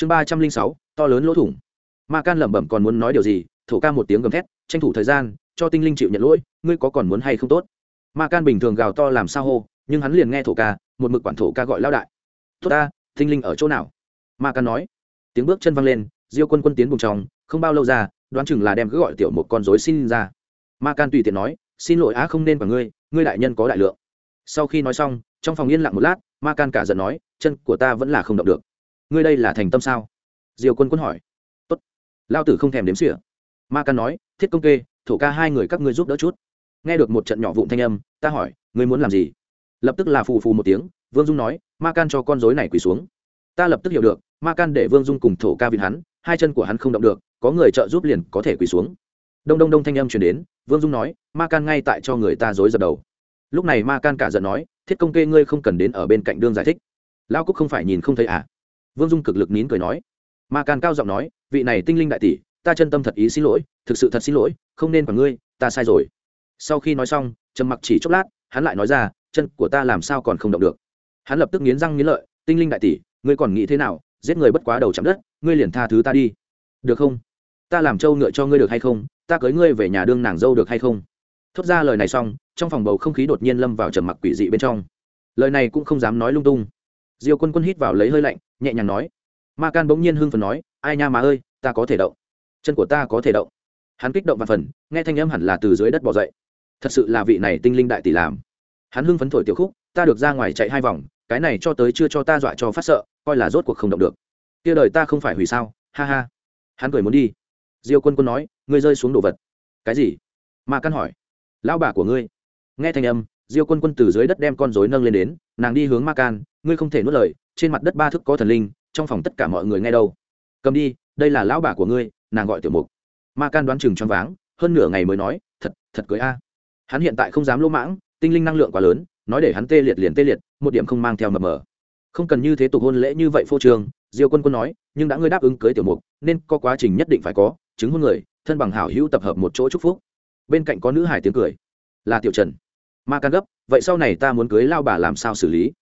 chương ba trăm linh sáu, to lớn lỗ thủng. Ma can lẩm bẩm còn muốn nói điều gì, thổ ca một tiếng gầm thét, tranh thủ thời gian, cho tinh linh chịu nhận lỗi, ngươi có còn muốn hay không tốt? Ma can bình thường gào to làm sao hô, nhưng hắn liền nghe thổ ca, một mực quản thổ ca gọi lao đại. Tốt ta, tinh linh ở chỗ nào? Ma can nói. Tiếng bước chân văng lên, diêu quân quân tiến bùng trong, không bao lâu ra, đoán chừng là đem cứ gọi tiểu một con rối xin ra. Ma can tùy tiện nói, xin lỗi á, không nên vào ngươi ngươi đại nhân có đại lượng. Sau khi nói xong, trong phòng yên lặng một lát, ma can cả giận nói, chân của ta vẫn là không động được ngươi đây là thành tâm sao? Diều quân quân hỏi. Tốt. Lao tử không thèm đếm xỉa. Ma can nói, thiết công kê, thổ ca hai người các ngươi giúp đỡ chút. Nghe được một trận nhỏ vụn thanh âm, ta hỏi, ngươi muốn làm gì? Lập tức là phù phù một tiếng, vương dung nói, ma can cho con dối này quỳ xuống. Ta lập tức hiểu được, ma can để vương dung cùng thổ ca vịn hắn, hai chân của hắn không động được, có người trợ giúp liền có thể quỳ xuống. Đông đông đông thanh âm chuyển đến, vương dung nói, ma can ngay tại cho người ta dối dập đầu. Lúc này ma can cả giận nói, thiết công kê ngươi không cần đến ở bên cạnh đương giải thích. Lao cúc không phải nhìn không thấy à? Vương dung cực lực nín cười nói. Ma Càn cao giọng nói, vị này tinh linh đại tỷ, ta chân tâm thật ý xin lỗi, thực sự thật xin lỗi, không nên còn ngươi, ta sai rồi. Sau khi nói xong, trầm mặc chỉ chốc lát, hắn lại nói ra, chân của ta làm sao còn không động được. Hắn lập tức nghiến răng nghiến lợi, tinh linh đại tỷ, ngươi còn nghĩ thế nào, giết người bất quá đầu chạm đất, ngươi liền tha thứ ta đi. Được không? Ta làm trâu ngựa cho ngươi được hay không? Ta cưới ngươi về nhà đương nàng dâu được hay không? Thốt ra lời này xong, trong phòng bầu không khí đột nhiên lâm vào trầm mặc quỷ dị bên trong. Lời này cũng không dám nói lung tung diêu quân quân hít vào lấy hơi lạnh, nhẹ nhàng nói. Ma can bỗng nhiên hưng phần nói, ai nha mà ơi, ta có thể động. Chân của ta có thể động. Hắn kích động và phần, nghe thanh âm hẳn là từ dưới đất bỏ dậy. Thật sự là vị này tinh linh đại tỷ làm. Hắn hưng phấn thổi tiểu khúc, ta được ra ngoài chạy hai vòng, cái này cho tới chưa cho ta dọa cho phát sợ, coi là rốt cuộc không động được. Kia đời ta không phải hủy sao, ha ha. Hắn cười muốn đi. Diêu quân quân nói, ngươi rơi xuống đồ vật. Cái gì? Ma căn hỏi. Lão bà của ngươi. Nghe thanh âm, diêu quân quân từ dưới đất đem con rối nâng lên đến, nàng đi hướng ma can ngươi không thể nuốt lời, trên mặt đất ba thức có thần linh, trong phòng tất cả mọi người nghe đâu. Cầm đi, đây là lão bà của ngươi, nàng gọi tiểu mục. Ma can đoán chừng choáng váng, hơn nửa ngày mới nói, thật thật cưới a. Hắn hiện tại không dám lỗ mãng, tinh linh năng lượng quá lớn, nói để hắn tê liệt liền tê liệt, một điểm không mang theo mờ mờ. Không cần như thế tục hôn lễ như vậy phô trường diêu quân quân nói, nhưng đã ngươi đáp ứng cưới tiểu mục, nên có quá trình nhất định phải có, chứng hôn người, thân bằng hảo hữu tập hợp một chỗ chúc phúc. Bên cạnh có nữ hải tiếng cười. Là tiểu trần. Ma can gấp, vậy sau này ta muốn cưới lao bà làm sao xử lý?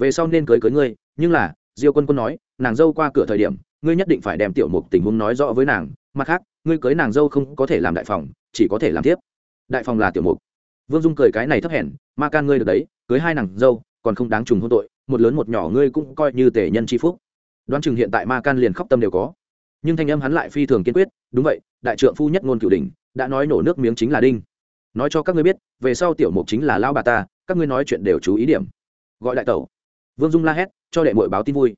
Về sau nên cưới cưới ngươi, nhưng là, diêu quân quân nói, nàng dâu qua cửa thời điểm, ngươi nhất định phải đem tiểu mục tình huống nói rõ với nàng, mặt khác, ngươi cưới nàng dâu không có thể làm đại phòng, chỉ có thể làm tiếp. Đại phòng là tiểu mục. Vương dung cười cái này thấp hèn, ma can ngươi được đấy, cưới hai nàng dâu, còn không đáng trùng hôn tội, một lớn một nhỏ ngươi cũng coi như tể nhân c phúc. Đoán chừng hiện tại ma can liền khóc tâm đều có. Nhưng thanh âm hắn lại phi thường kiên quyết, đúng vậy, đại trượng phu nhất ngôn cửu đình đã nói nổ nước miếng chính là đinh. Nói cho các ngươi biết, về sau tiểu mục chính là lao bà ta, các ngươi nói chuyện đều chú ý điểm. Gọi đại tẩu vương dung la hét, cho đệ mội báo tin vui.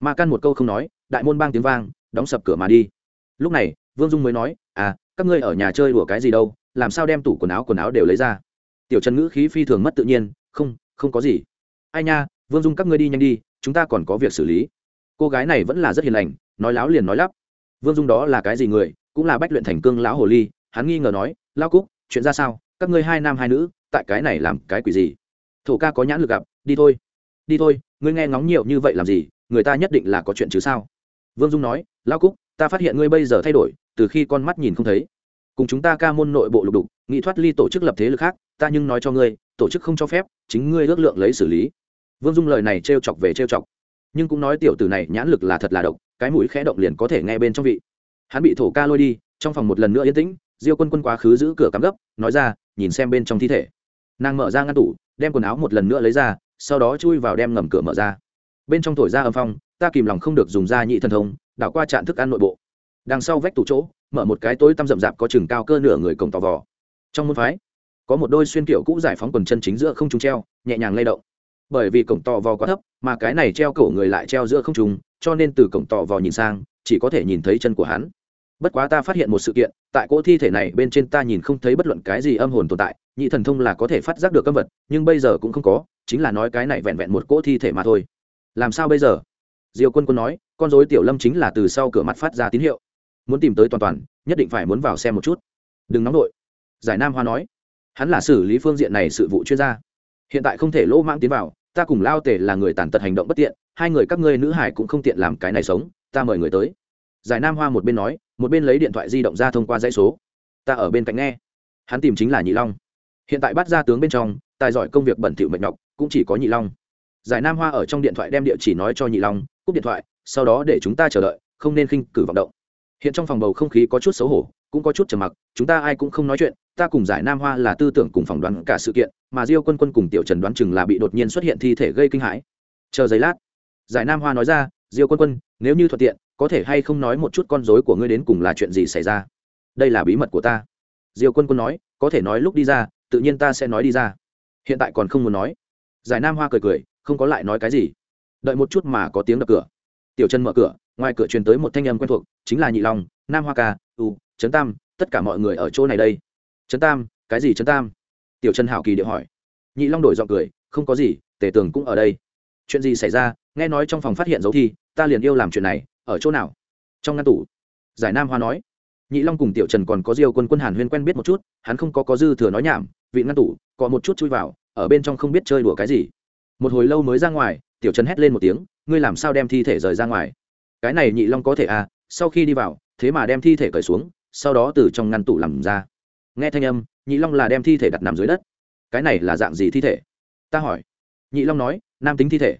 Ma căn một câu không nói, đại môn bang tiếng vang, đóng sập cửa mà đi. Lúc này, vương dung mới nói à các ngươi ở nhà chơi đùa cái gì đâu, làm sao đem tủ quần áo quần áo đều lấy ra? Tiểu trần ngữ khí phi thường mất tự nhiên, không không có gì. Ai nha, vương dung các ngươi đi nhanh đi, chúng ta còn có việc xử lý. Cô gái này vẫn là rất hiền lành, nói láo liền nói lắp. Vương dung đó là cái gì người, cũng là bách luyện thành cương lão hồ ly, hắn nghi ngờ nói, lao cúc, chuyện ra sao? Các ngươi hai nam hai nữ, tại cái này làm cái quỷ gì? Thổ ca có nhãn lực gặp, đi thôi đi thôi, ngươi nghe ngóng nhiều như vậy làm gì, người ta nhất định là có chuyện chứ sao? Vương dung nói lao cúc, ta phát hiện ngươi bây giờ thay đổi, từ khi con mắt nhìn không thấy. Cùng chúng ta ca môn nội bộ lục đục, nghị thoát ly tổ chức lập thế lực khác, ta nhưng nói cho ngươi, tổ chức không cho phép, chính ngươi ước lượng lấy xử lý. Vương dung lời này trêu chọc về trêu chọc. Nhưng cũng nói tiểu tử này nhãn lực là thật là độc, cái mũi khẽ động liền có thể nghe bên trong vị. Hắn bị thổ ca lôi đi, trong phòng một lần nữa yên tĩnh, diêu quân quân quá khứ giữ cửa cắm gấp, nói ra, nhìn xem bên trong thi thể. Nàng mở ra ngăn tủ, đem quần áo một lần nữa lấy ra sau đó chui vào đem ngầm cửa mở ra. Bên trong thổi ra âm phong, ta kìm lòng không được dùng da nhị thần thông, đảo qua trạm thức ăn nội bộ. Đằng sau vách tủ chỗ, mở một cái tối tăm rậm rạp có chừng cao cơ nửa người cổng tò vò. Trong môn phái, có một đôi xuyên kiểu cũ giải phóng quần chân chính giữa không trung treo, nhẹ nhàng lay động. Bởi vì cổng tò vò quá thấp, mà cái này treo cổ người lại treo giữa không trung, cho nên từ cổng tò vò nhìn sang, chỉ có thể nhìn thấy chân của hắn. Bất quá ta phát hiện một sự kiện, tại cỗ thi thể này bên trên ta nhìn không thấy bất luận cái gì âm hồn tồn tại nhị thần thông là có thể phát giác được âm vật, nhưng bây giờ cũng không có, chính là nói cái này vẹn vẹn một cỗ thi thể mà thôi. Làm sao bây giờ? Diều quân quân nói, con dối tiểu lâm chính là từ sau cửa mắt phát ra tín hiệu. Muốn tìm tới toàn toàn, nhất định phải muốn vào xem một chút. Đừng nóng nổi giải nam hoa nói, hắn là xử lý phương diện này sự vụ chuyên gia. Hiện tại không thể lỗ mãng tiến vào, ta cùng lao tề là người tàn tật hành động bất tiện, hai người các ngươi nữ hải cũng không tiện làm cái này sống, ta mời người tới. Giải nam hoa một bên nói, một bên lấy điện thoại di động ra thông qua dãy số. Ta ở bên cạnh nghe. Hắn tìm chính là nhị long hiện tại bắt ra tướng bên trong, tài giỏi công việc bẩn thỉu mệt nhọc, cũng chỉ có nhị long. Giải nam hoa ở trong điện thoại đem địa chỉ nói cho nhị long, cúp điện thoại, sau đó để chúng ta chờ đợi, không nên khinh cử vọng động. Hiện trong phòng bầu không khí có chút xấu hổ, cũng có chút trầm mặc, chúng ta ai cũng không nói chuyện, ta cùng giải nam hoa là tư tưởng cùng phỏng đoán cả sự kiện, mà diêu quân quân cùng tiểu trần đoán chừng là bị đột nhiên xuất hiện thi thể gây kinh hãi. Chờ giây lát, giải nam hoa nói ra, diêu quân quân, nếu như thuận tiện, có thể hay không nói một chút con dối của ngươi đến cùng là chuyện gì xảy ra? Đây là bí mật của ta. Diêu quân quân nói, có thể nói lúc đi ra tự nhiên ta sẽ nói đi ra. Hiện tại còn không muốn nói. Giải nam hoa cười cười, không có lại nói cái gì. Đợi một chút mà có tiếng đập cửa. Tiểu trần mở cửa, ngoài cửa truyền tới một thanh âm quen thuộc, chính là nhị long, nam hoa ca u trấn tam, tất cả mọi người ở chỗ này đây. Trấn tam, cái gì trấn tam? Tiểu trần hảo kỳ điệu hỏi. Nhị long đổi giọng cười, không có gì, tề tường cũng ở đây. Chuyện gì xảy ra? Nghe nói trong phòng phát hiện dấu thi, ta liền yêu làm chuyện này, ở chỗ nào? Trong ngăn tủ. Giải nam hoa nói nhị long cùng tiểu trần còn có diêu quân quân hàn huyên quen biết một chút, hắn không có có dư thừa nói nhảm, vị ngăn tủ, có một chút chui vào, ở bên trong không biết chơi đùa cái gì. Một hồi lâu mới ra ngoài, tiểu trần hét lên một tiếng, ngươi làm sao đem thi thể rời ra ngoài? Cái này nhị long có thể à sau khi đi vào, thế mà đem thi thể cởi xuống, sau đó từ trong ngăn tủ làm ra. Nghe thanh âm, nhị long là đem thi thể đặt nằm dưới đất. Cái này là dạng gì thi thể? Ta hỏi. Nhị long nói, nam tính thi thể.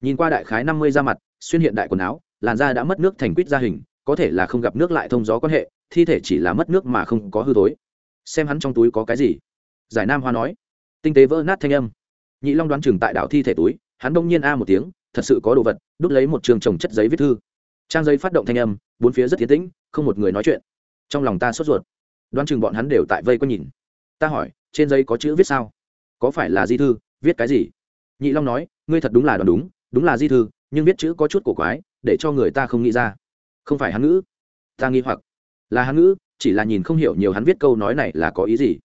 Nhìn qua đại khái năm mươi da mặt, xuyên hiện đại quần áo, làn da đã mất nước thành quýt da hình, có thể là không gặp nước lại thông gió quan hệ thi thể chỉ là mất nước mà không có hư thối. Xem hắn trong túi có cái gì. Giải nam hoa nói. Tinh tế vỡ nát thanh âm. Nhị long đoán chừng tại đảo thi thể túi, hắn bỗng nhiên a một tiếng, thật sự có đồ vật, đút lấy một trường trồng chất giấy viết thư. Trang giấy phát động thanh âm, bốn phía rất tiến tĩnh, không một người nói chuyện. Trong lòng ta sốt ruột. Đoán chừng bọn hắn đều tại vây quanh nhìn. Ta hỏi, trên giấy có chữ viết sao? Có phải là di thư, viết cái gì? Nhị long nói, ngươi thật đúng là đoán đúng đúng là di thư, nhưng viết chữ có chút cổ quái, để cho người ta không nghĩ ra. Không phải hắn ngữ. Ta nghi hoặc là hắn ngữ, chỉ là nhìn không hiểu nhiều hắn viết câu nói này là có ý gì.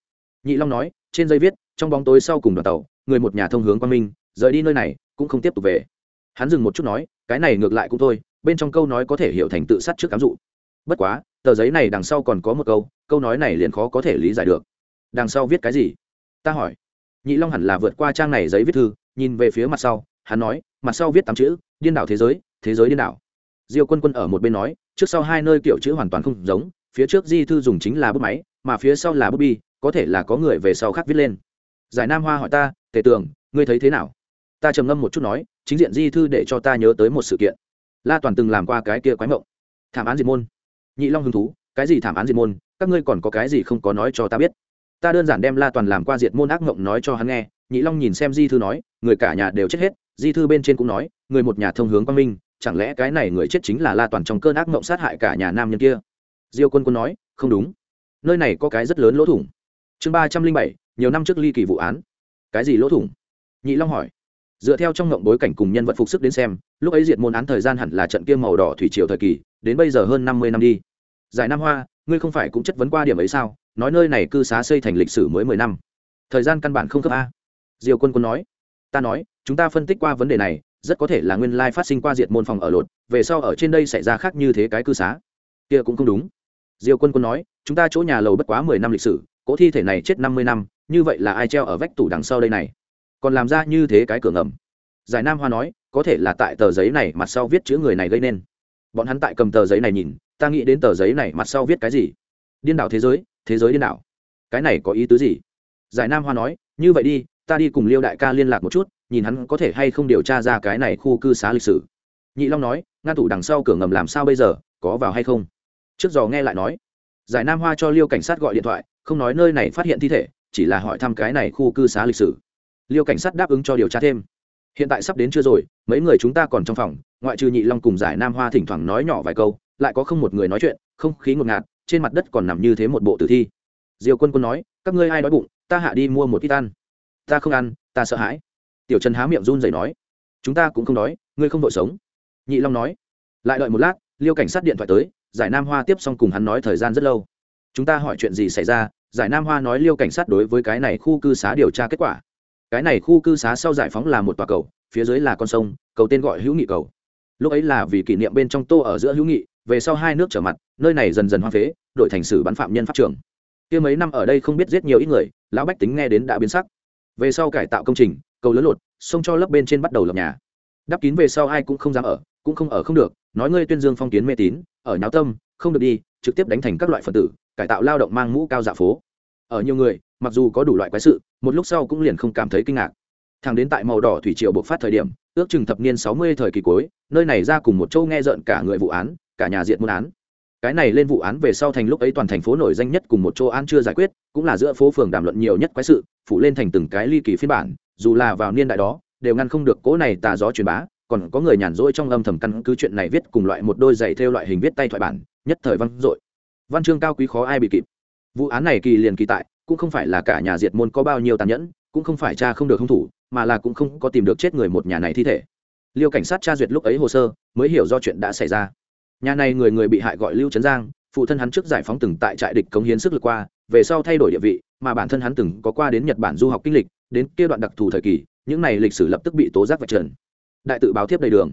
Nhị long nói, trên dây viết, trong bóng tối sau cùng đoàn tàu, người một nhà thông hướng quan minh, rời đi nơi này, cũng không tiếp tục về. Hắn dừng một chút nói, cái này ngược lại cũng thôi, bên trong câu nói có thể hiểu thành tự sát trước cám dụ. Bất quá, tờ giấy này đằng sau còn có một câu câu nói này liền khó có thể lý giải được. Đằng sau viết cái gì? Ta hỏi. Nhị long hẳn là vượt qua trang này giấy viết thư, nhìn về phía mặt sau, hắn nói, mặt sau viết tám chữ, điên đảo thế giới thế giới điên đảo. Diêu quân quân ở một bên nói trước sau hai nơi kiểu chữ hoàn toàn không giống, phía trước di thư dùng chính là bút máy, mà phía sau là bút bi, có thể là có người về sau khác viết lên. Giải nam hoa hỏi ta, tề tường, ngươi thấy thế nào? Ta trầm ngâm một chút nói, chính diện di thư để cho ta nhớ tới một sự kiện. La toàn từng làm qua cái kia quái mộng. Thảm án diệt môn. Nhị long hứng thú, cái gì thảm án diệt môn, các ngươi còn có cái gì không có nói cho ta biết? Ta đơn giản đem la toàn làm qua diệt môn ác mộng nói cho hắn nghe, nhị long nhìn xem di thư nói, người cả nhà đều chết hết. Di thư bên trên cũng nói, người một nhà thông hướng quang minh chẳng lẽ cái này người chết chính là la toàn trong cơn ác mộng sát hại cả nhà nam nhân kia? Diêu quân quân nói, không đúng. Nơi này có cái rất lớn lỗ thủng. Chương ba trăm linh bảy, nhiều năm trước ly kỳ vụ án. Cái gì lỗ thủng? Nhị long hỏi. Dựa theo trong ngộng bối cảnh cùng nhân vật phục sức đến xem, lúc ấy diệt môn án thời gian hẳn là trận kia màu đỏ thủy triều thời kỳ, đến bây giờ hơn năm mươi năm đi. Giải nam hoa, ngươi không phải cũng chất vấn qua điểm ấy sao? Nói nơi này cư xá xây thành lịch sử mới mười năm. Thời gian căn bản không cấp a. Diều quân quân nói. Ta nói, chúng ta phân tích qua vấn đề này rất có thể là nguyên lai phát sinh qua diệt môn phòng ở lột, về sau ở trên đây xảy ra khác như thế cái cư xá. Kia cũng không đúng. Diêu quân quân nói, chúng ta chỗ nhà lầu bất quá mười năm lịch sử, cỗ thi thể này chết năm mươi năm, như vậy là ai treo ở vách tủ đằng sau đây này? Còn làm ra như thế cái cửa ngầm. Giải nam hoa nói, có thể là tại tờ giấy này mặt sau viết chữ người này gây nên. Bọn hắn tại cầm tờ giấy này nhìn, ta nghĩ đến tờ giấy này mặt sau viết cái gì? Điên đảo thế giới thế giới điên đảo. Cái này có ý tứ gì? Giải nam hoa nói, như vậy đi ta đi cùng liêu đại ca liên lạc một chút, nhìn hắn có thể hay không điều tra ra cái này khu cư xá lịch sử. Nhị long nói ngăn tủ đằng sau cửa ngầm làm sao bây giờ, có vào hay không? Trước giò nghe lại nói, giải nam hoa cho liêu cảnh sát gọi điện thoại, không nói nơi này phát hiện thi thể, chỉ là hỏi thăm cái này khu cư xá lịch sử. Liêu cảnh sát đáp ứng cho điều tra thêm. Hiện tại sắp đến chưa rồi, mấy người chúng ta còn trong phòng, ngoại trừ nhị long cùng giải nam hoa thỉnh thoảng nói nhỏ vài câu, lại có không một người nói chuyện, không khí ngột ngạt, trên mặt đất còn nằm như thế một bộ tử thi. Diều quân quân nói, các ngươi ai đói bụng, ta hạ đi mua một ít ăn ta không ăn, ta sợ hãi. Tiểu trần há miệng run rẩy nói, chúng ta cũng không đói, ngươi không vội sống. Nhị long nói, lại đợi một lát, liêu cảnh sát điện thoại tới, giải nam hoa tiếp xong cùng hắn nói thời gian rất lâu. Chúng ta hỏi chuyện gì xảy ra, giải nam hoa nói liêu cảnh sát đối với cái này khu cư xá điều tra kết quả. Cái này khu cư xá sau giải phóng là một tòa cầu, phía dưới là con sông, cầu tên gọi hữu nghị cầu. Lúc ấy là vì kỷ niệm bên trong tô ở giữa hữu nghị, về sau hai nước trở mặt, nơi này dần dần hoa phế đội thành sử bắn phạm nhân pháp trường kia mấy năm ở đây không biết giết nhiều ít người, lão bách tính nghe đến đã biến sắc về sau cải tạo công trình, cầu lớn lột sông cho lớp bên trên bắt đầu lập nhà. Đắp kín về sau ai cũng không dám ở, cũng không ở không được, nói ngươi tuyên dương phong kiến mê tín, ở nháo tâm, không được đi, trực tiếp đánh thành các loại phần tử, cải tạo lao động mang mũ cao dạ phố. Ở nhiều người, mặc dù có đủ loại quái sự, một lúc sau cũng liền không cảm thấy kinh ngạc. Thằng đến tại màu đỏ thủy triều bộc phát thời điểm, ước chừng thập niên sáu mươi thời kỳ cuối, nơi này ra cùng một châu nghe rợn cả người vụ án, cả nhà diện muôn án. Cái này lên vụ án về sau thành lúc ấy toàn thành phố nổi danh nhất cùng một châu án chưa giải quyết, cũng là giữa phố phường đàm luận nhiều nhất quái sự phụ lên thành từng cái ly kỳ phiên bản, dù là vào niên đại đó, đều ngăn không được cỗ này tà gió truyền bá, còn có người nhàn rỗi trong âm thầm căn cứ chuyện này viết cùng loại một đôi giày theo loại hình viết tay thoại bản, nhất thời văn dội văn chương cao quý khó ai bị kịp. Vụ án này kỳ liền kỳ tại, cũng không phải là cả nhà diệt môn có bao nhiêu tàn nhẫn, cũng không phải cha không được hung thủ, mà là cũng không có tìm được chết người một nhà này thi thể. Liêu cảnh sát tra duyệt lúc ấy hồ sơ, mới hiểu do chuyện đã xảy ra. Nhà này người người bị hại gọi lưu trấn giang, phụ thân hắn trước giải phóng từng tại trại địch cống hiến sức lực qua, về sau thay đổi địa vị mà bản thân hắn từng có qua đến nhật bản du học kinh lịch, đến kia đoạn đặc thù thời kỳ, những này lịch sử lập tức bị tố giác vạch trần. Đại tự báo thiếp đầy đường.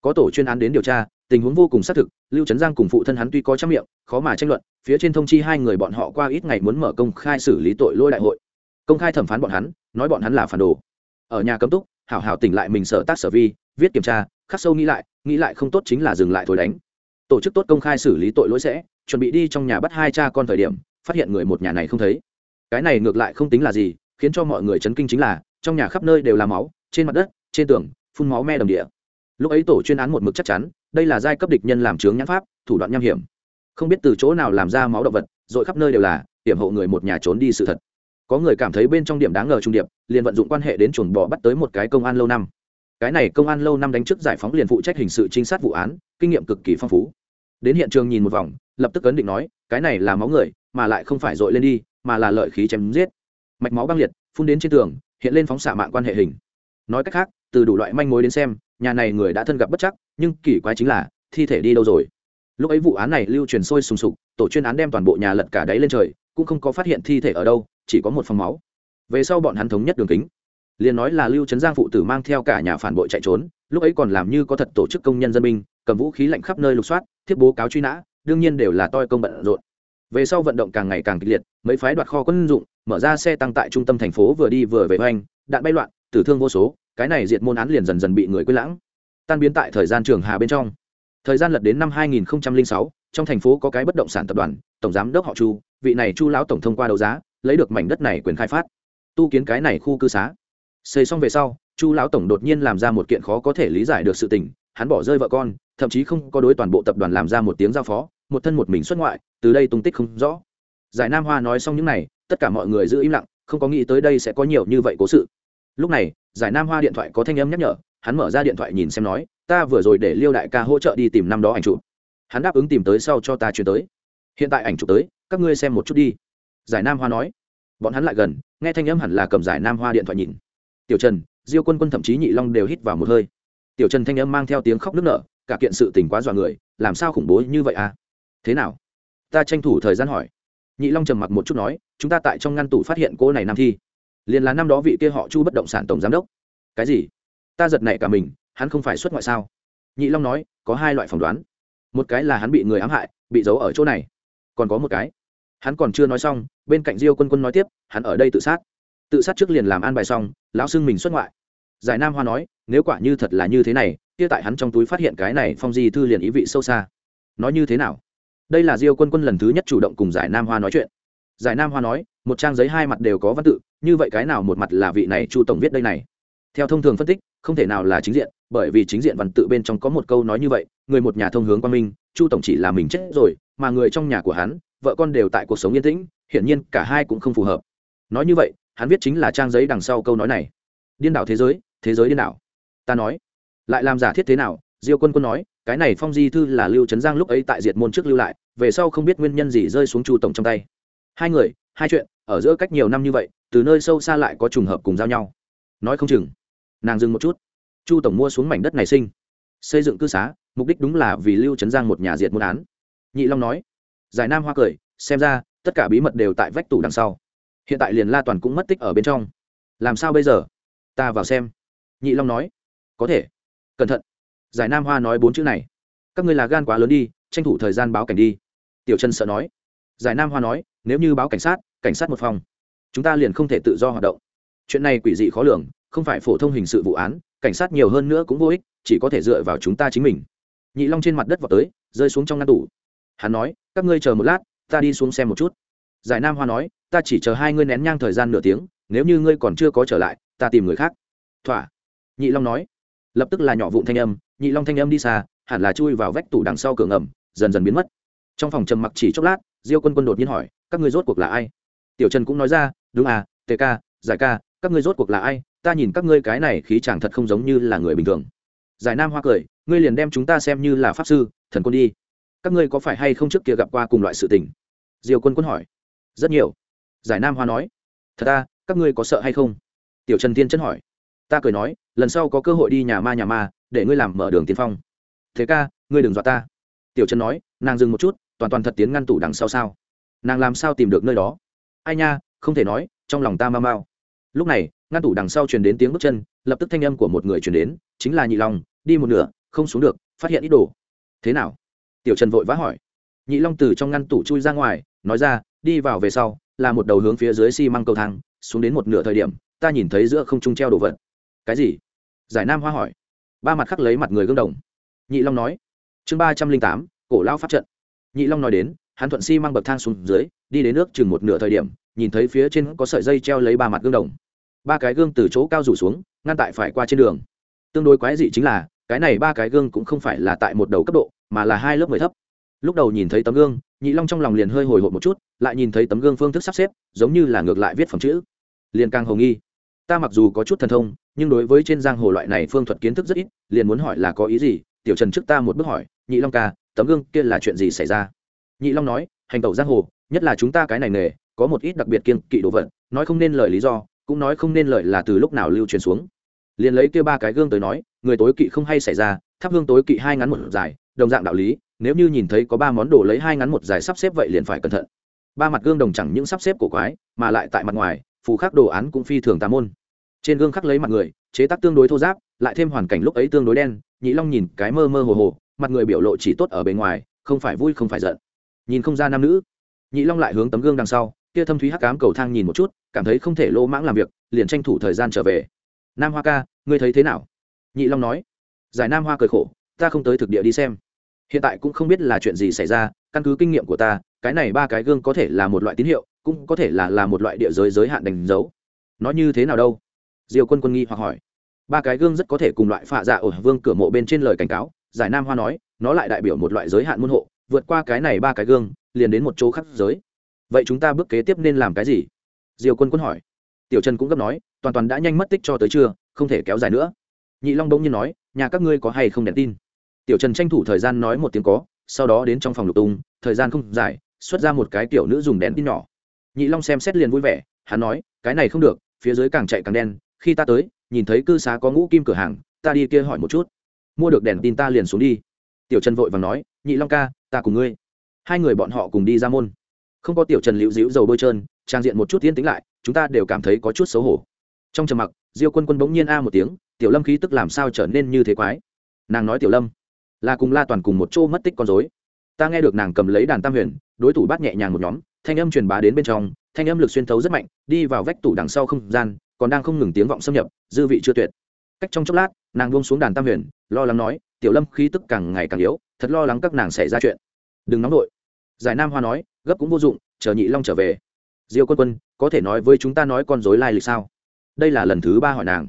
Có tổ chuyên án đến điều tra, tình huống vô cùng xác thực, lưu trấn giang cùng phụ thân hắn tuy có trăm miệng, khó mà tranh luận, phía trên thông chi hai người bọn họ qua ít ngày muốn mở công khai xử lý tội lôi đại hội. Công khai thẩm phán bọn hắn, nói bọn hắn là phản đồ. Ở nhà cấm túc, hảo hảo tỉnh lại mình sở tác sở vi, viết kiểm tra, khắc sâu nghĩ lại nghĩ lại không tốt chính là dừng lại thôi đánh. Tổ chức tốt công khai xử lý tội lỗi sẽ, chuẩn bị đi trong nhà bắt hai cha con thời điểm, phát hiện người một nhà này không thấy cái này ngược lại không tính là gì, khiến cho mọi người chấn kinh chính là, trong nhà khắp nơi đều là máu, trên mặt đất, trên tường, phun máu me đầm địa. Lúc ấy tổ chuyên án một mực chắc chắn, đây là giai cấp địch nhân làm trướng nhãn pháp, thủ đoạn nham hiểm. Không biết từ chỗ nào làm ra máu động vật, rồi khắp nơi đều là, hiểm hộ người một nhà trốn đi sự thật. Có người cảm thấy bên trong điểm đáng ngờ trung điệp, liền vận dụng quan hệ đến chuồng bò bắt tới một cái công an lâu năm. Cái này công an lâu năm đánh trước giải phóng liền phụ trách hình sự trinh sát vụ án, kinh nghiệm cực kỳ phong phú. Đến hiện trường nhìn một vòng, lập tức ấn định nói, cái này là máu người, mà lại không phải dội lên đi mà là lợi khí chém giết. Mạch máu băng liệt, phun đến trên tường, hiện lên phóng xạ mạng quan hệ hình. Nói cách khác, từ đủ loại manh mối đến xem, nhà này người đã thân gặp bất chắc, nhưng kỳ quái chính là, thi thể đi đâu rồi? Lúc ấy vụ án này lưu truyền sôi sùng sục, tổ chuyên án đem toàn bộ nhà lật cả đáy lên trời, cũng không có phát hiện thi thể ở đâu, chỉ có một phòng máu. Về sau bọn hắn thống nhất đường kính. Liền nói là lưu trấn giang phụ tử mang theo cả nhà phản bội chạy trốn, lúc ấy còn làm như có thật tổ chức công nhân dân binh, cầm vũ khí lạnh khắp nơi lục soát, thiết bố cáo truy nã, đương nhiên đều là toi công bận rộn về sau vận động càng ngày càng kịch liệt mấy phái đoạt kho quân dụng mở ra xe tăng tại trung tâm thành phố vừa đi vừa về hoành đạn bay loạn tử thương vô số cái này diệt môn án liền dần dần bị người quên lãng. Tan biến tại thời gian trường hà bên trong. Thời gian lật đến năm 2006, trong thành phố có cái bất động sản tập đoàn tổng giám đốc họ chu vị này chu lão tổng thông qua đấu giá lấy được mảnh đất này quyền khai phát. Tu kiến cái này khu cư xá. Xây xong về sau chu lão tổng đột nhiên làm ra một kiện khó có thể lý giải được sự tình hắn bỏ rơi vợ con thậm chí không có đối toàn bộ tập đoàn làm ra một tiếng giao phó một thân một mình xuất ngoại, từ đây tung tích không rõ. Giải nam hoa nói xong những này, tất cả mọi người giữ im lặng, không có nghĩ tới đây sẽ có nhiều như vậy cố sự. Lúc này, giải nam hoa điện thoại có thanh âm nhắc nhở, hắn mở ra điện thoại nhìn xem nói, ta vừa rồi để liêu đại ca hỗ trợ đi tìm năm đó ảnh chụp. Hắn đáp ứng tìm tới sau cho ta chuyển tới. Hiện tại ảnh chụp tới, các ngươi xem một chút đi. Giải nam hoa nói. Bọn hắn lại gần, nghe thanh âm hẳn là cầm giải nam hoa điện thoại nhìn. Tiểu trần, diêu quân quân thậm chí nhị long đều hít vào một hơi. Tiểu trần thanh âm mang theo tiếng khóc nức nở, cả kiện sự tình quá dọa người, làm sao khủng bố như vậy à? Thế nào? Ta tranh thủ thời gian hỏi. Nhị long trầm mặc một chút nói, chúng ta tại trong ngăn tủ phát hiện cô này nam thi. Liền là năm đó vị kia họ chu bất động sản tổng giám đốc. Cái gì? Ta giật nảy cả mình, hắn không phải xuất ngoại sao? Nhị long nói, có hai loại phỏng đoán. Một cái là hắn bị người ám hại, bị giấu ở chỗ này. Còn có một cái, hắn còn chưa nói xong, bên cạnh diêu quân quân nói tiếp, hắn ở đây tự sát. Tự sát trước liền làm an bài xong, lão xưng mình xuất ngoại. Giải nam hoa nói, nếu quả như thật là như thế này, kia tại hắn trong túi phát hiện cái này phong di thư liền ý vị sâu xa. Nói như thế nào? Đây là diêu quân quân lần thứ nhất chủ động cùng giải nam hoa nói chuyện. Giải nam hoa nói, một trang giấy hai mặt đều có văn tự, như vậy cái nào một mặt là vị này chu tổng viết đây này? Theo thông thường phân tích, không thể nào là chính diện, bởi vì chính diện văn tự bên trong có một câu nói như vậy, người một nhà thông hướng quan minh chu tổng chỉ là mình chết rồi, mà người trong nhà của hắn, vợ con đều tại cuộc sống yên tĩnh, hiển nhiên cả hai cũng không phù hợp. Nói như vậy, hắn viết chính là trang giấy đằng sau câu nói này. Điên đảo thế giới thế giới điên đảo. Ta nói, lại làm giả thiết thế nào? Diêu quân quân nói cái này phong di thư là lưu trấn giang lúc ấy tại diệt môn trước lưu lại, về sau không biết nguyên nhân gì rơi xuống chu tổng trong tay. Hai người, hai chuyện, ở giữa cách nhiều năm như vậy, từ nơi sâu xa lại có trùng hợp cùng giao nhau. Nói không chừng, nàng dừng một chút. Chu tổng mua xuống mảnh đất này sinh, xây dựng cư xá, mục đích đúng là vì lưu trấn giang một nhà diệt môn án. Nhị long nói, giải nam hoa cười, xem ra, tất cả bí mật đều tại vách tủ đằng sau. Hiện tại liền la toàn cũng mất tích ở bên trong. Làm sao bây giờ? Ta vào xem. Nhị long nói, có thể, cẩn thận giải nam hoa nói bốn chữ này. Các ngươi là gan quá lớn đi, tranh thủ thời gian báo cảnh đi. Tiểu trần sợ nói. Giải nam hoa nói, nếu như báo cảnh sát cảnh sát một phòng, chúng ta liền không thể tự do hoạt động. Chuyện này quỷ dị khó lường, không phải phổ thông hình sự vụ án, cảnh sát nhiều hơn nữa cũng vô ích, chỉ có thể dựa vào chúng ta chính mình. Nhị long trên mặt đất vào tới, rơi xuống trong ngăn tủ. Hắn nói, các ngươi chờ một lát, ta đi xuống xem một chút. Giải nam hoa nói, ta chỉ chờ hai ngươi nén nhang thời gian nửa tiếng, nếu như ngươi còn chưa có trở lại, ta tìm người khác. Thỏa. Nhị long nói, lập tức là nhỏ vụn thanh âm nhị long thanh âm đi xa, hẳn là chui vào vách tủ đằng sau cửa ngầm, dần dần biến mất. Trong phòng trầm mặc chỉ chốc lát, diêu quân quân đột nhiên hỏi, các ngươi rốt cuộc là ai? Tiểu trần cũng nói ra, đúng à tề ca, giải ca, các ngươi rốt cuộc là ai? Ta nhìn các ngươi cái này khí chẳng thật không giống như là người bình thường. Giải nam hoa cười, ngươi liền đem chúng ta xem như là pháp sư, thần quân đi. Các ngươi có phải hay không trước kia gặp qua cùng loại sự tình? Diêu quân quân hỏi. Rất nhiều. Giải nam hoa nói, thật ta các ngươi có sợ hay không? Tiểu trần tiên chân hỏi ta cười nói, lần sau có cơ hội đi nhà ma nhà ma, để ngươi làm mở đường tiên phong. Thế ca, ngươi đừng dọa ta. Tiểu trần nói, nàng dừng một chút, toàn toàn thật tiến ngăn tủ đằng sau sao. Nàng làm sao tìm được nơi đó? Ai nha, không thể nói, trong lòng ta mau mau. Lúc này, ngăn tủ đằng sau truyền đến tiếng bước chân, lập tức thanh âm của một người truyền đến, chính là nhị long, đi một nửa, không xuống được, phát hiện ít đồ. Thế nào? Tiểu trần vội vã hỏi. Nhị long từ trong ngăn tủ chui ra ngoài, nói ra, đi vào về sau, là một đầu hướng phía dưới xi、si、măng cầu thang, xuống đến một nửa thời điểm, ta nhìn thấy giữa không trung treo đồ vật cái gì? Giải nam hoa hỏi. Ba mặt khắc lấy mặt người gương đồng. Nhị long nói. Chương ba trăm linh tám, cổ lao pháp trận. Nhị long nói đến, hắn thuận xi、si、măng bậc thang xuống dưới, đi đến nước chừng một nửa thời điểm, nhìn thấy phía trên có sợi dây treo lấy ba mặt gương đồng. Ba cái gương từ chỗ cao rủ xuống, ngăn tại phải qua trên đường. Tương đối quái dị chính là, cái này ba cái gương cũng không phải là tại một đầu cấp độ, mà là hai lớp mười thấp. Lúc đầu nhìn thấy tấm gương, nhị long trong lòng liền hơi hồi hộp một chút, lại nhìn thấy tấm gương phương thức sắp xếp, giống như là ngược lại viết phẩm chữ. Liền càng hồ nghi ta mặc dù có chút thần thông, nhưng đối với trên giang hồ loại này phương thuật kiến thức rất ít, liền muốn hỏi là có ý gì? Tiểu trần trước ta một bước hỏi, nhị long ca, tấm gương kia là chuyện gì xảy ra? Nhị long nói, hành tẩu giang hồ, nhất là chúng ta cái này nghề, có một ít đặc biệt kiên kỵ đồ vật, nói không nên lời lý do, cũng nói không nên lời là từ lúc nào lưu truyền xuống. Liền lấy kia ba cái gương tới nói, người tối kỵ không hay xảy ra, thắp hương tối kỵ hai ngắn một dài, đồng dạng đạo lý, nếu như nhìn thấy có ba món đồ lấy hai ngắn một dài sắp xếp vậy liền phải cẩn thận. Ba mặt gương đồng chẳng những sắp xếp cổ quái, mà lại tại mặt ngoài, phù khắc đồ án cũng phi thường tà môn trên gương khắc lấy mặt người, chế tác tương đối thô giáp, lại thêm hoàn cảnh lúc ấy tương đối đen, nhị long nhìn cái mơ mơ hồ hồ, mặt người biểu lộ chỉ tốt ở bề ngoài, không phải vui không phải giận. Nhìn không ra nam nữ. Nhị long lại hướng tấm gương đằng sau, kia thâm thúy hắc cám cầu thang nhìn một chút, cảm thấy không thể lô mãng làm việc, liền tranh thủ thời gian trở về. Nam hoa ca, ngươi thấy thế nào? Nhị long nói. Giải nam hoa cười khổ, ta không tới thực địa đi xem. Hiện tại cũng không biết là chuyện gì xảy ra, căn cứ kinh nghiệm của ta, cái này ba cái gương có thể là một loại tín hiệu, cũng có thể là là một loại địa giới giới hạn đánh dấu. Nó như thế nào đâu? Diều quân quân nghi hoặc hỏi. Ba cái gương rất có thể cùng loại phạ dạ ở vương cửa mộ bên trên lời cảnh cáo, giải nam hoa nói, nó lại đại biểu một loại giới hạn môn hộ, vượt qua cái này ba cái gương, liền đến một chỗ khắc giới. Vậy chúng ta bước kế tiếp nên làm cái gì? Diều quân quân hỏi. Tiểu trần cũng gấp nói, toàn toàn đã nhanh mất tích cho tới trưa, không thể kéo dài nữa. Nhị long bỗng nhiên nói, nhà các ngươi có hay không đèn tin? Tiểu trần tranh thủ thời gian nói một tiếng có, sau đó đến trong phòng lục tung, thời gian không dài, xuất ra một cái tiểu nữ dùng đèn tin nhỏ. Nhị long xem xét liền vui vẻ, hắn nói, cái này không được, phía dưới càng chạy càng đen khi ta tới, nhìn thấy cư xá có ngũ kim cửa hàng, ta đi kia hỏi một chút. Mua được đèn tin ta liền xuống đi. Tiểu trần vội vàng nói, nhị long ca, ta cùng ngươi. Hai người bọn họ cùng đi ra môn. Không có tiểu trần liễu dĩu dầu bôi trơn, trang diện một chút tiến tính lại, chúng ta đều cảm thấy có chút xấu hổ. Trong trầm mặc, diêu quân quân bỗng nhiên a một tiếng, tiểu lâm khí tức làm sao trở nên như thế quái? Nàng nói, tiểu lâm, là cùng la toàn cùng một chỗ mất tích con dối ta nghe được nàng cầm lấy đàn tam huyền, đối thủ bắt nhẹ nhàng một nhóm, thanh âm truyền bá đến bên trong, thanh âm lực xuyên thấu rất mạnh, đi vào vách tủ đằng sau không gian còn đang không ngừng tiếng vọng xâm nhập, dư vị chưa tuyệt. Cách trong chốc lát, nàng buông xuống đàn tam huyền, lo lắng nói, tiểu lâm khí tức càng ngày càng yếu, thật lo lắng các nàng xảy ra chuyện. Đừng nóng nổi giải nam hoa nói, gấp cũng vô dụng, chờ nhị long trở về. Diêu quân quân, có thể nói với chúng ta nói con dối lai lịch sao? Đây là lần thứ ba hỏi nàng.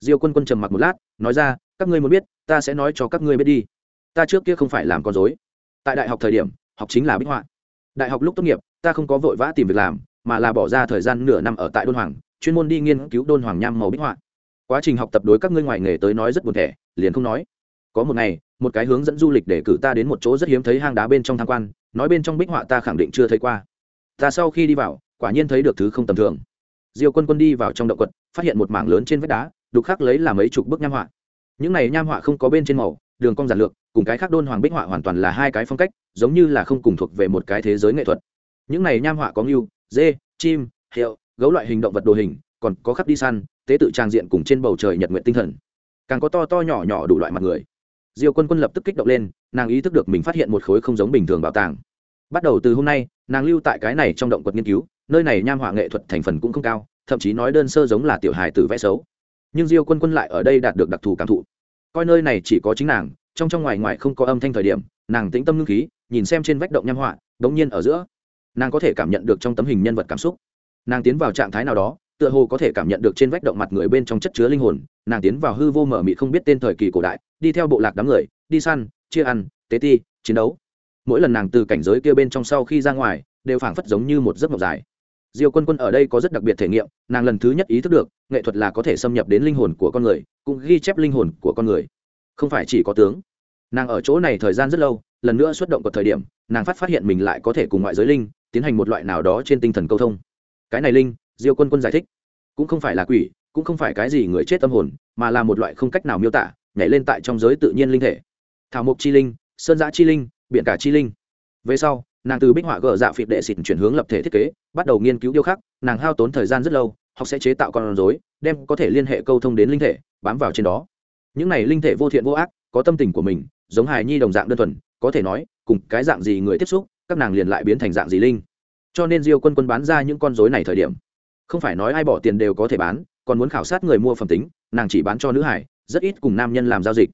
Diêu quân quân trầm mặc một lát, nói ra, các ngươi muốn biết, ta sẽ nói cho các ngươi biết đi. Ta trước kia không phải làm con dối tại đại học thời điểm, học chính là bích họa. Đại học lúc tốt nghiệp, ta không có vội vã tìm việc làm, mà là bỏ ra thời gian nửa năm ở tại đôn hoàng chuyên môn đi nghiên cứu đôn hoàng nham màu bích họa. Quá trình học tập đối các ngươi ngoài nghề tới nói rất buồn thẻ, liền không nói. Có một ngày, một cái hướng dẫn du lịch để cử ta đến một chỗ rất hiếm thấy hang đá bên trong tham quan, nói bên trong bích họa ta khẳng định chưa thấy qua. Ta sau khi đi vào, quả nhiên thấy được thứ không tầm thường. Diêu quân quân đi vào trong động quật, phát hiện một mảng lớn trên vách đá, đục khắc lấy là mấy chục bức nham họa. Những này nham họa không có bên trên màu, đường cong giản lược, cùng cái khác đôn hoàng bích họa hoàn toàn là hai cái phong cách, giống như là không cùng thuộc về một cái thế giới nghệ thuật. Những này nham họa có ngưu, dê, chim hiệu gấu loại hình động vật đồ hình, còn có khắp đi săn, tế tự trang diện cùng trên bầu trời nhật nguyện tinh thần. Càng có to to nhỏ nhỏ đủ loại mặt người. Diêu quân quân lập tức kích động lên, nàng ý thức được mình phát hiện một khối không giống bình thường bảo tàng. Bắt đầu từ hôm nay, nàng lưu tại cái này trong động quật nghiên cứu, nơi này nham họa nghệ thuật thành phần cũng không cao, thậm chí nói đơn sơ giống là tiểu hài tử vẽ xấu. Nhưng diêu quân quân lại ở đây đạt được đặc thù cảm thụ. Coi nơi này chỉ có chính nàng, trong trong ngoài ngoài không có âm thanh thời điểm, nàng tĩnh tâm ngưng khí, nhìn xem trên vách động nham họa đ ố n g nhiên ở giữa, nàng có thể cảm nhận được trong tấm hình nhân vật cảm xúc nàng tiến vào trạng thái nào đó, tựa hồ có thể cảm nhận được trên vách động mặt người bên trong chất chứa linh hồn. Nàng tiến vào hư vô mở mị không biết tên thời kỳ cổ đại, đi theo bộ lạc đám người, đi săn, chia ăn, tế ti, chiến đấu. Mỗi lần nàng từ cảnh giới kia bên trong sau khi ra ngoài, đều phảng phất giống như một giấc mộng dài. Diêu quân quân ở đây có rất đặc biệt thể nghiệm, nàng lần thứ nhất ý thức được, nghệ thuật là có thể xâm nhập đến linh hồn của con người, cũng ghi chép linh hồn của con người. Không phải chỉ có tướng. Nàng ở chỗ này thời gian rất lâu, lần nữa xuất động vào thời điểm, nàng phát phát hiện mình lại có thể cùng ngoại giới linh, tiến hành một loại nào đó trên tinh thần câu thông cái này linh, diêu quân quân giải thích, cũng không phải là quỷ, cũng không phải cái gì người chết tâm hồn, mà là một loại không cách nào miêu tả, nhảy lên tại trong giới tự nhiên linh thể. Thảo mộc chi linh, sơn giã chi linh, biển cả chi linh. Về sau, nàng từ bích họa gờ dạ phịt đệ xịt chuyển hướng lập thể thiết kế, bắt đầu nghiên cứu điêu khắc, nàng hao tốn thời gian rất lâu, học sẽ chế tạo con rối, đem có thể liên hệ câu thông đến linh thể, bám vào trên đó. Những này linh thể vô thiện vô ác, có tâm tình của mình, giống hài nhi đồng dạng đơn thuần, có thể nói, cùng cái dạng gì người tiếp xúc, các nàng liền lại biến thành dạng gì linh cho nên diêu quân quân bán ra những con rối này thời điểm. Không phải nói ai bỏ tiền đều có thể bán, còn muốn khảo sát người mua phẩm tính, nàng chỉ bán cho nữ hải, rất ít cùng nam nhân làm giao dịch.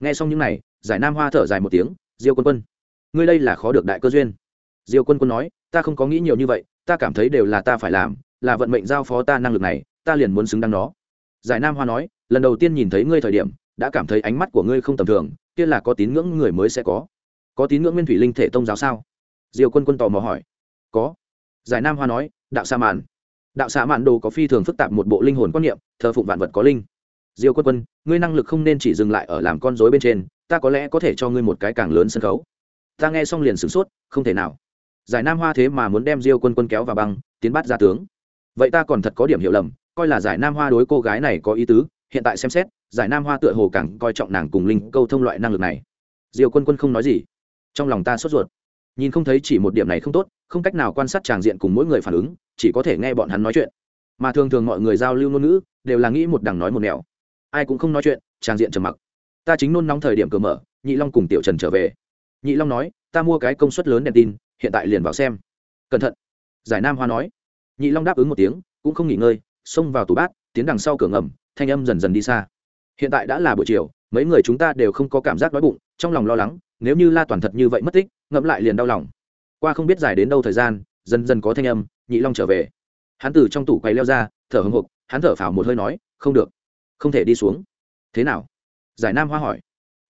Nghe xong những này, giải nam hoa thở dài một tiếng, diêu quân quân, ngươi đây là khó được đại cơ duyên. Diêu quân quân nói, ta không có nghĩ nhiều như vậy, ta cảm thấy đều là ta phải làm, là vận mệnh giao phó ta năng lực này, ta liền muốn xứng đáng nó. Giải nam hoa nói, lần đầu tiên nhìn thấy ngươi thời điểm, đã cảm thấy ánh mắt của ngươi không tầm thường, kia là có tín ngưỡng người mới sẽ có. Có tín ngưỡng nguyên thủy linh thể tông giáo sao? Diêu quân quân tò mò hỏi. Có giải nam hoa nói, đạo sa mạn. Đạo xã mạn đồ có phi thường phức tạp một bộ linh hồn quan niệm, thờ phụng vạn vật có linh. Diêu quân quân, ngươi năng lực không nên chỉ dừng lại ở làm con dối bên trên, ta có lẽ có thể cho ngươi một cái càng lớn sân khấu. Ta nghe xong liền sửng sốt, không thể nào. Giải nam hoa thế mà muốn đem diêu quân quân kéo vào băng, tiến bắt ra tướng. Vậy ta còn thật có điểm hiểu lầm, coi là giải nam hoa đối cô gái này có ý tứ, hiện tại xem xét, giải nam hoa tựa hồ càng coi trọng nàng cùng linh câu thông loại năng lực này. Diêu quân quân không nói gì. Trong lòng ta sốt ruột. Nhìn không thấy chỉ một điểm này không tốt không cách nào quan sát tràng diện cùng mỗi người phản ứng, chỉ có thể nghe bọn hắn nói chuyện. Mà thường thường mọi người giao lưu ngôn ngữ, đều là nghĩ một đằng nói một nẻo. Ai cũng không nói chuyện, tràng diện trầm mặc. Ta chính nôn nóng thời điểm cửa mở, nhị long cùng tiểu trần trở về. Nhị long nói, ta mua cái công suất lớn đèn tin, hiện tại liền vào xem. Cẩn thận, giải nam hoa nói. Nhị long đáp ứng một tiếng, cũng không nghỉ ngơi, xông vào tủ bát, tiến đằng sau cửa ngầm, thanh âm dần dần đi xa. Hiện tại đã là buổi chiều, mấy người chúng ta đều không có cảm giác đói bụng, trong lòng lo lắng, nếu như la toàn thật như vậy mất tích, ngẫm lại liền đau lòng qua không biết dài đến đâu thời gian, dần dần có thanh âm, nhị long trở về. Hắn từ trong tủ quay leo ra, thở hồng hộc hắn thở phào một hơi nói, không được, không thể đi xuống. Thế nào? Giải nam hoa hỏi.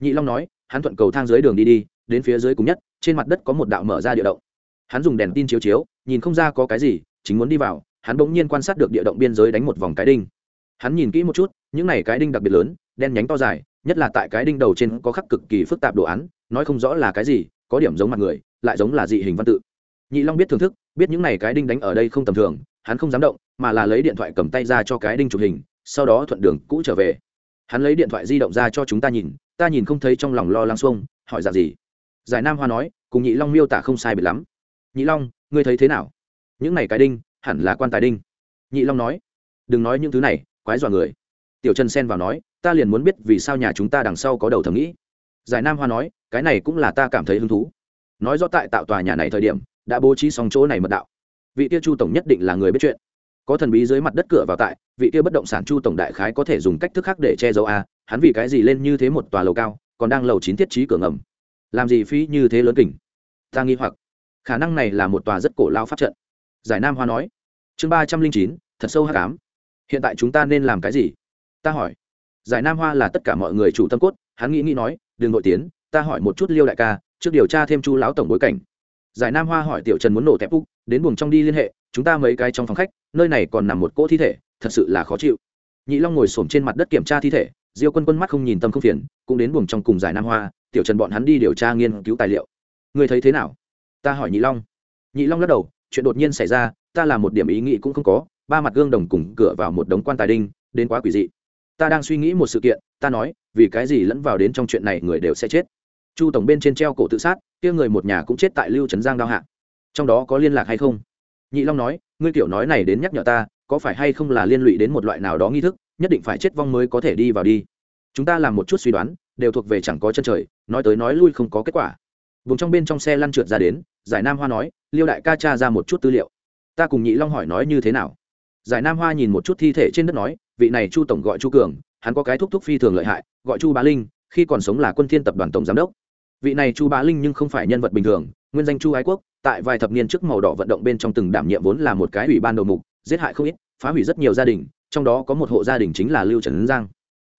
Nhị long nói, hắn thuận cầu thang dưới đường đi đi, đến phía dưới cùng nhất, trên mặt đất có một đạo mở ra địa động. Hắn dùng đèn tin chiếu chiếu, nhìn không ra có cái gì, chính muốn đi vào, hắn bỗng nhiên quan sát được địa động biên giới đánh một vòng cái đinh. Hắn nhìn kỹ một chút, những này cái đinh đặc biệt lớn, đen nhánh to dài, nhất là tại cái đinh đầu trên có khắc cực kỳ phức tạp đồ án, nói không rõ là cái gì, có điểm giống mặt người lại giống là dị hình văn tự. Nhị long biết thưởng thức, biết những này cái đinh đánh ở đây không tầm thường, hắn không dám động, mà là lấy điện thoại cầm tay ra cho cái đinh chụp hình, sau đó thuận đường cũ trở về. Hắn lấy điện thoại di động ra cho chúng ta nhìn ta nhìn không thấy trong lòng lo lắng xuông, hỏi dạng gì. Giải nam hoa nói, cùng nhị long miêu tả không sai biệt lắm. Nhị long, ngươi thấy thế nào? Những này cái đinh, hẳn là quan tài đinh. Nhị long nói, đừng nói những thứ này, quái dọa người. Tiểu trần xen vào nói, ta liền muốn biết vì sao nhà chúng ta đằng sau có đầu thầm nghĩ. Giải nam hoa nói, cái này cũng là ta cảm thấy hứng thú nói rõ tại tạo tòa nhà này thời điểm, đã bố trí xong chỗ này mật đạo. Vị tiêu chu tổng nhất định là người biết chuyện. Có thần bí dưới mặt đất cửa vào tại, vị tiêu bất động sản chu tổng đại khái có thể dùng cách thức khác để che giấu a, hắn vì cái gì lên như thế một tòa lầu cao, còn đang lầu chín thiết trí cửa ngầm. Làm gì phí như thế lớn kỉnh? Ta nghi hoặc. Khả năng này là một tòa rất cổ lao pháp trận. Giải nam hoa nói. Chương ba trăm linh chín, thật sâu hát cám hiện tại chúng ta nên làm cái gì? Ta hỏi. Giải nam hoa là tất cả mọi người chủ tâm cốt, hắn nghĩ nghĩ nói, đừng nội tiến, ta hỏi một chút liêu đại ca trước điều tra thêm chu lão tổng bối cảnh. Giải nam hoa hỏi tiểu trần muốn nổ tép úc, đến buồng trong đi liên hệ, chúng ta mấy cái trong phòng khách, nơi này còn nằm một cỗ thi thể, thật sự là khó chịu. Nhị long ngồi s trên mặt đất kiểm tra thi thể, diêu quân quân mắt không nhìn tâm không phiền, cũng đến buồng trong cùng giải nam hoa, tiểu trần bọn hắn đi điều tra nghiên cứu tài liệu. Người thấy thế nào? Ta hỏi nhị long. Nhị long lắc đầu, chuyện đột nhiên xảy ra, ta làm một điểm ý nghĩ cũng không có, ba mặt gương đồng cùng cửa vào một đống quan tài đinh, đến quá quỷ dị. Ta đang suy nghĩ một sự kiện, ta nói, vì cái gì lẫn vào đến trong chuyện này người đều sẽ chết? Chu tổng bên trên treo cổ tự sát, kia người một nhà cũng chết tại lưu trấn giang đao hạ. Trong đó có liên lạc hay không? Nhị long nói, ngươi tiểu nói này đến nhắc nhở ta, có phải hay không là liên lụy đến một loại nào đó nghi thức, nhất định phải chết vong mới có thể đi vào đi. Chúng ta làm một chút suy đoán, đều thuộc về chẳng có chân trời, nói tới nói lui không có kết quả. Vùng trong bên trong xe lăn trượt ra đến, giải nam hoa nói, liêu đại ca cha ra một chút tư liệu. Ta cùng nhị long hỏi nói như thế nào? Giải nam hoa nhìn một chút thi thể trên đất nói, vị này chu tổng gọi chu cường, hắn có cái thúc thúc phi thường lợi hại, gọi chu bá linh, khi còn sống là quân thiên tập đoàn tổng giám đốc vị này chu bá linh nhưng không phải nhân vật bình thường, nguyên danh chu ái quốc, tại vài thập niên trước màu đỏ vận động bên trong từng đảm nhiệm vốn là một cái ủy ban đầu mục, giết hại không ít, phá hủy rất nhiều gia đình, trong đó có một hộ gia đình chính là lưu trấn giang.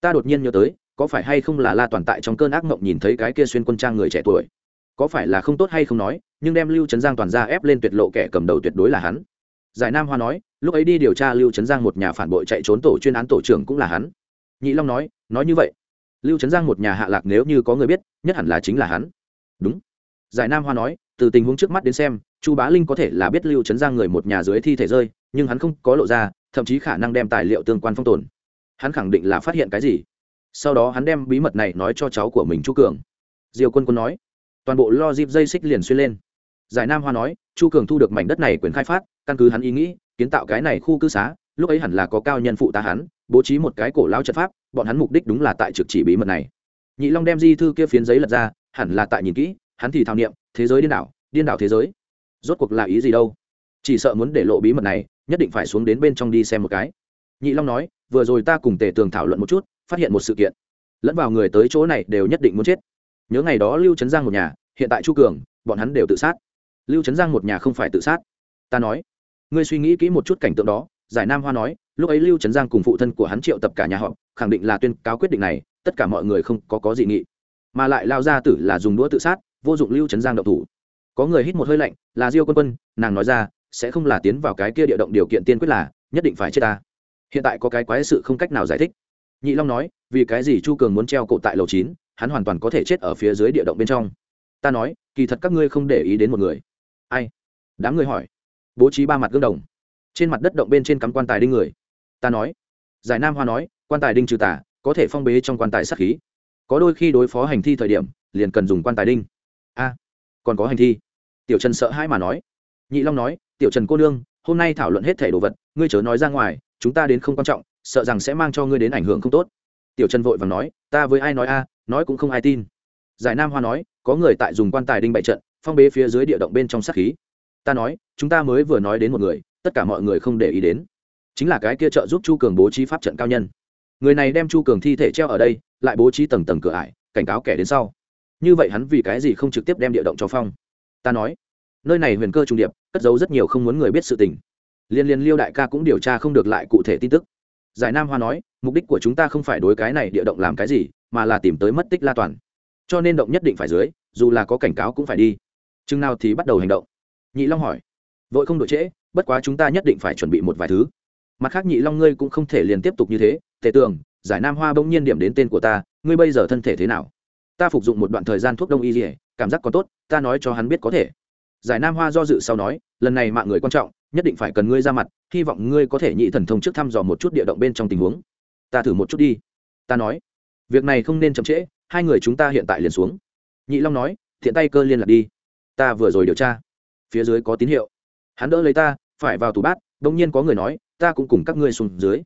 Ta đột nhiên nhớ tới, có phải hay không là la toàn tại trong cơn ác mộng nhìn thấy cái kia xuyên quân trang người trẻ tuổi? Có phải là không tốt hay không nói, nhưng đem lưu trấn giang toàn ra ép lên tuyệt lộ kẻ cầm đầu tuyệt đối là hắn. Giải nam hoa nói, lúc ấy đi điều tra lưu trấn giang một nhà phản bội chạy trốn tổ chuyên án tổ trưởng cũng là hắn. Nhị long nói nói như vậy lưu trấn giang một nhà hạ lạc nếu như có người biết, nhất hẳn là chính là hắn. Đúng. Giải nam hoa nói, từ tình huống trước mắt đến xem, chu bá linh có thể là biết lưu trấn giang người một nhà dưới thi thể rơi, nhưng hắn không có lộ ra, thậm chí khả năng đem tài liệu tương quan phong tồn. Hắn khẳng định là phát hiện cái gì. Sau đó hắn đem bí mật này nói cho cháu của mình chu cường. Diều quân quân nói, toàn bộ lo dịp dây xích liền xuyên lên. Giải nam hoa nói, chu cường thu được mảnh đất này quyền khai phát, căn cứ hắn ý nghĩ, kiến tạo cái này khu cư xá lúc ấy hẳn là có cao nhân phụ tá hắn, bố trí một cái cổ lao trận pháp, bọn hắn mục đích đúng là tại trực chỉ bí mật này. Nhị long đem di thư kia phiến giấy lật ra, hẳn là tại nhìn kỹ, hắn thì thao niệm, thế giới điên đảo điên đảo thế giới. Rốt cuộc là ý gì đâu? Chỉ sợ muốn để lộ bí mật này, nhất định phải xuống đến bên trong đi xem một cái. Nhị long nói, vừa rồi ta cùng tề tường thảo luận một chút, phát hiện một sự kiện. Lẫn vào người tới chỗ này đều nhất định muốn chết. Nhớ ngày đó lưu trấn giang một nhà, hiện tại chu cường, bọn hắn đều tự sát. Lưu trấn giang một nhà không phải tự sát. Ta nói, ngươi suy nghĩ kỹ một chút cảnh tượng đó giải nam hoa nói, lúc ấy lưu trấn giang cùng phụ thân của hắn triệu tập cả nhà họ khẳng định là tuyên cáo quyết định này, tất cả mọi người không có có gì nghị. Mà lại lao ra tử là dùng đũa tự sát, vô dụng lưu trấn giang động thủ. Có người hít một hơi lạnh, là diêu quân quân, nàng nói ra, sẽ không là tiến vào cái kia địa động điều kiện tiên quyết là, nhất định phải chết ta. Hiện tại có cái quái sự không cách nào giải thích. Nhị long nói, vì cái gì chu cường muốn treo cổ tại lầu chín, hắn hoàn toàn có thể chết ở phía dưới địa động bên trong. Ta nói, kỳ thật các ngươi không để ý đến một người. Ai? Đám người hỏi. Bố trí ba mặt gương đồng trên mặt đất động bên trên cắm quan tài đinh người. Ta nói. Giải nam hoa nói, quan tài đinh trừ tả có thể phong bế trong quan tài sát khí. Có đôi khi đối phó hành thi thời điểm, liền cần dùng quan tài đinh. A, còn có hành thi. Tiểu trần sợ hãi mà nói. Nhị long nói, tiểu trần cô nương, hôm nay thảo luận hết thẻ đồ vật, ngươi chớ nói ra ngoài, chúng ta đến không quan trọng, sợ rằng sẽ mang cho ngươi đến ảnh hưởng không tốt. Tiểu trần vội và nói, ta với ai nói a, nói cũng không ai tin. Giải nam hoa nói, có người tại dùng quan tài đinh bại trận, phong bế phía dưới địa động bên trong sát khí. Ta nói, chúng ta mới vừa nói đến một người tất cả mọi người không để ý đến. Chính là cái kia trợ giúp chu cường bố trí pháp trận cao nhân. Người này đem chu cường thi thể treo ở đây, lại bố trí tầng tầng cửa ải, cảnh cáo kẻ đến sau. Như vậy hắn vì cái gì không trực tiếp đem địa động cho phong? Ta nói, nơi này huyền cơ trung điệp, cất giấu rất nhiều không muốn người biết sự tình. Liên liên liêu đại ca cũng điều tra không được lại cụ thể tin tức. Giải nam hoa nói, mục đích của chúng ta không phải đối cái này địa động làm cái gì, mà là tìm tới mất tích la toàn. Cho nên động nhất định phải dưới, dù là có cảnh cáo cũng phải đi. Chừng nào thì bắt đầu hành động? Nhị long hỏi. Vội không đội trễ bất quá chúng ta nhất định phải chuẩn bị một vài thứ. Mặt khác, nhị long ngươi cũng không thể liền tiếp tục như thế. Tề tường, giải nam hoa bỗng nhiên điểm đến tên của ta, ngươi bây giờ thân thể thế nào? Ta phục dụng một đoạn thời gian thuốc đông y dỉa cảm giác còn tốt, ta nói cho hắn biết có thể. Giải nam hoa do dự sau nói, lần này mạng người quan trọng, nhất định phải cần ngươi ra mặt, hy vọng ngươi có thể nhị thần thông trước thăm dò một chút địa động bên trong tình huống. Ta thử một chút đi. Ta nói, việc này không nên chậm trễ, hai người chúng ta hiện tại liền xuống. Nhị long nói, thiện tay cơ liên lạc đi. Ta vừa rồi điều tra, phía dưới có tín hiệu. Hắn đỡ lấy ta phải vào tủ bát đông nhiên có người nói, ta cũng cùng các ngươi xuống dưới.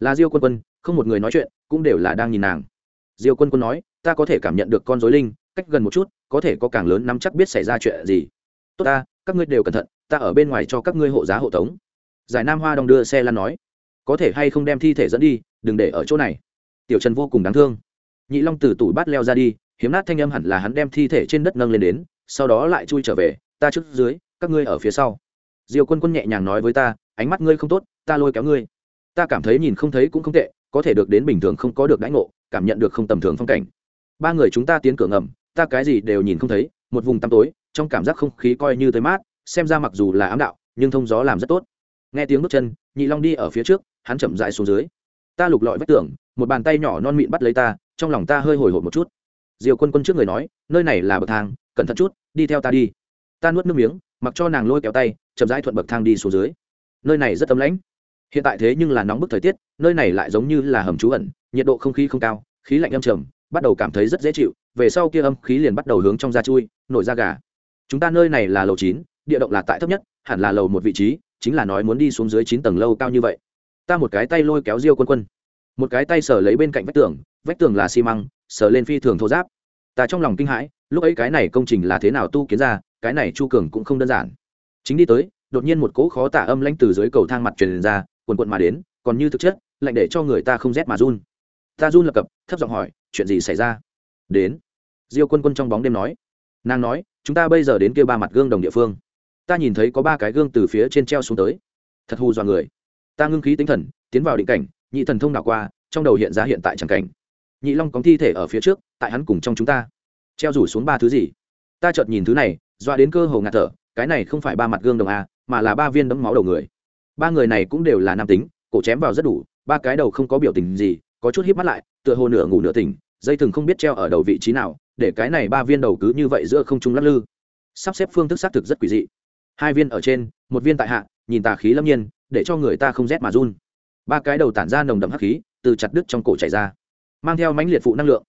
Là diêu quân quân, không một người nói chuyện, cũng đều là đang nhìn nàng. Diêu quân quân nói, ta có thể cảm nhận được con dối linh, cách gần một chút, có thể có càng lớn nắm chắc biết xảy ra chuyện gì. Tốt ta, các ngươi đều cẩn thận, ta ở bên ngoài cho các ngươi hộ giá hộ tống. Giải nam hoa đong đưa xe lan nói, có thể hay không đem thi thể dẫn đi, đừng để ở chỗ này. Tiểu trần vô cùng đáng thương. Nhị long từ tủ bát leo ra đi, hiếm nát thanh âm hẳn là hắn đem thi thể trên đất nâng lên đến, sau đó lại chui trở về, ta trước dưới, các ngươi ở phía sau diều quân quân nhẹ nhàng nói với ta, ánh mắt ngươi không tốt, ta lôi kéo ngươi. Ta cảm thấy nhìn không thấy cũng không tệ, có thể được đến bình thường không có được đãi ngộ, cảm nhận được không tầm thường phong cảnh. Ba người chúng ta tiến cửa ngầm, ta cái gì đều nhìn không thấy, một vùng tăm tối, trong cảm giác không khí coi như tới mát, xem ra mặc dù là ám đạo, nhưng thông gió làm rất tốt. Nghe tiếng bước chân, nhị long đi ở phía trước, hắn chậm dại xuống dưới. Ta lục lọi vách tường, một bàn tay nhỏ non mịn bắt lấy ta, trong lòng ta hơi hồi hộp một chút. Diều quân quân trước người nói, nơi này là bậc thang, cẩn thận chút, đi theo ta đi. Ta nuốt nước miếng mặc cho nàng lôi kéo tay, chậm rãi thuận bậc thang đi xuống dưới. Nơi này rất ấm lãnh. Hiện tại thế nhưng là nóng bức thời tiết, nơi này lại giống như là hầm trú ẩn, nhiệt độ không khí không cao, khí lạnh âm trầm, bắt đầu cảm thấy rất dễ chịu, về sau kia âm khí liền bắt đầu hướng trong da chui, nổi da gà. Chúng ta nơi này là lầu chín, địa động là tại thấp nhất, hẳn là lầu một vị trí, chính là nói muốn đi xuống dưới chín tầng lâu cao như vậy. Ta một cái tay lôi kéo diêu quân quân. Một cái tay sờ lấy bên cạnh vách tường vách tường là xi măng, sờ lên phi thường thô giáp ta trong lòng kinh hãi, lúc ấy cái này công trình là thế nào tu kiến ra cái này chu cường cũng không đơn giản. Chính đi tới, đột nhiên một cỗ khó tả âm lãnh từ dưới cầu thang mặt truyền ra quần quận mà đến, còn như thực chất, lạnh để cho người ta không rét mà run. Ta run lập cập, thấp giọng hỏi, chuyện gì xảy ra? Đến. Diêu quân quân trong bóng đêm nói. Nàng nói, chúng ta bây giờ đến kêu ba mặt gương đồng địa phương. Ta nhìn thấy có ba cái gương từ phía trên treo xuống tới. Thật hù dọa người. Ta ngưng khí tinh thần, tiến vào định cảnh, nhị thần thông đảo qua, trong đầu hiện ra hiện tại tràng cảnh. Nhị long có thi thể ở phía trước, tại hắn cùng trong chúng ta. Treo rủ xuống ba thứ gì? Ta chợt nhìn thứ này, dọa đến cơ hồ ngạt thở, cái này không phải ba mặt gương đồng a mà là ba viên đấm máu đầu người. Ba người này cũng đều là nam tính, cổ chém vào rất đủ, ba cái đầu không có biểu tình gì, có chút híp mắt lại, tựa hồ nửa ngủ nửa tỉnh, dây thừng không biết treo ở đầu vị trí nào, để cái này ba viên đầu cứ như vậy giữa không trung lắc lư. Sắp xếp phương thức xác thực rất quỷ dị. Hai viên ở trên, một viên tại hạ, nhìn tà khí lâm nhiên, để cho người ta không rét mà run. Ba cái đầu tản ra nồng đậm hắc khí, từ chặt đứt trong cổ chảy ra, mang theo mãnh liệt phụ năng lượng.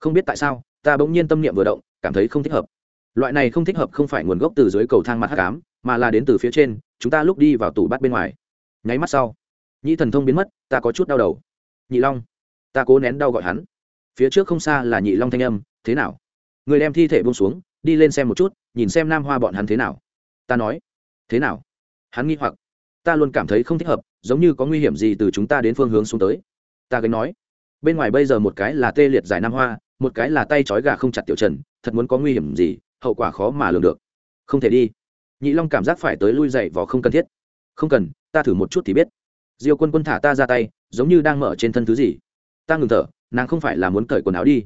Không biết tại sao, ta bỗng nhiên tâm niệm vừa động, cảm thấy không thích hợp loại này không thích hợp không phải nguồn gốc từ dưới cầu thang mặt hắc ám, mà là đến từ phía trên, chúng ta lúc đi vào tủ bát bên ngoài. Nháy mắt sau, nhĩ thần thông biến mất, ta có chút đau đầu. Nhị long, ta cố nén đau gọi hắn. Phía trước không xa là nhị long thanh âm, thế nào? Người đem thi thể buông xuống, đi lên xem một chút, nhìn xem nam hoa bọn hắn thế nào. Ta nói, thế nào? Hắn nghi hoặc, ta luôn cảm thấy không thích hợp, giống như có nguy hiểm gì từ chúng ta đến phương hướng xuống tới. Ta gánh nói, bên ngoài bây giờ một cái là tê liệt giải nam hoa, một cái là tay trói gà không chặt tiểu trần, thật muốn có nguy hiểm gì hậu quả khó mà lường được. Không thể đi. Nhị long cảm giác phải tới lui dậy vò không cần thiết. Không cần, ta thử một chút thì biết. Diêu quân quân thả ta ra tay, giống như đang mở trên thân thứ gì. Ta ngừng thở, nàng không phải là muốn cởi quần áo đi.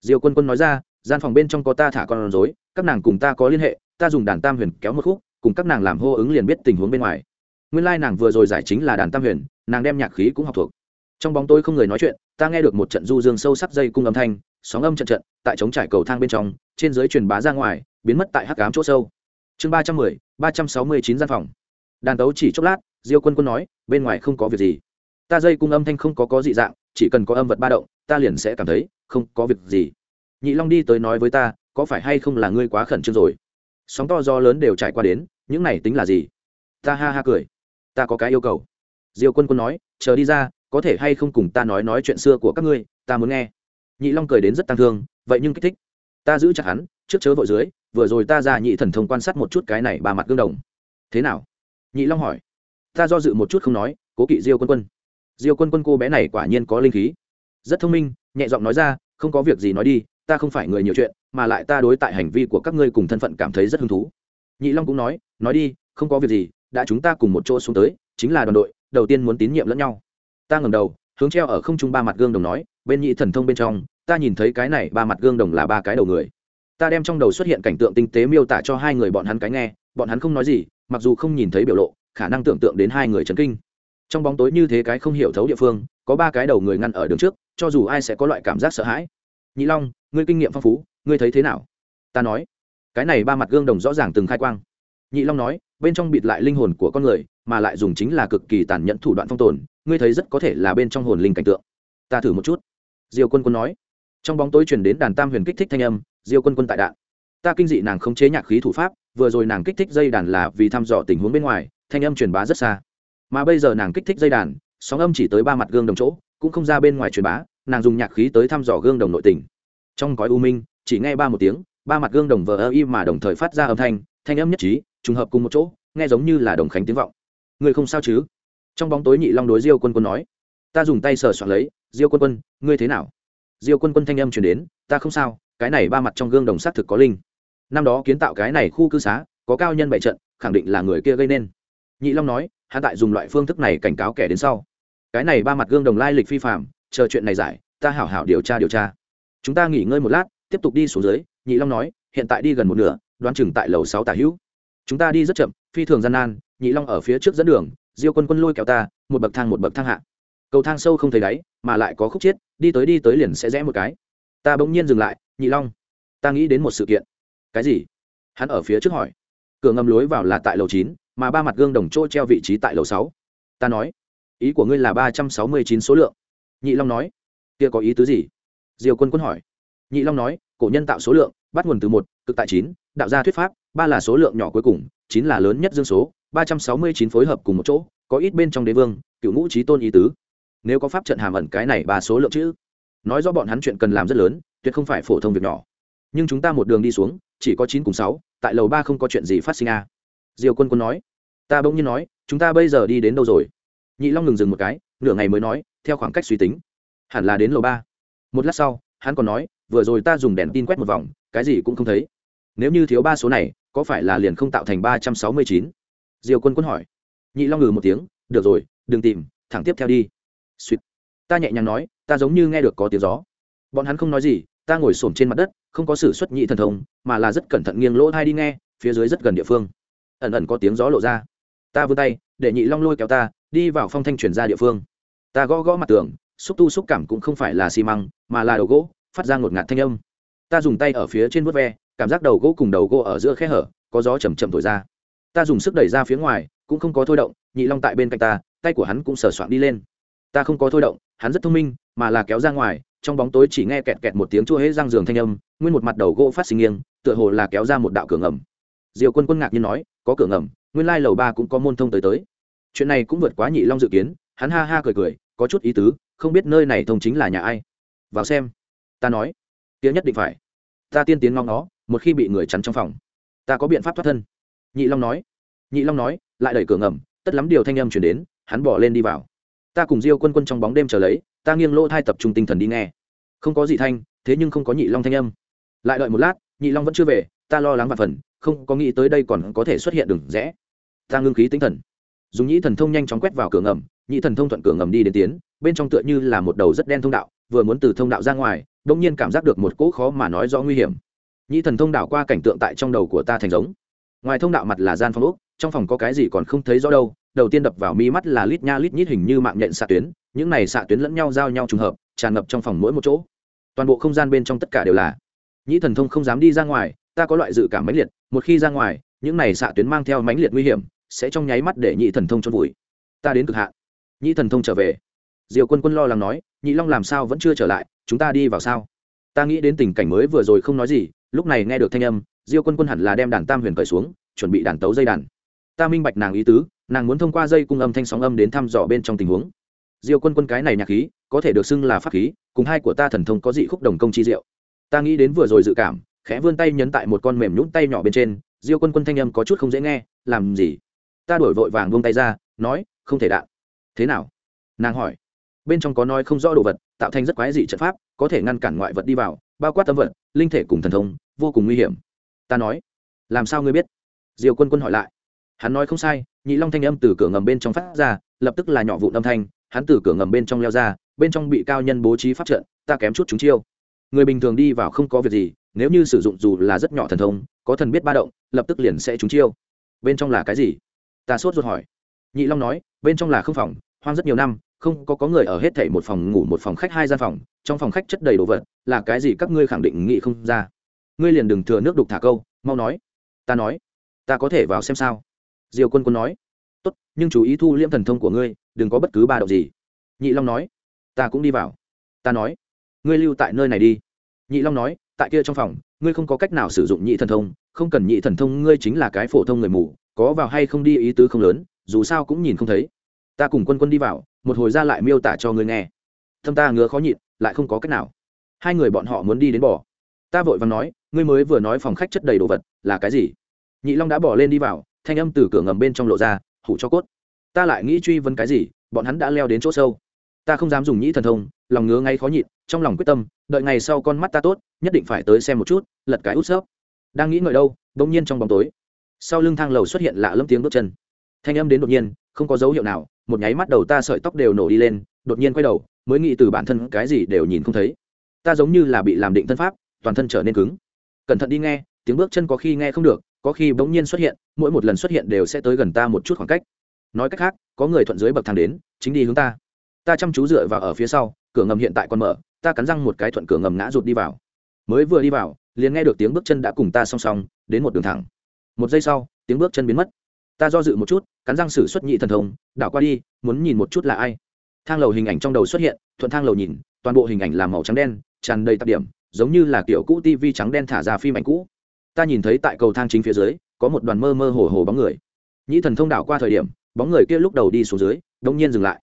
Diêu quân quân nói ra, gian phòng bên trong có ta thả con rối, các nàng cùng ta có liên hệ, ta dùng đàn tam huyền kéo một khúc, cùng các nàng làm hô ứng liền biết tình huống bên ngoài. Nguyên lai、like、nàng vừa rồi giải chính là đàn tam huyền, nàng đem nhạc khí cũng học thuộc. Trong bóng tôi không người nói chuyện ta nghe được một trận du dương sâu sắc dây cung âm thanh, sóng âm trận trận, tại trống trải cầu thang bên trong, trên dưới truyền bá ra ngoài, biến mất tại hắc cám chỗ sâu. Chương ba trăm mười, ba trăm sáu mươi chín gian phòng. Đàn tấu chỉ chốc lát, diêu quân quân nói, bên ngoài không có việc gì. Ta dây cung âm thanh không có có dị dạng, chỉ cần có âm vật ba động, ta liền sẽ cảm thấy, không có việc gì. Nhị long đi tới nói với ta, có phải hay không là ngươi quá khẩn trương rồi? Sóng to do lớn đều trải qua đến, những này tính là gì? Ta ha ha cười. Ta có cái yêu cầu. Diêu quân quân nói, chờ đi ra có thể hay không cùng ta nói nói chuyện xưa của các ngươi, ta muốn nghe. Nhị long cười đến rất tăng thương, vậy nhưng kích thích. Ta giữ chặt hắn, trước chớ vội dưới, vừa rồi ta ra nhị thần thông quan sát một chút cái này ba mặt gương đồng. Thế nào? Nhị long hỏi. Ta do dự một chút không nói, cố kỵ diêu quân quân. Diêu quân quân cô bé này quả nhiên có linh khí. Rất thông minh, nhẹ giọng nói ra, không có việc gì nói đi, ta không phải người nhiều chuyện, mà lại ta đối tại hành vi của các ngươi cùng thân phận cảm thấy rất hứng thú. Nhị long cũng nói nói đi, không có việc gì, đã chúng ta cùng một chỗ xuống tới, chính là đoàn đội, đầu tiên muốn tín nhiệm lẫn nhau ta ngầm đầu, hướng treo ở không trung ba mặt gương đồng nói, bên nhị thần thông bên trong, ta nhìn thấy cái này ba mặt gương đồng là ba cái đầu người. Ta đem trong đầu xuất hiện cảnh tượng tinh tế miêu tả cho hai người bọn hắn cái nghe, bọn hắn không nói gì, mặc dù không nhìn thấy biểu lộ, khả năng tưởng tượng đến hai người chấn kinh. Trong bóng tối như thế cái không hiểu thấu địa phương, có ba cái đầu người ngăn ở đường trước, cho dù ai sẽ có loại cảm giác sợ hãi. Nhị long, ngươi kinh nghiệm phong phú, ngươi thấy thế nào? Ta nói. Cái này ba mặt gương đồng rõ ràng từng khai quang. Nhị long nói, bên trong bịt lại linh hồn của con người, mà lại dùng chính là cực kỳ tàn nhẫn thủ đoạn phong tồn ngươi thấy rất có thể là bên trong hồn linh cảnh tượng. Ta thử một chút. Diêu quân quân nói. Trong bóng tối truyền đến đàn tam huyền kích thích thanh âm, diêu quân quân tại đạn. Ta kinh dị nàng không chế nhạc khí thủ pháp, vừa rồi nàng kích thích dây đàn là vì thăm dò tình huống bên ngoài, thanh âm truyền bá rất xa. Mà bây giờ nàng kích thích dây đàn, sóng âm chỉ tới ba mặt gương đồng chỗ, cũng không ra bên ngoài truyền bá, nàng dùng nhạc khí tới thăm dò gương đồng nội tình. Trong gói u minh, chỉ nghe ba một tiếng, ba mặt gương đồng vờ ơ y mà đồng thời phát ra âm thanh thanh âm nhất trí, trùng hợp cùng một chỗ, nghe giống như là đồng khánh tiếng vọng. Người không sao chứ? Trong bóng tối nhị long đối diêu quân quân nói, ta dùng tay sờ soạn lấy, diêu quân quân, ngươi thế nào? Diêu quân quân thanh âm chuyển đến, ta không sao, cái này ba mặt trong gương đồng xác thực có linh. Năm đó kiến tạo cái này khu cư xá, có cao nhân bại trận, khẳng định là người kia gây nên. Nhị long nói hạ tại dùng loại phương thức này cảnh cáo kẻ đến sau. Cái này ba mặt gương đồng lai lịch phi phạm chờ chuyện này giải, ta hảo hảo điều tra điều tra. Chúng ta nghỉ ngơi một lát, tiếp tục đi xuống dưới. Nhị long nói, hiện tại đi gần một nửa, đoán chừng tại lầu sáu tả hữu. Chúng ta đi rất chậm, phi thường gian nan, nhị long ở phía trước dẫn đường diêu quân quân lôi kéo ta, một bậc thang một bậc thang hạ. Cầu thang sâu không thấy đáy, mà lại có khúc chiết, đi tới đi tới liền sẽ rẽ một cái. Ta bỗng nhiên dừng lại, nhị long, ta nghĩ đến một sự kiện. Cái gì? Hắn ở phía trước hỏi. Cửa ngầm lối vào là tại lầu chín, mà ba mặt gương đồng chỗ treo vị trí tại lầu sáu. Ta nói, ý của ngươi là ba trăm sáu mươi chín số lượng. Nhị long nói, kia có ý tứ gì? Diều quân quân hỏi. Nhị long nói, cổ nhân tạo số lượng, bắt nguồn từ một, cực tại chín, đạo gia thuyết pháp, ba là số lượng nhỏ cuối cùng, chín là lớn nhất dương số ba trăm sáu mươi chín phối hợp cùng một chỗ, có ít bên trong đế vương, cựu ngũ trí tôn ý tứ. Nếu có pháp trận hàm ẩn cái này ba số lượng chữ, nói rõ bọn hắn chuyện cần làm rất lớn, tuyệt không phải phổ thông việc nhỏ. Nhưng chúng ta một đường đi xuống, chỉ có chín cùng sáu, tại lầu ba không có chuyện gì phát sinh a. À. diều quân quân nói. Ta bỗng nhiên nói, chúng ta bây giờ đi đến đâu rồi? Nhị long ngừng dừng một cái, nửa ngày mới nói, theo khoảng cách suy tính. Hẳn là đến lầu ba. Một lát sau, hắn còn nói, vừa rồi ta dùng đèn tin quét một vòng, cái gì cũng không thấy. Nếu như thiếu ba số này, có phải là liền không tạo thành ba trăm sáu mươi chín? Diều quân quân hỏi. Nhị long ngừ một tiếng, được rồi, đừng tìm, thẳng tiếp theo đi. Suýt. Ta nhẹ nhàng nói, ta giống như nghe được có tiếng gió. Bọn hắn không nói gì, ta ngồi s trên mặt đất, không có sự xuất nhị thần thông, mà là rất cẩn thận nghiêng lỗ thai đi nghe, phía dưới rất gần địa phương. Ẩn ẩn có tiếng gió lộ ra. Ta vươn tay, để nhị long lôi kéo ta, đi vào phong thanh chuyển ra địa phương. Ta gõ gõ mặt tường, xúc tu xúc cảm cũng không phải là xi măng, mà là đầu gỗ, phát ra ngột ngạt thanh âm. Ta dùng tay ở phía trên vớt ve, cảm giác đầu gỗ cùng đầu gỗ ở giữa khe hở, có gió chầm chậm thổi ra ta dùng sức đẩy ra phía ngoài, cũng không có thôi động, nhị long tại bên cạnh ta, tay của hắn cũng sờ soạn đi lên. Ta không có thôi động, hắn rất thông minh, mà là kéo ra ngoài, trong bóng tối chỉ nghe kẹt kẹt một tiếng chua hễ răng giường thanh âm, nguyên một mặt đầu gỗ phát sinh nghiêng, tựa hồ là kéo ra một đạo cửa ngầm. Diều quân quân ngạc nhiên nói, có cửa ngầm, nguyên lai lầu ba cũng có môn thông tới tới. Chuyện này cũng vượt quá nhị long dự kiến, hắn ha ha cười cười, có chút ý tứ, không biết nơi này thông chính là nhà ai. Vào xem. Ta nói tiếng nhất định phải. Ta tiên tiến ngong nó một khi bị người chắn trong phòng, ta có biện pháp thoát thân nhị long nói, nhị long nói, lại đẩy cửa ngầm, tất lắm điều thanh âm chuyển đến, hắn bỏ lên đi vào. Ta cùng diêu quân quân trong bóng đêm chờ lấy, ta nghiêng lỗ thai tập trung tinh thần đi nghe. Không có gì thanh, thế nhưng không có nhị long thanh âm. Lại đợi một lát, nhị long vẫn chưa về, ta lo lắng và phần, không có nghĩ tới đây còn có thể xuất hiện đường rẽ. Ta ngưng khí tinh thần. Dùng nhĩ thần thông nhanh chóng quét vào cửa ngầm nhị thần thông thuận cửa ngầm đi đến tiến, bên trong tựa như là một đầu rất đen thông đạo, vừa muốn từ thông đạo ra ngoài đ ỗ n g nhiên cảm giác được một cỗ khó mà nói rõ nguy hiểm. Nhị thần thông đạo qua cảnh tượng tại trong đầu của ta thành giống ngoài thông đạo mặt là gian phòng úc trong phòng có cái gì còn không thấy rõ đâu, đầu tiên đập vào mi mắt là lít nha lít nhít hình như mạng nhện xạ tuyến, những này xạ tuyến lẫn nhau giao nhau trùng hợp, tràn ngập trong phòng mỗi một chỗ. Toàn bộ không gian bên trong tất cả đều là. Nhĩ thần thông không dám đi ra ngoài, ta có loại dự cảm mãnh liệt, một khi ra ngoài, những này xạ tuyến mang theo mãnh liệt nguy hiểm, sẽ trong nháy mắt để nhị thần thông trôn vùi. Ta đến cực hạn. Nhị thần thông trở về. Diều quân quân lo lắng nói, nhị long làm sao vẫn chưa trở lại, chúng ta đi vào sao? Ta nghĩ đến tình cảnh mới vừa rồi không nói gì, lúc này nghe được thanh âm diêu quân quân hẳn là đem đàn tam huyền cởi xuống, chuẩn bị đàn tấu dây đàn. Ta minh bạch nàng ý tứ, nàng muốn thông qua dây cung âm thanh sóng âm đến thăm dò bên trong tình huống. Diêu quân quân cái này nhạc khí, có thể được xưng là pháp khí, cùng hai của ta thần thông có dị khúc đồng công chi diệu. Ta nghĩ đến vừa rồi dự cảm, khẽ vươn tay nhấn tại một con mềm nhũng tay nhỏ bên trên, diêu quân quân thanh âm có chút không dễ nghe, làm gì? Ta đổi vội vàng buông tay ra, nói, không thể đạn. Thế nào? Nàng hỏi. Bên trong có nói không rõ đồ vật, tạo thành rất quái dị trận pháp, có thể ngăn cản ngoại vật đi vào, bao quát tâm vật, linh thể cùng thần thông, vô cùng nguy hiểm ta nói, làm sao ngươi biết? Diều quân quân hỏi lại. Hắn nói không sai, nhị long thanh âm từ cửa ngầm bên trong phát ra, lập tức là nhỏ vụ âm thanh, hắn từ cửa ngầm bên trong leo ra, bên trong bị cao nhân bố trí pháp trận, ta kém chút chúng chiêu. Người bình thường đi vào không có việc gì, nếu như sử dụng dù là rất nhỏ thần thông, có thần biết ba động, lập tức liền sẽ trúng chiêu. Bên trong là cái gì? Ta sốt ruột hỏi. Nhị long nói, bên trong là không phòng, hoang rất nhiều năm, không có có người ở hết thảy một phòng ngủ một phòng khách hai gian phòng, trong phòng khách chất đầy đồ vật, là cái gì các ngươi khẳng định nghĩ không ra? Ngươi liền đừng thừa nước đục thả câu, mau nói. Ta nói, ta có thể vào xem sao. Diều quân quân nói. Tốt, nhưng chú ý thu liễm thần thông của ngươi, đừng có bất cứ ba động gì. Nhị long nói. Ta cũng đi vào. Ta nói, ngươi lưu tại nơi này đi. Nhị long nói. Tại kia trong phòng, ngươi không có cách nào sử dụng nhị thần thông, không cần nhị thần thông ngươi chính là cái phổ thông người mù, có vào hay không đi ý tứ không lớn, dù sao cũng nhìn không thấy. Ta cùng quân quân đi vào, một hồi ra lại miêu tả cho ngươi nghe. Thâm ta ngứa khó nhịn, lại không có cách nào. Hai người bọn họ muốn đi đến bỏ ta vội vàng nói, ngươi mới vừa nói phòng khách chất đầy đồ vật, là cái gì? Nhị long đã bỏ lên đi vào, thanh âm từ cửa ngầm bên trong lộ ra, hủ cho cốt. Ta lại nghĩ truy vấn cái gì, bọn hắn đã leo đến chỗ sâu. Ta không dám dùng nhĩ thần thông, lòng ngứa ngay khó nhịn, trong lòng quyết tâm, đợi ngày sau con mắt ta tốt, nhất định phải tới xem một chút, lật cái út xớp đang nghĩ ngợi đâu, bỗng nhiên trong bóng tối, sau lưng thang lầu xuất hiện lạ lẫm tiếng bước chân. Thanh âm đến đột nhiên, không có dấu hiệu nào, một nháy mắt đầu ta sợi tóc đều nổ đi lên, đột nhiên quay đầu, mới nghĩ từ bản thân cái gì đều nhìn không thấy. Ta giống như là bị làm định thân pháp toàn thân trở nên cứng. Cẩn thận đi nghe, tiếng bước chân có khi nghe không được, có khi bỗng nhiên xuất hiện, mỗi một lần xuất hiện đều sẽ tới gần ta một chút khoảng cách. Nói cách khác, có người thuận dưới bậc thang đến, chính đi hướng ta. Ta chăm chú dựa vào ở phía sau, cửa ngầm hiện tại còn mở, ta cắn răng một cái thuận cửa ngầm ngã rụt đi vào. Mới vừa đi vào, liền nghe được tiếng bước chân đã cùng ta song song, đến một đường thẳng. Một giây sau, tiếng bước chân biến mất. Ta do dự một chút, cắn răng sử xuất nhị thần thông, đảo qua đi, muốn nhìn một chút là ai. Thang lầu hình ảnh trong đầu xuất hiện, thuận thang lầu nhìn, toàn bộ hình ảnh là màu trắng đen, tràn đầy tạp điểm giống như là kiểu cũ tv trắng đen thả ra phim ảnh cũ. Ta nhìn thấy tại cầu thang chính phía dưới, có một đoàn mơ mơ hồ hồ bóng người. Nhĩ thần thông đảo qua thời điểm, bóng người kia lúc đầu đi xuống dưới đông nhiên dừng lại.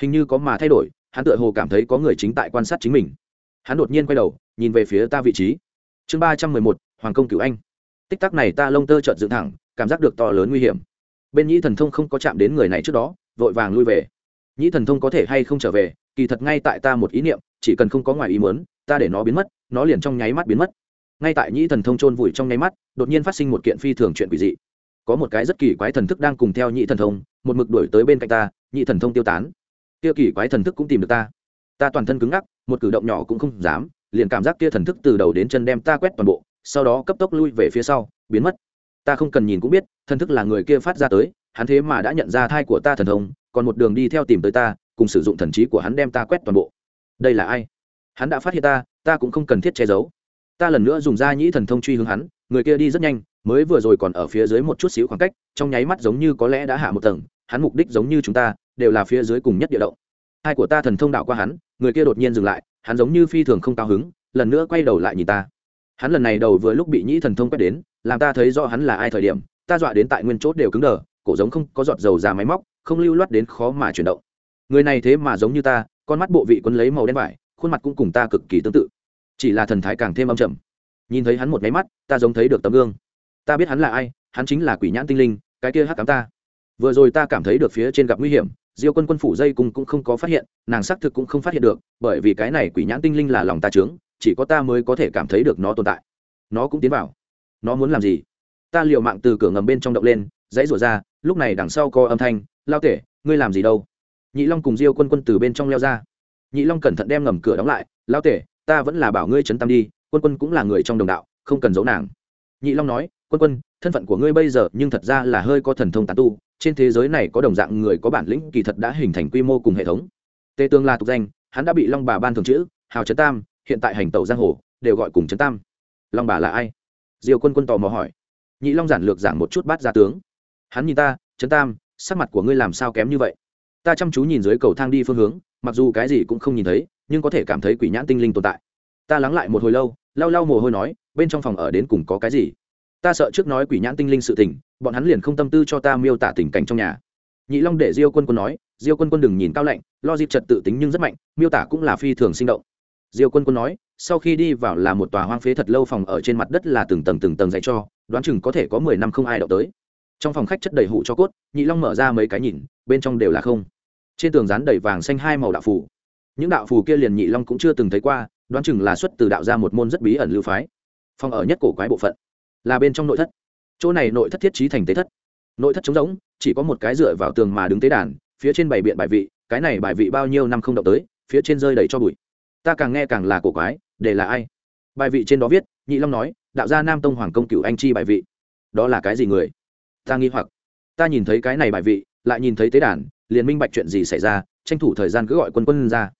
Hình như có mà thay đổi, hắn tựa hồ cảm thấy có người chính tại quan sát chính mình. Hắn đột nhiên quay đầu, nhìn về phía ta vị trí. Chương ba trăm mười một, hoàng công cửu anh. Tích tắc này ta lông tơ trợt dựng thẳng, cảm giác được to lớn nguy hiểm. Bên nhĩ thần thông không có chạm đến người này trước đó, vội vàng lui về. Nhĩ thần thông có thể hay không trở về, kỳ thật ngay tại ta một ý niệm chỉ cần không có ngoài ý muốn, ta để nó biến mất, nó liền trong nháy mắt biến mất. Ngay tại nhĩ thần thông chôn vùi trong nháy mắt, đột nhiên phát sinh một kiện phi thường chuyện quỷ dị. Có một cái rất kỳ quái thần thức đang cùng theo nhĩ thần thông, một mực đuổi tới bên cạnh ta nhị thần thông tiêu tán. Kia kỳ quái thần thức cũng tìm được ta. Ta toàn thân cứng ngắc, một cử động nhỏ cũng không dám, liền cảm giác kia thần thức từ đầu đến chân đem ta quét toàn bộ, sau đó cấp tốc lui về phía sau, biến mất. Ta không cần nhìn cũng biết, thần thức là người kia phát ra tới, hắn thế mà đã nhận ra thai của ta thần thông, còn một đường đi theo tìm tới ta, cùng sử dụng thần trí của hắn đem ta quét toàn bộ đây là ai? Hắn đã phát hiện ta ta cũng không cần thiết che giấu. Ta lần nữa dùng da nhĩ thần thông truy hướng hắn, người kia đi rất nhanh, mới vừa rồi còn ở phía dưới một chút xíu khoảng cách, trong nháy mắt giống như có lẽ đã hạ một tầng, hắn mục đích giống như chúng ta, đều là phía dưới cùng nhất địa động. Hai của ta thần thông đạo qua hắn, người kia đột nhiên dừng lại, hắn giống như phi thường không cao hứng, lần nữa quay đầu lại nhìn ta. Hắn lần này đầu vừa lúc bị nhĩ thần thông quét đến, làm ta thấy rõ hắn là ai thời điểm, ta dọa đến tại nguyên chốt đều cứng đờ, cổ giống không có giọt dầu ra máy móc, không lưu loát đến khó mà chuyển động. Người này thế mà giống như ta con mắt bộ vị quấn lấy màu đen vải, khuôn mặt cũng cùng ta cực kỳ tương tự. Chỉ là thần thái càng thêm âm trầm. Nhìn thấy hắn một máy mắt, ta giống thấy được tấm gương. Ta biết hắn là ai, hắn chính là quỷ nhãn tinh linh, cái kia hắc cám ta. Vừa rồi ta cảm thấy được phía trên gặp nguy hiểm, diêu quân quân phủ dây cùng cũng không có phát hiện, nàng xác thực cũng không phát hiện được, bởi vì cái này quỷ nhãn tinh linh là lòng ta trướng chỉ có ta mới có thể cảm thấy được nó tồn tại. Nó cũng tiến vào. Nó muốn làm gì? Ta liều mạng từ cửa ngầm bên trong động lên, dãy rủa ra, lúc này đằng sau có âm thanh, lao tể, ngươi làm gì đâu? Nhị long cùng diêu quân quân từ bên trong leo ra. Nhị long cẩn thận đem ngầm cửa đóng lại lao tể, ta vẫn là bảo ngươi trấn tam đi, quân quân cũng là người trong đồng đạo, không cần giấu nàng. Nhị long nói, quân quân, thân phận của ngươi bây giờ nhưng thật ra là hơi có thần thông tán tu, trên thế giới này có đồng dạng người có bản lĩnh kỳ thật đã hình thành quy mô cùng hệ thống. Tề tương là tục danh, hắn đã bị long bà ban thường chữ hào trấn tam, hiện tại hành tẩu giang hồ, đều gọi cùng trấn tam. Long bà là ai? Diều quân quân tò mò hỏi. Nhị long giản lược giảng một chút bát ra tướng. Hắn nhìn ta trấn tam, sắc mặt của ngươi làm sao kém như vậy? Ta chăm chú nhìn dưới cầu thang đi phương hướng, mặc dù cái gì cũng không nhìn thấy, nhưng có thể cảm thấy quỷ nhãn tinh linh tồn tại. Ta lắng lại một hồi lâu, lau lau mồ hôi nói, bên trong phòng ở đến cùng có cái gì? Ta sợ trước nói quỷ nhãn tinh linh sự tình, bọn hắn liền không tâm tư cho ta miêu tả tình cảnh trong nhà. Nhị long để diêu quân quân nói, diêu quân quân đừng nhìn cao lạnh, lo dịp trật tự tính nhưng rất mạnh, miêu tả cũng là phi thường sinh động. Diêu quân quân nói, sau khi đi vào là một tòa hoang phế thật lâu phòng ở trên mặt đất là từng tầng từng tầng dạy cho, đoán chừng có thể có mười năm không ai đậu tới. Trong phòng khách chất đầy hụ cho cốt, nhị long mở ra mấy cái nhìn, bên trong đều là không trên tường rán đầy vàng xanh hai màu đạo phù. Những đạo phù kia liền nhị long cũng chưa từng thấy qua, đoán chừng là xuất từ đạo ra một môn rất bí ẩn lưu phái. Phòng ở nhất cổ quái bộ phận, là bên trong nội thất. Chỗ này nội thất thiết trí thành tế thất. Nội thất trống rỗng, chỉ có một cái dựa vào tường mà đứng tế đàn, phía trên bảy biện bài vị, cái này bài vị bao nhiêu năm không động tới, phía trên rơi đầy cho bụi. Ta càng nghe càng là cổ quái, để là ai? Bài vị trên đó viết, nhị long nói, đạo gia nam tông hoàng công cửu anh chi bài vị. Đó là cái gì người? Ta nghi hoặc. Ta nhìn thấy cái này bài vị, lại nhìn thấy tế đàn liền minh bạch chuyện gì xảy ra, tranh thủ thời gian cứ gọi quân quân ra.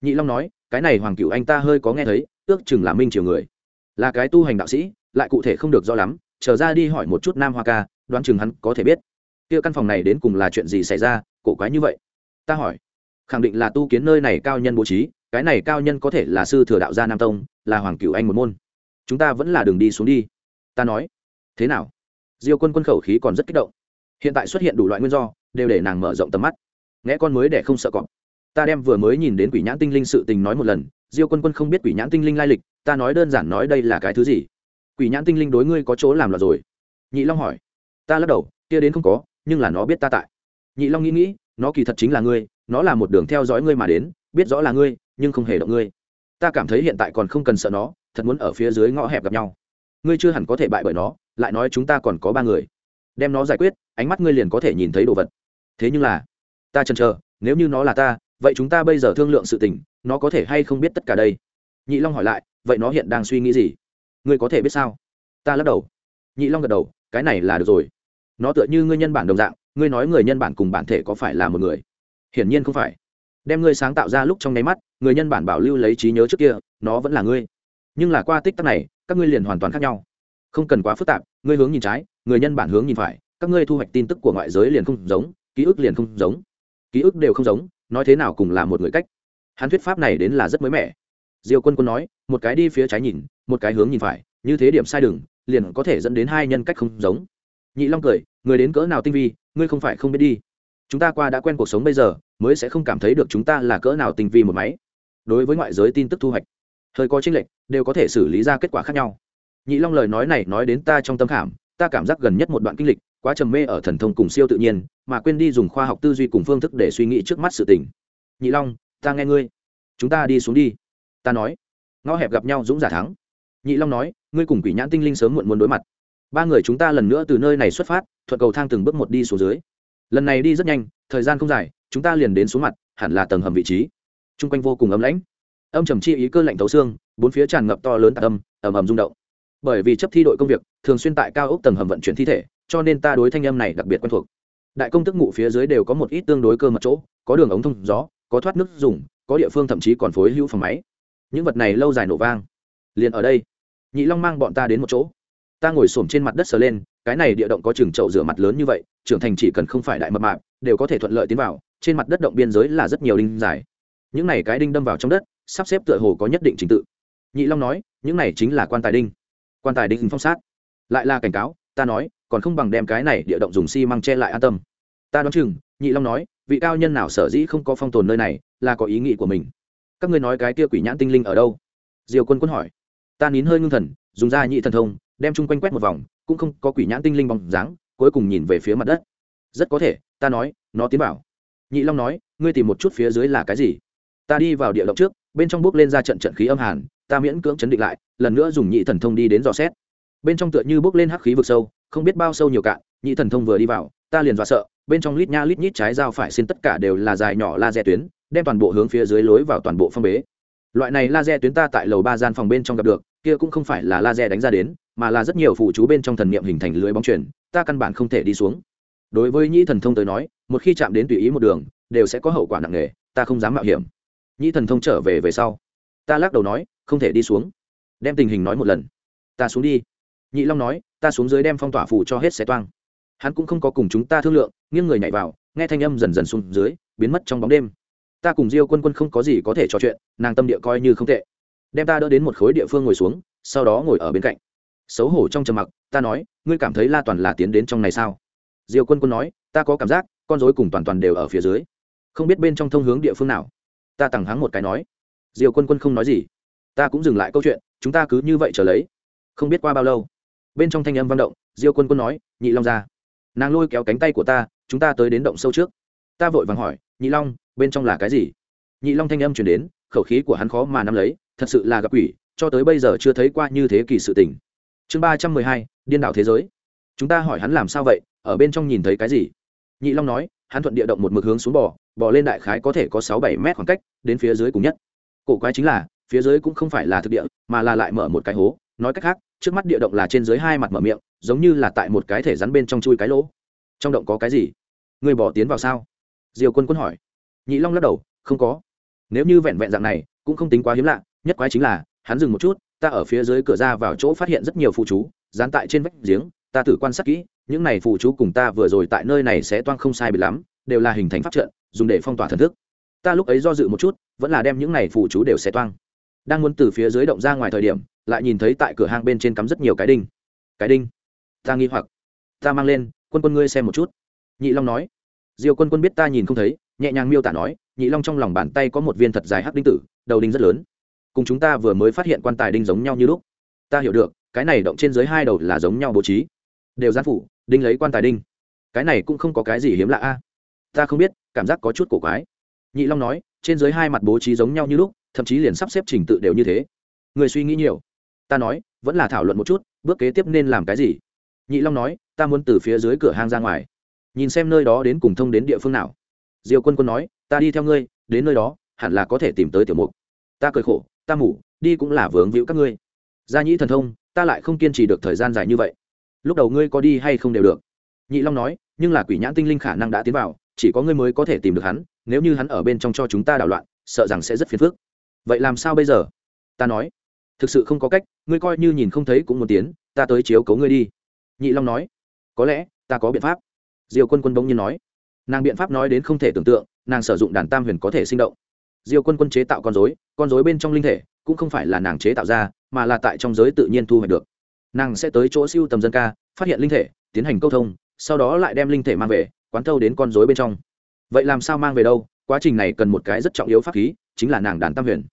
Nhị long nói, cái này hoàng cựu anh ta hơi có nghe thấy, ước chừng là minh triều người. Là cái tu hành đạo sĩ, lại cụ thể không được rõ lắm trở ra đi hỏi một chút nam hoa ca, đoán chừng hắn có thể biết. Kia căn phòng này đến cùng là chuyện gì xảy ra, cổ quái như vậy. Ta hỏi. Khẳng định là tu kiến nơi này cao nhân bố trí, cái này cao nhân có thể là sư thừa đạo gia nam tông, là hoàng cửu anh một môn. Chúng ta vẫn là đường đi xuống đi. Ta nói. Thế nào? Diêu quân quân khẩu khí còn rất kích động. Hiện tại xuất hiện đủ loại nguyên do đều để nàng mở rộng tầm mắt. Nghe con mới để không sợ cọp. Ta đem vừa mới nhìn đến quỷ nhãn tinh linh sự tình nói một lần, diêu quân quân không biết quỷ nhãn tinh linh lai lịch, ta nói đơn giản nói đây là cái thứ gì? Quỷ nhãn tinh linh đối ngươi có chỗ làm là rồi? Nhị long hỏi. Ta lắc đầu, kia đến không có, nhưng là nó biết ta tại. Nhị long nghĩ nghĩ, nó kỳ thật chính là ngươi, nó là một đường theo dõi ngươi mà đến, biết rõ là ngươi, nhưng không hề động ngươi. Ta cảm thấy hiện tại còn không cần sợ nó, thật muốn ở phía dưới ngõ hẹp gặp nhau. Ngươi chưa hẳn có thể bại bởi nó, lại nói chúng ta còn có ba người. Đem nó giải quyết, ánh mắt ngươi liền có thể nhìn thấy đồ vật thế nhưng là, ta chần chờ, nếu như nó là ta, vậy chúng ta bây giờ thương lượng sự tình, nó có thể hay không biết tất cả đây? Nhị long hỏi lại, vậy nó hiện đang suy nghĩ gì? Ngươi có thể biết sao? Ta lắc đầu. Nhị long gật đầu, cái này là được rồi. Nó tựa như ngươi nhân bản đồng dạng, ngươi nói người nhân bản cùng bản thể có phải là một người? Hiển nhiên không phải. Đem ngươi sáng tạo ra lúc trong nháy mắt, người nhân bản bảo lưu lấy trí nhớ trước kia, nó vẫn là ngươi. Nhưng là qua tích tắc này, các ngươi liền hoàn toàn khác nhau. Không cần quá phức tạp, ngươi hướng nhìn trái, người nhân bản hướng nhìn phải, các ngươi thu hoạch tin tức của ngoại giới liền không giống ký ức liền không giống. Ký ức đều không giống, nói thế nào cùng là một người cách. Hắn thuyết pháp này đến là rất mới mẻ. Diêu quân quân nói, một cái đi phía trái nhìn, một cái hướng nhìn phải, như thế điểm sai đừng liền có thể dẫn đến hai nhân cách không giống. Nhị long cười, người đến cỡ nào tinh vi, ngươi không phải không biết đi. Chúng ta qua đã quen cuộc sống bây giờ, mới sẽ không cảm thấy được chúng ta là cỡ nào tinh vi một máy. Đối với ngoại giới tin tức thu hoạch, hơi có chênh lệch, đều có thể xử lý ra kết quả khác nhau. Nhị long lời nói này nói đến ta trong tâm khảm, ta cảm giác gần nhất một đoạn kinh lịch quá trầm mê ở thần thông cùng siêu tự nhiên, mà quên đi dùng khoa học tư duy cùng phương thức để suy nghĩ trước mắt sự tình. Nhị long, ta nghe ngươi. Chúng ta đi xuống đi. Ta nói. Ngõ hẹp gặp nhau dũng giả thắng. Nhị long nói, ngươi cùng quỷ nhãn tinh linh sớm muộn muốn đối mặt. Ba người chúng ta lần nữa từ nơi này xuất phát, thuận cầu thang từng bước một đi xuống dưới. Lần này đi rất nhanh, thời gian không dài, chúng ta liền đến xuống mặt, hẳn là tầng hầm vị trí. T r u n g quanh vô cùng ấm lãnh. Âm trầm chi ý cơ lạnh thấu xương, bốn phía tràn ngập to lớn tạc âm, ầm ầm rung động bởi vì chấp thi đội công việc, thường xuyên tại cao ốc tầng hầm vận chuyển thi thể, cho nên ta đối thanh âm này đặc biệt quen thuộc. Đại công tức ngụ phía dưới đều có một ít tương đối cơ mật chỗ, có đường ống thông gió, có thoát nước dùng, có địa phương thậm chí còn phối hữu phòng máy. Những vật này lâu dài nổ vang. Liền ở đây, nhị long mang bọn ta đến một chỗ. Ta ngồi s trên mặt đất sờ lên, cái này địa động có chừng chậu rửa mặt lớn như vậy, trưởng thành chỉ cần không phải đại mập mạp, đều có thể thuận lợi tiến vào, trên mặt đất động biên giới là rất nhiều đinh dài. Những này cái đinh đâm vào trong đất, sắp xếp tựa hồ có nhất định trình tự. Nhị long nói, những này chính là quan tài đinh quan tài đinh phong sát. Lại là cảnh cáo, ta nói, còn không bằng đem cái này địa động dùng xi măng che lại an tâm. Ta đoán chừng, nhị long nói, vị cao nhân nào sở dĩ không có phong tồn nơi này, là có ý nghĩ của mình. Các ngươi nói cái kia quỷ nhãn tinh linh ở đâu? Diều quân quân hỏi. Ta nín hơi ngưng thần, dùng da nhị thần thông, đem chung quanh quét một vòng, cũng không có quỷ nhãn tinh linh bóng dáng, cuối cùng nhìn về phía mặt đất. Rất có thể, ta nói, nó tiến bảo nhị long nói, ngươi tìm một chút phía dưới là cái gì? Ta đi vào địa động trước bên trong bước lên ra trận trận khí âm hàn, ta miễn cưỡng chấn định lại, lần nữa dùng nhị thần thông đi đến dò xét. Bên trong tựa như bước lên hắc khí vực sâu, không biết bao sâu nhiều cạn, nhị thần thông vừa đi vào, ta liền dọa sợ, bên trong lít nha lít nhít trái dao phải xin tất cả đều là dài nhỏ laser tuyến, đem toàn bộ hướng phía dưới lối vào toàn bộ phong bế. Loại này laser tuyến ta tại lầu ba gian phòng bên trong gặp được, kia cũng không phải là laser đánh ra đến, mà là rất nhiều phụ chú bên trong thần niệm hình thành lưới bóng chuyển ta căn bản không thể đi xuống. Đối với nhĩ thần thông tới nói, một khi chạm đến tùy ý một đường, đều sẽ có hậu quả nặng nề, ta không dám mạo hiểm nhĩ thần thông trở về về sau. Ta lắc đầu nói, không thể đi xuống. Đem tình hình nói một lần. Ta xuống đi. Nhị long nói, ta xuống dưới đem phong tỏa phủ cho hết xe toang. Hắn cũng không có cùng chúng ta thương lượng, nghiêng người nhảy vào, nghe thanh âm dần dần xuống dưới, biến mất trong bóng đêm. Ta cùng diêu quân quân không có gì có thể trò chuyện, nàng tâm địa coi như không tệ. Đem ta đỡ đến một khối địa phương ngồi xuống, sau đó ngồi ở bên cạnh. Xấu hổ trong trầm mặc, ta nói, ngươi cảm thấy la toàn là tiến đến trong này sao? Diêu quân quân nói, ta có cảm giác, con dối cùng toàn toàn đều ở phía dưới. Không biết bên trong thông hướng địa phương nào ta tằng hắng một cái nói. Diêu quân quân không nói gì. Ta cũng dừng lại câu chuyện, chúng ta cứ như vậy trở lấy. Không biết qua bao lâu, bên trong thanh âm văn động, diêu quân quân nói, nhị long ra. Nàng lôi kéo cánh tay của ta, chúng ta tới đến động sâu trước. Ta vội vàng hỏi, nhị long, bên trong là cái gì? Nhị long thanh âm chuyển đến, khẩu khí của hắn khó mà nắm lấy, thật sự là gặp quỷ, cho tới bây giờ chưa thấy qua như thế kỳ sự tình. Chương ba trăm mười hai, điên đảo thế giới. Chúng ta hỏi hắn làm sao vậy, ở bên trong nhìn thấy cái gì? Nhị long nói, hắn thuận địa động một mực hướng xuống bò bò lên đại khái có thể có sáu bảy mét khoảng cách đến phía dưới cùng nhất. Cổ quái chính là, phía dưới cũng không phải là thực địa, mà là lại mở một cái hố. Nói cách khác, trước mắt địa động là trên dưới hai mặt mở miệng, giống như là tại một cái thể rắn bên trong chui cái lỗ. Trong động có cái gì? Người bỏ tiến vào sao? Diều quân quân hỏi. Nhị long lắc đầu, không có. Nếu như vẹn vẹn dạng này, cũng không tính quá hiếm lạ, nhất quái chính là, hắn dừng một chút, ta ở phía dưới cửa ra vào chỗ phát hiện rất nhiều phụ chú, dán tại trên vách giếng, ta thử quan sát kỹ, những này phụ chú cùng ta vừa rồi tại nơi này sẽ toang không sai bị lắm, đều là hình thành pháp trận dùng để phong tỏa thần thức. Ta lúc ấy do dự một chút, vẫn là đem những này phụ chú đều xé toang. Đang muốn từ phía dưới động ra ngoài thời điểm, lại nhìn thấy tại cửa hang bên trên cắm rất nhiều cái đinh. Cái đinh? Ta nghi hoặc. Ta mang lên, quân quân ngươi xem một chút. Nhị long nói. Diều quân quân biết ta nhìn không thấy, nhẹ nhàng miêu tả nói, nhị long trong lòng bàn tay có một viên thật dài hắc đinh tử, đầu đinh rất lớn. Cùng chúng ta vừa mới phát hiện quan tài đinh giống nhau như lúc. Ta hiểu được, cái này động trên dưới hai đầu là giống nhau bố trí. Đều gián phủ, đinh lấy quan tài đinh. Cái này cũng không có cái gì hiếm lạ a ta không biết, cảm giác có chút cổ quái. Nhị long nói, trên dưới hai mặt bố trí giống nhau như lúc, thậm chí liền sắp xếp trình tự đều như thế. Người suy nghĩ nhiều. Ta nói, vẫn là thảo luận một chút, bước kế tiếp nên làm cái gì? Nhị long nói, ta muốn từ phía dưới cửa hang ra ngoài. Nhìn xem nơi đó đến cùng thông đến địa phương nào. Diều quân quân nói, ta đi theo ngươi, đến nơi đó, hẳn là có thể tìm tới tiểu mục. Ta cười khổ, ta mủ đi cũng là vướng víu các ngươi. Gia nhĩ thần thông, ta lại không kiên trì được thời gian dài như vậy. Lúc đầu ngươi có đi hay không đều được. Nhị long nói, nhưng là quỷ nhãn tinh linh khả năng đã tiến vào chỉ có ngươi mới có thể tìm được hắn, nếu như hắn ở bên trong cho chúng ta đảo loạn, sợ rằng sẽ rất phiền phức. Vậy làm sao bây giờ? Ta nói. Thực sự không có cách, ngươi coi như nhìn không thấy cũng muốn tiến, ta tới chiếu cấu ngươi đi. Nhị long nói. Có lẽ, ta có biện pháp. Diều quân quân bỗng nhiên nói. Nàng biện pháp nói đến không thể tưởng tượng, nàng sử dụng đàn tam huyền có thể sinh động. Diều quân quân chế tạo con dối con dối bên trong linh thể, cũng không phải là nàng chế tạo ra, mà là tại trong giới tự nhiên thu hoạch được. Nàng sẽ tới chỗ siêu tầm dân ca, phát hiện linh thể, tiến hành câu thông, sau đó lại đem linh thể mang về quán thâu đến con dối bên trong. Vậy làm sao mang về đâu? Quá trình này cần một cái rất trọng yếu pháp khí, chính là nàng đàn tam huyền.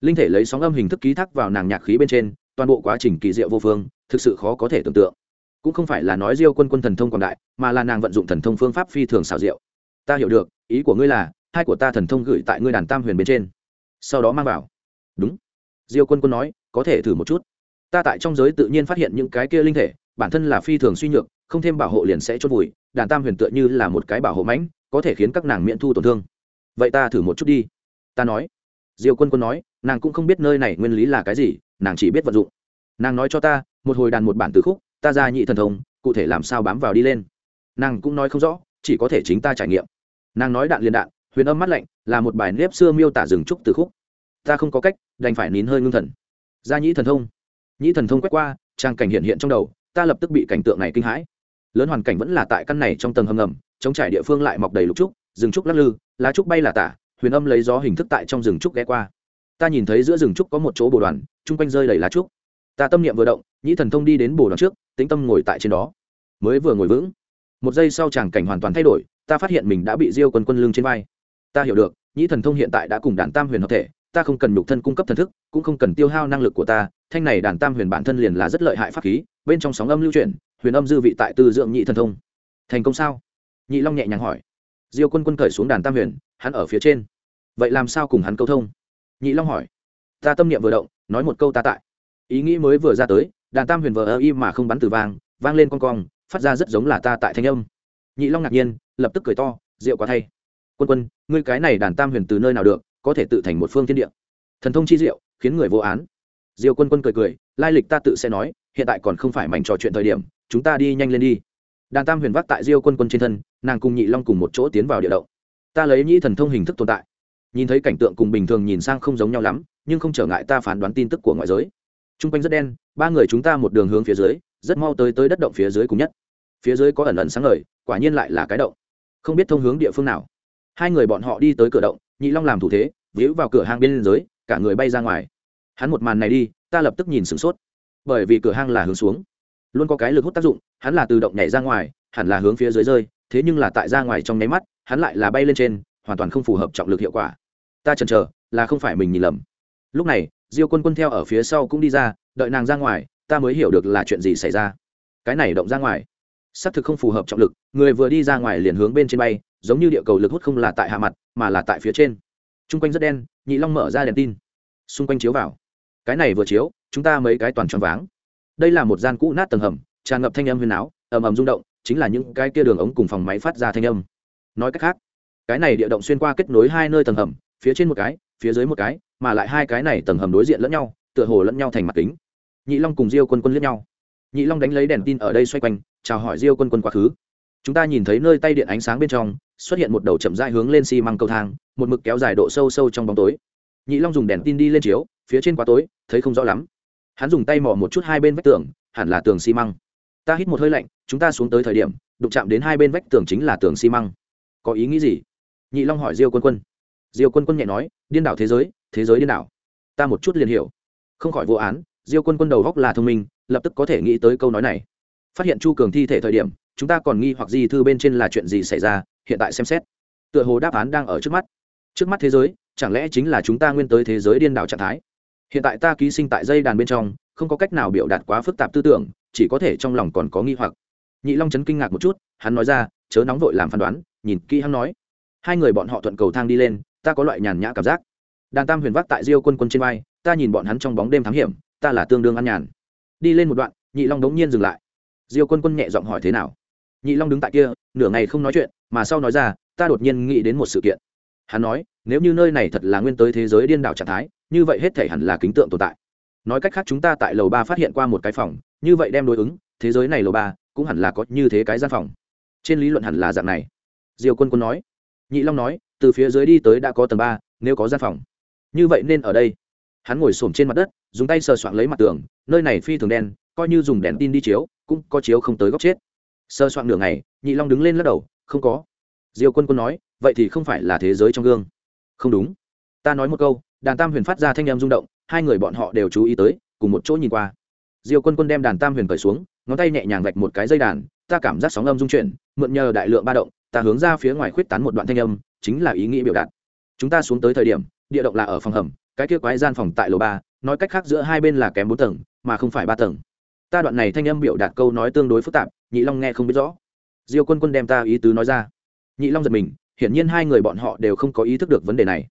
Linh thể lấy sóng âm hình thức ký thác vào nàng nhạc khí bên trên, toàn bộ quá trình kỳ diệu vô phương, thực sự khó có thể tưởng tượng. Cũng không phải là nói diêu quân quân thần thông quảng đại, mà là nàng vận dụng thần thông phương pháp phi thường xảo diệu. Ta hiểu được, ý của ngươi là, hai của ta thần thông gửi tại ngươi đàn tam huyền bên trên. Sau đó mang vào. Đúng. Diêu quân quân nói, có thể thử một chút. Ta tại trong giới tự nhiên phát hiện những cái kia linh thể, bản thân là phi thường suy nhược, không thêm bảo hộ liền sẽ chốt vùi đàn tam huyền tựa như là một cái bảo hộ mãnh, có thể khiến các nàng miễn thu tổn thương. Vậy ta thử một chút đi. Ta nói. Diều quân quân nói, nàng cũng không biết nơi này nguyên lý là cái gì, nàng chỉ biết vận dụng. Nàng nói cho ta, một hồi đàn một bản từ khúc, ta ra nhị thần thông, cụ thể làm sao bám vào đi lên. Nàng cũng nói không rõ, chỉ có thể chính ta trải nghiệm. Nàng nói đạn liền đạn, huyền âm mắt lạnh, là một bài nếp xưa miêu tả rừng trúc từ khúc. Ta không có cách, đành phải nín hơi ngưng thần. Ra nhĩ thần thông. Nhĩ thần thông quét qua, trang cảnh hiện hiện trong đầu, ta lập tức bị cảnh tượng này kinh hãi lớn hoàn cảnh vẫn là tại căn này trong tầng hầm ngầm chống trải địa phương lại mọc đầy lục trúc, rừng trúc lắc lư, lá trúc bay là tả, huyền âm lấy gió hình thức tại trong rừng trúc ghé qua. Ta nhìn thấy giữa rừng trúc có một chỗ bồ đoàn, chung quanh rơi đầy lá trúc. Ta tâm niệm vừa động, nhĩ thần thông đi đến bồ đoàn trước, tĩnh tâm ngồi tại trên đó. Mới vừa ngồi vững, một giây sau tràng cảnh hoàn toàn thay đổi, ta phát hiện mình đã bị diêu quân quân lưng trên vai. Ta hiểu được, nhĩ thần thông hiện tại đã cùng đàn tam huyền hợp thể, ta không cần nhục thân cung cấp thần thức, cũng không cần tiêu hao năng lực của ta, thanh này đàn tam huyền bản thân liền là rất lợi hại pháp khí, bên trong sóng âm lưu chuyển huyền âm dư vị tại tư dưỡng nhị thần thông. Thành công sao? Nhị long nhẹ nhàng hỏi. Diêu quân quân cởi xuống đàn tam huyền hắn ở phía trên. Vậy làm sao cùng hắn câu thông? Nhị long hỏi. Ta tâm niệm vừa động nói một câu ta tại. Ý nghĩ mới vừa ra tới đàn tam huyền vờ ơ y mà không bắn từ vàng, vang lên con cong phát ra rất giống là ta tại thanh âm. Nhị long ngạc nhiên lập tức cười to rượu quá thay. Quân quân ngươi cái này đàn tam huyền từ nơi nào được có thể tự thành một phương thiên địa. Thần thông chi diệu khiến người vô án. Diêu quân quân cười cười lai lịch ta tự sẽ nói hiện tại còn không phải mảnh trò chuyện thời điểm chúng ta đi nhanh lên đi. Đàn tam huyền vác tại diêu quân quân trên thân, nàng cùng nhị long cùng một chỗ tiến vào địa động. Ta lấy nhĩ thần thông hình thức tồn tại. Nhìn thấy cảnh tượng cùng bình thường nhìn sang không giống nhau lắm, nhưng không trở ngại ta phán đoán tin tức của ngoại giới. T r u n g quanh rất đen, ba người chúng ta một đường hướng phía dưới, rất mau tới tới đất động phía dưới cùng nhất. Phía dưới có ẩn ẩn sáng lời quả nhiên lại là cái động. Không biết thông hướng địa phương nào. Hai người bọn họ đi tới cửa động, nhị long làm thủ thế, víu vào cửa hang bên dưới, cả người bay ra ngoài. Hắn một màn này đi, ta lập tức nhìn sửng sốt. Bởi vì cửa hang là hướng xuống luôn có cái lực hút tác dụng, hắn là tự động nhảy ra ngoài, hẳn là hướng phía dưới rơi, thế nhưng là tại ra ngoài trong nháy mắt, hắn lại là bay lên trên, hoàn toàn không phù hợp trọng lực hiệu quả. Ta chần chờ, là không phải mình nhìn lầm. Lúc này, diêu quân quân theo ở phía sau cũng đi ra, đợi nàng ra ngoài, ta mới hiểu được là chuyện gì xảy ra. Cái này động ra ngoài, xác thực không phù hợp trọng lực, người vừa đi ra ngoài liền hướng bên trên bay, giống như địa cầu lực hút không là tại hạ mặt, mà là tại phía trên. T r u n g quanh rất đen, nhị long mở ra đèn tin, xung quanh chiếu vào. Cái này vừa chiếu, chúng ta mấy cái toàn tròn váng đây là một gian cũ nát tầng hầm, tràn ngập thanh âm huyền áo, ầm ầm rung động, chính là những cái kia đường ống cùng phòng máy phát ra thanh âm. Nói cách khác, cái này địa động xuyên qua kết nối hai nơi tầng hầm, phía trên một cái, phía dưới một cái, mà lại hai cái này tầng hầm đối diện lẫn nhau, tựa hồ lẫn nhau thành mặt kính. Nhị long cùng diêu quân quân lẫn nhau. Nhị long đánh lấy đèn tin ở đây xoay quanh, chào hỏi diêu quân quân quá khứ. Chúng ta nhìn thấy nơi tay điện ánh sáng bên trong, xuất hiện một đầu chậm rãi hướng lên xi măng cầu thang, một mực kéo dài độ sâu sâu trong bóng tối. Nhị long dùng đèn tin đi lên chiếu, phía trên quá tối, thấy không rõ lắm hắn dùng tay mò một chút hai bên vách tường, hẳn là tường xi măng. Ta hít một hơi lạnh, chúng ta xuống tới thời điểm, đụng chạm đến hai bên vách tường chính là tường xi măng. Có ý nghĩ gì? Nhị long hỏi diêu quân quân. Diêu quân quân nhẹ nói, điên đảo thế giới thế giới điên đảo. Ta một chút liền hiểu. Không khỏi vô án, diêu quân quân đầu góc là thông minh, lập tức có thể nghĩ tới câu nói này. Phát hiện chu cường thi thể thời điểm, chúng ta còn nghi hoặc gì thư bên trên là chuyện gì xảy ra, hiện tại xem xét. Tựa hồ đáp án đang ở trước mắt. Trước mắt thế giới, chẳng lẽ chính là chúng ta nguyên tới thế giới điên đảo trạng thái? Hiện tại ta ký sinh tại dây đàn bên trong, không có cách nào biểu đạt quá phức tạp tư tưởng, chỉ có thể trong lòng còn có nghi hoặc. Nhị long chấn kinh ngạc một chút, hắn nói ra, chớ nóng vội làm phán đoán, nhìn kỹ hắn nói. Hai người bọn họ thuận cầu thang đi lên, ta có loại nhàn nhã cảm giác. Đàn tam huyền vác tại diêu quân quân trên vai, ta nhìn bọn hắn trong bóng đêm thám hiểm, ta là tương đương ăn nhàn. Đi lên một đoạn, nhị long đống nhiên dừng lại. Diêu quân quân nhẹ giọng hỏi thế nào? Nhị long đứng tại kia, nửa ngày không nói chuyện, mà sau nói ra, ta đột nhiên nghĩ đến một sự kiện. Hắn nói nếu như nơi này thật là nguyên tới thế giới điên đảo trạng thái, như vậy hết thể hẳn là kính tượng tồn tại. Nói cách khác chúng ta tại lầu ba phát hiện qua một cái phòng, như vậy đem đối ứng, thế giới này lầu ba cũng hẳn là có như thế cái gian phòng. Trên lý luận hẳn là dạng này. Diều quân quân nói. Nhị long nói, từ phía dưới đi tới đã có tầng ba, nếu có gian phòng. Như vậy nên ở đây. Hắn ngồi s trên mặt đất, dùng tay sờ soạn lấy mặt tường, nơi này phi thường đen, coi như dùng đèn tin đi chiếu, cũng có chiếu không tới góc chết. Sơ soạn nửa ngày, nhị long đứng lên lắc đầu, không có. Diều quân quân nói, vậy thì không phải là thế giới trong gương không đúng. Ta nói một câu, đàn tam huyền phát ra thanh em rung động, hai người bọn họ đều chú ý tới, cùng một chỗ nhìn qua. Diêu quân quân đem đàn tam huyền cởi xuống, ngón tay nhẹ nhàng vạch một cái dây đàn, ta cảm giác sóng âm rung chuyển, mượn nhờ đại lượng ba động, ta hướng ra phía ngoài khuyết tán một đoạn thanh âm, chính là ý nghĩa biểu đạt. Chúng ta xuống tới thời điểm, địa động là ở phòng hầm, cái kia quái gian phòng tại lầu ba, nói cách khác giữa hai bên là kém bốn tầng, mà không phải ba tầng. Ta đoạn này thanh âm biểu đạt câu nói tương đối phức tạp, nhị long nghe không biết rõ. Diêu quân quân đem ta ý tứ nói ra. Nhị long giật mình hiển nhiên hai người bọn họ đều không có ý thức được vấn đề này.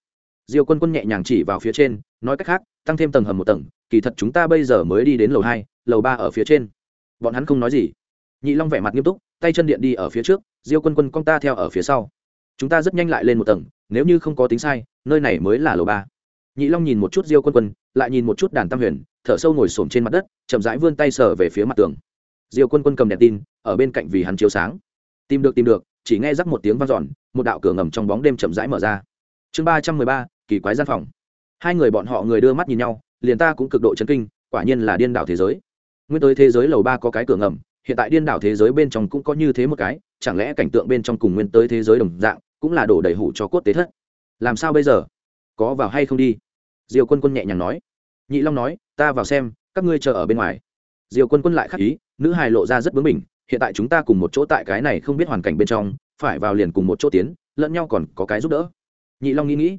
Diêu quân quân nhẹ nhàng chỉ vào phía trên, nói cách khác, tăng thêm tầng hầm một tầng, kỳ thật chúng ta bây giờ mới đi đến lầu hai, lầu ba ở phía trên. Bọn hắn không nói gì. Nhị long vẻ mặt nghiêm túc, tay chân điện đi ở phía trước, diêu quân quân con ta theo ở phía sau. Chúng ta rất nhanh lại lên một tầng, nếu như không có tính sai, nơi này mới là lầu ba. Nhị long nhìn một chút diêu quân quân, lại nhìn một chút đàn tam huyền, thở sâu ngồi xổm trên mặt đất, chậm rãi vươn tay sờ về phía mặt tường. Diêu quân quân cầm đèn tin, ở bên cạnh vì hắn chiếu sáng. Tìm được tìm được chỉ nghe rắc một tiếng vang dọn, một đạo cửa ngầm trong bóng đêm chậm rãi mở ra. Chương ba trăm mười ba, kỳ quái gian phòng. Hai người bọn họ người đưa mắt nhìn nhau, liền ta cũng cực độ chấn kinh, quả nhiên là điên đảo thế giới. Nguyên tới thế giới lầu ba có cái cửa ngầm, hiện tại điên đảo thế giới bên trong cũng có như thế một cái, chẳng lẽ cảnh tượng bên trong cùng nguyên tới thế giới đồng dạng, cũng là đổ đầy hủ cho cốt tế thất? Làm sao bây giờ? Có vào hay không đi? Diều quân quân nhẹ nhàng nói. Nhị long nói, ta vào xem, các ngươi chờ ở bên ngoài. Diều quân quân lại khắc ý, nữ hài lộ ra rất bướng bỉnh hiện tại chúng ta cùng một chỗ tại cái này không biết hoàn cảnh bên trong, phải vào liền cùng một chỗ tiến, lẫn nhau còn có cái giúp đỡ. Nhị long nghĩ nghĩ.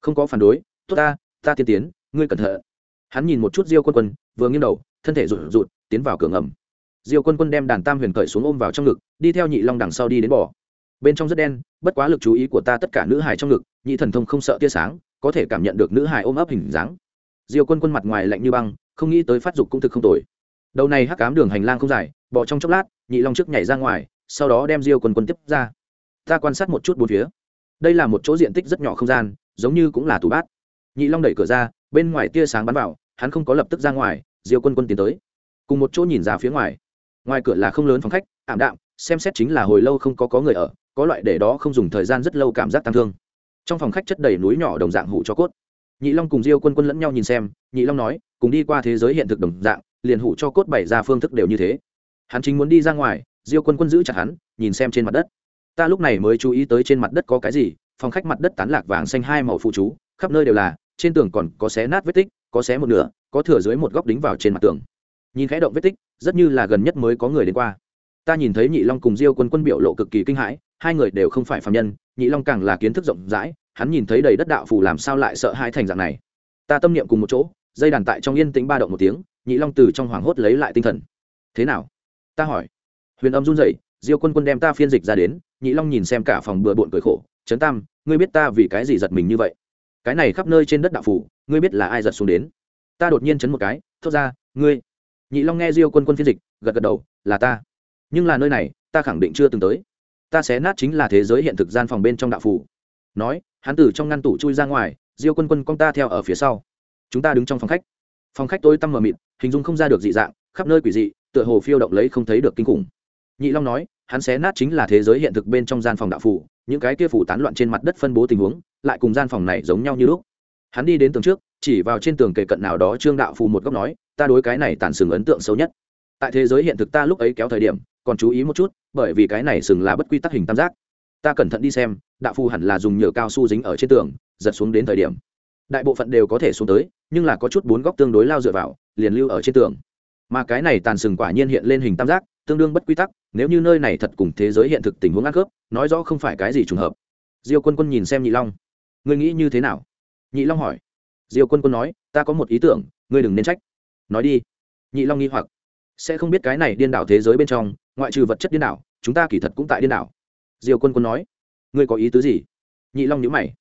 Không có phản đối, tốt ta ta tiên tiến, ngươi cẩn thận. Hắn nhìn một chút diêu quân quân, vừa nghiêng đầu, thân thể rụt rụt, tiến vào cửa ngầm. Diêu quân quân đem đàn tam huyền cởi xuống ôm vào trong ngực, đi theo nhị long đằng sau đi đến bỏ bên trong rất đen, bất quá lực chú ý của ta tất cả nữ hài trong ngực, nhị thần thông không sợ tia sáng, có thể cảm nhận được nữ hài ôm ấp hình dáng. Diêu quân quân mặt ngoài lạnh như băng, không nghĩ tới phát dục cũng thực không tồi. Đầu này hắc cám đường hành lang không dài bỏ trong chốc lát nhị long trước nhảy ra ngoài, sau đó đem diêu quân quân tiếp ra. Ta quan sát một chút bốn phía. Đây là một chỗ diện tích rất nhỏ không gian, giống như cũng là tủ bát. Nhị long đẩy cửa ra, bên ngoài tia sáng bắn vào, hắn không có lập tức ra ngoài, diêu quân quân tiến tới. Cùng một chỗ nhìn ra phía ngoài. Ngoài cửa là không lớn phòng khách, ảm đạm, xem xét chính là hồi lâu không có có người ở, có loại để đó không dùng thời gian rất lâu cảm giác tăng thương. Trong phòng khách chất đầy núi nhỏ đồng dạng hủ cho cốt. Nhị long cùng diêu quân quân lẫn nhau nhìn xem, nhị long nói, cùng đi qua thế giới hiện thực đồng dạng, liền hủ cho cốt bày ra phương thức đều như thế hắn chính muốn đi ra ngoài, diêu quân quân giữ chặt hắn, nhìn xem trên mặt đất. Ta lúc này mới chú ý tới trên mặt đất có cái gì, phòng khách mặt đất tán lạc vàng xanh hai màu phụ chú, khắp nơi đều là, trên tường còn có xé nát vết tích, có xé một nửa, có thừa dưới một góc đính vào trên mặt tường. Nhìn khẽ động vết tích, rất như là gần nhất mới có người đến qua. Ta nhìn thấy nhị long cùng diêu quân quân biểu lộ cực kỳ kinh hãi, hai người đều không phải phạm nhân, nhị long càng là kiến thức rộng rãi, hắn nhìn thấy đầy đất đạo phù làm sao lại sợ hai thành dạng này. Ta tâm niệm cùng một chỗ, dây đàn tại trong yên tĩnh ba động một tiếng, nhị long từ trong hoảng hốt lấy lại tinh thần. Thế nào? Ta hỏi. Huyền âm run rẩy, diêu quân quân đem ta phiên dịch ra đến, nhị long nhìn xem cả phòng bừa bộn cười khổ, trấn tam, ngươi biết ta vì cái gì giật mình như vậy? Cái này khắp nơi trên đất đạo phủ, ngươi biết là ai giật xuống đến? Ta đột nhiên chấn một cái, thốt ra, ngươi. Nhị long nghe diêu quân quân phiên dịch, gật gật đầu, là ta. Nhưng là nơi này, ta khẳng định chưa từng tới. Ta xé nát chính là thế giới hiện thực gian phòng bên trong đạo phủ. Nói, hắn từ trong ngăn tủ chui ra ngoài, diêu quân quân con ta theo ở phía sau. Chúng ta đứng trong phòng khách. Phòng khách tôi tăm mờ mịt, hình dung không ra được dị dạng khắp nơi quỷ dị, tựa hồ phiêu động lấy không thấy được kinh khủng. Nhị long nói, hắn xé nát chính là thế giới hiện thực bên trong gian phòng đạo phủ, những cái kia phủ tán loạn trên mặt đất phân bố tình huống, lại cùng gian phòng này giống nhau như lúc. Hắn đi đến tường trước, chỉ vào trên tường kề cận nào đó trương đạo phù một góc nói, ta đối cái này tàn sừng ấn tượng xấu nhất. Tại thế giới hiện thực ta lúc ấy kéo thời điểm, còn chú ý một chút, bởi vì cái này sừng là bất quy tắc hình tam giác. Ta cẩn thận đi xem, đạo phù hẳn là dùng nhựa cao su dính ở trên tường, giật xuống đến thời điểm. Đại bộ phận đều có thể xuống tới, nhưng là có chút bốn góc tương đối lao dựa vào, liền lưu ở trên tường mà cái này tàn sừng quả nhiên hiện lên hình tam giác, tương đương bất quy tắc, nếu như nơi này thật cùng thế giới hiện thực tình huống ăn khớp, nói rõ không phải cái gì trùng hợp. Diêu quân quân nhìn xem nhị long. Ngươi nghĩ như thế nào? Nhị long hỏi. Diêu quân quân nói, ta có một ý tưởng, ngươi đừng nên trách. Nói đi. Nhị long nghi hoặc. Sẽ không biết cái này điên đảo thế giới bên trong, ngoại trừ vật chất điên đảo, chúng ta kỳ thật cũng tại điên đảo. Diêu quân quân nói. Ngươi có ý tứ gì? Nhị long nhữ mày.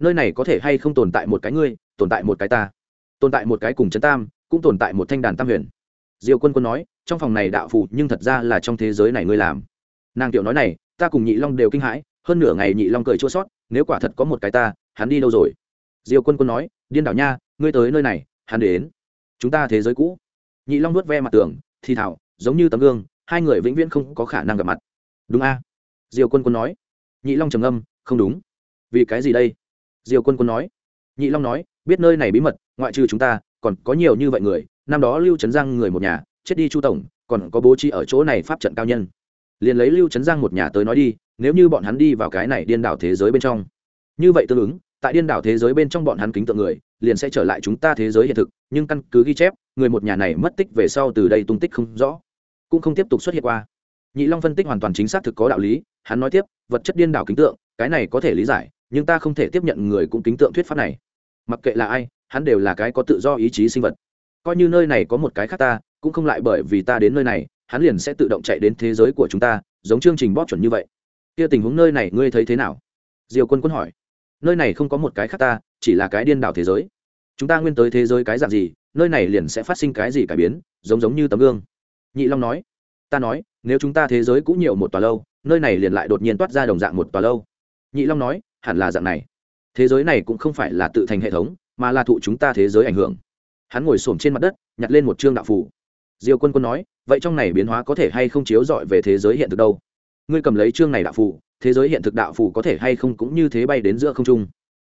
Nơi này có thể hay không tồn tại một cái ngươi, tồn tại một cái ta. Tồn tại một cái cùng chấn tam, cũng tồn tại một thanh đàn tam huyền diêu quân quân nói, trong phòng này đạo phù nhưng thật ra là trong thế giới này ngươi làm. Nàng tiểu nói này, ta cùng nhị long đều kinh hãi, hơn nửa ngày nhị long cười chua sót, nếu quả thật có một cái ta, hắn đi đâu rồi? Diêu quân quân nói, điên đảo nha, ngươi tới nơi này, hắn đến. Chúng ta thế giới cũ. Nhị long nuốt ve mặt tường, thì thảo giống như tấm gương, hai người vĩnh viễn không có khả năng gặp mặt. Đúng a. Diều quân quân nói. Nhị long trầm âm không đúng. Vì cái gì đây? Diều quân quân nói. Nhị long nói, biết nơi này bí mật, ngoại trừ chúng ta, còn có nhiều như vậy người năm đó lưu trấn giang người một nhà, chết đi chu tổng, còn có bố trí ở chỗ này pháp trận cao nhân. Liền lấy lưu trấn giang một nhà tới nói đi, nếu như bọn hắn đi vào cái này điên đảo thế giới bên trong. Như vậy tương ứng, tại điên đảo thế giới bên trong bọn hắn kính tượng người, liền sẽ trở lại chúng ta thế giới hiện thực, nhưng căn cứ ghi chép, người một nhà này mất tích về sau từ đây tung tích không rõ, cũng không tiếp tục xuất hiện qua. Nhị long phân tích hoàn toàn chính xác thực có đạo lý, hắn nói tiếp, vật chất điên đảo kính tượng, cái này có thể lý giải, nhưng ta không thể tiếp nhận người cũng kính tượng thuyết pháp này. Mặc kệ là ai, hắn đều là cái có tự do ý chí sinh vật coi như nơi này có một cái khác ta, cũng không lại bởi vì ta đến nơi này, hắn liền sẽ tự động chạy đến thế giới của chúng ta, giống chương trình bóp chuẩn như vậy. Kia tình huống nơi này ngươi thấy thế nào? Diều quân quân hỏi. Nơi này không có một cái khác ta, chỉ là cái điên đảo thế giới. Chúng ta nguyên tới thế giới cái dạng gì, nơi này liền sẽ phát sinh cái gì cải biến, giống giống như tấm gương. Nhị long nói. Ta nói, nếu chúng ta thế giới cũng nhiều một tòa lâu, nơi này liền lại đột nhiên toát ra đồng dạng một tòa lâu. Nhị long nói, hẳn là dạng này. Thế giới này cũng không phải là tự thành hệ thống, mà là thụ chúng ta thế giới ảnh hưởng hắn ngồi s trên mặt đất, nhặt lên một chương đạo phủ diêu quân quân nói, vậy trong này biến hóa có thể hay không chiếu dọi về thế giới hiện thực đâu? Ngươi cầm lấy chương này đạo phủ thế giới hiện thực đạo phủ có thể hay không cũng như thế bay đến giữa không trung?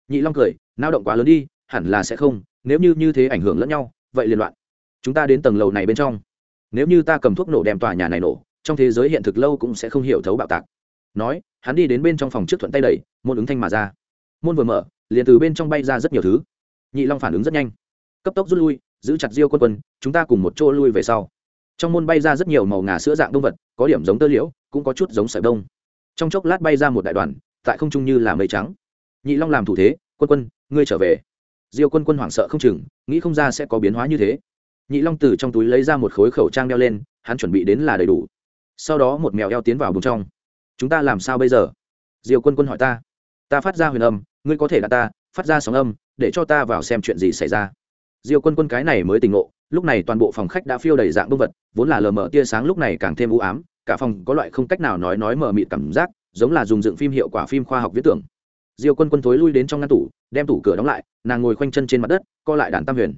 Nhị long cười, nao động quá lớn đi, hẳn là sẽ không, nếu như như thế ảnh hưởng lẫn nhau, vậy liên loạn. Chúng ta đến tầng lầu này bên trong. Nếu như ta cầm thuốc nổ đem tòa nhà này nổ, trong thế giới hiện thực lâu cũng sẽ không hiểu thấu bạo tạc. Nói, hắn đi đến bên trong phòng trước thuận tay đẩy, môn ứng thanh mà ra. Môn vừa mở, liền từ bên trong bay ra rất nhiều thứ. Nhị long phản ứng rất nhanh cấp tốc rút lui, giữ chặt diêu quân quân, chúng ta cùng một chỗ lui về sau. Trong môn bay ra rất nhiều màu ngà sữa dạng động vật, có điểm giống tơ liễu, cũng có chút giống sợi đông. Trong chốc lát bay ra một đại đoàn, tại không trung như là mây trắng. Nhị long làm thủ thế, quân quân, ngươi trở về. Diêu quân quân hoảng sợ không chừng, nghĩ không ra sẽ có biến hóa như thế. Nhị long từ trong túi lấy ra một khối khẩu trang đeo lên, hắn chuẩn bị đến là đầy đủ. Sau đó một mèo eo tiến vào bùng trong. Chúng ta làm sao bây giờ? Diêu quân quân hỏi ta. Ta phát ra huyền âm, ngươi có thể là ta, phát ra sóng âm, để cho ta vào xem chuyện gì xảy ra diêu quân quân cái này mới tỉnh ngộ, lúc này toàn bộ phòng khách đã phiêu đầy dạng bông vật, vốn là lờ mờ tia sáng lúc này càng thêm u ám, cả phòng có loại không cách nào nói nói mờ mịt cảm giác, giống là dùng dựng phim hiệu quả phim khoa học viễn tưởng. Diêu quân quân thối lui đến trong ngăn tủ, đem tủ cửa đóng lại, nàng ngồi khoanh chân trên mặt đất, co lại đàn tam huyền.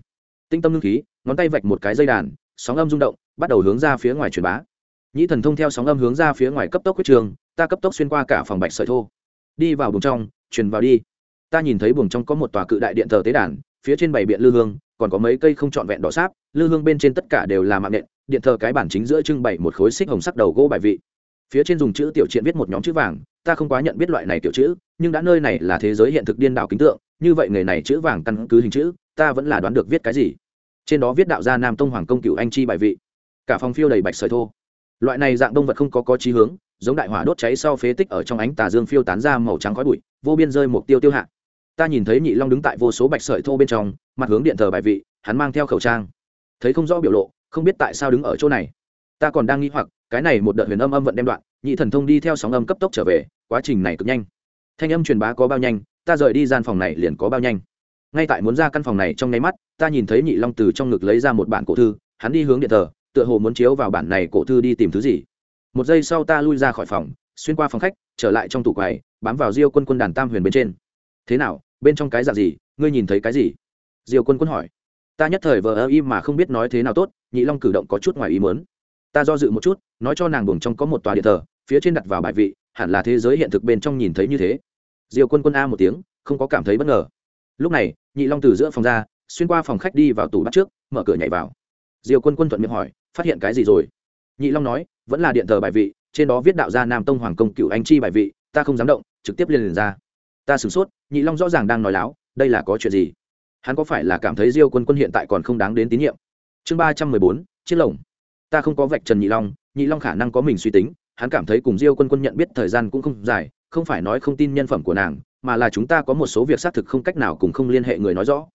Tinh tâm ngưng khí, ngón tay vạch một cái dây đàn, sóng âm rung động, bắt đầu hướng ra phía ngoài truyền bá. Nhĩ thần thông theo sóng âm hướng ra phía ngoài cấp tốc huyết trường, ta cấp tốc xuyên qua cả phòng bạch sợi thô. Đi vào buồng trong, truyền vào đi. Ta nhìn thấy buồng trong có một tòa cự đại điện thờ tế đàn, phía trên bảy biện lư hương còn có mấy cây không trọn vẹn đỏ sáp, lư hương bên trên tất cả đều là mạng nện, điện thờ cái bản chính giữa trưng bày một khối xích hồng sắc đầu gỗ bài vị. Phía trên dùng chữ tiểu triện viết một nhóm chữ vàng, ta không quá nhận biết loại này tiểu chữ, nhưng đã nơi này là thế giới hiện thực điên đảo kính tượng, như vậy nghề này chữ vàng căn cứ hình chữ, ta vẫn là đoán được viết cái gì. Trên đó viết đạo gia nam tông hoàng công cựu anh chi bài vị. Cả phòng phiêu đầy bạch sợi thô. Loại này dạng đông vật không có có trí hướng, giống đại hỏa đốt cháy sau phế tích ở trong ánh tà dương phiêu tán ra màu trắng khói bụi, vô biên rơi mục tiêu tiêu hạ ta nhìn thấy nhị long đứng tại vô số bạch sợi thô bên trong, mặt hướng điện thờ bài vị, hắn mang theo khẩu trang. Thấy không rõ biểu lộ, không biết tại sao đứng ở chỗ này. Ta còn đang nghĩ hoặc, cái này một đợt huyền âm âm vận đem đoạn, nhị thần thông đi theo sóng âm cấp tốc trở về, quá trình này cực nhanh. Thanh âm truyền bá có bao nhanh, ta rời đi gian phòng này liền có bao nhanh. Ngay tại muốn ra căn phòng này trong nháy mắt, ta nhìn thấy nhị long từ trong ngực lấy ra một bản cổ thư, hắn đi hướng điện thờ, tựa hồ muốn chiếu vào bản này cổ thư đi tìm thứ gì. Một giây sau ta lui ra khỏi phòng, xuyên qua phòng khách, trở lại trong tủ quầy, bám vào riêu quân quân đàn tam huyền bên trên. Thế nào bên trong cái dạng gì, ngươi nhìn thấy cái gì? Diêu quân quân hỏi. Ta nhất thời vờ ơ im mà không biết nói thế nào tốt, nhị long cử động có chút ngoài ý mớn ta do dự một chút, nói cho nàng buồng trong có một tòa điện thờ, phía trên đặt vào bài vị, hẳn là thế giới hiện thực bên trong nhìn thấy như thế. Diêu quân quân a một tiếng, không có cảm thấy bất ngờ. Lúc này, nhị long từ giữa phòng ra, xuyên qua phòng khách đi vào tủ bắt trước, mở cửa nhảy vào. Diêu quân quân thuận miệng hỏi, phát hiện cái gì rồi? Nhị long nói, vẫn là điện thờ bài vị, trên đó viết đạo gia nam tông hoàng công cựu anh chi bài vị, ta không dám động, trực tiếp liền liền ra ta sửng sốt, nhị long rõ ràng đang nói láo, đây là có chuyện gì? Hắn có phải là cảm thấy diêu quân quân hiện tại còn không đáng đến tín nhiệm? Chương ba trăm mười bốn, chiếc lồng. Ta không có vạch trần nhị long nhị long khả năng có mình suy tính, hắn cảm thấy cùng diêu quân quân nhận biết thời gian cũng không dài, không phải nói không tin nhân phẩm của nàng, mà là chúng ta có một số việc xác thực không cách nào cùng không liên hệ người nói rõ.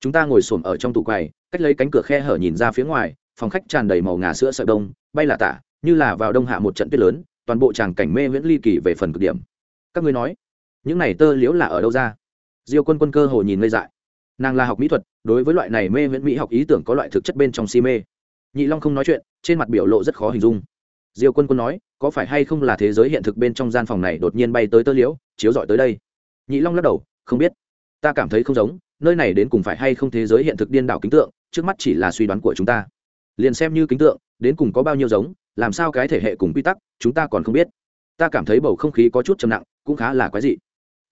Chúng ta ngồi xổm ở trong tủ quầy, cách lấy cánh cửa khe hở nhìn ra phía ngoài, phòng khách tràn đầy màu ngà sữa sợi đông, bay là tả, như là vào đông hạ một trận tuyết lớn, toàn bộ tràng cảnh mê viễn ly kỳ về phần cực điểm. Các ngươi nói những này tơ liễu là ở đâu ra? Diêu quân quân cơ hồ nhìn ngây dại. Nàng là học mỹ thuật, đối với loại này mê viễn mỹ học ý tưởng có loại thực chất bên trong si mê. Nhị long không nói chuyện, trên mặt biểu lộ rất khó hình dung. Diêu quân quân nói, có phải hay không là thế giới hiện thực bên trong gian phòng này đột nhiên bay tới tơ liễu, chiếu dọi tới đây? Nhị long lắc đầu, không biết. Ta cảm thấy không giống, nơi này đến cùng phải hay không thế giới hiện thực điên đảo kính tượng, trước mắt chỉ là suy đoán của chúng ta. Liền xem như kính tượng, đến cùng có bao nhiêu giống, làm sao cái thể hệ cùng quy tắc, chúng ta còn không biết. Ta cảm thấy bầu không khí có chút trầm nặng, cũng khá là quái dị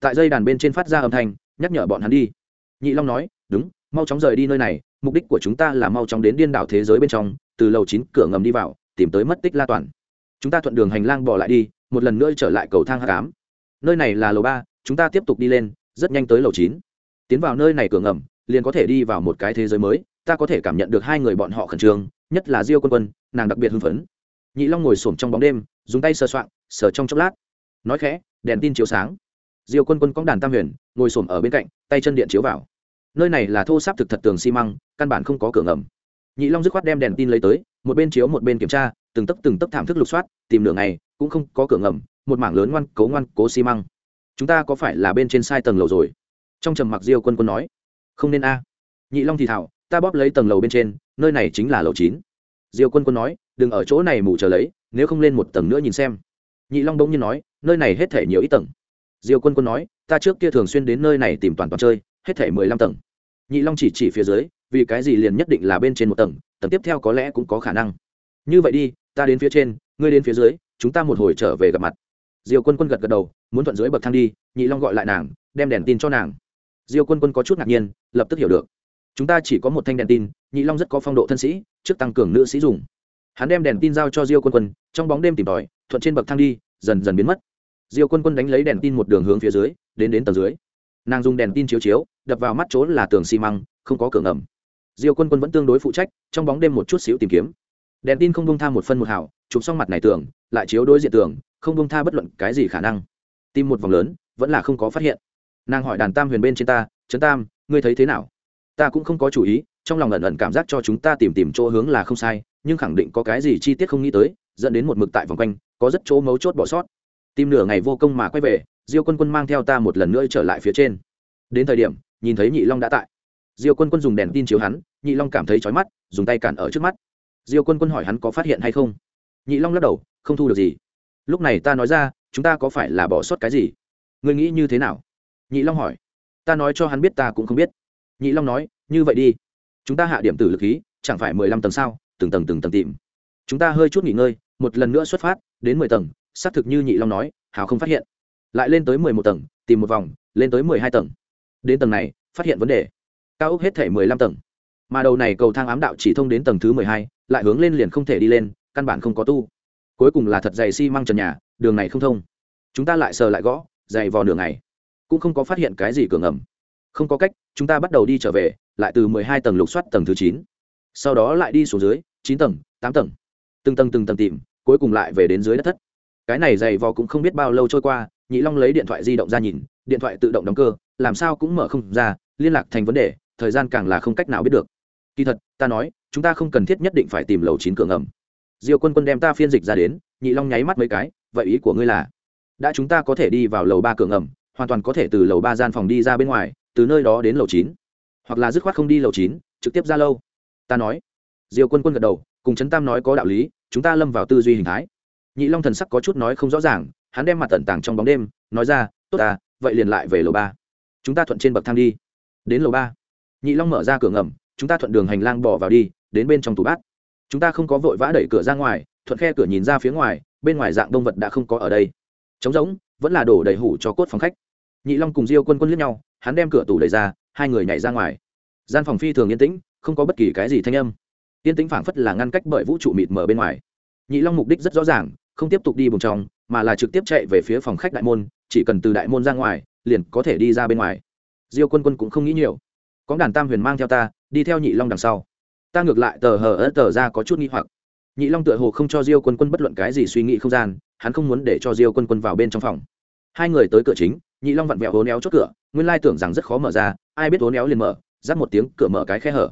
tại dây đàn bên trên phát ra âm thanh, nhắc nhở bọn hắn đi. Nhị long nói, đúng, mau chóng rời đi nơi này, mục đích của chúng ta là mau chóng đến điên đảo thế giới bên trong, từ lầu chín cửa ngầm đi vào, tìm tới mất tích la toàn. Chúng ta thuận đường hành lang bỏ lại đi, một lần nữa trở lại cầu thang h tám nơi này là lầu ba, chúng ta tiếp tục đi lên, rất nhanh tới lầu chín. Tiến vào nơi này cửa ngầm, liền có thể đi vào một cái thế giới mới, ta có thể cảm nhận được hai người bọn họ khẩn trương, nhất là diêu quân quân, nàng đặc biệt hưng phấn. Nhị long ngồi s trong bóng đêm, dùng tay sờ soạn sờ trong chốc lát. Nói khẽ, đèn tin chiếu sáng diêu quân quân cóng đàn tam huyền, ngồi s ở bên cạnh, tay chân điện chiếu vào. Nơi này là thô sáp thực thật tường xi măng, căn bản không có cửa ngầm. Nhị long dứt khoát đem đèn tin lấy tới, một bên chiếu một bên kiểm tra, từng tấc từng tấc thảm thức lục soát, tìm nửa ngày, cũng không có cửa ngầm, một mảng lớn ngoan cố ngoan cố xi măng. Chúng ta có phải là bên trên sai tầng lầu rồi? Trong trầm mặc diêu quân quân nói. Không nên a. Nhị long thì thảo, ta bóp lấy tầng lầu bên trên, nơi này chính là lầu chín. Diêu quân quân nói, đừng ở chỗ này mù chờ lấy, nếu không lên một tầng nữa nhìn xem. Nhị long đông như nói, nơi này hết thể nhiều ít tầng diêu quân quân nói, ta trước kia thường xuyên đến nơi này tìm toàn toàn chơi, hết thể mười lăm tầng. Nhị long chỉ chỉ phía dưới, vì cái gì liền nhất định là bên trên một tầng tầng tiếp theo có lẽ cũng có khả năng. Như vậy đi, ta đến phía trên, ngươi đến phía dưới, chúng ta một hồi trở về gặp mặt. Diêu quân quân gật gật đầu, muốn thuận dưới bậc thang đi, nhị long gọi lại nàng, đem đèn tin cho nàng. Diêu quân quân có chút ngạc nhiên, lập tức hiểu được. Chúng ta chỉ có một thanh đèn tin, nhị long rất có phong độ thân sĩ, trước tăng cường nữ sĩ dùng. Hắn đem đèn tin giao cho diêu quân quân, trong bóng đêm tìm tòi, thuận trên bậc thang đi, dần dần biến mất diêu quân quân đánh lấy đèn tin một đường hướng phía dưới, đến đến tầng dưới. Nàng dùng đèn tin chiếu chiếu, đập vào mắt chỗ là tường xi măng, không có cửa ngầm. Diêu quân quân vẫn tương đối phụ trách, trong bóng đêm một chút xíu tìm kiếm. Đèn tin không bông tha một phân một hào, chụp xong mặt này tường, lại chiếu đối diện tường, không bông tha bất luận cái gì khả năng. Tìm một vòng lớn, vẫn là không có phát hiện. Nàng hỏi đàn tam huyền bên trên ta, trấn tam, ngươi thấy thế nào? Ta cũng không có chủ ý, trong lòng ẩn ẩn cảm giác cho chúng ta tìm tìm chỗ hướng là không sai, nhưng khẳng định có cái gì chi tiết không nghĩ tới, dẫn đến một mực tại vòng quanh, có rất chỗ mấu chốt bỏ sót tìm nửa ngày vô công mà quay về, diêu quân quân mang theo ta một lần nữa trở lại phía trên. Đến thời điểm, nhìn thấy nhị long đã tại. Diêu quân quân dùng đèn tin chiếu hắn, nhị long cảm thấy chói mắt, dùng tay cản ở trước mắt. Diêu quân quân hỏi hắn có phát hiện hay không. Nhị long lắc đầu, không thu được gì. Lúc này ta nói ra, chúng ta có phải là bỏ sót cái gì? Ngươi nghĩ như thế nào? Nhị long hỏi. Ta nói cho hắn biết ta cũng không biết. Nhị long nói, như vậy đi. Chúng ta hạ điểm tử lực khí, chẳng phải mười lăm tầng sao? Từng tầng từng tầng tìm. Chúng ta hơi chút nghỉ ngơi, một lần nữa xuất phát, đến mười tầng xác thực như nhị long nói, hào không phát hiện. Lại lên tới mười một tầng, tìm một vòng, lên tới mười hai tầng. Đến tầng này, phát hiện vấn đề. Cao ốc hết thể mười lăm tầng. Mà đầu này cầu thang ám đạo chỉ thông đến tầng thứ mười hai, lại hướng lên liền không thể đi lên, căn bản không có tu. Cuối cùng là thật dày xi、si、măng trần nhà, đường này không thông. Chúng ta lại sờ lại gõ, dày vò đường này cũng không có phát hiện cái gì cường ẩm không có cách, chúng ta bắt đầu đi trở về, lại từ mười hai tầng lục soát tầng thứ chín. Sau đó lại đi xuống dưới, chín tầng, tám tầng. Từng tầng từng tầng tìm, cuối cùng lại về đến dưới đất thất cái này dày vò cũng không biết bao lâu trôi qua, nhị long lấy điện thoại di động ra nhìn, điện thoại tự động đóng cơ, làm sao cũng mở không ra, liên lạc thành vấn đề, thời gian càng là không cách nào biết được. Kỳ thật, ta nói, chúng ta không cần thiết nhất định phải tìm lầu chín cửa ngầm. Diêu quân quân đem ta phiên dịch ra đến, nhị long nháy mắt mấy cái, vậy ý của ngươi là, đã chúng ta có thể đi vào lầu ba cửa ngầm, hoàn toàn có thể từ lầu ba gian phòng đi ra bên ngoài, từ nơi đó đến lầu chín? Hoặc là dứt khoát không đi lầu chín, trực tiếp ra lâu? Ta nói. Diêu quân quân gật đầu, cùng trấn tam nói có đạo lý, chúng ta lâm vào tư duy hình thái nhị long thần sắc có chút nói không rõ ràng, hắn đem mặt tận tàng trong bóng đêm, nói ra, tốt ta, vậy liền lại về lầu ba. Chúng ta thuận trên bậc thang đi. Đến lầu ba. Nhị long mở ra cửa ngầm, chúng ta thuận đường hành lang bỏ vào đi, đến bên trong tủ bát. Chúng ta không có vội vã đẩy cửa ra ngoài, thuận khe cửa nhìn ra phía ngoài, bên ngoài dạng đông vật đã không có ở đây. Trống rỗng, vẫn là đổ đầy hủ cho cốt phòng khách. Nhị long cùng diêu quân quân liếc nhau, hắn đem cửa tủ đẩy ra, hai người nhảy ra ngoài. Gian phòng phi thường yên tĩnh, không có bất kỳ cái gì thanh âm. Yên tĩnh phảng phất là ngăn cách bởi vũ trụ mịt mờ bên ngoài. Nhị long mục đích rất rõ ràng không tiếp tục đi bùng trong, mà là trực tiếp chạy về phía phòng khách đại môn, chỉ cần từ đại môn ra ngoài, liền có thể đi ra bên ngoài. Diêu quân quân cũng không nghĩ nhiều. Có đàn tam huyền mang theo ta, đi theo nhị long đằng sau. Ta ngược lại tờ hờ ớt tờ ra có chút nghi hoặc. Nhị long tựa hồ không cho diêu quân quân bất luận cái gì suy nghĩ không gian, hắn không muốn để cho diêu quân quân vào bên trong phòng. Hai người tới cửa chính, nhị long vặn vẹo hố néo chốt cửa, nguyên lai tưởng rằng rất khó mở ra, ai biết hố néo liền mở giáp một tiếng cửa mở cái khe hở.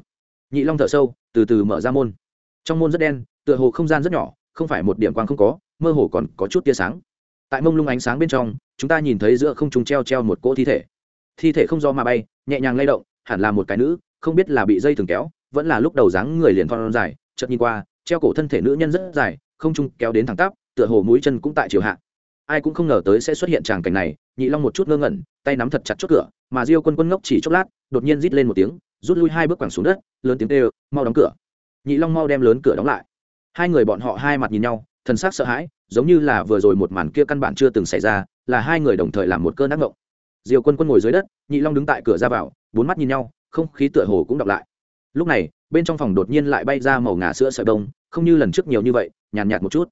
Nhị long thở sâu, từ từ mở ra môn. Trong môn rất đen, tựa hồ không gian rất nhỏ, không phải một điểm quang không có mơ hồ còn có chút tia sáng. Tại mông lung ánh sáng bên trong, chúng ta nhìn thấy giữa không trung treo treo một cỗ thi thể. Thi thể không do mà bay, nhẹ nhàng lay động, hẳn là một cái nữ, không biết là bị dây thừng kéo, vẫn là lúc đầu dáng người liền thon dài, chợt nhìn qua, treo cổ thân thể nữ nhân rất dài, không trung kéo đến thẳng tắp, tựa hồ mũi chân cũng tại chiều hạ. Ai cũng không ngờ tới sẽ xuất hiện tràng cảnh này, nhị long một chút ngơ ngẩn, tay nắm thật chặt chốt cửa, mà diêu quân quân ngốc chỉ chốc lát, đột nhiên rít lên một tiếng, rút lui hai bước quẳng xuống đất, lớn tiếng kêu, mau đóng cửa. Nhị long mau đem lớn cửa đóng lại. Hai người bọn họ hai mặt nhìn nhau thần sắc sợ hãi, giống như là vừa rồi một màn kia căn bản chưa từng xảy ra, là hai người đồng thời làm một cơn ác mộng. Diều quân quân ngồi dưới đất, nhị long đứng tại cửa ra vào, bốn mắt nhìn nhau, không khí tựa hồ cũng đọc lại. Lúc này, bên trong phòng đột nhiên lại bay ra màu ngà sữa sợi bông, không như lần trước nhiều như vậy, nhàn nhạt một chút.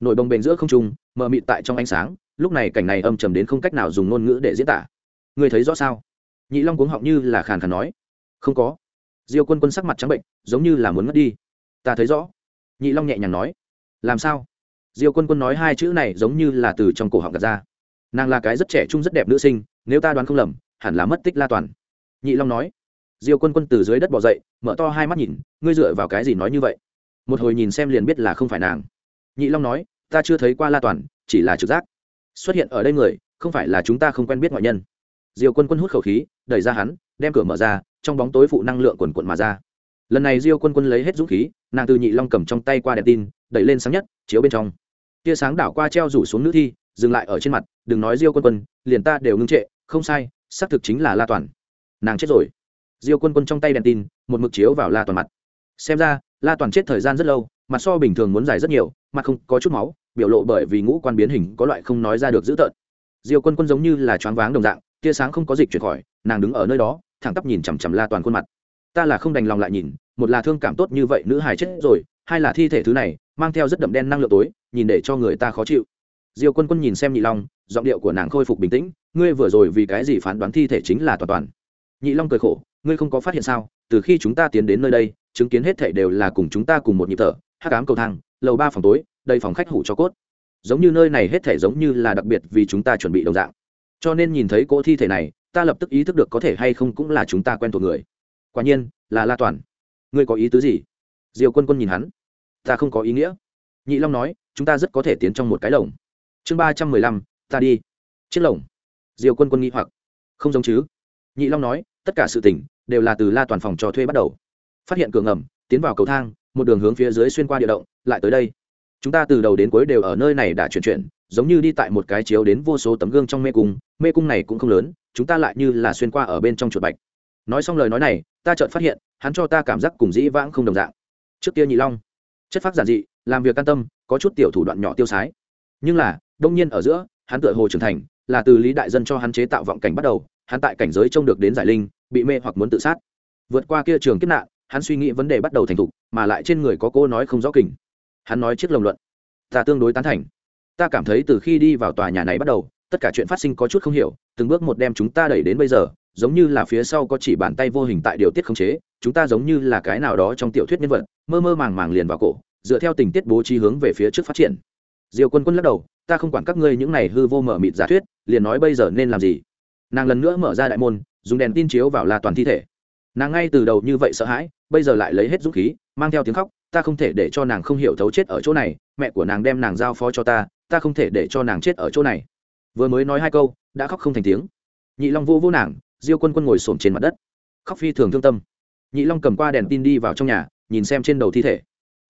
Nổi bông bềnh giữa không trung, mờ mịt tại trong ánh sáng, lúc này cảnh này âm trầm đến không cách nào dùng ngôn ngữ để diễn tả. Người thấy rõ sao? Nhị long cuống họng như là khàn khàn nói. Không có. Diêu quân quân sắc mặt trắng bệnh, giống như là muốn ngất đi. Ta thấy rõ. Nhị long nhẹ nhàng nói. Làm sao? Diêu quân quân nói hai chữ này giống như là từ trong cổ họng gạt ra. Nàng là cái rất trẻ trung rất đẹp nữ sinh, nếu ta đoán không lầm, hẳn là mất tích la toàn. Nhị long nói. Diêu quân quân từ dưới đất bỏ dậy, mở to hai mắt nhìn, ngươi dựa vào cái gì nói như vậy? Một hồi nhìn xem liền biết là không phải nàng. Nhị long nói, ta chưa thấy qua la toàn, chỉ là trực giác. Xuất hiện ở đây người, không phải là chúng ta không quen biết ngoại nhân. Diêu quân quân hút khẩu khí, đẩy ra hắn, đem cửa mở ra, trong bóng tối phụ năng lượng quần quận mà ra lần này diêu quân quân lấy hết dũng khí, nàng từ nhị long cầm trong tay qua đèn tin, đẩy lên sáng nhất, chiếu bên trong. Tia sáng đảo qua treo rủ xuống nữ thi, dừng lại ở trên mặt, đừng nói diêu quân quân, liền ta đều ngưng trệ, không sai, xác thực chính là la toàn. Nàng chết rồi. Diêu quân quân trong tay đèn tin, một mực chiếu vào la toàn mặt. Xem ra, la toàn chết thời gian rất lâu mặt so bình thường muốn dài rất nhiều mặt không có chút máu, biểu lộ bởi vì ngũ quan biến hình có loại không nói ra được dữ tợn. Diêu quân quân giống như là choáng váng đồng dạng, tia sáng không có dịch chuyển khỏi, nàng đứng ở nơi đó, thẳng tắp nhìn chằm chằm la toàn khuôn mặt ta là không đành lòng lại nhìn, một là thương cảm tốt như vậy nữ hài chết rồi, hai là thi thể thứ này mang theo rất đậm đen năng lượng tối, nhìn để cho người ta khó chịu. Diêu quân quân nhìn xem nhị long, giọng điệu của nàng khôi phục bình tĩnh, ngươi vừa rồi vì cái gì phán đoán thi thể chính là toàn toàn? Nhị long cười khổ, ngươi không có phát hiện sao, từ khi chúng ta tiến đến nơi đây, chứng kiến hết thể đều là cùng chúng ta cùng một nhịp thở, hắc ám cầu thang, lầu ba phòng tối đây phòng khách hủ cho cốt. Giống như nơi này hết thể giống như là đặc biệt vì chúng ta chuẩn bị đồng dạng. Cho nên nhìn thấy cỗ thi thể này, ta lập tức ý thức được có thể hay không cũng là chúng ta quen thuộc người quả nhiên, là la toàn. Ngươi có ý tứ gì? Diều quân quân nhìn hắn. Ta không có ý nghĩa. Nhị long nói, chúng ta rất có thể tiến trong một cái lồng. Chương ba trăm mười lăm, ta đi. Chiếc lồng. Diều quân quân nghĩ hoặc. Không giống chứ. Nhị long nói, tất cả sự tỉnh đều là từ la toàn phòng trò thuê bắt đầu. Phát hiện cửa ngầm, tiến vào cầu thang, một đường hướng phía dưới xuyên qua địa động, lại tới đây. Chúng ta từ đầu đến cuối đều ở nơi này đã chuyển chuyển, giống như đi tại một cái chiếu đến vô số tấm gương trong mê cung. Mê cung này cũng không lớn, chúng ta lại như là xuyên qua ở bên trong chuột bạch nói xong lời nói này, ta chợt phát hiện, hắn cho ta cảm giác cùng dĩ vãng không đồng dạng. Trước kia nhị long, chất phát giản dị, làm việc can tâm, có chút tiểu thủ đoạn nhỏ tiêu sái. Nhưng là, đông nhiên ở giữa, hắn tựa hồ trưởng thành, là từ lý đại dân cho hắn chế tạo vọng cảnh bắt đầu, hắn tại cảnh giới trông được đến giải linh, bị mê hoặc muốn tự sát. Vượt qua kia trường kiếp nạn, hắn suy nghĩ vấn đề bắt đầu thành thục, mà lại trên người có cô nói không rõ kình. Hắn nói chiếc lồng luận, ta tương đối tán thành. Ta cảm thấy từ khi đi vào tòa nhà này bắt đầu, tất cả chuyện phát sinh có chút không hiểu, từng bước một đem chúng ta đẩy đến bây giờ giống như là phía sau có chỉ bàn tay vô hình tại điều tiết khống chế, chúng ta giống như là cái nào đó trong tiểu thuyết nhân vật, mơ mơ màng màng liền vào cổ, dựa theo tình tiết bố trí hướng về phía trước phát triển. Diều quân quân lắc đầu, ta không quản các ngươi những này hư vô mở mịt giả thuyết, liền nói bây giờ nên làm gì. Nàng lần nữa mở ra đại môn, dùng đèn tin chiếu vào la toàn thi thể. Nàng ngay từ đầu như vậy sợ hãi, bây giờ lại lấy hết dũng khí, mang theo tiếng khóc, ta không thể để cho nàng không hiểu thấu chết ở chỗ này, mẹ của nàng đem nàng giao phó cho ta ta không thể để cho nàng chết ở chỗ này. Vừa mới nói hai câu, đã khóc không thành tiếng. Nhị long vô vô nàng diêu quân quân ngồi xổm trên mặt đất. Khóc phi thường thương tâm. Nhị long cầm qua đèn tin đi vào trong nhà, nhìn xem trên đầu thi thể.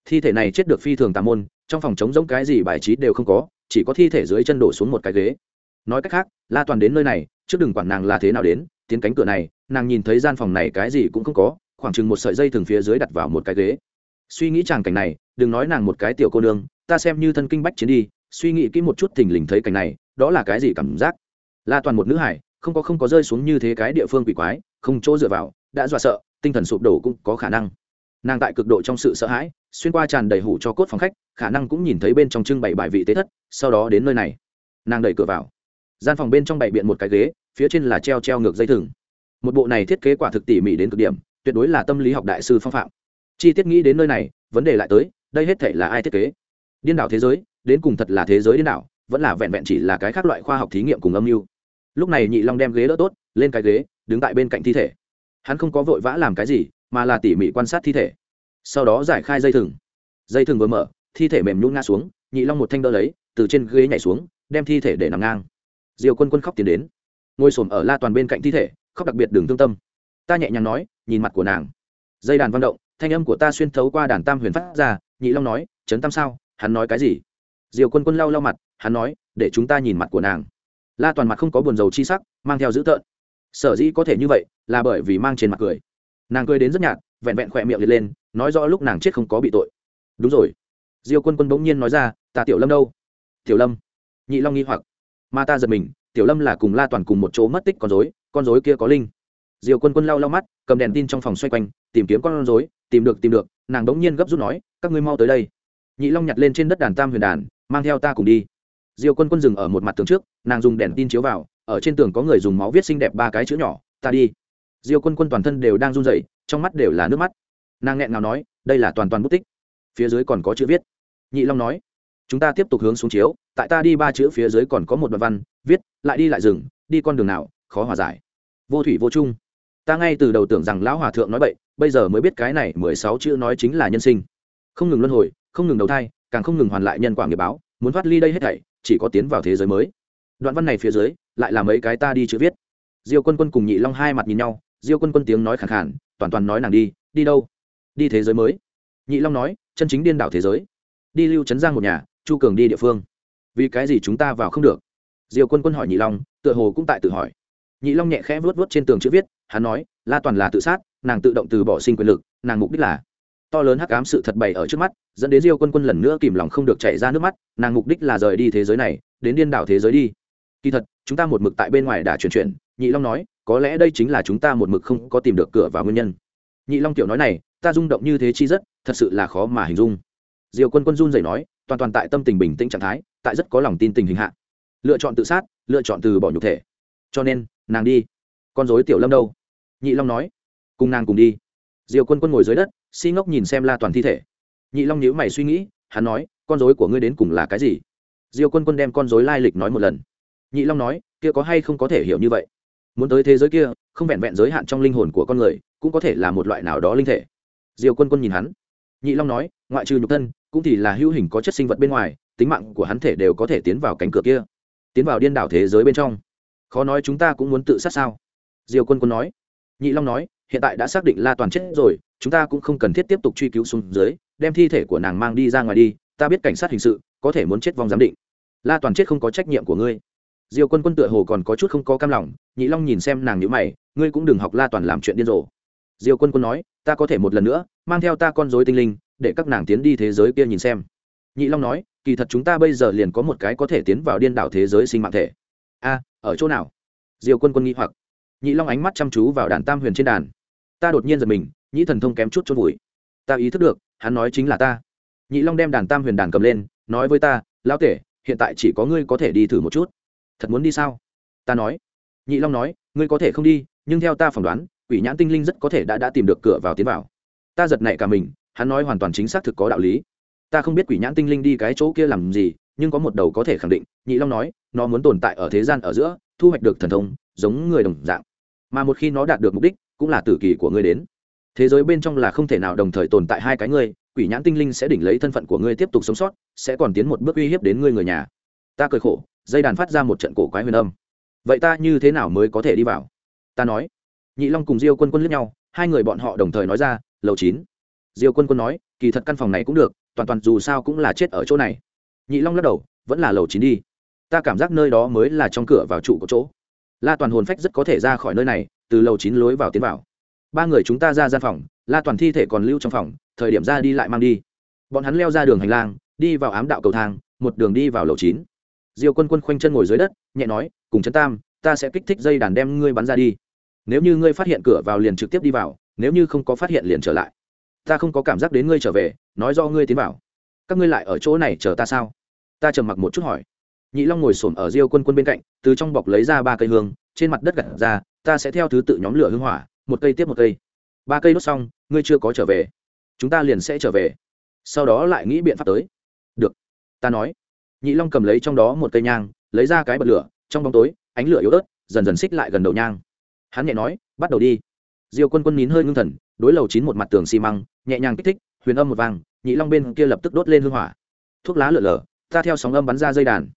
Thi thể này chết được phi thường tà môn, trong phòng chống giống cái gì bài trí đều không có, chỉ có thi thể dưới chân đổ xuống một cái ghế. Nói cách khác, la toàn đến nơi này, trước đừng quản nàng là thế nào đến, tiến cánh cửa này, nàng nhìn thấy gian phòng này cái gì cũng không có, khoảng chừng một sợi dây thường phía dưới đặt vào một cái ghế. Suy nghĩ chàng cảnh này, đừng nói nàng một cái tiểu cô nương, ta xem như thân kinh bách chiến đi, suy nghĩ kỹ một chút thình lình thấy cảnh này, đó là cái gì cảm giác? La toàn một nữ hải không có không có rơi xuống như thế cái địa phương quỷ quái, không chỗ dựa vào, đã dọa sợ, tinh thần sụp đổ cũng có khả năng. Nàng tại cực độ trong sự sợ hãi, xuyên qua tràn đầy hủ cho cốt phòng khách, khả năng cũng nhìn thấy bên trong trưng bày bài vị tế thất, sau đó đến nơi này. Nàng đẩy cửa vào. Gian phòng bên trong bày biện một cái ghế, phía trên là treo treo ngược dây thừng. Một bộ này thiết kế quả thực tỉ mỉ đến cực điểm, tuyệt đối là tâm lý học đại sư phong phạm. Chi tiết nghĩ đến nơi này, vấn đề lại tới, đây hết thể là ai thiết kế? Điên đảo thế giới, đến cùng thật là thế giới điên đảo, vẫn là vẹn vẹn chỉ là cái khác loại khoa học thí nghiệm cùng âm mưu lúc này nhị long đem ghế đỡ tốt, lên cái ghế, đứng tại bên cạnh thi thể. Hắn không có vội vã làm cái gì, mà là tỉ mỉ quan sát thi thể. Sau đó giải khai dây thừng. Dây thừng vừa mở, thi thể mềm nhún ngã xuống, nhị long một thanh đỡ lấy, từ trên ghế nhảy xuống, đem thi thể để nằm ngang. Diều quân quân khóc tiến đến. Ngồi xổm ở la toàn bên cạnh thi thể, khóc đặc biệt đường thương tâm. Ta nhẹ nhàng nói, nhìn mặt của nàng. Dây đàn văn động, thanh âm của ta xuyên thấu qua đàn tam huyền phát ra, nhị long nói trấn tam sao? Hắn nói cái gì? Diều quân quân lau lau mặt, hắn nói, để chúng ta nhìn mặt của nàng la toàn mặt không có buồn dầu chi sắc, mang theo dữ tợn. Sở dĩ có thể như vậy, là bởi vì mang trên mặt cười. Nàng cười đến rất nhạt, vẹn vẹn khỏe miệng liệt lên, nói rõ lúc nàng chết không có bị tội. Đúng rồi. Diêu quân quân bỗng nhiên nói ra, ta tiểu lâm đâu? Tiểu lâm. Nhị long nghi hoặc. Mà ta giật mình, tiểu lâm là cùng la toàn cùng một chỗ mất tích con dối con dối kia có linh. Diều quân quân lau lau mắt, cầm đèn tin trong phòng xoay quanh, tìm kiếm con dối tìm được tìm được, nàng bỗng nhiên gấp rút nói, các ngươi mau tới đây. Nhị long nhặt lên trên đất đàn tam huyền đàn, mang theo ta cùng đi. Diêu quân quân dừng ở một mặt tường trước, nàng dùng đèn tin chiếu vào, ở trên tường có người dùng máu viết xinh đẹp ba cái chữ nhỏ, ta đi. Diêu quân quân toàn thân đều đang run rẩy, trong mắt đều là nước mắt. Nàng nghẹn ngào nói, đây là toàn toàn bút tích. Phía dưới còn có chữ viết. Nhị long nói, chúng ta tiếp tục hướng xuống chiếu, tại ta đi ba chữ phía dưới còn có một đoạn văn, viết, lại đi lại rừng đi con đường nào, khó hòa giải. Vô thủy vô chung. Ta ngay từ đầu tưởng rằng lão hòa thượng nói bậy, bây giờ mới biết cái này mười sáu chữ nói chính là nhân sinh. Không ngừng luân hồi, không ngừng đầu thai, càng không ngừng hoàn lại nhân quả nghiệp báo, muốn thoát ly đây hết thảy chỉ có tiến vào thế giới mới. Đoạn văn này phía dưới, lại là mấy cái ta đi chữ viết. Diêu quân quân cùng nhị long hai mặt nhìn nhau, diêu quân quân tiếng nói khẳng khản toàn toàn nói nàng đi đi đâu? Đi thế giới mới. Nhị long nói, chân chính điên đảo thế giới. Đi lưu trấn giang một nhà, chu cường đi địa phương. Vì cái gì chúng ta vào không được? Diều quân quân hỏi nhị long, tựa hồ cũng tại tự hỏi. Nhị long nhẹ khẽ vuốt vuốt trên tường chữ viết, hắn nói, la toàn là tự sát, nàng tự động từ bỏ sinh quyền lực, nàng mục đích là to lớn hắc ám sự thật bày ở trước mắt, dẫn đến diêu quân quân lần nữa kìm lòng không được chảy ra nước mắt, nàng mục đích là rời đi thế giới này, đến điên đảo thế giới đi. Kỳ thật, chúng ta một mực tại bên ngoài đã chuyển chuyển, nhị long nói, có lẽ đây chính là chúng ta một mực không có tìm được cửa vào nguyên nhân. Nhị long tiểu nói này, ta rung động như thế chi rất, thật sự là khó mà hình dung. Diều quân quân run dậy nói, toàn toàn tại tâm tình bình tĩnh trạng thái, tại rất có lòng tin tình hình hạ. Lựa chọn tự sát, lựa chọn từ bỏ nhục thể. Cho nên, nàng đi. Con dối tiểu lâm đâu? Nhị long nói, cùng nàng cùng đi. Diều quân quân ngồi dưới đất si ngốc nhìn xem la toàn thi thể. Nhị long nhíu mày suy nghĩ, hắn nói, con dối của ngươi đến cùng là cái gì? Diêu quân quân đem con dối lai lịch nói một lần. Nhị long nói, kia có hay không có thể hiểu như vậy? Muốn tới thế giới kia, không vẹn vẹn giới hạn trong linh hồn của con người, cũng có thể là một loại nào đó linh thể. Diêu quân quân nhìn hắn. Nhị long nói, ngoại trừ nhục thân, cũng thì là hữu hình có chất sinh vật bên ngoài, tính mạng của hắn thể đều có thể tiến vào cánh cửa kia, tiến vào điên đảo thế giới bên trong. Khó nói chúng ta cũng muốn tự sát sao? Diều quân quân nói. Nhị long nói hiện tại đã xác định la toàn chết rồi, chúng ta cũng không cần thiết tiếp tục truy cứu xuống dưới, đem thi thể của nàng mang đi ra ngoài đi, ta biết cảnh sát hình sự có thể muốn chết vong giám định. La toàn chết không có trách nhiệm của ngươi. Diều quân quân tựa hồ còn có chút không có cam lòng, nhị long nhìn xem nàng nhữ mày, ngươi cũng đừng học la toàn làm chuyện điên rồ. Diều quân quân nói, ta có thể một lần nữa, mang theo ta con dối tinh linh, để các nàng tiến đi thế giới kia nhìn xem. Nhị long nói, kỳ thật chúng ta bây giờ liền có một cái có thể tiến vào điên đảo thế giới sinh mạng thể. A, ở chỗ nào? Diều quân quân nghĩ hoặc. Nhị long ánh mắt chăm chú vào đàn tam huyền trên đàn ta đột nhiên giật mình, nhĩ thần thông kém chút chốt vùi. Ta ý thức được, hắn nói chính là ta. Nhị long đem đàn tam huyền đàn cầm lên, nói với ta, lão tể, hiện tại chỉ có ngươi có thể đi thử một chút. Thật muốn đi sao? Ta nói. Nhị long nói, ngươi có thể không đi, nhưng theo ta phỏng đoán, quỷ nhãn tinh linh rất có thể đã đã tìm được cửa vào tiến vào. Ta giật nảy cả mình, hắn nói hoàn toàn chính xác thực có đạo lý. Ta không biết quỷ nhãn tinh linh đi cái chỗ kia làm gì, nhưng có một đầu có thể khẳng định, nhị long nói, nó muốn tồn tại ở thế gian ở giữa, thu hoạch được thần thông, giống người đồng dạng. Mà một khi nó đạt được mục đích cũng là tử kỳ của ngươi đến. Thế giới bên trong là không thể nào đồng thời tồn tại hai cái ngươi, quỷ nhãn tinh linh sẽ đỉnh lấy thân phận của ngươi tiếp tục sống sót, sẽ còn tiến một bước uy hiếp đến ngươi người nhà. Ta cười khổ, dây đàn phát ra một trận cổ quái huyền âm. Vậy ta như thế nào mới có thể đi vào? Ta nói. Nhị long cùng diêu quân quân lướt nhau, hai người bọn họ đồng thời nói ra, lầu chín. Diêu quân quân nói, kỳ thật căn phòng này cũng được, toàn toàn dù sao cũng là chết ở chỗ này. Nhị long lắc đầu, vẫn là lầu chín đi. Ta cảm giác nơi đó mới là trong cửa vào trụ của chỗ. La toàn hồn phách rất có thể ra khỏi nơi này từ lầu chín lối vào tiến vào. Ba người chúng ta ra gian phòng, la toàn thi thể còn lưu trong phòng, thời điểm ra đi lại mang đi. Bọn hắn leo ra đường hành lang, đi vào ám đạo cầu thang, một đường đi vào lầu chín. Diêu quân quân khoanh chân ngồi dưới đất, nhẹ nói, cùng chân tam, ta sẽ kích thích dây đàn đem ngươi bắn ra đi. Nếu như ngươi phát hiện cửa vào liền trực tiếp đi vào, nếu như không có phát hiện liền trở lại. Ta không có cảm giác đến ngươi trở về, nói do ngươi tiến vào. Các ngươi lại ở chỗ này chờ ta sao? Ta trầm mặc một chút hỏi. Nhị long ngồi s ổ m ở diêu quân quân bên cạnh, từ trong bọc lấy ra ba cây hương trên mặt đất gặt ra, ta sẽ theo thứ tự nhóm lửa hương hỏa, một cây tiếp một cây. Ba cây đốt xong, ngươi chưa có trở về. Chúng ta liền sẽ trở về. Sau đó lại nghĩ biện pháp tới. Được. Ta nói. Nhị long cầm lấy trong đó một cây nhang, lấy ra cái bật lửa, trong bóng tối, ánh lửa yếu ớt, dần dần xích lại gần đầu nhang. Hắn nhẹ nói, bắt đầu đi. Diêu quân quân nín hơi ngưng thần, đối lầu chín một mặt tường xi măng, nhẹ nhàng kích thích, huyền âm một vang, nhị long bên kia lập tức đốt lên hương hỏa. Thuốc lá lượn lờ, ta theo sóng âm bắn ra dây đàn.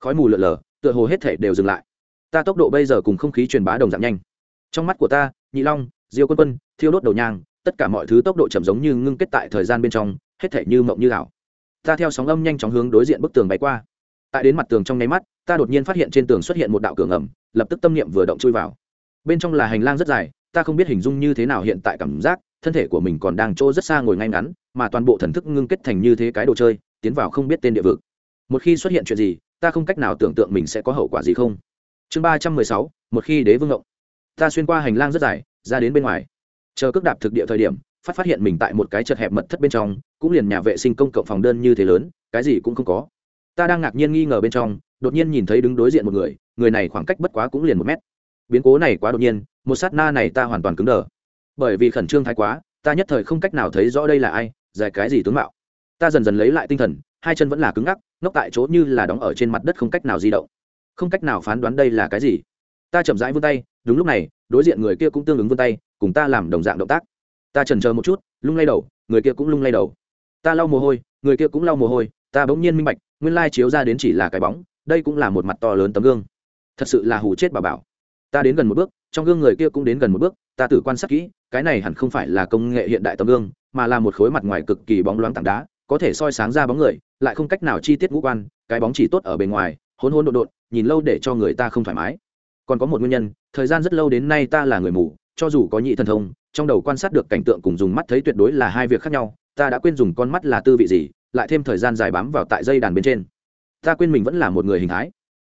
Khói mù lượn lờ, tựa hồ hết thể đều dừng lại ta tốc độ bây giờ cùng không khí truyền bá đồng dạng nhanh. Trong mắt của ta, nhị long, diêu quân quân, thiêu đốt đầu nhang, tất cả mọi thứ tốc độ chậm giống như ngưng kết tại thời gian bên trong, hết thể như mộng như ảo. Ta theo sóng âm nhanh chóng hướng đối diện bức tường bay qua. Tại đến mặt tường trong nháy mắt, ta đột nhiên phát hiện trên tường xuất hiện một đạo cửa ngầm, lập tức tâm niệm vừa động chui vào. Bên trong là hành lang rất dài, ta không biết hình dung như thế nào hiện tại cảm giác, thân thể của mình còn đang chỗ rất xa ngồi ngay ngắn, mà toàn bộ thần thức ngưng kết thành như thế cái đồ chơi, tiến vào không biết tên địa vực. Một khi xuất hiện chuyện gì, ta không cách nào tưởng tượng mình sẽ có hậu quả gì không chương ba trăm mười sáu, một khi đế vương ngộng ta xuyên qua hành lang rất dài, ra đến bên ngoài. Chờ cước đạp thực địa thời điểm, phát phát hiện mình tại một cái chật hẹp mật thất bên trong, cũng liền nhà vệ sinh công cộng phòng đơn như thế lớn, cái gì cũng không có. Ta đang ngạc nhiên nghi ngờ bên trong, đột nhiên nhìn thấy đứng đối diện một người người này khoảng cách bất quá cũng liền một mét. Biến cố này quá đột nhiên, một sát na này ta hoàn toàn cứng đờ. Bởi vì khẩn trương thái quá, ta nhất thời không cách nào thấy rõ đây là ai dài cái gì tướng mạo. Ta dần dần lấy lại tinh thần, hai chân vẫn là cứng ngắc, ngốc tại chỗ như là đóng ở trên mặt đất không cách nào di động không cách nào phán đoán đây là cái gì. Ta chậm rãi vươn tay, đúng lúc này, đối diện người kia cũng tương ứng vươn tay, cùng ta làm đồng dạng động tác. Ta trần chờ một chút, lung lay đầu, người kia cũng lung lay đầu. Ta lau mồ hôi, người kia cũng lau mồ hôi, ta bỗng nhiên minh bạch, nguyên lai chiếu ra đến chỉ là cái bóng, đây cũng là một mặt to lớn tấm gương. Thật sự là hù chết bà bảo. Ta đến gần một bước, trong gương người kia cũng đến gần một bước, ta tự quan sát kỹ, cái này hẳn không phải là công nghệ hiện đại tấm gương, mà là một khối mặt ngoài cực kỳ bóng loáng tảng đá, có thể soi sáng ra bóng người, lại không cách nào chi tiết ngũ quan, cái bóng chỉ tốt ở bề ngoài hôn hôn đột đột nhìn lâu để cho người ta không thoải mái. Còn có một nguyên nhân, thời gian rất lâu đến nay ta là người mù, cho dù có nhị thần thông, trong đầu quan sát được cảnh tượng cùng dùng mắt thấy tuyệt đối là hai việc khác nhau, ta đã quên dùng con mắt là tư vị gì, lại thêm thời gian dài bám vào tại dây đàn bên trên. Ta quên mình vẫn là một người hình thái.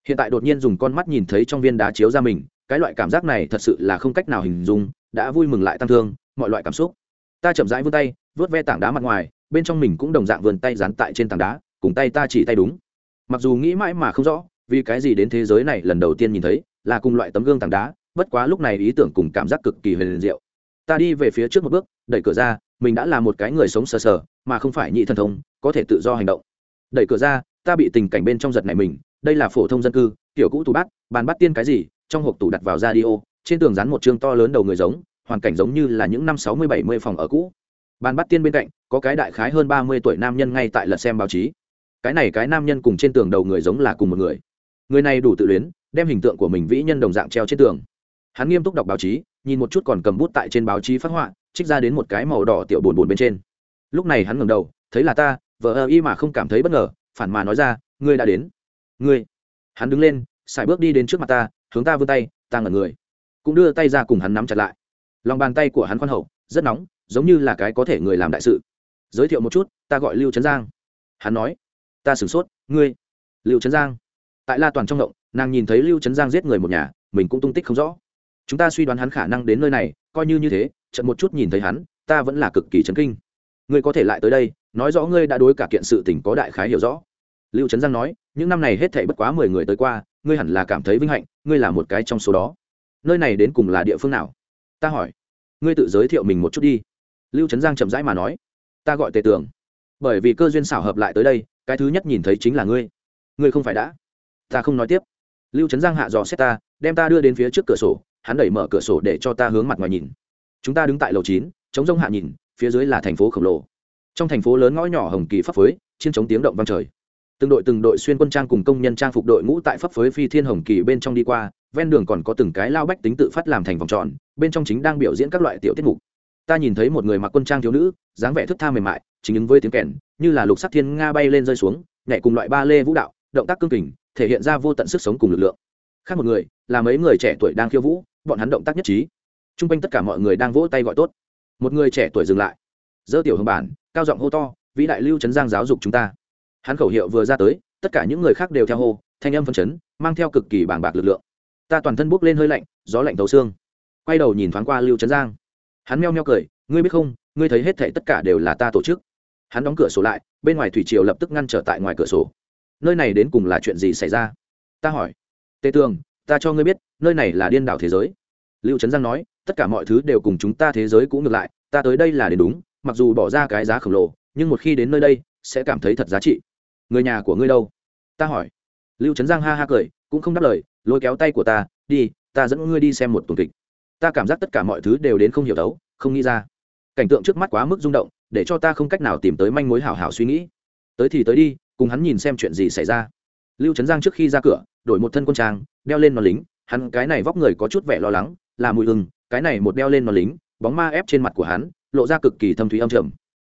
Hiện tại đột nhiên dùng con mắt nhìn thấy trong viên đá chiếu ra mình, cái loại cảm giác này thật sự là không cách nào hình dung, đã vui mừng lại tăng thương, mọi loại cảm xúc. Ta chậm rãi vươn tay, vớt ve tảng đá mặt ngoài, bên trong mình cũng đồng dạng vươn tay dán tại trên tảng đá, cùng tay ta chỉ tay đúng mặc dù nghĩ mãi mà không rõ, vì cái gì đến thế giới này lần đầu tiên nhìn thấy, là cùng loại tấm gương tảng đá, bất quá lúc này ý tưởng cùng cảm giác cực kỳ huyền diệu. Ta đi về phía trước một bước, đẩy cửa ra, mình đã là một cái người sống sờ sờ, mà không phải nhị thần thông, có thể tự do hành động. Đẩy cửa ra, ta bị tình cảnh bên trong giật này mình, đây là phổ thông dân cư, kiểu cũ tủ bát, bàn bắt tiên cái gì, trong hộp tủ đặt vào ra đi ô trên tường dán một chương to lớn đầu người giống, hoàn cảnh giống như là những năm sáu mươi bảy mươi phòng ở cũ. Bàn bắt tiên bên cạnh, có cái đại khái hơn ba mươi tuổi nam nhân ngay tại lật xem báo chí cái này cái nam nhân cùng trên tường đầu người giống là cùng một người. Người này đủ tự luyến, đem hình tượng của mình vĩ nhân đồng dạng treo trên tường. Hắn nghiêm túc đọc báo chí, nhìn một chút còn cầm bút tại trên báo chí phát họa, trích ra đến một cái màu đỏ tiểu bồn bồn bên trên. Lúc này hắn ngẩng đầu, thấy là ta vợ ơ y mà không cảm thấy bất ngờ, phản mà nói ra, ngươi đã đến. Ngươi. Hắn đứng lên xài bước đi đến trước mặt ta, hướng ta vươn tay, ta ngẩn người. Cũng đưa tay ra cùng hắn nắm chặt lại. Lòng bàn tay của hắn khoan hậu, rất nóng, giống như là cái có thể người làm đại sự. Giới thiệu một chút, ta gọi lưu trấn giang. Hắn nói ta sửng sốt, ngươi, lưu trấn giang. Tại la toàn trong động nàng nhìn thấy lưu trấn giang giết người một nhà, mình cũng tung tích không rõ. Chúng ta suy đoán hắn khả năng đến nơi này, coi như như thế trận một chút nhìn thấy hắn, ta vẫn là cực kỳ chấn kinh. Ngươi có thể lại tới đây, nói rõ ngươi đã đối cả kiện sự tình có đại khái hiểu rõ. Lưu trấn giang nói, những năm này hết thảy bất quá mười người tới qua, ngươi hẳn là cảm thấy vinh hạnh, ngươi là một cái trong số đó. Nơi này đến cùng là địa phương nào? Ta hỏi. Ngươi tự giới thiệu mình một chút đi. Lưu trấn giang chậm rãi mà nói. Ta gọi tề tường bởi vì cơ duyên xảo hợp lại tới đây, cái thứ nhất nhìn thấy chính là ngươi. Ngươi không phải đã. Ta không nói tiếp. Lưu trấn giang hạ dò xét ta, đem ta đưa đến phía trước cửa sổ, hắn đẩy mở cửa sổ để cho ta hướng mặt ngoài nhìn. Chúng ta đứng tại lầu chín, chống rông hạ nhìn, phía dưới là thành phố khổng lồ. Trong thành phố lớn ngõ nhỏ hồng kỳ pháp phới, chiến chống tiếng động vang trời. Từng đội từng đội xuyên quân trang cùng công nhân trang phục đội ngũ tại pháp phới phi thiên hồng kỳ bên trong đi qua, ven đường còn có từng cái lao bách tính tự phát làm thành vòng tròn, bên trong chính đang biểu diễn các loại tiểu tiết mục. Ta nhìn thấy một người mặc quân trang thiếu nữ, dáng vẻ thức tha mềm mại chính ứng với tiếng kèn, như là lục sắc thiên nga bay lên rơi xuống, nhảy cùng loại ba lê vũ đạo, động tác cương kình, thể hiện ra vô tận sức sống cùng lực lượng. Khác một người, là mấy người trẻ tuổi đang khiêu vũ, bọn hắn động tác nhất trí. T r u n g quanh tất cả mọi người đang vỗ tay gọi tốt. Một người trẻ tuổi dừng lại. Dơ tiểu hồng bản, cao giọng hô to, vĩ đại lưu trấn giang giáo dục chúng ta. Hắn khẩu hiệu vừa ra tới, tất cả những người khác đều theo hô, thanh âm phân chấn, mang theo cực kỳ bảng bạc lực lượng. Ta toàn thân bốc lên hơi lạnh, gió lạnh thấu xương. Quay đầu nhìn thoáng qua lưu trấn giang. Hắn meo meo cười, ngươi biết không, ngươi thấy hết thệ tất cả đều là ta tổ chức hắn đóng cửa sổ lại, bên ngoài thủy triều lập tức ngăn trở tại ngoài cửa sổ. Nơi này đến cùng là chuyện gì xảy ra? Ta hỏi. Tề tường, ta cho ngươi biết, nơi này là điên đảo thế giới. Lưu trấn giang nói, tất cả mọi thứ đều cùng chúng ta thế giới cũng ngược lại, ta tới đây là đến đúng, mặc dù bỏ ra cái giá khổng lồ, nhưng một khi đến nơi đây, sẽ cảm thấy thật giá trị. Người nhà của ngươi đâu? Ta hỏi. Lưu trấn giang ha ha cười, cũng không đáp lời, lôi kéo tay của ta, đi, ta dẫn ngươi đi xem một tuần kịch. Ta cảm giác tất cả mọi thứ đều đến không hiểu đấu không nghĩ ra. Cảnh tượng trước mắt quá mức rung động để cho ta không cách nào tìm tới manh mối hảo hảo suy nghĩ. Tới thì tới đi, cùng hắn nhìn xem chuyện gì xảy ra. Lưu trấn giang trước khi ra cửa, đổi một thân quân trang, đeo lên nón lính, hắn cái này vóc người có chút vẻ lo lắng, là mùi hừng, cái này một đeo lên nón lính, bóng ma ép trên mặt của hắn, lộ ra cực kỳ thâm thúy âm trầm.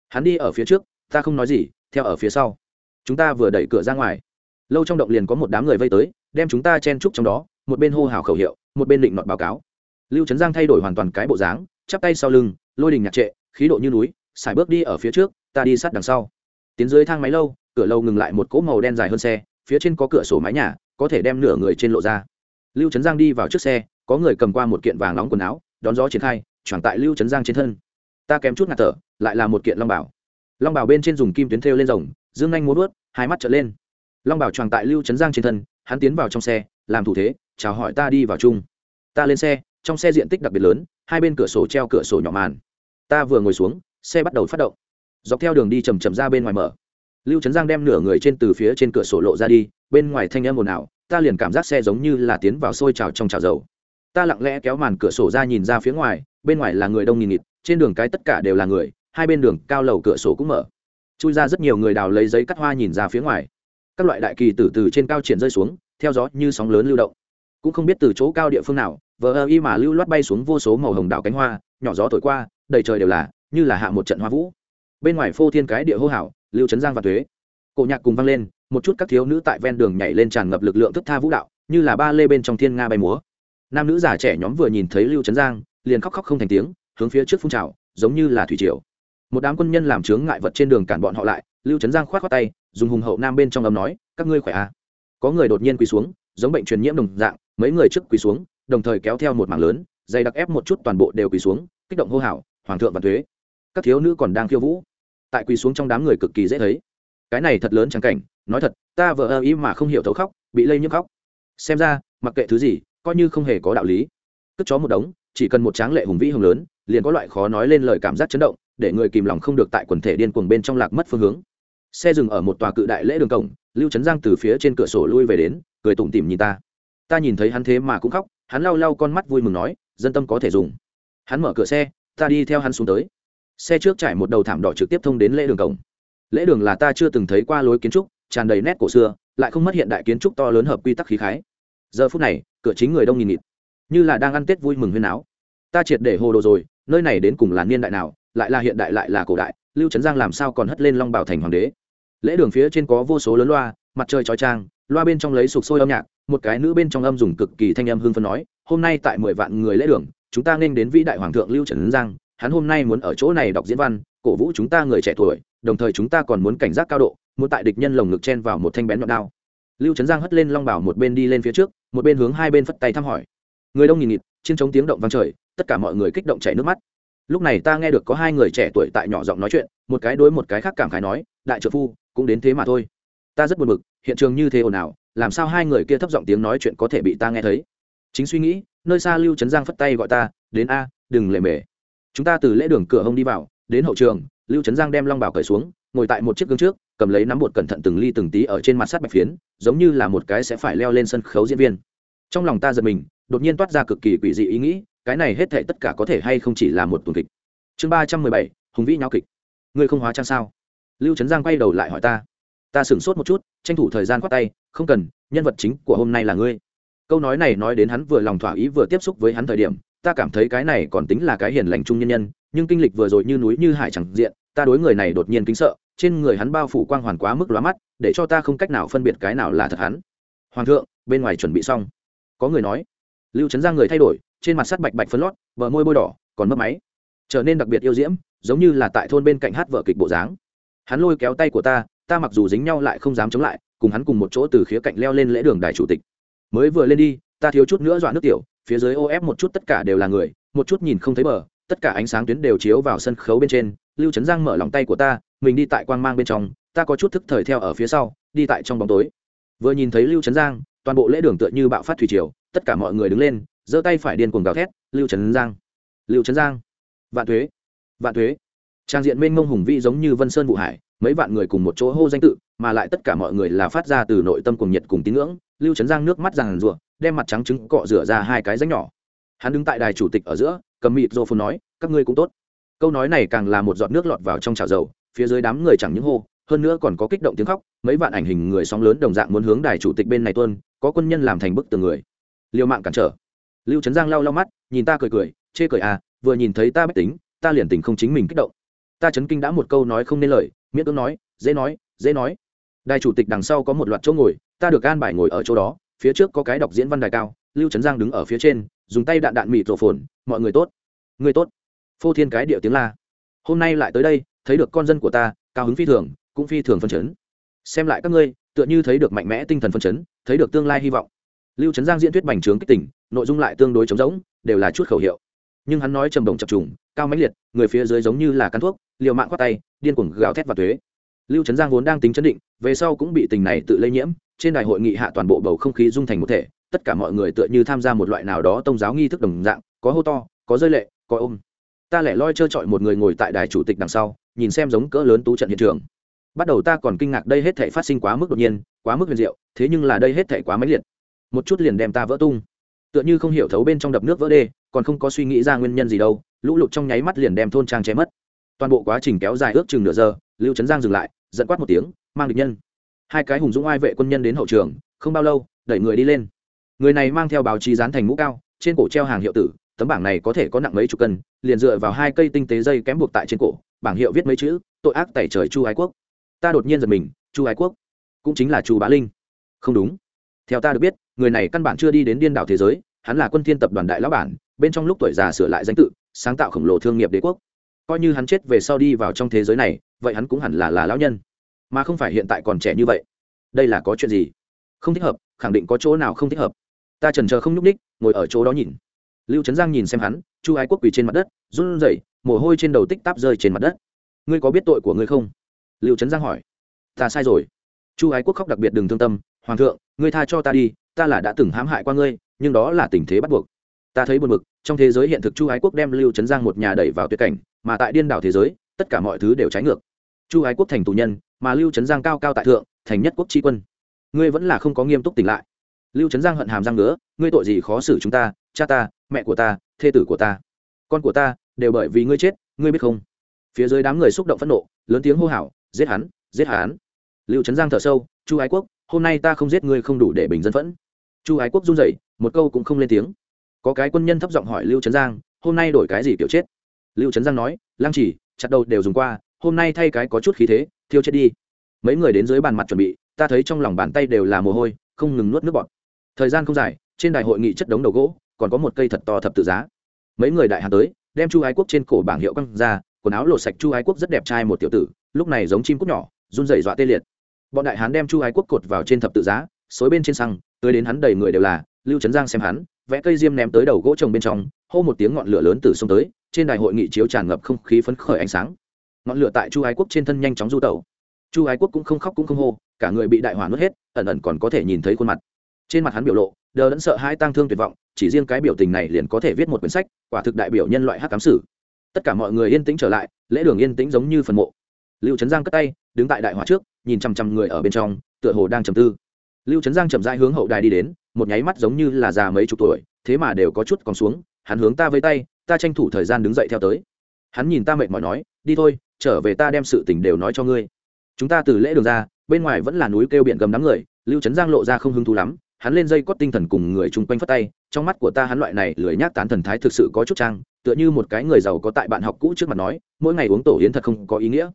Hắn đi ở phía trước, ta không nói gì, theo ở phía sau. Chúng ta vừa đẩy cửa ra ngoài. Lâu trong động liền có một đám người vây tới, đem chúng ta chen trúc trong đó, một bên hô hào khẩu hiệu, một bên định nọt báo cáo. Lưu trấn giang thay đổi hoàn toàn cái bộ dáng, chắp tay sau lưng, lôi đình nhạc trệ, khí độ như núi xài bước đi ở phía trước, ta đi sát đằng sau. Tiến dưới thang máy lâu, cửa lâu ngừng lại một cỗ màu đen dài hơn xe, phía trên có cửa sổ mái nhà, có thể đem nửa người trên lộ ra. Lưu trấn giang đi vào trước xe, có người cầm qua một kiện vàng nóng quần áo, đón gió triển khai, choàng tại lưu trấn giang trên thân. Ta kém chút ngạt thở, lại là một kiện long bảo long bảo bên trên dùng kim tuyến thêu lên rồng, dương anh muốn vớt hai mắt trở lên. Long bảo choàng tại lưu trấn giang trên thân, hắn tiến vào trong xe, làm thủ thế, chào hỏi ta đi vào chung. Ta lên xe, trong xe diện tích đặc biệt lớn, hai bên cửa sổ treo cửa sổ nhỏ màn. Ta vừa ngồi xuống xe bắt đầu phát động. Dọc theo đường đi chầm chầm ra bên ngoài mở. Lưu trấn giang đem nửa người trên từ phía trên cửa sổ lộ ra đi, bên ngoài thanh âm ồn ào, ta liền cảm giác xe giống như là tiến vào sôi trào trong trào dầu. Ta lặng lẽ kéo màn cửa sổ ra nhìn ra phía ngoài, bên ngoài là người đông nghìn nghịt, trên đường cái tất cả đều là người, hai bên đường cao lầu cửa sổ cũng mở. Chui ra rất nhiều người đào lấy giấy cắt hoa nhìn ra phía ngoài. Các loại đại kỳ từ từ trên cao triển rơi xuống, theo gió như sóng lớn lưu động. Cũng không biết từ chỗ cao địa phương nào, vờ ơ y mà lưu loát bay xuống vô số màu hồng đảo cánh hoa, nhỏ gió thổi qua, đầy trời đều là như là hạ một trận hoa vũ. Bên ngoài phô thiên cái địa hô hảo lưu trấn giang và thuế cổ nhạc cùng vang lên, một chút các thiếu nữ tại ven đường nhảy lên tràn ngập lực lượng thức tha vũ đạo, như là ba lê bên trong thiên nga bay múa. Nam nữ già trẻ nhóm vừa nhìn thấy lưu trấn giang, liền khóc khóc không thành tiếng, hướng phía trước phun trào, giống như là thủy triều. Một đám quân nhân làm chướng ngại vật trên đường cản bọn họ lại, lưu trấn giang k h o á t khoác tay, dùng hùng hậu nam bên trong ấm nói, các ngươi khỏe à. có người đột nhiên quỳ xuống, giống bệnh truyền nhiễm đồng dạng, mấy người trước quỳ xuống, đồng thời kéo theo một mảng lớn, dày đặc ép một chút toàn bộ đều quỳ xuống, kích động hô hào, hoàng thượng và thuế các thiếu nữ còn đang khiêu vũ. Tại quỳ xuống trong đám người cực kỳ dễ thấy. Cái này thật lớn chẳng cảnh, nói thật, ta vợ ơ ý mà không hiểu thấu khóc, bị lây nhiễm khóc. Xem ra, mặc kệ thứ gì, coi như không hề có đạo lý. Cất chó một đống, chỉ cần một tráng lệ hùng vĩ hùng lớn, liền có loại khó nói lên lời cảm giác chấn động, để người kìm lòng không được tại quần thể điên cuồng bên trong lạc mất phương hướng. Xe dừng ở một tòa cự đại lễ đường cổng, lưu trấn giang từ phía trên cửa sổ lui về đến, cười tủm tỉm nhìn ta. Ta nhìn thấy hắn thế mà cũng khóc, hắn lau lau con mắt vui mừng nói, dân tâm có thể dùng. Hắn mở cửa xe, ta đi theo hắn xuống tới xe trước trải một đầu thảm đỏ trực tiếp thông đến lễ đường cổng. Lễ đường là ta chưa từng thấy qua lối kiến trúc, tràn đầy nét cổ xưa, lại không mất hiện đại kiến trúc to lớn hợp quy tắc khí khái. Giờ phút này, cửa chính người đông nghìn nghịt. Như là đang ăn tết vui mừng huyên áo ta triệt để hồ đồ rồi, nơi này đến cùng là niên đại nào, lại là hiện đại lại là cổ đại, lưu trấn giang làm sao còn hất lên long bảo thành hoàng đế? Lễ đường phía trên có vô số lớn loa, mặt trời trói trang, loa bên trong lấy sục sôi âm nhạc, một cái nữ bên trong âm dùng cực kỳ thanh âm hương phân nói, hôm nay tại mười vạn người lễ đường, chúng ta nên đến vĩ đại hoàng thượng lưu trấn giang hắn hôm nay muốn ở chỗ này đọc diễn văn, cổ vũ chúng ta người trẻ tuổi, đồng thời chúng ta còn muốn cảnh giác cao độ, muốn tại địch nhân lồng ngực chen vào một thanh bén nhọn đao. Lưu trấn giang hất lên long bảo một bên đi lên phía trước, một bên hướng hai bên phất tay thăm hỏi. Người đông nghìn nghịt, chiến chống tiếng động vang trời, tất cả mọi người kích động chảy nước mắt. Lúc này ta nghe được có hai người trẻ tuổi tại nhỏ giọng nói chuyện, một cái đối một cái khác cảm khái nói, đại trợ phu, cũng đến thế mà thôi. Ta rất buồn bực, hiện trường như thế ồn ào, làm sao hai người kia thấp giọng tiếng nói chuyện có thể bị ta nghe thấy? Chính suy nghĩ, nơi xa lưu trấn giang phất tay gọi ta, đến a, đừng lề mề chúng ta từ lễ đường cửa hông đi vào, đến hậu trường, lưu trấn giang đem long bảo cởi xuống, ngồi tại một chiếc gương trước, cầm lấy nắm bột cẩn thận từng ly từng tí ở trên mặt sắt bạch phiến, giống như là một cái sẽ phải leo lên sân khấu diễn viên. Trong lòng ta giật mình, đột nhiên toát ra cực kỳ quỷ dị ý nghĩ, cái này hết thể tất cả có thể hay không chỉ là một tuần kịch. Chương ba trăm mười bảy, hùng vĩ nhau kịch. Ngươi không hóa trang sao? Lưu trấn giang quay đầu lại hỏi ta. Ta sửng sốt một chút, tranh thủ thời gian khoát tay, không cần, nhân vật chính của hôm nay là ngươi. Câu nói này nói đến hắn vừa lòng thỏa ý vừa tiếp xúc với hắn thời điểm ta cảm thấy cái này còn tính là cái hiền lành trung nhân nhân, nhưng kinh lịch vừa rồi như núi như hải chẳng diện, ta đối người này đột nhiên kính sợ, trên người hắn bao phủ quang hoàn quá mức lóa mắt, để cho ta không cách nào phân biệt cái nào là thật hắn. Hoàng thượng, bên ngoài chuẩn bị xong. Có người nói. Lưu trấn giang người thay đổi, trên mặt sắt bạch bạch phấn lót vợ môi bôi đỏ, còn mất máy. Trở nên đặc biệt yêu diễm, giống như là tại thôn bên cạnh hát vợ kịch bộ dáng. Hắn lôi kéo tay của ta ta mặc dù dính nhau lại không dám chống lại, cùng hắn cùng một chỗ từ khía cạnh leo lên lễ đường đài chủ tịch. Mới vừa lên đi, ta thiếu chút nữa dọa nước tiểu phía dưới ô ép một chút tất cả đều là người, một chút nhìn không thấy bờ, tất cả ánh sáng tuyến đều chiếu vào sân khấu bên trên. Lưu trấn giang mở lòng tay của ta, mình đi tại quang mang bên trong, ta có chút thức thời theo ở phía sau, đi tại trong bóng tối. Vừa nhìn thấy lưu trấn giang, toàn bộ lễ đường tựa như bạo phát thủy triều, tất cả mọi người đứng lên, giơ tay phải điên cuồng gào thét, lưu trấn giang! Lưu trấn giang! Vạn thuế! Vạn thuế! Trang diện mênh mông hùng vĩ giống như vân sơn vụ hải, mấy vạn người cùng một chỗ hô danh tự, mà lại tất cả mọi người là phát ra từ nội tâm cùng nhiệt cùng tín ngưỡng lưu trấn giang nước mắt ràng rụa, đem mặt trắng trứng cọ rửa ra hai cái ránh nhỏ. Hắn đứng tại đài chủ tịch ở giữa, cầm mịt rô phun nói, các ngươi cũng tốt. Câu nói này càng là một giọt nước lọt vào trong chảo dầu, phía dưới đám người chẳng những hô, hơn nữa còn có kích động tiếng khóc, mấy vạn ảnh hình người sóng lớn đồng dạng muốn hướng đài chủ tịch bên này tuân có quân nhân làm thành bức tường người. Liều mạng cản trở. Lưu trấn giang lau lau mắt, nhìn ta cười cười, chê cười à vừa nhìn thấy ta bách tính, ta liền tình không chính mình kích động. Ta chấn kinh đã một câu nói không nên lời miễn cưỡng nói, dễ nói dễ nói. Đài chủ tịch đằng sau có một loạt chỗ ngồi ta được an bài ngồi ở chỗ đó, phía trước có cái đọc diễn văn đài cao, lưu trấn giang đứng ở phía trên, dùng tay đạn đạn mịt rổ phồn mọi người tốt người tốt. Phô thiên cái điệu tiếng la. Hôm nay lại tới đây, thấy được con dân của ta, cao hứng phi thường, cũng phi thường phân chấn. Xem lại các ngươi, tựa như thấy được mạnh mẽ tinh thần phân chấn, thấy được tương lai hy vọng. Lưu trấn giang diễn thuyết bành trướng kích tỉnh nội dung lại tương đối trống rỗng, đều là chút khẩu hiệu. Nhưng hắn nói trầm đồng chập trùng, cao mãnh liệt, người phía dưới giống như là cắn thuốc, liều mạng khoát tay, điên cuồng gào thét và thuế. Lưu trấn giang vốn đang tính chấn định, về sau cũng bị tình này tự lây nhiễm trên đài hội nghị hạ toàn bộ bầu không khí dung thành một thể, tất cả mọi người tựa như tham gia một loại nào đó tôn giáo nghi thức đồng dạng, có hô to, có rơi lệ, có ôm. Ta lẻ loi trơ trọi một người ngồi tại đài chủ tịch đằng sau, nhìn xem giống cỡ lớn tú trận hiện trường. Bắt đầu ta còn kinh ngạc đây hết thể phát sinh quá mức đột nhiên, quá mức huyền diệu, thế nhưng là đây hết thể quá mãnh liệt. Một chút liền đem ta vỡ tung. Tựa như không hiểu thấu bên trong đập nước vỡ đê, còn không có suy nghĩ ra nguyên nhân gì đâu, lũ lụt trong nháy mắt liền đem thôn trang che mất. Toàn bộ quá trình kéo dài ước chừng nửa giờ, lưu trấn giang dừng lại dẫn quát một tiếng, mang địch nhân hai cái hùng dũng ai vệ quân nhân đến hậu trường, không bao lâu, đẩy người đi lên. Người này mang theo báo chí dán thành mũ cao, trên cổ treo hàng hiệu tử, tấm bảng này có thể có nặng mấy chục cân, liền dựa vào hai cây tinh tế dây kém buộc tại trên cổ, bảng hiệu viết mấy chữ, tội ác tẩy trời chu ái quốc. Ta đột nhiên giật mình, chu ái quốc cũng chính là chu bá linh. Không đúng. Theo ta được biết, người này căn bản chưa đi đến điên đảo thế giới, hắn là quân thiên tập đoàn đại lão bản, bên trong lúc tuổi già sửa lại danh tự, sáng tạo khổng lồ thương nghiệp đế quốc. Coi như hắn chết về sau đi vào trong thế giới này, vậy hắn cũng hẳn là là lão nhân mà không phải hiện tại còn trẻ như vậy. Đây là có chuyện gì? Không thích hợp, khẳng định có chỗ nào không thích hợp. Ta trần chờ không nhúc ních ngồi ở chỗ đó nhìn. Lưu trấn giang nhìn xem hắn, chu ái quốc quỳ trên mặt đất, run rẩy, mồ hôi trên đầu tích táp rơi trên mặt đất. Ngươi có biết tội của ngươi không? Lưu trấn giang hỏi. Ta sai rồi. Chu ái quốc khóc đặc biệt đừng thương tâm, hoàng thượng, ngươi tha cho ta đi, ta là đã từng hãm hại qua ngươi, nhưng đó là tình thế bắt buộc. Ta thấy buồn bực, trong thế giới hiện thực chu ái quốc đem lưu trấn giang một nhà đẩy vào tuyệt cảnh, mà tại điên đảo thế giới, tất cả mọi thứ đều trái ngược chu ái quốc thành tù nhân, mà lưu trấn giang cao cao tại thượng, thành nhất quốc tri quân. Ngươi vẫn là không có nghiêm túc tỉnh lại. Lưu trấn giang hận hàm răng nữa ngươi tội gì khó xử chúng ta, cha ta, mẹ của ta, thê tử của ta. Con của ta đều bởi vì ngươi chết, ngươi biết không? Phía dưới đám người xúc động phẫn nộ, lớn tiếng hô hào, giết hắn giết hắn. Lưu trấn giang thở sâu, chu ái quốc, hôm nay ta không giết ngươi không đủ để bình dân phẫn. Chu ái quốc run rẩy, một câu cũng không lên tiếng. Có cái quân nhân thấp giọng hỏi lưu trấn giang, hôm nay đổi cái gì kiểu chết? Lưu trấn giang nói, lăng chỉ, chặt đầu đều dùng qua hôm nay thay cái có chút khí thế, thiêu chết đi. Mấy người đến dưới bàn mặt chuẩn bị, ta thấy trong lòng bàn tay đều là mồ hôi, không ngừng nuốt nước bọt. Thời gian không dài, trên đại hội nghị chất đống đầu gỗ, còn có một cây thật to thập tự giá. Mấy người đại hàn tới, đem chu ái quốc trên cổ bảng hiệu căng ra, quần áo lột sạch chu ái quốc rất đẹp trai một tiểu tử, lúc này giống chim cúc nhỏ, run rẩy dọa tê liệt. Bọn đại hán đem chu ái quốc cột vào trên thập tự giá, xối bên trên xăng, tới đến hắn đầy người đều là, lưu trấn giang xem hắn, vẽ cây diêm ném tới đầu gỗ trồng bên trong, hô một tiếng ngọn lửa lớn từ sông tới, trên đài hội nghị chiếu tràn ngập không khí phấn khởi ánh sáng ngọn lửa tại chu ái quốc trên thân nhanh chóng du tẩu. Chu ái quốc cũng không khóc cũng không hô, cả người bị đại hỏa nuốt hết, ẩn ẩn còn có thể nhìn thấy khuôn mặt. Trên mặt hắn biểu lộ, đờ đẫn sợ hai tang thương tuyệt vọng, chỉ riêng cái biểu tình này liền có thể viết một quyển sách, quả thực đại biểu nhân loại hắc cám sử. Tất cả mọi người yên tĩnh trở lại, lễ đường yên tĩnh giống như phần mộ. Lưu trấn giang cất tay, đứng tại đại hỏa trước, nhìn chăm chăm người ở bên trong, tựa hồ đang trầm tư. Lưu trấn giang chậm rãi hướng hậu đài đi đến, một nháy mắt giống như là già mấy chục tuổi, thế mà đều có chút còn xuống, hắn hướng ta với tay, ta tranh thủ thời gian đứng dậy theo tới. Hắn nhìn ta mệt mỏi nói, đi thôi trở về ta đem sự tình đều nói cho ngươi. Chúng ta từ lễ đường ra, bên ngoài vẫn là núi kêu biển gầm đám người, lưu trấn giang lộ ra không hứng thú lắm, hắn lên dây cót tinh thần cùng người chung quanh phất tay, trong mắt của ta hắn loại này lười nhác tán thần thái thực sự có chút trang, tựa như một cái người giàu có tại bạn học cũ trước mặt nói, mỗi ngày uống tổ yến thật không có ý nghĩa.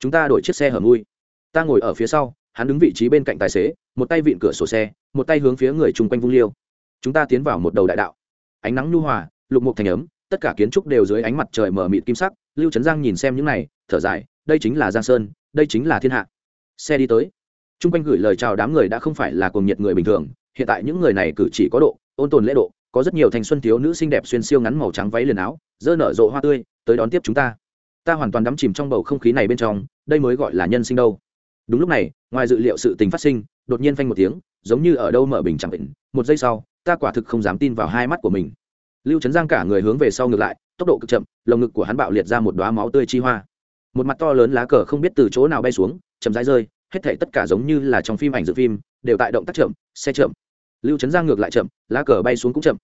Chúng ta đổi chiếc xe hở mui. Ta ngồi ở phía sau, hắn đứng vị trí bên cạnh tài xế, một tay vịn cửa sổ xe, một tay hướng phía người chung quanh vung liêu. Chúng ta tiến vào một đầu đại đạo. Ánh nắng nhu hòa, lục mục thành ấm, tất cả kiến trúc đều dưới ánh mặt trời mờ mịt kim sắc lưu trấn giang nhìn xem những này, thở dài, đây chính là giang sơn, đây chính là thiên hạ. Xe đi tới. T r u n g quanh gửi lời chào đám người đã không phải là cuồng nhiệt người bình thường, hiện tại những người này cử chỉ có độ, ôn tồn lễ độ, có rất nhiều thanh xuân thiếu nữ xinh đẹp xuyên siêu ngắn màu trắng váy liền áo, dơ nở rộ hoa tươi, tới đón tiếp chúng ta. Ta hoàn toàn đắm chìm trong bầu không khí này bên trong, đây mới gọi là nhân sinh đâu. Đúng lúc này, ngoài dự liệu sự tình phát sinh, đột nhiên phanh một tiếng, giống như ở đâu mở bình chẳng định, một giây sau, ta quả thực không dám tin vào hai mắt của mình. Lưu trấn giang cả người hướng về sau ngược lại tốc độ cực chậm, lồng ngực của hắn bạo liệt ra một đoá máu tươi chi hoa. Một mặt to lớn lá cờ không biết từ chỗ nào bay xuống, chậm rãi rơi, hết thể tất cả giống như là trong phim ảnh dự phim, đều tại động tác chậm, xe chậm. Lưu trấn giang ngược lại chậm, lá cờ bay xuống cũng chậm.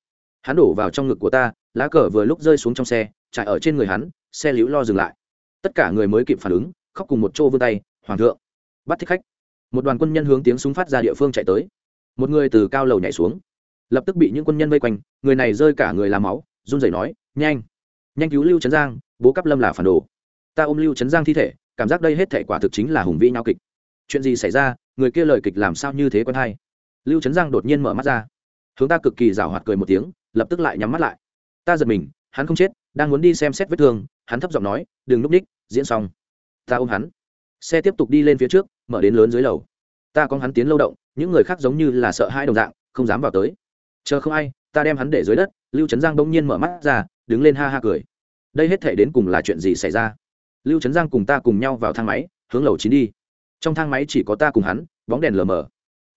Hắn đổ vào trong ngực của ta, lá cờ vừa lúc rơi xuống trong xe chạy ở trên người hắn, xe liễu lo dừng lại. Tất cả người mới kịp phản ứng, khóc cùng một chỗ vươn tay, hoàng thượng! Bắt thích khách. Một đoàn quân nhân hướng tiếng súng phát ra địa phương chạy tới. Một người từ cao lầu nhảy xuống. Lập tức bị những quân nhân vây quanh, người này rơi cả người làm máu, run rẩy nói, nhanh! Nhanh cứu lưu trấn giang, bố cắp lâm là phản đồ. Ta ôm lưu trấn giang thi thể, cảm giác đây hết thể quả thực chính là hùng vĩ nhau kịch. Chuyện gì xảy ra, người kia lời kịch làm sao như thế quen hay? Lưu trấn giang đột nhiên mở mắt ra. Hướng ta cực kỳ rào hoạt cười một tiếng, lập tức lại nhắm mắt lại. Ta giật mình, hắn không chết, đang muốn đi xem xét vết thương, hắn thấp giọng nói, đừng núp ních, diễn xong. Ta ôm hắn. Xe tiếp tục đi lên phía trước, mở đến lớn dưới lầu. Ta có hắn tiến lâu động, những người khác giống như là sợ hai đồng dạng, không dám vào tới. Chờ không ai, ta đem hắn để dưới đất, lưu trấn giang bỗng nhiên mở mắt ra đứng lên ha ha cười. Đây hết thể đến cùng là chuyện gì xảy ra? Lưu trấn giang cùng ta cùng nhau vào thang máy, hướng lầu chín đi. Trong thang máy chỉ có ta cùng hắn, bóng đèn lờ mờ.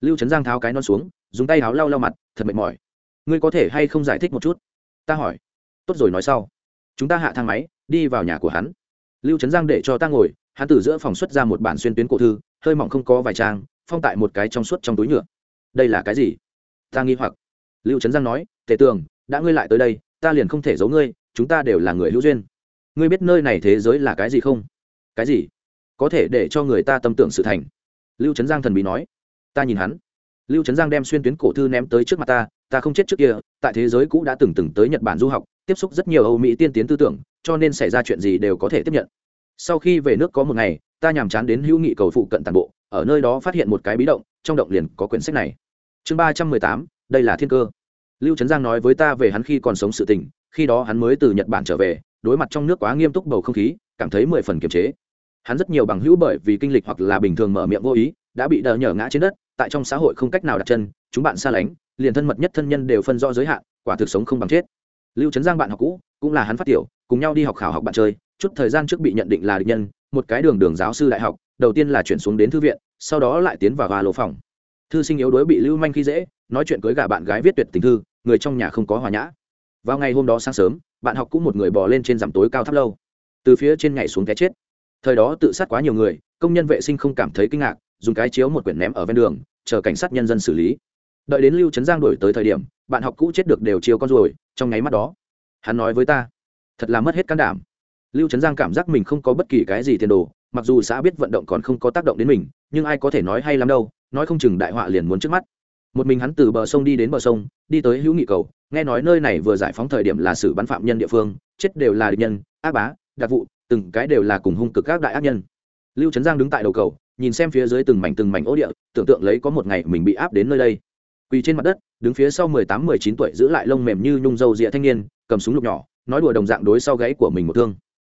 Lưu trấn giang tháo cái non xuống, dùng tay áo lau lau mặt, thật mệt mỏi. Ngươi có thể hay không giải thích một chút? Ta hỏi. Tốt rồi nói sau. Chúng ta hạ thang máy, đi vào nhà của hắn. Lưu trấn giang để cho ta ngồi, hắn từ giữa phòng xuất ra một bản xuyên tuyến cổ thư, hơi mỏng không có vài trang, phong tại một cái trong suốt trong túi nhựa. Đây là cái gì? Ta nghi hoặc. Lưu trấn giang nói, tề tường, đã ngươi lại tới đây ta liền không thể giấu ngươi, chúng ta đều là người hữu duyên. Ngươi biết nơi này thế giới là cái gì không? Cái gì? Có thể để cho người ta tâm tưởng sự thành. Lưu trấn giang thần bí nói. Ta nhìn hắn. Lưu trấn giang đem xuyên tuyến cổ thư ném tới trước mặt ta ta không chết trước kia, tại thế giới cũ đã từng từng tới nhật bản du học, tiếp xúc rất nhiều âu mỹ tiên tiến tư tưởng, cho nên xảy ra chuyện gì đều có thể tiếp nhận. Sau khi về nước có một ngày, ta nhàm chán đến hữu nghị cầu phụ cận tàn bộ, ở nơi đó phát hiện một cái bí động, trong động liền có quyển sách này. Chương ba trăm mười tám, đây là thiên cơ lưu trấn giang nói với ta về hắn khi còn sống sự tình, khi đó hắn mới từ nhật bản trở về, đối mặt trong nước quá nghiêm túc bầu không khí, cảm thấy mười phần kiềm chế. Hắn rất nhiều bằng hữu bởi vì kinh lịch hoặc là bình thường mở miệng vô ý, đã bị đờ nhở ngã trên đất, tại trong xã hội không cách nào đặt chân, chúng bạn xa lánh, liền thân mật nhất thân nhân đều phân rõ giới hạn, quả thực sống không bằng chết. Lưu trấn giang bạn học cũ, cũng là hắn phát tiểu, cùng nhau đi học khảo học bạn chơi, chút thời gian trước bị nhận định là địch nhân, một cái đường đường giáo sư đại học, đầu tiên là chuyển xuống đến thư viện, sau đó lại tiến vào gà lỗ phòng. Thư sinh yếu đuối bị lưu manh khi dễ, nói chuyện cưới gà bạn gái viết tuyệt tình thư người trong nhà không có hòa nhã. Vào ngày hôm đó sáng sớm, bạn học cũng một người bò lên trên dặm tối cao thấp lâu. Từ phía trên nhảy xuống cái chết. Thời đó tự sát quá nhiều người, công nhân vệ sinh không cảm thấy kinh ngạc, dùng cái chiếu một quyển ném ở ven đường, chờ cảnh sát nhân dân xử lý. Đợi đến lưu trấn giang đổi tới thời điểm, bạn học cũ chết được đều chiều con ruồi, trong nháy mắt đó, hắn nói với ta, thật là mất hết can đảm. Lưu trấn giang cảm giác mình không có bất kỳ cái gì tiền đồ, mặc dù xã biết vận động còn không có tác động đến mình, nhưng ai có thể nói hay lắm đâu, nói không chừng đại họa liền muốn trước mắt một mình hắn từ bờ sông đi đến bờ sông, đi tới hữu nghị cầu, nghe nói nơi này vừa giải phóng thời điểm là xử bắn phạm nhân địa phương, chết đều là địch nhân, ác bá, đặc vụ, từng cái đều là cùng hung cực các đại ác nhân. Lưu trấn giang đứng tại đầu cầu, nhìn xem phía dưới từng mảnh từng mảnh ố địa, tưởng tượng lấy có một ngày mình bị áp đến nơi đây. Quỳ trên mặt đất, đứng phía sau mười tám, mười chín tuổi giữ lại lông mềm như nhung dâu rịa thanh niên, cầm súng lục nhỏ, nói đùa đồng dạng đối sau gáy của mình một thương.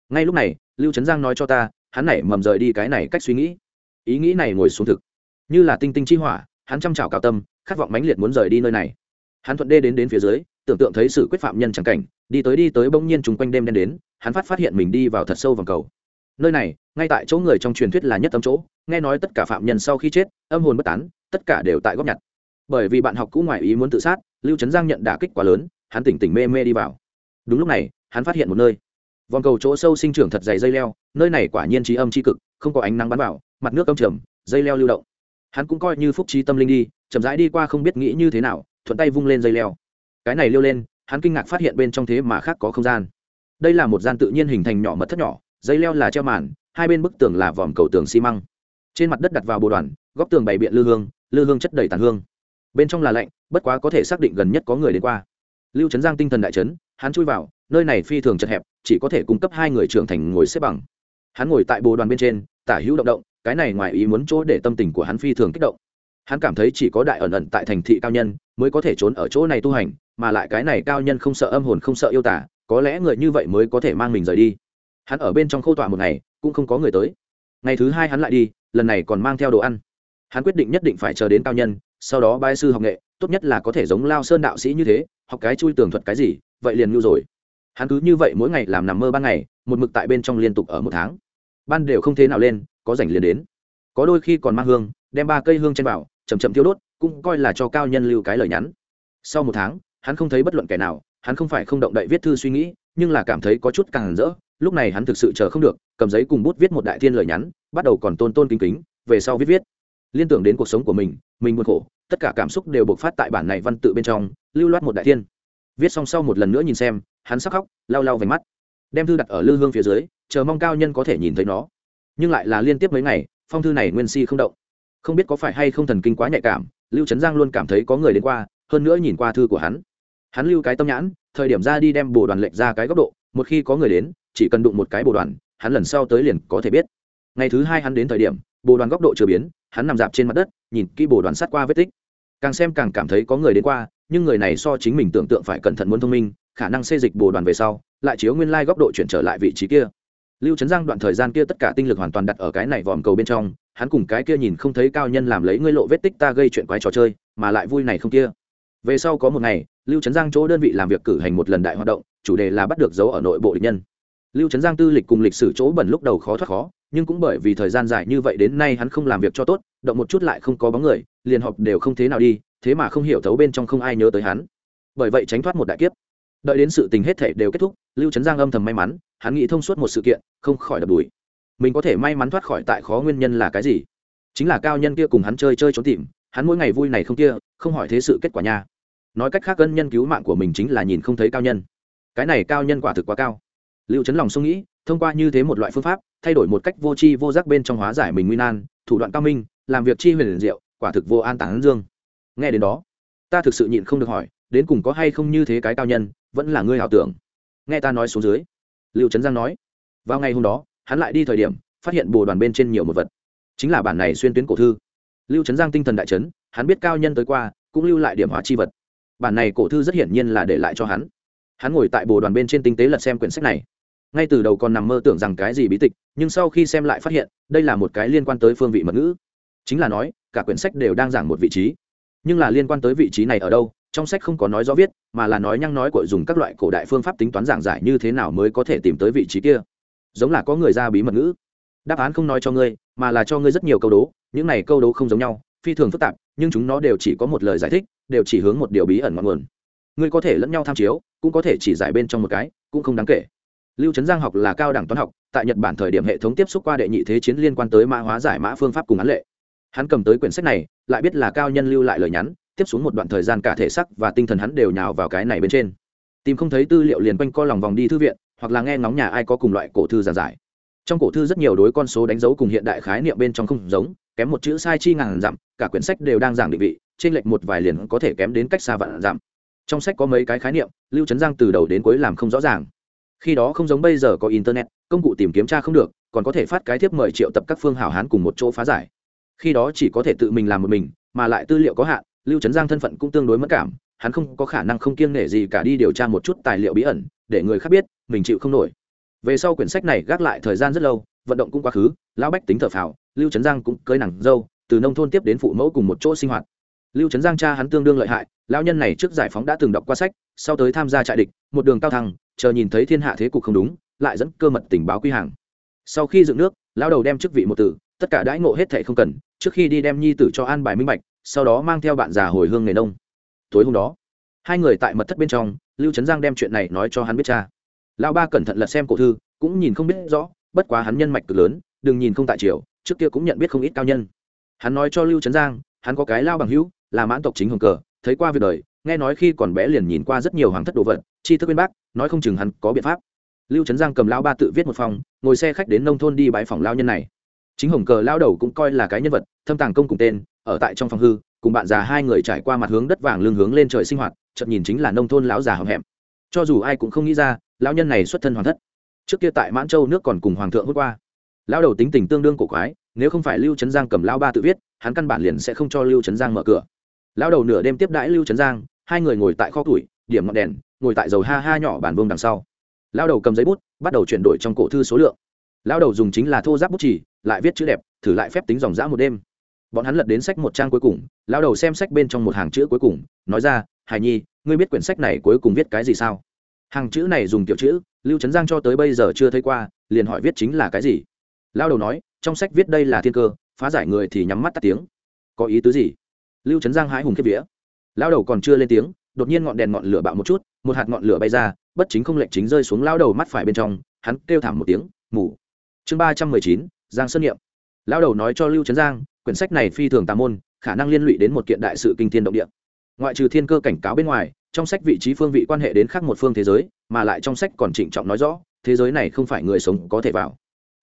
Ngay lúc này, lưu trấn giang nói cho ta, hắn nảy mầm rời đi cái này cách suy nghĩ. Ý nghĩ này ngồi xuống thực. Như là tinh tinh chi hỏa, hắn chăm chảo cao tâm khát vọng mãnh liệt muốn rời đi nơi này. Hắn thuận đê đến đến phía dưới, tưởng tượng thấy sự quyết phạm nhân chẳng cảnh, đi tới đi tới bỗng nhiên chung quanh đêm đen đến, hắn phát phát hiện mình đi vào thật sâu vòng cầu. Nơi này, ngay tại chỗ người trong truyền thuyết là nhất tâm chỗ, nghe nói tất cả phạm nhân sau khi chết, âm hồn bất tán, tất cả đều tại góp nhặt. Bởi vì bạn học cũ ngoài ý muốn tự sát, lưu trấn giang nhận đả kích quá lớn, hắn tỉnh tỉnh mê mê đi vào. Đúng lúc này, hắn phát hiện một nơi. Vòng cầu chỗ sâu sinh trưởng thật dày dây leo, nơi này quả nhiên trí âm chi cực, không có ánh nắng bắn vào, mặt nước âm trầm, dây leo lưu động hắn cũng coi như phúc trí tâm linh đi, chậm rãi đi qua không biết nghĩ như thế nào, thuận tay vung lên dây leo. Cái này liêu lên, hắn kinh ngạc phát hiện bên trong thế mà khác có không gian. Đây là một gian tự nhiên hình thành nhỏ mật thất nhỏ, dây leo là treo màn, hai bên bức tường là vòm cầu tường xi măng. Trên mặt đất đặt vào bồ đoàn, góc tường bày biện lư hương lư hương chất đầy tàn hương. Bên trong là lạnh, bất quá có thể xác định gần nhất có người đến qua. Lưu trấn giang tinh thần đại trấn hắn chui vào, nơi này phi thường chật hẹp, chỉ có thể cung cấp hai người trưởng thành ngồi xếp bằng. Hắn ngồi tại bồ đoàn bên trên, tả hữu động động cái này ngoài ý muốn chỗ để tâm tình của hắn phi thường kích động. Hắn cảm thấy chỉ có đại ẩn ẩn tại thành thị cao nhân mới có thể trốn ở chỗ này tu hành, mà lại cái này cao nhân không sợ âm hồn, không sợ yêu tả có lẽ người như vậy mới có thể mang mình rời đi. Hắn ở bên trong khâu tọa một ngày, cũng không có người tới. Ngày thứ hai hắn lại đi, lần này còn mang theo đồ ăn. Hắn quyết định nhất định phải chờ đến cao nhân, sau đó bái sư học nghệ, tốt nhất là có thể giống lao sơn đạo sĩ như thế, học cái chui tường thuật cái gì, vậy liền như rồi. Hắn cứ như vậy mỗi ngày làm nằm mơ ban ngày, một mực tại bên trong liên tục ở một tháng. Ban đều không thế nào lên có rảnh liền đến. Có đôi khi còn mang hương, đem ba cây hương trên bảo chầm chậm thiêu đốt, cũng coi là cho cao nhân lưu cái lời nhắn. Sau một tháng, hắn không thấy bất luận kẻ nào, hắn không phải không động đậy viết thư suy nghĩ, nhưng là cảm thấy có chút càng rỡ, lúc này hắn thực sự chờ không được, cầm giấy cùng bút viết một đại thiên lời nhắn, bắt đầu còn tôn tôn kính kính, về sau viết viết. Liên tưởng đến cuộc sống của mình mình buồn khổ, tất cả cảm xúc đều bộc phát tại bản này văn tự bên trong, lưu loát một đại thiên. Viết xong sau một lần nữa nhìn xem, hắn sắc khóc, lau lau vành mắt. Đem thư đặt ở lư hương phía dưới, chờ mong cao nhân có thể nhìn thấy nó nhưng lại là liên tiếp mấy ngày, phong thư này nguyên si không động. Không biết có phải hay không thần kinh quá nhạy cảm, lưu trấn giang luôn cảm thấy có người đến qua, hơn nữa nhìn qua thư của hắn. Hắn lưu cái tâm nhãn, thời điểm ra đi đem bồ đoàn lệnh ra cái góc độ, một khi có người đến, chỉ cần đụng một cái bồ đoàn, hắn lần sau tới liền có thể biết. Ngày thứ hai hắn đến thời điểm bồ đoàn góc độ chưa biến, hắn nằm dạp trên mặt đất, nhìn kỹ bồ đoàn sát qua vết tích. Càng xem càng cảm thấy có người đến qua, nhưng người này so chính mình tưởng tượng phải cẩn thận muốn thông minh, khả năng xê dịch bồ đoàn về sau, lại chiếu nguyên lai góc độ chuyển trở lại vị trí kia lưu trấn giang đoạn thời gian kia tất cả tinh lực hoàn toàn đặt ở cái này vòm cầu bên trong, hắn cùng cái kia nhìn không thấy cao nhân làm lấy ngươi lộ vết tích ta gây chuyện quái trò chơi, mà lại vui này không kia. Về sau có một ngày, lưu trấn giang chỗ đơn vị làm việc cử hành một lần đại hoạt động, chủ đề là bắt được dấu ở nội bộ địch nhân. Lưu trấn giang tư lịch cùng lịch sử chỗ bẩn lúc đầu khó thoát khó, nhưng cũng bởi vì thời gian dài như vậy đến nay hắn không làm việc cho tốt, động một chút lại không có bóng người, liền họp đều không thế nào đi, thế mà không hiểu thấu bên trong không ai nhớ tới hắn. Bởi vậy tránh thoát một đại kiếp. Đợi đến sự tình hết thể đều kết thúc, lưu trấn giang âm thầm may mắn hắn nghĩ thông suốt một sự kiện, không khỏi đập đùi. Mình có thể may mắn thoát khỏi tại khó nguyên nhân là cái gì? Chính là cao nhân kia cùng hắn chơi chơi trốn tìm, hắn mỗi ngày vui này không kia, không hỏi thế sự kết quả nha. Nói cách khác, ân nhân cứu mạng của mình chính là nhìn không thấy cao nhân. Cái này cao nhân quả thực quá cao. Lưu trấn lòng suy nghĩ, thông qua như thế một loại phương pháp, thay đổi một cách vô tri vô giác bên trong hóa giải mình nguy nan, thủ đoạn cao minh, làm việc chi huyền diệu, quả thực vô an tán dương. Nghe đến đó, ta thực sự nhịn không được hỏi, đến cùng có hay không như thế cái cao nhân, vẫn là ngươi ảo tưởng. Nghe ta nói xuống dưới lưu trấn giang nói, vào ngày hôm đó, hắn lại đi thời điểm, phát hiện bồ đoàn bên trên nhiều một vật. Chính là bản này xuyên tuyến cổ thư. Lưu trấn giang tinh thần đại trấn hắn biết cao nhân tới qua, cũng lưu lại điểm hóa chi vật. Bản này cổ thư rất hiển nhiên là để lại cho hắn. Hắn ngồi tại bồ đoàn bên trên tinh tế lật xem quyển sách này. Ngay từ đầu còn nằm mơ tưởng rằng cái gì bí tịch, nhưng sau khi xem lại phát hiện, đây là một cái liên quan tới phương vị mật ngữ. Chính là nói, cả quyển sách đều đang giảng một vị trí. Nhưng là liên quan tới vị trí này ở đâu trong sách không có nói rõ viết, mà là nói nhăng nói của dùng các loại cổ đại phương pháp tính toán giảng giải như thế nào mới có thể tìm tới vị trí kia. Giống là có người ra bí mật ngữ. Đáp án không nói cho ngươi, mà là cho ngươi rất nhiều câu đố, những này câu đố không giống nhau, phi thường phức tạp, nhưng chúng nó đều chỉ có một lời giải thích, đều chỉ hướng một điều bí ẩn ngọn nguồn. Ngươi có thể lẫn nhau tham chiếu, cũng có thể chỉ giải bên trong một cái, cũng không đáng kể. Lưu trấn giang học là cao đẳng toán học, tại nhật bản thời điểm hệ thống tiếp xúc qua đệ nhị thế chiến liên quan tới mã hóa giải mã phương pháp cùng án lệ. Hắn cầm tới quyển sách này, lại biết là cao nhân lưu lại lời nhắn tiếp xuống một đoạn thời gian cả thể sắc và tinh thần hắn đều nhào vào cái này bên trên. Tìm không thấy tư liệu liền quanh co lòng vòng đi thư viện, hoặc là nghe ngóng nhà ai có cùng loại cổ thư giảng giải. Trong cổ thư rất nhiều đối con số đánh dấu cùng hiện đại khái niệm bên trong không giống, kém một chữ sai chi ngàn dặm, cả quyển sách đều đang giảng định vị, trên lệch một vài liền có thể kém đến cách xa vạn dặm. Trong sách có mấy cái khái niệm, lưu trấn giang từ đầu đến cuối làm không rõ ràng. Khi đó không giống bây giờ có internet, công cụ tìm kiếm tra không được, còn có thể phát cái thiếp mời triệu tập các phương hảo hán cùng một chỗ phá giải. Khi đó chỉ có thể tự mình làm một mình, mà lại tư liệu có hạn lưu trấn giang thân phận cũng tương đối mất cảm, hắn không có khả năng không kiêng nể gì cả đi điều tra một chút tài liệu bí ẩn, để người khác biết, mình chịu không nổi. Về sau quyển sách này gác lại thời gian rất lâu, vận động cũng quá khứ, lão bách tính thở phào, lưu trấn giang cũng cưới nặng dâu, từ nông thôn tiếp đến phụ mẫu cùng một chỗ sinh hoạt. Lưu trấn giang cha hắn tương đương lợi hại, lão nhân này trước giải phóng đã từng đọc qua sách, sau tới tham gia trại địch, một đường cao thăng, chờ nhìn thấy thiên hạ thế cục không đúng, lại dẫn cơ mật tình báo quy hàng. Sau khi dựng nước, lão đầu đem chức vị một tử, tất cả đãi ngộ hết thệ không cần, trước khi đi đem nhi tử cho an bài minh bạch sau đó mang theo bạn già hồi hương nghề nông. Tối hôm đó, hai người tại mật thất bên trong, lưu trấn giang đem chuyện này nói cho hắn biết cha. Lão ba cẩn thận lật xem cổ thư, cũng nhìn không biết rõ, bất quá hắn nhân mạch cực lớn, đừng nhìn không tại triều, trước kia cũng nhận biết không ít cao nhân. Hắn nói cho lưu trấn giang, hắn có cái lao bằng hữu, là mãn tộc chính hồng cờ, thấy qua việc đời, nghe nói khi còn bé liền nhìn qua rất nhiều hoàng thất đồ vật chi thức bên bác nói không chừng hắn có biện pháp. Lưu trấn giang cầm lao ba tự viết một phòng, ngồi xe khách đến nông thôn đi bãi phòng lao nhân này chính hồng cờ lao đầu cũng coi là cái nhân vật, thâm tàng công cùng tên, ở tại trong phòng hư, cùng bạn già hai người trải qua mặt hướng đất vàng lương hướng lên trời sinh hoạt, chợt nhìn chính là nông thôn lão già hậm hẹm. Cho dù ai cũng không nghĩ ra, lão nhân này xuất thân hoàng thất. Trước kia tại mãn châu nước còn cùng hoàng thượng hút qua. Lão đầu tính tình tương đương cổ quái, nếu không phải lưu trấn giang cầm lão ba tự viết, hắn căn bản liền sẽ không cho lưu trấn giang mở cửa. Lão đầu nửa đêm tiếp đãi lưu trấn giang, hai người ngồi tại kho tuổi điểm ngọn đèn, ngồi tại dầu ha ha nhỏ bản vương đằng sau. Lão đầu cầm giấy bút, bắt đầu chuyển đổi trong cổ thư số lượng lão đầu dùng chính là thô giáp bút chỉ lại viết chữ đẹp, thử lại phép tính dòng dã một đêm. Bọn hắn lật đến sách một trang cuối cùng, lão đầu xem sách bên trong một hàng chữ cuối cùng, nói ra hài nhi, ngươi biết quyển sách này cuối cùng viết cái gì sao? Hàng chữ này dùng tiểu chữ, lưu trấn giang cho tới bây giờ chưa thấy qua, liền hỏi viết chính là cái gì. Lao đầu nói, trong sách viết đây là thiên cơ, phá giải người thì nhắm mắt tắt tiếng. Có ý tứ gì? Lưu trấn giang hái hùng kiếp vía. Lao đầu còn chưa lên tiếng, đột nhiên ngọn đèn ngọn lửa bạo một chút, một hạt ngọn lửa bay ra, bất chính không lệnh chính rơi xuống lao đầu mắt phải bên trong, hắn kêu thảm một tiếng ngủ chương ba trăm mười chín, giang sơn niệm. Lao đầu nói cho lưu trấn giang, quyển sách này phi thường tà môn, khả năng liên lụy đến một kiện đại sự kinh thiên động địa. Ngoại trừ thiên cơ cảnh cáo bên ngoài, trong sách vị trí phương vị quan hệ đến khác một phương thế giới, mà lại trong sách còn trịnh trọng nói rõ, thế giới này không phải người sống có thể vào.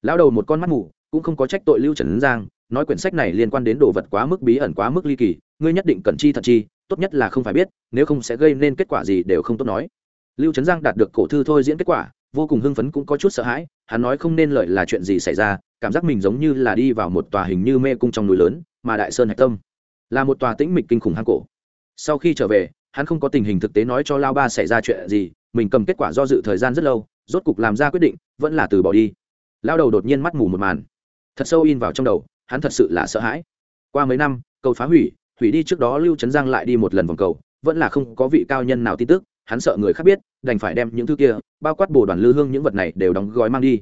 Lão đầu một con mắt mù, cũng không có trách tội lưu trấn giang, nói quyển sách này liên quan đến đồ vật quá mức bí ẩn quá mức ly kỳ, ngươi nhất định cần chi thật chi, tốt nhất là không phải biết, nếu không sẽ gây nên kết quả gì đều không tốt nói. Lưu trấn giang đạt được cổ thư thôi diễn kết quả vô cùng hưng phấn cũng có chút sợ hãi, hắn nói không nên lợi là chuyện gì xảy ra, cảm giác mình giống như là đi vào một tòa hình như mê cung trong núi lớn, mà đại sơn hạch tâm là một tòa tĩnh mịch kinh khủng hang cổ. Sau khi trở về, hắn không có tình hình thực tế nói cho lao ba xảy ra chuyện gì, mình cầm kết quả do dự thời gian rất lâu, rốt cục làm ra quyết định, vẫn là từ bỏ đi. Lao đầu đột nhiên mắt mù một màn, thật sâu in vào trong đầu, hắn thật sự là sợ hãi. Qua mấy năm, cầu phá hủy hủy đi trước đó lưu trấn giang lại đi một lần vòng cầu, vẫn là không có vị cao nhân nào tin tức hắn sợ người khác biết, đành phải đem những thứ kia, bao quát bồ đoàn lư hương những vật này đều đóng gói mang đi.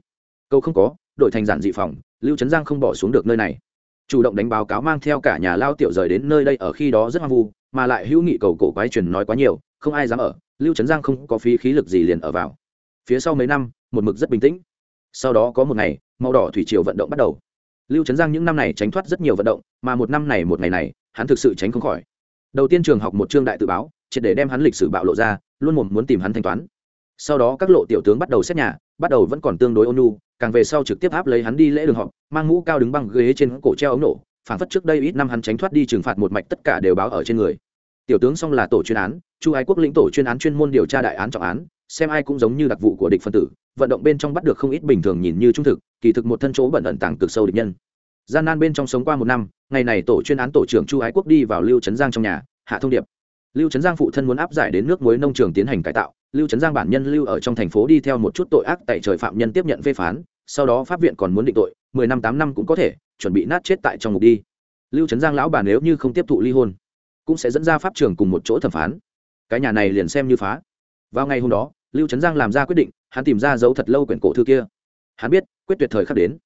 Câu không có, đội thành giản dị phòng, lưu trấn giang không bỏ xuống được nơi này. Chủ động đánh báo cáo mang theo cả nhà lao tiểu rời đến nơi đây ở khi đó rất hoang vu, mà lại hữu nghị cầu cổ quái truyền nói quá nhiều, không ai dám ở, lưu trấn giang không có phí khí lực gì liền ở vào. Phía sau mấy năm, một mực rất bình tĩnh. Sau đó có một ngày, màu đỏ thủy triều vận động bắt đầu. Lưu trấn giang những năm này tránh thoát rất nhiều vận động, mà một năm này một ngày này, hắn thực sự tránh không khỏi. Đầu tiên trường học một trương đại tự báo triệt để đem hắn lịch sử bạo lộ ra, luôn một muốn tìm hắn thanh toán. Sau đó các lộ tiểu tướng bắt đầu xét nhà, bắt đầu vẫn còn tương đối ôn nhu, càng về sau trực tiếp áp lấy hắn đi lễ đường họp, mang mũ cao đứng băng ghế trên cổ treo ống nổ phản phất trước đây ít năm hắn tránh thoát đi trừng phạt một mạch tất cả đều báo ở trên người. Tiểu tướng xong là tổ chuyên án, chu ái quốc lĩnh tổ chuyên án chuyên môn điều tra đại án trọng án, xem ai cũng giống như đặc vụ của địch phân tử, vận động bên trong bắt được không ít bình thường nhìn như trung thực, kỳ thực một thân chỗ bẩn ẩn tàng cực sâu địch nhân. Gian nan bên trong sống qua một năm, ngày này tổ chuyên án tổ trưởng chu ái quốc đi vào lưu trấn giang trong nhà, hạ thông điệp lưu trấn giang phụ thân muốn áp giải đến nước muối nông trường tiến hành cải tạo. Lưu trấn giang bản nhân lưu ở trong thành phố đi theo một chút tội ác tại trời phạm nhân tiếp nhận phê phán, sau đó pháp viện còn muốn định tội, mười năm tám năm cũng có thể, chuẩn bị nát chết tại trong ngục đi. Lưu trấn giang lão bà nếu như không tiếp thụ ly hôn, cũng sẽ dẫn ra pháp trường cùng một chỗ thẩm phán. Cái nhà này liền xem như phá. Vào ngày hôm đó, lưu trấn giang làm ra quyết định, hắn tìm ra dấu thật lâu quyển cổ thư kia. Hắn biết, quyết tuyệt thời khắc đến.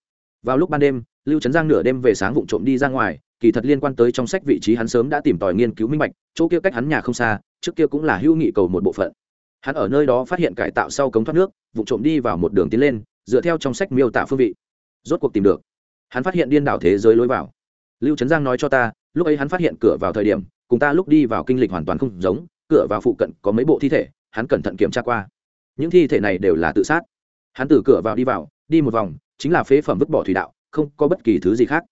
Vào lúc ban đêm, lưu trấn giang nửa đêm về sáng vụng trộm đi ra ngoài kỳ thật liên quan tới trong sách vị trí hắn sớm đã tìm tòi nghiên cứu minh bạch, chỗ kia cách hắn nhà không xa, trước kia cũng là hữu nghị cầu một bộ phận. Hắn ở nơi đó phát hiện cải tạo sau cống thoát nước, vụ trộm đi vào một đường tiến lên, dựa theo trong sách miêu tả phương vị. Rốt cuộc tìm được. Hắn phát hiện điên đảo thế giới lối vào. Lưu trấn giang nói cho ta, lúc ấy hắn phát hiện cửa vào thời điểm, cùng ta lúc đi vào kinh lịch hoàn toàn không giống, cửa vào phụ cận có mấy bộ thi thể, hắn cẩn thận kiểm tra qua. Những thi thể này đều là tự sát. Hắn từ cửa vào đi vào, đi một vòng, chính là phế phẩm vứt bỏ thủy đạo, không có bất kỳ thứ gì khác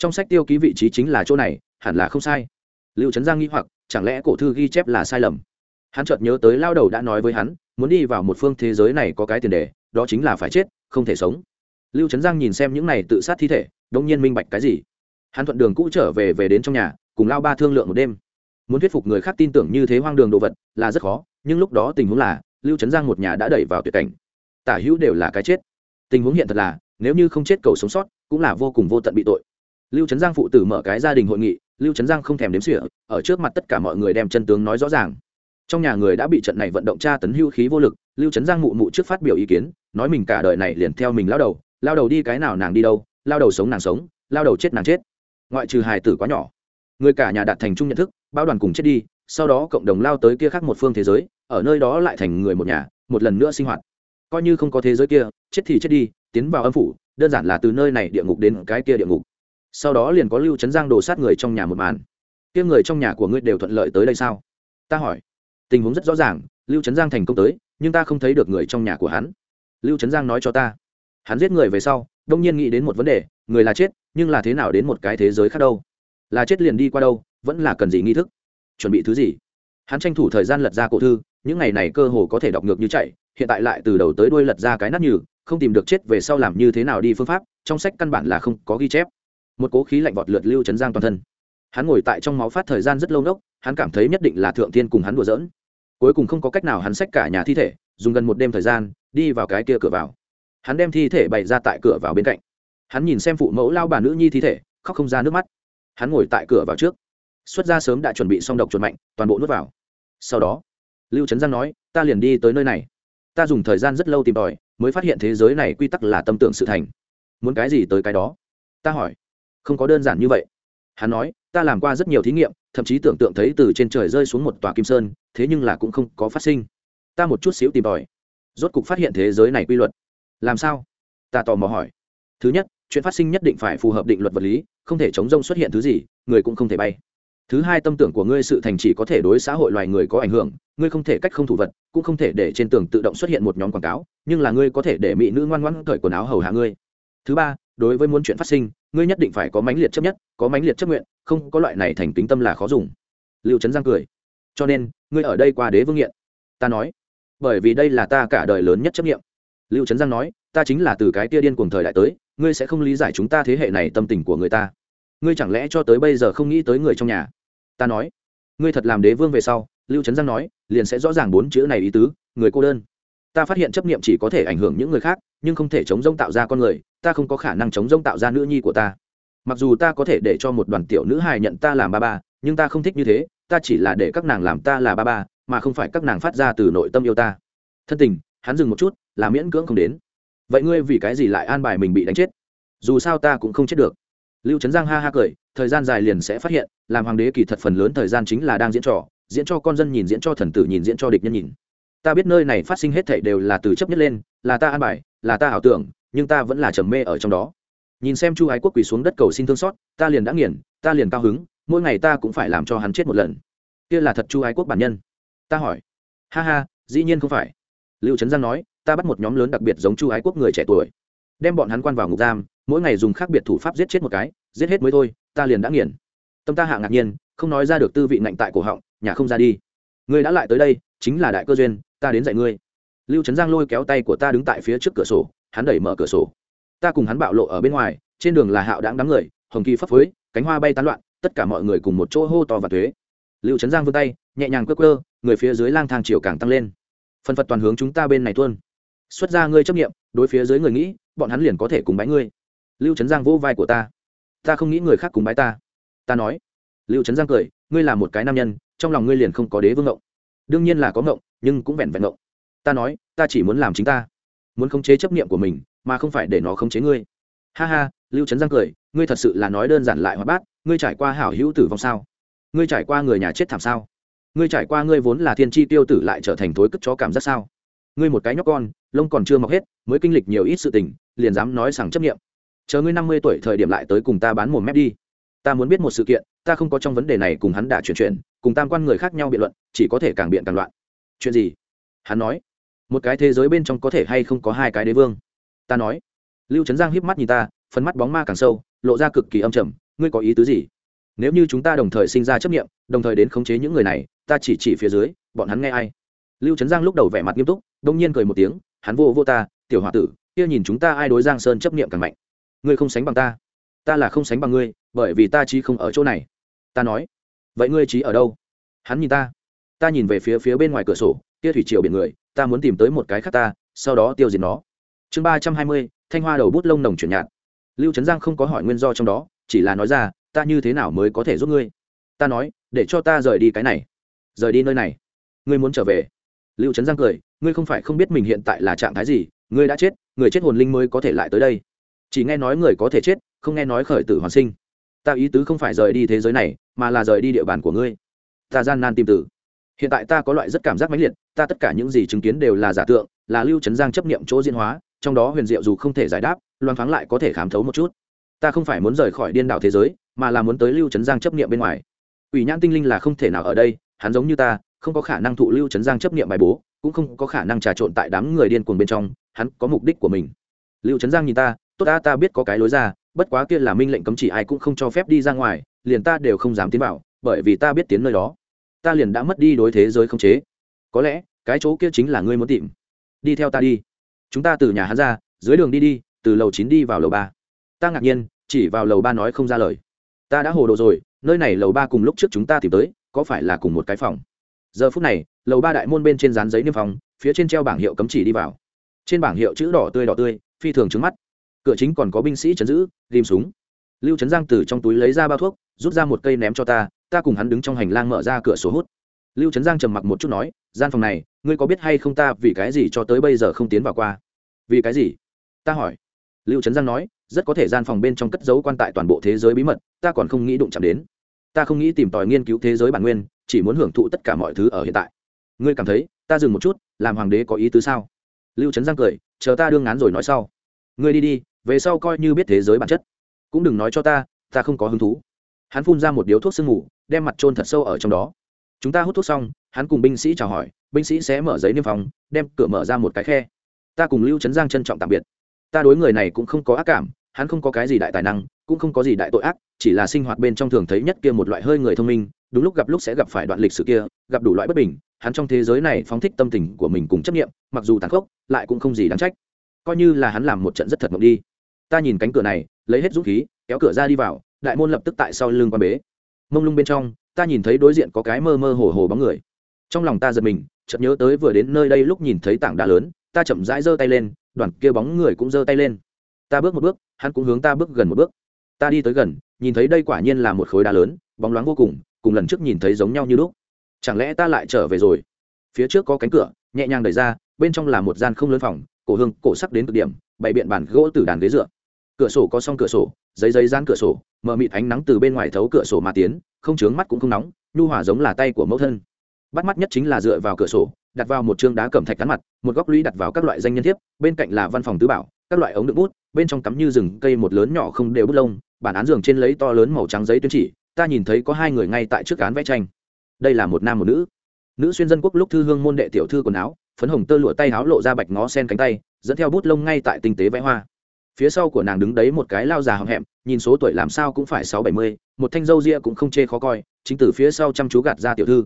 trong sách tiêu ký vị trí chính là chỗ này, hẳn là không sai. Lưu trấn giang nghĩ hoặc, chẳng lẽ cổ thư ghi chép là sai lầm? Hắn chợt nhớ tới lao đầu đã nói với hắn, muốn đi vào một phương thế giới này có cái tiền đề, đó chính là phải chết, không thể sống. Lưu trấn giang nhìn xem những này tự sát thi thể đông nhiên minh bạch cái gì. Hắn thuận đường cũ trở về về đến trong nhà, cùng lao ba thương lượng một đêm. Muốn thuyết phục người khác tin tưởng như thế hoang đường đồ vật, là rất khó, nhưng lúc đó tình huống là, lưu trấn giang một nhà đã đẩy vào tuyệt cảnh. Tả hữu đều là cái chết. Tình huống hiện thật là, nếu như không chết cầu sống sót, cũng là vô cùng vô tận bị tội lưu trấn giang phụ tử mở cái gia đình hội nghị, lưu trấn giang không thèm đếm xỉa, ở trước mặt tất cả mọi người đem chân tướng nói rõ ràng. Trong nhà người đã bị trận này vận động tra tấn hưu khí vô lực, lưu trấn giang mụ mụ trước phát biểu ý kiến, nói mình cả đời này liền theo mình lao đầu lao đầu đi cái nào nàng đi đâu, lao đầu sống nàng sống, lao đầu chết nàng chết. Ngoại trừ hài tử quá nhỏ. Người cả nhà đạt thành chung nhận thức bao đoàn cùng chết đi, sau đó cộng đồng lao tới kia khác một phương thế giới, ở nơi đó lại thành người một nhà, một lần nữa sinh hoạt. Coi như không có thế giới kia, chết thì chết đi, tiến vào âm phủ, đơn giản là từ nơi này địa ngục đến cái kia địa ngục sau đó liền có lưu trấn giang đồ sát người trong nhà một màn. Kia người trong nhà của ngươi đều thuận lợi tới đây sao? Ta hỏi. Tình huống rất rõ ràng, lưu trấn giang thành công tới, nhưng ta không thấy được người trong nhà của hắn. Lưu trấn giang nói cho ta. Hắn giết người về sau, đông nhiên nghĩ đến một vấn đề, người là chết, nhưng là thế nào đến một cái thế giới khác đâu? Là chết liền đi qua đâu, vẫn là cần gì nghi thức? Chuẩn bị thứ gì? Hắn tranh thủ thời gian lật ra cổ thư, những ngày này cơ hồ có thể đọc ngược như chạy, hiện tại lại từ đầu tới đuôi lật ra cái nát nhừ, không tìm được chết về sau làm như thế nào đi phương pháp, trong sách căn bản là không có ghi chép một cố khí lạnh vọt lượt lưu chấn giang toàn thân. Hắn ngồi tại trong máu phát thời gian rất lâu nốc, hắn cảm thấy nhất định là thượng thiên cùng hắn đùa giỡn. Cuối cùng không có cách nào hắn xách cả nhà thi thể, dùng gần một đêm thời gian, đi vào cái kia cửa vào. Hắn đem thi thể bày ra tại cửa vào bên cạnh. Hắn nhìn xem phụ mẫu lao bà nữ nhi thi thể, khóc không ra nước mắt. Hắn ngồi tại cửa vào trước. Xuất ra sớm đã chuẩn bị xong độc chuẩn mạnh, toàn bộ nuốt vào. Sau đó, lưu trấn giang nói, ta liền đi tới nơi này. Ta dùng thời gian rất lâu tìm tòi, mới phát hiện thế giới này quy tắc là tâm tưởng sự thành. Muốn cái gì tới cái đó? Ta hỏi không có đơn giản như vậy. Hắn nói, ta làm qua rất nhiều thí nghiệm, thậm chí tưởng tượng thấy từ trên trời rơi xuống một tòa kim sơn, thế nhưng là cũng không có phát sinh. Ta một chút xíu tìm tòi. Rốt cục phát hiện thế giới này quy luật. Làm sao? Ta tò mò hỏi. Thứ nhất, chuyện phát sinh nhất định phải phù hợp định luật vật lý, không thể chống rông xuất hiện thứ gì, người cũng không thể bay. Thứ hai, tâm tưởng của ngươi sự thành chỉ có thể đối xã hội loài người có ảnh hưởng, ngươi không thể cách không thủ vật, cũng không thể để trên tường tự động xuất hiện một nhóm quảng cáo, nhưng là ngươi có thể để mỹ nữ ngoan ngoãn cởi quần áo hầu hạ ngươi. Thứ ba đối với muốn chuyện phát sinh, ngươi nhất định phải có mãnh liệt chấp nhất, có mãnh liệt chấp nguyện, không có loại này thành tính tâm là khó dùng. Lưu trấn giang cười. Cho nên, ngươi ở đây qua đế vương nghiện. Ta nói, bởi vì đây là ta cả đời lớn nhất chấp nghiệm lưu trấn giang nói, ta chính là từ cái tia điên cuồng thời đại tới, ngươi sẽ không lý giải chúng ta thế hệ này tâm tình của người ta. Ngươi chẳng lẽ cho tới bây giờ không nghĩ tới người trong nhà? Ta nói, ngươi thật làm đế vương về sau, lưu trấn giang nói, liền sẽ rõ ràng bốn chữ này ý tứ, người cô đơn. Ta phát hiện chấp niệm chỉ có thể ảnh hưởng những người khác, nhưng không thể chống rông tạo ra con người ta không có khả năng chống rông tạo ra nữ nhi của ta. Mặc dù ta có thể để cho một đoàn tiểu nữ hài nhận ta làm ba ba, nhưng ta không thích như thế, ta chỉ là để các nàng làm ta là ba ba, mà không phải các nàng phát ra từ nội tâm yêu ta. Thân tình, hắn dừng một chút, là miễn cưỡng không đến. Vậy ngươi vì cái gì lại an bài mình bị đánh chết? Dù sao ta cũng không chết được. Lưu trấn giang ha ha cười, thời gian dài liền sẽ phát hiện, làm hoàng đế kỳ thật phần lớn thời gian chính là đang diễn trò, diễn cho con dân nhìn, diễn cho thần tử nhìn, diễn cho địch nhân nhìn. Ta biết nơi này phát sinh hết thảy đều là từ chấp nhất lên, là ta an bài, là ta ảo tưởng nhưng ta vẫn là trầm mê ở trong đó. Nhìn xem chu ái quốc quỳ xuống đất cầu xin thương xót, ta liền đã nghiền, ta liền cao hứng, mỗi ngày ta cũng phải làm cho hắn chết một lần. Kia là thật chu ái quốc bản nhân. Ta hỏi. Ha ha, dĩ nhiên không phải. Lưu trấn giang nói, ta bắt một nhóm lớn đặc biệt giống chu ái quốc người trẻ tuổi. Đem bọn hắn quan vào ngục giam, mỗi ngày dùng khác biệt thủ pháp giết chết một cái, giết hết mới thôi, ta liền đã nghiền. Tâm ta hạ ngạc nhiên, không nói ra được tư vị nạnh tại cổ họng, nhà không ra đi. Ngươi đã lại tới đây, chính là đại cơ duyên, ta đến dạy ngươi. Lưu trấn giang lôi kéo tay của ta đứng tại phía trước cửa sổ hắn đẩy mở cửa sổ. Ta cùng hắn bạo lộ ở bên ngoài, trên đường là hạo đáng đám người, hồng kỳ phấp phới, cánh hoa bay tán loạn, tất cả mọi người cùng một chỗ hô to và thuế. Lưu trấn giang vươn tay, nhẹ nhàng cơ cơ người phía dưới lang thang chiều càng tăng lên. Phần phật toàn hướng chúng ta bên này tuôn. Xuất ra ngươi chấp nghiệm đối phía dưới người nghĩ, bọn hắn liền có thể cùng bái ngươi. Lưu trấn giang vỗ vai của ta. Ta không nghĩ người khác cùng bái ta. Ta nói. Lưu trấn giang cười, ngươi là một cái nam nhân, trong lòng ngươi liền không có đế vương ngộng. Đương nhiên là có ngộng, nhưng cũng vẹn vẹn ngộng. Ta nói, ta chỉ muốn làm chính ta muốn khống chế chấp niệm của mình, mà không phải để nó khống chế ngươi. Ha ha, lưu trấn giang cười, ngươi thật sự là nói đơn giản lại hoạt bát, ngươi trải qua hảo hữu tử vong sao? Ngươi trải qua người nhà chết thảm sao? Ngươi trải qua ngươi vốn là thiên tri tiêu tử lại trở thành thối cất chó cảm giác sao? Ngươi một cái nhóc con, lông còn chưa mọc hết, mới kinh lịch nhiều ít sự tình, liền dám nói rằng chấp nghiệm chờ ngươi năm mươi tuổi thời điểm lại tới cùng ta bán một mép đi. Ta muốn biết một sự kiện, ta không có trong vấn đề này cùng hắn đã chuyển chuyện cùng tam quan người khác nhau biện luận, chỉ có thể càng biện càng loạn. Chuyện gì? Hắn nói một cái thế giới bên trong có thể hay không có hai cái đế vương? Ta nói. Lưu trấn giang hiếp mắt nhìn ta, phần mắt bóng ma càng sâu, lộ ra cực kỳ âm trầm. Ngươi có ý tứ gì? Nếu như chúng ta đồng thời sinh ra chấp nghiệm đồng thời đến khống chế những người này, ta chỉ chỉ phía dưới, bọn hắn nghe ai? Lưu trấn giang lúc đầu vẻ mặt nghiêm túc, đông nhiên cười một tiếng, hắn vô vô ta, tiểu h o a tử, kia nhìn chúng ta ai đối giang sơn chấp nghiệm càng mạnh? Ngươi không sánh bằng ta. Ta là không sánh bằng ngươi, bởi vì ta chí không ở chỗ này. Ta nói. Vậy ngươi chí ở đâu? Hắn nhìn ta. Ta nhìn về phía phía bên ngoài cửa sổ, kia thủy triều biển người ta muốn tìm tới một cái khác ta, sau đó tiêu diệt nó. Chương ba trăm hai mươi, thanh hoa đầu bút lông nồng chuyển nhạt. Lưu trấn giang không có hỏi nguyên do trong đó, chỉ là nói ra, ta như thế nào mới có thể giúp ngươi? Ta nói, để cho ta rời đi cái này. Rời đi nơi này. Ngươi muốn trở về. Lưu trấn giang cười, ngươi không phải không biết mình hiện tại là trạng thái gì, ngươi đã chết, người chết hồn linh mới có thể lại tới đây. Chỉ nghe nói người có thể chết, không nghe nói khởi tử hoàn sinh. Ta ý tứ không phải rời đi thế giới này, mà là rời đi địa bàn của ngươi. Ta gian nan tìm tử hiện tại ta có loại rất cảm giác mãnh liệt, ta tất cả những gì chứng kiến đều là giả tượng, là lưu trấn giang chấp nghiệm chỗ diễn hóa, trong đó huyền diệu dù không thể giải đáp, loan thoáng lại có thể khám thấu một chút. Ta không phải muốn rời khỏi điên đảo thế giới, mà là muốn tới lưu trấn giang chấp nghiệm bên ngoài. Ủy nhãn tinh linh là không thể nào ở đây, hắn giống như ta, không có khả năng thụ lưu trấn giang chấp nghiệm bài bố, cũng không có khả năng trà trộn tại đám người điên cuồng bên trong, hắn có mục đích của mình. Lưu trấn giang nhìn ta, tốt ta ta biết có cái lối ra, bất quá kia là minh lệnh cấm chỉ ai cũng không cho phép đi ra ngoài, liền ta đều không dám tiến vào, bởi vì ta biết tiến nơi đó ta liền đã mất đi đối thế giới không chế. Có lẽ, cái chỗ kia chính là ngươi muốn tìm. Đi theo ta đi. Chúng ta từ nhà hắn ra, dưới đường đi đi, từ lầu chín đi vào lầu ba. Ta ngạc nhiên, chỉ vào lầu ba nói không ra lời. Ta đã hồ đồ rồi, nơi này lầu ba cùng lúc trước chúng ta tìm tới, có phải là cùng một cái phòng? Giờ phút này, lầu ba đại môn bên trên dán giấy niêm phòng phía trên treo bảng hiệu cấm chỉ đi vào. Trên bảng hiệu chữ đỏ tươi đỏ tươi, phi thường trứng mắt. Cửa chính còn có binh sĩ chấn giữ, ghim súng. Lưu trấn giang từ trong túi lấy ra bao thuốc, rút ra một cây ném cho ta ta cùng hắn đứng trong hành lang mở ra cửa sổ hút. Lưu trấn giang trầm mặc một chút nói, gian phòng này, ngươi có biết hay không ta vì cái gì cho tới bây giờ không tiến vào qua? Vì cái gì? ta hỏi. Lưu trấn giang nói, rất có thể gian phòng bên trong cất dấu quan tại toàn bộ thế giới bí mật, ta còn không nghĩ đụng chạm đến. Ta không nghĩ tìm tòi nghiên cứu thế giới bản nguyên, chỉ muốn hưởng thụ tất cả mọi thứ ở hiện tại. Ngươi cảm thấy, ta dừng một chút, làm hoàng đế có ý tứ sao? Lưu trấn giang cười, chờ ta đương ngán rồi nói sau. Ngươi đi đi, về sau coi như biết thế giới bản chất. Cũng đừng nói cho ta ta không có hứng thú hắn phun ra một điếu thuốc sương mù, đem mặt trôn thật sâu ở trong đó. Chúng ta hút thuốc xong, hắn cùng binh sĩ chào hỏi, binh sĩ sẽ mở giấy niêm phòng đem cửa mở ra một cái khe. Ta cùng lưu trấn giang trân trọng tạm biệt. Ta đối người này cũng không có ác cảm, hắn không có cái gì đại tài năng, cũng không có gì đại tội ác, chỉ là sinh hoạt bên trong thường thấy nhất kia một loại hơi người thông minh, đúng lúc gặp lúc sẽ gặp phải đoạn lịch sử kia, gặp đủ loại bất bình, hắn trong thế giới này phóng thích tâm tình của mình cùng chấp nghiệm mặc dù tàn khốc, lại cũng không gì đáng trách. Coi như là hắn làm một trận rất thật mộng đi. Ta nhìn cánh cửa này, lấy hết dũng khí, kéo cửa ra đi vào đại môn lập tức tại sau lưng quan bế. Mông lung bên trong, ta nhìn thấy đối diện có cái mơ mơ hồ hồ bóng người. Trong lòng ta giật mình, chợt nhớ tới vừa đến nơi đây lúc nhìn thấy tảng đá lớn, ta chậm rãi giơ tay lên, đoàn kia bóng người cũng giơ tay lên. Ta bước một bước, hắn cũng hướng ta bước gần một bước. Ta đi tới gần, nhìn thấy đây quả nhiên là một khối đá lớn, bóng loáng vô cùng cùng lần trước nhìn thấy giống nhau như lúc. Chẳng lẽ ta lại trở về rồi? Phía trước có cánh cửa, nhẹ nhàng đẩy ra, bên trong là một gian không lớn phòng, cổ hương, cổ sắc đến cực điểm, bày biện bàn gỗ từ đàn ghế dựa. Cửa sổ có song cửa sổ giấy giấy gian cửa sổ mờ mịt ánh nắng từ bên ngoài thấu cửa sổ mà tiến, không chướng mắt cũng không nóng, nhu hòa giống là tay của mẫu thân. Bắt mắt nhất chính là dựa vào cửa sổ, đặt vào một chương đá cẩm thạch cắn mặt, một góc lũy đặt vào các loại danh nhân thiếp, bên cạnh là văn phòng tứ bảo, các loại ống đựng bút, bên trong cắm như rừng, cây một lớn nhỏ không đều bút lông, bản án giường trên lấy to lớn màu trắng giấy tuyên chỉ, ta nhìn thấy có hai người ngay tại trước án vẽ tranh. Đây là một nam một nữ. Nữ xuyên dân quốc lúc thư hương môn đệ tiểu thư quần áo, phấn hồng tơ lụa tay áo lộ ra bạch ngó sen cánh tay, dẫn theo bút lông ngay tại tinh tế vẽ hoa phía sau của nàng đứng đấy một cái lao già hậm hẹm, nhìn số tuổi làm sao cũng phải sáu bảy mươi, một thanh dâu ria cũng không chê khó coi, chính từ phía sau chăm chú gạt ra tiểu thư.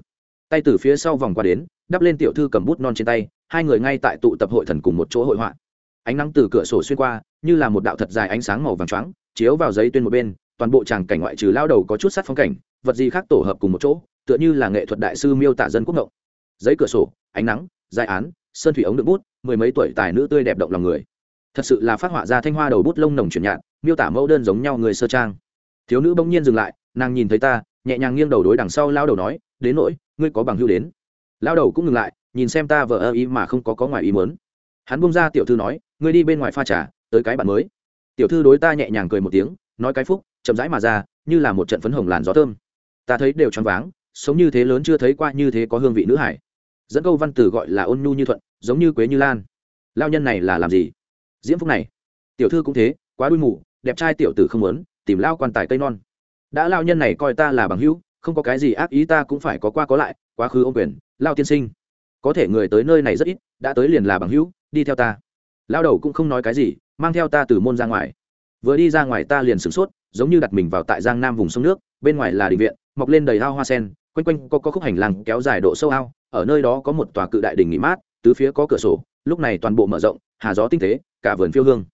Tay từ phía sau vòng qua đến, đắp lên tiểu thư cầm bút non trên tay, hai người ngay tại tụ tập hội thần cùng một chỗ hội họa. Ánh nắng từ cửa sổ xuyên qua, như là một đạo thật dài ánh sáng màu vàng choáng, chiếu vào giấy tuyên một bên, toàn bộ tràng cảnh ngoại trừ lao đầu có chút sát phong cảnh, vật gì khác tổ hợp cùng một chỗ, tựa như là nghệ thuật đại sư miêu tả dân quốc ngộng. Giấy cửa sổ, ánh nắng dài án, sơn thủy ống đựng bút, mười mấy tuổi tài nữ tươi đẹp động lòng người thật sự là phát họa ra thanh hoa đầu bút lông nồng chuyển nhạt, miêu tả mẫu đơn giống nhau người sơ trang. Thiếu nữ bỗng nhiên dừng lại, nàng nhìn thấy ta, nhẹ nhàng nghiêng đầu đối đằng sau lao đầu nói, đến nỗi, ngươi có bằng hưu đến. Lao đầu cũng ngừng lại, nhìn xem ta vợ ơ ý mà không có có ngoài ý mớn hắn bung ra tiểu thư nói, ngươi đi bên ngoài pha trà, tới cái bạn mới. Tiểu thư đối ta nhẹ nhàng cười một tiếng, nói cái phúc, chậm rãi mà ra, như là một trận phấn hồng làn gió thơm. Ta thấy đều choáng váng, sống như thế lớn chưa thấy qua như thế có hương vị nữ hải. Dẫn câu văn từ gọi là ôn nhu như thuận, giống như quế như lan. Lao nhân này là làm gì? Diễm phúc này. Tiểu thư cũng thế quá đuôi mù đẹp trai tiểu tử không muốn tìm lao quan tài cây non. Đã lao nhân này coi ta là bằng hữu không có cái gì ác ý ta cũng phải có qua có lại quá khứ ô quyền lao tiên sinh. Có thể người tới nơi này rất ít đã tới liền là bằng hữu đi theo ta. Lao đầu cũng không nói cái gì mang theo ta từ môn ra ngoài. Vừa đi ra ngoài ta liền sửng sốt giống như đặt mình vào tại giang nam vùng sông nước bên ngoài là đình viện mọc lên đầy ao hoa sen quanh quanh có, có khúc hành lang kéo dài độ sâu ao ở nơi đó có một tòa cự đại đình nghỉ mát tứ phía có cửa sổ lúc này toàn bộ mở rộng hà gió tinh tế cả vườn phiêu hương.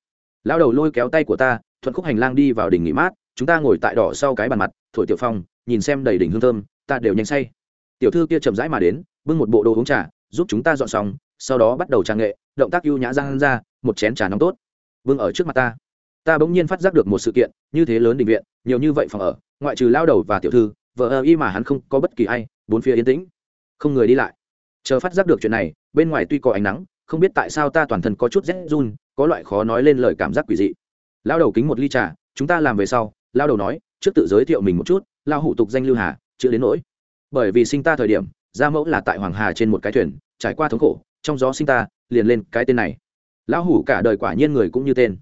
Lao đầu lôi kéo tay của ta, thuận khúc hành lang đi vào đỉnh nghỉ mát, chúng ta ngồi tại đỏ sau cái bàn mặt, thổi tiểu phong, nhìn xem đầy đỉnh hương thơm, ta đều nhanh say. Tiểu thư kia chậm rãi mà đến, bưng một bộ đồ uống trà, giúp chúng ta dọn xong, sau đó bắt đầu trang nghệ, động tác ưu nhã giang ra, một chén trà nóng tốt. Bưng ở trước mặt ta. Ta bỗng nhiên phát giác được một sự kiện, như thế lớn định viện, nhiều như vậy phòng ở, ngoại trừ lao đầu và tiểu thư, vợ ơ y mà hắn không có bất kỳ ai, bốn phía yên tĩnh, không người đi lại. Chờ phát giác được chuyện này, bên ngoài tuy có ánh nắng, không biết tại sao ta toàn thân có chút rét run có loại khó nói lên lời cảm giác quỷ dị. Lao đầu kính một ly trà, chúng ta làm về sau, lao đầu nói, trước tự giới thiệu mình một chút, lao hủ tục danh lưu hà chưa đến nỗi. Bởi vì sinh ta thời điểm, gia mẫu là tại hoàng hà trên một cái thuyền, trải qua thống khổ, trong gió sinh ta, liền lên cái tên này. Lão hủ cả đời quả nhiên người cũng như tên.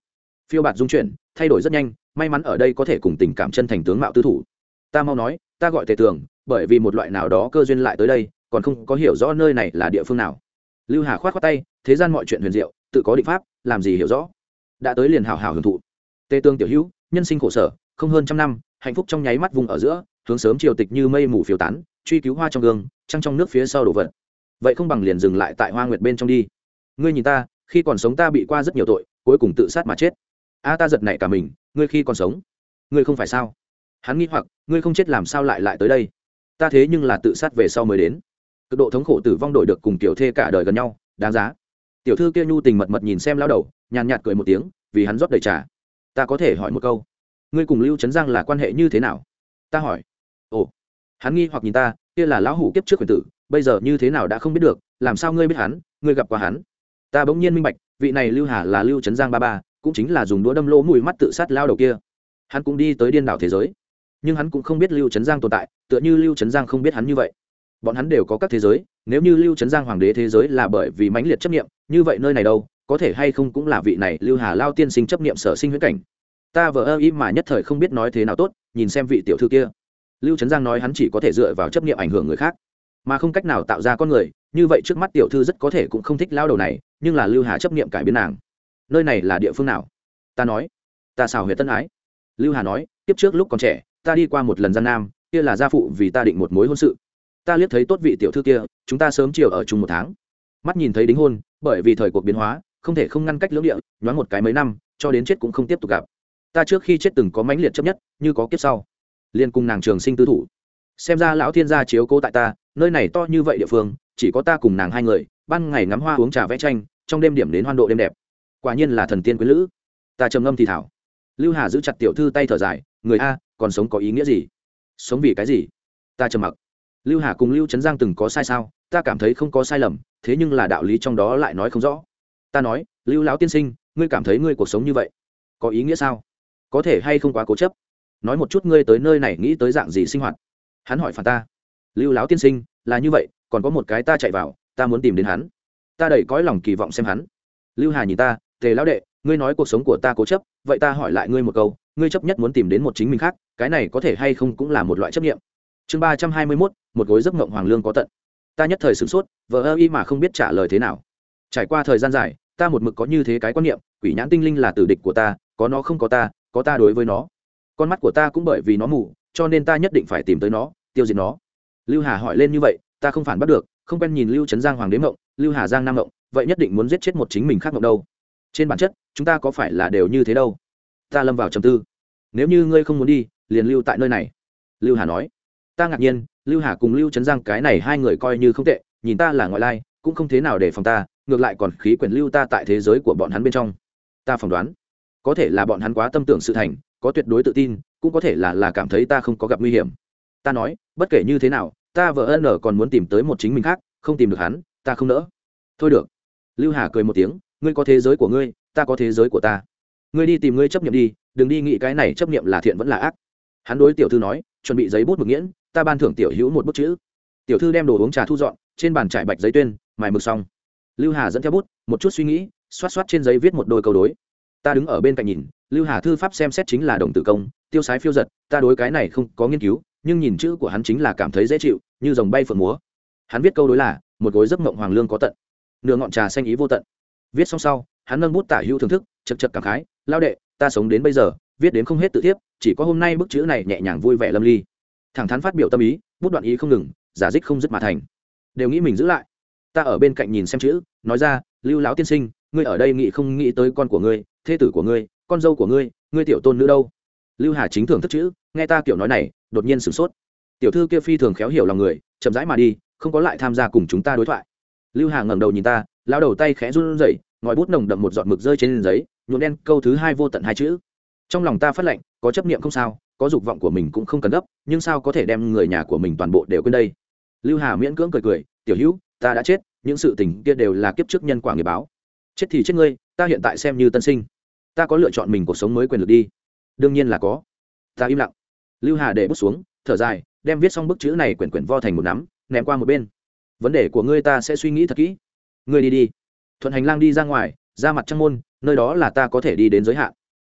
Phiêu bạt dung chuyển, thay đổi rất nhanh, may mắn ở đây có thể cùng tình cảm chân thành tướng mạo tư thủ. Ta mau nói, ta gọi tề tường, bởi vì một loại nào đó cơ duyên lại tới đây, còn không có hiểu rõ nơi này là địa phương nào. Lưu hà khoát khoát tay, thế gian mọi chuyện huyền diệu tự có định pháp, làm gì hiểu rõ. Đã tới liền hào hào hưởng thụ. Tề tương tiểu hữu, nhân sinh khổ sở, không hơn trăm năm, hạnh phúc trong nháy mắt vùng ở giữa, hướng sớm triều tịch như mây mù phiêu tán, truy cứu hoa trong gương, trăng trong nước phía sau đổ vật. Vậy không bằng liền dừng lại tại hoa nguyệt bên trong đi. Ngươi nhìn ta, khi còn sống ta bị qua rất nhiều tội, cuối cùng tự sát mà chết. A, ta giật nảy cả mình, ngươi khi còn sống, ngươi không phải sao? Hắn nghĩ hoặc, ngươi không chết làm sao lại lại tới đây? Ta thế nhưng là tự sát về sau mới đến. Cực độ thống khổ tử vong đổi được cùng tiểu thê cả đời gần nhau, đáng giá tiểu thư kia nhu tình mật mật nhìn xem lao đầu, nhàn nhạt cười một tiếng, vì hắn rót đầy trà. Ta có thể hỏi một câu, ngươi cùng lưu trấn giang là quan hệ như thế nào? Ta hỏi. Ồ, hắn nghi hoặc nhìn ta, kia là lão hủ kiếp trước quyền tử, bây giờ như thế nào đã không biết được, làm sao ngươi biết hắn, ngươi gặp qua hắn? Ta bỗng nhiên minh bạch, vị này lưu hà là lưu trấn giang ba ba, cũng chính là dùng đũa đâm lỗ mùi mắt tự sát lao đầu kia. Hắn cũng đi tới điên đảo thế giới, nhưng hắn cũng không biết lưu trấn giang tồn tại, tựa như lưu trấn giang không biết hắn như vậy bọn hắn đều có các thế giới, nếu như lưu trấn giang hoàng đế thế giới là bởi vì mãnh liệt chấp nghiệm như vậy nơi này đâu, có thể hay không cũng là vị này lưu hà lao tiên sinh chấp nghiệm sở sinh huyễn cảnh. Ta vợ ơ ý mà nhất thời không biết nói thế nào tốt, nhìn xem vị tiểu thư kia. Lưu trấn giang nói hắn chỉ có thể dựa vào chấp nghiệm ảnh hưởng người khác, mà không cách nào tạo ra con người, như vậy trước mắt tiểu thư rất có thể cũng không thích lao đầu này, nhưng là lưu hà chấp nghiệm cải biến nàng. Nơi này là địa phương nào? Ta nói. Ta xào huyệt tân ái. Lưu hà nói, tiếp trước lúc còn trẻ, ta đi qua một lần gian nam, kia là gia phụ vì ta định một mối hôn sự ta liếc thấy tốt vị tiểu thư kia, chúng ta sớm chiều ở chung một tháng. Mắt nhìn thấy đính hôn, bởi vì thời cuộc biến hóa, không thể không ngăn cách lưỡng địa, nhoáng một cái mấy năm, cho đến chết cũng không tiếp tục gặp. Ta trước khi chết từng có mãnh liệt chấp nhất, như có kiếp sau. Liên cùng nàng trường sinh tư thủ. Xem ra lão thiên gia chiếu cố tại ta, nơi này to như vậy địa phương, chỉ có ta cùng nàng hai người, ban ngày ngắm hoa uống trà vẽ tranh, trong đêm điểm đến hoan độ đêm đẹp. Quả nhiên là thần tiên quý lữ. Ta trầm ngâm thì thảo. Lưu hà giữ chặt tiểu thư tay thở dài, người a, còn sống có ý nghĩa gì? Sống vì cái gì? Ta trầm mặc lưu hà cùng lưu trấn giang từng có sai sao? Ta cảm thấy không có sai lầm, thế nhưng là đạo lý trong đó lại nói không rõ. Ta nói, lưu lão tiên sinh, ngươi cảm thấy ngươi cuộc sống như vậy, có ý nghĩa sao? Có thể hay không quá cố chấp? Nói một chút ngươi tới nơi này nghĩ tới dạng gì sinh hoạt? Hắn hỏi phản ta. Lưu lão tiên sinh, là như vậy, còn có một cái ta chạy vào, ta muốn tìm đến hắn. Ta đầy cõi lòng kỳ vọng xem hắn. Lưu hà nhìn ta, tề lão đệ, ngươi nói cuộc sống của ta cố chấp, vậy ta hỏi lại ngươi một câu, ngươi chấp nhất muốn tìm đến một chính mình khác, cái này có thể hay không cũng là một loại chấp nghiệm chương ba trăm hai mươi mốt, một gối giấc mộng hoàng lương có tận. Ta nhất thời sửng sốt vợ ơ y mà không biết trả lời thế nào. Trải qua thời gian dài, ta một mực có như thế cái quan niệm, quỷ nhãn tinh linh là tử địch của ta, có nó không có ta có ta đối với nó. Con mắt của ta cũng bởi vì nó mù, cho nên ta nhất định phải tìm tới nó, tiêu diệt nó. Lưu hà hỏi lên như vậy, ta không phản bắt được, không quen nhìn lưu trấn giang hoàng đế mộng, lưu hà giang nam mộng, vậy nhất định muốn giết chết một chính mình khác mộng đâu. Trên bản chất, chúng ta có phải là đều như thế đâu? Ta lâm vào trầm tư. Nếu như ngươi không muốn đi, liền lưu tại nơi này. Lưu hà nói ta ngạc nhiên, lưu hà cùng lưu trấn giang cái này hai người coi như không tệ, nhìn ta là ngoại lai, cũng không thế nào để phòng ta, ngược lại còn khí quyển lưu ta tại thế giới của bọn hắn bên trong. Ta phỏng đoán, có thể là bọn hắn quá tâm tưởng sự thành, có tuyệt đối tự tin, cũng có thể là là cảm thấy ta không có gặp nguy hiểm. Ta nói, bất kể như thế nào, ta vợ ân ở còn muốn tìm tới một chính mình khác, không tìm được hắn, ta không nỡ. Thôi được. Lưu hà cười một tiếng, ngươi có thế giới của ngươi, ta có thế giới của ta. Ngươi đi tìm ngươi chấp nghiệm đi, đừng đi nghĩ cái này chấp nghiệm là thiện vẫn là ác. Hắn đối tiểu thư nói, chuẩn bị giấy bút mực nghiễn ta ban thưởng tiểu hữu một bức chữ. Tiểu thư đem đồ uống trà thu dọn, trên bàn trải bạch giấy tuyên, mài mực xong. Lưu hà dẫn theo bút, một chút suy nghĩ, xoát xoát trên giấy viết một đôi câu đối. Ta đứng ở bên cạnh nhìn, lưu hà thư pháp xem xét chính là đồng tử công, tiêu sái phiêu giật, ta đối cái này không có nghiên cứu, nhưng nhìn chữ của hắn chính là cảm thấy dễ chịu, như dòng bay phượng múa. Hắn viết câu đối là, một gối giấc mộng hoàng lương có tận. Nửa ngọn trà xanh ý vô tận. Viết xong sau, hắn nâng bút tả hữu thưởng thức, chật chật cảm khái, lao đệ, ta sống đến bây giờ, viết đến không hết tự thiếp chỉ có hôm nay bức chữ này nhẹ nhàng vui vẻ lâm ly thẳng thắn phát biểu tâm ý, bút đoạn ý không ngừng, giả dích không dứt mà thành. Đều nghĩ mình giữ lại. Ta ở bên cạnh nhìn xem chữ, nói ra, lưu lão tiên sinh, ngươi ở đây nghĩ không nghĩ tới con của ngươi, thê tử của ngươi, con dâu của ngươi ngươi tiểu tôn nữ đâu? Lưu hà chính thưởng thức chữ, nghe ta kiểu nói này, đột nhiên sửng sốt. Tiểu thư kia phi thường khéo hiểu lòng người, chậm rãi mà đi, không có lại tham gia cùng chúng ta đối thoại. Lưu hà ngẩng đầu nhìn ta lao đầu tay khẽ run rẩy, ngòi bút nồng đậm một giọt mực rơi trên giấy, nhuộm đen câu thứ hai vô tận hai chữ. Trong lòng ta phát lệnh, có chấp niệm không sao có dục vọng của mình cũng không cần gấp, nhưng sao có thể đem người nhà của mình toàn bộ đều quên đây? Lưu hà miễn cưỡng cười cười, tiểu hữu, ta đã chết, những sự tình kia đều là kiếp trước nhân quả người báo. Chết thì chết ngươi, ta hiện tại xem như tân sinh. Ta có lựa chọn mình cuộc sống mới quyền lực đi. Đương nhiên là có. Ta im lặng. Lưu hà để bút xuống, thở dài, đem viết xong bức chữ này quyển quyển vo thành một nắm, ném qua một bên. Vấn đề của ngươi ta sẽ suy nghĩ thật kỹ. Ngươi đi đi. Thuận hành lang đi ra ngoài, ra mặt trăng môn, nơi đó là ta có thể đi đến giới hạn.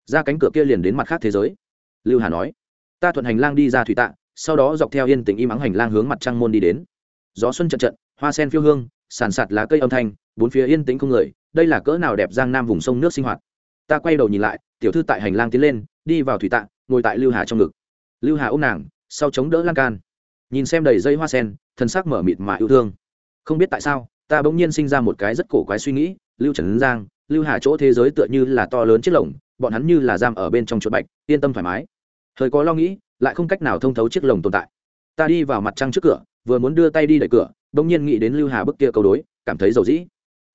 Ra cánh cửa kia liền đến mặt khác thế giới lưu hà nói, ta thuận hành lang đi ra thủy tạ, sau đó dọc theo yên tĩnh im ắng hành lang hướng mặt trăng môn đi đến. Gió xuân trận trận, hoa sen phiêu hương, sàn sạt lá cây âm thanh, bốn phía yên tĩnh không người, đây là cỡ nào đẹp giang nam vùng sông nước sinh hoạt. Ta quay đầu nhìn lại, tiểu thư tại hành lang tiến lên, đi vào thủy tạ, ngồi tại lưu hà trong ngực. Lưu hà ôm nàng, sau chống đỡ lan can. Nhìn xem đầy dây hoa sen, thân xác mở mịt mà yêu thương. Không biết tại sao, ta bỗng nhiên sinh ra một cái rất cổ quái suy nghĩ, lưu trần giang, lưu hà chỗ thế giới tựa như là to lớn chiếc lồng, bọn hắn như là giam ở bên trong chuột bạch, yên tâm thoải mái thời có lo nghĩ, lại không cách nào thông thấu chiếc lồng tồn tại. Ta đi vào mặt trăng trước cửa, vừa muốn đưa tay đi đẩy cửa, bỗng nhiên nghĩ đến lưu hà bức kia câu đối, cảm thấy dầu dĩ.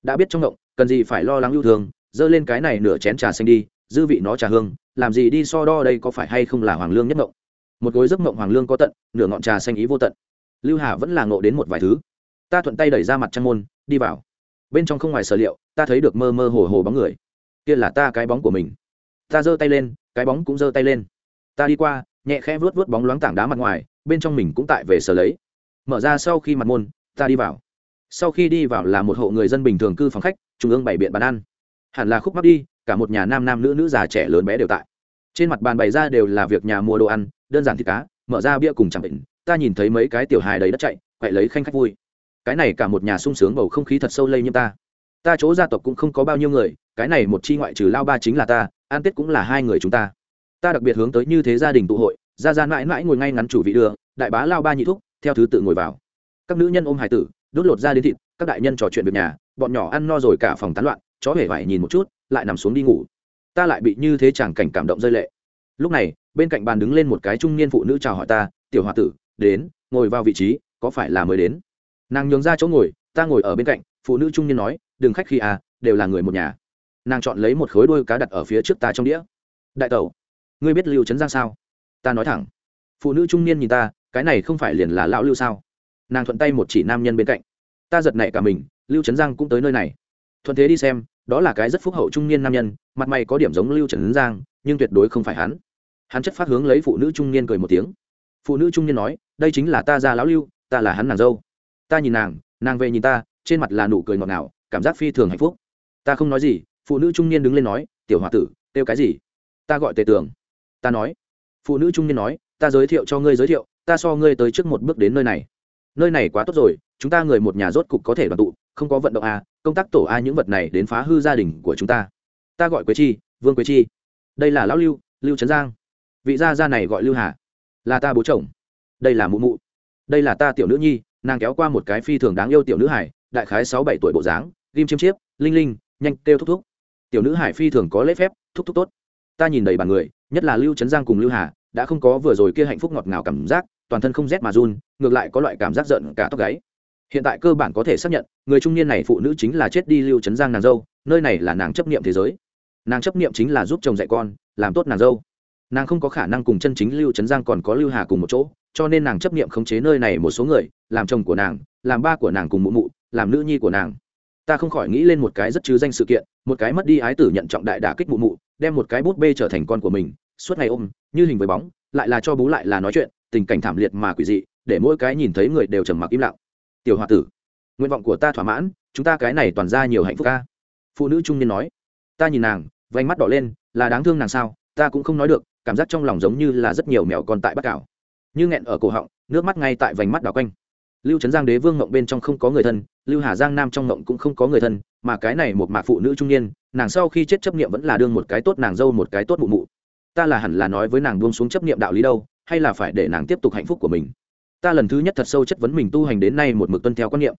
Đã biết trong động cần gì phải lo lắng yêu thương dơ lên cái này nửa chén trà xanh đi, dư vị nó trà hương, làm gì đi so đo đây có phải hay không là hoàng lương nhất mộng một gối giấc mộng hoàng lương có tận, nửa ngọn trà xanh ý vô tận. Lưu hà vẫn là ngộ đến một vài thứ. Ta thuận tay đẩy ra mặt trăng môn, đi vào. Bên trong không ngoài sở liệu, ta thấy được mơ mơ hồ hồ bóng người. Kia là ta cái bóng của mình. Ta giơ tay lên, cái bóng cũng giơ tay lên ta đi qua, nhẹ khẽ vuốt vuốt bóng loáng tảng đá mặt ngoài, bên trong mình cũng tại về sở lấy. Mở ra sau khi mặt môn, ta đi vào. Sau khi đi vào là một hộ người dân bình thường cư phòng khách, trung ương bày biện bàn ăn. Hẳn là khúc mắc đi, cả một nhà nam nam nữ nữ già trẻ lớn bé đều tại. Trên mặt bàn bày ra đều là việc nhà mua đồ ăn, đơn giản thịt cá, mở ra bia cùng chẳng bệnh ta nhìn thấy mấy cái tiểu hài đầy đất chạy, quậy lấy khanh khách vui. Cái này cả một nhà sung sướng bầu không khí thật sâu lây như ta. Ta chỗ gia tộc cũng không có bao nhiêu người, cái này một chi ngoại trừ lao ba chính là ta an tết cũng là hai người chúng ta ta đặc biệt hướng tới như thế gia đình tụ hội ra ra mãi mãi ngồi ngay ngắn chủ vị đưa, đại bá lao ba nhị thúc, theo thứ tự ngồi vào. Các nữ nhân ôm hải tử, đốt lột ra đến thịt, các đại nhân trò chuyện việc nhà, bọn nhỏ ăn no rồi cả phòng tán loạn, chó hề vải nhìn một chút, lại nằm xuống đi ngủ. Ta lại bị như thế chẳng cảnh cảm động rơi lệ. Lúc này, bên cạnh bàn đứng lên một cái trung niên phụ nữ chào hỏi ta, tiểu h o a tử, đến, ngồi vào vị trí, có phải là mới đến? Nàng nhường ra chỗ ngồi, ta ngồi ở bên cạnh, phụ nữ trung niên nói, đừng khách khi à đều là người một nhà. Nàng chọn lấy một khối đôi cá đặt ở phía trước ta trong đĩa. Đại tẩu ngươi biết lưu trấn giang sao? Ta nói thẳng, phụ nữ trung niên nhìn ta, cái này không phải liền là lão lưu sao? Nàng thuận tay một chỉ nam nhân bên cạnh. Ta giật nảy cả mình, lưu trấn giang cũng tới nơi này. Thuận thế đi xem, đó là cái rất phúc hậu trung niên nam nhân, mặt mày có điểm giống lưu trấn giang, nhưng tuyệt đối không phải hắn. Hắn chất phát hướng lấy phụ nữ trung niên cười một tiếng. Phụ nữ trung niên nói, đây chính là ta ra lão lưu, ta là hắn nàng dâu. Ta nhìn nàng nàng về nhìn ta, trên mặt là nụ cười ngọt ngào, cảm giác phi thường hạnh phúc. Ta không nói gì, phụ nữ trung niên đứng lên nói, tiểu h o a tử, kêu cái gì? Ta gọi tề tường ta nói. Phụ nữ trung niên nói, ta giới thiệu cho ngươi giới thiệu, ta so ngươi tới trước một bước đến nơi này. Nơi này quá tốt rồi, chúng ta người một nhà rốt cục có thể đoàn tụ, không có vận động a, công tác tổ a những vật này đến phá hư gia đình của chúng ta. Ta gọi quế chi, vương quế chi. Đây là lão lưu lưu trấn giang. Vị gia gia này gọi lưu hà. Là ta bố chồng. Đây là mụ mụ. Đây là ta tiểu nữ nhi, nàng kéo qua một cái phi thường đáng yêu tiểu nữ hải, đại khái sáu bảy tuổi bộ dáng, ghim chiêm chiếp, linh linh, nhanh kêu thúc thúc. Tiểu nữ hải phi thường có lễ phép, thúc thúc tốt ta nhìn đầy bàn người, nhất là lưu trấn giang cùng lưu hà, đã không có vừa rồi kia hạnh phúc ngọt ngào cảm giác, toàn thân không rét mà run, ngược lại có loại cảm giác giận cả tóc gáy. Hiện tại cơ bản có thể xác nhận, người trung niên này phụ nữ chính là chết đi lưu trấn giang nàng dâu, nơi này là nàng chấp niệm thế giới. Nàng chấp niệm chính là giúp chồng dạy con, làm tốt nàng dâu. Nàng không có khả năng cùng chân chính lưu trấn giang còn có lưu hà cùng một chỗ, cho nên nàng chấp niệm khống chế nơi này một số người, làm chồng của nàng, làm ba của nàng cùng mụ mụ, làm nữ nhi của nàng ta không khỏi nghĩ lên một cái rất chứ danh sự kiện, một cái mất đi ái tử nhận trọng đại đả kích mụ mụ, đem một cái bút bê trở thành con của mình, suốt ngày ôm, như hình với bóng, lại là cho bú lại là nói chuyện, tình cảnh thảm liệt mà quỷ dị, để mỗi cái nhìn thấy người đều trầm mặc im lặng. Tiểu h o a tử, nguyện vọng của ta thỏa mãn, chúng ta cái này toàn ra nhiều hạnh phúc ca phụ nữ trung niên nói, ta nhìn nàng vánh mắt đỏ lên, là đáng thương nàng sao, ta cũng không nói được, cảm giác trong lòng giống như là rất nhiều mèo còn tại bắc cảo. Như nghẹn ở cổ họng, nước mắt ngay tại vành mắt đỏ quanh lưu trấn giang đế vương mộng bên trong không có người thân, lưu hà giang nam trong mộng cũng không có người thân, mà cái này một mạc phụ nữ trung niên, nàng sau khi chết chấp nghiệm vẫn là đương một cái tốt nàng dâu một cái tốt mụ mụ. Ta là hẳn là nói với nàng buông xuống chấp nghiệm đạo lý đâu, hay là phải để nàng tiếp tục hạnh phúc của mình? Ta lần thứ nhất thật sâu chất vấn mình tu hành đến nay một mực tuân theo quan niệm.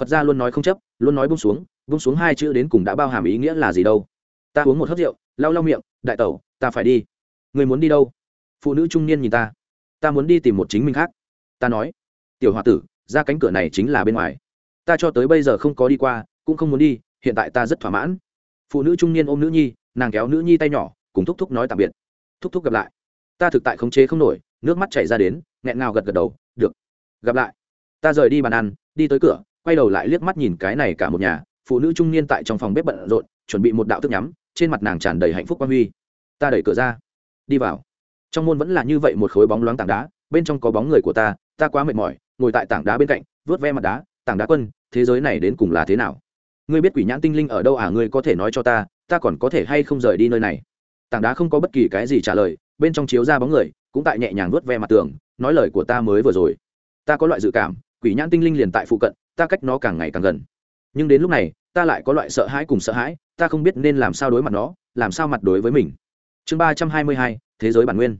Phật gia luôn nói không chấp, luôn nói buông xuống buông xuống hai chữ đến cùng đã bao hàm ý nghĩa là gì đâu. Ta uống một hớt rượu, lau lau miệng, đại tẩu, ta phải đi. Người muốn đi đâu? Phụ nữ trung niên nhìn ta. Ta muốn đi tìm một chính mình khác. Ta nói. Tiểu h o a tử ra cánh cửa này chính là bên ngoài. Ta cho tới bây giờ không có đi qua, cũng không muốn đi, hiện tại ta rất thỏa mãn. Phụ nữ trung niên ôm nữ nhi, nàng kéo nữ nhi tay nhỏ, cùng thúc thúc nói tạm biệt. Thúc thúc gặp lại. Ta thực tại khống chế không nổi, nước mắt chảy ra đến, nghẹn ngào gật gật đầu, được, gặp lại. Ta rời đi bàn ăn, đi tới cửa, quay đầu lại liếc mắt nhìn cái này cả một nhà, phụ nữ trung niên tại trong phòng bếp bận rộn, chuẩn bị một đạo thức nhắm, trên mặt nàng tràn đầy hạnh phúc quan huy. Ta đẩy cửa ra, đi vào. Trong môn vẫn là như vậy một khối bóng loáng tảng đá, bên trong có bóng người của ta ta quá mệt mỏi ngồi tại tảng đá bên cạnh, vớt ve mặt đá, tảng đá quân, thế giới này đến cùng là thế nào? Ngươi biết quỷ nhãn tinh linh ở đâu à? Ngươi có thể nói cho ta ta còn có thể hay không rời đi nơi này? Tảng đá không có bất kỳ cái gì trả lời, bên trong chiếu ra bóng người, cũng tại nhẹ nhàng vớt ve mặt tường, nói lời của ta mới vừa rồi. Ta có loại dự cảm, quỷ nhãn tinh linh liền tại phụ cận, ta cách nó càng ngày càng gần. Nhưng đến lúc này, ta lại có loại sợ hãi cùng sợ hãi, ta không biết nên làm sao đối mặt nó, làm sao mặt đối với mình. Chương ba trăm hai mươi hai, thế giới bản nguyên.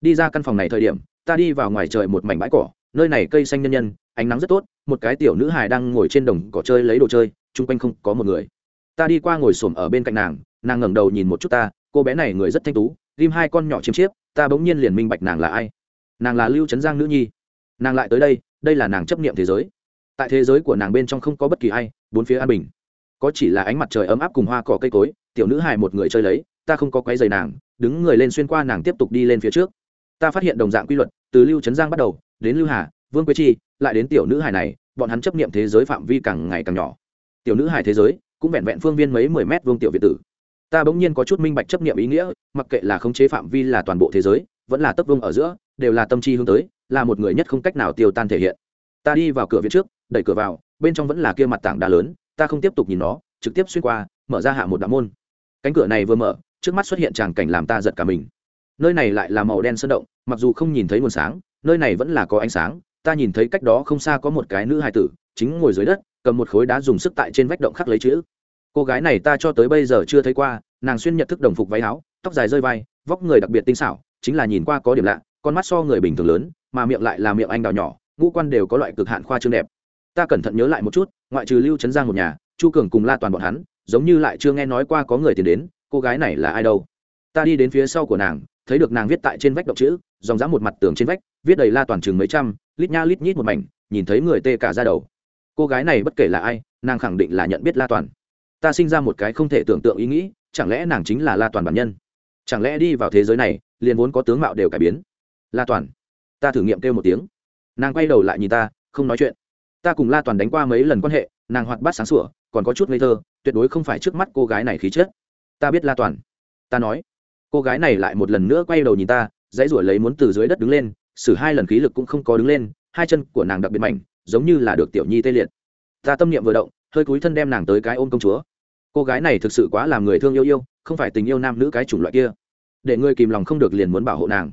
Đi ra căn phòng này thời điểm, ta đi vào ngoài trời một mảnh bãi cỏ nơi này cây xanh nhân nhân, ánh nắng rất tốt, một cái tiểu nữ hài đang ngồi trên đồng cỏ chơi lấy đồ chơi, chung quanh không có một người. Ta đi qua ngồi xổm ở bên cạnh nàng nàng ngẩng đầu nhìn một chút ta, cô bé này người rất thanh tú, ghim hai con nhỏ chiếm chiếp, ta bỗng nhiên liền minh bạch nàng là ai. Nàng là lưu trấn giang nữ nhi. Nàng lại tới đây đây là nàng chấp niệm thế giới. Tại thế giới của nàng bên trong không có bất kỳ ai, bốn phía an bình. Có chỉ là ánh mặt trời ấm áp cùng hoa cỏ cây cối, tiểu nữ hài một người chơi lấy, ta không có quấy giày nàng, đứng người lên xuyên qua nàng tiếp tục đi lên phía trước. Ta phát hiện đồng dạng quy luật, từ lưu trấn giang bắt đầu đến lưu hà, vương quế chi, lại đến tiểu nữ hài này, bọn hắn chấp niệm thế giới phạm vi càng ngày càng nhỏ. Tiểu nữ hài thế giới cũng vẹn vẹn phương viên mấy mười mét vương tiểu việt tử. Ta bỗng nhiên có chút minh bạch chấp niệm ý nghĩa, mặc kệ là khống chế phạm vi là toàn bộ thế giới, vẫn là tấp vương ở giữa, đều là tâm chi hướng tới, là một người nhất không cách nào tiêu tan thể hiện. Ta đi vào cửa viện trước, đẩy cửa vào, bên trong vẫn là kia mặt tảng đá lớn, ta không tiếp tục nhìn nó, trực tiếp xuyên qua, mở ra hạ một đạo môn. Cánh cửa này vừa mở, trước mắt xuất hiện tràng cảnh làm ta giật cả mình nơi này lại là màu đen sơn động, mặc dù không nhìn thấy nguồn sáng, nơi này vẫn là có ánh sáng, ta nhìn thấy cách đó không xa có một cái nữ hài tử, chính ngồi dưới đất, cầm một khối đá dùng sức tại trên vách động khắc lấy chữ. Cô gái này ta cho tới bây giờ chưa thấy qua, nàng xuyên nhận thức đồng phục váy áo, tóc dài rơi vai, vóc người đặc biệt tinh xảo, chính là nhìn qua có điểm lạ, con mắt so người bình thường lớn, mà miệng lại là miệng anh đào nhỏ, ngũ quan đều có loại cực hạn khoa trương đẹp. Ta cẩn thận nhớ lại một chút, ngoại trừ lưu trấn giang một nhà, chu cường cùng la toàn bọn hắn, giống như lại chưa nghe nói qua có người tiền đến, cô gái này là ai đâu? Ta đi đến phía sau của nàng, thấy được nàng viết tại trên vách đọc chữ, dòng dã một mặt tường trên vách, viết đầy la toàn chừng mấy trăm, lít nha lít nhít một mảnh, nhìn thấy người tê cả ra đầu. Cô gái này bất kể là ai, nàng khẳng định là nhận biết la toàn. Ta sinh ra một cái không thể tưởng tượng ý nghĩ, chẳng lẽ nàng chính là la toàn bản nhân? Chẳng lẽ đi vào thế giới này, liền vốn có tướng mạo đều cải biến? La toàn, ta thử nghiệm kêu một tiếng. Nàng quay đầu lại nhìn ta, không nói chuyện. Ta cùng la toàn đánh qua mấy lần quan hệ, nàng hoạt bát sáng sủa, còn có chút ngây thơ, tuyệt đối không phải trước mắt cô gái này khí chết. ta biết la toàn. Ta nói cô gái này lại một lần nữa quay đầu nhìn ta, dãy rủa lấy muốn từ dưới đất đứng lên, xử hai lần khí lực cũng không có đứng lên, hai chân của nàng đặc biệt mạnh giống như là được tiểu nhi tê liệt. Ta tâm niệm vừa động, hơi cúi thân đem nàng tới cái ôm công chúa. Cô gái này thực sự quá làm người thương yêu yêu, không phải tình yêu nam nữ cái chủng loại kia. Để ngươi kìm lòng không được liền muốn bảo hộ nàng.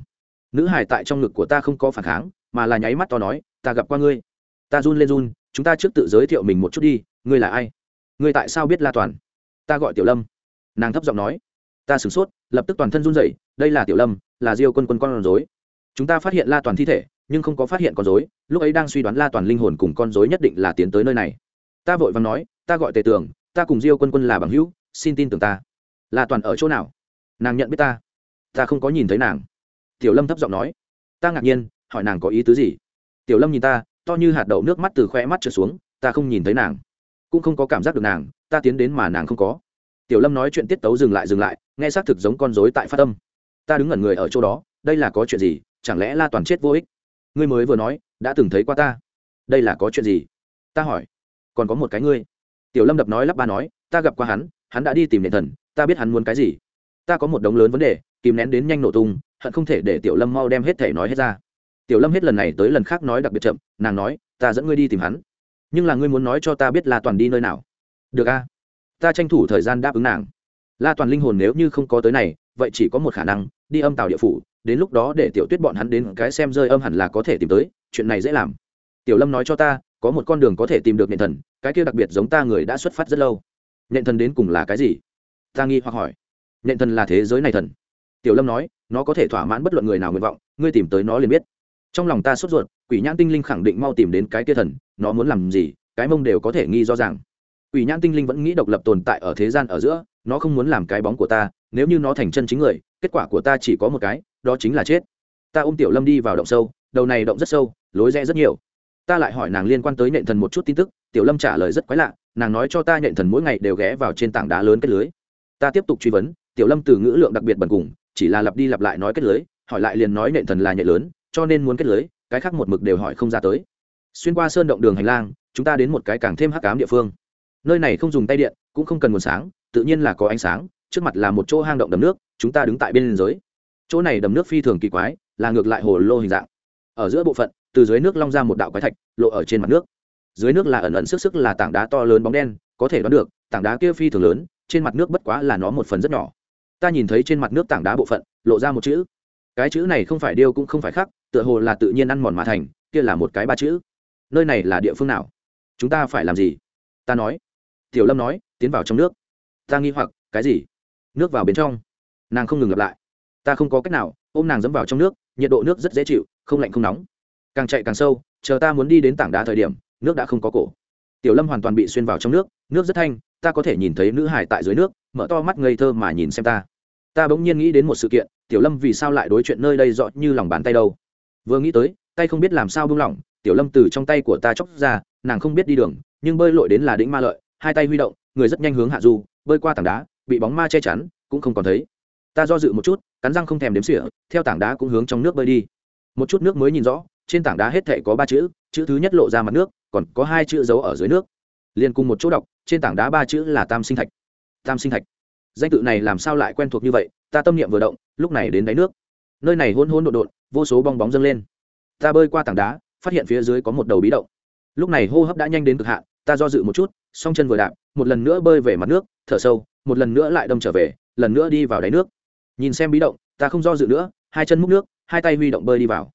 Nữ hải tại trong ngực của ta không có phản kháng, mà là nháy mắt to nói, ta gặp qua ngươi. Ta run lên run, chúng ta trước tự giới thiệu mình một chút đi, ngươi là ai? Ngươi tại sao biết la toàn? Ta gọi tiểu lâm. Nàng thấp giọng nói ta sửng sốt, lập tức toàn thân run rẩy, đây là tiểu lâm, là diêu quân quân con rối. Chúng ta phát hiện la toàn thi thể, nhưng không có phát hiện con rối, lúc ấy đang suy đoán la toàn linh hồn cùng con rối nhất định là tiến tới nơi này. Ta vội vàng nói, ta gọi tề tường, ta cùng diêu quân quân là bằng hữu, xin tin tưởng ta. La toàn ở chỗ nào? Nàng nhận biết ta. Ta không có nhìn thấy nàng. Tiểu lâm thấp giọng nói. Ta ngạc nhiên, hỏi nàng có ý tứ gì? Tiểu lâm nhìn ta, to như hạt đậu nước mắt từ khoe mắt trượt xuống, ta không nhìn thấy nàng. Cũng không có cảm giác được nàng, ta tiến đến mà nàng không có. Tiểu lâm nói chuyện tiết tấu dừng lại dừng lại nghe xác thực giống con rối tại phát âm, ta đứng ngẩn người ở chỗ đó đây là có chuyện gì? Chẳng lẽ la toàn chết vô ích? Ngươi mới vừa nói đã từng thấy qua ta. Đây là có chuyện gì? Ta hỏi. Còn có một cái ngươi. Tiểu lâm đập nói lắp ba nói ta gặp qua hắn hắn đã đi tìm nền thần ta biết hắn muốn cái gì. Ta có một đống lớn vấn đề kìm nén đến nhanh nổ tung hận không thể để tiểu lâm mau đem hết thể nói hết ra. Tiểu lâm hết lần này tới lần khác nói đặc biệt chậm nàng nói ta dẫn ngươi đi tìm hắn. Nhưng là ngươi muốn nói cho ta biết la toàn đi nơi nào. Được a. Ta tranh thủ thời gian đáp ứng nàng la toàn linh hồn nếu như không có tới này, vậy chỉ có một khả năng, đi âm tàu địa phủ, đến lúc đó để tiểu tuyết bọn hắn đến cái xem rơi âm hẳn là có thể tìm tới, chuyện này dễ làm. Tiểu lâm nói cho ta, có một con đường có thể tìm được niệm thần, cái kia đặc biệt giống ta người đã xuất phát rất lâu. Niệm thần đến cùng là cái gì? Ta nghi hoặc hỏi. Niệm thần là thế giới này thần. Tiểu lâm nói, nó có thể thỏa mãn bất luận người nào nguyện vọng, ngươi tìm tới nó liền biết. Trong lòng ta sốt ruột, quỷ nhãn tinh linh khẳng định mau tìm đến cái kia thần, nó muốn làm gì, cái mông đều có thể nghi do rằng quỷ nhãn tinh linh vẫn nghĩ độc lập tồn tại ở thế gian ở giữa nó không muốn làm cái bóng của ta, nếu như nó thành chân chính người, kết quả của ta chỉ có một cái, đó chính là chết. Ta ôm tiểu lâm đi vào động sâu, đầu này động rất sâu, lối rẽ rất nhiều. Ta lại hỏi nàng liên quan tới nện thần một chút tin tức, tiểu lâm trả lời rất quái lạ, nàng nói cho ta nện thần mỗi ngày đều ghé vào trên tảng đá lớn kết lưới. Ta tiếp tục truy vấn, tiểu lâm từ ngữ lượng đặc biệt bần cùng, chỉ là lặp đi lặp lại nói kết lưới, hỏi lại liền nói nện thần là nhện lớn, cho nên muốn kết lưới, cái khác một mực đều hỏi không ra tới. Xuyên qua sơn động đường hành lang, chúng ta đến một cái càng thêm hắc cám địa phương. Nơi này không dùng tay điện cũng không cần nguồn sáng, tự nhiên là có ánh sáng, trước mặt là một chỗ hang động đầm nước, chúng ta đứng tại bên dưới. Chỗ này đầm nước phi thường kỳ quái, là ngược lại hồ lô hình dạng. Ở giữa bộ phận, từ dưới nước long ra một đạo quái thạch, lộ ở trên mặt nước. Dưới nước là ẩn ẩn sức sức là tảng đá to lớn bóng đen, có thể đoán được, tảng đá kia phi thường lớn, trên mặt nước bất quá là nó một phần rất nhỏ. Ta nhìn thấy trên mặt nước tảng đá bộ phận, lộ ra một chữ. Cái chữ này không phải điêu cũng không phải khắc, tựa hồ là tự nhiên ăn mòn mà thành, kia là một cái ba chữ. Nơi này là địa phương nào? Chúng ta phải làm gì? Ta nói. Tiểu lâm nói tiến vào trong nước. Ta nghi hoặc, cái gì? Nước vào bên trong. Nàng không ngừng lặp lại. Ta không có cách nào, ôm nàng dẫm vào trong nước, nhiệt độ nước rất dễ chịu, không lạnh không nóng. Càng chạy càng sâu, chờ ta muốn đi đến tảng đá thời điểm, nước đã không có cổ. Tiểu lâm hoàn toàn bị xuyên vào trong nước nước rất thanh, ta có thể nhìn thấy nữ hải tại dưới nước, mở to mắt ngây thơ mà nhìn xem ta. Ta bỗng nhiên nghĩ đến một sự kiện, tiểu lâm vì sao lại đối chuyện nơi đây rõ như lòng bàn tay đâu? Vừa nghĩ tới, tay không biết làm sao buông lỏng, tiểu lâm từ trong tay của ta chóc ra, nàng không biết đi đường, nhưng bơi lội đến là đĩnh ma lợi, hai tay huy động người rất nhanh hướng hạ du, bơi qua tảng đá, bị bóng ma che chắn, cũng không còn thấy. Ta do dự một chút, cắn răng không thèm đếm sỉa theo tảng đá cũng hướng trong nước bơi đi. Một chút nước mới nhìn rõ, trên tảng đá hết thệ có ba chữ chữ thứ nhất lộ ra mặt nước, còn có hai chữ giấu ở dưới nước. Liền cùng một chỗ đọc, trên tảng đá ba chữ là tam sinh thạch. Tam sinh thạch. Danh tự này làm sao lại quen thuộc như vậy, ta tâm niệm vừa động, lúc này đến đáy nước. Nơi này hôn hôn đột đột vô số bong bóng dâng lên. Ta bơi qua tảng đá, phát hiện phía dưới có một đầu bí động. Lúc này hô hấp đã nhanh đến cực hạn, ta do dự một chút song chân vừa đạp, một lần nữa bơi về mặt nước, thở sâu, một lần nữa lại đâm trở về, lần nữa đi vào đáy nước. Nhìn xem bí động, ta không do dự nữa, hai chân múc nước, hai tay huy động bơi đi vào.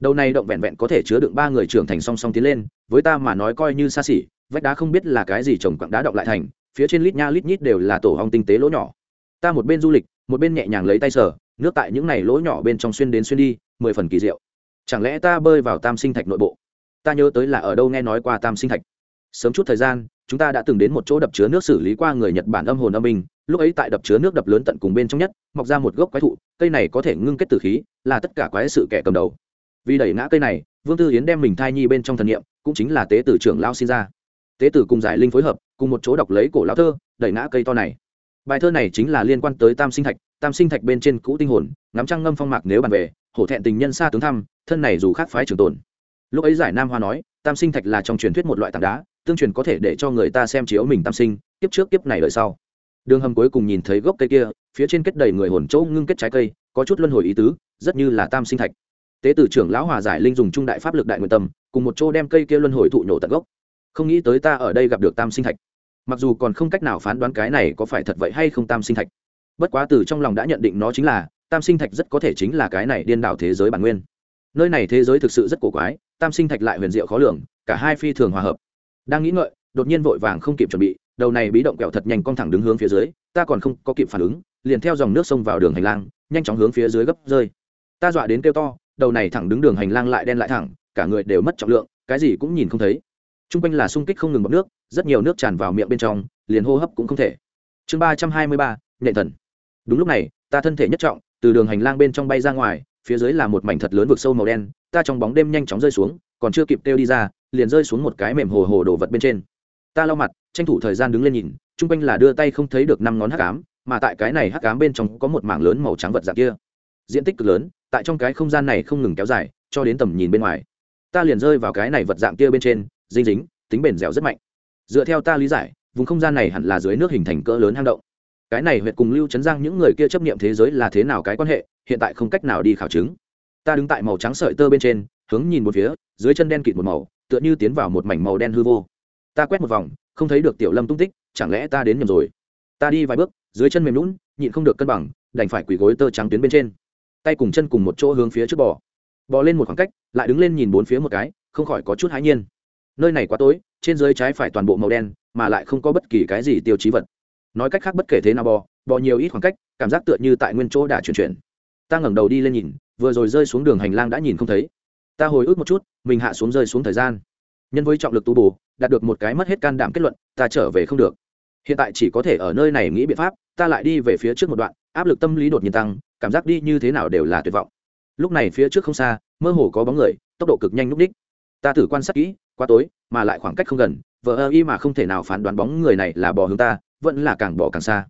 Đầu này động vẹn vẹn có thể chứa đựng ba người trưởng thành song song tiến lên, với ta mà nói coi như xa xỉ, vách đá không biết là cái gì trồng quặng đá động lại thành, phía trên lít nha lít nhít đều là tổ hong tinh tế lỗ nhỏ. Ta một bên du lịch, một bên nhẹ nhàng lấy tay sờ, nước tại những này lỗ nhỏ bên trong xuyên đến xuyên đi, mười phần kỳ diệu. Chẳng lẽ ta bơi vào tam sinh thạch nội bộ? Ta nhớ tới là ở đâu nghe nói qua tam sinh thạch sớm chút thời gian, chúng ta đã từng đến một chỗ đập chứa nước xử lý qua người nhật bản âm hồn âm minh lúc ấy tại đập chứa nước đập lớn tận cùng bên trong nhất, mọc ra một gốc quái thụ, cây này có thể ngưng kết tử khí, là tất cả quái sự kẻ cầm đầu. Vì đẩy ngã cây này, vương tư yến đem mình thai nhi bên trong thần nghiệm cũng chính là tế tử trưởng lao sinh ra. Tế tử cùng giải linh phối hợp, cùng một chỗ đọc lấy cổ lão thơ, đẩy ngã cây to này. Bài thơ này chính là liên quan tới tam sinh thạch, tam sinh thạch bên trên cũ tinh hồn, ngắm trăng ngâm phong mạc nếu bàn về, hổ thẹn tình nhân xa tướng thăm, thân này dù khác phái trường tồn. Lúc ấy giải nam hoa nói, tam sinh thạch là trong truyền thuyết một loại tảng đá tương truyền có thể để cho người ta xem chiếu mình tam sinh, kiếp trước kiếp này đời sau. Đường hầm cuối cùng nhìn thấy gốc cây kia, phía trên kết đầy người hồn chỗ ngưng kết trái cây, có chút luân hồi ý tứ, rất như là tam sinh thạch. Tế tử trưởng lão hòa giải linh dùng trung đại pháp lực đại nguyện tâm, cùng một chỗ đem cây kia luân hồi thụ nhổ tận gốc. Không nghĩ tới ta ở đây gặp được tam sinh thạch. Mặc dù còn không cách nào phán đoán cái này có phải thật vậy hay không tam sinh thạch. Bất quá từ trong lòng đã nhận định nó chính là, tam sinh thạch rất có thể chính là cái này điên đảo thế giới bản nguyên. Nơi này thế giới thực sự rất cổ quái, tam sinh thạch lại huyền diệu khó lường, cả hai phi thường hòa hợp đang nghĩ ngợi, đột nhiên vội vàng không kịp chuẩn bị, đầu này bí động kẹo thật nhanh cong thẳng đứng hướng phía dưới, ta còn không có kịp phản ứng, liền theo dòng nước sông vào đường hành lang, nhanh chóng hướng phía dưới gấp rơi. Ta dọa đến kêu to, đầu này thẳng đứng đường hành lang lại đen lại thẳng, cả người đều mất trọng lượng, cái gì cũng nhìn không thấy. T r u n g quanh là sung kích không ngừng bọc nước, rất nhiều nước tràn vào miệng bên trong, liền hô hấp cũng không thể. Chương ba trăm hai mươi ba, nhện thần. Đúng lúc này, ta thân thể nhất trọng, từ đường hành lang bên trong bay ra ngoài, phía dưới là một mảnh thật lớn vực sâu màu đen, ta trong bóng đêm nhanh chóng rơi xuống còn chưa kịp kêu đi ra, liền rơi xuống một cái mềm hồ hồ đồ vật bên trên. Ta lau mặt, tranh thủ thời gian đứng lên nhìn, chung quanh là đưa tay không thấy được năm ngón hắc ám, mà tại cái này hắc ám bên trong có một mảng lớn màu trắng vật dạng kia. Diện tích cực lớn, tại trong cái không gian này không ngừng kéo dài, cho đến tầm nhìn bên ngoài. Ta liền rơi vào cái này vật dạng kia bên trên dinh dính, tính bền dẻo rất mạnh. Dựa theo ta lý giải, vùng không gian này hẳn là dưới nước hình thành cỡ lớn hang động. Cái này huyệt cùng lưu chấn giang những người kia chấp nghiệm thế giới là thế nào cái quan hệ, hiện tại không cách nào đi khảo chứng. Ta đứng tại màu trắng sợi tơ bên trên hướng nhìn một phía, dưới chân đen kịt một màu, tựa như tiến vào một mảnh màu đen hư vô. Ta quét một vòng, không thấy được tiểu lâm tung tích, chẳng lẽ ta đến nhầm rồi? Ta đi vài bước, dưới chân mềm lún nhịn không được cân bằng, đành phải quỳ gối tơ trắng tuyến bên trên. Tay cùng chân cùng một chỗ hướng phía trước bò. Bò lên một khoảng cách, lại đứng lên nhìn bốn phía một cái, không khỏi có chút hãi nhiên. Nơi này quá tối, trên dưới trái phải toàn bộ màu đen, mà lại không có bất kỳ cái gì tiêu chí vật. Nói cách khác bất kể thế nào bò bò nhiều ít khoảng cách, cảm giác tựa như tại nguyên chỗ đã chuyển chuyển. Ta ngẩng đầu đi lên nhìn, vừa rồi rơi xuống đường hành lang đã nhìn không thấy ta hồi ức một chút, mình hạ xuống rơi xuống thời gian. Nhân với trọng lực tu bổ, đạt được một cái mất hết can đảm kết luận, ta trở về không được. Hiện tại chỉ có thể ở nơi này nghĩ biện pháp, ta lại đi về phía trước một đoạn, áp lực tâm lý đột nhiên tăng, cảm giác đi như thế nào đều là tuyệt vọng. Lúc này phía trước không xa, mơ hồ có bóng người, tốc độ cực nhanh núp ních ta thử quan sát kỹ, quá tối, mà lại khoảng cách không gần, vờ ơ y mà không thể nào phán đoán bóng người này là bỏ hướng ta, vẫn là càng bỏ càng xa.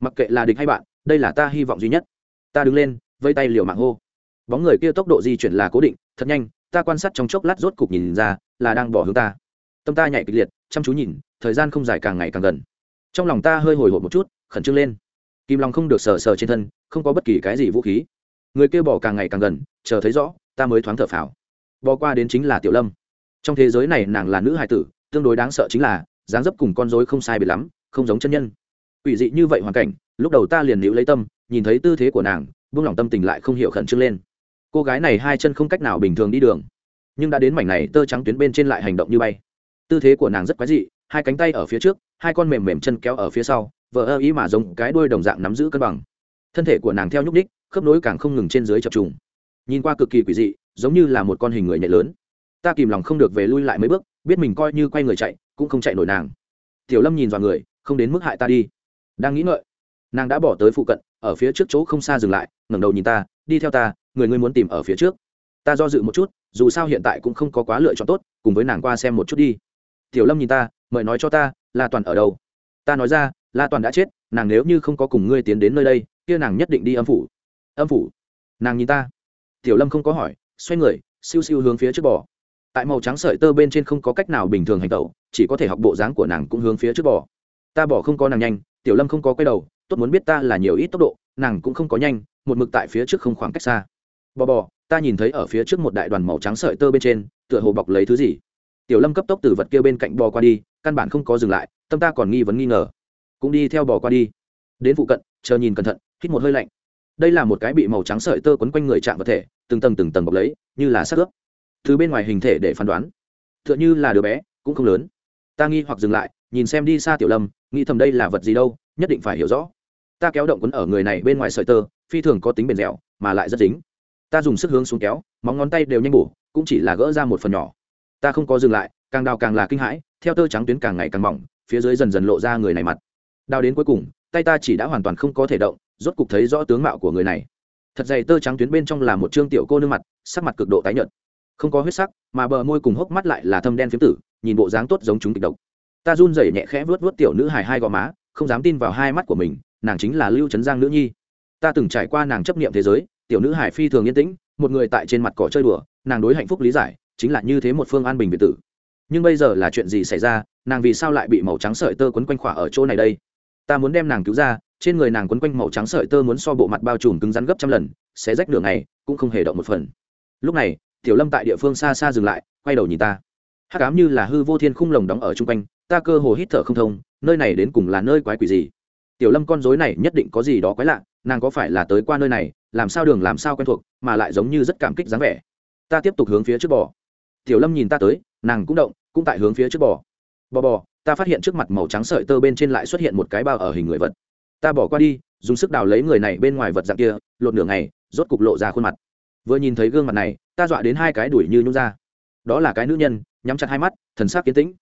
Mặc kệ là địch hay bạn, đây là ta hy vọng duy nhất. Ta đứng lên, vây tay liều mạng hô. Bóng người kia tốc độ di chuyển là cố định thật nhanh, ta quan sát trong chốc lát rốt cục nhìn ra là đang bỏ hướng ta. Tâm ta nhảy kịch liệt, chăm chú nhìn, thời gian không dài càng ngày càng gần. Trong lòng ta hơi hồi hộp một chút, khẩn trương lên. Kim long không được sờ sờ trên thân, không có bất kỳ cái gì vũ khí. Người kia bỏ càng ngày càng gần, chờ thấy rõ, ta mới thoáng thở phào. Bỏ qua đến chính là tiểu lâm. Trong thế giới này nàng là nữ hài tử, tương đối đáng sợ chính là, dáng dấp cùng con dối không sai biệt lắm, không giống chân nhân. Ủy dị như vậy hoàn cảnh, lúc đầu ta liền níu lấy tâm, nhìn thấy tư thế của nàng, buông lỏng tâm tình lại không hiểu khẩn trương lên cô gái này hai chân không cách nào bình thường đi đường. Nhưng đã đến mảnh này, tơ trắng tuyến bên trên lại hành động như bay. Tư thế của nàng rất quái dị, hai cánh tay ở phía trước, hai con mềm mềm chân kéo ở phía sau, vờ ơ ý mà giống cái đuôi đồng dạng nắm giữ cân bằng. Thân thể của nàng theo nhúc ních khớp nối càng không ngừng trên dưới chập trùng. Nhìn qua cực kỳ quỷ dị, giống như là một con hình người nhẹ lớn. Ta kìm lòng không được về lui lại mấy bước, biết mình coi như quay người chạy, cũng không chạy nổi nàng. Tiểu lâm nhìn vào người, không đến mức hại ta đi. Đang nghĩ ngợi, nàng đã bỏ tới phụ cận, ở phía trước chỗ không xa dừng lại, ngẩng đầu nhìn ta, đi theo ta người ngươi muốn tìm ở phía trước. Ta do dự một chút, dù sao hiện tại cũng không có quá lựa chọn tốt, cùng với nàng qua xem một chút đi. Tiểu lâm nhìn ta, mời nói cho ta, la toàn ở đâu? Ta nói ra, la toàn đã chết, nàng nếu như không có cùng ngươi tiến đến nơi đây, kia nàng nhất định đi âm phủ. Âm phủ? Nàng nhìn ta. Tiểu lâm không có hỏi, xoay người, siêu siêu hướng phía trước bò. Tại màu trắng sợi tơ bên trên không có cách nào bình thường hành tẩu, chỉ có thể học bộ dáng của nàng cũng hướng phía trước bò. Ta bỏ không có nàng nhanh, tiểu lâm không có quay đầu, tốt muốn biết ta là nhiều ít tốc độ, nàng cũng không có nhanh, một mực tại phía trước không khoảng cách xa bò bò, ta nhìn thấy ở phía trước một đại đoàn màu trắng sợi tơ bên trên, tựa hồ bọc lấy thứ gì. Tiểu lâm cấp tốc từ vật kia bên cạnh bò qua đi, căn bản không có dừng lại, tâm ta còn nghi vấn nghi ngờ. Cũng đi theo bò qua đi. Đến phụ cận, chờ nhìn cẩn thận, hít một hơi lạnh. Đây là một cái bị màu trắng sợi tơ quấn quanh người chạm vật thể, từng tầng từng tầng bọc lấy, như là sát ướp. Thứ bên ngoài hình thể để phán đoán. T h ư ợ n h ư là đứa bé, cũng không lớn. Ta nghi hoặc dừng lại, nhìn xem đi xa tiểu lâm, nghĩ thầm đây là vật gì đâu, nhất định phải hiểu rõ. Ta kéo động quấn ở người này bên ngoài sợi tơ, phi thường có tính bền dẻo, mà lại rất dính ta dùng sức hướng xuống kéo, móng ngón tay đều nhanh bổ, cũng chỉ là gỡ ra một phần nhỏ. Ta không có dừng lại, càng đào càng là kinh hãi, theo tơ trắng tuyến càng ngày càng mỏng, phía dưới dần dần lộ ra người này mặt. Đào đến cuối cùng, tay ta chỉ đã hoàn toàn không có thể động, rốt cục thấy rõ tướng mạo của người này. Thật dày tơ trắng tuyến bên trong là một trương tiểu cô nương mặt, sắc mặt cực độ tái nhợt. Không có huyết sắc, mà bờ môi cùng hốc mắt lại là thâm đen phiếm tử, nhìn bộ dáng tốt giống chúng kịch độc. Ta run rẩy nhẹ khẽ vớt vớt tiểu nữ hài hai gò má, không dám tin vào hai mắt của mình, nàng chính là lưu trấn giang nữ nhi. Ta từng trải qua nàng chấp niệm thế giới tiểu nữ hải phi thường yên tĩnh, một người tại trên mặt cỏ chơi đùa, nàng đối hạnh phúc lý giải, chính là như thế một phương an bình biệt tử. Nhưng bây giờ là chuyện gì xảy ra, nàng vì sao lại bị màu trắng sợi tơ quấn quanh khỏa ở chỗ này đây? Ta muốn đem nàng cứu ra, trên người nàng quấn quanh màu trắng sợi tơ muốn so bộ mặt bao trùm cứng rắn gấp trăm lần, sẽ rách đường này cũng không hề động một phần. Lúc này, tiểu lâm tại địa phương xa xa dừng lại, quay đầu nhìn ta. Hát cám như là hư vô thiên khung lồng đóng ở chung quanh, ta cơ hồ hít thở không thông, nơi này đến cùng là nơi quái quỷ gì? Tiểu lâm con dối này nhất định có gì đó quái lạ nàng có phải là tới qua nơi này, làm sao đường làm sao quen thuộc, mà lại giống như rất cảm kích dáng vẻ. Ta tiếp tục hướng phía trước bò. Tiểu lâm nhìn ta tới, nàng cũng động, cũng tại hướng phía trước bò. Bò bò, ta phát hiện trước mặt màu trắng sợi tơ bên trên lại xuất hiện một cái bao ở hình người vật. Ta bỏ qua đi, dùng sức đào lấy người này bên ngoài vật dạng kia, lột nửa ngày, rốt cục lộ ra khuôn mặt. Vừa nhìn thấy gương mặt này, ta dọa đến hai cái đuổi như nhung ra. Đó là cái nữ nhân, nhắm chặt hai mắt, thần sắc kiến tĩnh.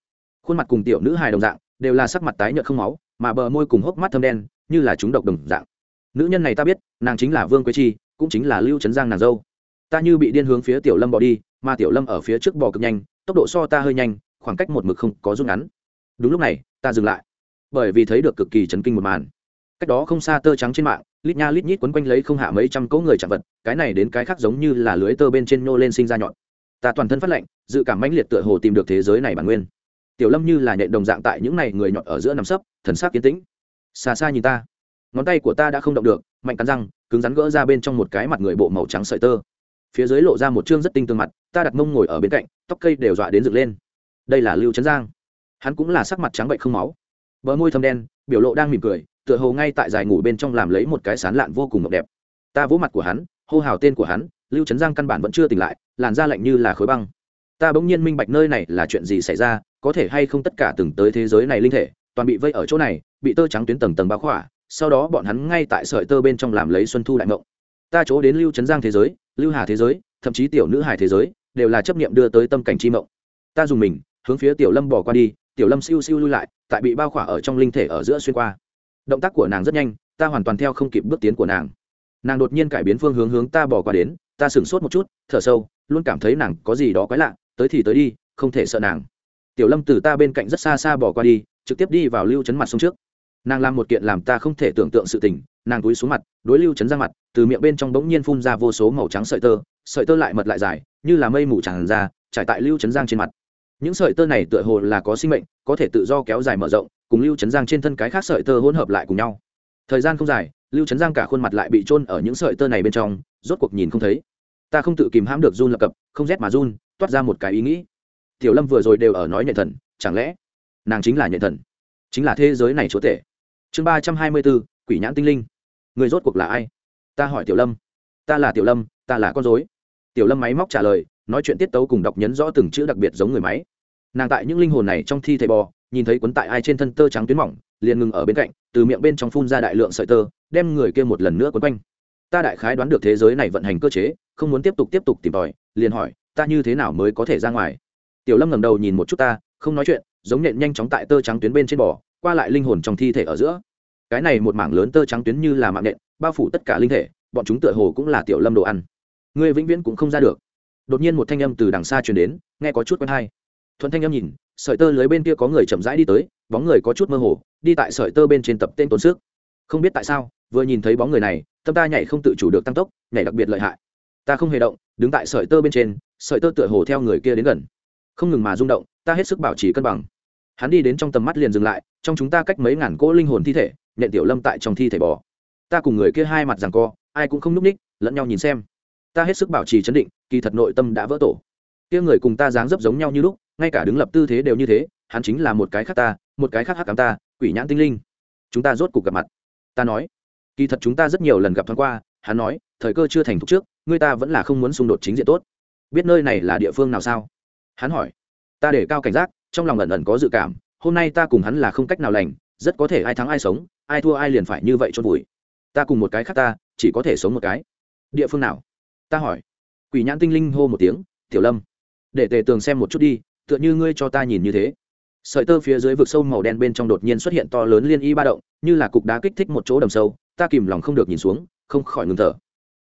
Khuôn mặt cùng tiểu nữ hài đồng dạng, đều là sắc mặt tái nhợt không máu, mà bờ môi cùng hốc mắt thâm đen, như là chúng độc đồng dạng nữ nhân này ta biết, nàng chính là vương quế chi, cũng chính là lưu trấn giang nàng dâu. Ta như bị điên hướng phía tiểu lâm bỏ đi, mà tiểu lâm ở phía trước bò cực nhanh, tốc độ so ta hơi nhanh, khoảng cách một mực không có rút ngắn. Đúng lúc này, ta dừng lại. Bởi vì thấy được cực kỳ chấn kinh một màn. Cách đó không xa tơ trắng trên mạng, lít nha lít nhít quấn quanh lấy không hạ mấy trăm cỗ người chạm vật, cái này đến cái khác giống như là lưới tơ bên trên nhô lên sinh ra nhọn. Ta toàn thân phát lệnh dự cảm mãnh liệt tựa hồ tìm được thế giới này bản nguyên. Tiểu lâm như là nhện đồng dạng tại những này người nhọn ở giữa nằm sấp, thần sắc kiến tĩnh. Xa xa nhìn ta ngón tay của ta đã không động được, mạnh cắn răng, cứng rắn gỡ ra bên trong một cái mặt người bộ màu trắng sợi tơ. Phía dưới lộ ra một chương rất tinh tương mặt, ta đặt mông ngồi ở bên cạnh, tóc cây đều dọa đến dựng lên. Đây là lưu trấn giang. Hắn cũng là sắc mặt trắng bệnh không máu. Bờ môi thâm đen, biểu lộ đang mỉm cười, tựa hồ ngay tại dài ngủ bên trong làm lấy một cái sán lạn vô cùng ngọc đẹp. Ta vỗ mặt của hắn, hô hào tên của hắn, lưu trấn giang căn bản vẫn chưa tỉnh lại, làn da lạnh như là khối băng. Ta bỗng nhiên minh bạch nơi này là chuyện gì xảy ra, có thể hay không tất cả từng tới thế giới này linh thể, toàn bị vây ở chỗ này, bị tơ trắng tuyến tầng tầng bao khỏa sau đó bọn hắn ngay tại sợi tơ bên trong làm lấy xuân thu đại ngộng. Ta chỗ đến lưu trấn giang thế giới, lưu hà thế giới, thậm chí tiểu nữ hải thế giới, đều là chấp niệm đưa tới tâm cảnh chi mộng. Ta dùng mình, hướng phía tiểu lâm bỏ qua đi, tiểu lâm siêu siêu lui lại, tại bị bao khỏa ở trong linh thể ở giữa xuyên qua. Động tác của nàng rất nhanh, ta hoàn toàn theo không kịp bước tiến của nàng. Nàng đột nhiên cải biến phương hướng hướng ta bỏ qua đến, ta sửng sốt một chút, thở sâu, luôn cảm thấy nàng có gì đó quái lạ, tới thì tới đi, không thể sợ nàng. Tiểu lâm từ ta bên cạnh rất xa xa bỏ qua đi, trực tiếp đi vào lưu chấn mặt sông trước nàng làm một kiện làm ta không thể tưởng tượng sự tình, nàng túi xuống mặt, đối lưu chấn ra mặt, từ miệng bên trong bỗng nhiên phun ra vô số màu trắng sợi tơ sợi tơ lại mật lại dài, như là mây mù tràn ra, trải tại lưu chấn giang trên mặt. Những sợi tơ này tựa hồ là có sinh mệnh, có thể tự do kéo dài mở rộng, cùng lưu chấn giang trên thân cái khác sợi tơ hỗn hợp lại cùng nhau. Thời gian không dài, lưu chấn giang cả khuôn mặt lại bị trôn ở những sợi tơ này bên trong, rốt cuộc nhìn không thấy. Ta không tự kìm hãm được run lập cập, không rét mà run, toát ra một cái ý nghĩ. Tiểu lâm vừa rồi đều ở nói nhện thần, chẳng lẽ nàng chính là nhện thần? Chính là thế giới này chúa tể chương ba trăm hai mươi bốn, quỷ nhãn tinh linh. Người rốt cuộc là ai? Ta hỏi tiểu lâm. Ta là tiểu lâm, ta là con dối tiểu lâm máy móc trả lời, nói chuyện tiết tấu cùng đọc nhấn rõ từng chữ đặc biệt giống người máy. Nàng tại những linh hồn này trong thi thể bò, nhìn thấy cuốn tại ai trên thân tơ trắng tuyến mỏng, liền ngừng ở bên cạnh, từ miệng bên trong phun ra đại lượng sợi tơ, đem người kia một lần nữa quấn quanh. Ta đại khái đoán được thế giới này vận hành cơ chế, không muốn tiếp tục tiếp tục tìm tòi, liền hỏi, ta như thế nào mới có thể ra ngoài? Tiểu lâm ngẩng đầu nhìn một chút ta, không nói chuyện, giống nện nhanh chóng tại tơ trắng tuyến bên trên bò qua lại linh hồn trong thi thể ở giữa. Cái này một mảng lớn tơ trắng tuyến như là mạng nện, bao phủ tất cả linh thể, bọn chúng tựa hồ cũng là tiểu lâm đồ ăn. Người vĩnh viễn cũng không ra được. Đột nhiên một thanh âm từ đằng xa truyền đến, nghe có chút quen hay. Thuận thanh âm nhìn, sợi tơ lưới bên kia có người chậm rãi đi tới, bóng người có chút mơ hồ, đi tại sợi tơ bên trên tập tên tốn sức. Không biết tại sao, vừa nhìn thấy bóng người này, tâm ta nhảy không tự chủ được tăng tốc, nhảy đặc biệt lợi hại. Ta không hề động, đứng tại sợi tơ bên trên, sợi tơ tựa hồ theo người kia đến gần. Không ngừng mà rung động, ta hết sức bảo trì cân bằng hắn đi đến trong tầm mắt liền dừng lại, trong chúng ta cách mấy ngàn cỗ linh hồn thi thể, nhện tiểu lâm tại trong thi thể bò. Ta cùng người kia hai mặt rằng co, ai cũng không núp ních, lẫn nhau nhìn xem. Ta hết sức bảo trì chấn định, kỳ thật nội tâm đã vỡ tổ. Kia người cùng ta dáng dấp giống nhau như lúc, ngay cả đứng lập tư thế đều như thế, hắn chính là một cái khác ta, một cái khác hắc cám ta, quỷ nhãn tinh linh. Chúng ta rốt cuộc gặp mặt. Ta nói, kỳ thật chúng ta rất nhiều lần gặp thoáng qua, hắn nói, thời cơ chưa thành thục trước, người ta vẫn là không muốn xung đột chính diện tốt. Biết nơi này là địa phương nào sao? Hắn hỏi. Ta để cao cảnh giác trong lòng ẩn ẩn có dự cảm, hôm nay ta cùng hắn là không cách nào lành, rất có thể ai thắng ai sống, ai thua ai liền phải như vậy chôn vùi. Ta cùng một cái khác ta, chỉ có thể sống một cái. Địa phương nào? Ta hỏi. Quỷ nhãn tinh linh hô một tiếng, tiểu lâm, để tề tường xem một chút đi, tựa như ngươi cho ta nhìn như thế. Sợi tơ phía dưới vực sâu màu đen bên trong đột nhiên xuất hiện to lớn liên y ba động, như là cục đá kích thích một chỗ đầm sâu, ta kìm lòng không được nhìn xuống, không khỏi ngừng thở.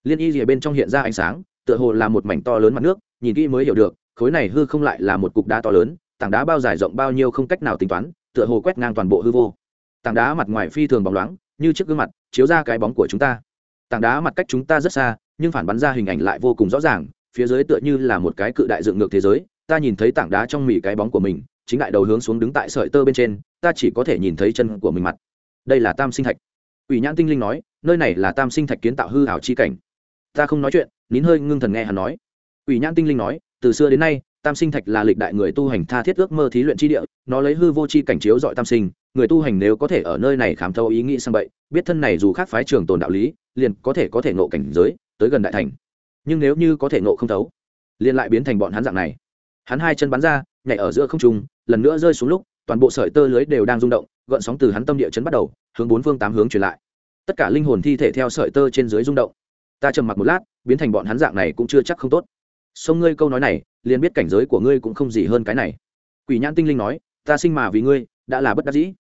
Liên y rìa bên trong hiện ra ánh sáng, tựa hồ là một mảnh to lớn mặt nước, nhìn kỹ mới hiểu được, khối này hư không lại là một cục đá to lớn tảng đá bao dài rộng bao nhiêu không cách nào tính toán, tựa hồ quét ngang toàn bộ hư vô. Tảng đá mặt ngoài phi thường bóng loáng, như chiếc gương mặt, chiếu ra cái bóng của chúng ta. Tảng đá mặt cách chúng ta rất xa, nhưng phản bắn ra hình ảnh lại vô cùng rõ ràng, phía dưới tựa như là một cái cự đại dựng ngược thế giới. Ta nhìn thấy tảng đá trong mỉ cái bóng của mình, chính đại đầu hướng xuống đứng tại sợi tơ bên trên, ta chỉ có thể nhìn thấy chân của mình mặt. Đây là tam sinh thạch. Ủy nhãn tinh linh nói, nơi này là tam sinh thạch kiến tạo hư ảo chi cảnh. Ta không nói chuyện, nín hơi ngưng thần nghe hắn nói. Ủy nhãn tinh linh nói, từ xưa đến nay tam sinh thạch là lịch đại người tu hành tha thiết ước mơ thí luyện chi địa, nó lấy hư vô chi cảnh chiếu dọi tam sinh. Người tu hành nếu có thể ở nơi này khám thâu ý nghĩ sang bậy, biết thân này dù khác phái trường tồn đạo lý, liền có thể có thể nộ cảnh giới, tới gần đại thành. Nhưng nếu như có thể nộ không thấu, liền lại biến thành bọn hắn dạng này. Hắn hai chân bắn ra, nhảy ở giữa không trung, lần nữa rơi xuống lúc, toàn bộ sợi tơ lưới đều đang rung động, gợn sóng từ hắn tâm địa chấn bắt đầu, hướng bốn phương tám hướng truyền lại. Tất cả linh hồn thi thể theo sợi tơ trên dưới rung động. Ta trầm mặc một lát, biến thành bọn hắn dạng này cũng chưa chắc không tốt. Sông ngươi câu nói này liền biết cảnh giới của ngươi cũng không gì hơn cái này. Quỷ nhãn tinh linh nói, ta sinh mà vì ngươi, đã là bất đắc dĩ.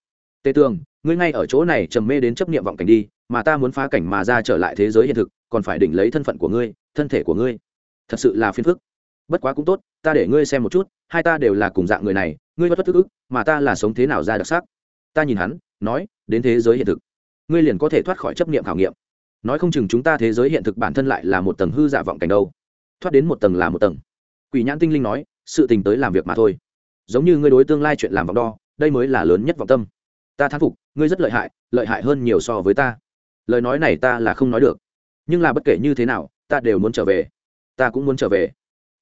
Tề tường, ngươi ngay ở chỗ này trầm mê đến chấp niệm vọng cảnh đi, mà ta muốn phá cảnh mà ra trở lại thế giới hiện thực, còn phải đỉnh lấy thân phận của ngươi, thân thể của ngươi. Thật sự là phiền phức. Bất quá cũng tốt, ta để ngươi xem một chút, hai ta đều là cùng dạng người này, ngươi bất bất thức ức, mà ta là sống thế nào ra đặc sắc. Ta nhìn hắn, nói, đến thế giới hiện thực, ngươi liền có thể thoát khỏi chấp niệm khảo nghiệm. Nói không chừng chúng ta thế giới hiện thực bản thân lại là một tầng hư giả vọng cảnh đâu. Thoát đến một tầng là một tầng quỷ nhãn tinh linh nói, sự tình tới làm việc mà thôi. Giống như ngươi đối tương lai chuyện làm vòng đo, đây mới là lớn nhất vọng tâm. Ta thán phục, ngươi rất lợi hại lợi hại hơn nhiều so với ta. Lời nói này ta là không nói được. Nhưng là bất kể như thế nào, ta đều muốn trở về. Ta cũng muốn trở về.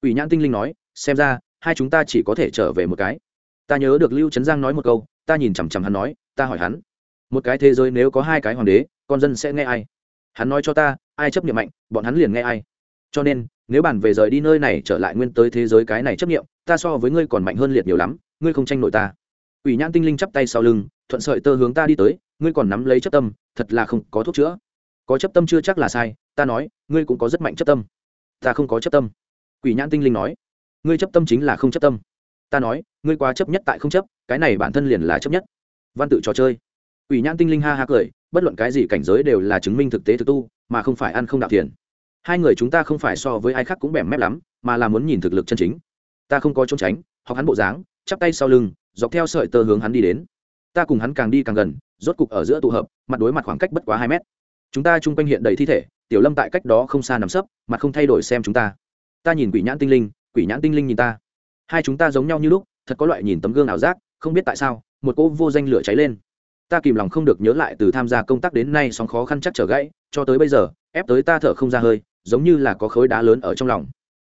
Quỷ nhãn tinh linh nói, xem ra, hai chúng ta chỉ có thể trở về một cái. Ta nhớ được lưu trấn giang nói một câu, ta nhìn chằm chằm hắn nói, ta hỏi hắn, một cái thế giới nếu có hai cái hoàng đế, con dân sẽ nghe ai? Hắn nói cho ta, ai chấp nhận mạnh, bọn hắn liền nghe ai. Cho nên nếu bàn về rời đi nơi này trở lại nguyên tới thế giới cái này chấp nghiệm ta so với ngươi còn mạnh hơn liệt nhiều lắm, ngươi không tranh nổi ta. Ủy nhãn tinh linh chắp tay sau lưng, thuận sợi tơ hướng ta đi tới, ngươi còn nắm lấy chấp tâm, thật là không có thuốc chữa. Có chấp tâm chưa chắc là sai, ta nói, ngươi cũng có rất mạnh chấp tâm. Ta không có chấp tâm. Quỷ nhãn tinh linh nói, ngươi chấp tâm chính là không chấp tâm. Ta nói, ngươi quá chấp nhất tại không chấp, cái này bản thân liền là chấp nhất. Văn tự trò chơi. Quỷ nhãn tinh linh ha ha cười, bất luận cái gì cảnh giới đều là chứng minh thực tế thực tu, mà không phải ăn không đạo tiền hai người chúng ta không phải so với ai khác cũng bẻm mép lắm, mà là muốn nhìn thực lực chân chính. Ta không có trốn tránh, học hắn bộ dáng, chắp tay sau lưng, dọc theo sợi tơ hướng hắn đi đến. Ta cùng hắn càng đi càng gần, rốt cục ở giữa tụ hợp, mặt đối mặt khoảng cách bất quá hai mét. Chúng ta chung quanh hiện đầy thi thể, tiểu lâm tại cách đó không xa nằm sấp, mặt không thay đổi xem chúng ta. Ta nhìn quỷ nhãn tinh linh, quỷ nhãn tinh linh nhìn ta. Hai chúng ta giống nhau như lúc, thật có loại nhìn tấm gương ảo giác, không biết tại sao, một cô vô danh lửa cháy lên. Ta kìm lòng không được nhớ lại từ tham gia công tác đến nay sóng khó khăn chắc trở gãy, cho tới bây giờ, ép tới ta thở không ra hơi giống như là có khối đá lớn ở trong lòng.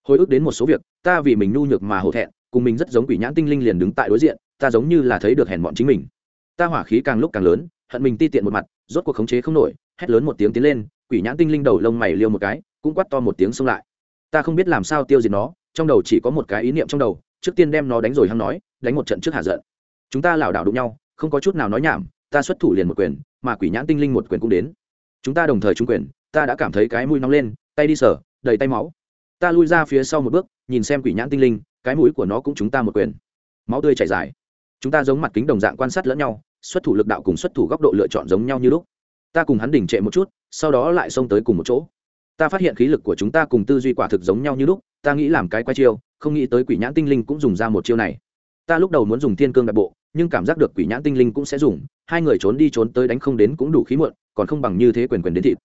Hồi ức đến một số việc, ta vì mình nhu nhược mà hổ thẹn, cùng mình rất giống quỷ nhãn tinh linh liền đứng tại đối diện, ta giống như là thấy được hèn bọn chính mình. Ta hỏa khí càng lúc càng lớn, hận mình ti tiện một mặt, rốt cuộc khống chế không nổi, hét lớn một tiếng tiến lên, quỷ nhãn tinh linh đầu lông mày liêu một cái, cũng quắt to một tiếng xông lại. Ta không biết làm sao tiêu diệt nó, trong đầu chỉ có một cái ý niệm trong đầu, trước tiên đem nó đánh rồi hăng nói, đánh một trận trước hạ giận. Chúng ta lảo đảo đụng nhau, không có chút nào nói nhảm, ta xuất thủ liền một quyền, mà quỷ nhãn tinh linh một quyền cũng đến. Chúng ta đồng thời trúng quyền, ta đã cảm thấy cái mũi nóng lên tay đi sở đầy tay máu. Ta lui ra phía sau một bước, nhìn xem quỷ nhãn tinh linh, cái mũi của nó cũng chúng ta một quyền. Máu tươi chảy dài. Chúng ta giống mặt kính đồng dạng quan sát lẫn nhau, xuất thủ lực đạo cùng xuất thủ góc độ lựa chọn giống nhau như lúc. Ta cùng hắn đỉnh trệ một chút, sau đó lại xông tới cùng một chỗ. Ta phát hiện khí lực của chúng ta cùng tư duy quả thực giống nhau như lúc, ta nghĩ làm cái quay chiêu, không nghĩ tới quỷ nhãn tinh linh cũng dùng ra một chiêu này. Ta lúc đầu muốn dùng thiên cương đặc bộ, nhưng cảm giác được quỷ nhãn tinh linh cũng sẽ dùng, hai người trốn đi trốn tới đánh không đến cũng đủ khí muộn, còn không bằng như thế quyền quyền đến thịt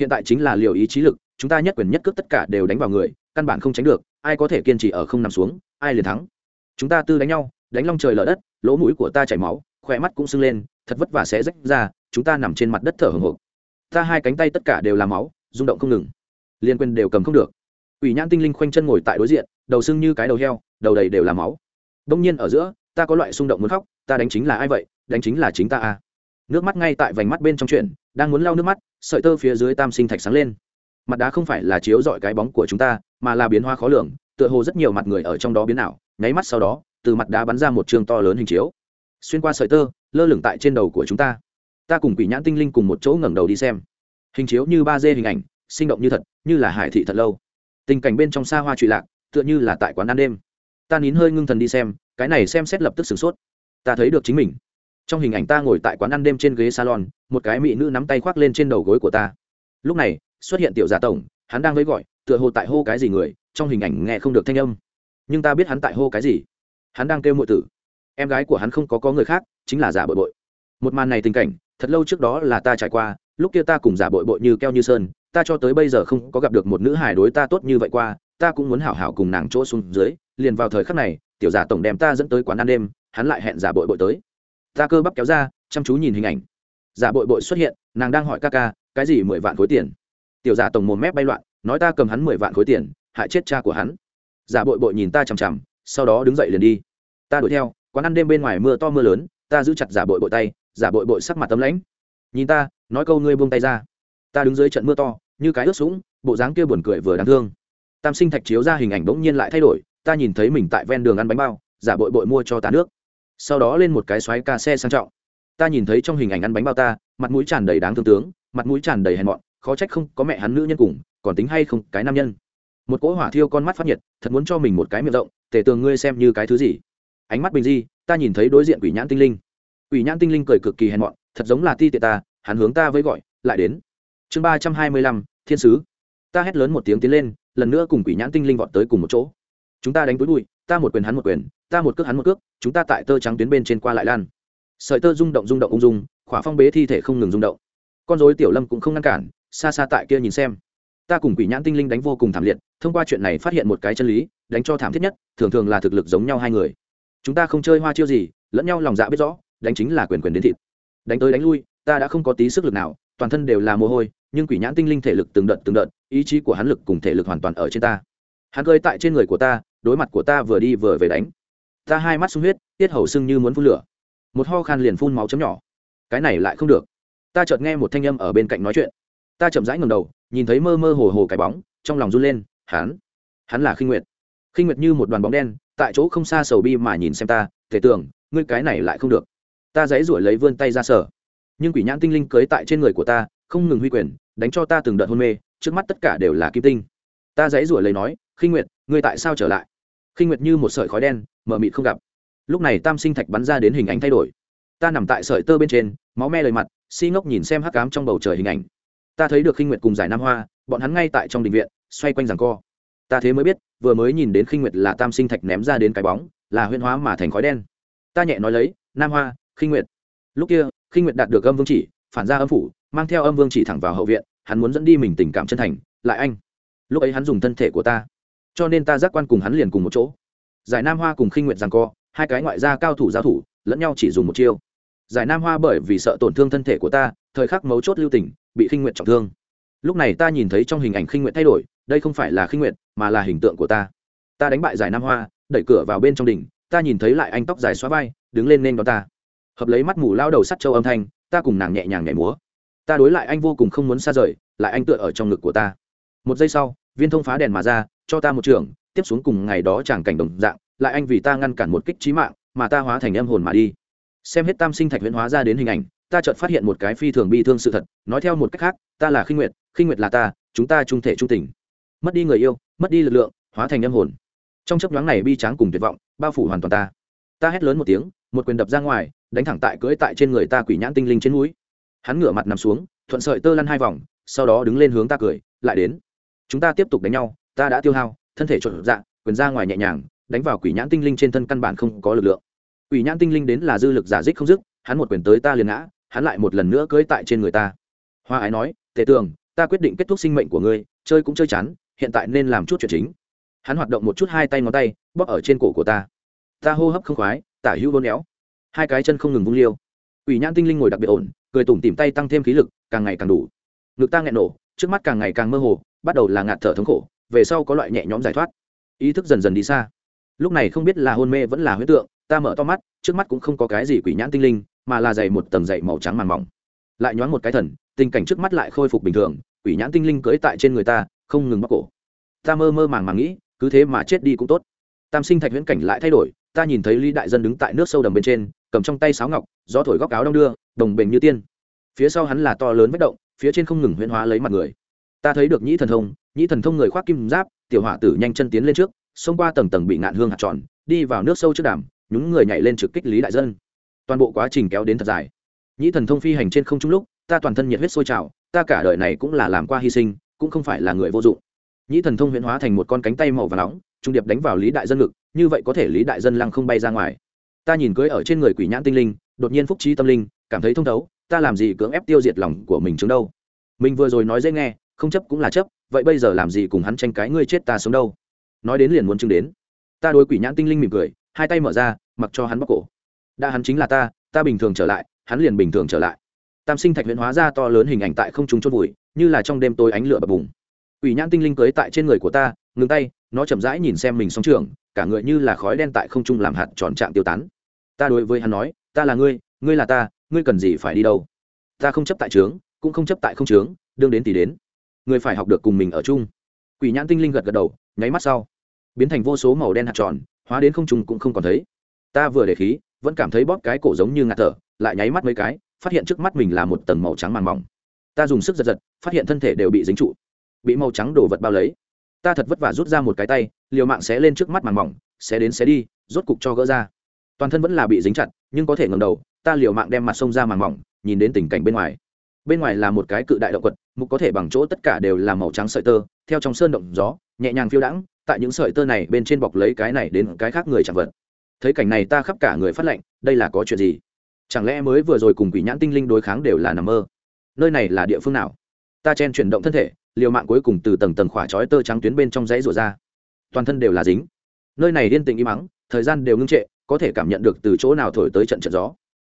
hiện tại chính là liều ý chí lực, chúng ta nhất quyền nhất cước tất cả đều đánh vào người, căn bản không tránh được, ai có thể kiên trì ở không nằm xuống, ai liền thắng. Chúng ta tư đánh nhau, đánh long trời lở đất, lỗ mũi của ta chảy máu, khỏe mắt cũng sưng lên, thật vất vả sẽ rách ra, chúng ta nằm trên mặt đất thở hồng hộc ta hai cánh tay tất cả đều là máu, rung động không ngừng. Liên quân đều cầm không được. Ủy nhãn tinh linh khoanh chân ngồi tại đối diện, đầu sưng như cái đầu heo, đầu đầy đều là máu. Đông nhiên ở giữa, ta có loại xung động muốn khóc, ta đánh chính là ai vậy, đánh chính là chính ta a. À. nước mắt ngay tại vành mắt bên trong chuyện đang muốn lau nước mắt, sợi tơ phía dưới tam sinh thạch sáng lên. Mặt đá không phải là chiếu dọi cái bóng của chúng ta, mà là biến hoa khó lường, tựa hồ rất nhiều mặt người ở trong đó biến ảo, nháy mắt sau đó, từ mặt đá bắn ra một trường to lớn hình chiếu. Xuyên qua sợi tơ, lơ lửng tại trên đầu của chúng ta. Ta cùng quỷ nhãn tinh linh cùng một chỗ ngẩng đầu đi xem. Hình chiếu như ba d hình ảnh, sinh động như thật, như là hải thị thật lâu. Tình cảnh bên trong xa hoa trụy lạc, tựa như là tại quán ăn đêm. Ta nín hơi ngưng thần đi xem, cái này xem xét lập tức sửng sốt. Ta thấy được chính mình trong hình ảnh ta ngồi tại quán ăn đêm trên ghế salon, một cái mỹ nữ nắm tay khoác lên trên đầu gối của ta. Lúc này, xuất hiện tiểu giả tổng, hắn đang với gọi, tựa hồ tại hô cái gì người, trong hình ảnh nghe không được thanh âm. Nhưng ta biết hắn tại hô cái gì. Hắn đang kêu mượn tử. Em gái của hắn không có có người khác, chính là giả bội bội. Một màn này tình cảnh, thật lâu trước đó là ta trải qua, lúc kia ta cùng giả bội bội như keo như sơn, ta cho tới bây giờ không có gặp được một nữ hài đối ta tốt như vậy qua, ta cũng muốn hảo hảo cùng nàng chỗ xuống dưới, liền vào thời khắc này, tiểu giả tổng đem ta dẫn tới quán ăn đêm, hắn lại hẹn giả bội bội tới ta cơ bắp kéo ra, chăm chú nhìn hình ảnh. Giả bội bội xuất hiện, nàng đang hỏi ca ca, cái gì mười vạn khối tiền? Tiểu giả tổng mồm mép bay loạn, nói ta cầm hắn mười vạn khối tiền, hại chết cha của hắn. Giả bội bội nhìn ta chằm chằm, sau đó đứng dậy liền đi. Ta đuổi theo, quán ăn đêm bên ngoài mưa to mưa lớn, ta giữ chặt giả bội bội tay, giả bội bội sắc mặt tấm lãnh. Nhìn ta, nói câu ngươi buông tay ra. Ta đứng dưới trận mưa to, như cái ướt sũng, bộ dáng kia buồn cười vừa đáng thương. Tam sinh thạch chiếu ra hình ảnh bỗng nhiên lại thay đổi, ta nhìn thấy mình tại ven đường ăn bánh bao, giả bội bội mua cho ta nước sau đó lên một cái xoáy ca xe sang trọng. Ta nhìn thấy trong hình ảnh ăn bánh bao ta, mặt mũi tràn đầy đáng thương tướng, mặt mũi tràn đầy hèn mọn, khó trách không có mẹ hắn nữ nhân cùng, còn tính hay không cái nam nhân. Một cỗ hỏa thiêu con mắt phát nhiệt, thật muốn cho mình một cái miệng rộng tể tường ngươi xem như cái thứ gì. Ánh mắt bình di, ta nhìn thấy đối diện quỷ nhãn tinh linh. Quỷ nhãn tinh linh cười cực kỳ hèn mọn, thật giống là ti tiệ ta, hắn hướng ta với gọi, lại đến. Chương ba trăm hai mươi lăm, thiên sứ. Ta hét lớn một tiếng tiến lên, lần nữa cùng quỷ nhãn tinh linh vọt tới cùng một chỗ. Chúng ta đánh túi bụi ta một quyền hắn một quyền, ta một cước hắn một cước, chúng ta tại tơ trắng tuyến bên trên qua lại lan. Sợi tơ rung động rung động ung dung, khỏa phong bế thi thể không ngừng rung động. Con dối tiểu lâm cũng không ngăn cản, xa xa tại kia nhìn xem. Ta cùng quỷ nhãn tinh linh đánh vô cùng thảm liệt, thông qua chuyện này phát hiện một cái chân lý, đánh cho thảm thiết nhất, thường thường là thực lực giống nhau hai người. Chúng ta không chơi hoa chiêu gì, lẫn nhau lòng dạ biết rõ, đánh chính là quyền quyền đến thịt. Đánh tới đánh lui, ta đã không có tí sức lực nào, toàn thân đều là mồ hôi, nhưng quỷ nhãn tinh linh thể lực từng đợt từng đợt, ý chí của hắn lực cùng thể lực hoàn toàn ở trên ta. Hắn cơi tại trên người của ta đối mặt của ta vừa đi vừa về đánh. Ta hai mắt sung huyết, tiết hầu sưng như muốn phun lửa. Một ho khan liền phun máu chấm nhỏ. Cái này lại không được. Ta chợt nghe một thanh âm ở bên cạnh nói chuyện. Ta chậm rãi ngầm đầu, nhìn thấy mơ mơ hồ hồ cái bóng, trong lòng run lên, hắn hắn là khinh nguyệt. Khinh nguyệt như một đoàn bóng đen, tại chỗ không xa sầu bi mà nhìn xem ta, thể tưởng, ngươi cái này lại không được. Ta dãy ruổi lấy vươn tay ra sở nhưng quỷ nhãn tinh linh cưới tại trên người của ta, không ngừng huy quyền, đánh cho ta từng đợt hôn mê, trước mắt tất cả đều là kim tinh ta dãy rủa lấy nói, khinh nguyệt, ngươi tại sao trở lại? Khinh nguyệt như một sợi khói đen, mờ mịt không gặp. Lúc này tam sinh thạch bắn ra đến hình ảnh thay đổi. Ta nằm tại sợi tơ bên trên, máu me lời mặt, si ngốc nhìn xem hắc cám trong bầu trời hình ảnh. Ta thấy được khinh nguyệt cùng giải nam hoa, bọn hắn ngay tại trong đình viện, xoay quanh rằng co. Ta thế mới biết, vừa mới nhìn đến khinh nguyệt là tam sinh thạch ném ra đến cái bóng, là huyên hóa mà thành khói đen. Ta nhẹ nói lấy, nam hoa, khinh nguyệt. Lúc kia, khinh nguyệt đạt được âm vương chỉ, phản ra âm phủ, mang theo âm vương chỉ thẳng vào hậu viện, hắn muốn dẫn đi mình tình cảm chân thành, lại anh lúc ấy hắn dùng thân thể của ta. Cho nên ta giác quan cùng hắn liền cùng một chỗ. Giải nam hoa cùng khinh nguyện rằng co hai cái ngoại gia cao thủ giao thủ lẫn nhau chỉ dùng một chiêu. Giải nam hoa bởi vì sợ tổn thương thân thể của ta thời khắc mấu chốt lưu tình bị khinh nguyện trọng thương. Lúc này ta nhìn thấy trong hình ảnh khinh nguyện thay đổi đây không phải là khinh nguyện, mà là hình tượng của ta. Ta đánh bại giải nam hoa đẩy cửa vào bên trong đỉnh ta nhìn thấy lại anh tóc dài xóa vai đứng lên nên đón ta. Hợp lấy mắt mù lao đầu sắt châu âm thanh ta cùng nàng nhẹ nhàng nhảy múa. Ta đối lại anh vô cùng không muốn xa rời lại anh tựa ở trong ngực của ta một giây sau, viên thông phá đèn mà ra, cho ta một trường, tiếp xuống cùng ngày đó chẳng cảnh đồng dạng, lại anh vì ta ngăn cản một kích trí mạng, mà ta hóa thành âm hồn mà đi. Xem hết tam sinh thạch huyễn hóa ra đến hình ảnh, ta chợt phát hiện một cái phi thường bi thương sự thật, nói theo một cách khác, ta là khinh nguyệt khinh nguyệt là ta, chúng ta trung thể trung tình. Mất đi người yêu, mất đi lực lượng, hóa thành âm hồn. Trong chấp nhoáng này bi tráng cùng tuyệt vọng, bao phủ hoàn toàn ta. Ta hét lớn một tiếng, một quyền đập ra ngoài, đánh thẳng tại cưỡi tại trên người ta quỷ nhãn tinh linh trên núi. Hắn ngửa mặt nằm xuống, thuận sợi tơ lăn hai vòng, sau đó đứng lên hướng ta cười, lại đến chúng ta tiếp tục đánh nhau ta đã tiêu hao thân thể trộn dạng quyền ra ngoài nhẹ nhàng đánh vào quỷ nhãn tinh linh trên thân căn bản không có lực lượng. Quỷ nhãn tinh linh đến là dư lực giả dích không dứt hắn một quyền tới ta liền ngã hắn lại một lần nữa cưỡi tại trên người ta. Hoa ái nói tề tường ta quyết định kết thúc sinh mệnh của ngươi chơi cũng chơi chán hiện tại nên làm chút chuyện chính. Hắn hoạt động một chút hai tay ngón tay bóp ở trên cổ của ta. Ta hô hấp không khoái tả hữu vô néo, hai cái chân không ngừng vung liêu. Quỷ nhãn tinh linh ngồi đặc biệt ổn cười tủm tìm tay tăng thêm khí lực càng ngày càng đủ. Ngực ta nghẹn nổ trước mắt càng ngày càng mơ hồ bắt đầu là ngạt thở thống khổ, về sau có loại nhẹ nhõm giải thoát. Ý thức dần dần đi xa. Lúc này không biết là hôn mê vẫn là huyết tượng, ta mở to mắt, trước mắt cũng không có cái gì quỷ nhãn tinh linh, mà là dày một tầng dày màu trắng màn mỏng. Lại nhoáng một cái thần, tình cảnh trước mắt lại khôi phục bình thường, quỷ nhãn tinh linh cưới tại trên người ta, không ngừng bóc cổ. Ta mơ mơ màng màng nghĩ, cứ thế mà chết đi cũng tốt. Tam sinh thạch viễn cảnh lại thay đổi, ta nhìn thấy lý đại dân đứng tại nước sâu đầm bên trên, cầm trong tay sáo ngọc, gió thổi góc áo đong đưa, đồng bền như tiên. Phía sau hắn là to lớn vết động, phía trên không ngừng huyễn hóa lấy mặt người ta thấy được nhĩ thần thông, nhĩ thần thông người khoác kim giáp, tiểu hỏa tử nhanh chân tiến lên trước, xông qua tầng tầng bị ngạn hương hạt tròn, đi vào nước sâu trước đàm, nhúng người nhảy lên trực kích lý đại dân. Toàn bộ quá trình kéo đến thật dài. Nhĩ thần thông phi hành trên không trung lúc, ta toàn thân nhiệt huyết sôi trào, ta cả đời này cũng là làm qua hy sinh, cũng không phải là người vô dụng. Nhĩ thần thông huyễn hóa thành một con cánh tay màu và nóng, trung điệp đánh vào lý đại dân ngực, như vậy có thể lý đại dân lăng không bay ra ngoài. Ta nhìn cưới ở trên người quỷ nhãn tinh linh, đột nhiên phúc trí tâm linh, cảm thấy thông thấu, ta làm gì cưỡng ép tiêu diệt lòng của mình chứng đâu? Mình vừa rồi nói dễ nghe không chấp cũng là chấp, vậy bây giờ làm gì cùng hắn tranh cái ngươi chết ta sống đâu? Nói đến liền muốn chứng đến. Ta đối quỷ nhãn tinh linh mỉm cười, hai tay mở ra, mặc cho hắn bóc cổ. Đã hắn chính là ta ta bình thường trở lại, hắn liền bình thường trở lại. Tam sinh thạch huyễn hóa ra to lớn hình ảnh tại không trung chôn vùi, như là trong đêm tối ánh lửa bập bùng. Quỷ nhãn tinh linh cưới tại trên người của ta, ngừng tay, nó chậm rãi nhìn xem mình sóng trường cả người như là khói đen tại không trung làm hạt tròn trạng tiêu tán. Ta đối với hắn nói, ta là ngươi ngươi là ta, ngươi cần gì phải đi đâu? Ta không chấp tại trướng, cũng không chấp tại không trướng, đương đến thì đến. Người phải học được cùng mình ở chung. Quỷ nhãn tinh linh gật gật đầu, nháy mắt sau, biến thành vô số màu đen hạt tròn, hóa đến không trùng cũng không còn thấy. Ta vừa để khí, vẫn cảm thấy bóp cái cổ giống như ngạt thở, lại nháy mắt mấy cái, phát hiện trước mắt mình là một tầng màu trắng màng mỏng. Ta dùng sức giật giật, phát hiện thân thể đều bị dính trụ, bị màu trắng đổ vật bao lấy. Ta thật vất vả rút ra một cái tay, liều mạng xé lên trước mắt màng mỏng, xé đến xé đi, rốt cục cho gỡ ra. Toàn thân vẫn là bị dính chặt, nhưng có thể ngầm đầu, ta liều mạng đem mặt sông ra màng mỏng, nhìn đến tình cảnh bên ngoài bên ngoài là một cái cự đại động quật, mục có thể bằng chỗ tất cả đều là màu trắng sợi tơ, theo trong sơn động gió, nhẹ nhàng phiêu đãng, tại những sợi tơ này bên trên bọc lấy cái này đến cái khác người chẳng vật. Thấy cảnh này ta khắp cả người phát lệnh đây là có chuyện gì? Chẳng lẽ mới vừa rồi cùng quỷ nhãn tinh linh đối kháng đều là nằm mơ? Nơi này là địa phương nào? Ta chen chuyển động thân thể, liều mạng cuối cùng từ tầng tầng khỏa trói tơ trắng tuyến bên trong dãy rủa ra. Toàn thân đều là dính. Nơi này yên tĩnh im mắng thời gian đều ngưng trệ, có thể cảm nhận được từ chỗ nào thổi tới trận trận gió.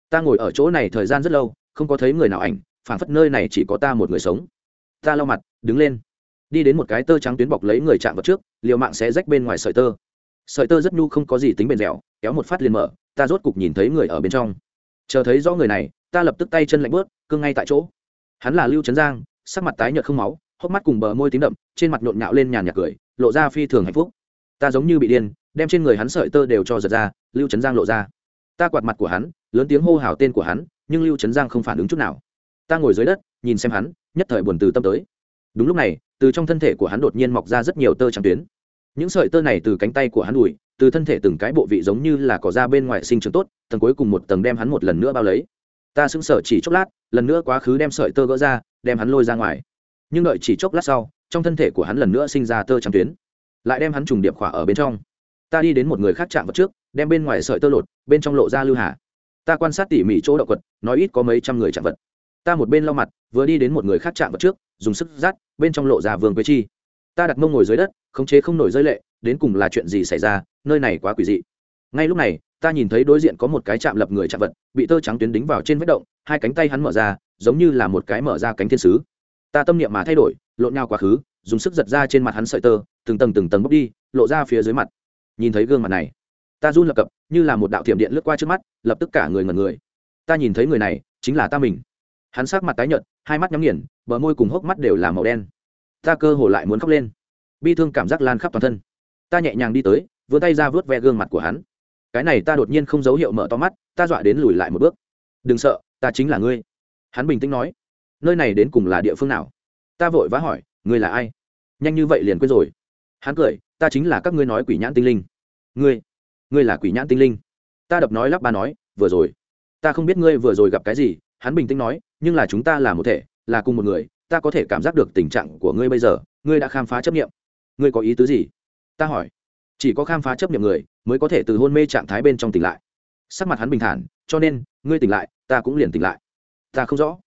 Ta ngồi ở chỗ này thời gian rất lâu, không có thấy người nào ảnh phản phất nơi này chỉ có ta một người sống. Ta lau mặt, đứng lên. Đi đến một cái tơ trắng tuyến bọc lấy người chạm vào trước, liều mạng sẽ rách bên ngoài sợi tơ. Sợi tơ rất nhu không có gì tính bền dẻo, kéo một phát liền mở, ta rốt cục nhìn thấy người ở bên trong. Chờ thấy rõ người này, ta lập tức tay chân lạnh bớt cưng ngay tại chỗ. Hắn là lưu trấn giang, sắc mặt tái nhợt không máu, hốc mắt cùng bờ môi tím đậm, trên mặt nhộn nhạo lên nhàn nhạt cười, lộ ra phi thường hạnh phúc. Ta giống như bị điên, đem trên người hắn sợi tơ đều cho giật ra, lưu trấn giang lộ ra. Ta quạt mặt của hắn, lớn tiếng hô hào tên của hắn, nhưng lưu trấn giang không phản ứng chút nào ta ngồi dưới đất, nhìn xem hắn, nhất thời buồn từ tâm tới. Đúng lúc này, từ trong thân thể của hắn đột nhiên mọc ra rất nhiều tơ trắng tuyến. Những sợi tơ này từ cánh tay của hắn đùi, từ thân thể từng cái bộ vị giống như là cỏ da bên ngoài sinh trưởng tốt, tầng cuối cùng một tầng đem hắn một lần nữa bao lấy. Ta sững sờ chỉ chốc lát, lần nữa quá khứ đem sợi tơ gỡ ra, đem hắn lôi ra ngoài. Nhưng đợi chỉ chốc lát sau, trong thân thể của hắn lần nữa sinh ra tơ trắng tuyến. Lại đem hắn trùng điệp khỏa ở bên trong. Ta đi đến một người khác chạm vào trước, đem bên ngoài sợi tơ lột, bên trong lộ ra lưu hà. Ta quan sát tỉ mỉ chỗ động quật, nói ít có mấy trăm người chạm vật ta một bên lau mặt, vừa đi đến một người khác chạm vật trước, dùng sức rát, bên trong lộ ra vương quế chi. Ta đặt mông ngồi dưới đất, khống chế không nổi rơi lệ, đến cùng là chuyện gì xảy ra, nơi này quá quỷ dị. Ngay lúc này, ta nhìn thấy đối diện có một cái chạm lập người chạm vật, bị tơ trắng tuyến đính vào trên vết động, hai cánh tay hắn mở ra, giống như là một cái mở ra cánh thiên sứ. Ta tâm niệm mà thay đổi, lộn nhau quá khứ, dùng sức giật ra trên mặt hắn sợi tơ, từng tầng từng tầng bốc đi, lộ ra phía dưới mặt. Nhìn thấy gương mặt này, ta run lập cập, như là một đạo thiểm điện lướt qua trước mắt, lập tức cả người ngẩn người. Ta nhìn thấy người này, chính là ta mình hắn sắc mặt tái nhợt, hai mắt nhắm nghiền, bờ môi cùng hốc mắt đều là màu đen. Ta cơ hồ lại muốn khóc lên. Bi thương cảm giác lan khắp toàn thân. Ta nhẹ nhàng đi tới, vươn tay ra vớt ve gương mặt của hắn. Cái này ta đột nhiên không dấu hiệu mở to mắt, ta dọa đến lùi lại một bước. Đừng sợ, ta chính là ngươi. Hắn bình tĩnh nói. Nơi này đến cùng là địa phương nào? Ta vội vã hỏi, ngươi là ai? Nhanh như vậy liền quên rồi. Hắn cười, ta chính là các ngươi nói quỷ nhãn tinh linh. Ngươi ngươi là quỷ nhãn tinh linh. Ta đập nói lắp ba nói, vừa rồi. Ta không biết ngươi vừa rồi gặp cái gì hắn bình tĩnh nói, nhưng là chúng ta là một thể, là cùng một người, ta có thể cảm giác được tình trạng của ngươi bây giờ, ngươi đã khám phá chấp nghiệm ngươi có ý tứ gì? ta hỏi. Chỉ có khám phá chấp nghiệm người, mới có thể từ hôn mê trạng thái bên trong tỉnh lại. Sắc mặt hắn bình thản, cho nên, ngươi tỉnh lại, ta cũng liền tỉnh lại. Ta không rõ.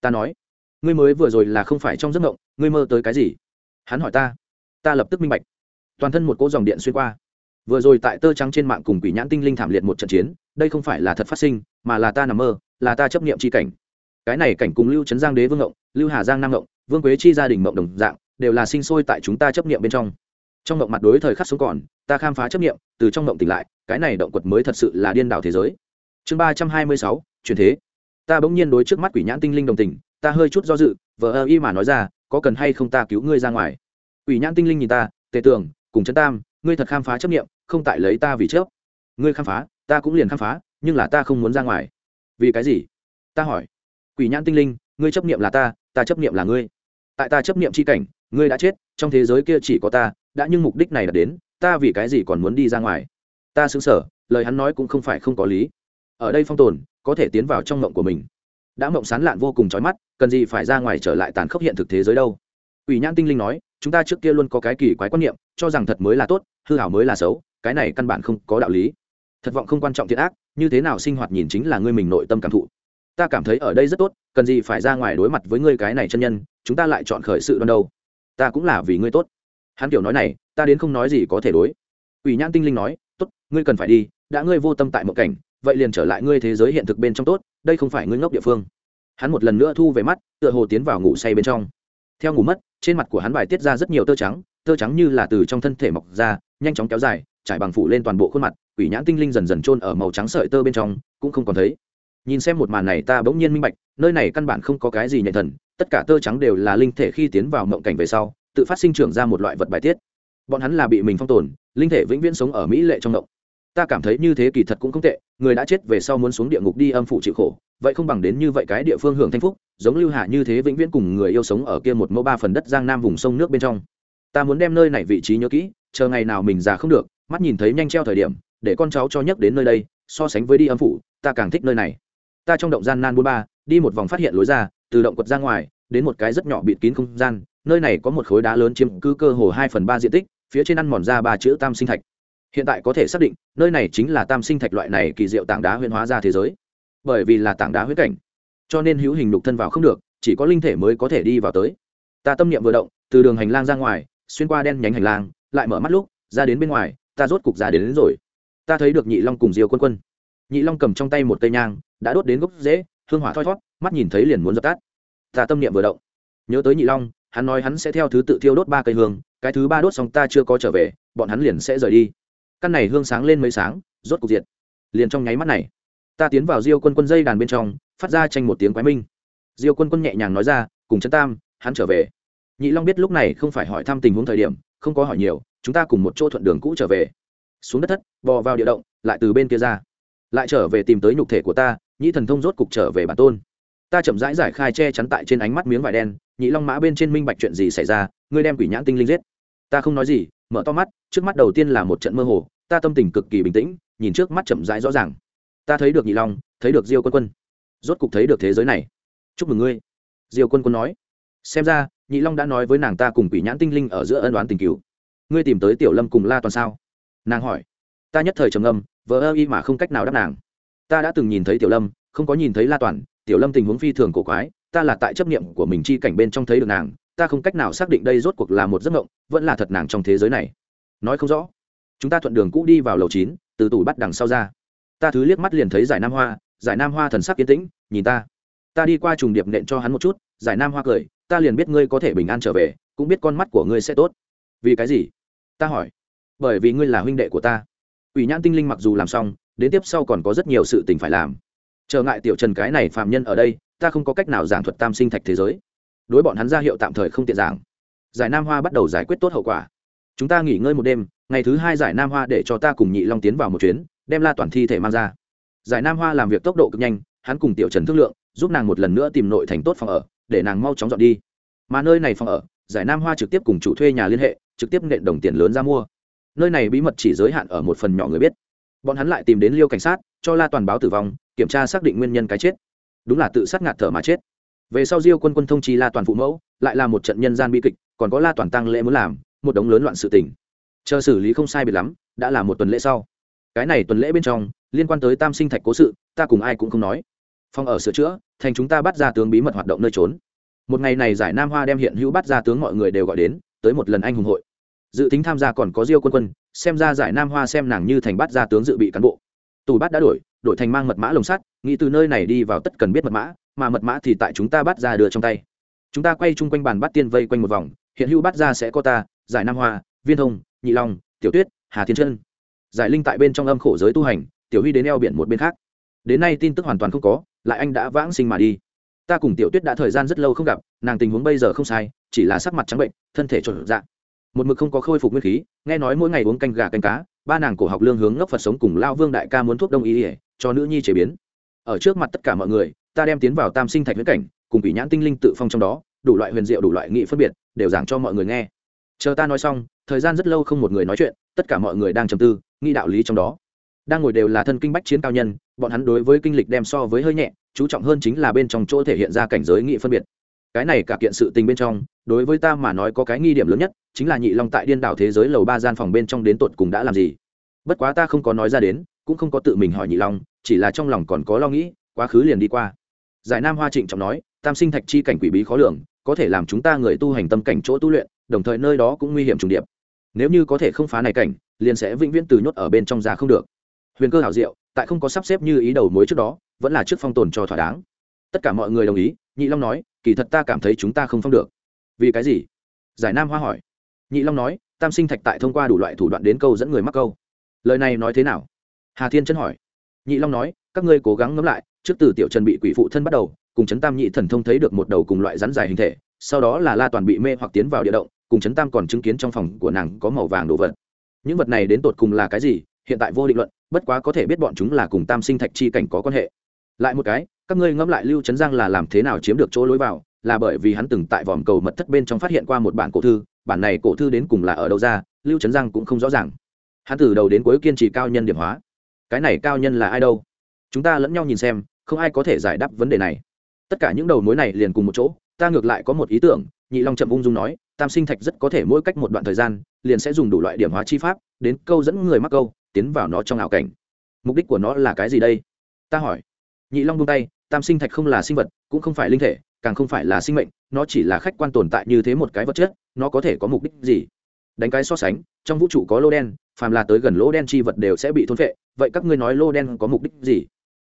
Ta nói. Ngươi mới vừa rồi là không phải trong giấc mộng, ngươi mơ tới cái gì? Hắn hỏi ta. Ta lập tức minh bạch. Toàn thân một cỗ dòng điện xuyên qua. Vừa rồi tại tơ trắng trên mạng cùng quỷ nhãn tinh linh thảm liệt một trận chiến, đây không phải là thật phát sinh, mà là ta nằm mơ là ta chấp niệm c h i cảnh. Cái này cảnh cùng lưu trấn giang đế vương ngộng lưu hà giang nam ngộng vương quế chi gia đình ngộng đồng dạng đều là sinh sôi tại chúng ta chấp niệm bên trong. Trong mộng mặt đối thời khắc sống còn ta khám phá chấp niệm từ trong mộng tỉnh lại cái này động quật mới thật sự là điên đảo thế giới. Chương ba trăm hai mươi sáu truyền thế. Ta bỗng nhiên đối trước mắt quỷ nhãn tinh linh đồng tình ta hơi chút do dự vờ ơ y mà nói ra có cần hay không ta cứu ngươi ra ngoài. Quỷ nhãn tinh linh nhìn ta tề tưởng cùng chân tam ngươi thật khám phá chấp niệm, không tại lấy ta vì chớp. Ngươi khám phá ta cũng liền khám phá nhưng là ta không muốn ra ngoài vì cái gì? Ta hỏi. Quỷ nhãn tinh linh, ngươi chấp nghiệm là ta ta chấp nghiệm là ngươi. Tại ta chấp nghiệm c h i cảnh, ngươi đã chết, trong thế giới kia chỉ có ta, đã nhưng mục đích này đã đến, ta vì cái gì còn muốn đi ra ngoài? Ta xứng sở, lời hắn nói cũng không phải không có lý. Ở đây phong tồn, có thể tiến vào trong mộng của mình. Đã mộng sán lạn vô cùng trói mắt, cần gì phải ra ngoài trở lại tàn khốc hiện thực thế giới đâu? Ủy nhãn tinh linh nói, chúng ta trước kia luôn có cái kỳ quái quan niệm, cho rằng thật mới là tốt, hư hảo mới là xấu, cái này căn bản không có đạo lý. Thật vọng không quan trọng thiện ác như thế nào sinh hoạt nhìn chính là ngươi mình nội tâm cảm thụ. Ta cảm thấy ở đây rất tốt, cần gì phải ra ngoài đối mặt với ngươi cái này chân nhân, chúng ta lại chọn khởi sự đoan đâu. Ta cũng là vì ngươi tốt. Hắn kiểu nói này, ta đến không nói gì có thể đối. Ủy nhãn tinh linh nói, tốt, ngươi cần phải đi, đã ngươi vô tâm tại một cảnh, vậy liền trở lại ngươi thế giới hiện thực bên trong tốt, đây không phải ngươi ngốc địa phương. Hắn một lần nữa thu về mắt, tựa hồ tiến vào ngủ say bên trong. Theo ngủ mất, trên mặt của hắn bài tiết ra rất nhiều tơ trắng tơ trắng như là từ trong thân thể mọc ra, nhanh chóng kéo dài, trải bằng phủ lên toàn bộ khuôn mặt quỷ nhãn tinh linh dần dần trôn ở màu trắng sợi tơ bên trong, cũng không còn thấy. Nhìn xem một màn này ta bỗng nhiên minh bạch, nơi này căn bản không có cái gì nhạy thần, tất cả tơ trắng đều là linh thể khi tiến vào mộng cảnh về sau, tự phát sinh trưởng ra một loại vật bài tiết. Bọn hắn là bị mình phong tồn, linh thể vĩnh viễn sống ở mỹ lệ trong mộng. Ta cảm thấy như thế kỳ thật cũng không tệ, người đã chết về sau muốn xuống địa ngục đi âm phủ chịu khổ, vậy không bằng đến như vậy cái địa phương hưởng thanh phúc, giống lưu hạ như thế vĩnh viễn cùng người yêu sống ở kia một mẫu ba phần đất giang nam vùng sông nước bên trong. Ta muốn đem nơi này vị trí nhớ kỹ, chờ ngày nào mình già không được, mắt nhìn thấy nhanh treo thời điểm để con cháu cho nhắc đến nơi đây so sánh với đi âm phủ ta càng thích nơi này. Ta trong động gian nan bốn ba đi một vòng phát hiện lối ra từ động quật ra ngoài đến một cái rất nhỏ bịt kín không gian nơi này có một khối đá lớn chiếm cứ cơ hồ hai phần ba diện tích phía trên ăn mòn ra ba chữ tam sinh thạch. Hiện tại có thể xác định nơi này chính là tam sinh thạch loại này kỳ diệu tảng đá huyễn hóa ra thế giới. Bởi vì là tảng đá huyết cảnh cho nên hữu hình lục thân vào không được chỉ có linh thể mới có thể đi vào tới. Ta tâm niệm vừa động từ đường hành lang ra ngoài xuyên qua đen nhánh hành lang lại mở mắt lúc ra đến bên ngoài ta rốt cục ra đến, đến rồi ta thấy được nhị long cùng diêu quân quân. nhị long cầm trong tay một cây nhang, đã đốt đến gốc dễ hương hỏa thoi thót, mắt nhìn thấy liền muốn dập tắt. ta tâm niệm vừa động. nhớ tới nhị long, hắn nói hắn sẽ theo thứ tự thiêu đốt ba cây hương, cái thứ ba đốt xong ta chưa có trở về, bọn hắn liền sẽ rời đi. căn này hương sáng lên mấy sáng, rốt cục diệt. liền trong nháy mắt này, ta tiến vào diêu quân quân dây đàn bên trong, phát ra tranh một tiếng quái minh. diêu quân quân nhẹ nhàng nói ra, cùng chân tam, hắn trở về. nhị long biết lúc này không phải hỏi thăm tình huống thời điểm, không có hỏi nhiều, chúng ta cùng một chỗ thuận đường cũ trở về xuống đất thất, bò vào địa động, lại từ bên kia ra. Lại trở về tìm tới nhục thể của ta nhị thần thông rốt cục trở về bản tôn. Ta chậm rãi giải khai che chắn tại trên ánh mắt miếng vải đen, nhị long mã bên trên minh bạch chuyện gì xảy ra, ngươi đem quỷ nhãn tinh linh giết. Ta không nói gì, mở to mắt, trước mắt đầu tiên là một trận mơ hồ, ta tâm tình cực kỳ bình tĩnh, nhìn trước mắt chậm rãi rõ ràng. Ta thấy được nhị long, thấy được diêu quân quân. Rốt cục thấy được thế giới này. Chúc mừng ngươi. Diêu quân quân nói. Xem ra, nhị long đã nói với nàng ta cùng quỷ nhãn tinh linh ở giữa ân đoán tình cứu ngươi tìm tới tiểu lâm cùng la toàn sao? Nàng hỏi. Ta nhất thời trầm ngâm, vờ ơ y mà không cách nào đáp nàng. Ta đã từng nhìn thấy tiểu lâm, không có nhìn thấy la toàn. Tiểu lâm tình huống phi thường cổ quái, ta là tại chấp niệm của mình chi cảnh bên trong thấy được nàng. Ta không cách nào xác định đây rốt cuộc là một giấc mộng, vẫn là thật nàng trong thế giới này. Nói không rõ. Chúng ta thuận đường cũ đi vào lầu chín, từ tủ bắt đằng sau ra. Ta thứ liếc mắt liền thấy giải nam hoa, giải nam hoa thần sắc yên tĩnh, nhìn ta. Ta đi qua trùng điệp nện cho hắn một chút, giải nam hoa cười, ta liền biết ngươi có thể bình an trở về, cũng biết con mắt của ngươi sẽ tốt. Vì cái gì? Ta hỏi bởi vì ngươi là huynh đệ của ta. Ủy nhãn tinh linh mặc dù làm xong, đến tiếp sau còn có rất nhiều sự tình phải làm. Trở ngại tiểu trần cái này phạm nhân ở đây, ta không có cách nào giảng thuật tam sinh thạch thế giới. Đối bọn hắn ra hiệu tạm thời không tiện giảng. Giải nam hoa bắt đầu giải quyết tốt hậu quả. Chúng ta nghỉ ngơi một đêm, ngày thứ hai giải nam hoa để cho ta cùng nhị long tiến vào một chuyến, đem la toàn thi thể mang ra. Giải nam hoa làm việc tốc độ cực nhanh, hắn cùng tiểu trần thương lượng, giúp nàng một lần nữa tìm nội thành tốt phòng ở, để nàng mau chóng dọn đi. Mà nơi này phòng ở, giải nam hoa trực tiếp cùng chủ thuê nhà liên hệ, trực tiếp nện đồng tiền lớn ra mua nơi này bí mật chỉ giới hạn ở một phần nhỏ người biết. Bọn hắn lại tìm đến liêu cảnh sát, cho la toàn báo tử vong, kiểm tra xác định nguyên nhân cái chết. Đúng là tự sát ngạt thở mà chết. Về sau diêu quân quân thông chi la toàn phụ mẫu, lại là một trận nhân gian bi kịch, còn có la toàn tăng lễ muốn làm, một đống lớn loạn sự tình. Chờ xử lý không sai biệt lắm, đã là một tuần lễ sau. Cái này tuần lễ bên trong, liên quan tới tam sinh thạch cố sự, ta cùng ai cũng không nói. Phòng ở sửa chữa, thành chúng ta bắt ra tướng bí mật hoạt động nơi trốn. Một ngày này giải nam hoa đem hiện hữu bắt ra tướng mọi người đều gọi đến, tới một lần anh hùng hội dự tính tham gia còn có diêu quân quân, xem ra giải nam hoa xem nàng như thành bắt ra tướng dự bị cán bộ. Tù bắt đã đổi đổi thành mang mật mã lồng sắt, nghĩ từ nơi này đi vào tất cần biết mật mã, mà mật mã thì tại chúng ta bắt ra đưa trong tay. Chúng ta quay chung quanh bàn bắt tiên vây quanh một vòng, hiện hữu bắt ra sẽ có ta, giải nam hoa, viên thông nhị long, tiểu tuyết, hà thiên Trân. giải linh tại bên trong âm khổ giới tu hành, tiểu huy đến eo biển một bên khác. Đến nay tin tức hoàn toàn không có, lại anh đã vãng sinh mà đi. Ta cùng tiểu tuyết đã thời gian rất lâu không gặp, nàng tình huống bây giờ không sai, chỉ là sắc mặt trắng bệnh, thân thể trộn dạng một mực không có khôi phục nguyên khí, nghe nói mỗi ngày uống canh gà canh cá, ba nàng cổ học lương hướng ngốc phật sống cùng lao vương đại ca muốn thuốc đông y ỉa cho nữ nhi chế biến. Ở trước mặt tất cả mọi người, ta đem tiến vào tam sinh thạch viễn cảnh, cùng bị nhãn tinh linh tự phong trong đó, đủ loại huyền diệu, đủ loại nghị phân biệt, đều giảng cho mọi người nghe. Chờ ta nói xong, thời gian rất lâu không một người nói chuyện, tất cả mọi người đang trầm tư, nghĩ đạo lý trong đó. Đang ngồi đều là thân kinh bách chiến cao nhân, bọn hắn đối với kinh lịch đem so với hơi nhẹ, chú trọng hơn chính là bên trong chỗ thể hiện ra cảnh giới nghị phân biệt. Cái này cả kiện sự tình bên trong, đối với ta mà nói có cái nghi điểm lớn nhất chính là nhị long tại điên đảo thế giới lầu ba gian phòng bên trong đến tột cùng đã làm gì? Bất quá ta không có nói ra đến, cũng không có tự mình hỏi nhị long, chỉ là trong lòng còn có lo nghĩ, quá khứ liền đi qua. Giải nam hoa trịnh trọng nói, tam sinh thạch chi cảnh quỷ bí khó lường, có thể làm chúng ta người tu hành tâm cảnh chỗ tu luyện, đồng thời nơi đó cũng nguy hiểm trùng điệp. Nếu như có thể không phá này cảnh, liền sẽ vĩnh viễn từ nhốt ở bên trong ra không được. Huyền cơ hảo diệu, tại không có sắp xếp như ý đầu mối trước đó, vẫn là trước phong tồn cho thỏa đáng. Tất cả mọi người đồng ý, nhị long nói, kỳ thật ta cảm thấy chúng ta không phong được. Vì cái gì? Giải nam hoa hỏi nhị long nói, tam sinh thạch tại thông qua đủ loại thủ đoạn đến câu dẫn người mắc câu. Lời này nói thế nào? Hà thiên chân hỏi. Nhị long nói, các ngươi cố gắng ngẫm lại, trước từ tiểu trần bị quỷ phụ thân bắt đầu, cùng chấn tam nhị thần thông thấy được một đầu cùng loại rắn dài hình thể, sau đó là la toàn bị mê hoặc tiến vào địa động, cùng chấn tam còn chứng kiến trong phòng của nàng có màu vàng đồ vật. Những vật này đến tột cùng là cái gì? Hiện tại vô định luận, bất quá có thể biết bọn chúng là cùng tam sinh thạch chi cảnh có quan hệ. Lại một cái, các ngươi ngẫm lại lưu trấn giang là làm thế nào chiếm được chỗ lối vào, là bởi vì hắn từng tại vòm cầu mật thất bên trong phát hiện qua một bản cổ thư bản này cổ thư đến cùng là ở đâu ra, lưu trấn giang cũng không rõ ràng. Hắn từ đầu đến cuối kiên trì cao nhân điểm hóa. Cái này cao nhân là ai đâu? Chúng ta lẫn nhau nhìn xem, không ai có thể giải đáp vấn đề này. Tất cả những đầu mối này liền cùng một chỗ, ta ngược lại có một ý tưởng, nhị long chậm ung dung nói, tam sinh thạch rất có thể mỗi cách một đoạn thời gian, liền sẽ dùng đủ loại điểm hóa chi pháp, đến câu dẫn người mắc câu, tiến vào nó trong ảo cảnh. Mục đích của nó là cái gì đây? Ta hỏi. Nhị long buông tay, tam sinh thạch không là sinh vật, cũng không phải linh thể, càng không phải là sinh mệnh nó chỉ là khách quan tồn tại như thế một cái vật chất, nó có thể có mục đích gì? Đánh cái so sánh, trong vũ trụ có lô đen, phàm là tới gần lô đen chi vật đều sẽ bị thôn phệ, vậy các ngươi nói lô đen có mục đích gì?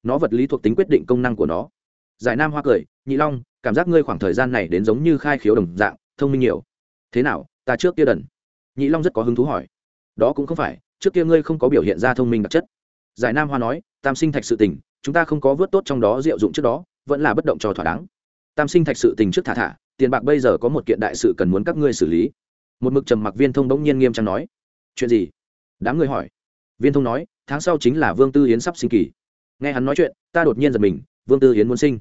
Nó vật lý thuộc tính quyết định công năng của nó. Giải nam hoa cười, nhị long, cảm giác ngươi khoảng thời gian này đến giống như khai khiếu đồng dạng, thông minh nhiều. Thế nào, ta trước kia đần? Nhị long rất có hứng thú hỏi. Đó cũng không phải, trước kia ngươi không có biểu hiện ra thông minh đặc chất. Giải nam hoa nói, tam sinh thạch sự tình, chúng ta không có vớt tốt trong đó diệu dụng trước đó, vẫn là bất động cho thỏa đáng tam sinh thạch sự tình trước thả thả, tiền bạc bây giờ có một kiện đại sự cần muốn các ngươi xử lý. Một mực trầm mặc viên thông bỗng nhiên nghiêm trang nói, chuyện gì? Đám người hỏi. Viên thông nói, tháng sau chính là vương tư hiến sắp sinh kỳ. Nghe hắn nói chuyện, ta đột nhiên giật mình, vương tư hiến muốn sinh.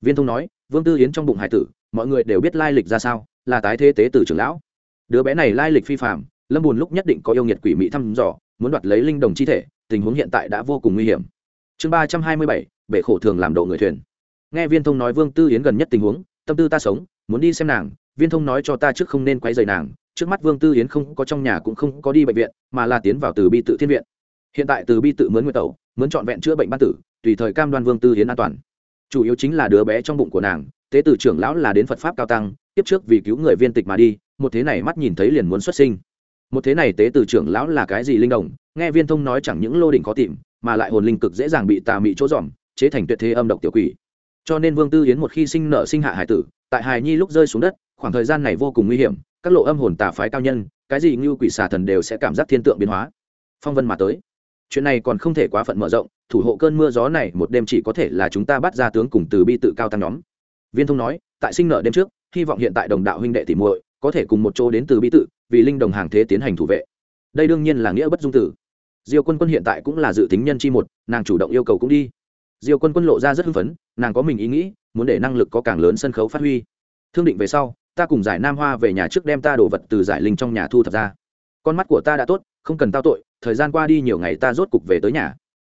Viên thông nói, vương tư hiến trong bụng hải tử, mọi người đều biết lai lịch ra sao, là tái thế tế tử trưởng lão. Đứa bé này lai lịch phi phạm lâm bùn lúc nhất định có yêu nghiệt quỷ mỹ thăm dò, muốn đoạt lấy linh đồng chi thể, tình huống hiện tại đã vô cùng nguy hiểm. Chương ba trăm hai mươi bảy bệ khổ thường làm độ người thuyền nghe viên thông nói vương tư yến gần nhất tình huống, tâm tư ta sống, muốn đi xem nàng. Viên thông nói cho ta trước không nên quay rầy nàng. Trước mắt vương tư yến không có trong nhà cũng không có đi bệnh viện, mà là tiến vào từ bi tự thiên viện. Hiện tại từ bi tự mướn nguyện tẩu, mướn trọn vẹn chữa bệnh ban tử, tùy thời cam đoan vương tư yến an toàn. Chủ yếu chính là đứa bé trong bụng của nàng, tế tử trưởng lão là đến phật pháp cao tăng, tiếp trước vì cứu người viên tịch mà đi, một thế này mắt nhìn thấy liền muốn xuất sinh. Một thế này tế tử trưởng lão là cái gì linh đồng nghe viên thông nói chẳng những lô đỉnh khó tìm, mà lại hồn linh cực dễ dàng bị tà mị chỗ dòm, chế thành tuyệt thế âm độc tiểu quỷ cho nên vương tư yến một khi sinh nợ sinh hạ hải tử, tại hài nhi lúc rơi xuống đất, khoảng thời gian này vô cùng nguy hiểm, các lộ âm hồn tà phái cao nhân, cái gì như quỷ xà thần đều sẽ cảm giác thiên tượng biến hóa. Phong vân mà tới. Chuyện này còn không thể quá phận mở rộng, thủ hộ cơn mưa gió này một đêm chỉ có thể là chúng ta bắt ra tướng cùng từ bi tự cao tăng nhóm. Viên thông nói, tại sinh nợ đêm trước, hy vọng hiện tại đồng đạo huynh đệ tỷ muội có thể cùng một chỗ đến từ bi tự, vì linh đồng hàng thế tiến hành thủ vệ. Đây đương nhiên là nghĩa bất dung tử. Diêu quân quân hiện tại cũng là dự tính nhân chi một, nàng chủ động yêu cầu cũng đi diêu quân quân lộ ra rất hưng phấn, nàng có mình ý nghĩ, muốn để năng lực có càng lớn sân khấu phát huy. Thương định về sau, ta cùng giải nam hoa về nhà trước đem ta đồ vật từ giải linh trong nhà thu thập ra. Con mắt của ta đã tốt, không cần tao tội, thời gian qua đi nhiều ngày ta rốt cục về tới nhà.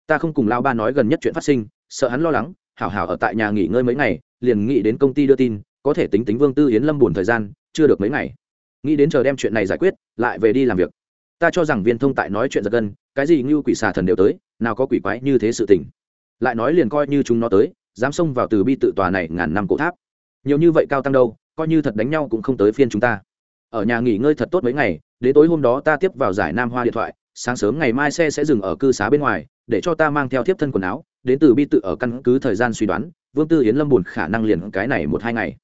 Ta không cùng lao ba nói gần nhất chuyện phát sinh, sợ hắn lo lắng, hảo hảo ở tại nhà nghỉ ngơi mấy ngày, liền nghĩ đến công ty đưa tin, có thể tính tính vương tư yến lâm buồn thời gian, chưa được mấy ngày. Nghĩ đến chờ đem chuyện này giải quyết, lại về đi làm việc. Ta cho rằng viên thông tại nói chuyện giật gân, cái gì như quỷ xà thần đều tới, nào có quỷ quái như thế sự tình lại nói liền coi như chúng nó tới, dám xông vào từ bi tự tòa này ngàn năm cổ tháp. Nhiều như vậy cao tăng đâu, coi như thật đánh nhau cũng không tới phiên chúng ta. Ở nhà nghỉ ngơi thật tốt mấy ngày, đến tối hôm đó ta tiếp vào giải nam hoa điện thoại, sáng sớm ngày mai xe sẽ dừng ở cư xá bên ngoài, để cho ta mang theo tiếp thân quần áo, đến từ bi tự ở căn cứ thời gian suy đoán, vương tư yến lâm buồn khả năng liền cái này một hai ngày.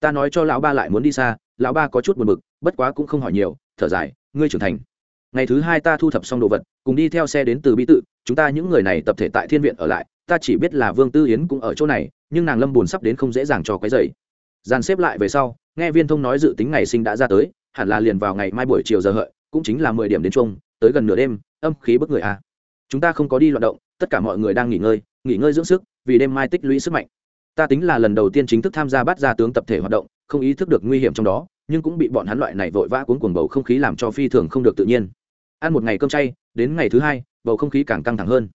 Ta nói cho lão ba lại muốn đi xa, lão ba có chút buồn bực, bất quá cũng không hỏi nhiều, thở dài, ngươi trưởng thành. Ngày thứ hai ta thu thập xong đồ vật, cùng đi theo xe đến từ bi tự, chúng ta những người này tập thể tại thiên viện ở lại ta chỉ biết là vương tư yến cũng ở chỗ này, nhưng nàng lâm buồn sắp đến không dễ dàng cho cái dày dàn xếp lại về sau, nghe viên thông nói dự tính ngày sinh đã ra tới, hẳn là liền vào ngày mai buổi chiều giờ hợi, cũng chính là mười điểm đến chung tới gần nửa đêm, âm khí bức người a. À. chúng ta không có đi loạt động, tất cả mọi người đang nghỉ ngơi nghỉ ngơi dưỡng sức, vì đêm mai tích lũy sức mạnh. Ta tính là lần đầu tiên chính thức tham gia bắt ra tướng tập thể hoạt động, không ý thức được nguy hiểm trong đó, nhưng cũng bị bọn hắn loại này vội vã cuốn cuồng bầu không khí làm cho phi thường không được tự nhiên. Ăn một ngày cơm chay, đến ngày thứ hai, bầu không khí càng căng thẳng hơn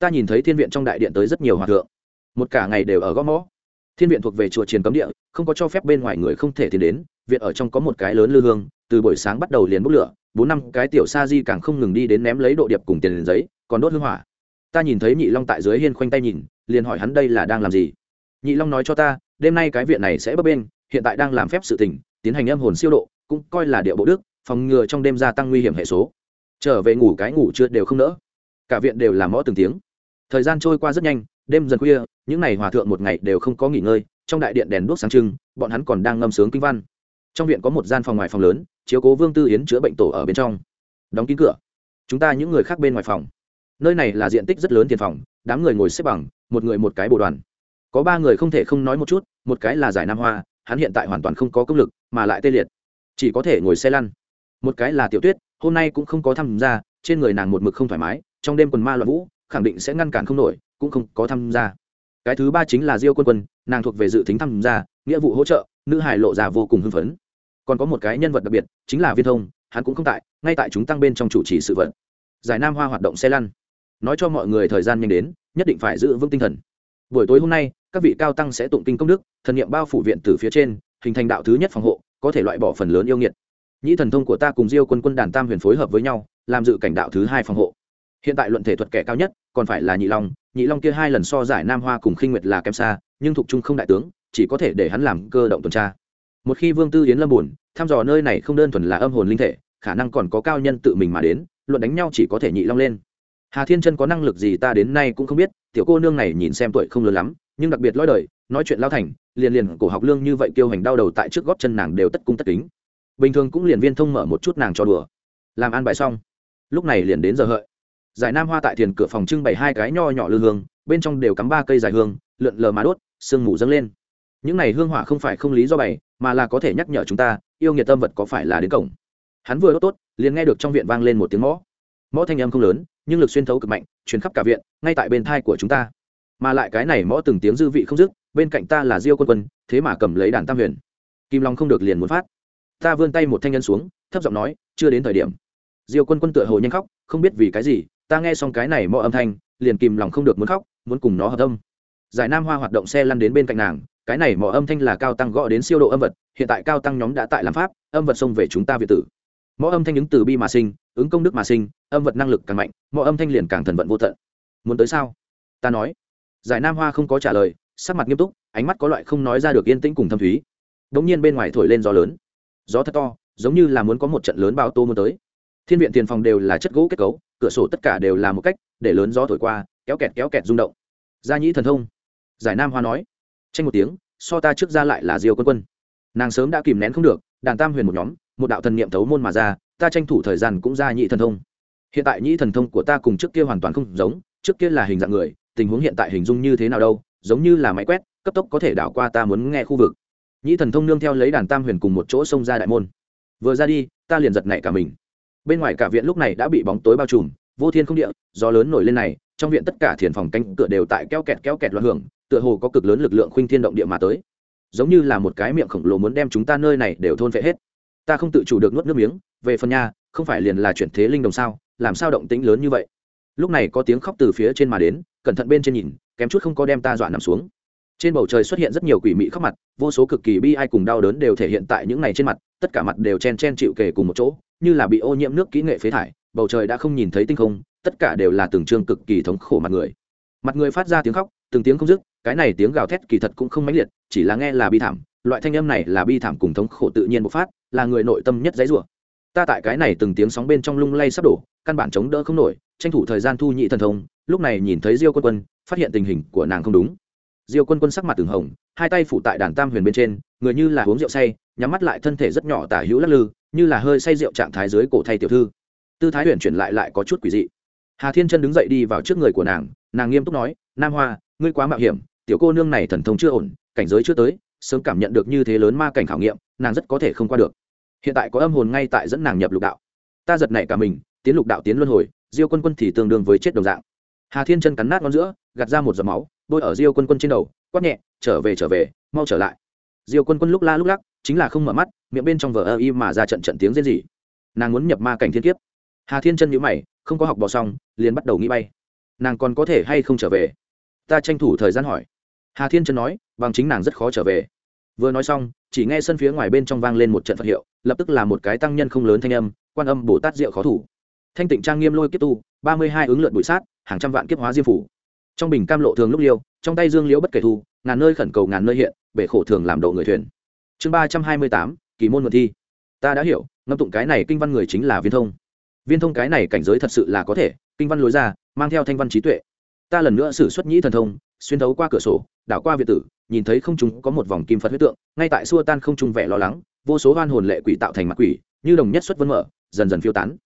ta nhìn thấy thiên viện trong đại điện tới rất nhiều hòa thượng. Một cả ngày đều ở gõ mõ. Thiên viện thuộc về chùa triền cấm địa không có cho phép bên ngoài người không thể tiến đến viện ở trong có một cái lớn lư hương từ buổi sáng bắt đầu liền bốc lửa bốn năm cái tiểu sa di càng không ngừng đi đến ném lấy độ điệp cùng tiền giấy còn đốt hương hỏa. Ta nhìn thấy nhị long tại dưới hiên khoanh tay nhìn liền hỏi hắn đây là đang làm gì? Nhị long nói cho ta đêm nay cái viện này sẽ bấp bên hiện tại đang làm phép sự tỉnh, tiến hành âm hồn siêu độ cũng coi là địa bộ đức phòng ngừa trong đêm gia tăng nguy hiểm hệ số. Trở về ngủ cái ngủ chưa đều không nỡ. Cả viện đều làm mõ từng tiếng thời gian trôi qua rất nhanh, đêm dần khuya, những ngày hòa thượng một ngày đều không có nghỉ ngơi, trong đại điện đèn đuốc sáng trưng, bọn hắn còn đang ngâm sướng kinh văn. Trong viện có một gian phòng ngoài phòng lớn, chiếu cố vương tư yến chữa bệnh tổ ở bên trong. Đóng kín cửa. Chúng ta những người khác bên ngoài phòng. Nơi này là diện tích rất lớn tiền phòng, đám người ngồi xếp bằng, một người một cái bộ đoàn. Có ba người không thể không nói một chút, một cái là giải nam hoa, hắn hiện tại hoàn toàn không có công lực, mà lại tê liệt. Chỉ có thể ngồi xe lăn. Một cái là tiểu tuyết, hôm nay cũng không có tham gia, trên người nàng một mực không thoải mái, trong đêm quần ma loạn vũ khẳng định sẽ ngăn cản không nổi, cũng không có tham gia. Cái thứ ba chính là diêu quân quân, nàng thuộc về dự tính tham gia, nghĩa vụ hỗ trợ, nữ hải lộ già vô cùng hưng phấn. Còn có một cái nhân vật đặc biệt, chính là viên thông, hắn cũng không tại, ngay tại chúng tăng bên trong chủ trì sự vận giải nam hoa hoạt động xe lăn. Nói cho mọi người thời gian nhanh đến, nhất định phải giữ vững tinh thần. Buổi tối hôm nay, các vị cao tăng sẽ tụng kinh công đức, thần nghiệm bao phủ viện từ phía trên, hình thành đạo thứ nhất phòng hộ, có thể loại bỏ phần lớn yêu nghiệt. Nhĩ thần thông của ta cùng diêu quân quân đàn tam huyền phối hợp với nhau, làm dự cảnh đạo thứ hai phòng hộ hiện tại luận thể thuật kẻ cao nhất, còn phải là nhị long. Nhị long kia hai lần so giải nam hoa cùng khinh nguyệt là kém xa, nhưng thục trung không đại tướng, chỉ có thể để hắn làm cơ động tuần tra. Một khi vương tư yến lâm buồn, thăm dò nơi này không đơn thuần là âm hồn linh thể, khả năng còn có cao nhân tự mình mà đến, luận đánh nhau chỉ có thể nhị long lên. Hà thiên chân có năng lực gì ta đến nay cũng không biết, tiểu cô nương này nhìn xem tuổi không lớn lắm, nhưng đặc biệt lõi đời, nói chuyện lao thành, liền liền cổ học lương như vậy kêu hành đau đầu tại trước gót chân nàng đều tất cung tất kính. Bình thường cũng liền viên thông mở một chút nàng cho đùa. Làm ăn bài xong. Lúc này liền đến giờ hợi giải nam hoa tại thiền cửa phòng trưng bày hai cái nho nhỏ lư hương, bên trong đều cắm ba cây dài hương, lượn lờ má đốt, sương mù dâng lên. Những này hương hỏa không phải không lý do bày, mà là có thể nhắc nhở chúng ta, yêu nghiệt tâm vật có phải là đến cổng. Hắn vừa đốt tốt, liền nghe được trong viện vang lên một tiếng mõ. Mõ thanh âm không lớn, nhưng lực xuyên thấu cực mạnh chuyến khắp cả viện, ngay tại bên thai của chúng ta. Mà lại cái này mõ từng tiếng dư vị không dứt, bên cạnh ta là diêu quân quân, thế mà cầm lấy đàn tam huyền. Kim long không được liền muốn phát. Ta vươn tay một thanh nhân xuống, thấp giọng nói, chưa đến thời điểm. Diêu quân quân tựa hồ nhanh khóc, không biết vì cái gì ta nghe xong cái này mõ âm thanh, liền kìm lòng không được muốn khóc, muốn cùng nó hợp âm. Giải nam hoa hoạt động xe lăn đến bên cạnh nàng, cái này mỏ âm thanh là cao tăng gõ đến siêu độ âm vật, hiện tại cao tăng nhóm đã tại làm pháp, âm vật xông về chúng ta việt tử. Mõ âm thanh ứng từ bi mà sinh, ứng công đức mà sinh, âm vật năng lực càng mạnh mõ âm thanh liền càng thần vận vô tận. Muốn tới sao? Ta nói. Giải nam hoa không có trả lời, sắc mặt nghiêm túc, ánh mắt có loại không nói ra được yên tĩnh cùng thâm thúy. Đ ỗ n g nhiên bên ngoài thổi lên gió lớn. Gió thật to, giống như là muốn có một trận lớn bao tô muốn tới. Thiên viện tiền phòng đều là chất gỗ kết cấu cửa sổ tất cả đều là một cách, để lớn gió thổi qua, kéo kẹt kéo kẹt rung động. Gia nhĩ thần thông. Giải nam hoa nói. Tranh một tiếng, so ta trước ra lại là diêu quân quân. Nàng sớm đã kìm nén không được, đàn tam huyền một nhóm, một đạo thần niệm thấu môn mà ra, ta tranh thủ thời gian cũng ra nhị thần thông. Hiện tại nhị thần thông của ta cùng trước kia hoàn toàn không giống, trước kia là hình dạng người, tình huống hiện tại hình dung như thế nào đâu, giống như là máy quét, cấp tốc có thể đảo qua ta muốn nghe khu vực. Nhị thần thông nương theo lấy đàn tam huyền cùng một chỗ xông ra đại môn. Vừa ra đi, ta liền giật nảy cả mình bên ngoài cả viện lúc này đã bị bóng tối bao trùm, vô thiên không địa, gió lớn nổi lên này, trong viện tất cả thiền phòng cánh cửa đều tại keo kẹt keo kẹt loạn hưởng, tựa hồ có cực lớn lực lượng khuynh thiên động địa mà tới. Giống như là một cái miệng khổng lồ muốn đem chúng ta nơi này đều thôn vệ hết. Ta không tự chủ được nuốt nước miếng, về phần nhà, không phải liền là chuyển thế linh đồng sao, làm sao động tĩnh lớn như vậy? Lúc này có tiếng khóc từ phía trên mà đến, cẩn thận bên trên nhìn, kém chút không có đem ta dọa nằm xuống. Trên bầu trời xuất hiện rất nhiều quỷ mị khóc mặt, vô số cực kỳ bi ai cùng đau đớn đều thể hiện tại những này trên mặt, tất cả mặt đều chen chen chịu kề cùng một chỗ như là bị ô nhiễm nước kỹ nghệ phế thải, bầu trời đã không nhìn thấy tinh không, tất cả đều là từng trương cực kỳ thống khổ mặt người. Mặt người phát ra tiếng khóc, từng tiếng không dứt, cái này tiếng gào thét kỳ thật cũng không mãnh liệt, chỉ là nghe là bi thảm, loại thanh âm này là bi thảm cùng thống khổ tự nhiên bộc phát, là người nội tâm nhất dãy rủa. Ta tại cái này từng tiếng sóng bên trong lung lay sắp đổ, căn bản chống đỡ không nổi, tranh thủ thời gian thu nhị thần thông, lúc này nhìn thấy diêu quân quân, phát hiện tình hình của nàng không đúng. Diêu quân quân sắc mặt từng hồng, hai tay phủ tại đàn tam huyền bên trên, người như là uống rượu say nhắm mắt lại thân thể rất nhỏ tả hữu lắc lư, như là hơi say rượu trạng thái dưới cổ thay tiểu thư. Tư thái huyền chuyển lại lại có chút quỷ dị. Hà thiên chân đứng dậy đi vào trước người của nàng nàng nghiêm túc nói, nam hoa, ngươi quá mạo hiểm, tiểu cô nương này thần thông chưa ổn, cảnh giới chưa tới, sớm cảm nhận được như thế lớn ma cảnh khảo nghiệm, nàng rất có thể không qua được. Hiện tại có âm hồn ngay tại dẫn nàng nhập lục đạo. Ta giật nảy cả mình, tiến lục đạo tiến luân hồi, diêu quân quân thì tương đương với chết đồng dạng. Hà thiên chân cắn nát ngón giữa, gạt ra một giọt máu, bôi ở diêu quân quân trên đầu, quát nhẹ, trở về trở về, mau trở lại. Diêu quân quân lúc la lúc lắc chính là không mở mắt, miệng bên trong vở ơ y mà ra trận trận tiếng rên rỉ. Nàng muốn nhập ma cảnh thiên kiếp. Hà thiên chân nhữ mày, không có học bò xong, liền bắt đầu nghĩ bay. Nàng còn có thể hay không trở về? Ta tranh thủ thời gian hỏi. Hà thiên chân nói, bằng chính nàng rất khó trở về. Vừa nói xong, chỉ nghe sân phía ngoài bên trong vang lên một trận phật hiệu, lập tức là một cái tăng nhân không lớn thanh âm, quan âm bồ tát diệu khó thủ. Thanh tịnh trang nghiêm lôi kiếp tu, ba mươi hai ứng lượn bụi sát, hàng trăm vạn kiếp hóa diêm phủ. Trong bình cam lộ thường lúc liêu, trong tay dương liễu bất kể thu, ngàn nơi khẩn cầu ngàn nơi hiện, bể khổ thường làm độ người thuyền chương ba trăm hai mươi tám, kỳ môn mượn thi. Ta đã hiểu, ngâm tụng cái này kinh văn người chính là viên thông. Viên thông cái này cảnh giới thật sự là có thể, kinh văn lối ra, mang theo thanh văn trí tuệ. Ta lần nữa xử xuất nhĩ thần thông, xuyên thấu qua cửa sổ, đảo qua việt tử, nhìn thấy không chúng có một vòng kim phật huyết tượng, ngay tại xua tan không trung vẻ lo lắng, vô số hoan hồn lệ quỷ tạo thành mặt quỷ, như đồng nhất xuất vân mở, dần dần phiêu tán.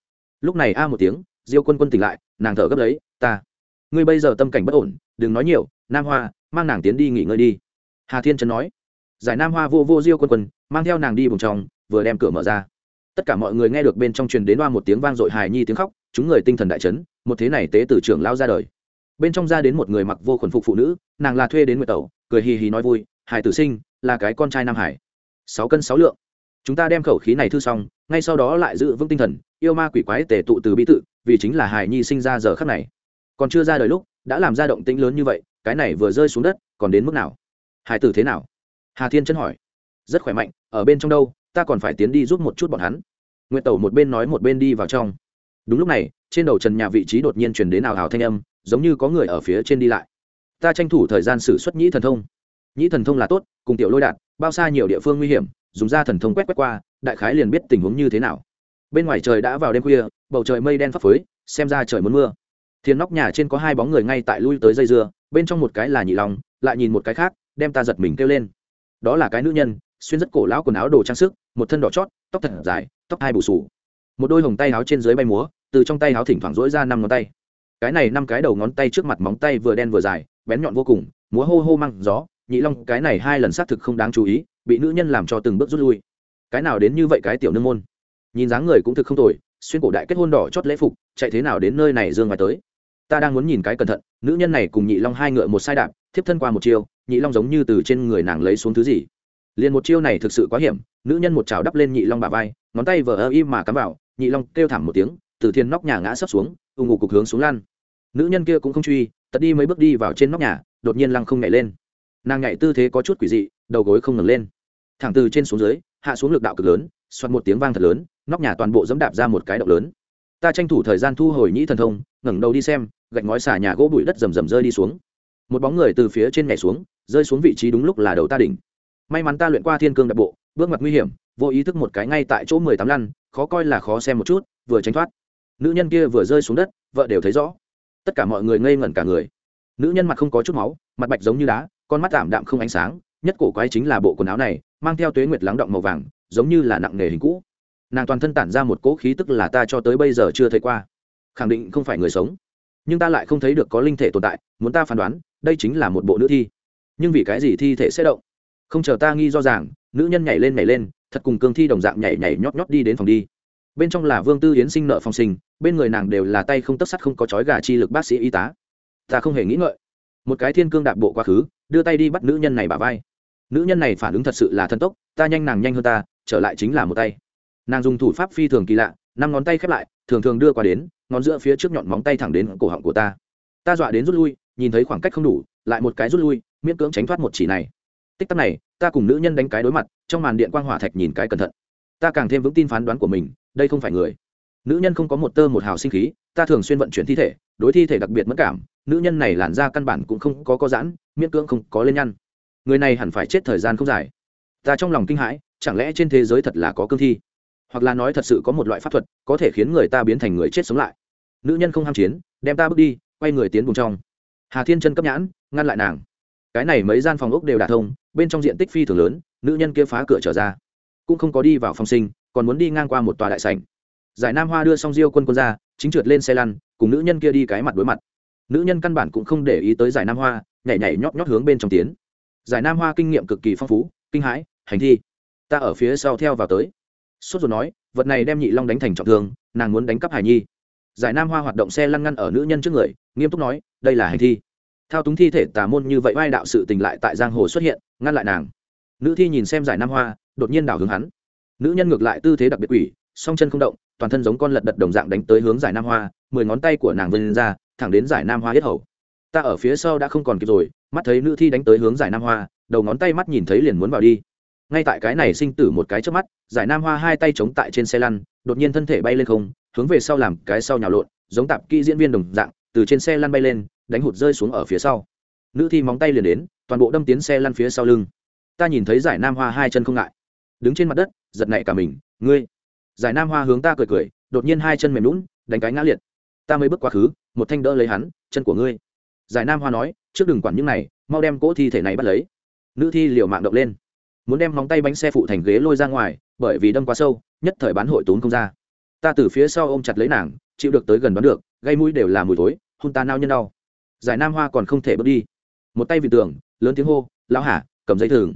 Lúc này a một tiếng, diêu quân quân tỉnh lại, nàng thở gấp lấy, ta, ngươi bây giờ tâm cảnh bất ổn, đừng nói nhiều, nam hoa, mang nàng tiến đi nghỉ ngơi đi. Hà thiên trấn nói giải nam hoa vô vô diêu quân quân, mang theo nàng đi vùng trong, vừa đem cửa mở ra. Tất cả mọi người nghe được bên trong truyền đến đoa một tiếng vang dội hài nhi tiếng khóc, chúng người tinh thần đại chấn, một thế này tế tử trưởng lao ra đời. Bên trong ra đến một người mặc vô khuẩn phục phụ nữ, nàng là thuê đến nguyệt tẩu, cười hì hì nói vui, hải tử sinh, là cái con trai nam hải. Sáu cân sáu lượng. Chúng ta đem khẩu khí này thư xong, ngay sau đó lại giữ vững tinh thần, yêu ma quỷ quái tề tụ từ bí tự, vì chính là Hải nhi sinh ra giờ khắc này. Còn chưa ra đời lúc, đã làm ra động tĩnh lớn như vậy, cái này vừa rơi xuống đất, còn đến mức nào? Hải tử thế nào? Hà thiên chân hỏi. Rất khỏe mạnh, ở bên trong đâu? Ta còn phải tiến đi giúp một chút bọn hắn. Nguyện tẩu một bên nói một bên đi vào trong. Đúng lúc này, trên đầu trần nhà vị trí đột nhiên chuyển đến ảo hào thanh âm, giống như có người ở phía trên đi lại. Ta tranh thủ thời gian xử xuất nhĩ thần thông. Nhĩ thần thông là tốt, cùng tiểu lôi đạt, bao xa nhiều địa phương nguy hiểm, dùng ra thần thông quét quét qua, đại khái liền biết tình huống như thế nào. Bên ngoài trời đã vào đêm khuya, bầu trời mây đen phấp phới, xem ra trời muốn mưa. Thiên nóc nhà trên có hai bóng người ngay tại lui tới dây dưa, bên trong một cái là nhị long, lại nhìn một cái khác, đem ta giật mình kêu lên đó là cái nữ nhân, xuyên rất cổ lão quần áo đồ trang sức, một thân đỏ chót, tóc thật dài, tóc hai bù sù một đôi hồng tay áo trên dưới bay múa, từ trong tay áo thỉnh thoảng rỗi ra năm ngón tay. Cái này năm cái đầu ngón tay trước mặt móng tay vừa đen vừa dài, bén nhọn vô cùng, múa hô hô măng gió. Nhị long, cái này hai lần xác thực không đáng chú ý, bị nữ nhân làm cho từng bước rút lui. Cái nào đến như vậy cái tiểu nương môn? Nhìn dáng người cũng thực không tồi, xuyên cổ đại kết hôn đỏ chót lễ phục, chạy thế nào đến nơi này dương ngoài tới? Ta đang muốn nhìn cái cẩn thận, nữ nhân này cùng nhị long hai ngựa một sai đạp, thiếp thân qua một chiều nhị long giống như từ trên người nàng lấy xuống thứ gì. Liền một chiêu này thực sự quá hiểm, nữ nhân một chảo đắp lên nhị long bà vai, ngón tay vờ ơ im mà cắm vào, nhị long kêu thảm một tiếng, từ thiên nóc nhà ngã sấp xuống, ù ngủ cục hướng xuống lan nữ nhân kia cũng không truy tật đi mấy bước đi vào trên nóc nhà, đột nhiên lăng không nhảy lên. Nàng nhảy tư thế có chút quỷ dị, đầu gối không ngừng lên. Thẳng từ trên xuống dưới, hạ xuống lực đạo cực lớn xoắt một tiếng vang thật lớn, nóc nhà toàn bộ dẫm đạp ra một cái động lớn. Ta tranh thủ thời gian thu hồi nhĩ thần thông, ngẩng đầu đi xem, gạch ngói xả nhà gỗ bụi đất rầm rầm rơi đi xuống. Một bóng người từ phía trên nhảy xuống rơi xuống vị trí đúng lúc là đầu ta đỉnh. May mắn ta luyện qua thiên cương đặc bộ, bước mặt nguy hiểm, vô ý thức một cái ngay tại chỗ mười tám lăn, khó coi là khó xem một chút, vừa tránh thoát. Nữ nhân kia vừa rơi xuống đất, vợ đều thấy rõ. Tất cả mọi người ngây ngẩn cả người. Nữ nhân mặt không có chút máu, mặt bạch giống như đá, con mắt tạm đạm không ánh sáng, nhất cổ quái chính là bộ quần áo này, mang theo tuế nguyệt lắng động màu vàng, giống như là nặng nề hình cũ. Nàng toàn thân tản ra một cỗ khí tức là ta cho tới bây giờ chưa thấy qua. Khẳng định không phải người sống. Nhưng ta lại không thấy được có linh thể tồn tại, muốn ta phán đoán, đây chính là một bộ nữ thi nhưng vì cái gì thi thể sẽ động? Không chờ ta nghi do rằng nữ nhân nhảy lên nhảy lên, thật cùng cương thi đồng dạng nhảy nhảy nhót nhót đi đến phòng đi. Bên trong là vương tư yến sinh nợ phòng sinh, bên người nàng đều là tay không tất sắt không có chói gà chi lực bác sĩ y tá. Ta không hề nghĩ ngợi. Một cái thiên cương đạp bộ quá khứ, đưa tay đi bắt nữ nhân này bả vai. Nữ nhân này phản ứng thật sự là thân tốc, ta nhanh nàng nhanh hơn ta, trở lại chính là một tay. Nàng dùng thủ pháp phi thường kỳ lạ, năm ngón tay khép lại, thường thường đưa qua đến, ngón giữa phía trước nhọn móng tay thẳng đến cổ họng của ta. Ta dọa đến rút lui, nhìn thấy khoảng cách không đủ, lại một cái rút lui miễn cưỡng tránh thoát một chỉ này. Tích tắc này, ta cùng nữ nhân đánh cái đối mặt, trong màn điện quang hỏa thạch nhìn cái cẩn thận. Ta càng thêm vững tin phán đoán của mình, đây không phải người. Nữ nhân không có một tơ một hào sinh khí, ta thường xuyên vận chuyển thi thể, đối thi thể đặc biệt mất cảm, nữ nhân này làn da căn bản cũng không có có giãn, miễn cưỡng không có lên nhăn. Người này hẳn phải chết thời gian không dài. Ta trong lòng kinh hãi, chẳng lẽ trên thế giới thật là có cương thi? Hoặc là nói thật sự có một loại pháp thuật, có thể khiến người ta biến thành người chết sống lại. Nữ nhân không ham chiến, đem ta bước đi, quay người tiến vùng trong. Hà thiên chân cấp nhãn, ngăn lại nàng cái này mấy gian phòng ốc đều đả thông, bên trong diện tích phi thường lớn, nữ nhân kia phá cửa trở ra. Cũng không có đi vào phòng sinh, còn muốn đi ngang qua một tòa đại sảnh. Giải nam hoa đưa xong diêu quân quân ra, chính trượt lên xe lăn, cùng nữ nhân kia đi cái mặt đối mặt. Nữ nhân căn bản cũng không để ý tới giải nam hoa, nhảy nhảy nhóp nhóp hướng bên trong tiến. Giải nam hoa kinh nghiệm cực kỳ phong phú, kinh hãi, hành thi, ta ở phía sau theo vào tới. Sốt ruột nói, vật này đem nhị long đánh thành trọng thương, nàng muốn đánh cắp hải nhi. Giải nam hoa hoạt động xe lăn ngăn ở nữ nhân trước người, nghiêm túc nói, đây là hành thi thao túng thi thể tà môn như vậy vai đạo sự tình lại tại giang hồ xuất hiện, ngăn lại nàng. Nữ thi nhìn xem giải nam hoa, đột nhiên đảo hướng hắn. Nữ nhân ngược lại tư thế đặc biệt quỷ, song chân không động, toàn thân giống con lật đật đồng dạng đánh tới hướng giải nam hoa, mười ngón tay của nàng vươn ra, thẳng đến giải nam hoa yết hầu. Ta ở phía sau đã không còn kịp rồi, mắt thấy nữ thi đánh tới hướng giải nam hoa, đầu ngón tay mắt nhìn thấy liền muốn vào đi. Ngay tại cái này sinh tử một cái trước mắt, giải nam hoa hai tay chống tại trên xe lăn, đột nhiên thân thể bay lên không, hướng về sau làm cái sau nhào lộn, giống tạp kỹ diễn viên đồng dạng, từ trên xe lăn bay lên đánh hụt rơi xuống ở phía sau. Nữ thi móng tay liền đến, toàn bộ đâm tiến xe lăn phía sau lưng. Ta nhìn thấy giải nam hoa hai chân không ngại. Đứng trên mặt đất, giật nảy cả mình, ngươi. Giải nam hoa hướng ta cười cười, đột nhiên hai chân mềm lún đánh cái ngã liệt. Ta mới bước quá khứ, một thanh đỡ lấy hắn, chân của ngươi. Giải nam hoa nói, trước đừng quản những này, mau đem cỗ thi thể này bắt lấy. Nữ thi liều mạng động lên. Muốn đem móng tay bánh xe phụ thành ghế lôi ra ngoài, bởi vì đâm quá sâu, nhất thời bán hội tốn không ra. Ta từ phía sau ôm chặt lấy nàng, chịu được tới gần đoán được, gây mũi đều là mùi thối hôn ta nao nhân đau giải nam hoa còn không thể bước đi. Một tay vị tường, lớn tiếng hô, lão hà, cầm dây thừng.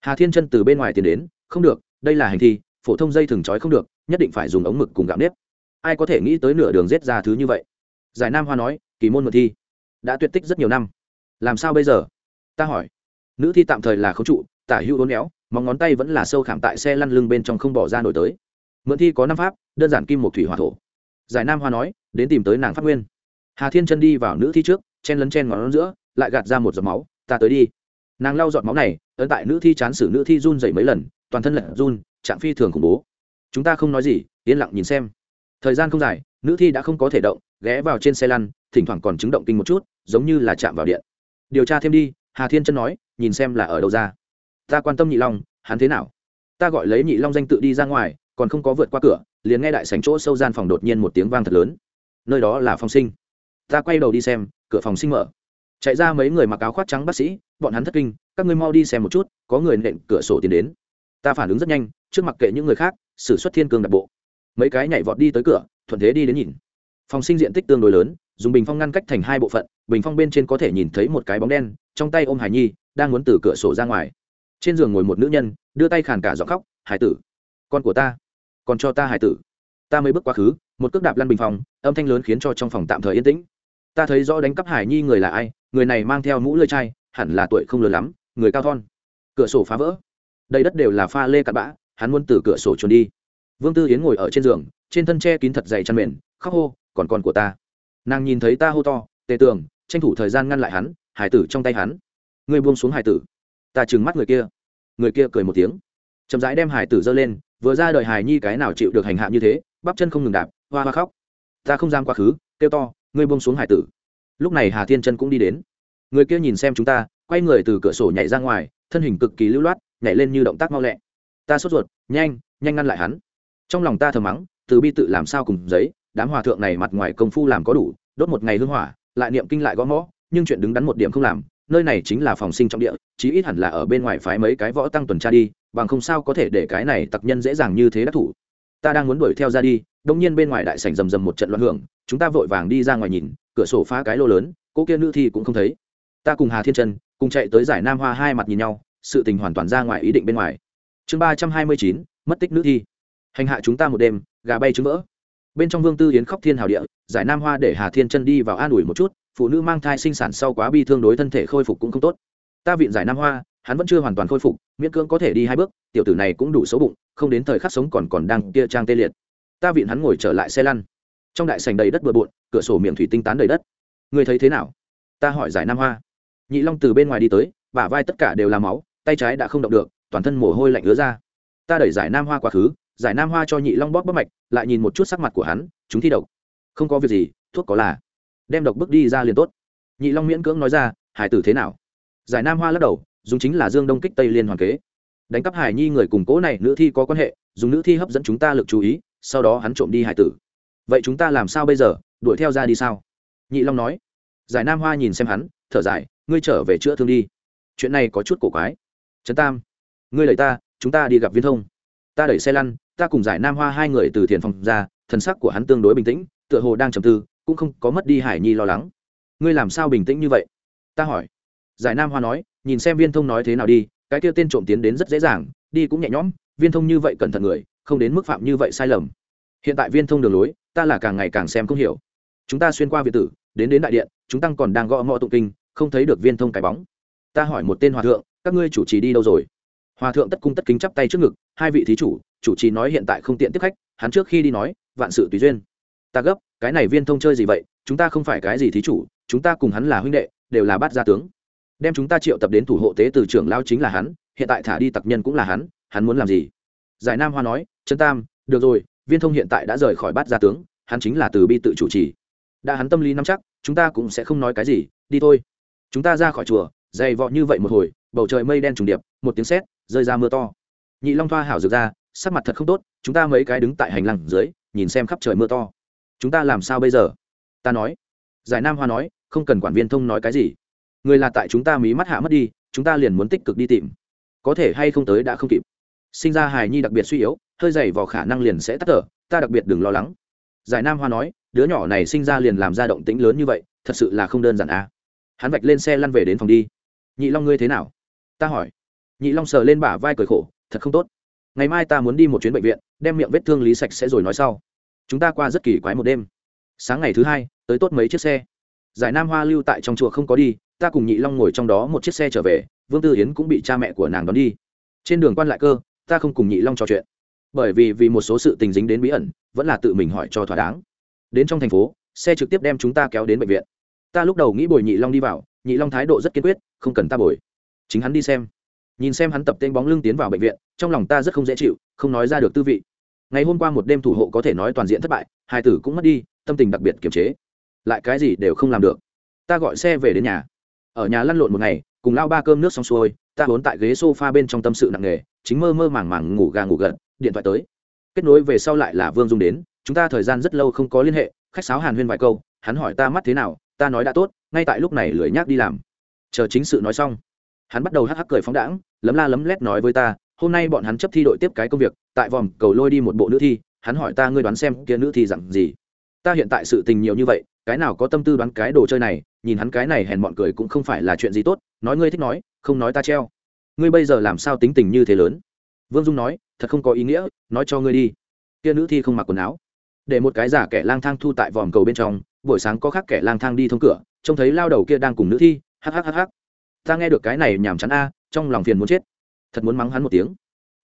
Hà thiên chân từ bên ngoài tiến đến, không được, đây là hành thi, phổ thông dây thừng trói không được, nhất định phải dùng ống mực cùng gạo nếp. Ai có thể nghĩ tới nửa đường rết ra thứ như vậy? Giải nam hoa nói, kỳ môn mượn thi, đã tuyệt tích rất nhiều năm. Làm sao bây giờ? Ta hỏi. Nữ thi tạm thời là khấu trụ, tả hữu uốn éo, móng ngón tay vẫn là sâu khảm tại xe lăn lưng bên trong không bỏ ra nổi tới. Mượn thi có năm pháp, đơn giản kim một thủy hỏa thổ. Giải nam hoa nói, đến tìm tới nàng phát nguyên. Hà thiên chân đi vào nữ thi trước chen lấn chen ngón giữa, lại gạt ra một giọt máu, ta tới đi. Nàng lau giọt máu này, ấn tại nữ thi chán xử nữ thi run dậy mấy lần, toàn thân lật run, trạng phi thường khủng bố. Chúng ta không nói gì, yên lặng nhìn xem. Thời gian không dài, nữ thi đã không có thể động, ghé vào trên xe lăn, thỉnh thoảng còn chứng động kinh một chút, giống như là chạm vào điện. Điều tra thêm đi, hà thiên chân nói, nhìn xem là ở đâu ra. Ta quan tâm nhị long, hắn thế nào? Ta gọi lấy nhị long danh tự đi ra ngoài, còn không có vượt qua cửa, liền nghe đại sảnh chỗ sâu gian phòng đột nhiên một tiếng vang thật lớn. Nơi đó là phòng sinh ta quay đầu đi xem, cửa phòng sinh mở. Chạy ra mấy người mặc áo khoác trắng bác sĩ, bọn hắn thất kinh, các ngươi mau đi xem một chút, có người nện cửa sổ tiến đến. Ta phản ứng rất nhanh, trước mặt kệ những người khác, xử xuất thiên cương đặc bộ. Mấy cái nhảy vọt đi tới cửa, thuận thế đi đến nhìn. Phòng sinh diện tích tương đối lớn, dùng bình phong ngăn cách thành hai bộ phận, bình phong bên trên có thể nhìn thấy một cái bóng đen, trong tay ôm hải nhi, đang muốn từ cửa sổ ra ngoài. Trên giường ngồi một nữ nhân, đưa tay khàn cả giọng khóc, hải tử, con của ta, còn cho ta hải tử. Ta mới bước quá khứ, một cước đạp lăn bình phòng âm thanh lớn khiến cho trong phòng tạm thời yên tĩnh ta thấy rõ đánh cắp hải nhi người là ai, người này mang theo mũ lơi chai, hẳn là tuổi không lớn lắm, người cao thon. Cửa sổ phá vỡ. Đầy đất đều là pha lê cặn bã, hắn muốn từ cửa sổ trốn đi. Vương tư yến ngồi ở trên giường, trên thân tre kín thật dày chăn mền, khóc hô, còn con của ta? Nàng nhìn thấy ta hô to, tề tường, tranh thủ thời gian ngăn lại hắn, hải tử trong tay hắn. Người buông xuống hải tử. Ta trừng mắt người kia. Người kia cười một tiếng. Chậm rãi đem hải tử giơ lên, vừa ra đời hải nhi cái nào chịu được hành hạ như thế, bắp chân không ngừng đạp, hoa hoa khóc. Ta không dám quá khứ, kêu to ngươi buông xuống hải tử. Lúc này hà thiên chân cũng đi đến. Người kia nhìn xem chúng ta, quay người từ cửa sổ nhảy ra ngoài, thân hình cực kỳ lưu loát, nhảy lên như động tác mau lẹ. Ta sốt ruột, nhanh nhanh ngăn lại hắn. Trong lòng ta thầm mắng, từ bi tự làm sao cùng giấy, đám hòa thượng này mặt ngoài công phu làm có đủ, đốt một ngày hương hỏa, lại niệm kinh lại gõ mõ, nhưng chuyện đứng đắn một điểm không làm, nơi này chính là phòng sinh trong địa, chí ít hẳn là ở bên ngoài phái mấy cái võ tăng tuần tra đi, bằng không sao có thể để cái này tặc nhân dễ dàng như thế đắc thủ. Ta đang muốn đuổi theo ra đi đông nhiên bên ngoài đại sảnh rầm rầm một trận loạn hưởng chúng ta vội vàng đi ra ngoài nhìn, cửa sổ phá cái lô lớn cô kia nữ thi cũng không thấy. Ta cùng hà thiên trân, cùng chạy tới giải nam hoa hai mặt nhìn nhau, sự tình hoàn toàn ra ngoài ý định bên ngoài. Chương ba trăm hai mươi chín, mất tích nữ thi. Hành hạ chúng ta một đêm, gà bay trứng vỡ. Bên trong vương tư yến khóc thiên hào địa, giải nam hoa để hà thiên chân đi vào an ủi một chút, phụ nữ mang thai sinh sản sau quá bi thương đối thân thể khôi phục cũng không tốt. Ta viện giải nam hoa, hắn vẫn chưa hoàn toàn khôi phục, miễn cưỡng có thể đi hai bước, tiểu tử này cũng đủ xấu bụng, không đến thời khắc sống còn còn đang kia trang tê liệt. Ta viện hắn ngồi trở lại xe lăn trong đại sành đầy đất bừa bộn, cửa sổ miệng thủy tinh tán đầy đất. Người thấy thế nào? Ta hỏi giải nam hoa. Nhị long từ bên ngoài đi tới, bả vai tất cả đều là máu, tay trái đã không động được, toàn thân mồ hôi lạnh ứa ra. Ta đẩy giải nam hoa quá khứ, giải nam hoa cho nhị long bóp bóp mạch, lại nhìn một chút sắc mặt của hắn, chúng thi độc. Không có việc gì, thuốc có là. Đem độc bước đi ra liền tốt. Nhị long miễn cưỡng nói ra, hải tử thế nào? Giải nam hoa lắc đầu, dùng chính là dương đông kích tây liên hoàn kế. Đánh cắp hải nhi người cùng cố này, nữ thi có quan hệ, dùng nữ thi hấp dẫn chúng ta lực chú ý, sau đó hắn trộm đi hải tử vậy chúng ta làm sao bây giờ đuổi theo ra đi sao nhị long nói giải nam hoa nhìn xem hắn thở dài ngươi trở về chữa thương đi chuyện này có chút cổ quái trấn tam ngươi đẩy ta chúng ta đi gặp viên thông ta đẩy xe lăn ta cùng giải nam hoa hai người từ thiền phòng ra thần sắc của hắn tương đối bình tĩnh tựa hồ đang trầm tư cũng không có mất đi hải nhi lo lắng ngươi làm sao bình tĩnh như vậy ta hỏi giải nam hoa nói nhìn xem viên thông nói thế nào đi cái kia tên trộm tiến đến rất dễ dàng đi cũng nhẹ nhõm viên thông như vậy cẩn thận người không đến mức phạm như vậy sai lầm hiện tại viên thông đường lối ta là càng ngày càng xem không hiểu. Chúng ta xuyên qua việt tử, đến đến đại điện, chúng tăng còn đang gõ ngõ tụng kinh, không thấy được viên thông cái bóng. Ta hỏi một tên hòa thượng, các ngươi chủ trì đi đâu rồi? Hòa thượng tất cung tất kính chắp tay trước ngực, hai vị thí chủ chủ trì nói hiện tại không tiện tiếp khách, hắn trước khi đi nói, vạn sự tùy duyên. Ta gấp, cái này viên thông chơi gì vậy? Chúng ta không phải cái gì thí chủ, chúng ta cùng hắn là huynh đệ, đều là bát gia tướng. Đem chúng ta triệu tập đến thủ hộ tế từ trưởng lao chính là hắn, hiện tại thả đi tặc nhân cũng là hắn hắn muốn làm gì? Giải nam hoa nói chân tam, được rồi viên thông hiện tại đã rời khỏi bát gia tướng, hắn chính là từ bi tự chủ trì. Đã hắn tâm lý nắm chắc, chúng ta cũng sẽ không nói cái gì, đi thôi. Chúng ta ra khỏi chùa, dày vọ như vậy một hồi, bầu trời mây đen trùng điệp, một tiếng sét, rơi ra mưa to. Nhị long thoa hảo rực ra, sắc mặt thật không tốt, chúng ta mấy cái đứng tại hành lang dưới, nhìn xem khắp trời mưa to. Chúng ta làm sao bây giờ? Ta nói. Giải nam hoa nói, không cần quản viên thông nói cái gì. Người là tại chúng ta mí mắt hạ mất đi, chúng ta liền muốn tích cực đi tìm. Có thể hay không tới đã không kịp. Sinh ra hài nhi đặc biệt suy yếu hơi dày vào khả năng liền sẽ tắt thở, ta đặc biệt đừng lo lắng. Giải nam hoa nói, đứa nhỏ này sinh ra liền làm ra động tĩnh lớn như vậy, thật sự là không đơn giản à. Hắn vạch lên xe lăn về đến phòng đi. Nhị long ngươi thế nào? Ta hỏi. Nhị long sờ lên bả vai cười khổ, thật không tốt. Ngày mai ta muốn đi một chuyến bệnh viện, đem miệng vết thương lý sạch sẽ rồi nói sau. Chúng ta qua rất kỳ quái một đêm. Sáng ngày thứ hai, tới tốt mấy chiếc xe. Giải nam hoa lưu tại trong chùa không có đi, ta cùng nhị long ngồi trong đó một chiếc xe trở về, vương tư yến cũng bị cha mẹ của nàng đón đi. Trên đường quan lại cơ, ta không cùng nhị long trò chuyện bởi vì vì một số sự tình dính đến bí ẩn, vẫn là tự mình hỏi cho thỏa đáng. Đến trong thành phố, xe trực tiếp đem chúng ta kéo đến bệnh viện. Ta lúc đầu nghĩ bồi nhị long đi vào, nhị long thái độ rất kiên quyết, không cần ta bồi. Chính hắn đi xem. Nhìn xem hắn tập tên bóng lưng tiến vào bệnh viện, trong lòng ta rất không dễ chịu, không nói ra được tư vị. Ngày hôm qua một đêm thủ hộ có thể nói toàn diện thất bại, hai tử cũng mất đi, tâm tình đặc biệt kiềm chế. Lại cái gì đều không làm được. Ta gọi xe về đến nhà. Ở nhà lăn lộn một ngày, cùng lao ba cơm nước xong xuôi, ta vốn tại ghế s o f a bên trong tâm sự nặng nề, chính mơ mơ màng màng ngủ gà ngủ gật điện thoại tới. Kết nối về sau lại là vương dung đến, chúng ta thời gian rất lâu không có liên hệ, khách sáo hàn huyên vài câu, hắn hỏi ta mắt thế nào, ta nói đã tốt, ngay tại lúc này lười nhác đi làm. Chờ chính sự nói xong, hắn bắt đầu hắc hắc cười phóng đãng, lấm la lấm lét nói với ta, hôm nay bọn hắn chấp thi đội tiếp cái công việc, tại vòng cầu lôi đi một bộ nữ thi, hắn hỏi ta ngươi đoán xem kia nữ thi dặn gì. Ta hiện tại sự tình nhiều như vậy, cái nào có tâm tư đoán cái đồ chơi này, nhìn hắn cái này hèn bọn cười cũng không phải là chuyện gì tốt, nói ngươi thích nói, không nói ta treo. Ngươi bây giờ làm sao tính tình như thế lớn? Vương dung nói, thật không có ý nghĩa, nói cho ngươi đi. Kia nữ thi không mặc quần áo. Để một cái giả kẻ lang thang thu tại vòm cầu bên trong, buổi sáng có khác kẻ lang thang đi thông cửa, trông thấy lao đầu kia đang cùng nữ thi hhhh ta nghe được cái này nhàm chán a, trong lòng phiền muốn chết. Thật muốn mắng hắn một tiếng.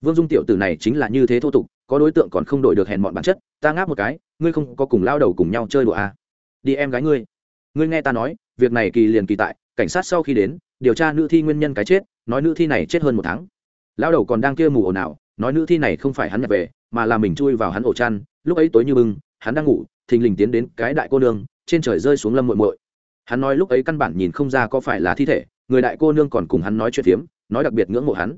Vương dung tiểu tử này chính là như thế thô tục, có đối tượng còn không đổi được hèn mọn bản chất, ta ngáp một cái, ngươi không có cùng lao đầu cùng nhau chơi đùa a. Đi em gái ngươi. Ngươi nghe ta nói, việc này kỳ liền kỳ tại, cảnh sát sau khi đến, điều tra nữ thi nguyên nhân cái chết, nói nữ thi này chết hơn một tháng lão đầu còn đang kia mù ồn ào, nói nữ thi này không phải hắn nhặt về, mà là mình chui vào hắn ổ chăn, lúc ấy tối như bưng, hắn đang ngủ, thình lình tiến đến cái đại cô nương, trên trời rơi xuống lâm muội muội. Hắn nói lúc ấy căn bản nhìn không ra có phải là thi thể, người đại cô nương còn cùng hắn nói chuyện phiếm, nói đặc biệt ngưỡng mộ hắn.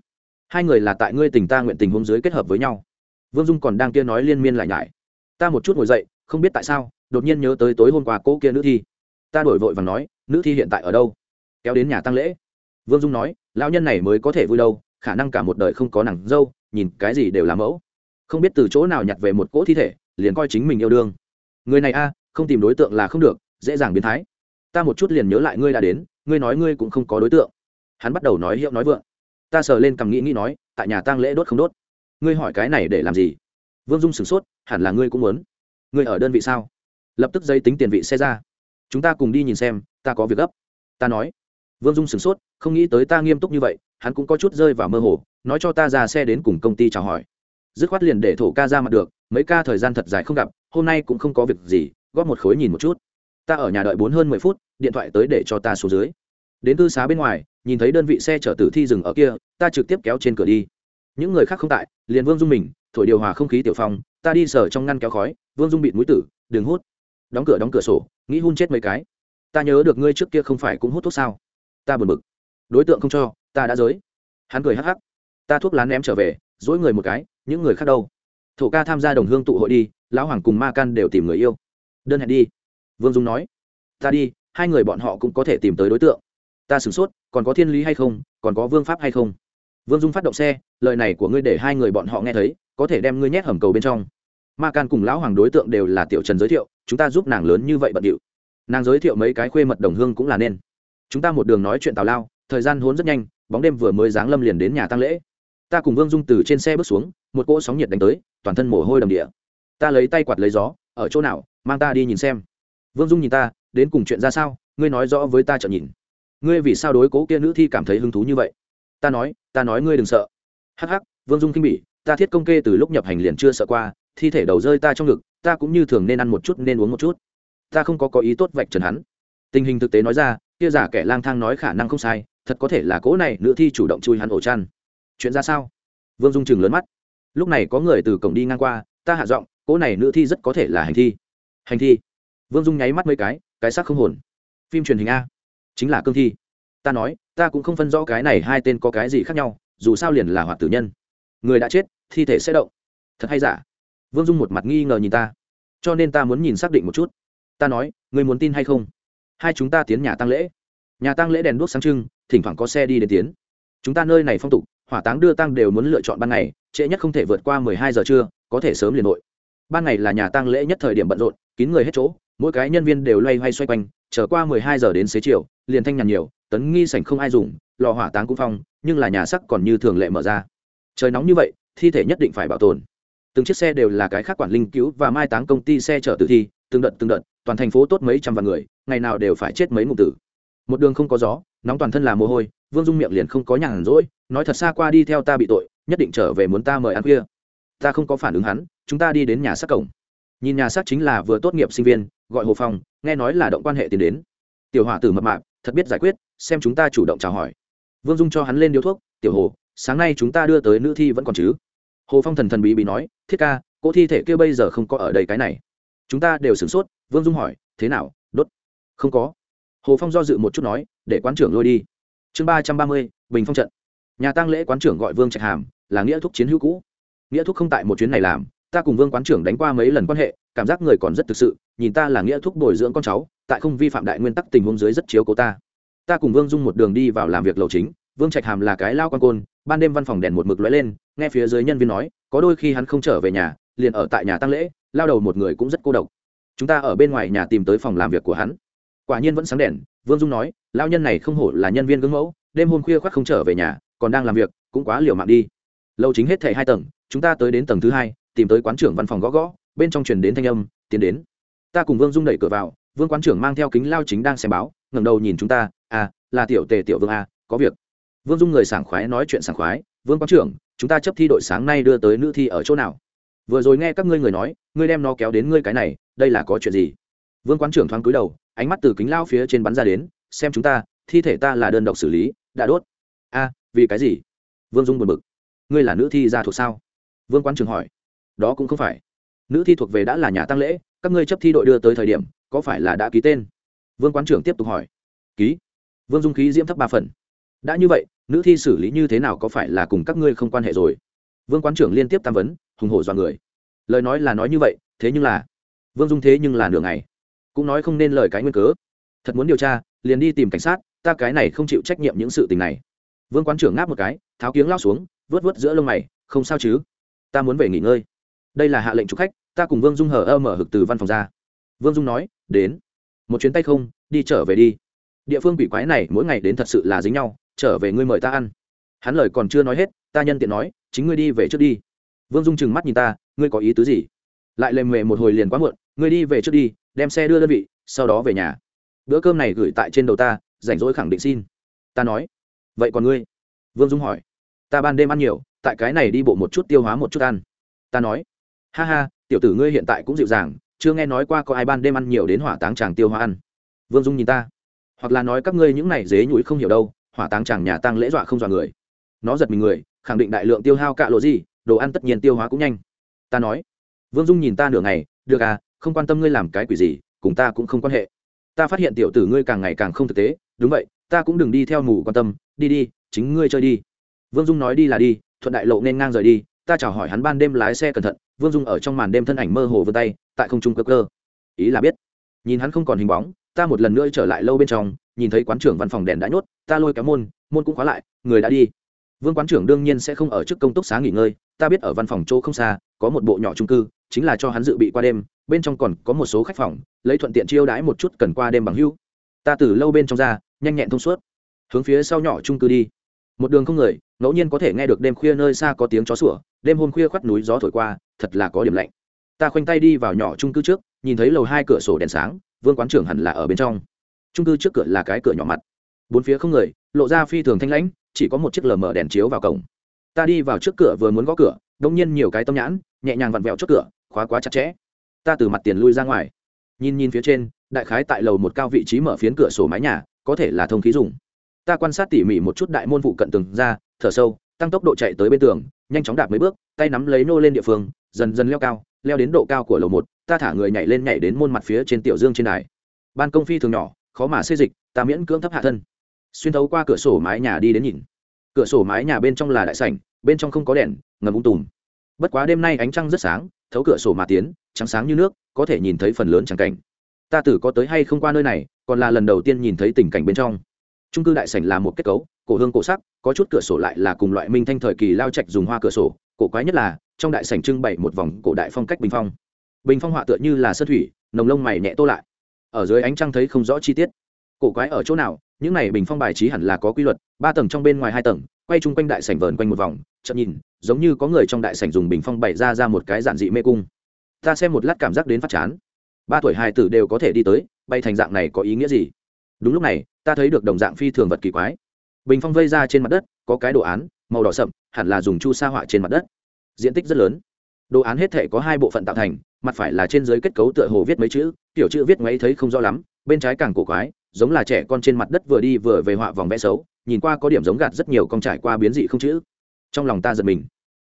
Hai người là tại ngươi tình ta nguyện tình hôn dưới kết hợp với nhau. Vương dung còn đang kia nói liên miên lại nhải. Ta một chút ngồi dậy, không biết tại sao, đột nhiên nhớ tới tối hôm qua cô kia nữ thi. Ta đổi vội và nói, nữ thi hiện tại ở đâu? Kéo đến nhà tăng lễ. Vương dung nói, lão nhân này mới có thể vui đâu khả năng cả một đời không có nàng dâu, nhìn cái gì đều là mẫu. Không biết từ chỗ nào nhặt về một cỗ thi thể, liền coi chính mình yêu đương. Người này a, không tìm đối tượng là không được, dễ dàng biến thái. Ta một chút liền nhớ lại ngươi đã đến, ngươi nói ngươi cũng không có đối tượng. Hắn bắt đầu nói hiệu nói vượng. Ta sờ lên cầm nghĩ nghĩ nói, tại nhà tang lễ đốt không đốt. Ngươi hỏi cái này để làm gì? Vương dung sửng sốt, hẳn là ngươi cũng muốn. Ngươi ở đơn vị sao? Lập tức dây tính tiền vị xe ra. Chúng ta cùng đi nhìn xem, ta có việc gấp. Ta nói. Vương dung sửng sốt, không nghĩ tới ta nghiêm túc như vậy hắn cũng có chút rơi vào mơ hồ, nói cho ta ra xe đến cùng công ty chào hỏi. Dứt khoát liền để thổ ca ra mặt được, mấy ca thời gian thật dài không gặp, hôm nay cũng không có việc gì, góp một khối nhìn một chút. Ta ở nhà đợi bốn hơn mười phút, điện thoại tới để cho ta xuống dưới. Đến cư xá bên ngoài, nhìn thấy đơn vị xe chở tử thi dừng ở kia, ta trực tiếp kéo trên cửa đi. Những người khác không tại, liền vương dung mình, thổi điều hòa không khí tiểu phong, ta đi sở trong ngăn kéo khói, vương dung bịt mũi tử, đừng hút. Đóng cửa đóng cửa sổ, nghĩ hun chết mấy cái. Ta nhớ được ngươi trước kia không phải cũng hút thuốc sao? Ta buồn bực. Đối tượng không cho ta đã giới. Hắn cười hắc hắc. Ta thuốc lá ném trở về, dỗi người một cái, những người khác đâu? Thổ ca tham gia đồng hương tụ hội đi, lão hoàng cùng ma can đều tìm người yêu. Đơn hẹn đi. Vương dung nói. Ta đi, hai người bọn họ cũng có thể tìm tới đối tượng. Ta sửng sốt, còn có thiên lý hay không, còn có vương pháp hay không? Vương dung phát động xe, lời này của ngươi để hai người bọn họ nghe thấy, có thể đem ngươi nhét hầm cầu bên trong. Ma can cùng lão hoàng đối tượng đều là tiểu trần giới thiệu, chúng ta giúp nàng lớn như vậy bận điệu. Nàng giới thiệu mấy cái khuê mật đồng hương cũng là nên. Chúng ta một đường nói chuyện tào lao, thời gian hốn rất nhanh bóng đêm vừa mới giáng lâm liền đến nhà tăng lễ. Ta cùng vương dung từ trên xe bước xuống, một cỗ sóng nhiệt đánh tới, toàn thân mồ hôi đầm địa. Ta lấy tay quạt lấy gió, ở chỗ nào? Mang ta đi nhìn xem. Vương dung nhìn ta, đến cùng chuyện ra sao? Ngươi nói rõ với ta trợn nhìn. Ngươi vì sao đối cố kia nữ thi cảm thấy hứng thú như vậy? Ta nói ta nói ngươi đừng sợ. Hắc hắc, vương dung kinh bỉ, ta thiết công kê từ lúc nhập hành liền chưa sợ qua, thi thể đầu rơi ta trong ngực, ta cũng như thường nên ăn một chút nên uống một chút. Ta không có có ý tốt vạch trần hắn. Tình hình thực tế nói ra, kia giả kẻ lang thang nói khả năng không sai thật có thể là cỗ này nữ thi chủ động chui hắn ổ chăn. Chuyện ra sao? Vương dung chừng lớn mắt. Lúc này có người từ cổng đi ngang qua, ta hạ giọng, cỗ này nữ thi rất có thể là hành thi. Hành thi? Vương dung nháy mắt mấy cái cái xác không hồn. Phim truyền hình a. Chính là cương thi. Ta nói, ta cũng không phân rõ cái này hai tên có cái gì khác nhau, dù sao liền là hoạt tử nhân. Người đã chết, thi thể sẽ động. Thật hay giả? Vương dung một mặt nghi ngờ nhìn ta. Cho nên ta muốn nhìn xác định một chút. Ta nói người muốn tin hay không? Hai chúng ta tiến nhà tăng lễ. Nhà tăng lễ đèn đuốc sáng trưng thỉnh thoảng có xe đi đến tiến. Chúng ta nơi này phong tục, hỏa táng đưa tăng đều muốn lựa chọn ban ngày, trễ nhất không thể vượt qua mười hai giờ trưa, có thể sớm liền nội ban ngày là nhà tăng lễ nhất thời điểm bận rộn, kín người hết chỗ, mỗi cái nhân viên đều loay hoay xoay quanh trở qua mười hai giờ đến xế chiều, liền thanh nhàn nhiều, tấn nghi sảnh không ai dùng, lò hỏa táng cũng phong, nhưng là nhà sắc còn như thường lệ mở ra. Trời nóng như vậy, thi thể nhất định phải bảo tồn. Từng chiếc xe đều là cái khác quản linh cứu và mai táng công ty xe chở tử thi, từng đợt từng đợt, toàn thành phố tốt mấy trăm vạn người, ngày nào đều phải chết mấy ngụ tử. Một đường không có gió nóng toàn thân là mồ hôi, vương dung miệng liền không có nhàn rỗi, nói thật xa qua đi theo ta bị tội, nhất định trở về muốn ta mời ăn khuya. Ta không có phản ứng hắn, chúng ta đi đến nhà sát cổng. Nhìn nhà sát chính là vừa tốt nghiệp sinh viên, gọi hồ phong, nghe nói là động quan hệ tiến đến. Tiểu hỏa tử mập mạp, thật biết giải quyết, xem chúng ta chủ động chào hỏi. Vương dung cho hắn lên điếu thuốc, tiểu hồ, sáng nay chúng ta đưa tới nữ thi vẫn còn chứ? Hồ phong thần thần bí bí nói, thiết ca cỗ thi thể kia bây giờ không có ở đây cái này. Chúng ta đều sửng sốt, vương dung hỏi, thế nào? Đốt? Không có. Hồ phong do dự một chút nói để quán trưởng lôi đi. Chương ba trăm ba mươi, bình phong trận. Nhà tăng lễ quán trưởng gọi vương trạch hàm, là nghĩa thúc chiến hữu cũ. Nghĩa thúc không tại một chuyến này làm, ta cùng vương quán trưởng đánh qua mấy lần quan hệ, cảm giác người còn rất thực sự, nhìn ta là nghĩa thúc bồi dưỡng con cháu, tại không vi phạm đại nguyên tắc tình huống dưới rất chiếu cố ta. Ta cùng vương dung một đường đi vào làm việc lầu chính, vương trạch hàm là cái lao quan côn, ban đêm văn phòng đèn một mực lóe lên, nghe phía dưới nhân viên nói, có đôi khi hắn không trở về nhà, liền ở tại nhà tăng lễ, lao đầu một người cũng rất cô độc. Chúng ta ở bên ngoài nhà tìm tới phòng làm việc của hắn quả nhiên vẫn sáng đèn, vương dung nói lao nhân này không hổ là nhân viên gương mẫu, đêm hôm khuya khoác không trở về nhà, còn đang làm việc, cũng quá liều mạng đi. Lâu chính hết thảy hai tầng, chúng ta tới đến tầng thứ hai, tìm tới quán trưởng văn phòng gõ gõ, bên trong truyền đến thanh âm, tiến đến. Ta cùng vương dung đẩy cửa vào, vương quán trưởng mang theo kính lao chính đang xem báo, ngẩng đầu nhìn chúng ta à là tiểu tề tiểu vương a, có việc. Vương dung người sảng khoái nói chuyện sảng khoái, vương quán trưởng, chúng ta chấp thi đội sáng nay đưa tới nữ thi ở chỗ nào? Vừa rồi nghe các ngươi người nói, ngươi đem nó kéo đến ngươi cái này, đây là có chuyện gì? Vương quán trưởng thoáng cúi đầu ánh mắt từ kính lao phía trên bắn ra đến, xem chúng ta, thi thể ta là đơn độc xử lý, đã đốt. A, vì cái gì? Vương dung buồn bực. Ngươi là nữ thi gia thuộc sao? Vương quán trưởng hỏi. Đó cũng không phải. Nữ thi thuộc về đã là nhà tăng lễ, các ngươi chấp thi đội đưa tới thời điểm, có phải là đã ký tên? Vương quán trưởng tiếp tục hỏi. Ký. Vương dung khí diễm thấp ba phần. Đã như vậy, nữ thi xử lý như thế nào có phải là cùng các ngươi không quan hệ rồi? Vương quán trưởng liên tiếp tam vấn, hùng hổ dọa người. Lời nói là nói như vậy, thế nhưng là vương dung thế nhưng là nửa ngày cũng nói không nên lời cái nguyên cớ. Thật muốn điều tra, liền đi tìm cảnh sát, ta cái này không chịu trách nhiệm những sự tình này. Vương quán trưởng ngáp một cái, tháo kiếng lao xuống, vớt vớt giữa lông mày, không sao chứ? Ta muốn về nghỉ ngơi. Đây là hạ lệnh chụp khách, ta cùng vương dung hờ ơ mở hực từ văn phòng ra. Vương dung nói, đến. Một chuyến tay không, đi trở về đi. Địa phương quỷ quái này mỗi ngày đến thật sự là dính nhau, trở về ngươi mời ta ăn. Hắn lời còn chưa nói hết, ta nhân tiện nói, chính ngươi đi về trước đi. Vương dung chừng mắt nhìn ta, ngươi có ý tứ gì? Lại lềm mề một hồi liền quá muộn, ngươi đi về trước đi đem xe đưa đơn vị, sau đó về nhà. Bữa cơm này gửi tại trên đầu ta, rảnh rỗi khẳng định xin. Ta nói, vậy còn ngươi? Vương dung hỏi. Ta ban đêm ăn nhiều, tại cái này đi bộ một chút tiêu hóa một chút ăn. Ta nói, ha ha, tiểu tử ngươi hiện tại cũng dịu dàng, chưa nghe nói qua có ai ban đêm ăn nhiều đến hỏa táng chàng tiêu hóa ăn. Vương dung nhìn ta, hoặc là nói các ngươi những này dế nhũi không hiểu đâu, hỏa táng chàng nhà tăng lễ dọa không dọa người. Nó giật mình người, khẳng định đại lượng tiêu hao cạ lộ gì, đồ ăn tất nhiên tiêu hóa cũng nhanh. Ta nói, vương dung nhìn ta nửa ngày, được à không quan tâm ngươi làm cái quỷ gì, cùng ta cũng không quan hệ. Ta phát hiện tiểu tử ngươi càng ngày càng không thực tế. Đúng vậy, ta cũng đừng đi theo mù quan tâm. Đi đi, chính ngươi chơi đi. Vương dung nói đi là đi, thuận đại lộ nên ngang rời đi. Ta chào hỏi hắn ban đêm lái xe cẩn thận. Vương dung ở trong màn đêm thân ảnh mơ hồ vươn tay, tại không trung cơ cơ. Ý là biết. Nhìn hắn không còn hình bóng, ta một lần nữa trở lại lâu bên trong, nhìn thấy quán trưởng văn phòng đèn đã nhốt, ta lôi cái môn môn cũng khóa lại, người đã đi. Vương quán trưởng đương nhiên sẽ không ở trước công túc xá nghỉ ngơi, ta biết ở văn phòng chỗ không xa, có một bộ nhỏ trung cư, chính là cho hắn dự bị qua đêm bên trong còn có một số khách phòng, lấy thuận tiện chiêu đãi một chút cần qua đêm bằng hưu. Ta từ lâu bên trong ra, nhanh nhẹn thông suốt. Hướng phía sau nhỏ trung cư đi. Một đường không người, ngẫu nhiên có thể nghe được đêm khuya nơi xa có tiếng chó sủa, đêm hôm khuya khoắt núi gió thổi qua, thật là có điểm lạnh. Ta khoanh tay đi vào nhỏ trung cư trước, nhìn thấy lầu hai cửa sổ đèn sáng, vương quán trưởng hẳn là ở bên trong. Trung cư trước cửa là cái cửa nhỏ mặt. Bốn phía không người, lộ ra phi thường thanh lãnh, chỉ có một chiếc lờ mờ đèn chiếu vào cổng. Ta đi vào trước cửa vừa muốn gõ cửa, đông nhiên nhiều cái tâm nhãn, nhẹ nhàng vặn vẹo trước cửa, khóa quá chặt chẽ ta từ mặt tiền lui ra ngoài. Nhìn nhìn phía trên, đại khái tại lầu một cao vị trí mở phiến cửa sổ mái nhà, có thể là thông khí dùng. Ta quan sát tỉ mỉ một chút đại môn phụ cận tường ra, thở sâu, tăng tốc độ chạy tới bên tường, nhanh chóng đạp mấy bước, tay nắm lấy nô lên địa phương, dần dần leo cao, leo đến độ cao của lầu một, ta thả người nhảy lên nhảy đến môn mặt phía trên tiểu dương trên đài. Ban công phi thường nhỏ, khó mà xê dịch, ta miễn cưỡng thấp hạ thân. Xuyên thấu qua cửa sổ mái nhà đi đến nhìn. Cửa sổ mái nhà bên trong là đại sảnh, bên trong không có đèn, ngầm ung tùm. Bất quá đêm nay ánh trăng rất sáng thấu cửa sổ mà tiến, trắng sáng như nước, có thể nhìn thấy phần lớn trắng cảnh. Ta tử có tới hay không qua nơi này, còn là lần đầu tiên nhìn thấy tình cảnh bên trong. Trung cư đại sảnh là một kết cấu, cổ hương cổ sắc, có chút cửa sổ lại là cùng loại minh thanh thời kỳ lao trạch dùng hoa cửa sổ, cổ quái nhất là, trong đại sảnh trưng bày một vòng cổ đại phong cách bình phong. Bình phong họa tựa như là sơn thủy, nồng lông mày nhẹ tô lại. Ở dưới ánh trăng thấy không rõ chi tiết. Cổ quái ở chỗ nào những này bình phong bài trí hẳn là có quy luật, ba tầng trong bên ngoài hai tầng, quay chung quanh đại sảnh vờn quanh một vòng chậm nhìn, giống như có người trong đại sảnh dùng bình phong bày ra ra một cái giản dị mê cung. Ta xem một lát cảm giác đến phát chán. Ba tuổi hai tử đều có thể đi tới, bay thành dạng này có ý nghĩa gì? Đúng lúc này, ta thấy được đồng dạng phi thường vật kỳ quái. Bình phong vây ra trên mặt đất, có cái đồ án, màu đỏ sậm, hẳn là dùng chu sa họa trên mặt đất. Diện tích rất lớn. Đồ án hết thể có hai bộ phận tạo thành, mặt phải là trên dưới kết cấu tựa hồ viết mấy chữ kiểu chữ viết ngoáy thấy không rõ lắm, bên trái càng cổ quái giống là trẻ con trên mặt đất vừa đi vừa về họa vòng vẽ xấu, nhìn qua có điểm giống gạt rất nhiều con trải qua biến dị không chữ. Trong lòng ta giật mình.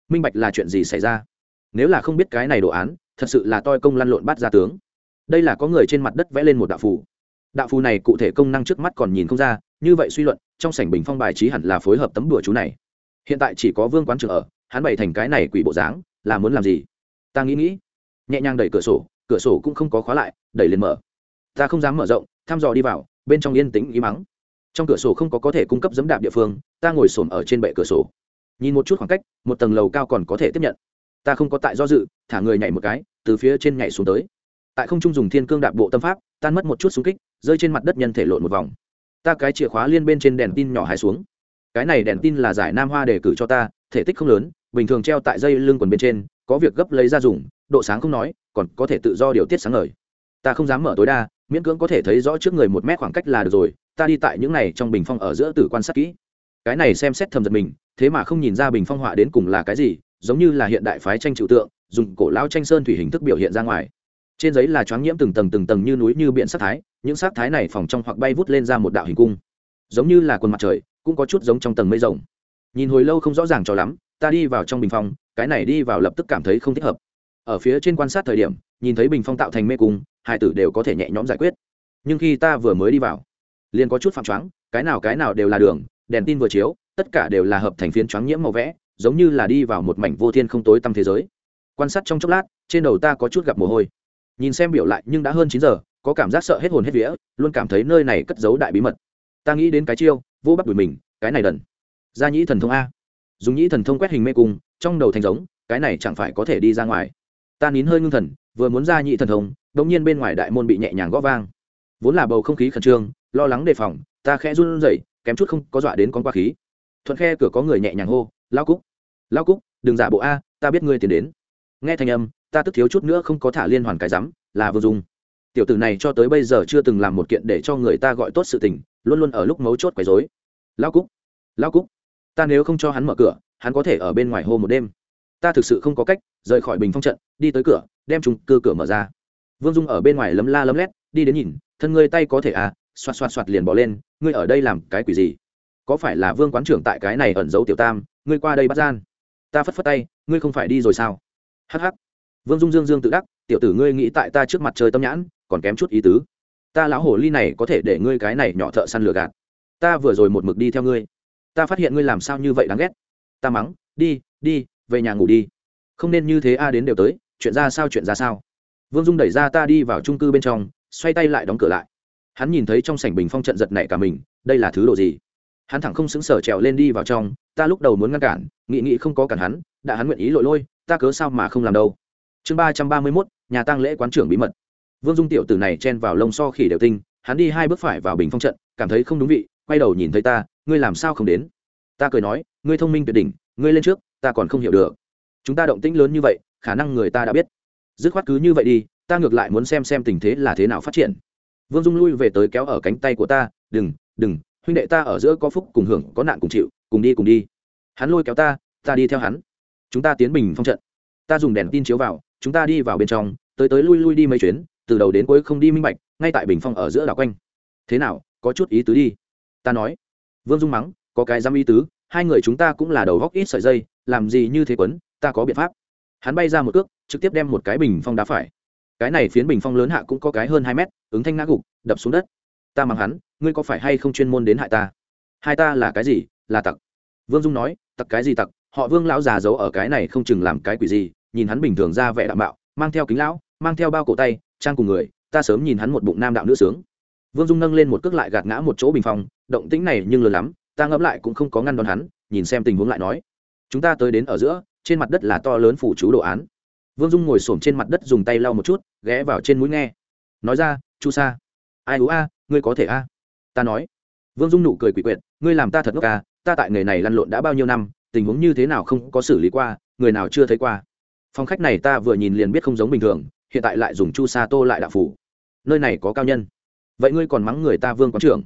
Minh bạch là chuyện gì xảy ra? Nếu là không biết cái này đồ án, thật sự là toi công lăn lộn bắt ra tướng. Đây là có người trên mặt đất vẽ lên một đạo phù. Đạo phù này cụ thể công năng trước mắt còn nhìn không ra, như vậy suy luận, trong sảnh bình phong bài trí hẳn là phối hợp tấm đùa chú này. Hiện tại chỉ có vương quán trưởng ở, hắn bày thành cái này quỷ bộ dáng, là muốn làm gì? Ta nghĩ nghĩ. Nhẹ nhàng đẩy cửa sổ cửa sổ cũng không có khóa lại, đẩy lên mở. Ta không dám mở rộng, thăm dò đi vào bên trong yên tĩnh ý mắng. Trong cửa sổ không có có thể cung cấp dẫm đạp địa phương, ta ngồi xổm ở trên bệ cửa sổ. Nhìn một chút khoảng cách, một tầng lầu cao còn có thể tiếp nhận. Ta không có tại do dự, thả người nhảy một cái, từ phía trên nhảy xuống tới. Tại không trung dùng thiên cương đạp bộ tâm pháp, tan mất một chút xung kích, rơi trên mặt đất nhân thể lộn một vòng. Ta cái chìa khóa liên bên trên đèn tin nhỏ hài xuống. Cái này đèn tin là giải nam hoa đề cử cho ta, thể tích không lớn, bình thường treo tại dây lưng quần bên trên, có việc gấp lấy ra dùng, độ sáng không nói, còn có thể tự do điều tiết sáng ngời. Ta không dám mở tối đa miễn cưỡng có thể thấy rõ trước người một mét khoảng cách là được rồi, ta đi tại những này trong bình phong ở giữa tử quan sát kỹ. Cái này xem xét thầm giật mình, thế mà không nhìn ra bình phong họa đến cùng là cái gì, giống như là hiện đại phái tranh trừu tượng, dùng cổ lao tranh sơn thủy hình thức biểu hiện ra ngoài. Trên giấy là choáng nhiễm từng tầng từng tầng như núi như biển sắc thái, những sắc thái này phòng trong hoặc bay vút lên ra một đạo hình cung. Giống như là quần mặt trời, cũng có chút giống trong tầng mây rồng nhìn hồi lâu không rõ ràng cho lắm, ta đi vào trong bình phong, cái này đi vào lập tức cảm thấy không thích hợp ở phía trên quan sát thời điểm, nhìn thấy bình phong tạo thành mê cung, hai tử đều có thể nhẹ nhõm giải quyết. Nhưng khi ta vừa mới đi vào, liền có chút phạm choáng, cái nào cái nào đều là đường, đèn tin vừa chiếu, tất cả đều là hợp thành phiến choáng nhiễm màu vẽ, giống như là đi vào một mảnh vô thiên không tối tăm thế giới. Quan sát trong chốc lát, trên đầu ta có chút gặp mồ hôi. Nhìn xem biểu lại nhưng đã hơn chín giờ, có cảm giác sợ hết hồn hết vía, luôn cảm thấy nơi này cất giấu đại bí mật. Ta nghĩ đến cái chiêu, vô bắt đùi mình, cái này đần. Gia nhĩ thần thông a. Dùng nhĩ thần thông quét hình mê cung, trong đầu thành giống, cái này chẳng phải có thể đi ra ngoài ta nín hơi ngưng thần, vừa muốn ra nhị thần thống đ ỗ n g nhiên bên ngoài đại môn bị nhẹ nhàng g ó vang. Vốn là bầu không khí khẩn trương, lo lắng đề phòng, ta khẽ run rẩy, kém chút không có dọa đến con qua khí. Thuận khe cửa có người nhẹ nhàng hô lao cúc lao cúc, đừng giả bộ a, ta biết ngươi tiến đến. Nghe thành âm, ta tức thiếu chút nữa không có thả liên hoàn cái rắm là vương dung tiểu tử này cho tới bây giờ chưa từng làm một kiện để cho người ta gọi tốt sự tình, luôn luôn ở lúc mấu chốt quấy dối lao cúc lao cúc, ta nếu không cho hắn mở cửa, hắn có thể ở bên ngoài hô một đêm ta thực sự không có cách, rời khỏi bình phong trận, đi tới cửa, đem chúng cơ cửa mở ra. Vương dung ở bên ngoài lấm la lấm lét, đi đến nhìn, thân ngươi tay có thể à xoạt xoạt xoạt liền bỏ lên, ngươi ở đây làm cái quỷ gì? Có phải là vương quán trưởng tại cái này ẩn giấu tiểu tam, ngươi qua đây bắt gian? Ta phất phất tay, ngươi không phải đi rồi sao? Hh vương dung dương dương tự đắc, tiểu tử ngươi nghĩ tại ta trước mặt trời tâm nhãn, còn kém chút ý tứ. Ta lão hồ ly này có thể để ngươi cái này nhỏ thợ săn lừa gạt. Ta vừa rồi một mực đi theo ngươi. Ta phát hiện ngươi làm sao như vậy đáng ghét. Ta mắng, đi đi về nhà ngủ đi. Không nên như thế a, đến đều tới, chuyện ra sao chuyện ra sao. Vương dung đẩy ra ta đi vào trung cư bên trong, xoay tay lại đóng cửa lại. Hắn nhìn thấy trong sảnh bình phong trận giật này cả mình, đây là thứ đồ gì? Hắn thẳng không xứng sở trèo lên đi vào trong, ta lúc đầu muốn ngăn cản nghị nghị không có cản hắn, đã hắn nguyện ý lội lôi, ta cớ sao mà không làm đâu. Chương ba trăm ba mươi mốt, nhà tăng lễ quán trưởng bí mật. Vương dung tiểu tử này chen vào lông so khỉ đều tinh, hắn đi hai bước phải vào bình phong trận, cảm thấy không đúng vị, quay đầu nhìn thấy ta, ngươi làm sao không đến? Ta cười nói, ngươi thông minh tuyệt đỉnh, ngươi lên trước ta còn không hiểu được. Chúng ta động tĩnh lớn như vậy, khả năng người ta đã biết. Dứt khoát cứ như vậy đi, ta ngược lại muốn xem xem tình thế là thế nào phát triển. Vương dung lui về tới kéo ở cánh tay của ta, đừng đừng, huynh đệ ta ở giữa có phúc cùng hưởng, có nạn cùng chịu, cùng đi cùng đi. Hắn lôi kéo ta ta đi theo hắn. Chúng ta tiến bình phong trận. Ta dùng đèn tin chiếu vào, chúng ta đi vào bên trong, tới tới lui lui đi mấy chuyến, từ đầu đến cuối không đi minh bạch, ngay tại bình phong ở giữa đảo quanh. Thế nào, có chút ý tứ đi. Ta nói. Vương dung mắng, có cái dám ý tứ, hai người chúng ta cũng là đầu góc ít sợi dây làm gì như thế quấn, ta có biện pháp. Hắn bay ra một cước, trực tiếp đem một cái bình phong đá phải. Cái này phiến bình phong lớn hạ cũng có cái hơn hai mét, ứng thanh ngã gục, đập xuống đất. Ta mang hắn, ngươi có phải hay không chuyên môn đến hại ta? Hai ta là cái gì? Là tặc. Vương dung nói, tặc cái gì tặc? Họ vương lão già giấu ở cái này không chừng làm cái quỷ gì, nhìn hắn bình thường ra vẻ đạm bạo, mang theo kính lão, mang theo bao cổ tay, trang cùng người, ta sớm nhìn hắn một bụng nam đạo nữ sướng. Vương dung nâng lên một cước lại gạt ngã một chỗ bình phong, động tĩnh này nhưng lớn lắm, ta ngẫm lại cũng không có ngăn đón hắn, nhìn xem tình huống lại nói chúng ta tới đến ở giữa, trên mặt đất là to lớn phủ chú đồ án. Vương dung ngồi s trên mặt đất dùng tay lau một chút, ghé vào trên mũi nghe. Nói ra, chu sa. Ai ú a, ngươi có thể a? Ta nói. Vương dung nụ cười quỷ quyệt, ngươi làm ta thật ngốc à ta tại nghề này lăn lộn đã bao nhiêu năm, tình huống như thế nào không có xử lý qua, người nào chưa thấy qua. Phong khách này ta vừa nhìn liền biết không giống bình thường, hiện tại lại dùng chu sa tô lại đạo phủ. Nơi này có cao nhân. Vậy ngươi còn mắng người ta vương quán trưởng?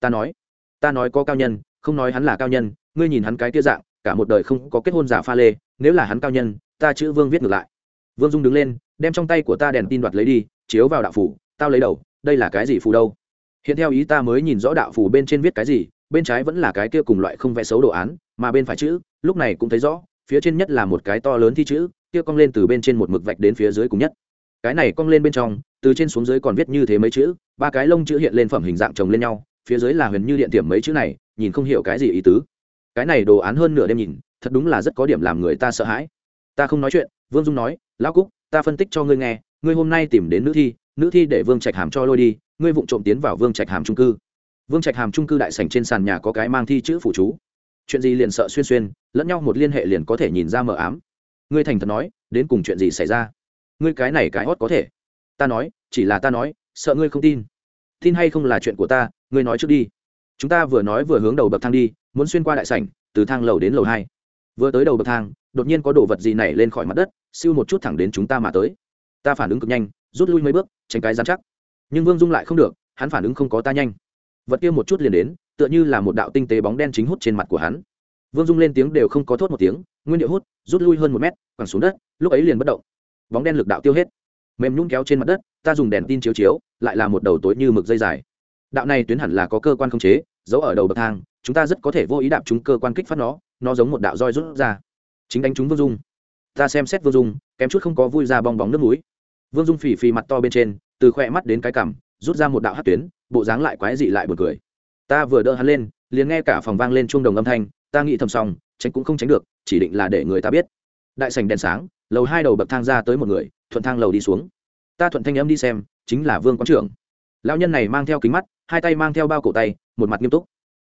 Ta nói. Ta nói có cao nhân, không nói hắn là cao nhân, ngươi nhìn hắn cái tia dạng cả một đời không có kết hôn giả pha lê, nếu là hắn cao nhân, ta chữ vương viết ngược lại. Vương dung đứng lên, đem trong tay của ta đèn tin đoạt lấy đi, chiếu vào đạo phủ, tao lấy đầu, đây là cái gì phù đâu? Hiện theo ý ta mới nhìn rõ đạo phủ bên trên viết cái gì, bên trái vẫn là cái kia cùng loại không vẽ xấu đồ án, mà bên phải chữ, lúc này cũng thấy rõ, phía trên nhất là một cái to lớn thi chữ, kia cong lên từ bên trên một mực vạch đến phía dưới cùng nhất. Cái này cong lên bên trong, từ trên xuống dưới còn viết như thế mấy chữ, ba cái lông chữ hiện lên phẩm hình dạng chồng lên nhau, phía dưới là huyền như điện tiệm mấy chữ này, nhìn không hiểu cái gì ý tứ cái này đồ án hơn nửa đêm nhìn, thật đúng là rất có điểm làm người ta sợ hãi. Ta không nói chuyện, vương dung nói, lão cúc, ta phân tích cho ngươi nghe, ngươi hôm nay tìm đến nữ thi nữ thi để vương trạch hàm cho lôi đi, ngươi vụng trộm tiến vào vương trạch hàm trung cư. Vương trạch hàm trung cư đại sảnh trên sàn nhà có cái mang thi chữ phụ chú. Chuyện gì liền sợ xuyên xuyên, lẫn nhau một liên hệ liền có thể nhìn ra mờ ám. Ngươi thành thật nói, đến cùng chuyện gì xảy ra? Ngươi cái này cái hót có thể. Ta nói, chỉ là ta nói, sợ ngươi không tin. Tin hay không là chuyện của ta, ngươi nói trước đi chúng ta vừa nói vừa hướng đầu bậc thang đi, muốn xuyên qua đại sảnh, từ thang lầu đến lầu hai. Vừa tới đầu bậc thang, đột nhiên có đồ vật gì nảy lên khỏi mặt đất, siêu một chút thẳng đến chúng ta mà tới. Ta phản ứng cực nhanh, rút lui mấy bước, tránh cái dám chắc. Nhưng vương dung lại không được, hắn phản ứng không có ta nhanh. Vật kia một chút liền đến, tựa như là một đạo tinh tế bóng đen chính hút trên mặt của hắn. Vương dung lên tiếng đều không có thốt một tiếng, nguyên điệu hút, rút lui hơn một mét, quẳng xuống đất, lúc ấy liền bất động. Bóng đen lực đạo tiêu hết. Mềm nhún kéo trên mặt đất, ta dùng đèn tin chiếu chiếu, lại là một đầu tối như mực dây dài. Đạo này tuyến hẳn là có cơ quan không chế giấu ở đầu bậc thang, chúng ta rất có thể vô ý đạp chúng cơ quan kích phát nó nó giống một đạo roi rút ra. Chính đánh chúng vương dung. Ta xem xét vương dung, kém chút không có vui ra bong bóng nước núi vương dung phì phì mặt to bên trên, từ khoe mắt đến cái cằm, rút ra một đạo hát tuyến, bộ dáng lại quái dị lại buồn cười. Ta vừa đỡ hắn lên, liền nghe cả phòng vang lên chuông đồng âm thanh, ta nghĩ thầm xong, tránh cũng không tránh được, chỉ định là để người ta biết. Đại sành đèn sáng, lầu hai đầu bậc thang ra tới một người, thuận thang lầu đi xuống. Ta thuận thanh âm đi xem, chính là vương quán trưởng. Lão nhân này mang theo kính mắt hai tay mang theo bao cổ tay một mặt nghiêm túc.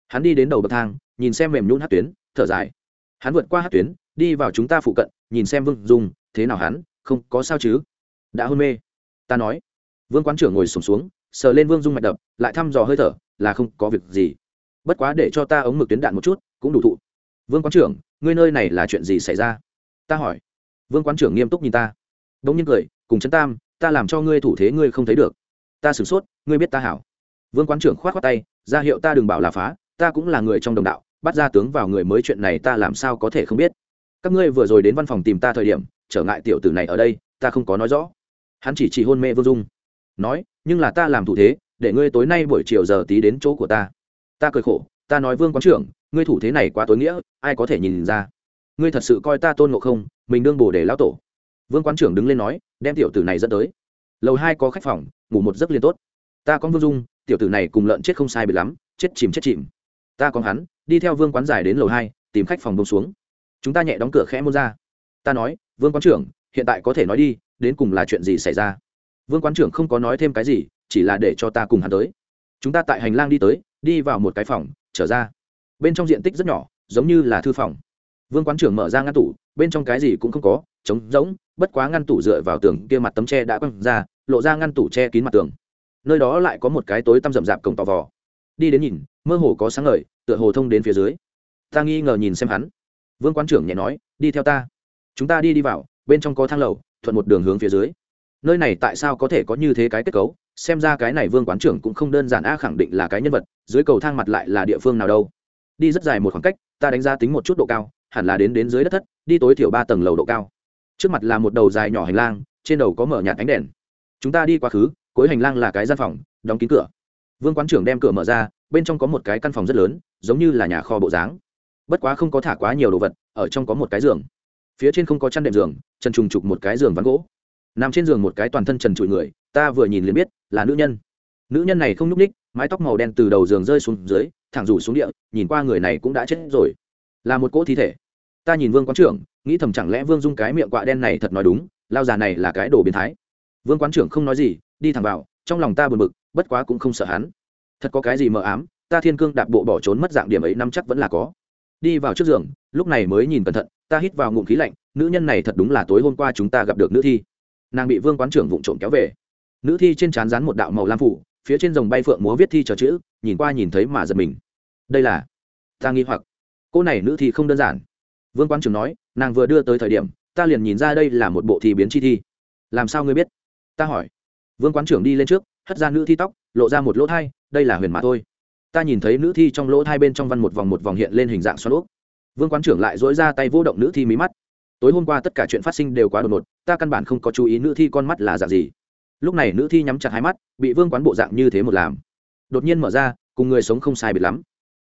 Hắn đi đến đầu bậc thang nhìn xem mềm nhún hát tuyến thở dài. Hắn vượt qua hát tuyến đi vào chúng ta phụ cận nhìn xem vương dùng thế nào hắn không có sao chứ? Đã hôn mê. Ta nói. Vương quán trưởng ngồi sùng xuống, xuống sờ lên vương dung mạch đập lại thăm dò hơi thở là không có việc gì. Bất quá để cho ta ống mực tuyến đạn một chút cũng đủ thụ. Vương quán trưởng ngươi nơi này là chuyện gì xảy ra? Ta hỏi. Vương quán trưởng nghiêm túc nhìn ta. Đ ỗ n g nhiên cười cùng chân tam ta làm cho ngươi thủ thế ngươi không thấy được. Ta sửng sốt ngươi biết ta hảo vương quán trưởng k h o á t k tay, ra hiệu ta đừng bảo là phá, ta cũng là người trong đồng đạo, bắt ra tướng vào người mới chuyện này ta làm sao có thể không biết. Các ngươi vừa rồi đến văn phòng tìm ta thời điểm, trở ngại tiểu tử này ở đây, ta không có nói rõ. Hắn chỉ chỉ hôn mê vương dung, nói, nhưng là ta làm thủ thế, để ngươi tối nay buổi chiều giờ tí đến chỗ của ta. Ta cười khổ, ta nói vương quán trưởng, ngươi thủ thế này quá tối nghĩa, ai có thể nhìn ra? Ngươi thật sự coi ta tôn ngộ không, mình đương bổ để lão tổ. Vương quán trưởng đứng lên nói, đem tiểu tử này dẫn tới. Lầu hai có khách phòng, ngủ một giấc liền tốt. Ta có vương dung tiểu tử này cùng lợn chết không sai bị lắm, chết chìm chết chìm. Ta còn hắn, đi theo vương quán giải đến lầu hai, tìm khách phòng bông xuống. Chúng ta nhẹ đóng cửa khẽ môn ra. Ta nói, vương quán trưởng, hiện tại có thể nói đi, đến cùng là chuyện gì xảy ra? Vương quán trưởng không có nói thêm cái gì, chỉ là để cho ta cùng hắn tới. Chúng ta tại hành lang đi tới, đi vào một cái phòng, trở ra. Bên trong diện tích rất nhỏ, giống như là thư phòng. Vương quán trưởng mở ra ngăn tủ, bên trong cái gì cũng không có, trống rỗng, bất quá ngăn tủ dựa vào tường kia mặt tấm tre đã quăng ra, lộ ra ngăn tủ che kín mặt tường nơi đó lại có một cái tối tăm rậm rạp cổng tò vò. Đi đến nhìn, mơ hồ có sáng ngời, tựa hồ thông đến phía dưới. Ta nghi ngờ nhìn xem hắn. Vương quán trưởng nhẹ nói, đi theo ta. Chúng ta đi đi vào, bên trong có thang lầu, thuận một đường hướng phía dưới. Nơi này tại sao có thể có như thế cái kết cấu? Xem ra cái này vương quán trưởng cũng không đơn giản a, khẳng định là cái nhân vật, dưới cầu thang mặt lại là địa phương nào đâu. Đi rất dài một khoảng cách, ta đánh giá tính một chút độ cao, hẳn là đến đến dưới đất thất, đi tối thiểu ba tầng lầu độ cao. Trước mặt là một đầu dài nhỏ hành lang, trên đầu có mở nhạt ánh đèn. Chúng ta đi quá khứ cuối hành lang là cái gian phòng, đóng kín cửa. Vương quán trưởng đem cửa mở ra, bên trong có một cái căn phòng rất lớn, giống như là nhà kho bộ dáng. Bất quá không có thả quá nhiều đồ vật, ở trong có một cái giường. Phía trên không có chăn đệm giường, trần trùng trục một cái giường ván gỗ. Nằm trên giường một cái toàn thân trần trụi người, ta vừa nhìn liền biết, là nữ nhân. Nữ nhân này không nhúc ních mái tóc màu đen từ đầu giường rơi xuống dưới, thẳng rủ xuống địa, nhìn qua người này cũng đã chết rồi. Là một cỗ thi thể. Ta nhìn vương quán trưởng, nghĩ thầm chẳng lẽ vương dung cái miệng quạ đen này thật nói đúng, lao già này là cái đồ biến thái. Vương quán trưởng không nói gì đi thẳng vào, trong lòng ta buồn bực, bất quá cũng không sợ hắn. Thật có cái gì mờ ám, ta thiên cương đạp bộ bỏ trốn mất dạng điểm ấy năm chắc vẫn là có. Đi vào trước giường, lúc này mới nhìn cẩn thận, ta hít vào ngụm khí lạnh, nữ nhân này thật đúng là tối hôm qua chúng ta gặp được nữ thi. Nàng bị vương quán trưởng vụng trộm kéo về. Nữ thi trên trán rán một đạo màu lam phủ, phía trên dòng bay phượng múa viết thi trò chữ, nhìn qua nhìn thấy mà giật mình. Đây là ta nghi hoặc. Cô này nữ thi không đơn giản. Vương quán trưởng nói, nàng vừa đưa tới thời điểm, ta liền nhìn ra đây là một bộ thi biến chi thi. Làm sao ngươi biết? Ta hỏi vương quán trưởng đi lên trước, hất ra nữ thi tóc, lộ ra một lỗ thai, đây là huyền mã thôi. Ta nhìn thấy nữ thi trong lỗ thai bên trong văn một vòng một vòng hiện lên hình dạng xoắn úp vương quán trưởng lại dối ra tay vô động nữ thi mí mắt. Tối hôm qua tất cả chuyện phát sinh đều quá đột ngột, ta căn bản không có chú ý nữ thi con mắt là dạng gì. Lúc này nữ thi nhắm chặt hai mắt, bị vương quán bộ dạng như thế một làm. Đột nhiên mở ra, cùng người sống không sai biệt lắm.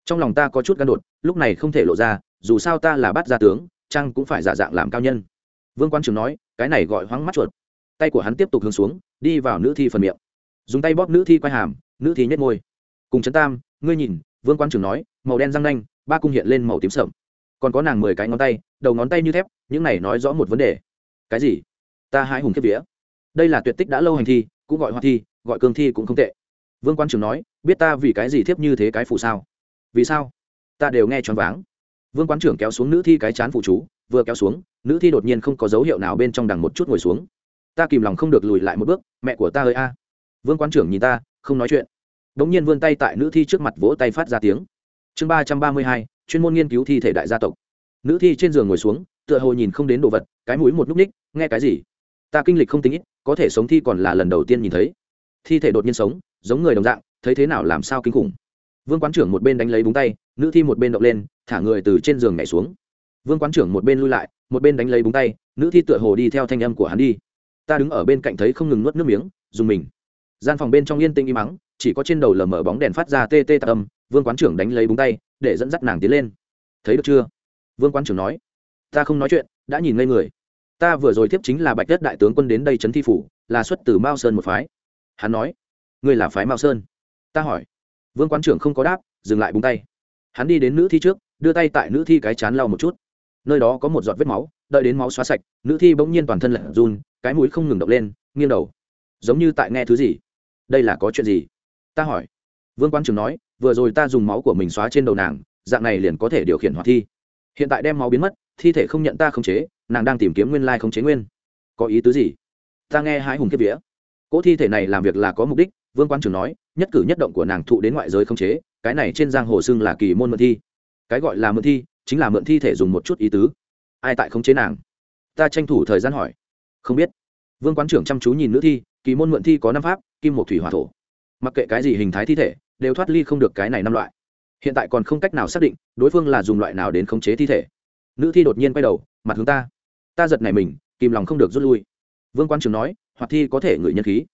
Trong lòng ta có chút gan đột, lúc này không thể lộ ra, dù sao ta là bắt gia tướng trăng cũng phải giả dạng làm cao nhân. Vương quan trưởng nói, cái này gọi hoáng mắt chuột tay của hắn tiếp tục hướng xuống, đi vào nữ thi phần miệng. Dùng tay bóp nữ thi quay hàm, nữ thi nhét môi. Cùng chấn tam, ngươi nhìn, vương quan trưởng nói, màu đen răng nanh, ba cung hiện lên màu tím sậm. Còn có nàng mười cái ngón tay, đầu ngón tay như thép, những này nói rõ một vấn đề. Cái gì? Ta hái hùng kiếp vía. Đây là tuyệt tích đã lâu hành thi, cũng gọi hoa thi, gọi cương thi cũng không tệ. Vương quan trưởng nói, biết ta vì cái gì thiếp như thế cái phụ sao? Vì sao? Ta đều nghe choáng váng. Vương quán trưởng kéo xuống nữ thi cái chán phụ chú, vừa kéo xuống, nữ thi đột nhiên không có dấu hiệu nào bên trong đằng một chút ngồi xuống ta kìm lòng không được lùi lại một bước, mẹ của ta ơi a. Vương quán trưởng nhìn ta, không nói chuyện. Đ ỗ n g nhiên vươn tay tại nữ thi trước mặt vỗ tay phát ra tiếng. Chương ba trăm ba mươi hai, chuyên môn nghiên cứu thi thể đại gia tộc. Nữ thi trên giường ngồi xuống, tựa hồ nhìn không đến đồ vật, cái mũi một núp ních, nghe cái gì? Ta kinh lịch không tính ít, có thể sống thi còn là lần đầu tiên nhìn thấy. Thi thể đột nhiên sống, giống người đồng dạng, thấy thế nào làm sao kinh khủng. Vương quán trưởng một bên đánh lấy búng tay, nữ thi một bên động lên, thả người từ trên giường nhảy xuống. Vương quán trưởng một bên lui lại, một bên đánh lấy búng tay, nữ thi tựa hồ đi theo thanh âm của hắn đi ta đứng ở bên cạnh thấy không ngừng nuốt nước miếng, dùng mình. Gian phòng bên trong yên tĩnh im mắng, chỉ có trên đầu lờ mở bóng đèn phát ra tê tê tạc âm, vương quán trưởng đánh lấy búng tay, để dẫn dắt nàng tiến lên. Thấy được chưa? Vương quán trưởng nói, ta không nói chuyện, đã nhìn ngây người. Ta vừa rồi tiếp chính là bạch đất đại tướng quân đến đây trấn thi phủ, là xuất từ mao sơn một phái. Hắn nói, ngươi là phái mao sơn? Ta hỏi. Vương quán trưởng không có đáp, dừng lại búng tay. Hắn đi đến nữ thi trước, đưa tay tại nữ thi cái chán lau một chút. Nơi đó có một giọt vết máu, đợi đến máu xóa sạch, nữ thi bỗng nhiên toàn thân lật run cái mũi không ngừng động lên, nghiêng đầu. Giống như tại nghe thứ gì. Đây là có chuyện gì? Ta hỏi. Vương quan trưởng nói, vừa rồi ta dùng máu của mình xóa trên đầu nàng, dạng này liền có thể điều khiển hoạt thi. Hiện tại đem máu biến mất, thi thể không nhận ta khống chế, nàng đang tìm kiếm nguyên lai khống chế nguyên. Có ý tứ gì? Ta nghe hai hùng kiếp vía. Cỗ thi thể này làm việc là có mục đích, vương quan trưởng nói, nhất cử nhất động của nàng thụ đến ngoại giới khống chế, cái này trên giang hồ xưng là kỳ môn mượn thi. Cái gọi là mượn thi, chính là mượn thi thể dùng một chút ý tứ. Ai tại khống chế nàng? Ta tranh thủ thời gian hỏi không biết. Vương quán trưởng chăm chú nhìn nữ thi, kỳ môn mượn thi có năm pháp, kim, một thủy, hỏa, thổ. Mặc kệ cái gì hình thái thi thể, đều thoát ly không được cái này năm loại. Hiện tại còn không cách nào xác định đối phương là dùng loại nào đến khống chế thi thể. Nữ thi đột nhiên quay đầu, mặt hướng ta. Ta giật này mình, kìm lòng không được rút lui. Vương quan trưởng nói hoặc thi có thể ngửi nhân khí.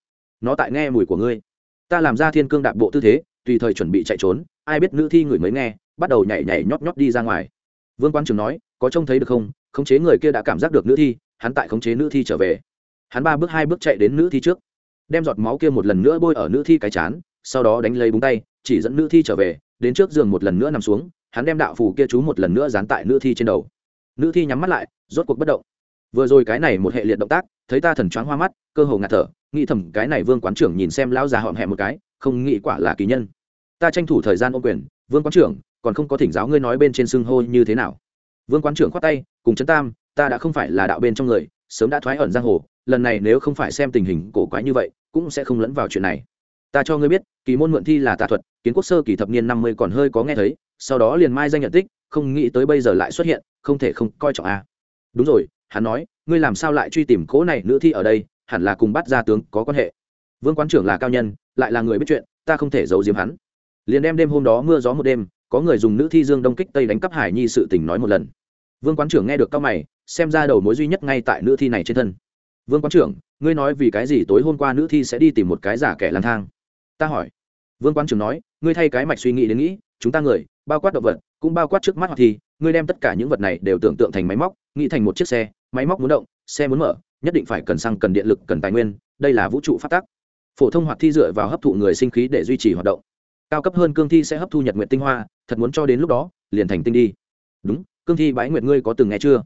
Nó tại nghe mùi của ngươi. Ta làm ra thiên cương đạp bộ tư thế, tùy thời chuẩn bị chạy trốn. Ai biết nữ thi người mới nghe, bắt đầu nhảy nhảy nhót nhót đi ra ngoài. Vương quan trường nói có trông thấy được không? Khống chế người kia đã cảm giác được nữ thi, hắn tại khống chế nữ thi trở về. Hắn ba bước hai bước chạy đến nữ thi trước, đem giọt máu kia một lần nữa bôi ở nữ thi cái chán, sau đó đánh lấy búng tay, chỉ dẫn nữ thi trở về, đến trước giường một lần nữa nằm xuống, hắn đem đạo phù kia chú một lần nữa dán tại nữ thi trên đầu. Nữ thi nhắm mắt lại, rốt cuộc bất động. Vừa rồi cái này một hệ liệt động tác, thấy ta thần choáng hoa mắt, cơ hồ ngạt thở, nghĩ thầm cái này vương quán trưởng nhìn xem lão già họm hẹ một cái, không nghĩ quả là kỳ nhân. Ta tranh thủ thời gian ô quyền, vương quán trưởng, còn không có thỉnh giáo ngươi nói bên trên xưng hô như thế nào vương quán trưởng khoát tay, cùng Trấn tam, ta đã không phải là đạo bên trong người, sớm đã thoái ẩn giang hồ, lần này nếu không phải xem tình hình cổ quái như vậy, cũng sẽ không lẫn vào chuyện này. Ta cho ngươi biết, kỳ môn mượn thi là tà thuật, kiến quốc sơ kỳ thập niên năm mươi còn hơi có nghe thấy, sau đó liền mai danh nhận tích, không nghĩ tới bây giờ lại xuất hiện, không thể không coi trọng a. À. đúng rồi, hắn nói, ngươi làm sao lại truy tìm cố này nữ thi ở đây, hẳn là cùng bắt gia tướng có quan hệ. Vương quán trưởng là cao nhân, lại là người biết chuyện, ta không thể giấu giếm hắn. Liền đem đêm hôm đó mưa gió một đêm có người dùng nữ thi dương đông kích tây đánh cắp hải nhi sự tình nói một lần vương quán trưởng nghe được cao mày xem ra đầu mối duy nhất ngay tại nữ thi này trên thân vương quán trưởng ngươi nói vì cái gì tối hôm qua nữ thi sẽ đi tìm một cái giả kẻ lang thang ta hỏi vương quán trưởng nói ngươi thay cái mạch suy nghĩ đến nghĩ chúng ta người bao quát động vật cũng bao quát trước mắt hoặc thì ngươi đem tất cả những vật này đều tưởng tượng thành máy móc nghĩ thành một chiếc xe máy móc muốn động xe muốn mở nhất định phải cần xăng cần điện lực cần tài nguyên đây là vũ trụ phát tác phổ thông hoạt thi dựa vào hấp thụ người sinh khí để duy trì hoạt động cao cấp hơn cương thi sẽ hấp thu nhật nguyện tinh hoa thật muốn cho đến lúc đó, liền thành tinh đi. Đúng, cương thi bãi nguyệt ngươi có từng nghe chưa?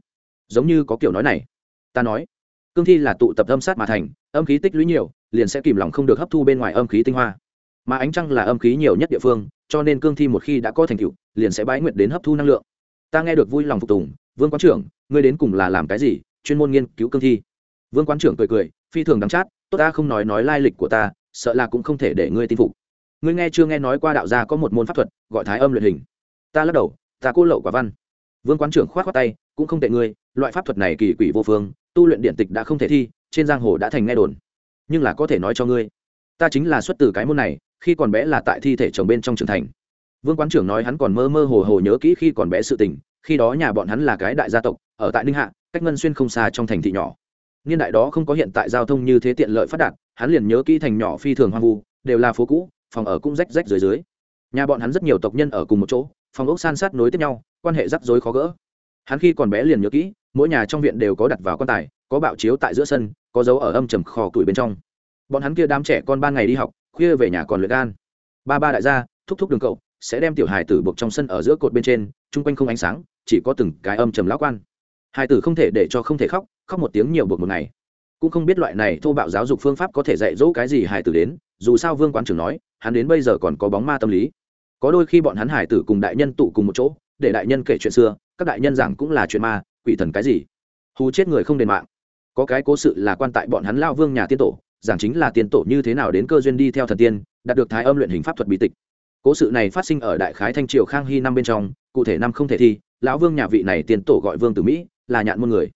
Giống như có kiểu nói này. Ta nói, cương thi là tụ tập âm sát mà thành, âm khí tích lũy nhiều, liền sẽ kìm lòng không được hấp thu bên ngoài âm khí tinh hoa. Mà ánh trăng là âm khí nhiều nhất địa phương, cho nên cương thi một khi đã có thành tựu, liền sẽ bãi nguyệt đến hấp thu năng lượng. Ta nghe được vui lòng phục tùng, vương quán trưởng, ngươi đến cùng là làm cái gì? Chuyên môn nghiên cứu cương thi. Vương quán trưởng cười cười, phi thường đắm chát, tốt ta không nói nói lai lịch của ta, sợ là cũng không thể để ngươi tin phục ngươi nghe chưa nghe nói qua đạo gia có một môn pháp thuật, gọi thái âm luyện hình. Ta lắc đầu, ta cô lậu quả văn. Vương quán trưởng k h o á t khoác tay, cũng không tệ ngươi, loại pháp thuật này kỳ quỷ vô phương, tu luyện điện tịch đã không thể thi, trên giang hồ đã thành nghe đồn. Nhưng là có thể nói cho ngươi, ta chính là xuất từ cái môn này, khi còn bé là tại thi thể chồng bên trong trường thành. Vương quán trưởng nói hắn còn mơ mơ hồ hồ nhớ kỹ khi còn bé sự tình, khi đó nhà bọn hắn là cái đại gia tộc, ở tại ninh hạ, cách ngân xuyên không xa trong thành thị nhỏ. Niên đại đó không có hiện tại giao thông như thế tiện lợi phát đạt, hắn liền nhớ kỹ thành nhỏ phi thường hoang vu, đều là phố cũ phòng ở cũng rách rách dưới dưới. Nhà bọn hắn rất nhiều tộc nhân ở cùng một chỗ, phòng ốc san sát nối tiếp nhau, quan hệ rắc rối khó gỡ. Hắn khi còn bé liền nhớ kỹ, mỗi nhà trong viện đều có đặt vào quan tài, có bạo chiếu tại giữa sân, có dấu ở âm trầm kho tuổi bên trong. Bọn hắn kia đám trẻ con ban ngày đi học, khuya về nhà còn luyện gan. Ba ba đại gia, thúc thúc đường cậu, sẽ đem tiểu hài tử buộc trong sân ở giữa cột bên trên, chung quanh không ánh sáng, chỉ có từng cái âm trầm lão quan. Hài tử không thể để cho không thể khóc khóc một tiếng nhiều buộc một ngày. Cũng không biết loại này thô bạo giáo dục phương pháp có thể dạy dỗ cái gì hài tử đến dù sao vương quán trưởng nói, hắn đến bây giờ còn có bóng ma tâm lý. Có đôi khi bọn hắn hải tử cùng đại nhân tụ cùng một chỗ, để đại nhân kể chuyện xưa, các đại nhân giảng cũng là chuyện ma, quỷ thần cái gì. Hù chết người không đền mạng. Có cái cố sự là quan tại bọn hắn lao vương nhà tiên tổ, giảng chính là tiên tổ như thế nào đến cơ duyên đi theo thần tiên, đạt được thái âm luyện hình pháp thuật bí tịch. Cố sự này phát sinh ở đại khái thanh triều khang hy năm bên trong, cụ thể năm không thể thi, lão vương nhà vị này tiên tổ gọi vương tử mỹ, là nhạn môn người.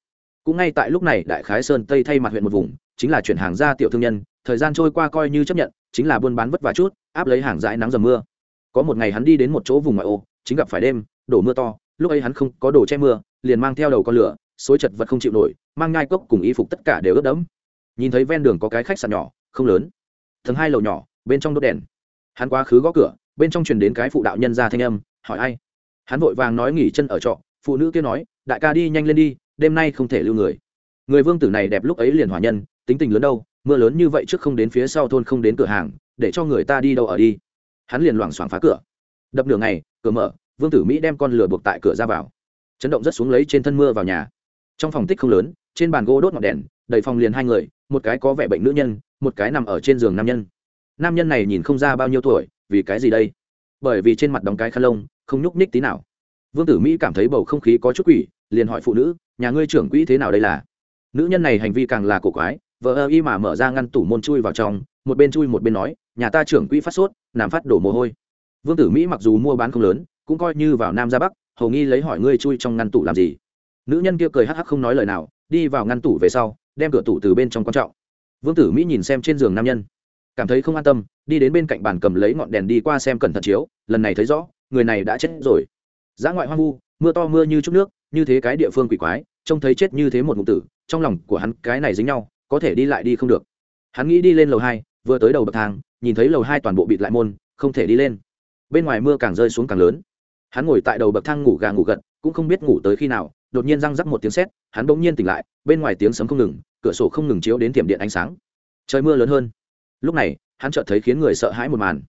Cũng ngay tại lúc này đại khái sơn tây thay mặt huyện một vùng, chính là chuyển hàng ra tiểu thương nhân thời gian trôi qua coi như chấp nhận, chính là buôn bán vất vả chút, áp lấy hàng dãi nắng dầm mưa. Có một ngày hắn đi đến một chỗ vùng ngoại ô, chính gặp phải đêm, đổ mưa to, lúc ấy hắn không có đồ che mưa, liền mang theo đầu con lửa, xối chật vật không chịu nổi, mang ngai cốc cùng y phục tất cả đều ướt đẫm. Nhìn thấy ven đường có cái khách sạn nhỏ, không lớn. Tầng hai lầu nhỏ, bên trong đốt đèn. Hắn quá khứ gõ cửa, bên trong truyền đến cái phụ đạo nhân ra thanh âm, hỏi ai? Hắn vội vàng nói nghỉ chân ở trọ, phụ nữ kia nói, đại ca đi nhanh lên đi, đêm nay không thể lưu người. Người vương tử này đẹp lúc ấy liền hòa nhân, tính tình lớn đâu mưa lớn như vậy trước không đến phía sau thôn không đến cửa hàng, để cho người ta đi đâu ở đi. Hắn liền loảng xoảng phá cửa. Đập nửa ngày, cửa mở, vương tử mỹ đem con lửa buộc tại cửa ra vào. Chấn động rất xuống lấy trên thân mưa vào nhà. Trong phòng tích không lớn, trên bàn gỗ đốt ngọn đèn, đầy phòng liền hai người, một cái có vẻ bệnh nữ nhân, một cái nằm ở trên giường nam nhân. Nam nhân này nhìn không ra bao nhiêu tuổi, vì cái gì đây? Bởi vì trên mặt đóng cái khăn lông, không nhúc nhích tí nào. Vương tử mỹ cảm thấy bầu không khí có chút quỷ, liền hỏi phụ nữ, nhà ngươi trưởng quỹ thế nào đây là? Nữ nhân này hành vi càng là cổ quái vợ ơ y mà mở ra ngăn tủ môn chui vào trong, một bên chui một bên nói, nhà ta trưởng quỹ phát sốt làm phát đổ mồ hôi. Vương tử mỹ mặc dù mua bán không lớn, cũng coi như vào nam ra bắc hầu nghi lấy hỏi ngươi chui trong ngăn tủ làm gì. Nữ nhân kia cười hắc hắc không nói lời nào, đi vào ngăn tủ về sau, đem cửa tủ từ bên trong quan trọng. Vương tử mỹ nhìn xem trên giường nam nhân, cảm thấy không an tâm, đi đến bên cạnh bàn cầm lấy ngọn đèn đi qua xem cẩn thận chiếu, lần này thấy rõ, người này đã chết rồi. Giá ngoại hoang vu, mưa to mưa như chút nước, như thế cái địa phương quỷ quái, trông thấy chết như thế một ngụ tử, trong lòng của hắn cái này dính nhau có thể đi lại đi không được. Hắn nghĩ đi lên lầu hai, vừa tới đầu bậc thang, nhìn thấy lầu hai toàn bộ bịt lại môn, không thể đi lên. Bên ngoài mưa càng rơi xuống càng lớn. Hắn ngồi tại đầu bậc thang ngủ gà ngủ gật, cũng không biết ngủ tới khi nào, đột nhiên răng rắc một tiếng sét, hắn bỗng nhiên tỉnh lại, bên ngoài tiếng sấm không ngừng, cửa sổ không ngừng chiếu đến tiệm điện ánh sáng. Trời mưa lớn hơn. Lúc này, hắn chợt thấy khiến người sợ hãi một màn.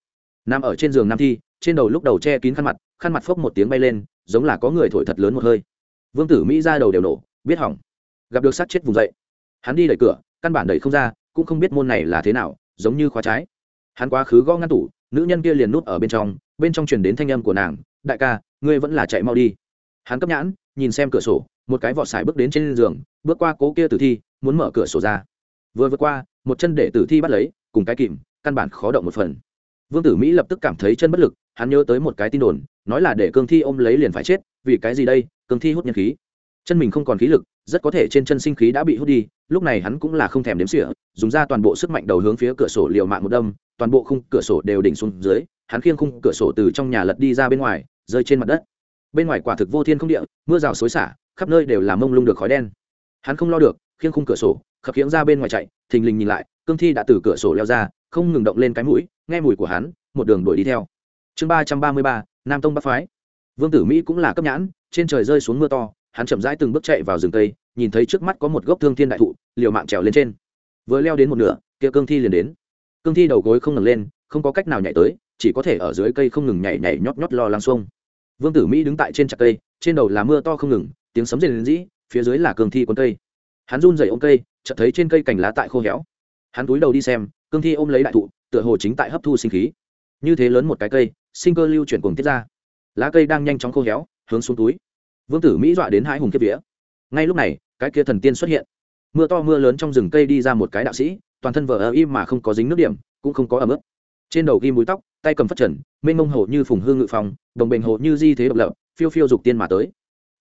Nằm ở trên giường nam thi, trên đầu lúc đầu che kín khăn mặt khăn mặt phốc một tiếng bay lên, giống là có người thổi thật lớn một hơi. Vương tử mỹ ra đầu đều nổ, biết hỏng. Gặp được sát chết vùng dậy. Hắn đi đẩy cửa căn bản đẩy không ra, cũng không biết môn này là thế nào, giống như khóa trái. Hắn quá khứ gõ ngăn tủ, nữ nhân kia liền nút ở bên trong bên trong truyền đến thanh âm của nàng, đại ca, ngươi vẫn là chạy mau đi. Hắn cấp nhãn, nhìn xem cửa sổ, một cái vọt xài bước đến trên giường, bước qua cố kia tử thi, muốn mở cửa sổ ra. Vừa vượt qua, một chân để tử thi bắt lấy, cùng cái kìm, căn bản khó động một phần. Vương tử mỹ lập tức cảm thấy chân bất lực, hắn nhớ tới một cái tin đồn, nói là để cương thi ôm lấy liền phải chết, vì cái gì đây, cương thi hút nhân khí. Chân mình không còn khí lực, rất có thể trên chân sinh khí đã bị hút đi lúc này hắn cũng là không thèm đếm xỉa, dùng ra toàn bộ sức mạnh đầu hướng phía cửa sổ liều mạng một đâm, toàn bộ khung cửa sổ đều đỉnh xuống dưới, hắn khiêng khung cửa sổ từ trong nhà lật đi ra bên ngoài, rơi trên mặt đất. Bên ngoài quả thực vô thiên không địa, mưa rào xối xả, khắp nơi đều làm mông lung được khói đen. Hắn không lo được, khiêng khung cửa sổ, khập khiễng ra bên ngoài chạy, thình lình nhìn lại, cương thi đã từ cửa sổ leo ra, không ngừng động lên cái mũi, nghe mùi của hắn, một đường đuổi đi theo. Chương ba trăm ba mươi ba, nam tông bắc phái. Vương tử mỹ cũng là cấp nhãn, trên trời rơi xuống mưa to hắn chậm rãi từng bước chạy vào rừng tây nhìn thấy trước mắt có một gốc thương thiên đại thụ, liều mạng trèo lên trên. Vừa leo đến một nửa, kia cương thi liền đến. Cương thi đầu gối không ngừng lên, không có cách nào nhảy tới, chỉ có thể ở dưới cây không ngừng nhảy nhảy nhót nhót lo lăng xuông. Vương tử mỹ đứng tại trên chặt cây, trên đầu là mưa to không ngừng, tiếng sấm rền rĩ dĩ phía dưới là cương thi cuốn cây. Hắn run rẩy ôm cây, chợt thấy trên cây cành lá tại khô héo. Hắn túi đầu đi xem, cương thi ôm lấy đại thụ, tựa hồ chính tại hấp thu sinh khí. Như thế lớn một cái cây, sinh cơ lưu chuyển cuồng tiết ra. Lá cây đang nhanh chóng khô héo, hướng xuống túi vương tử mỹ dọa đến hai hùng kiếp vía. Ngay lúc này, cái kia thần tiên xuất hiện. Mưa to mưa lớn trong rừng cây đi ra một cái đạo sĩ, toàn thân vờ ơ im mà không có dính nước điểm, cũng không có ẩm ướt. Trên đầu ghi mũi tóc, tay cầm phát trần, mênh mông hồ như phùng hương ngự phòng đồng bình hồ như di thế độc lập, phiêu phiêu dục tiên mà tới.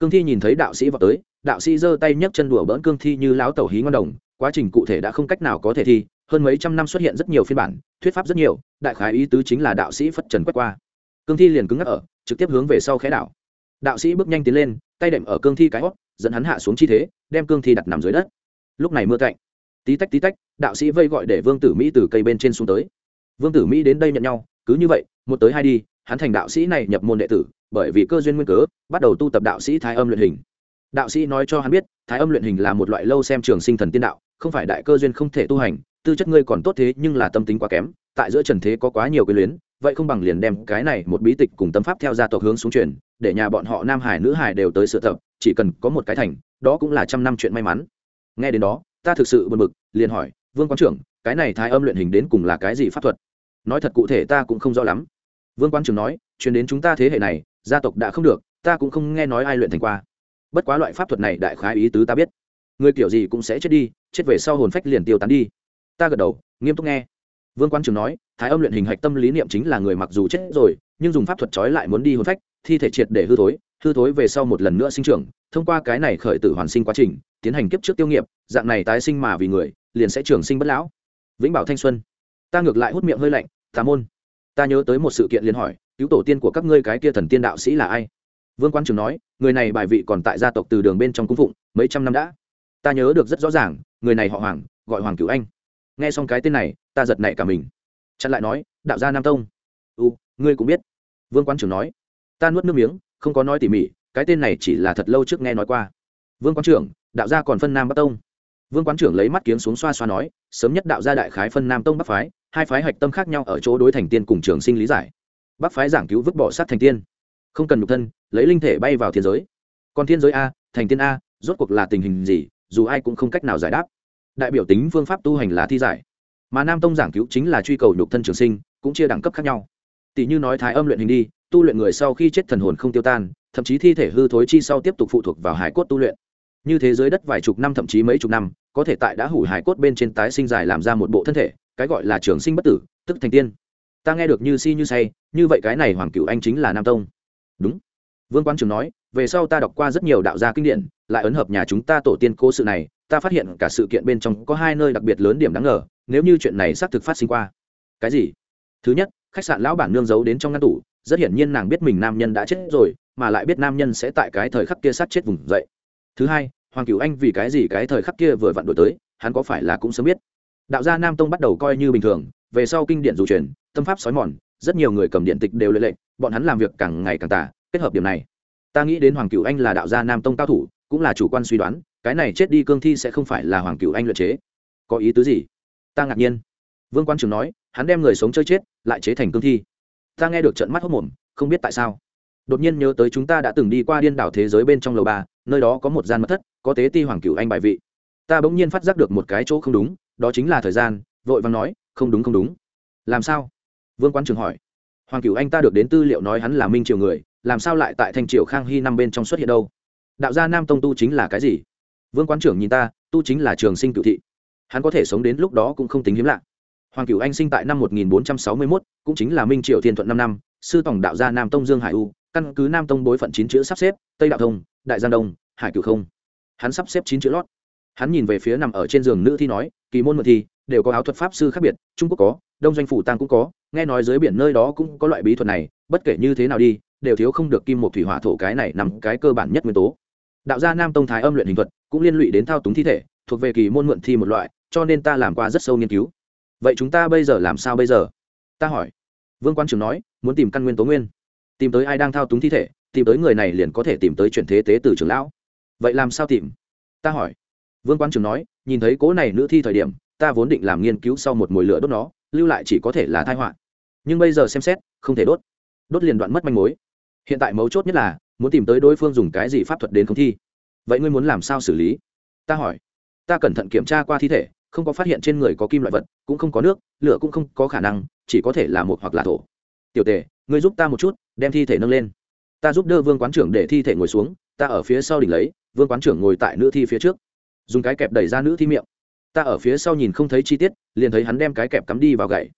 Cương thi nhìn thấy đạo sĩ vào tới, đạo sĩ giơ tay nhấc chân đùa bỡn cương thi như láo tẩu hí ngon đồng, quá trình cụ thể đã không cách nào có thể thi, hơn mấy trăm năm xuất hiện rất nhiều phiên bản, thuyết pháp rất nhiều, đại khái ý tứ chính là đạo sĩ phất trần quét qua. Cương thi liền cứng ngắc ở, trực tiếp hướng về sau khẽ đảo đạo sĩ bước nhanh tiến lên, tay đệm ở cương thi cái hót, dẫn hắn hạ xuống chi thế, đem cương thi đặt nằm dưới đất. Lúc này mưa cạnh. Tí tách tí tách, đạo sĩ vây gọi để vương tử mỹ từ cây bên trên xuống tới. Vương tử mỹ đến đây nhận nhau, cứ như vậy, một tới hai đi, hắn thành đạo sĩ này nhập môn đệ tử, bởi vì cơ duyên nguyên cớ, bắt đầu tu tập đạo sĩ thái âm luyện hình. Đạo sĩ nói cho hắn biết, thái âm luyện hình là một loại lâu xem trường sinh thần tiên đạo, không phải đại cơ duyên không thể tu hành tư chất ngươi còn tốt thế nhưng là tâm tính quá kém, tại giữa trần thế có quá nhiều quyền luyến, vậy không bằng liền đem cái này một bí tịch cùng tâm pháp theo gia tộc hướng xuống truyền, để nhà bọn họ nam hải nữ hải đều tới sửa tập, chỉ cần có một cái thành, đó cũng là trăm năm chuyện may mắn. Nghe đến đó, ta thực sự buồn bực, liền hỏi, vương quán trưởng, cái này thái âm luyện hình đến cùng là cái gì pháp thuật? Nói thật cụ thể ta cũng không rõ lắm. Vương quán trưởng nói, truyền đến chúng ta thế hệ này, gia tộc đã không được, ta cũng không nghe nói ai luyện thành qua. Bất quá loại pháp thuật này đại khái ý tứ ta biết. Người kiểu gì cũng sẽ chết đi, chết về sau hồn phách liền tiêu tán đi ta gật đầu, nghiêm túc nghe. Vương quan trường nói, thái âm luyện hình hạch tâm lý niệm chính là người mặc dù chết rồi, nhưng dùng pháp thuật trói lại muốn đi hồn phách, thi thể triệt để hư thối hư thối về sau một lần nữa sinh trưởng, thông qua cái này khởi tử hoàn sinh quá trình, tiến hành kiếp trước tiêu nghiệp, dạng này tái sinh mà vì người, liền sẽ trường sinh bất lão. Vĩnh bảo thanh xuân, ta ngược lại hút miệng hơi lạnh, tà môn, ta nhớ tới một sự kiện liền hỏi, cứu tổ tiên của các ngươi cái kia thần tiên đạo sĩ là ai? Vương quan trường nói, người này bài vị còn tại gia tộc từ đường bên trong cung phụng, mấy trăm năm đã. Ta nhớ được rất rõ ràng, người này họ hoàng, gọi hoàng cửu anh nghe xong cái tên này, ta giật nảy cả mình. Chặn lại nói, đạo gia nam tông. U ngươi cũng biết. Vương quan trưởng nói. Ta nuốt nước miếng, không có nói tỉ mỉ, cái tên này chỉ là thật lâu trước nghe nói qua. Vương quan trưởng, đạo gia còn phân nam bắc tông. Vương Quán trưởng lấy mắt kiếm xuống xoa xoa nói, sớm nhất đạo gia đại khái phân nam tông bắc phái, hai phái hạch tâm khác nhau ở chỗ đối thành tiên cùng trường sinh lý giải. Bắc phái giảng cứu vứt bỏ sát thành tiên. Không cần nhục thân, lấy linh thể bay vào thiên giới. Còn thiên giới a, thành tiên a, rốt cuộc là tình hình gì, dù ai cũng không cách nào giải đáp đại biểu tính phương pháp tu hành là thi giải. Mà nam tông giảng cứu chính là truy cầu nhục thân trường sinh, cũng chia đẳng cấp khác nhau. Tỷ như nói thái âm luyện hình đi, tu luyện người sau khi chết thần hồn không tiêu tan, thậm chí thi thể hư thối chi sau tiếp tục phụ thuộc vào hải cốt tu luyện. Như thế giới đất vài chục năm thậm chí mấy chục năm, có thể tại đã hủ hải cốt bên trên tái sinh dài làm ra một bộ thân thể, cái gọi là trường sinh bất tử, tức thành tiên. Ta nghe được như si như say, như vậy cái này hoàng cựu anh chính là nam tông. Đúng. Vương quan trường nói, về sau ta đọc qua rất nhiều đạo gia kinh điển lại ấn hợp nhà chúng ta tổ tiên cố sự này, ta phát hiện cả sự kiện bên trong có hai nơi đặc biệt lớn điểm đáng ngờ, nếu như chuyện này xác thực phát sinh qua. Cái gì? Thứ nhất, khách sạn lão bản nương giấu đến trong ngăn tủ, rất hiển nhiên nàng biết mình nam nhân đã chết rồi, mà lại biết nam nhân sẽ tại cái thời khắc kia sát chết vùng dậy. Thứ hai, hoàng cửu anh vì cái gì cái thời khắc kia vừa vặn đổi tới, hắn có phải là cũng sớm biết. Đạo gia nam tông bắt đầu coi như bình thường, về sau kinh điển dù truyền, tâm pháp sói mòn, rất nhiều người cầm điện tịch đều lệ lệnh, bọn hắn làm việc càng ngày càng tả kết hợp điểm này. Ta nghĩ đến hoàng cửu anh là đạo gia nam tông cao thủ cũng là chủ quan suy đoán, cái này chết đi cương thi sẽ không phải là hoàng cửu anh luyện chế. Có ý tứ gì? Ta ngạc nhiên. Vương quan trường nói, hắn đem người sống chơi chết, lại chế thành cương thi. Ta nghe được trận mắt hốc mồm, không biết tại sao. Đột nhiên nhớ tới chúng ta đã từng đi qua điên đảo thế giới bên trong lầu ba, nơi đó có một gian mật thất, có tế ti hoàng cửu anh bài vị. Ta bỗng nhiên phát giác được một cái chỗ không đúng, đó chính là thời gian, vội vàng nói, không đúng không đúng. Làm sao? Vương quan trường hỏi. Hoàng cửu anh ta được đến tư liệu nói hắn là minh triều người, làm sao lại tại thanh triều khang hy năm bên trong xuất hiện đâu? Đạo gia nam tông tu chính là cái gì? Vương quán trưởng nhìn ta tu chính là trường sinh cựu thị. Hắn có thể sống đến lúc đó cũng không tính hiếm lạ. Hoàng cửu anh sinh tại năm 1461, cũng chính là minh triều thiên thuận năm năm sư tổng đạo gia nam tông dương hải u căn cứ nam tông bối phận chín chữ sắp xếp tây đạo thông đại giang đông hải cửu không. Hắn sắp xếp chín chữ lót. Hắn nhìn về phía nằm ở trên giường nữ thi nói kỳ môn mượn thi đều có áo thuật pháp sư khác biệt trung quốc có đông doanh phủ tăng cũng có nghe nói dưới biển nơi đó cũng có loại bí thuật này bất kể như thế nào đi đều thiếu không được kim một thủy hỏa thổ cái này nằm cái cơ bản nhất nguyên tố đạo gia nam tông thái âm luyện hình thuật cũng liên lụy đến thao túng thi thể, thuộc về kỳ môn mượn thi một loại, cho nên ta làm qua rất sâu nghiên cứu. Vậy chúng ta bây giờ làm sao bây giờ? Ta hỏi. Vương quan trường nói, muốn tìm căn nguyên tố nguyên. Tìm tới ai đang thao túng thi thể, tìm tới người này liền có thể tìm tới chuyển thế tế từ trường lão. Vậy làm sao tìm? Ta hỏi. Vương quan trường nói, nhìn thấy cố này nữ thi thời điểm, ta vốn định làm nghiên cứu sau một mồi lửa đốt nó, lưu lại chỉ có thể là thai họa. Nhưng bây giờ xem xét, không thể đốt. Đốt liền đoạn mất manh mối. Hiện tại mấu chốt nhất là muốn tìm tới đối phương dùng cái gì pháp thuật đến không thi. Vậy ngươi muốn làm sao xử lý? Ta hỏi. Ta cẩn thận kiểm tra qua thi thể, không có phát hiện trên người có kim loại vật, cũng không có nước, lửa cũng không có khả năng, chỉ có thể là một hoặc là thổ. Tiểu tề, ngươi giúp ta một chút, đem thi thể nâng lên. Ta giúp đỡ vương quán trưởng để thi thể ngồi xuống, ta ở phía sau đỉnh lấy, vương quán trưởng ngồi tại nữ thi phía trước. Dùng cái kẹp đẩy ra nữ thi miệng. Ta ở phía sau nhìn không thấy chi tiết, liền thấy hắn đem cái kẹp cắm đi vào gậy.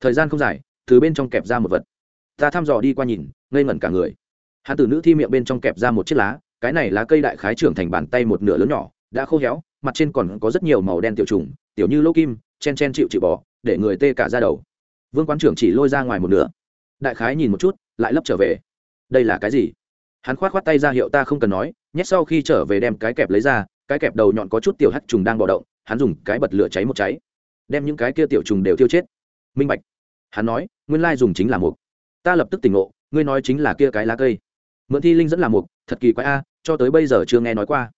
Thời gian không dài, từ bên trong kẹp ra một vật. Ta thăm dò đi qua nhìn, ngây ngẩn cả người hắn từ nữ thi miệng bên trong kẹp ra một chiếc lá, cái này lá cây đại khái trưởng thành bàn tay một nửa lớn nhỏ, đã khô héo, mặt trên còn có rất nhiều màu đen tiểu trùng, tiểu như lỗ kim, chen chen chịu chịu bỏ để người tê cả ra đầu. Vương quán trưởng chỉ lôi ra ngoài một nửa. Đại khái nhìn một chút, lại lấp trở về. Đây là cái gì? Hắn khoát khoát tay ra hiệu ta không cần nói, nhét sau khi trở về đem cái kẹp lấy ra, cái kẹp đầu nhọn có chút tiểu hắt trùng đang bò động, hắn dùng cái bật lửa cháy một cháy. Đem những cái kia tiểu trùng đều tiêu chết. Minh bạch. Hắn nói, nguyên lai dùng chính là mục. Ta lập tức tỉnh ngộ, ngươi nói chính là kia cái lá cây mượn thi linh dẫn là mục, thật kỳ quái a, cho tới bây giờ chưa nghe nói qua.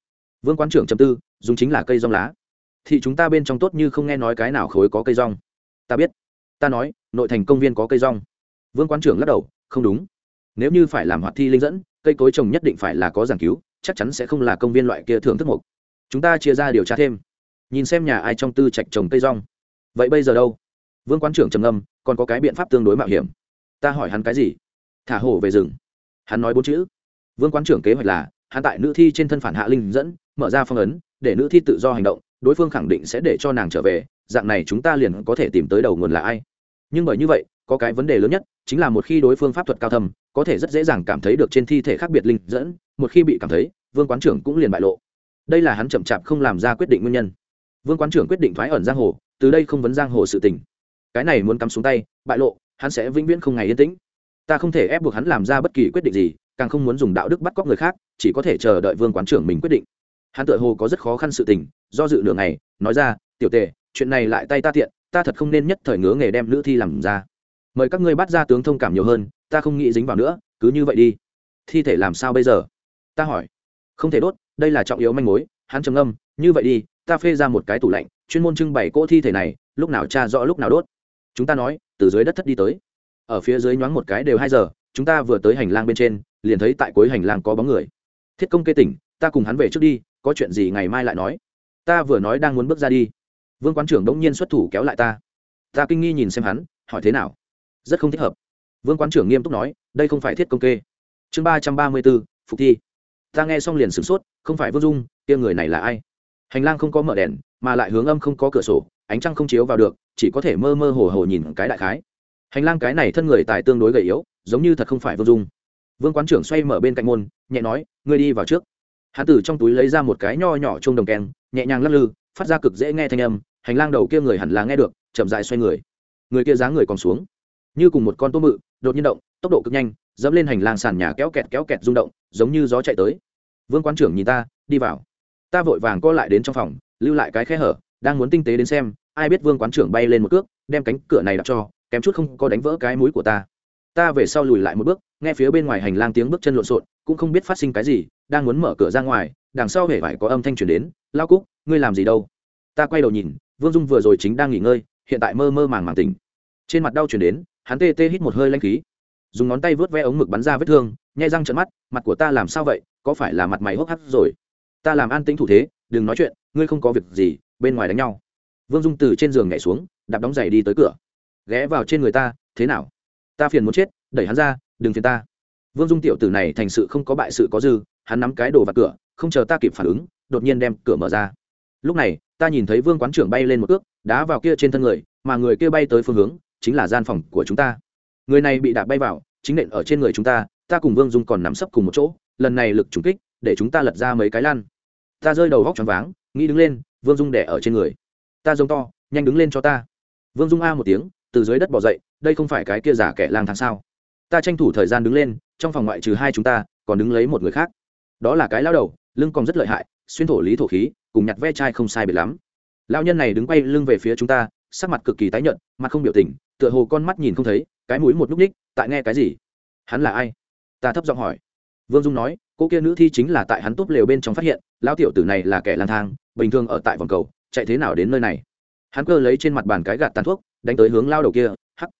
Vương quán trưởng trầm tư, dùng chính là cây rong lá. Thì chúng ta bên trong tốt như không nghe nói cái nào khối có cây rong. Ta biết. Ta nói, nội thành công viên có cây rong. Vương quán trưởng lắc đầu, không đúng. Nếu như phải làm hoạt thi linh dẫn, cây cối trồng nhất định phải là có giảng cứu, chắc chắn sẽ không là công viên loại kia thưởng thức mục. Chúng ta chia ra điều tra thêm. Nhìn xem nhà ai trong tư trạch trồng cây rong. Vậy bây giờ đâu? Vương quán trưởng trầm ngâm, còn có cái biện pháp tương đối mạo hiểm. Ta hỏi hắn cái gì? Thả hổ về rừng hắn nói bốn chữ. Vương quán trưởng kế hoạch là, hắn tại nữ thi trên thân phản hạ linh dẫn, mở ra phong ấn, để nữ thi tự do hành động, đối phương khẳng định sẽ để cho nàng trở về, dạng này chúng ta liền có thể tìm tới đầu nguồn là ai. Nhưng bởi như vậy, có cái vấn đề lớn nhất, chính là một khi đối phương pháp thuật cao thâm, có thể rất dễ dàng cảm thấy được trên thi thể khác biệt linh dẫn, một khi bị cảm thấy, vương quán trưởng cũng liền bại lộ. Đây là hắn chậm chạp không làm ra quyết định nguyên nhân. Vương quán trưởng quyết định thoái ẩn giang hồ, từ đây không vấn giang hồ sự tình. Cái này muốn cắm xuống tay, bại lộ, hắn sẽ vĩnh viễn không ngày yên tĩnh ta không thể ép buộc hắn làm ra bất kỳ quyết định gì, càng không muốn dùng đạo đức bắt cóc người khác, chỉ có thể chờ đợi vương quán trưởng mình quyết định. Hắn tự hồ có rất khó khăn sự tình, do dự nửa ngày, nói ra, tiểu tề, chuyện này lại tay ta tiện, ta thật không nên nhất thời ngứa nghề đem nữ thi làm ra. Mời các ngươi bắt ra tướng thông cảm nhiều hơn, ta không nghĩ dính vào nữa, cứ như vậy đi. Thi thể làm sao bây giờ? Ta hỏi. Không thể đốt, đây là trọng yếu manh mối. Hắn trầm âm như vậy đi, ta phê ra một cái tủ lạnh, chuyên môn trưng bày cỗ thi thể này, lúc nào cha rõ lúc nào đốt. Chúng ta nói, từ dưới đất thất đi tới ở phía dưới nhoáng một cái đều hai giờ, chúng ta vừa tới hành lang bên trên, liền thấy tại cuối hành lang có bóng người. Thiết công kê tỉnh, ta cùng hắn về trước đi, có chuyện gì ngày mai lại nói. Ta vừa nói đang muốn bước ra đi. Vương quán trưởng đ ỗ n g nhiên xuất thủ kéo lại ta. Ta kinh nghi nhìn xem hắn, hỏi thế nào? Rất không thích hợp. Vương quán trưởng nghiêm túc nói, đây không phải thiết công kê. Chương ba trăm ba mươi b ố phục thi. Ta nghe xong liền sửng sốt, không phải vương dung tia người này là ai? Hành lang không có mở đèn, mà lại hướng âm không có cửa sổ, ánh trăng không chiếu vào được, chỉ có thể mơ mơ hồ hồ nhìn cái đại khái hành lang cái này thân người tài tương đối gầy yếu, giống như thật không phải vương dung. Vương quán trưởng xoay mở bên cạnh môn, nhẹ nói, ngươi đi vào trước. Hắn từ trong túi lấy ra một cái nho nhỏ chung đồng kèn nhẹ nhàng lắc lư, phát ra cực dễ nghe thanh âm, hành lang đầu kia người hẳn là nghe được, chậm dại xoay người. Người kia dáng người còn xuống, như cùng một con tôm mự, đột nhiên động, tốc độ cực nhanh, dẫm lên hành lang sàn nhà kéo kẹt kéo kẹt rung động, giống như gió chạy tới. Vương quán trưởng nhìn ta, đi vào. Ta vội vàng co lại đến trong phòng, lưu lại cái khe hở, đang muốn tinh tế đến xem, ai biết vương quán trưởng bay lên một cước, đem cánh cửa này đặt cho kém chút không có đánh vỡ cái mũi của ta. Ta về sau lùi lại một bước, nghe phía bên ngoài hành lang tiếng bước chân lộn xộn, cũng không biết phát sinh cái gì, đang muốn mở cửa ra ngoài, đằng sau hề phải có âm thanh truyền đến, lao cúc, ngươi làm gì đâu? Ta quay đầu nhìn, vương dung vừa rồi chính đang nghỉ ngơi, hiện tại mơ mơ màng màng tỉnh. Trên mặt đau chuyển đến, hắn tê tê hít một hơi lanh khí. Dùng ngón tay vớt ve ống mực bắn ra vết thương, nhai răng trận mắt, mặt của ta làm sao vậy? Có phải là mặt mày hốc hắt rồi? Ta làm an tĩnh thủ thế, đừng nói chuyện, ngươi không có việc gì, bên ngoài đánh nhau. Vương dung từ trên giường nhảy xuống, đạp đóng giày đi tới cửa ghé vào trên người ta, thế nào? Ta phiền muốn chết, đẩy hắn ra, đừng phiền ta. Vương dung tiểu tử này thành sự không có bại sự có dư, hắn nắm cái đồ vào cửa, không chờ ta kịp phản ứng, đột nhiên đem cửa mở ra. Lúc này, ta nhìn thấy vương quán trưởng bay lên một ước đá vào kia trên thân người, mà người kia bay tới phương hướng, chính là gian phòng của chúng ta. Người này bị đạp bay vào, chính nện ở trên người chúng ta ta cùng vương dung còn nắm sấp cùng một chỗ, lần này lực trúng kích, để chúng ta lật ra mấy cái lan ta rơi đầu vóc choáng váng, nghĩ đứng lên, vương dung đẻ ở trên người. Ta giống to, nhanh đứng lên cho ta. Vương dung a một tiếng từ dưới đất bỏ dậy, đây không phải cái kia giả kẻ lang thang sao? Ta tranh thủ thời gian đứng lên, trong phòng ngoại trừ hai chúng ta, còn đứng lấy một người khác. Đó là cái lao đầu, lưng còn rất lợi hại, xuyên thổ lý thổ khí, cùng nhặt ve chai không sai biệt lắm. Lao nhân này đứng quay lưng về phía chúng ta, sắc mặt cực kỳ tái nhợt, mặt không biểu tình, tựa hồ con mắt nhìn không thấy, cái mũi một núp ních tại nghe cái gì? Hắn là ai? Ta thấp giọng hỏi. Vương dung nói, cô kia nữ thi chính là tại hắn túp lều bên trong phát hiện, lão tiểu tử này là kẻ lang thang, bình thường ở tại vòng cầu, chạy thế nào đến nơi này? Hắn cơ lấy trên mặt bàn cái gạt tàn thuốc đánh tới hướng lao đầu kia, hắc.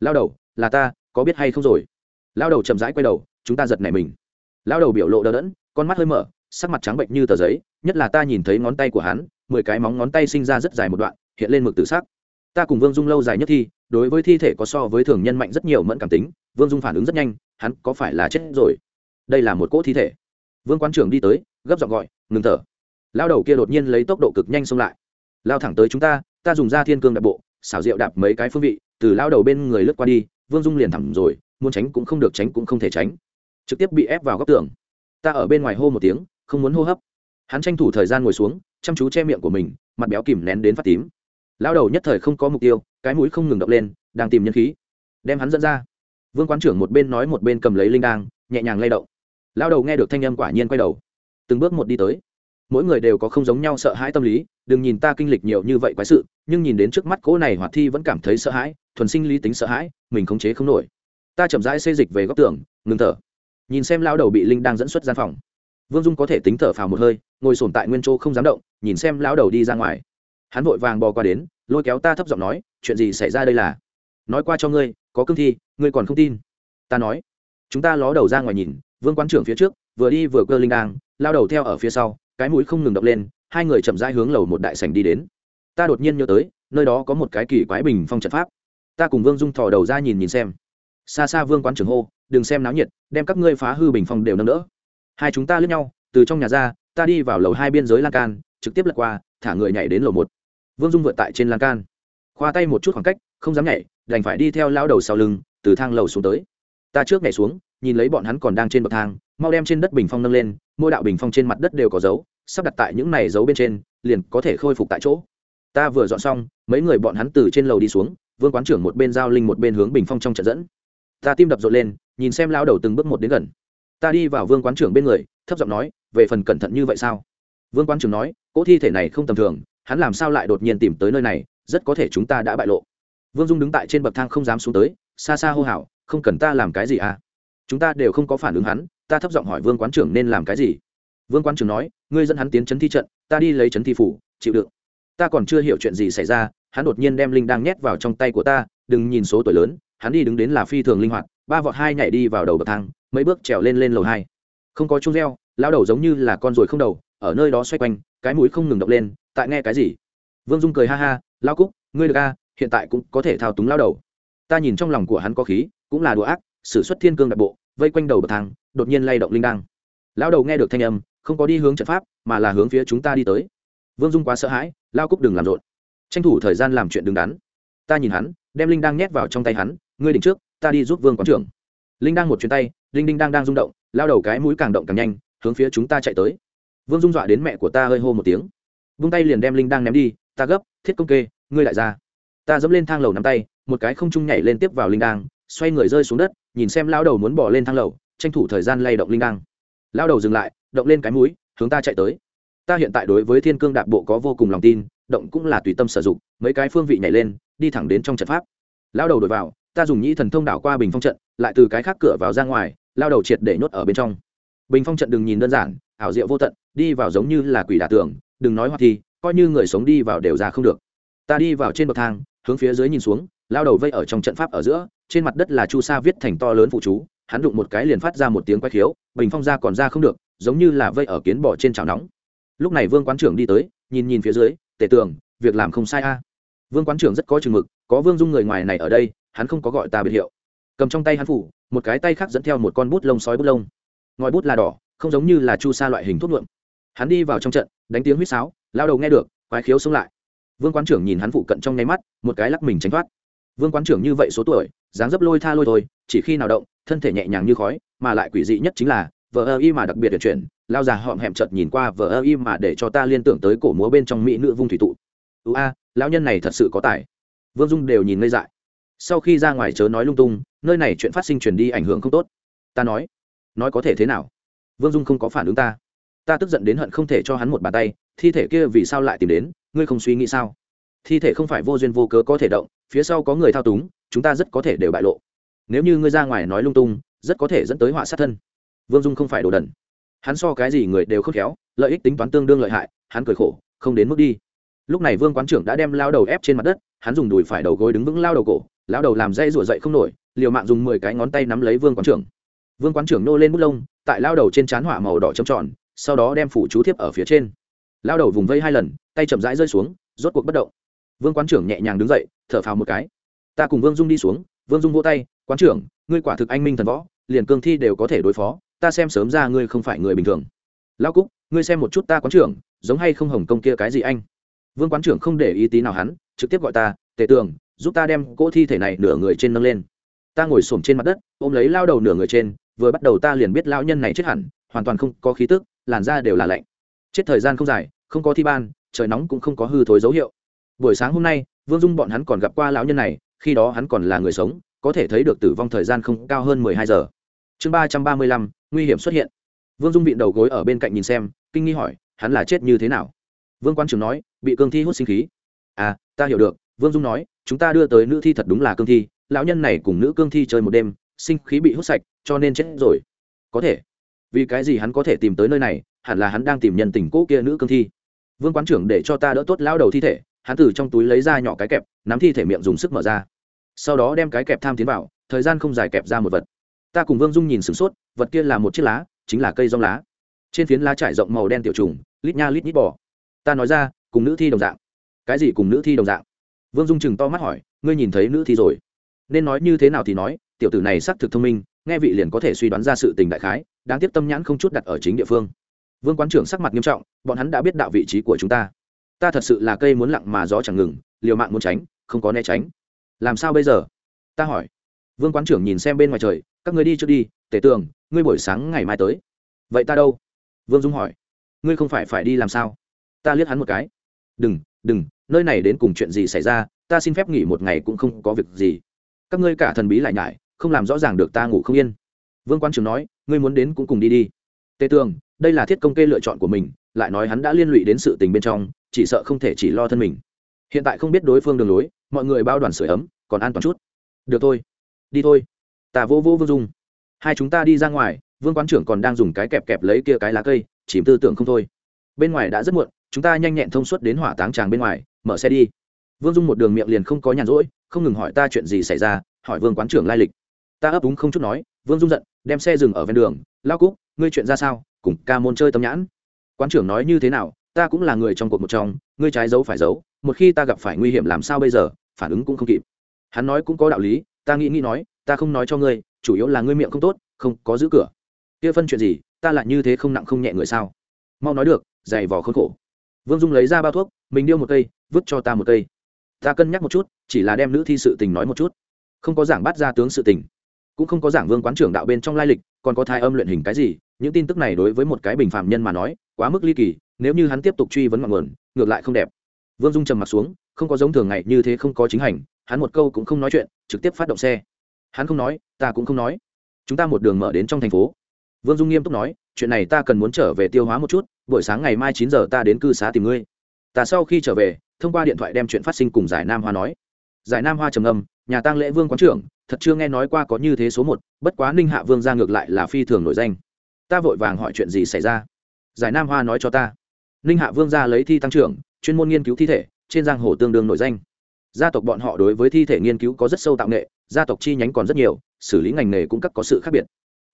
Lao đầu, là ta, có biết hay không rồi? Lao đầu chậm rãi quay đầu, chúng ta giật nảy mình. Lao đầu biểu lộ đờ đẫn, con mắt hơi mở, sắc mặt trắng bệnh như tờ giấy, nhất là ta nhìn thấy ngón tay của hắn, mười cái móng ngón tay sinh ra rất dài một đoạn, hiện lên mực tự sắc. Ta cùng vương dung lâu dài nhất thi, đối với thi thể có so với thường nhân mạnh rất nhiều mẫn cảm tính, vương dung phản ứng rất nhanh, hắn có phải là chết rồi? Đây là một cỗ thi thể. Vương quan trưởng đi tới, gấp giọng gọi, ngừng thở. Lao đầu kia đột nhiên lấy tốc độ cực nhanh xông lại. Lao thẳng tới chúng ta ta dùng ra thiên cương đại bộ xảo diệu đạp mấy cái phương vị, từ lao đầu bên người lướt qua đi, vương dung liền thẳng rồi, muốn tránh cũng không được tránh cũng không thể tránh. Trực tiếp bị ép vào góc tường. Ta ở bên ngoài hô một tiếng, không muốn hô hấp. Hắn tranh thủ thời gian ngồi xuống, chăm chú che miệng của mình, mặt béo kìm nén đến phát tím. Lao đầu nhất thời không có mục tiêu, cái mũi không ngừng động lên, đang tìm nhân khí. Đem hắn dẫn ra. Vương quán trưởng một bên nói một bên cầm lấy linh đang nhẹ nhàng lay động. Lao đầu nghe được thanh âm quả nhiên quay đầu. Từng bước một đi tới mỗi người đều có không giống nhau sợ hãi tâm lý, đừng nhìn ta kinh lịch nhiều như vậy quái sự, nhưng nhìn đến trước mắt cỗ này hoạt thi vẫn cảm thấy sợ hãi, thuần sinh lý tính sợ hãi, mình khống chế không nổi. Ta chậm rãi xê dịch về góc tường, ngừng thở. Nhìn xem lao đầu bị linh đang dẫn xuất gian phòng. Vương dung có thể tính thở phào một hơi, ngồi sồn tại nguyên chỗ không dám động, nhìn xem lao đầu đi ra ngoài. Hắn vội vàng bò qua đến, lôi kéo ta thấp giọng nói, chuyện gì xảy ra đây là? Nói qua cho ngươi, có cương thi, ngươi còn không tin. Ta nói. Chúng ta ló đầu ra ngoài nhìn, vương quán trưởng phía trước, vừa đi vừa cơ linh đang lao đầu theo ở phía sau cái mũi không ngừng động lên, hai người chậm rãi hướng lầu một đại sảnh đi đến. Ta đột nhiên nhớ tới, nơi đó có một cái kỳ quái bình phong trận pháp. Ta cùng vương dung thò đầu ra nhìn nhìn xem. Xa xa vương quán trường hô, đừng xem náo nhiệt, đem các ngươi phá hư bình phong đều nâng đỡ. Hai chúng ta lướt nhau, từ trong nhà ra, ta đi vào lầu hai biên giới lan can, trực tiếp lật qua, thả người nhảy đến lầu một. Vương dung vượt tại trên lan can. Khoa tay một chút khoảng cách, không dám nhảy, đành phải đi theo lao đầu sau lưng, từ thang lầu xuống tới. Ta trước nhảy xuống, nhìn lấy bọn hắn còn đang trên bậc thang, mau đem trên đất bình phong nâng lên mỗi đạo bình phong trên mặt đất đều có dấu, sắp đặt tại những này dấu bên trên, liền có thể khôi phục tại chỗ. Ta vừa dọn xong, mấy người bọn hắn từ trên lầu đi xuống, vương quán trưởng một bên giao linh một bên hướng bình phong trong trận dẫn. Ta tim đập rộn lên, nhìn xem lao đầu từng bước một đến gần. Ta đi vào vương quán trưởng bên người, thấp giọng nói, về phần cẩn thận như vậy sao? Vương quán trưởng nói, cỗ thi thể này không tầm thường, hắn làm sao lại đột nhiên tìm tới nơi này, rất có thể chúng ta đã bại lộ. Vương dung đứng tại trên bậc thang không dám xuống tới, xa xa hô hào, không cần ta làm cái gì à? Chúng ta đều không có phản ứng hắn, ta thấp giọng hỏi vương quán trưởng nên làm cái gì? Vương quán trưởng nói, ngươi dẫn hắn tiến chấn thi trận, ta đi lấy chấn thi phủ, chịu đựng. Ta còn chưa hiểu chuyện gì xảy ra, hắn đột nhiên đem linh đang nhét vào trong tay của ta, đừng nhìn số tuổi lớn, hắn đi đứng đến là phi thường linh hoạt, ba vọt hai nhảy đi vào đầu bậc thang, mấy bước trèo lên lên lầu hai. Không có chung reo lao đầu giống như là con ruồi không đầu, ở nơi đó xoay quanh, cái mũi không ngừng động lên, tại nghe cái gì? Vương dung cười ha ha lao cúc, ngươi được a, hiện tại cũng có thể thao túng lao đầu. Ta nhìn trong lòng của hắn có khí, cũng là đùa ác s ử suất thiên cương đặc bộ, vây quanh đầu bậc thang, đột nhiên lay động linh đăng. Lao đầu nghe được thanh âm, không có đi hướng trận pháp, mà là hướng phía chúng ta đi tới. Vương dung quá sợ hãi, lao cúc đừng làm rộn. Tranh thủ thời gian làm chuyện đứng đắn. Ta nhìn hắn, đem linh đang nhét vào trong tay hắn, ngươi đỉnh trước, ta đi giúp vương quán trưởng. Linh đang một chuyến tay linh đinh đang đang rung động, lao đầu cái mũi càng động càng nhanh, hướng phía chúng ta chạy tới. Vương dung dọa đến mẹ của ta hơi hô một tiếng. Vung tay liền đem linh đang ném đi, ta gấp, thiết công kê, ngươi lại ra. Ta dẫm lên thang lầu nắm tay, một cái không trung nhảy lên tiếp vào linh đang xoay người rơi xuống đất nhìn xem lao đầu muốn bỏ lên thang lầu, tranh thủ thời gian lay động linh đăng. Lao đầu dừng lại, động lên cái mũi, hướng ta chạy tới. Ta hiện tại đối với thiên cương đạp bộ có vô cùng lòng tin, động cũng là tùy tâm sử dụng, mấy cái phương vị nhảy lên, đi thẳng đến trong trận pháp. Lao đầu đổi vào, ta dùng nhĩ thần thông đảo qua bình phong trận, lại từ cái khác cửa vào ra ngoài lao đầu triệt để nhốt ở bên trong. Bình phong trận đừng nhìn đơn giản, ảo diệu vô tận, đi vào giống như là quỷ đả tường, đừng nói hoặc thì coi như người sống đi vào đều ra không được. Ta đi vào trên bậc thang, hướng phía dưới nhìn xuống lao đầu vây ở trong trận pháp ở giữa trên mặt đất là chu sa viết thành to lớn phụ chú, hắn đụng một cái liền phát ra một tiếng quay khiếu, bình phong ra còn ra không được, giống như là vây ở kiến bỏ trên chảo nóng. Lúc này vương quán trưởng đi tới, nhìn nhìn phía dưới, tề tường, việc làm không sai a. Vương quán trưởng rất có chừng mực, có vương dung người ngoài này ở đây, hắn không có gọi ta biệt hiệu. Cầm trong tay hắn phủ, một cái tay khác dẫn theo một con bút lông sói bút lông. Ngòi bút là đỏ, không giống như là chu sa loại hình thuốc nhuộm. Hắn đi vào trong trận, đánh tiếng huýt sáo, lao đầu nghe được, quái khiếu xông lại. Vương quán trưởng nhìn hắn phụ cận trong nháy mắt, một cái lắc mình tránh thoát vương quán trưởng như vậy số tuổi, dáng dấp lôi tha lôi thôi, chỉ khi nào động, thân thể nhẹ nhàng như khói, mà lại quỷ dị nhất chính là, vờ ơ y mà đặc biệt được chuyển, lao già họm hẹm chợt nhìn qua vờ ơ y mà để cho ta liên tưởng tới cổ múa bên trong mỹ nữ vung thủy tụ. Ưu a, lão nhân này thật sự có tài. Vương dung đều nhìn ngây dại. Sau khi ra ngoài chớ nói lung tung, nơi này chuyện phát sinh truyền đi ảnh hưởng không tốt. Ta nói nói có thể thế nào? Vương dung không có phản ứng ta. Ta tức giận đến hận không thể cho hắn một bàn tay, thi thể kia vì sao lại tìm đến, ngươi không suy nghĩ sao? Thi thể không phải vô duyên vô cớ có thể động phía sau có người thao túng, chúng ta rất có thể đều bại lộ. Nếu như ngươi ra ngoài nói lung tung, rất có thể dẫn tới họa sát thân. Vương dung không phải đồ đần. Hắn so cái gì người đều khớp khéo, lợi ích tính toán tương đương lợi hại, hắn cười khổ, không đến mức đi. Lúc này vương quán trưởng đã đem lao đầu ép trên mặt đất, hắn dùng đùi phải đầu gối đứng vững lao đầu cổ, lao đầu làm dây rủa dậy không nổi, liều mạng dùng mười cái ngón tay nắm lấy vương quán trưởng. Vương quán trưởng nô lên bút lông, tại lao đầu trên trán hỏa màu đỏ trầm tròn, sau đó đem phủ chú thiếp ở phía trên. Lao đầu vùng vây hai lần, tay chậm rãi rơi xuống, rốt cuộc bất động vương quán trưởng nhẹ nhàng đứng dậy, thở phào một cái. Ta cùng vương dung đi xuống, vương dung vỗ tay, quán trưởng, ngươi quả thực anh minh thần võ, liền cương thi đều có thể đối phó, ta xem sớm ra ngươi không phải người bình thường. Lao cúc, ngươi xem một chút ta quán trưởng, giống hay không hồng công kia cái gì anh? Vương quán trưởng không để ý tí nào hắn, trực tiếp gọi ta, tề tường, giúp ta đem cỗ thi thể này nửa người trên nâng lên. Ta ngồi xổm trên mặt đất, ôm lấy lao đầu nửa người trên, vừa bắt đầu ta liền biết lao nhân này chết hẳn, hoàn toàn không có khí tức, làn da đều là lạnh. Chết thời gian không dài, không có thi ban, trời nóng cũng không có hư thối dấu hiệu buổi sáng hôm nay, vương dung bọn hắn còn gặp qua lão nhân này, khi đó hắn còn là người sống, có thể thấy được tử vong thời gian không cao hơn mười hai giờ. Chương ba trăm ba mươi lăm, nguy hiểm xuất hiện. Vương dung vịn đầu gối ở bên cạnh nhìn xem, kinh nghi hỏi, hắn là chết như thế nào? Vương quan trưởng nói, bị cương thi hút sinh khí. À ta hiểu được, vương dung nói, chúng ta đưa tới nữ thi thật đúng là cương thi, lão nhân này cùng nữ cương thi chơi một đêm, sinh khí bị hút sạch, cho nên chết rồi. Có thể. Vì cái gì hắn có thể tìm tới nơi này, hẳn là hắn đang tìm nhân tình cũ kia nữ cương thi. Vương quán trưởng để cho ta đỡ tốt lao đầu thi thể hắn từ trong túi lấy ra nhỏ cái kẹp, nắm thi thể miệng dùng sức mở ra. Sau đó đem cái kẹp tham tiến vào, thời gian không dài kẹp ra một vật. Ta cùng vương dung nhìn sửng sốt, vật kia là một chiếc lá, chính là cây rong lá. Trên phiến lá trải rộng màu đen tiểu trùng, lít nha lít nhít bò. Ta nói ra, cùng nữ thi đồng dạng. Cái gì cùng nữ thi đồng dạng? Vương dung chừng to mắt hỏi, ngươi nhìn thấy nữ thi rồi. Nên nói như thế nào thì nói, tiểu tử này xác thực thông minh, nghe vị liền có thể suy đoán ra sự tình đại khái, đáng tiếc tâm nhãn không chút đặt ở chính địa phương. Vương quán trưởng sắc mặt nghiêm trọng, bọn hắn đã biết đạo vị trí của chúng ta ta thật sự là cây muốn lặng mà gió chẳng ngừng liều mạng muốn tránh không có né tránh. Làm sao bây giờ? Ta hỏi. Vương quán trưởng nhìn xem bên ngoài trời các người đi trước đi tể tường ngươi buổi sáng ngày mai tới. Vậy ta đâu? Vương dung hỏi. Ngươi không phải phải đi làm sao? Ta liếc hắn một cái. Đừng đừng nơi này đến cùng chuyện gì xảy ra ta xin phép nghỉ một ngày cũng không có việc gì. Các ngươi cả thần bí lại nhại, không làm rõ ràng được ta ngủ không yên. Vương quan trường nói ngươi muốn đến cũng cùng đi đi. Tề tường đây là thiết công kê lựa chọn của mình lại nói hắn đã liên lụy đến sự tình bên trong chỉ sợ không thể chỉ lo thân mình. Hiện tại không biết đối phương đường lối, mọi người bao đoàn sửa ấm, còn an toàn chút. Được thôi. Đi thôi. Ta vô vô vương dung. Hai chúng ta đi ra ngoài, vương quán trưởng còn đang dùng cái kẹp kẹp lấy kia cái lá cây, chìm tư tưởng không thôi. Bên ngoài đã rất muộn, chúng ta nhanh nhẹn thông suốt đến hỏa táng tràng bên ngoài, mở xe đi. Vương dung một đường miệng liền không có nhàn rỗi, không ngừng hỏi ta chuyện gì xảy ra, hỏi vương quán trưởng lai lịch. Ta ấp úng không chút nói, vương dung giận, đem xe dừng ở ven đường. Lao cúc, ngươi chuyện ra sao? Cùng ca môn chơi tâm nhãn. Quán trưởng nói như thế nào? Ta cũng là người trong cuộc một trong, ngươi trái giấu phải giấu một khi ta gặp phải nguy hiểm làm sao bây giờ, phản ứng cũng không kịp. Hắn nói cũng có đạo lý, ta nghĩ nghĩ nói, ta không nói cho ngươi, chủ yếu là ngươi miệng không tốt, không có giữ cửa. Kia phân chuyện gì, ta lại như thế không nặng không nhẹ người sao? Mau nói được dày vò khốn khổ. Vương dung lấy ra bao thuốc, mình điêu một cây, vứt cho ta một cây. Ta cân nhắc một chút, chỉ là đem nữ thi sự tình nói một chút. Không có giảng bắt ra tướng sự tình, cũng không có giảng vương quán trưởng đạo bên trong lai lịch, còn có thai âm luyện hình cái gì, những tin tức này đối với một cái bình phạm nhân mà nói, quá mức ly kỳ nếu như hắn tiếp tục truy vấn ngọn nguồn, ngược lại không đẹp. Vương dung trầm m ặ t xuống, không có giống thường ngày như thế không có chính hành, hắn một câu cũng không nói chuyện, trực tiếp phát động xe. Hắn không nói, ta cũng không nói. Chúng ta một đường mở đến trong thành phố. Vương dung nghiêm túc nói, chuyện này ta cần muốn trở về tiêu hóa một chút, buổi sáng ngày mai chín giờ ta đến cư xá tìm ngươi. Ta sau khi trở về, thông qua điện thoại đem chuyện phát sinh cùng giải nam hoa nói. Giải nam hoa trầm âm nhà tăng lễ vương quán trưởng, thật chưa nghe nói qua có như thế số một, bất quá ninh hạ vương ra ngược lại là phi thường nổi danh. Ta vội vàng hỏi chuyện gì xảy ra? Giải nam hoa nói cho ta ninh hạ vương ra lấy thi tăng trưởng, chuyên môn nghiên cứu thi thể, trên giang hồ tương đương nổi danh. Gia tộc bọn họ đối với thi thể nghiên cứu có rất sâu tạo nghệ, gia tộc chi nhánh còn rất nhiều, xử lý ngành nghề cũng các có sự khác biệt.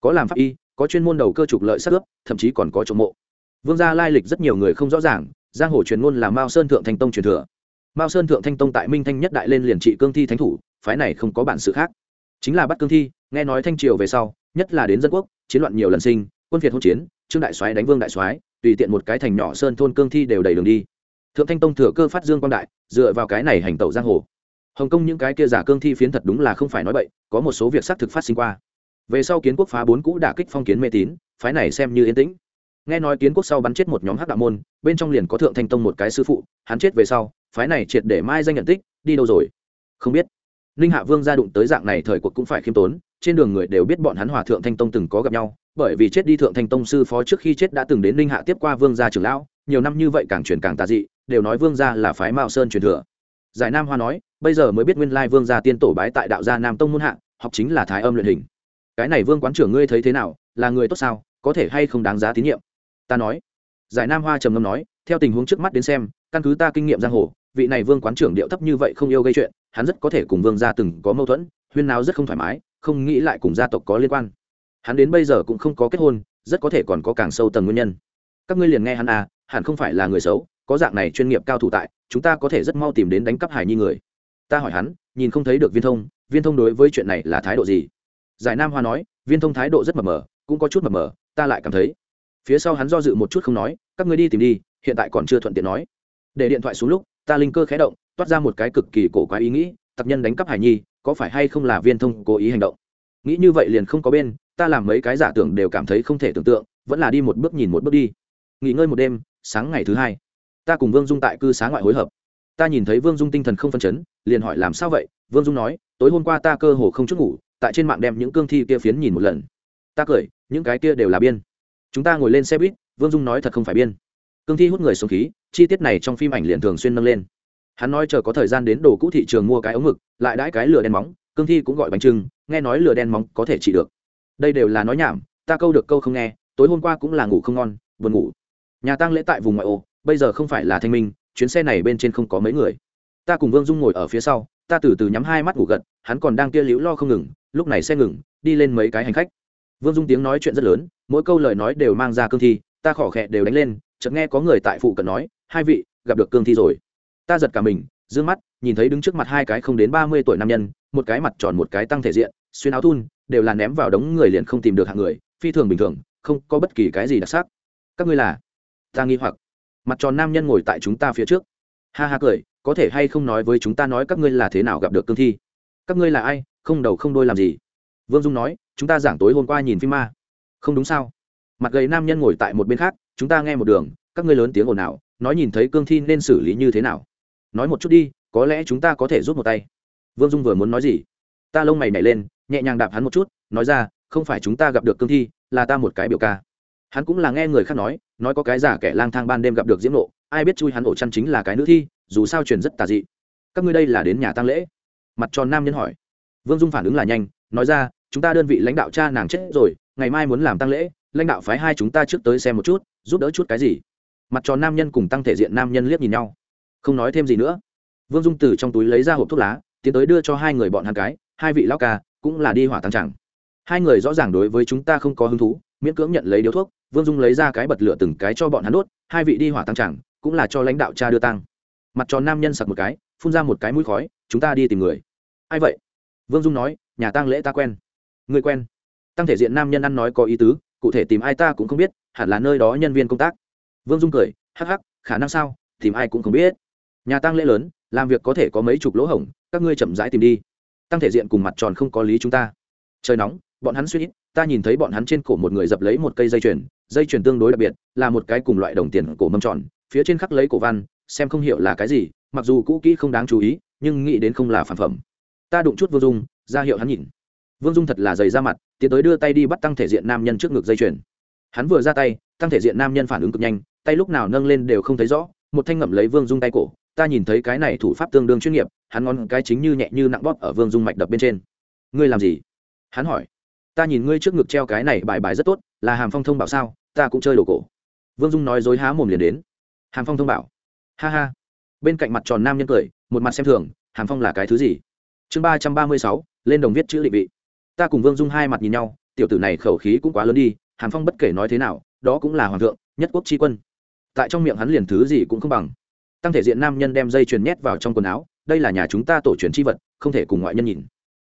Có làm pháp y, có chuyên môn đầu cơ trục lợi sát ướp, thậm chí còn có trộm mộ. Vương gia lai lịch rất nhiều người không rõ ràng, giang hồ truyền ngôn là mao sơn thượng thanh tông truyền thừa. Mao sơn thượng thanh tông tại minh thanh nhất đại lên liền trị cương thi thánh thủ, phái này không có bản sự khác. Chính là bắt cương thi, nghe nói thanh triều về sau, nhất là đến dân quốc, chiến loạn nhiều lần sinh, quân việt hỗn chiến, trương đại soái đánh vương đại soái tùy tiện một cái thành nhỏ sơn thôn cương thi đều đầy đường đi. Thượng thanh tông thừa cơ phát dương quang đại, dựa vào cái này hành tẩu giang hồ. Hồng kông những cái kia giả cương thi phiến thật đúng là không phải nói bậy, có một số việc xác thực phát sinh qua. Về sau kiến quốc phá bốn cũ đả kích phong kiến mê tín, phái này xem như yên tĩnh. Nghe nói kiến quốc sau bắn chết một nhóm hắc đạo môn, bên trong liền có thượng thanh tông một cái sư phụ, hắn chết về sau, phái này triệt để mai danh nhận tích, đi đâu rồi? Không biết. Ninh hạ vương gia đụng tới dạng này thời cuộc cũng phải khiêm tốn trên đường người đều biết bọn hắn hòa thượng thanh tông từng có gặp nhau, bởi vì chết đi thượng thanh tông sư phó trước khi chết đã từng đến ninh hạ tiếp qua vương gia trưởng lão, nhiều năm như vậy càng truyền càng tà dị, đều nói vương gia là phái mao sơn truyền thừa. Giải nam hoa nói, bây giờ mới biết nguyên lai vương gia tiên tổ bái tại đạo gia nam tông muôn hạ, học chính là thái âm luyện hình. Cái này vương quán trưởng ngươi thấy thế nào, là người tốt sao, có thể hay không đáng giá tín nhiệm? Ta nói. Giải nam hoa trầm ngâm nói, theo tình huống trước mắt đến xem, căn cứ ta kinh nghiệm giang hồ, vị này vương quán trưởng điệu thấp như vậy không yêu gây chuyện, hắn rất có thể cùng vương gia từng có mâu thuẫn, huyên nào rất không thoải mái không nghĩ lại cùng gia tộc có liên quan. Hắn đến bây giờ cũng không có kết hôn, rất có thể còn có càng sâu tầng nguyên nhân. Các ngươi liền nghe hắn à hẳn không phải là người xấu, có dạng này chuyên nghiệp cao thủ tại, chúng ta có thể rất mau tìm đến đánh cắp hải nhi người. Ta hỏi hắn, nhìn không thấy được viên thông viên thông đối với chuyện này là thái độ gì? Giải nam hoa nói, viên thông thái độ rất mờ mờ, cũng có chút mờ mờ, ta lại cảm thấy. Phía sau hắn do dự một chút không nói, các ngươi đi tìm đi, hiện tại còn chưa thuận tiện nói. Để điện thoại xuống lúc, ta linh cơ khé động, toát ra một cái cực kỳ cổ quái ý nghĩ tập nhân đánh cắp hải nhi, có phải hay không là viên thông cố ý hành động? Nghĩ như vậy liền không có bên, ta làm mấy cái giả tưởng đều cảm thấy không thể tưởng tượng, vẫn là đi một bước nhìn một bước đi. Nghỉ ngơi một đêm, sáng ngày thứ hai, ta cùng vương dung tại cư xá ngoại hối hợp. Ta nhìn thấy vương dung tinh thần không phân chấn, liền hỏi làm sao vậy? Vương dung nói, tối hôm qua ta cơ hồ không chút ngủ, tại trên mạng đem những cương thi kia phiến nhìn một lần. Ta cười, những cái kia đều là biên. Chúng ta ngồi lên xe buýt, vương dung nói thật không phải biên. Cương thi hút người xuống khí, chi tiết này trong phim ảnh liền thường xuyên nâng lên hắn nói chờ có thời gian đến đồ cũ thị trường mua cái ống mực lại đãi cái lửa đen móng, cương thi cũng gọi bánh trưng, nghe nói lửa đen móng có thể trị được. Đây đều là nói nhảm, ta câu được câu không nghe, tối hôm qua cũng là ngủ không ngon, buồn ngủ. Nhà tăng lễ tại vùng ngoại ô, bây giờ không phải là thanh minh, chuyến xe này bên trên không có mấy người. Ta cùng vương dung ngồi ở phía sau, ta từ từ nhắm hai mắt ngủ gật, hắn còn đang kia liễu lo không ngừng, lúc này xe ngừng, đi lên mấy cái hành khách. Vương dung tiếng nói chuyện rất lớn, mỗi câu lời nói đều mang ra cương thi, ta khỏ khẽ đều đánh lên, chợt nghe có người tại phụ cận nói, hai vị, gặp được cương thi rồi ta giật cả mình d ư ơ n g mắt, nhìn thấy đứng trước mặt hai cái không đến ba mươi tuổi nam nhân, một cái mặt tròn một cái tăng thể diện, xuyên áo thun, đều là ném vào đống người liền không tìm được hạng người, phi thường bình thường, không có bất kỳ cái gì đặc sắc. Các ngươi là? Ta nghi hoặc. Mặt tròn nam nhân ngồi tại chúng ta phía trước. Ha ha cười, có thể hay không nói với chúng ta nói các ngươi là thế nào gặp được cương thi? Các ngươi là ai, không đầu không đôi làm gì? Vương dung nói, chúng ta giảng tối hôm qua nhìn phim ma. Không đúng sao? Mặt gầy nam nhân ngồi tại một bên khác, chúng ta nghe một đường, các ngươi lớn tiếng ồn ào, nói nhìn thấy cương thi nên xử lý như thế nào? Nói một chút đi, có lẽ chúng ta có thể rút một tay. Vương dung vừa muốn nói gì, ta lông mày nhảy lên, nhẹ nhàng đạp hắn một chút, nói ra, không phải chúng ta gặp được cương thi, là ta một cái biểu ca. Hắn cũng là nghe người khác nói nói có cái giả kẻ lang thang ban đêm gặp được diễm nộ ai biết chui hắn ổ chăn chính là cái nữ thi, dù sao truyền rất tà dị. Các ngươi đây là đến nhà tăng lễ? Mặt tròn nam nhân hỏi. Vương dung phản ứng là nhanh, nói ra, chúng ta đơn vị lãnh đạo cha nàng chết rồi, ngày mai muốn làm tăng lễ, lãnh đạo phái hai chúng ta trước tới xem một chút, giúp đỡ chút cái gì? Mặt tròn nam nhân cùng tăng thể diện nam nhân liếc nhìn nhau không nói thêm gì nữa. Vương dung từ trong túi lấy ra hộp thuốc lá, tiến tới đưa cho hai người bọn hàng cái, hai vị lão ca, cũng là đi hỏa tăng chẳng hai người rõ ràng đối với chúng ta không có hứng thú, miễn cưỡng nhận lấy điếu thuốc, vương dung lấy ra cái bật lửa từng cái cho bọn hắn đốt, hai vị đi hỏa tăng chẳng cũng là cho lãnh đạo cha đưa tăng mặt tròn nam nhân sặc một cái, phun ra một cái mũi khói, chúng ta đi tìm người. Ai vậy? Vương dung nói, nhà tang lễ ta quen. Người quen. Tăng thể diện nam nhân ăn nói có ý tứ, cụ thể tìm ai ta cũng không biết, hẳn là nơi đó nhân viên công tác. Vương dung cười, hắc hắc, khả năng sao, tìm ai cũng không biết nhà tăng lễ lớn, làm việc có thể có mấy chục lỗ hổng, các ngươi chậm rãi tìm đi. Tăng thể diện cùng mặt tròn không có lý chúng ta. Trời nóng, bọn hắn suy ít, ta nhìn thấy bọn hắn trên cổ một người dập lấy một cây dây chuyền dây chuyền tương đối đặc biệt, là một cái cùng loại đồng tiền cổ mâm tròn, phía trên khắc lấy cổ văn, xem không hiểu là cái gì, mặc dù cũ kỹ không đáng chú ý, nhưng nghĩ đến không là phản phẩm. Ta đụng chút vương dung, ra hiệu hắn nhìn. Vương dung thật là dày ra mặt, tiến tới đưa tay đi bắt tăng thể diện nam nhân trước ngực dây chuyền. Hắn vừa ra tay, tăng thể diện nam nhân phản ứng cực nhanh, tay lúc nào nâng lên đều không thấy rõ, một thanh ngậm lấy vương dung tay cổ ta nhìn thấy cái này thủ pháp tương đương chuyên nghiệp, hắn ngón cái chính như nhẹ như nặng bóp ở vương dung mạch đập bên trên. Ngươi làm gì? Hắn hỏi. Ta nhìn ngươi trước ngực treo cái này bài bài rất tốt, là hàm phong thông bảo sao, ta cũng chơi đồ cổ. Vương dung nói dối há mồm liền đến. Hàm phong thông bảo. Ha ha. Bên cạnh mặt tròn nam nhân cười, một mặt xem thường, hàm phong là cái thứ gì? Chương ba trăm ba mươi sáu, lên đồng viết chữ định vị. Ta cùng vương dung hai mặt nhìn nhau, tiểu tử này khẩu khí cũng quá lớn đi hàn phong bất kể nói thế nào, đó cũng là hoàng thượng, nhất quốc tri quân. Tại trong miệng hắn liền thứ gì cũng không bằng tăng thể diện nam nhân đem dây chuyền nhét vào trong quần áo, đây là nhà chúng ta tổ truyền chi vật, không thể cùng ngoại nhân nhìn.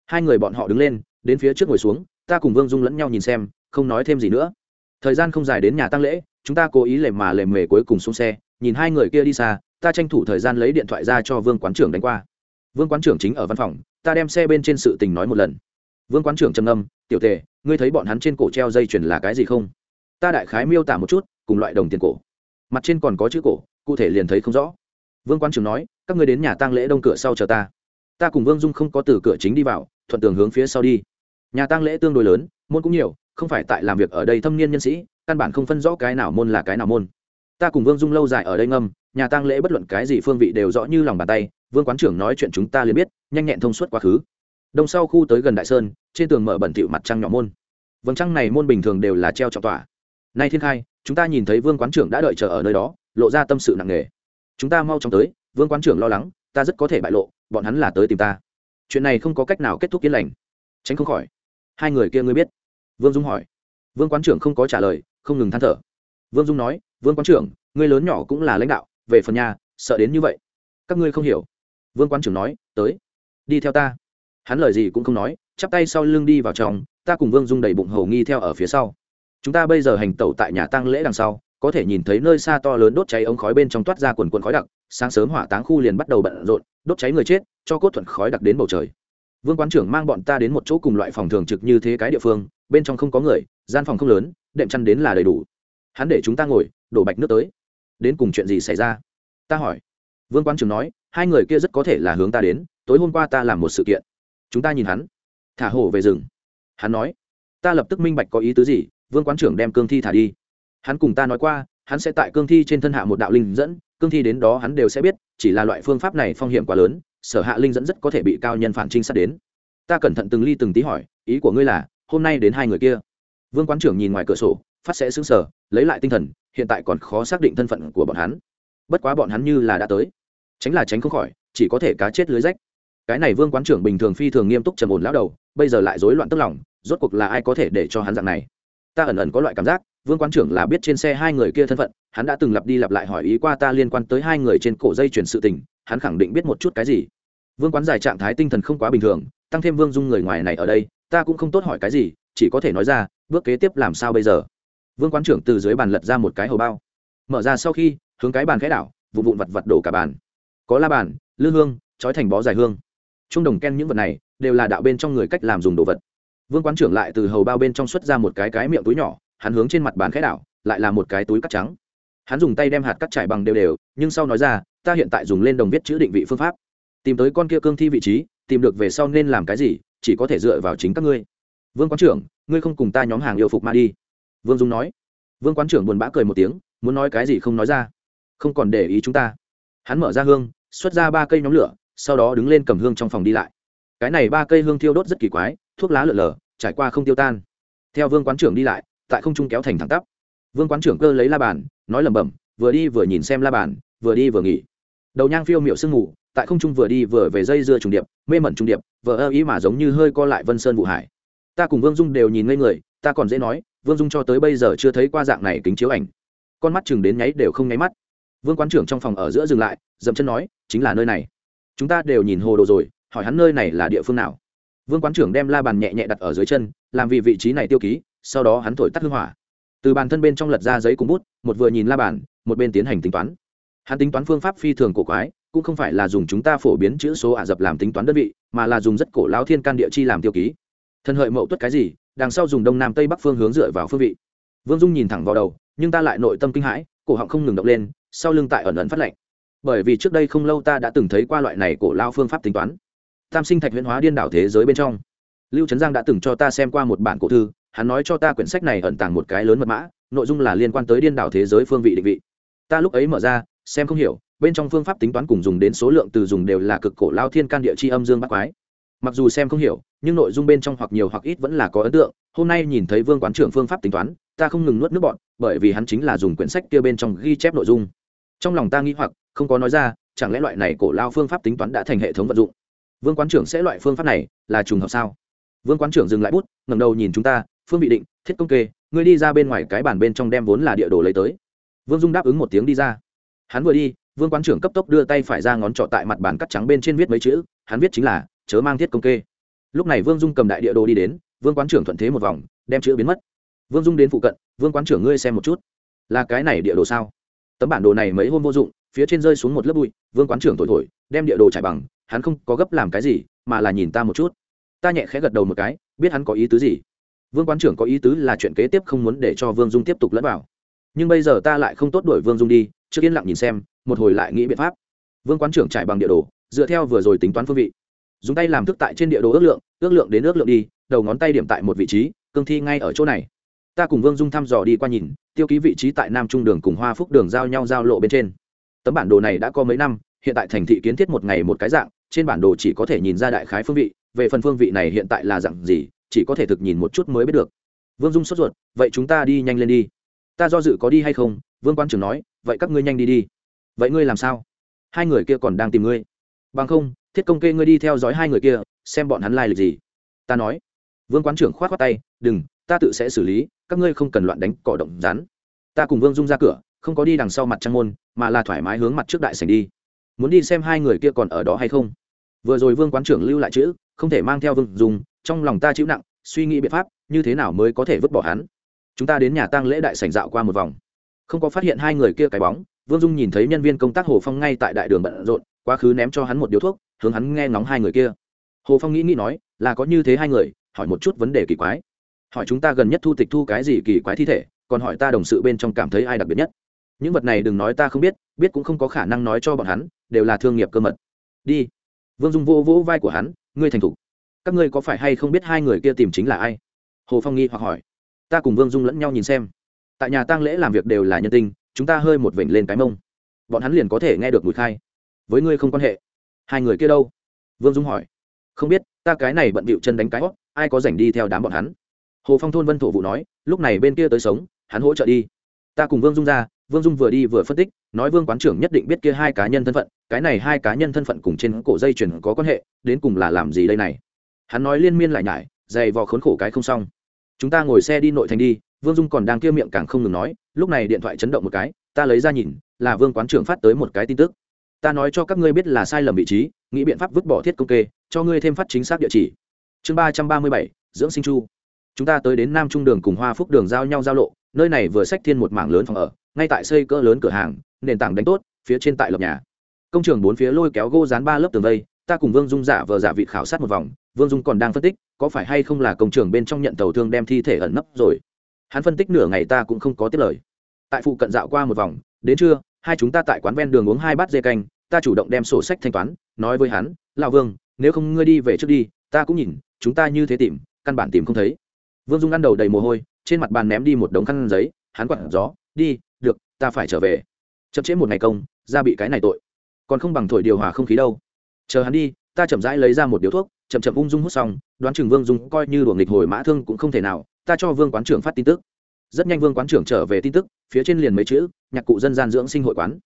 Hai người bọn họ đứng lên, đến phía trước ngồi xuống, ta cùng vương dung lẫn nhau nhìn xem, không nói thêm gì nữa. Thời gian không dài đến nhà tăng lễ, chúng ta cố ý lề mà lề mề cuối cùng xuống xe, nhìn hai người kia đi xa, ta tranh thủ thời gian lấy điện thoại ra cho vương quán trưởng đánh qua. Vương quán trưởng chính ở văn phòng, ta đem xe bên trên sự tình nói một lần. Vương quán trưởng trầm ngâm, tiểu tề, ngươi thấy bọn hắn trên cổ treo dây chuyền là cái gì không? Ta đại khái miêu tả một chút, cùng loại đồng tiền cổ. Mặt trên còn có chữ cổ, cụ thể liền thấy không rõ vương quan trưởng nói, các người đến nhà tang lễ đông cửa sau chờ ta. Ta cùng vương dung không có từ cửa chính đi vào, thuận tường hướng phía sau đi. Nhà tang lễ tương đối lớn, môn cũng nhiều, không phải tại làm việc ở đây thâm niên nhân sĩ, căn bản không phân rõ cái nào môn là cái nào môn. Ta cùng vương dung lâu dài ở đây ngâm, nhà tang lễ bất luận cái gì phương vị đều rõ như lòng bàn tay, vương quán trưởng nói chuyện chúng ta liền biết, nhanh nhẹn thông suốt quá khứ. Đông sau khu tới gần đại sơn, trên tường mở bẩn thịu mặt trăng nhỏ môn. Vầng trăng này môn bình thường đều là treo trọng tỏa nay thiên khai, chúng ta nhìn thấy vương quán trưởng đã đợi chờ ở nơi đó, lộ ra tâm sự nặng nề chúng ta mau chóng tới, vương quán trưởng lo lắng, ta rất có thể bại lộ, bọn hắn là tới tìm ta. Chuyện này không có cách nào kết thúc yên lành. Tránh không khỏi. Hai người kia ngươi biết? Vương dung hỏi. Vương quán trưởng không có trả lời, không ngừng than thở. Vương dung nói, vương quán trưởng, ngươi lớn nhỏ cũng là lãnh đạo, về phần nhà, sợ đến như vậy. Các ngươi không hiểu. Vương quán trưởng nói, tới. Đi theo ta. Hắn lời gì cũng không nói, chắp tay sau lưng đi vào trong, ta cùng vương dung đầy bụng hầu nghi theo ở phía sau. Chúng ta bây giờ hành tẩu tại nhà tăng lễ đằng sau có thể nhìn thấy nơi xa to lớn đốt cháy ống khói bên trong toát ra quần quần khói đặc, sáng sớm hỏa táng khu liền bắt đầu bận rộn, đốt cháy người chết, cho cốt thuận khói đặc đến bầu trời. Vương quán trưởng mang bọn ta đến một chỗ cùng loại phòng thường trực như thế cái địa phương, bên trong không có người, gian phòng không lớn, đệm chăn đến là đầy đủ. Hắn để chúng ta ngồi, đổ bạch nước tới. Đến cùng chuyện gì xảy ra? Ta hỏi. Vương quán trưởng nói, hai người kia rất có thể là hướng ta đến, tối hôm qua ta làm một sự kiện. Chúng ta nhìn hắn. Thả hổ về rừng. Hắn nói. Ta lập tức minh bạch có ý tứ gì, vương quán trưởng đem cương thi thả đi hắn cùng ta nói qua, hắn sẽ tại cương thi trên thân hạ một đạo linh dẫn, cương thi đến đó hắn đều sẽ biết, chỉ là loại phương pháp này phong hiểm quá lớn, sở hạ linh dẫn rất có thể bị cao nhân phản trinh sát đến. Ta cẩn thận từng ly từng tí hỏi, ý của ngươi là, hôm nay đến hai người kia. Vương quán trưởng nhìn ngoài cửa sổ, phát sẽ xứng sở lấy lại tinh thần, hiện tại còn khó xác định thân phận của bọn hắn. Bất quá bọn hắn như là đã tới. Tránh là tránh không khỏi, chỉ có thể cá chết lưới rách. Cái này vương quán trưởng bình thường phi thường nghiêm túc trầm ổn lão đầu, bây giờ lại rối loạn tức lòng, rốt cuộc là ai có thể để cho hắn dạng này? Ta ẩn ẩn có loại cảm giác vương quán trưởng là biết trên xe hai người kia thân phận, hắn đã từng lặp đi lặp lại hỏi ý qua ta liên quan tới hai người trên cổ dây chuyển sự tình, hắn khẳng định biết một chút cái gì. Vương quán giải trạng thái tinh thần không quá bình thường, tăng thêm vương dung người ngoài này ở đây, ta cũng không tốt hỏi cái gì, chỉ có thể nói ra, bước kế tiếp làm sao bây giờ? Vương quán trưởng từ dưới bàn lật ra một cái hầu bao, mở ra sau khi, hướng cái bàn khẽ đảo vụ vụn vặt vặt đổ cả bàn. Có la bàn, lư hương, trói thành bó dài hương. Trung đồng ken những vật này, đều là đạo bên trong người cách làm dùng đồ vật. Vương quán trưởng lại từ hầu bao bên trong xuất ra một cái cái miệng túi nhỏ hắn hướng trên mặt bàn khẽ đảo, lại là một cái túi cắt trắng. Hắn dùng tay đem hạt cắt trải bằng đều đều, nhưng sau nói ra, ta hiện tại dùng lên đồng viết chữ định vị phương pháp. Tìm tới con kia cương thi vị trí, tìm được về sau nên làm cái gì, chỉ có thể dựa vào chính các ngươi. Vương quán trưởng, ngươi không cùng ta nhóm hàng yêu phục ma đi. Vương dung nói. Vương quán trưởng buồn bã cười một tiếng, muốn nói cái gì không nói ra. Không còn để ý chúng ta. Hắn mở ra hương, xuất ra ba cây nhóm lửa, sau đó đứng lên cầm hương trong phòng đi lại. Cái này ba cây hương thiêu đốt rất kỳ quái, thuốc lá lở lở, trải qua không tiêu tan. Theo vương quán trưởng đi lại tại không trung kéo thành thẳng tắp. Vương quán trưởng cơ lấy la bàn nói lẩm bẩm vừa đi vừa nhìn xem la bàn vừa đi vừa nghỉ. Đầu nhang phiêu miệu sương ngủ, tại không trung vừa đi vừa về dây dưa trùng điệp mê mẩn trùng điệp vờ ơ ý mà giống như hơi co lại vân sơn vụ hải. Ta cùng vương dung đều nhìn ngây người ta còn dễ nói vương dung cho tới bây giờ chưa thấy qua dạng này kính chiếu ảnh. Con mắt chừng đến nháy đều không nháy mắt. Vương quán trưởng trong phòng ở giữa dừng lại dậm chân nói chính là nơi này. Chúng ta đều nhìn hồ đồ rồi hỏi hắn nơi này là địa phương nào. Vương quán trưởng đem la bàn nhẹ nhẹ đặt ở dưới chân làm vì vị trí này tiêu ký sau đó hắn thổi tắt hưng hỏa. Từ bàn thân bên trong lật ra giấy cùng bút, một vừa nhìn la bàn, một bên tiến hành tính toán. Hắn tính toán phương pháp phi thường cổ quái, cũng không phải là dùng chúng ta phổ biến chữ số ả rập làm tính toán đơn vị, mà là dùng rất cổ lao thiên can địa chi làm tiêu ký. Thân hợi mậu tuất cái gì, đằng sau dùng đông nam tây bắc phương hướng dựa vào phương vị. Vương dung nhìn thẳng vào đầu, nhưng ta lại nội tâm kinh hãi, cổ họng không ngừng động lên, sau lưng tại ẩn ẩn phát lạnh. Bởi vì trước đây không lâu ta đã từng thấy qua loại này cổ lao phương pháp tính toán. Tam sinh thạch huyễn hóa điên đảo thế giới bên trong. Lưu trấn giang đã từng cho ta xem qua một bản cổ thư hắn nói cho ta quyển sách này ẩn tàng một cái lớn mật mã, nội dung là liên quan tới điên đảo thế giới phương vị định vị. Ta lúc ấy mở ra, xem không hiểu, bên trong phương pháp tính toán cùng dùng đến số lượng từ dùng đều là cực cổ lao thiên can địa chi âm dương bác quái. Mặc dù xem không hiểu, nhưng nội dung bên trong hoặc nhiều hoặc ít vẫn là có ấn tượng. Hôm nay nhìn thấy vương quán trưởng phương pháp tính toán, ta không ngừng nuốt nước bọn bởi vì hắn chính là dùng quyển sách kia bên trong ghi chép nội dung. Trong lòng ta nghĩ hoặc, không có nói ra, chẳng lẽ loại này cổ lao phương pháp tính toán đã thành hệ thống vận dụng? Vương quán trưởng sẽ loại phương pháp này là trùng hợp sao? Vương quán trưởng dừng lại bút, ngẩng đầu nhìn chúng ta phương bị định, thiết công kê, ngươi đi ra bên ngoài cái bản bên trong đem vốn là địa đồ lấy tới. Vương dung đáp ứng một tiếng đi ra. Hắn vừa đi, vương quán trưởng cấp tốc đưa tay phải ra ngón trọ tại mặt bàn cắt trắng bên trên viết mấy chữ, hắn viết chính là, chớ mang thiết công kê. Lúc này vương dung cầm đại địa đồ đi đến, vương quán trưởng thuận thế một vòng, đem chữ biến mất. Vương dung đến phụ cận, vương quán trưởng ngươi xem một chút. Là cái này địa đồ sao? Tấm bản đồ này mấy hôm vô dụng, phía trên rơi xuống một lớp bụi, vương quán trưởng thổi thổi, đem địa đồ trải bằng, hắn không có gấp làm cái gì, mà là nhìn ta một chút. Ta nhẹ khẽ gật đầu một cái, biết hắn có ý tứ gì vương quán trưởng có ý tứ là chuyện kế tiếp không muốn để cho vương dung tiếp tục lẫn vào. Nhưng bây giờ ta lại không tốt đuổi vương dung đi, trước yên lặng nhìn xem, một hồi lại nghĩ biện pháp. Vương quán trưởng trải bằng địa đồ, dựa theo vừa rồi tính toán phương vị. Dùng tay làm thức tại trên địa đồ ước lượng ước lượng đến ước lượng đi, đầu ngón tay điểm tại một vị trí, cương thi ngay ở chỗ này. Ta cùng vương dung thăm dò đi qua nhìn, tiêu ký vị trí tại nam trung đường cùng hoa phúc đường giao nhau giao lộ bên trên. Tấm bản đồ này đã có mấy năm, hiện tại thành thị kiến thiết một ngày một cái dạng, trên bản đồ chỉ có thể nhìn ra đại khái phương vị, về phần phương vị này hiện tại là dạng gì chỉ có thể thực nhìn một chút mới biết được. Vương dung sốt ruột, vậy chúng ta đi nhanh lên đi. Ta do dự có đi hay không? Vương quan trưởng nói, vậy các ngươi nhanh đi đi. Vậy ngươi làm sao? Hai người kia còn đang tìm ngươi. Bằng không, thiết công kê ngươi đi theo dõi hai người kia, xem bọn hắn lai、like、lịch gì. Ta nói. Vương quán trưởng k h o á t k tay, đừng, ta tự sẽ xử lý, các ngươi không cần loạn đánh cỏ động rắn. Ta cùng vương dung ra cửa, không có đi đằng sau mặt trăng môn, mà là thoải mái hướng mặt trước đại sành đi. Muốn đi xem hai người kia còn ở đó hay không? Vừa rồi vương quán trưởng lưu lại chữ, không thể mang theo vương dung trong lòng ta chịu nặng, suy nghĩ biện pháp, như thế nào mới có thể vứt bỏ hắn? Chúng ta đến nhà tăng lễ đại sảnh dạo qua một vòng. Không có phát hiện hai người kia cái bóng, vương dung nhìn thấy nhân viên công tác hồ phong ngay tại đại đường bận rộn, quá khứ ném cho hắn một điếu thuốc, hướng hắn nghe ngóng hai người kia. Hồ phong nghĩ nghĩ nói, là có như thế hai người, hỏi một chút vấn đề kỳ quái. Hỏi chúng ta gần nhất thu tịch thu cái gì kỳ quái thi thể, còn hỏi ta đồng sự bên trong cảm thấy ai đặc biệt nhất. Những vật này đừng nói ta không biết biết cũng không có khả năng nói cho bọn hắn, đều là thương nghiệp cơ mật. Đi. Vương dung vô vỗ vai của hắn, ngươi thành thục các ngươi có phải hay không biết hai người kia tìm chính là ai? Hồ phong nghi hoặc hỏi. Ta cùng vương dung lẫn nhau nhìn xem. Tại nhà tang lễ làm việc đều là nhân tinh, chúng ta hơi một vểnh lên cái mông. Bọn hắn liền có thể nghe được mùi khai. Với ngươi không quan hệ. Hai người kia đâu? Vương dung hỏi. Không biết, ta cái này bận bịu chân đánh cái hót, ai có rảnh đi theo đám bọn hắn? Hồ phong thôn vân thổ vụ nói, lúc này bên kia tới sống, hắn hỗ trợ đi. Ta cùng vương dung ra, vương dung vừa đi vừa phân tích, nói vương quán trưởng nhất định biết kia hai cá nhân thân phận, cái này hai cá nhân thân phận cùng trên cổ dây chuyền có quan hệ, đến cùng là làm gì đây này? Hắn nói liên miên lại nhải, dày vò khốn khổ cái không xong. Chúng ta ngồi xe đi nội thành đi, vương dung còn đang kia miệng càng không ngừng nói, lúc này điện thoại chấn động một cái, ta lấy ra nhìn, là vương quán trưởng phát tới một cái tin tức. Ta nói cho các ngươi biết là sai lầm vị trí, nghĩ biện pháp vứt bỏ thiết công kê, cho ngươi thêm phát chính xác địa chỉ. Chương ba trăm ba mươi bảy, dưỡng sinh chu. Chúng ta tới đến nam trung đường cùng hoa phúc đường giao nhau giao lộ, nơi này vừa sách thiên một mảng lớn phòng ở, ngay tại xây cỡ lớn cửa hàng, nền tảng đánh tốt, phía trên tại lập nhà. Công trường bốn phía lôi kéo gô dán ba lớp tường vây ta cùng vương dung giả vờ giả vị khảo sát một vòng, vương dung còn đang phân tích, có phải hay không là công trường bên trong nhận tàu thương đem thi thể ẩn nấp rồi. Hắn phân tích nửa ngày ta cũng không có tiết lời. Tại phụ cận dạo qua một vòng, đến trưa, hai chúng ta tại quán ven đường uống hai bát dê canh, ta chủ động đem sổ sách thanh toán, nói với hắn, lão vương, nếu không ngươi đi về trước đi, ta cũng nhìn, chúng ta như thế tìm, căn bản tìm không thấy. Vương dung ăn đầu đầy mồ hôi, trên mặt bàn ném đi một đống khăn giấy, hắn quặn gió, đi, được, ta phải trở về. Chậm chế một ngày công, ra bị cái này tội. Còn không bằng thổi điều hòa không khí đâu chờ hắn đi, ta chậm rãi lấy ra một điếu thuốc, chậm chậm ung dung hút xong, đoán chừng vương dung coi như đuổi nghịch hồi mã thương cũng không thể nào, ta cho vương quán trưởng phát tin tức. Rất nhanh vương quán trưởng trở về tin tức, phía trên liền mấy chữ, nhạc cụ dân gian dưỡng sinh hội quán.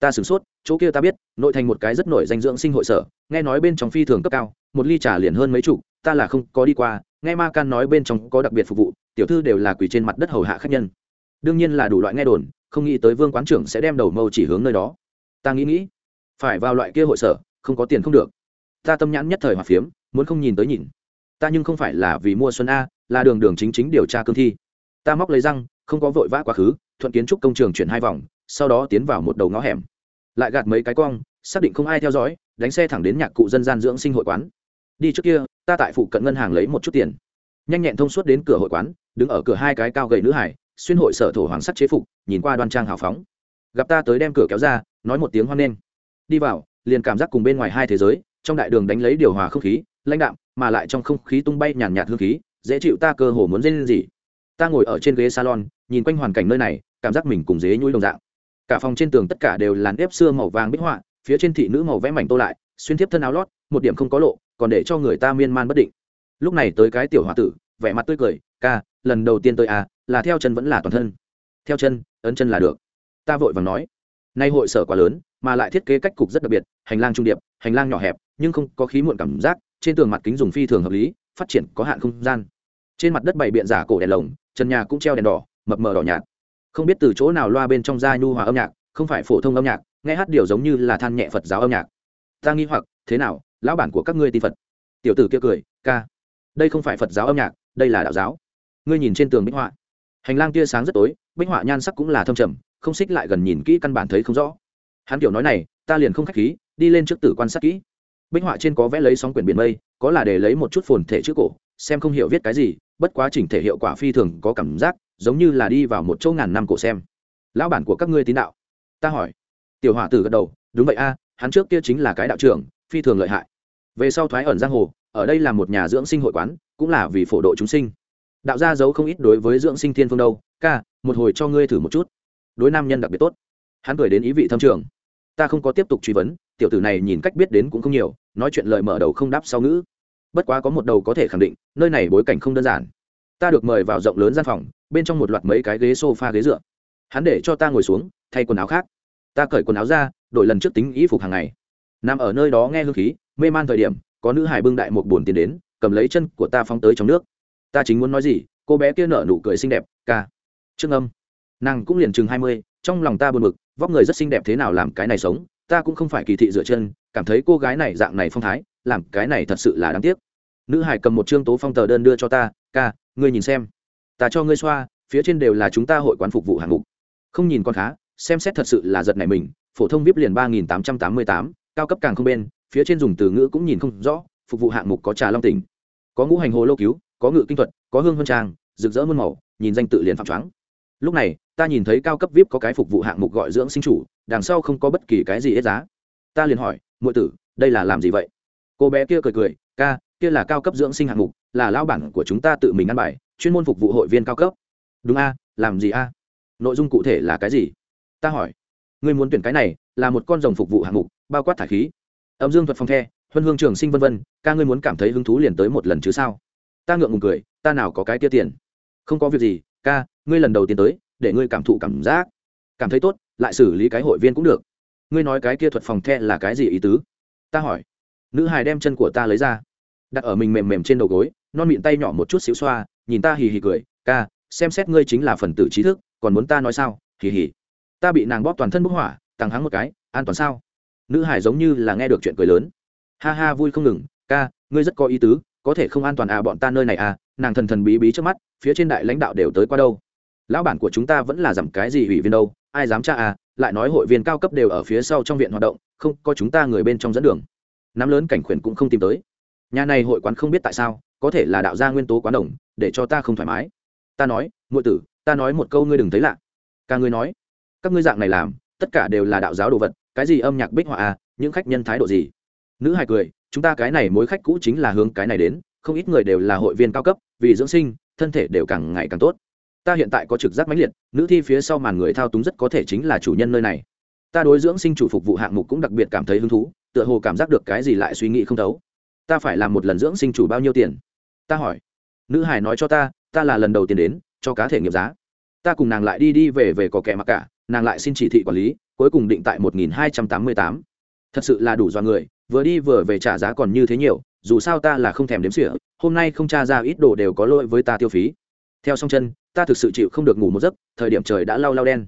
Ta sửng sốt, chỗ kia ta biết, nội thành một cái rất nổi danh dưỡng sinh hội sở, nghe nói bên trong phi thường cấp cao, một ly trà liền hơn mấy chục, ta là không có đi qua, nghe ma can nói bên trong có đặc biệt phục vụ, tiểu thư đều là quỳ trên mặt đất hầu hạ khách nhân. Đương nhiên là đủ loại nghe đồn, không nghĩ tới vương quán trưởng sẽ đem đầu mâu chỉ hướng nơi đó. Ta nghĩ nghĩ, phải vào loại kia hội sở không có tiền không được. Ta tâm nhãn nhất thời hòa phiếm, muốn không nhìn tới nhìn. Ta nhưng không phải là vì mua xuân a, là đường đường chính chính điều tra cương thi. Ta móc lấy răng, không có vội vã quá khứ, thuận kiến trúc công trường chuyển hai vòng, sau đó tiến vào một đầu ngõ hẻm. Lại gạt mấy cái cong, xác định không ai theo dõi, đánh xe thẳng đến nhạc cụ dân gian dưỡng sinh hội quán. Đi trước kia, ta tại phụ cận ngân hàng lấy một chút tiền. Nhanh nhẹn thông suốt đến cửa hội quán, đứng ở cửa hai cái cao gầy nữ hải, xuyên hội sở thổ hoàng sắt chế phục, nhìn qua đoan trang hào phóng. Gặp ta tới đem cửa kéo ra, nói một tiếng hoan nghênh. Đi vào liền cảm giác cùng bên ngoài hai thế giới, trong đại đường đánh lấy điều hòa không khí, lãnh đạm, mà lại trong không khí tung bay nhàn nhạt hương khí, dễ chịu ta cơ hồ muốn dê lên gì. Ta ngồi ở trên ghế salon, nhìn quanh hoàn cảnh nơi này, cảm giác mình cùng dế nhũi đồng dạng. Cả phòng trên tường tất cả đều làn ép xưa màu vàng bích họa, phía trên thị nữ màu vẽ mảnh tô lại, xuyên tiếp thân áo lót, một điểm không có lộ, còn để cho người ta miên man bất định. Lúc này tới cái tiểu h o a tử, vẻ mặt tươi cười, ca, lần đầu tiên tới à là theo chân vẫn là toàn thân. Theo chân, ấn chân là được. Ta vội vàng nói nay hội sở quá lớn, mà lại thiết kế cách cục rất đặc biệt, hành lang trung điệp, hành lang nhỏ hẹp, nhưng không có khí muộn cảm giác, trên tường mặt kính dùng phi thường hợp lý, phát triển có hạn không gian. Trên mặt đất bày biện giả cổ đèn lồng, trần nhà cũng treo đèn đỏ, mập mờ đỏ nhạt. Không biết từ chỗ nào loa bên trong da nhu hòa âm nhạc, không phải phổ thông âm nhạc, nghe hát điều giống như là than nhẹ phật giáo âm nhạc. Ta nghi hoặc, thế nào, lão bản của các ngươi tin phật? Tiểu tử kia cười, ca. Đây không phải phật giáo âm nhạc, đây là đạo giáo. Ngươi nhìn trên tường bích họa. Hành lang tia sáng rất tối, bích họa nhan sắc cũng là thâm trầm không xích lại gần nhìn kỹ căn bản thấy không rõ. Hắn kiểu nói này, ta liền không k h á c h khí, đi lên trước tử quan sát kỹ. Bích họa trên có vẽ lấy sóng quyển biển mây, có là để lấy một chút phồn thể trước cổ, xem không hiểu viết cái gì, bất quá trình thể hiệu quả phi thường có cảm giác, giống như là đi vào một chỗ ngàn năm cổ xem. Lão bản của các ngươi tín đạo. Ta hỏi. Tiểu hỏa tử gật đầu, đúng vậy a, hắn trước kia chính là cái đạo trưởng, phi thường lợi hại. Về sau thoái ẩn giang hồ, ở đây là một nhà dưỡng sinh hội quán, cũng là vì phổ độ chúng sinh. Đạo gia giấu không ít đối với dưỡng sinh thiên phương đâu. Ca, một hồi cho ngươi thử một chút đối nam nhân đặc biệt tốt. Hắn cười đến ý vị thâm trường. Ta không có tiếp tục truy vấn, tiểu tử này nhìn cách biết đến cũng không nhiều, nói chuyện lời mở đầu không đáp sau ngữ. Bất quá có một đầu có thể khẳng định, nơi này bối cảnh không đơn giản. Ta được mời vào rộng lớn gian phòng, bên trong một loạt mấy cái ghế s o f a ghế dựa. Hắn để cho ta ngồi xuống, thay quần áo khác. Ta cởi quần áo ra, đổi lần trước tính ý phục hàng ngày. Nằm ở nơi đó nghe hương khí, mê man thời điểm, có nữ hải bưng đại một bồn tiền đến, cầm lấy chân của ta phóng tới trong nước. Ta chính muốn nói gì, cô bé kia nở nụ cười xinh đẹp, ca. Trương âm nàng cũng liền chừng hai mươi, trong lòng ta buồn bực, vóc người rất xinh đẹp thế nào làm cái này sống, ta cũng không phải kỳ thị dựa chân, cảm thấy cô gái này dạng này phong thái, làm cái này thật sự là đáng tiếc. Nữ hải cầm một chương tố phong tờ đơn đưa cho ta, ca, ngươi nhìn xem. Ta cho ngươi xoa, phía trên đều là chúng ta hội quán phục vụ hạng mục. Không nhìn con khá, xem xét thật sự là giật này mình, phổ thông vip liền ba nghìn tám trăm tám mươi tám, cao cấp càng không bên, phía trên dùng từ ngữ cũng nhìn không rõ, phục vụ hạng mục có trà long tỉnh, có ngũ hành hồ lô cứu, có ngự kinh thuật, có hương vân trang, rực rỡ muôn màu, nhìn danh tự liền phạm choáng lúc này, ta nhìn thấy cao cấp vip có cái phục vụ hạng mục gọi dưỡng sinh chủ, đằng sau không có bất kỳ cái gì hết giá. Ta liền hỏi, muội tử, đây là làm gì vậy? Cô bé kia cười cười, ca, kia là cao cấp dưỡng sinh hạng mục, là lao bản của chúng ta tự mình ăn bài, chuyên môn phục vụ hội viên cao cấp. Đúng a, làm gì a? Nội dung cụ thể là cái gì? Ta hỏi. Ngươi muốn tuyển cái này, là một con rồng phục vụ hạng mục, bao quát thải khí, âm dương thuật phong the, huân hương trường sinh vân vân, ca ngươi muốn cảm thấy hứng thú liền tới một lần chứ sao? Ta ngượng ngùng cười, ta nào có cái tia tiền? Không có việc gì, ca ngươi lần đầu tiên tới, để ngươi cảm thụ cảm giác. Cảm thấy tốt, lại xử lý cái hội viên cũng được. Ngươi nói cái kia thuật phòng the là cái gì ý tứ? Ta hỏi. Nữ hài đem chân của ta lấy ra, đặt ở mình mềm mềm trên đầu gối, non miệng tay nhỏ một chút xíu xoa, nhìn ta hì hì cười, ca, xem xét ngươi chính là phần tử trí thức, còn muốn ta nói sao? Hì hì. Ta bị nàng bóp toàn thân bức hỏa tăng hắng một cái, an toàn sao? Nữ hải giống như là nghe được chuyện cười lớn. Ha ha, vui không ngừng. Ca, ngươi rất có ý tứ, có thể không an toàn à bọn ta nơi này à nàng thần thần bí bí trước mắt, phía trên đại lãnh đạo đều tới qua đâu lão bản của chúng ta vẫn là giảm cái gì ủy viên đâu, ai dám tra à lại nói hội viên cao cấp đều ở phía sau trong viện hoạt động, không có chúng ta người bên trong dẫn đường. Nắm lớn cảnh khuyển cũng không tìm tới. Nhà này hội quán không biết tại sao, có thể là đạo gia nguyên tố quán đồng, để cho ta không thoải mái. Ta nói ngụy tử, ta nói một câu ngươi đừng thấy lạ. Ca ngươi nói, các ngươi dạng này làm, tất cả đều là đạo giáo đồ vật, cái gì âm nhạc bích họa à những khách nhân thái độ gì? Nữ hài cười, chúng ta cái này mối khách cũ chính là hướng cái này đến, không ít người đều là hội viên cao cấp, vì dưỡng sinh, thân thể đều càng ngày càng tốt ta hiện tại có trực giác mãnh liệt, nữ thi phía sau màn người thao túng rất có thể chính là chủ nhân nơi này. Ta đối dưỡng sinh chủ phục vụ hạng mục cũng đặc biệt cảm thấy hứng thú, tựa hồ cảm giác được cái gì lại suy nghĩ không thấu. Ta phải làm một lần dưỡng sinh chủ bao nhiêu tiền? Ta hỏi. Nữ hải nói cho ta ta là lần đầu tiên đến, cho cá thể nghiệp giá. Ta cùng nàng lại đi đi về về có kẻ mặc cả, nàng lại xin chỉ thị quản lý, cuối cùng định tại một nghìn hai trăm tám mươi tám. Thật sự là đủ do người, vừa đi vừa về trả giá còn như thế nhiều, dù sao ta là không thèm đếm sỉa hôm nay không tra ra ít đồ đều có lỗi với ta tiêu phí. Theo song chân ta thực sự chịu không được ngủ một giấc, thời điểm trời đã lau lau đen.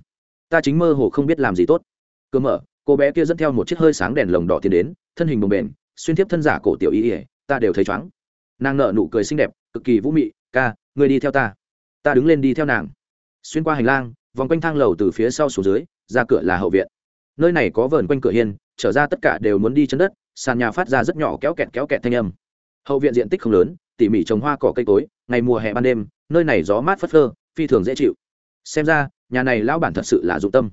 Ta chính mơ hồ không biết làm gì tốt. Cơ mở, cô bé kia dẫn theo một chiếc hơi sáng đèn lồng đỏ tiến đến, thân hình bồng bềnh, xuyên tiếp thân giả cổ tiểu y ỉa ta đều thấy chóng nàng nợ nụ cười xinh đẹp, cực kỳ vũ mị, ca người đi theo ta. Ta đứng lên đi theo nàng. Xuyên qua hành lang, vòng quanh thang lầu từ phía sau xuống dưới, ra cửa là hậu viện. Nơi này có vờn quanh cửa hiên, trở ra tất cả đều muốn đi chân đất, sàn nhà phát ra rất nhỏ kéo kẹt kéo kẹt thanh âm. Hậu viện diện tích không lớn tỉ mỉ trồng hoa cỏ cây cối, ngày mùa hè ban đêm, nơi này gió mát phất phơ, phi thường dễ chịu. Xem ra, nhà này lão bản thật sự là dụng tâm.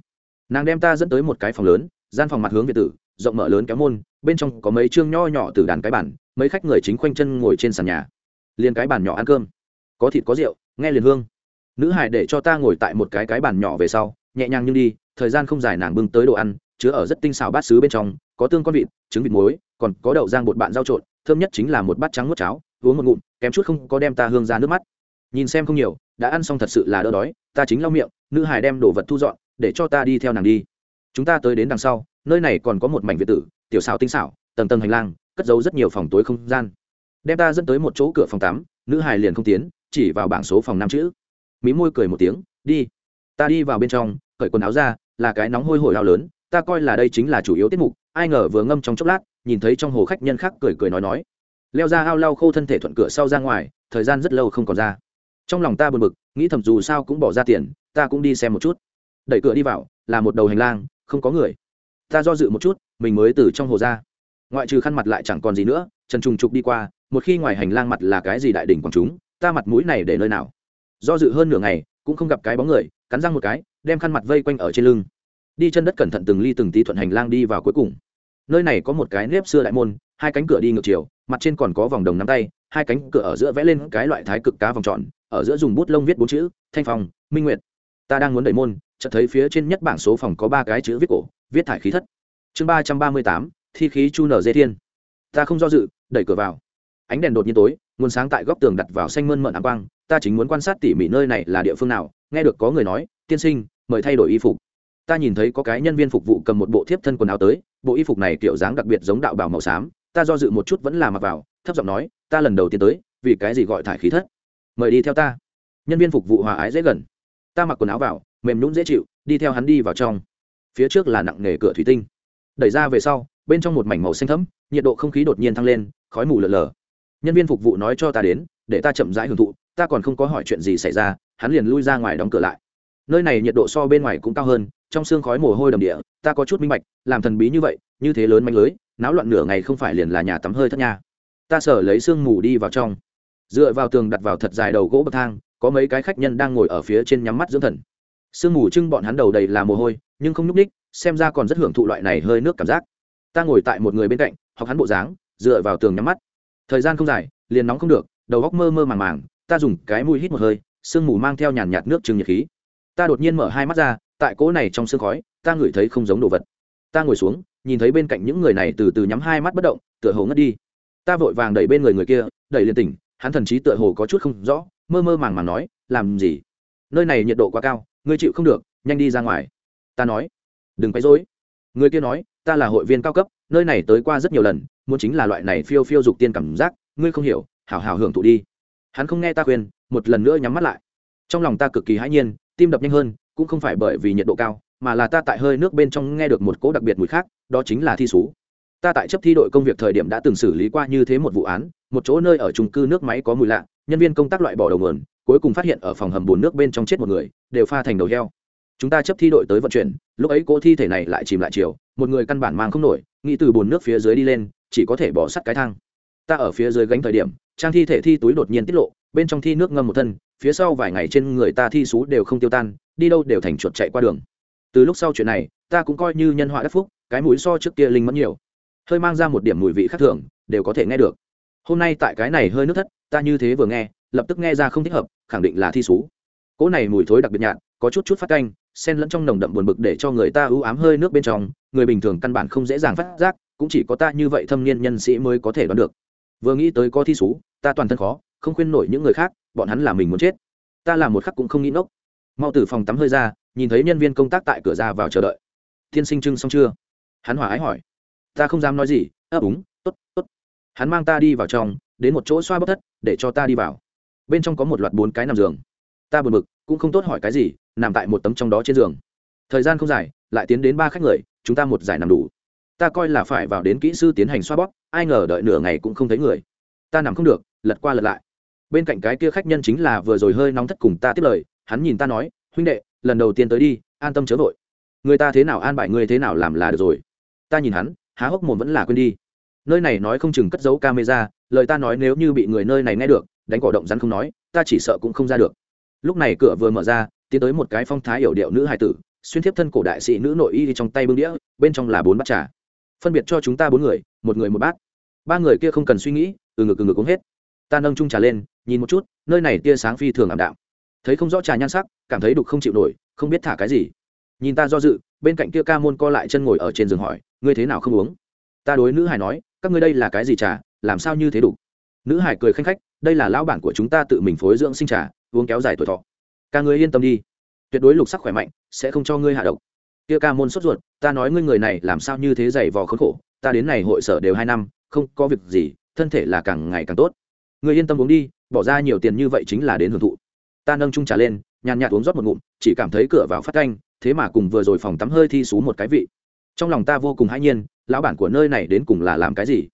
Nàng đem ta dẫn tới một cái phòng lớn, gian phòng mặt hướng việt tử, rộng mở lớn kéo môn, bên trong có mấy chương nho nhỏ từ đàn cái bản mấy khách người chính khoanh chân ngồi trên sàn nhà. Liền cái bàn nhỏ ăn cơm. Có thịt có rượu, nghe liền hương. Nữ hải để cho ta ngồi tại một cái cái bàn nhỏ về sau, nhẹ nhàng nhưng đi, thời gian không dài nàng bưng tới đồ ăn, chứa ở rất tinh xào bát xứ bên trong, có tương con vịt, trứng vịt muối, còn có đậu rang bột bạn rau trộn, thơm nhất chính là một bát trắng nuốt cháo uống một ngụm, kém chút không có đem ta hương ra nước mắt. Nhìn xem không nhiều, đã ăn xong thật sự là đỡ đói, ta chính lau miệng, nữ hải đem đồ vật thu dọn, để cho ta đi theo nàng đi. Chúng ta tới đến đằng sau, nơi này còn có một mảnh việt tử, tiểu xào tinh xảo, tầng tầng hành lang, cất giấu rất nhiều phòng tối không gian. Đem ta dẫn tới một chỗ cửa phòng tắm, nữ hải liền không tiến, chỉ vào bảng số phòng năm chữ. Mí môi cười một tiếng, đi. Ta đi vào bên trong, cởi quần áo ra, là cái nóng hôi hổi lao lớn, ta coi là đây chính là chủ yếu tiết mục, ai ngờ vừa ngâm trong chốc lát, nhìn thấy trong hồ khách nhân khác cười cười nói nói leo ra ao lau khô thân thể thuận cửa sau ra ngoài, thời gian rất lâu không còn ra. Trong lòng ta buồn bực, nghĩ thầm dù sao cũng bỏ ra tiền, ta cũng đi xem một chút. Đẩy cửa đi vào, là một đầu hành lang, không có người. Ta do dự một chút, mình mới từ trong hồ ra. Ngoại trừ khăn mặt lại chẳng còn gì nữa, trần trùng trục đi qua, một khi ngoài hành lang mặt là cái gì đại đỉnh quảng chúng, ta mặt mũi này để nơi nào? Do dự hơn nửa ngày, cũng không gặp cái bóng người, cắn răng một cái, đem khăn mặt vây quanh ở trên lưng. Đi chân đất cẩn thận từng ly từng tí thuận hành lang đi vào cuối cùng nơi này có một cái nếp xưa đại môn, hai cánh cửa đi ngược chiều, mặt trên còn có vòng đồng nắm tay, hai cánh cửa ở giữa vẽ lên cái loại thái cực cá vòng tròn, ở giữa dùng bút lông viết bốn chữ, thanh phòng minh nguyệt. Ta đang muốn đẩy môn, chợt thấy phía trên nhất bảng số phòng có ba cái chữ viết cổ, viết thải khí thất. Chương ba trăm ba mươi tám, thi khí chu nở dê thiên. Ta không do dự, đẩy cửa vào. Ánh đèn đột nhiên tối, nguồn sáng tại góc tường đặt vào xanh mơn mận áng quang, ta chính muốn quan sát tỉ mỉ nơi này là địa phương nào, nghe được có người nói, tiên sinh, mời thay đổi y phục. Ta nhìn thấy có cái nhân viên phục vụ cầm một bộ thiếp thân quần áo tới bộ y phục này kiểu dáng đặc biệt giống đạo bào màu xám, ta do dự một chút vẫn là mặc vào, thấp giọng nói, ta lần đầu tiên tới, vì cái gì gọi thải khí thất? Mời đi theo ta. Nhân viên phục vụ hòa ái dễ gần. Ta mặc quần áo vào, mềm nhún dễ chịu, đi theo hắn đi vào trong. Phía trước là nặng nề cửa thủy tinh. Đẩy ra về sau, bên trong một mảnh màu xanh thẫm, nhiệt độ không khí đột nhiên thăng lên, khói mù lờ lờ. Nhân viên phục vụ nói cho ta đến, để ta chậm rãi hưởng thụ, ta còn không có hỏi chuyện gì xảy ra, hắn liền lui ra ngoài đóng cửa lại. Nơi này nhiệt độ so bên ngoài cũng cao hơn trong xương khói mồ hôi đầm địa, ta có chút minh bạch, làm thần bí như vậy, như thế lớn manh lưới, náo loạn nửa ngày không phải liền là nhà tắm hơi thất nha. Ta sở lấy xương mù đi vào trong. Dựa vào tường đặt vào thật dài đầu gỗ bậc thang, có mấy cái khách nhân đang ngồi ở phía trên nhắm mắt dưỡng thần. Sương mù trưng bọn hắn đầu đầy là mồ hôi, nhưng không nhúc ních xem ra còn rất hưởng thụ loại này hơi nước cảm giác. Ta ngồi tại một người bên cạnh, học hắn bộ dáng, dựa vào tường nhắm mắt. Thời gian không dài, liền nóng không được, đầu góc mơ mơ màng màng, ta dùng cái mũi hít một hơi sương mù mang theo nhàn nhạt nước trừng nhiệt khí. Ta đột nhiên mở hai mắt ra tại cỗ này trong sương khói, ta ngửi thấy không giống đồ vật. Ta ngồi xuống, nhìn thấy bên cạnh những người này từ từ nhắm hai mắt bất động, tựa hồ ngất đi. Ta vội vàng đẩy bên người người kia, đẩy liền tỉnh, hắn thần chí tựa hồ có chút không rõ, mơ mơ màng màng nói, làm gì? Nơi này nhiệt độ quá cao, ngươi chịu không được, nhanh đi ra ngoài. Ta nói, đừng quấy rối. Người kia nói, ta là hội viên cao cấp, nơi này tới qua rất nhiều lần, muốn chính là loại này phiêu phiêu dục tiên cảm giác, ngươi không hiểu, hảo hảo hưởng thụ đi. Hắn không nghe ta khuyên, một lần nữa nhắm mắt lại. Trong lòng ta cực kỳ hãi nhiên, tim đập nhanh hơn cũng không phải bởi vì nhiệt độ cao, mà là ta tại hơi nước bên trong nghe được một cỗ đặc biệt mùi khác, đó chính là thi sú ta tại chấp thi đội công việc thời điểm đã từng xử lý qua như thế một vụ án, một chỗ nơi ở trung cư nước máy có mùi lạ, nhân viên công tác loại bỏ đầu nguồn, cuối cùng phát hiện ở phòng hầm bùn nước bên trong chết một người, đều pha thành đầu heo. Chúng ta chấp thi đội tới vận chuyển, lúc ấy cỗ thi thể này lại chìm lại chiều, một người căn bản mang không nổi, nghĩ từ bùn nước phía dưới đi lên, chỉ có thể bỏ sắt cái thang. Ta ở phía dưới gánh thời điểm, trang thi thể thi túi đột nhiên tiết lộ, bên trong thi nước ngâm một thân phía sau vài ngày trên người ta thi sú đều không tiêu tan, đi đâu đều thành chuột chạy qua đường. Từ lúc sau chuyện này, ta cũng coi như nhân họa đắc phúc, cái mũi so trước kia linh mẫn nhiều. Hơi mang ra một điểm mùi vị khác thường, đều có thể nghe được. Hôm nay tại cái này hơi nước thất, ta như thế vừa nghe, lập tức nghe ra không thích hợp, khẳng định là thi sú cỗ này mùi thối đặc biệt nhạt, có chút chút phát canh sen lẫn trong nồng đậm buồn bực để cho người ta ưu ám hơi nước bên trong, người bình thường căn bản không dễ dàng phát giác, cũng chỉ có ta như vậy thâm niên nhân sĩ mới có thể đoán được. Vừa nghĩ tới có thi sú ta toàn thân khó không khuyên nổi những người khác, bọn hắn là mình muốn chết. Ta làm một khắc cũng không nghĩ nốc. mau từ phòng tắm hơi ra, nhìn thấy nhân viên công tác tại cửa ra vào chờ đợi. Tiên sinh trưng xong chưa? Hắn hỏa ái hỏi. Ta không dám nói gì. Ấp úng t ố t t ố t hắn mang ta đi vào trong, đến một chỗ xoa bóc thất, để cho ta đi vào. Bên trong có một loạt bốn cái nằm giường. Ta buồn bực, cũng không tốt hỏi cái gì, nằm tại một tấm trong đó trên giường. Thời gian không dài, lại tiến đến ba khách người, chúng ta một giải nằm đủ. Ta coi là phải vào đến kỹ sư tiến hành xoa bóp, ai ngờ đợi nửa ngày cũng không thấy người. Ta nằm không được, lật qua lật lại bên cạnh cái kia khách nhân chính là vừa rồi hơi nóng thất cùng ta tiếp lời, hắn nhìn ta nói, huynh đệ, lần đầu tiên tới đi, an tâm chớ vội. Người ta thế nào an bài người thế nào làm là được rồi. Ta nhìn hắn, há hốc mồm vẫn là quên đi. Nơi này nói không chừng cất giấu camera, lời ta nói nếu như bị người nơi này nghe được, đánh cỏ động rắn không nói, ta chỉ sợ cũng không ra được. Lúc này cửa vừa mở ra, tiến tới một cái phong thái yểu điệu nữ hài tử, xuyên thiếp thân cổ đại sĩ nữ nội y trong tay bưng đĩa, bên trong là bốn bát trà. Phân biệt cho chúng ta bốn người, một người một bát. Ba người kia không cần suy nghĩ, từ ngực từ ngực uống hết. Ta nâng chung trà lên nhìn một chút, nơi này tia sáng phi thường ảm đạm. Thấy không rõ trà nhan sắc, cảm thấy đục không chịu nổi, không biết thả cái gì. Nhìn ta do dự, bên cạnh kia ca môn co lại chân ngồi ở trên giường hỏi, ngươi thế nào không uống? Ta đối nữ hải nói, các ngươi đây là cái gì trà, làm sao như thế đủ nữ hải cười khanh khách, đây là lão bản của chúng ta tự mình phối dưỡng sinh trà, uống kéo dài tuổi thọ. Ca ngươi yên tâm đi. Tuyệt đối lục sắc khỏe mạnh, sẽ không cho ngươi hạ độc. Kia ca môn sốt ruột, ta nói ngươi người này làm sao như thế dày vò khốn khổ, ta đến này hội sở đều hai năm, không có việc gì, thân thể là càng ngày càng tốt ngươi yên tâm uống đi, bỏ ra nhiều tiền như vậy chính là đến hưởng thụ. Ta nâng chung trà lên, nhàn nhạt uống rót một ngụm, chỉ cảm thấy cửa vào phát canh thế mà cùng vừa rồi phòng tắm hơi thi xú một cái vị. Trong lòng ta vô cùng hãi nhiên, lão bản của nơi này đến cùng là làm cái gì?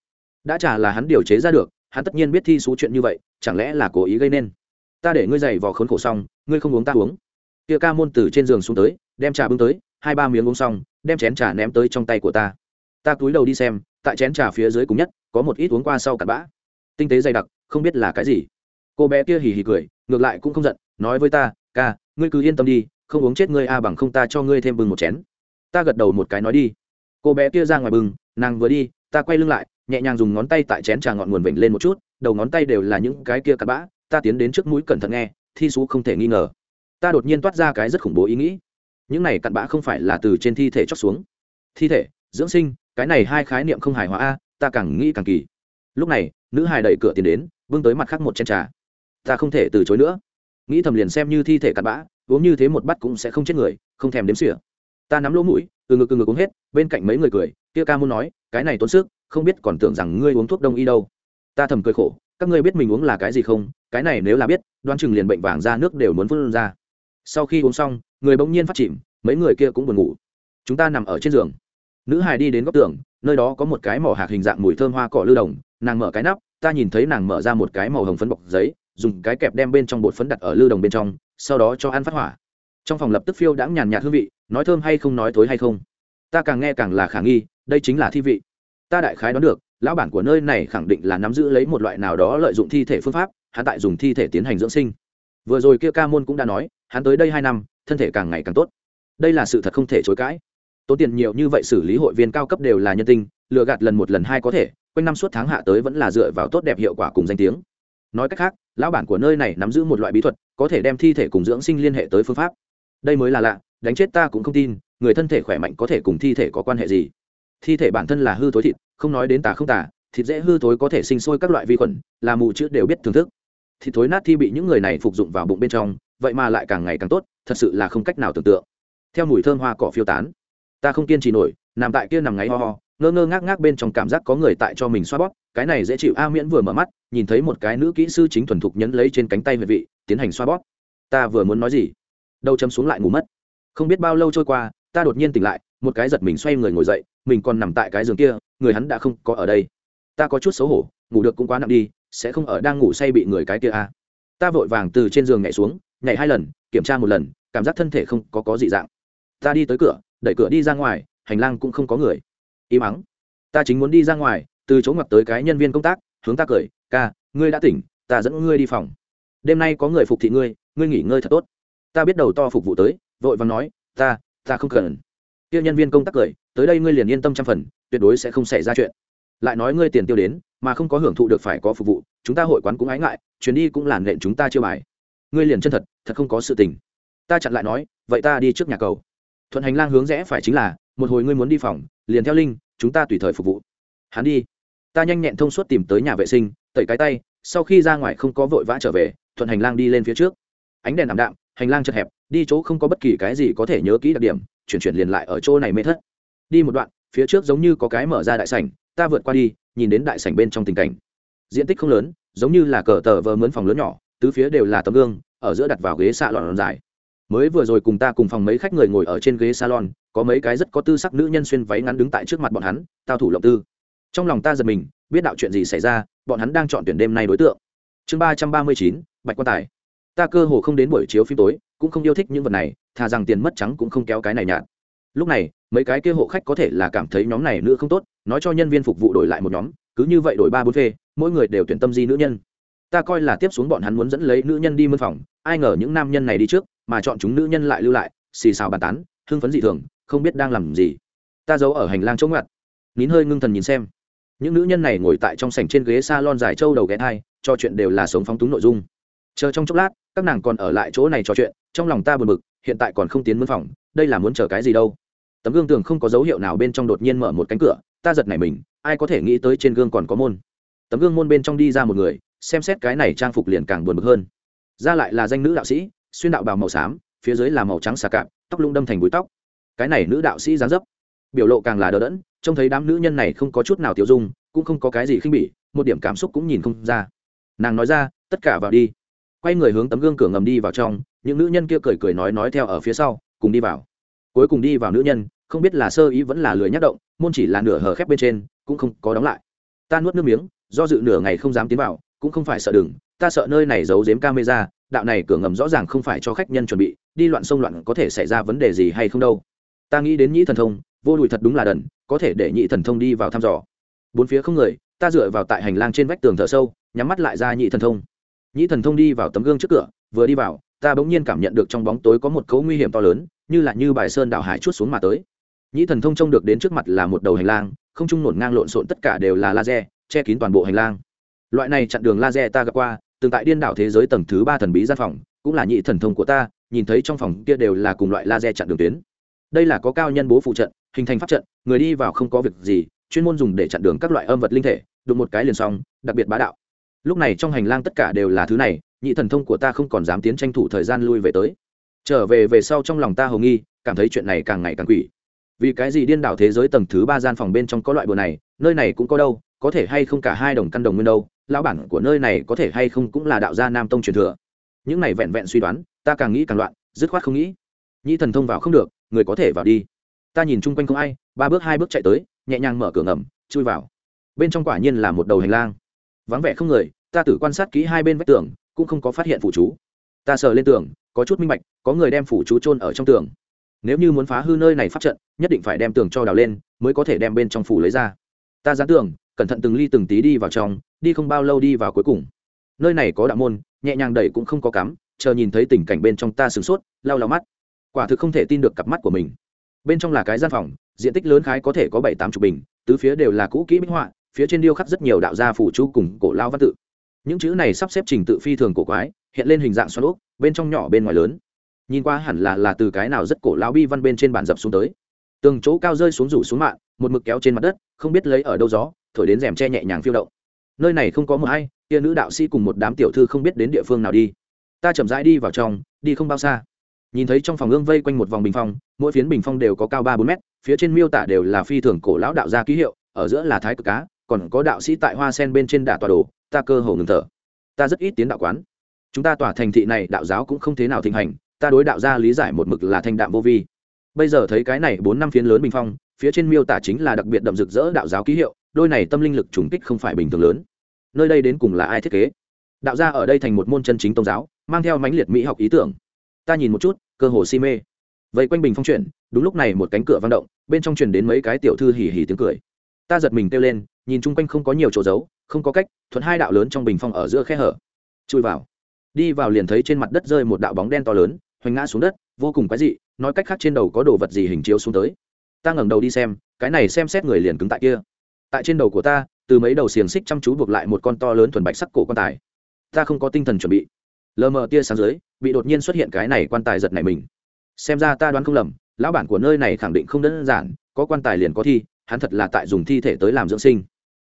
Đã trả là hắn điều chế ra được, hắn tất nhiên biết thi xú chuyện như vậy, chẳng lẽ là cố ý gây nên? Ta để ngươi dày vò khốn khổ xong, ngươi không uống ta uống. Kia ca môn từ trên giường xuống tới, đem trà bưng tới, hai ba miếng uống xong, đem chén trà ném tới trong tay của ta. Ta cúi đầu đi xem, tại chén trà phía dưới cùng nhất, có một ít uống qua sau cặn bã. Tinh tế dày đặc không biết là cái gì. Cô bé kia hì hì cười, ngược lại cũng không giận, nói với ta, ca, ngươi cứ yên tâm đi, không uống chết ngươi a bằng không ta cho ngươi thêm bưng một chén. Ta gật đầu một cái nói đi. Cô bé kia ra ngoài bưng, nàng vừa đi, ta quay lưng lại, nhẹ nhàng dùng ngón tay tại chén trà ngọn nguồn vểnh lên một chút, đầu ngón tay đều là những cái kia cặn bã, ta tiến đến trước mũi cẩn thận nghe, thi xú không thể nghi ngờ. Ta đột nhiên toát ra cái rất khủng bố ý nghĩ. Những này cặn bã không phải là từ trên thi thể chóc xuống. Thi thể, dưỡng sinh, cái này hai khái niệm không hài hòa a, ta càng nghĩ càng kỳ. Lúc này, nữ hài đẩy cửa tiến đến vương tới mặt khác một chén trà. Ta không thể từ chối nữa. Nghĩ thầm liền xem như thi thể cặn bã, uống như thế một bát cũng sẽ không chết người, không thèm đếm xỉa. Ta nắm lỗ mũi, từ ngực từ ngực uống hết, bên cạnh mấy người cười, kia ca muốn nói, cái này tốn sức, không biết còn tưởng rằng ngươi uống thuốc đông y đâu. Ta thầm cười khổ, các ngươi biết mình uống là cái gì không? Cái này nếu là biết, đoán chừng liền bệnh vàng ra nước đều muốn phun ra. Sau khi uống xong, người bỗng nhiên phát chìm, mấy người kia cũng buồn ngủ. Chúng ta nằm ở trên giường. Nữ hài đi đến góc tường, nơi đó có một cái mỏ hạc hình dạng mùi thơm hoa cỏ lưu đồng, nàng mở cái nắp ta nhìn thấy nàng mở ra một cái màu hồng phấn bọc giấy, dùng cái kẹp đem bên trong bột phấn đặt ở lư đồng bên trong, sau đó cho ăn phát hỏa. Trong phòng lập tức phiêu đãng nhàn nhạt hương vị, nói thơm hay không nói thối hay không. Ta càng nghe càng là khả nghi, đây chính là thi vị. Ta đại khái đoán được, lão bản của nơi này khẳng định là nắm giữ lấy một loại nào đó lợi dụng thi thể phương pháp, hắn tại dùng thi thể tiến hành dưỡng sinh. Vừa rồi kia ca môn cũng đã nói, hắn tới đây hai năm, thân thể càng ngày càng tốt. Đây là sự thật không thể chối cãi. Tốn tiền nhiều như vậy xử lý hội viên cao cấp đều là nhân tinh lừa gạt lần một lần hai có thể, quanh năm suốt tháng hạ tới vẫn là dựa vào tốt đẹp hiệu quả cùng danh tiếng. Nói cách khác, lão bản của nơi này nắm giữ một loại bí thuật, có thể đem thi thể cùng dưỡng sinh liên hệ tới phương pháp. Đây mới là lạ, đánh chết ta cũng không tin, người thân thể khỏe mạnh có thể cùng thi thể có quan hệ gì. Thi thể bản thân là hư thối thịt, không nói đến tà không tà, thịt dễ hư thối có thể sinh sôi các loại vi khuẩn, là mù chữ đều biết thưởng thức. Thịt thối nát thi bị những người này phục dụng vào bụng bên trong, vậy mà lại càng ngày càng tốt, thật sự là không cách nào tưởng tượng. Theo mùi thơm hoa cỏ phiêu tán, ta không kiên trì nổi, nằm tại kia nằm ngáy ho ho ngơ ngơ ngác ngác bên trong cảm giác có người tại cho mình xoa bóp, cái này dễ chịu. A miễn vừa mở mắt, nhìn thấy một cái nữ kỹ sư chính thuần thục nhấn lấy trên cánh tay huyệt vị, tiến hành xoa bóp. Ta vừa muốn nói gì? Đâu châm xuống lại ngủ mất. Không biết bao lâu trôi qua, ta đột nhiên tỉnh lại, một cái giật mình xoay người ngồi dậy, mình còn nằm tại cái giường kia, người hắn đã không có ở đây. Ta có chút xấu hổ, ngủ được cũng quá nặng đi, sẽ không ở đang ngủ say bị người cái kia a ta vội vàng từ trên giường nhảy xuống, nhảy hai lần, kiểm tra một lần, cảm giác thân thể không có có dị dạng. Ta đi tới cửa, đẩy cửa đi ra ngoài, hành lang cũng không có người im ắng ta chính muốn đi ra ngoài, từ chỗ ngập tới cái nhân viên công tác, hướng ta cười, ca, ngươi đã tỉnh, ta dẫn ngươi đi phòng. Đêm nay có người phục thị ngươi ngươi nghỉ ngơi thật tốt. Ta biết đầu to phục vụ tới, vội và nói, ta ta không cần. Kia nhân viên công tác cười, tới đây ngươi liền yên tâm trăm phần, tuyệt đối sẽ không xảy ra chuyện. Lại nói ngươi tiền tiêu đến, mà không có hưởng thụ được phải có phục vụ, chúng ta hội quán cũng ái ngại, chuyến đi cũng làn nện chúng ta chưa bài. Ngươi liền chân thật thật không có sự tình. Ta chặn lại nói, vậy ta đi trước nhà cầu thuận hành lang hướng rẽ phải chính là, một hồi ngươi muốn đi phòng, liền theo linh, chúng ta tùy thời phục vụ. Hắn đi. Ta nhanh nhẹn thông suốt tìm tới nhà vệ sinh, tẩy cái tay, sau khi ra ngoài không có vội vã trở về, thuận hành lang đi lên phía trước. Ánh đèn ảm đạm, hành lang chật hẹp, đi chỗ không có bất kỳ cái gì có thể nhớ kỹ đặc điểm, chuyển chuyển liền lại ở chỗ này mê thất. Đi một đoạn, phía trước giống như có cái mở ra đại sảnh, ta vượt qua đi, nhìn đến đại sảnh bên trong tình cảnh. Diện tích không lớn, giống như là cờ tờ vờ mướn phòng lớn nhỏ, tứ phía đều là tấm gương, ở giữa đặt vào ghế xạ lọn dài mới vừa rồi cùng ta cùng phòng mấy khách người ngồi ở trên ghế salon, có mấy cái rất có tư sắc nữ nhân xuyên váy ngắn đứng tại trước mặt bọn hắn, tao thủ lộng tư. Trong lòng ta giật mình, biết đạo chuyện gì xảy ra, bọn hắn đang chọn tuyển đêm nay đối tượng. Chương ba trăm ba mươi chín, bạch quan tài. Ta cơ hồ không đến buổi chiếu phim tối, cũng không yêu thích những vật này, thà rằng tiền mất trắng cũng không kéo cái này nhạt. Lúc này, mấy cái kia hộ khách có thể là cảm thấy nhóm này nữ không tốt, nói cho nhân viên phục vụ đổi lại một nhóm, cứ như vậy đổi ba bốn phê, mỗi người đều tuyển tâm di nữ nhân. Ta coi là tiếp xuống bọn hắn muốn dẫn lấy nữ nhân đi mân phòng, ai ngờ những nam nhân này đi trước mà chọn chúng nữ nhân lại lưu lại, xì xào bàn tán, hưng phấn dị thường, không biết đang làm gì. Ta giấu ở hành lang chống ngặt nín hơi ngưng thần nhìn xem. Những nữ nhân này ngồi tại trong sảnh trên ghế s a lon dài trâu đầu ghé hai trò chuyện đều là sống phóng túng nội dung. Chờ trong chốc lát, các nàng còn ở lại chỗ này trò chuyện, trong lòng ta buồn bực, hiện tại còn không tiến mân phòng, đây là muốn chờ cái gì đâu. Tấm gương tường không có dấu hiệu nào bên trong đột nhiên mở một cánh cửa, ta giật nảy mình, ai có thể nghĩ tới trên gương còn có môn. Tấm gương môn bên trong đi ra một người, xem xét cái này trang phục liền càng buồn bực hơn. Ra lại là danh nữ đạo sĩ xuyên đạo bào màu xám, phía dưới là màu trắng xà cạp, tóc lung đâm thành búi tóc. Cái này nữ đạo sĩ dáng dấp, biểu lộ càng là đờ đẫn, trông thấy đám nữ nhân này không có chút nào tiêu dung, cũng không có cái gì khinh bỉ, một điểm cảm xúc cũng nhìn không ra. Nàng nói ra, tất cả vào đi. Quay người hướng tấm gương cửa ngầm đi vào trong, những nữ nhân kia cười cười nói nói theo ở phía sau, cùng đi vào. Cuối cùng đi vào nữ nhân, không biết là sơ ý vẫn là lười nhắc động, môn chỉ là nửa hở khép bên trên, cũng không có đóng lại. Ta nuốt nước miếng, do dự nửa ngày không dám tiến vào, cũng không phải sợ đừng, ta sợ nơi này giấu giếm camera đạo này cửa ngầm rõ ràng không phải cho khách nhân chuẩn bị, đi loạn sông loạn có thể xảy ra vấn đề gì hay không đâu. Ta nghĩ đến nhĩ thần thông, vô đùi thật đúng là đần, có thể để nhị thần thông đi vào thăm dò. Bốn phía không người, ta dựa vào tại hành lang trên vách tường thở sâu, nhắm mắt lại ra nhị thần thông. Nhị thần thông đi vào tấm gương trước cửa, vừa đi vào, ta bỗng nhiên cảm nhận được trong bóng tối có một cấu nguy hiểm to lớn, như là như bài sơn đảo hải chút xuống mà tới. Nhị thần thông trông được đến trước mặt là một đầu hành lang, không trung nổn ngang lộn xộn tất cả đều là laser, che kín toàn bộ hành lang. Loại này chặn đường laser ta gặp qua từng tại điên đảo thế giới tầng thứ ba thần bí gian phòng, cũng là nhị thần thông của ta, nhìn thấy trong phòng kia đều là cùng loại laser chặn đường tuyến. Đây là có cao nhân bố phụ trận, hình thành pháp trận, người đi vào không có việc gì, chuyên môn dùng để chặn đường các loại âm vật linh thể, đụng một cái liền xong, đặc biệt bá đạo. Lúc này trong hành lang tất cả đều là thứ này, nhị thần thông của ta không còn dám tiến tranh thủ thời gian lui về tới. Trở về về sau trong lòng ta hầu nghi, cảm thấy chuyện này càng ngày càng quỷ. Vì cái gì điên đảo thế giới tầng thứ ba gian phòng bên trong có loại bừa này, nơi này cũng có đâu, có thể hay không cả hai đồng căn đồng nguyên đâu lão bản của nơi này có thể hay không cũng là đạo gia nam tông truyền thừa. Những này vẹn vẹn suy đoán, ta càng nghĩ càng loạn, dứt khoát không nghĩ. Nhĩ thần thông vào không được, người có thể vào đi. Ta nhìn chung quanh không ai, ba bước hai bước chạy tới, nhẹ nhàng mở cửa ngầm, chui vào. Bên trong quả nhiên là một đầu hành lang. Vắng vẻ không người, ta tử quan sát kỹ hai bên vách tường, cũng không có phát hiện phủ chú. Ta sờ lên tường, có chút minh bạch, có người đem phủ chú trôn ở trong tường. Nếu như muốn phá hư nơi này phát trận, nhất định phải đem tường cho đào lên, mới có thể đem bên trong phủ lấy ra. Ta dán tường, cẩn thận từng ly từng tí đi vào trong đi không bao lâu đi vào cuối cùng. Nơi này có đạo môn, nhẹ nhàng đẩy cũng không có cắm, chờ nhìn thấy tình cảnh bên trong ta sửng sốt, lau lau mắt. Quả thực không thể tin được cặp mắt của mình. Bên trong là cái gian phòng, diện tích lớn khái có thể có bảy tám chục bình, tứ phía đều là cũ kỹ minh họa, phía trên điêu khắc rất nhiều đạo gia phủ chú cùng cổ lao văn tự. Những chữ này sắp xếp trình tự phi thường cổ quái, hiện lên hình dạng xoắn úp bên trong nhỏ bên ngoài lớn. Nhìn qua hẳn là là từ cái nào rất cổ lao bi văn bên trên bàn dập xuống tới. Từng chỗ cao rơi xuống rủ xuống mạng, một mực kéo trên mặt đất, không biết lấy ở đâu gió, thổi đến rèm che nhẹ nhàng phiêu động nơi này không có một ai, kia nữ đạo sĩ cùng một đám tiểu thư không biết đến địa phương nào đi. Ta chậm rãi đi vào trong, đi không bao xa. Nhìn thấy trong phòng ương vây quanh một vòng bình phong, mỗi phiến bình phong đều có cao ba bốn mét, phía trên miêu tả đều là phi thường cổ lão đạo gia ký hiệu, ở giữa là thái cực cá, còn có đạo sĩ tại hoa sen bên trên đả tọa đồ, ta cơ hồ ngừng thở. Ta rất ít tiến đạo quán. Chúng ta tỏa thành thị này đạo giáo cũng không thế nào thịnh hành, ta đối đạo gia lý giải một mực là thanh đạm vô vi. Bây giờ thấy cái này bốn năm phiến lớn bình phong, phía trên miêu tả chính là đặc biệt đậm rực rỡ đạo giáo ký hiệu đôi này tâm linh lực trùng kích không phải bình thường lớn. Nơi đây đến cùng là ai thiết kế? Đạo gia ở đây thành một môn chân chính tôn giáo, mang theo mãnh liệt mỹ học ý tưởng. Ta nhìn một chút, cơ hồ si mê. Vậy quanh bình phong chuyển, đúng lúc này một cánh cửa vang động, bên trong truyền đến mấy cái tiểu thư hỉ hỉ tiếng cười. Ta giật mình kêu lên, nhìn chung quanh không có nhiều chỗ giấu, không có cách, thuận hai đạo lớn trong bình phong ở giữa khe hở. Chui vào. Đi vào liền thấy trên mặt đất rơi một đạo bóng đen to lớn, hoành ngã xuống đất, vô cùng quái dị, nói cách khác trên đầu có đồ vật gì hình chiếu xuống tới. Ta ngẩng đầu đi xem, cái này xem xét người liền cứng tại kia tại trên đầu của ta, từ mấy đầu xiềng xích chăm chú buộc lại một con to lớn thuần bạch sắc cổ quan tài. Ta không có tinh thần chuẩn bị. Lờ mờ tia sáng dưới, bị đột nhiên xuất hiện cái này quan tài giật này mình. Xem ra ta đoán không lầm, lão bản của nơi này khẳng định không đơn giản, có quan tài liền có thi, hắn thật là tại dùng thi thể tới làm dưỡng sinh.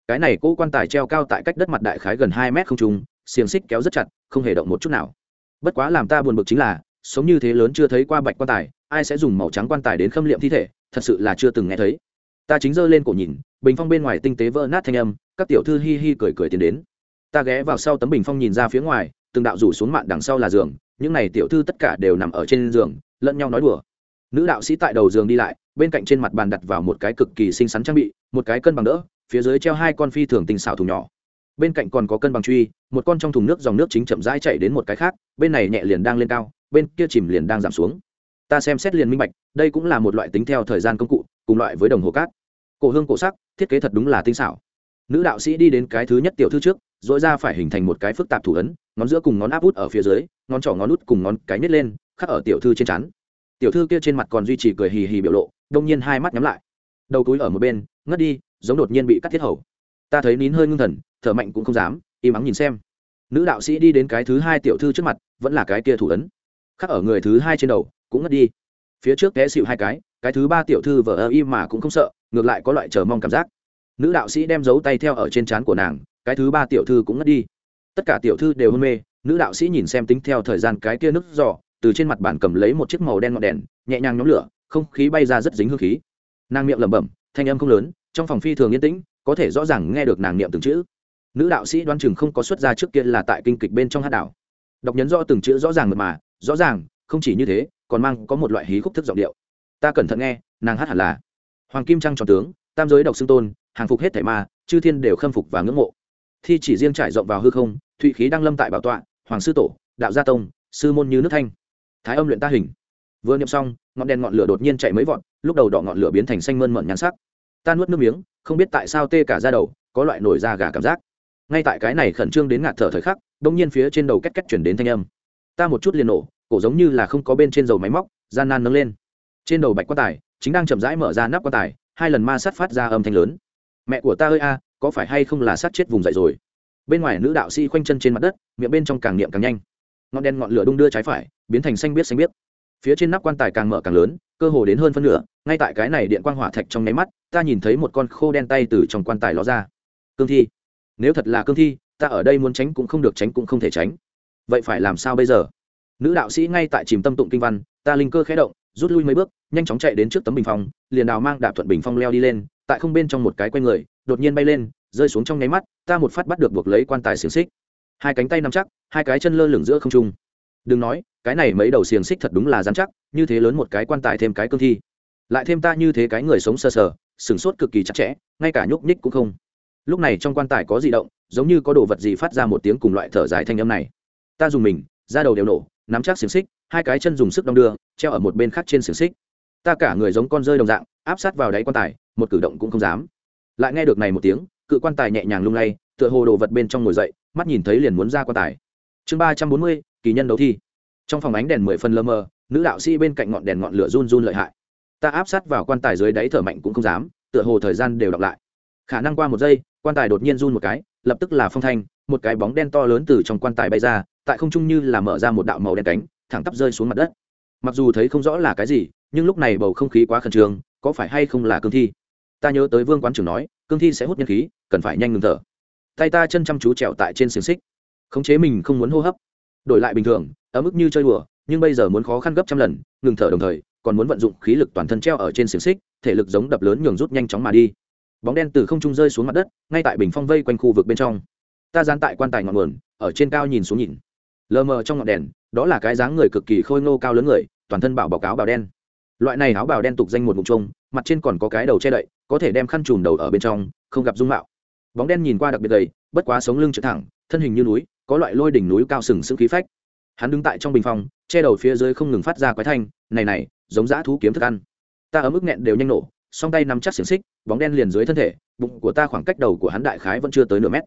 Cái này cỗ quan tài treo cao tại cách đất mặt đại khái gần hai mét không trung, xiềng xích kéo rất chặt, không hề động một chút nào. Bất quá làm ta buồn bực chính là, sống như thế lớn chưa thấy qua bạch quan tài, ai sẽ dùng màu trắng quan tài đến khâm liệm thi thể, thật sự là chưa từng nghe thấy. Ta chính giơ lên cổ nhìn bình phong bên ngoài tinh tế vỡ nát thanh âm, các tiểu thư hi hi cười cười tiến đến. Ta ghé vào sau tấm bình phong nhìn ra phía ngoài, từng đạo rủ xuống mạn đằng sau là giường, những này tiểu thư tất cả đều nằm ở trên giường, lẫn nhau nói đùa. Nữ đạo sĩ tại đầu giường đi lại, bên cạnh trên mặt bàn đặt vào một cái cực kỳ xinh xắn trang bị, một cái cân bằng đỡ, phía dưới treo hai con phi thường tinh xảo thùng nhỏ. Bên cạnh còn có cân bằng truy, một con trong thùng nước dòng nước chính chậm rãi chạy đến một cái khác, bên này nhẹ liền đang lên cao, bên kia chìm liền đang giảm xuống. Ta xem xét liền minh bạch, đây cũng là một loại tính theo thời gian công cụ, cùng loại với đồng hồ cát cổ hương cổ sắc, thiết kế thật đúng là tinh xảo. Nữ đạo sĩ đi đến cái thứ nhất tiểu thư trước, dội ra phải hình thành một cái phức tạp thủ ấn, ngón giữa cùng ngón áp út ở phía dưới, ngón trỏ ngón út cùng ngón cái nít lên, khắc ở tiểu thư trên chắn tiểu thư kia trên mặt còn duy trì cười hì hì biểu lộ, đông nhiên hai mắt nhắm lại. Đầu túi ở một bên, ngất đi, giống đột nhiên bị cắt thiết hầu. Ta thấy nín hơi ngưng thần, thở mạnh cũng không dám, im ắng nhìn xem. Nữ đạo sĩ đi đến cái thứ hai tiểu thư trước mặt, vẫn là cái kia thủ ấn. Khắc ở người thứ hai trên đầu, cũng ngất đi. Phía trước té xịu hai cái cái thứ ba tiểu thư vờ ơ y mà cũng không sợ ngược lại có loại chờ mong cảm giác. Nữ đạo sĩ đem dấu tay theo ở trên trán của nàng, cái thứ ba tiểu thư cũng ngất đi. Tất cả tiểu thư đều hôn mê, nữ đạo sĩ nhìn xem tính theo thời gian cái kia nứt giỏ từ trên mặt bàn cầm lấy một chiếc màu đen ngọn đèn, nhẹ nhàng nhóm lửa, không khí bay ra rất dính hương khí. Nàng miệng lẩm bẩm, thanh âm không lớn, trong phòng phi thường yên tĩnh, có thể rõ ràng nghe được nàng niệm từng chữ. Nữ đạo sĩ đoan chừng không có xuất ra trước kia là tại kinh kịch bên trong hát đảo. Đọc nhấn rõ từng chữ rõ ràng mật mà, rõ ràng, không chỉ như thế, còn mang có một loại hí khúc thức giọng điệu. Ta cẩn thận nghe, nàng hát hẳn là hoàng kim trăng tròn tướng, tam giới độc xưng tôn, hàng phục hết thảy ma, chư thiên đều khâm phục và ngưỡng mộ. Thi chỉ riêng trải rộng vào hư không, thụy khí đang lâm tại bảo tọa, hoàng sư tổ, đạo gia tông, sư môn như nước thanh. Thái âm luyện ta hình. Vừa niệm xong, ngọn đèn ngọn lửa đột nhiên chạy mấy vọn lúc đầu đỏ ngọn lửa biến thành xanh mơn mận nhắn sắc. Ta nuốt nước miếng, không biết tại sao tê cả ra đầu, có loại nổi da gà cảm giác. Ngay tại cái này khẩn trương đến ngạt thở thời khắc đông nhiên phía trên đầu két két chuyển đến thanh âm. Ta một chút liền nổ, cổ giống như là không có bên trên dầu máy móc, gian nan nâng lên. Trên đầu bạch quá tài chính đang chậm rãi mở ra nắp quan tài, hai lần ma sát phát ra âm thanh lớn. Mẹ của ta ơi a, có phải hay không là sát chết vùng dậy rồi? Bên ngoài nữ đạo sĩ khoanh chân trên mặt đất, miệng bên trong càng niệm càng nhanh. Ngọn đen ngọn lửa đung đưa trái phải, biến thành xanh biết xanh biết phía trên nắp quan tài càng mở càng lớn, cơ hồ đến hơn phân nửa, ngay tại cái này điện quang hỏa thạch trong nháy mắt, ta nhìn thấy một con khô đen tay từ trong quan tài ló ra. Cương thi, nếu thật là cương thi, ta ở đây muốn tránh cũng không được tránh cũng không thể tránh. Vậy phải làm sao bây giờ? Nữ đạo sĩ ngay tại chìm tâm tụng kinh văn, ta linh cơ khé động rút lui mấy bước, nhanh chóng chạy đến trước tấm bình phong, liền đào mang đạp thuận bình phong leo đi lên, tại không bên trong một cái quay người, đột nhiên bay lên, rơi xuống trong nháy mắt, ta một phát bắt được buộc lấy quan tài xiềng xích. Hai cánh tay nắm chắc, hai cái chân lơ lửng giữa không trung. Đừng nói, cái này mấy đầu xiềng xích thật đúng là dán chắc, như thế lớn một cái quan tài thêm cái cương thi. Lại thêm ta như thế cái người sống sờ sờ sửng sốt cực kỳ chặt chẽ, ngay cả nhúc nhích cũng không. Lúc này trong quan tài có di động, giống như có đồ vật gì phát ra một tiếng cùng loại thở dài thanh âm này. Ta dùng mình ra đầu đều nổ, nắm chắc xiềng xích hai cái chân dùng sức đong đưa, treo ở một bên khác trên xiềng xích. Ta cả người giống con rơi đồng dạng, áp sát vào đáy quan tài, một cử động cũng không dám. Lại nghe được này một tiếng, cự quan tài nhẹ nhàng lung lay, tựa hồ đồ vật bên trong ngồi dậy, mắt nhìn thấy liền muốn ra quan tài. Chương ba trăm bốn mươi, kỳ nhân đấu thi. Trong phòng ánh đèn mười phân lơ mơ nữ đạo sĩ bên cạnh ngọn đèn ngọn lửa run run lợi hại. Ta áp sát vào quan tài dưới đáy thở mạnh cũng không dám, tựa hồ thời gian đều đọc lại. Khả năng qua một giây, quan tài đột nhiên run một cái, lập tức là phong thanh, một cái bóng đen to lớn từ trong quan tài bay ra, tại không trung như là mở ra một đạo màu đen cánh thẳng tắp rơi xuống mặt đất. Mặc dù thấy không rõ là cái gì, nhưng lúc này bầu không khí quá khẩn trương, có phải hay không là cương thi? Ta nhớ tới vương quán trưởng nói, cương thi sẽ hút nhân khí, cần phải nhanh ngừng thở. Tay ta chân chăm chú trèo tại trên xiềng xích. Khống chế mình không muốn hô hấp. Đổi lại bình thường ở mức như chơi đùa, nhưng bây giờ muốn khó khăn gấp trăm lần, ngừng thở đồng thời, còn muốn vận dụng khí lực toàn thân treo ở trên xiềng xích, thể lực giống đập lớn nhường rút nhanh chóng mà đi. Bóng đen từ không trung rơi xuống mặt đất, ngay tại bình phong vây quanh khu vực bên trong. Ta dán tại quan tài ngọn nguồn, ở trên cao nhìn xuống nhìn. Lờ mờ trong ngọn đèn đó là cái dáng người cực kỳ khôi ngô cao lớn người toàn thân bảo bọc áo bào đen. Loại này áo bào đen tục danh một mục trông mặt trên còn có cái đầu che đậy có thể đem khăn trùm đầu ở bên trong không gặp dung mạo. Bóng đen nhìn qua đặc biệt gầy bất quá sống lưng trực thẳng thân hình như núi có loại lôi đỉnh núi cao sừng sững khí phách. Hắn đứng tại trong bình phòng, che đầu phía dưới không ngừng phát ra quái thanh này này giống dã thú kiếm thức ăn. Ta ở mức nghẹn đều nhanh nổ song tay nắm chắc xiềng xích bóng đen liền dưới thân thể bụng của ta khoảng cách đầu của hắn đại khái vẫn chưa tới nửa mét.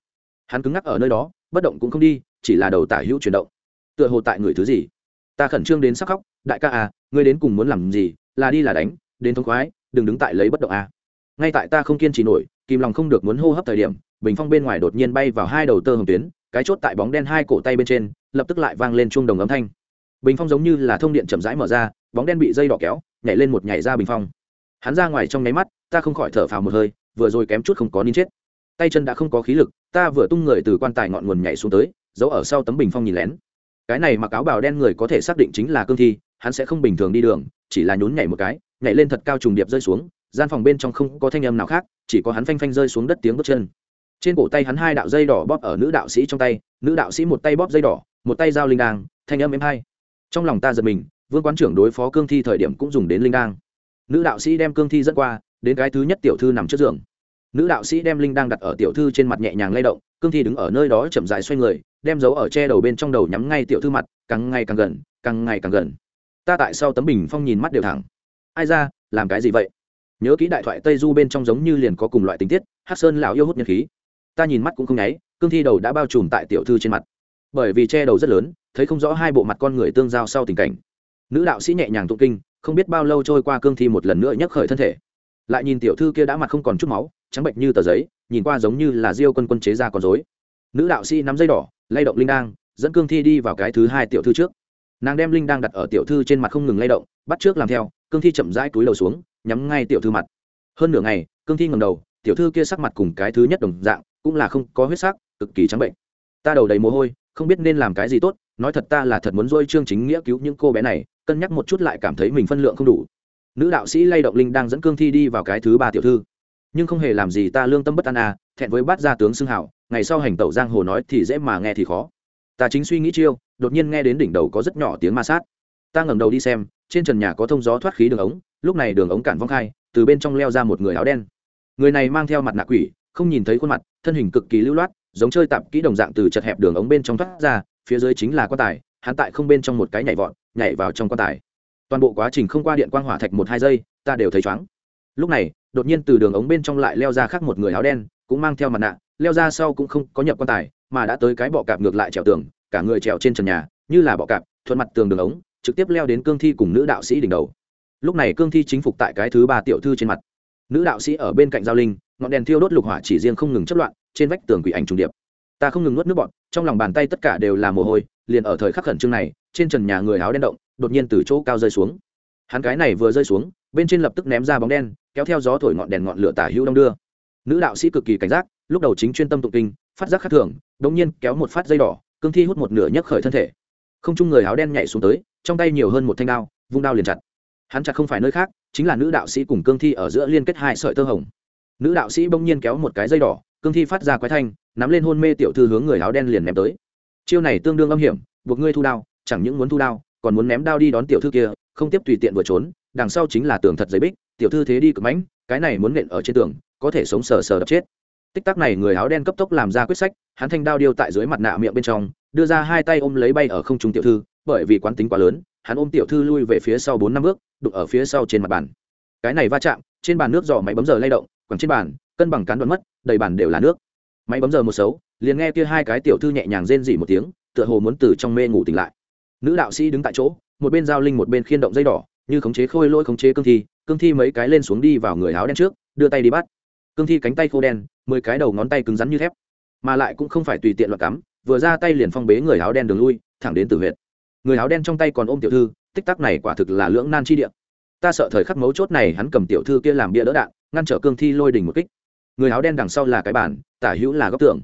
Hắn cứng ngắc ở nơi đó bất động cũng không đi chỉ là đầu tả hữu chuyển động tựa hồ tại người thứ gì? Ta khẩn trương đến sắc khóc, đại ca à ngươi đến cùng muốn làm gì? Là đi là đánh, đến thống khoái, đừng đứng tại lấy bất động à. ngay tại ta không kiên trì nổi kìm lòng không được muốn hô hấp thời điểm, bình phong bên ngoài đột nhiên bay vào hai đầu tơ hồng tuyến, cái chốt tại bóng đen hai cổ tay bên trên, lập tức lại vang lên chuông đồng âm thanh. Bình phong giống như là thông điện chậm rãi mở ra, bóng đen bị dây đỏ kéo, nhảy lên một nhảy ra bình phong. Hắn ra ngoài trong nháy mắt, ta không khỏi thở phào một hơi, vừa rồi kém chút không có nín chết. Tay chân đã không có khí lực, ta vừa tung người từ quan tài ngọn nguồn nhảy xuống tới, giấu ở sau tấm bình phong nhìn lén cái này mặc áo bào đen người có thể xác định chính là cương thi, hắn sẽ không bình thường đi đường, chỉ là nhún nhảy một cái, nhảy lên thật cao trùng điệp rơi xuống, gian phòng bên trong không có thanh âm nào khác, chỉ có hắn phanh phanh rơi xuống đất tiếng bước chân. Trên cổ tay hắn hai đạo dây đỏ bóp ở nữ đạo sĩ trong tay, nữ đạo sĩ một tay bóp dây đỏ, một tay dao linh đang thanh âm êm hai trong lòng ta giật mình, vương quán trưởng đối phó cương thi thời điểm cũng dùng đến linh đang nữ đạo sĩ đem cương thi dẫn qua, đến cái thứ nhất tiểu thư nằm trước giường nữ đạo sĩ đem linh đang đặt ở tiểu thư trên mặt nhẹ nhàng lay động, cương thi đứng ở nơi đó chậm dài xoay người, đem dấu ở che đầu bên trong đầu nhắm ngay tiểu thư mặt, càng ngày càng gần, càng ngày càng gần. Ta tại sau tấm bình phong nhìn mắt đều thẳng. Ai ra, làm cái gì vậy? Nhớ kỹ đại thoại tây du bên trong giống như liền có cùng loại tình tiết hát sơn lão yêu hút nhân khí. Ta nhìn mắt cũng không nháy, cương thi đầu đã bao trùm tại tiểu thư trên mặt. Bởi vì che đầu rất lớn, thấy không rõ hai bộ mặt con người tương giao sau tình cảnh. Nữ đạo sĩ nhẹ nhàng tụng kinh, không biết bao lâu trôi qua cương thi một lần nữa nhấc khởi thân thể lại nhìn tiểu thư kia đã mặt không còn chút máu, trắng bệnh như tờ giấy, nhìn qua giống như là diêu quân quân chế ra con dối nữ đạo sĩ nắm dây đỏ, lay động linh đang dẫn cương thi đi vào cái thứ hai tiểu thư trước. Nàng đem linh đang đặt ở tiểu thư trên mặt không ngừng lay động, bắt trước làm theo, cương thi chậm rãi túi đầu xuống, nhắm ngay tiểu thư mặt. Hơn nửa ngày, cương thi ngầm đầu, tiểu thư kia sắc mặt cùng cái thứ nhất đồng dạng, cũng là không có huyết sắc, cực kỳ trắng bệnh. Ta đầu đầy mồ hôi, không biết nên làm cái gì tốt, nói thật ta là thật muốn dôi trương chính nghĩa cứu những cô bé này, cân nhắc một chút lại cảm thấy mình phân lượng không đủ nữ đạo sĩ lay động linh đang dẫn cương thi đi vào cái thứ ba tiểu thư. Nhưng không hề làm gì ta lương tâm bất an à thẹn với bát gia tướng xưng hảo, ngày sau hành tẩu giang hồ nói thì dễ mà nghe thì khó. Ta chính suy nghĩ chiêu, đột nhiên nghe đến đỉnh đầu có rất nhỏ tiếng ma sát. Ta ngẩng đầu đi xem, trên trần nhà có thông gió thoát khí đường ống, lúc này đường ống cản vong khai, từ bên trong leo ra một người áo đen. Người này mang theo mặt nạ quỷ, không nhìn thấy khuôn mặt, thân hình cực kỳ lưu loát, giống chơi tạp kỹ đồng dạng từ chật hẹp đường ống bên trong thoát ra, phía dưới chính là quan tài, hắn tại không bên trong một cái nhảy vọt, nhảy vào trong quan tài toàn bộ quá trình không qua điện quang hỏa thạch một hai giây, ta đều thấy chóng. Lúc này, đột nhiên từ đường ống bên trong lại leo ra khác một người áo đen, cũng mang theo mặt nạ, leo ra sau cũng không có nhập quan tài, mà đã tới cái bọ cạp ngược lại trèo tường, cả người trèo trên trần nhà, như là bọ cạp, thuận mặt tường đường ống, trực tiếp leo đến cương thi cùng nữ đạo sĩ đỉnh đầu. Lúc này cương thi chính phục tại cái thứ ba tiểu thư trên mặt. Nữ đạo sĩ ở bên cạnh giao linh, ngọn đèn thiêu đốt lục hỏa chỉ riêng không ngừng chất loạn, trên vách tường quỷ ảnh trùng điệp. Ta không ngừng nuốt nước bọn trong lòng bàn tay tất cả đều là mồ hôi, liền ở thời khắc khẩn trương này, trên trần nhà người áo đen động đột nhiên từ chỗ cao rơi xuống. Hắn cái này vừa rơi xuống, bên trên lập tức ném ra bóng đen, kéo theo gió thổi ngọn đèn ngọn lửa tả hữu đông đưa. Nữ đạo sĩ cực kỳ cảnh giác, lúc đầu chính chuyên tâm tụng kinh, phát giác khác thường đống nhiên kéo một phát dây đỏ, cương thi hút một nửa nhấc khởi thân thể. Không chung người áo đen nhảy xuống tới, trong tay nhiều hơn một thanh đao, vung đao liền chặt. Hắn chặt không phải nơi khác, chính là nữ đạo sĩ cùng cương thi ở giữa liên kết hai sợi tơ hồng. Nữ đạo sĩ bỗng nhiên kéo một cái dây đỏ, cương thi phát ra quái thanh, nắm lên hôn mê tiểu thư hướng người áo đen liền ném tới. Chiêu này tương đương âm hiểm, buộc ngươi thu đao, chẳng những muốn thu đao còn muốn ném đao đi đón tiểu thư kia, không tiếp tùy tiện vừa trốn, đằng sau chính là tường thật giấy bích, tiểu thư thế đi cực mãnh, cái này muốn nện ở trên tường, có thể sống sờ sờ đập chết. Tích tắc này người áo đen cấp tốc làm ra quyết sách, hắn thanh đao điêu tại dưới mặt nạ miệng bên trong, đưa ra hai tay ôm lấy bay ở không trung tiểu thư, bởi vì quán tính quá lớn, hắn ôm tiểu thư lui về phía sau bốn năm bước đục ở phía sau trên mặt bàn. Cái này va chạm, trên bàn nước giỏ máy bấm giờ lay động, quẳng trên bàn, cân bằng cán đoạn mất, đầy bàn đều là nước. Máy bấm giờ một xấu, liền nghe kia hai cái tiểu thư nhẹ nhàng rên rỉ một tiếng, tựa hồ muốn từ trong mê ngủ tỉnh lại nữ đạo sĩ đứng tại chỗ, một bên giao linh một bên khiên động dây đỏ, như khống chế khôi lôi khống chế cương thi cương thi mấy cái lên xuống đi vào người áo đen trước, đưa tay đi bắt. Cương thi cánh tay khô đen, mười cái đầu ngón tay cứng rắn như thép, mà lại cũng không phải tùy tiện loạt cắm, vừa ra tay liền phong bế người áo đen đường lui, thẳng đến tử huyệt. Người áo đen trong tay còn ôm tiểu thư, tích tắc này quả thực là lưỡng nan chi địa. Ta sợ thời khắc mấu chốt này hắn cầm tiểu thư kia làm bia đỡ đạn, ngăn trở cương thi lôi đỉnh một kích. Người áo đen đằng sau là cái bản, tả hữu là góc tường.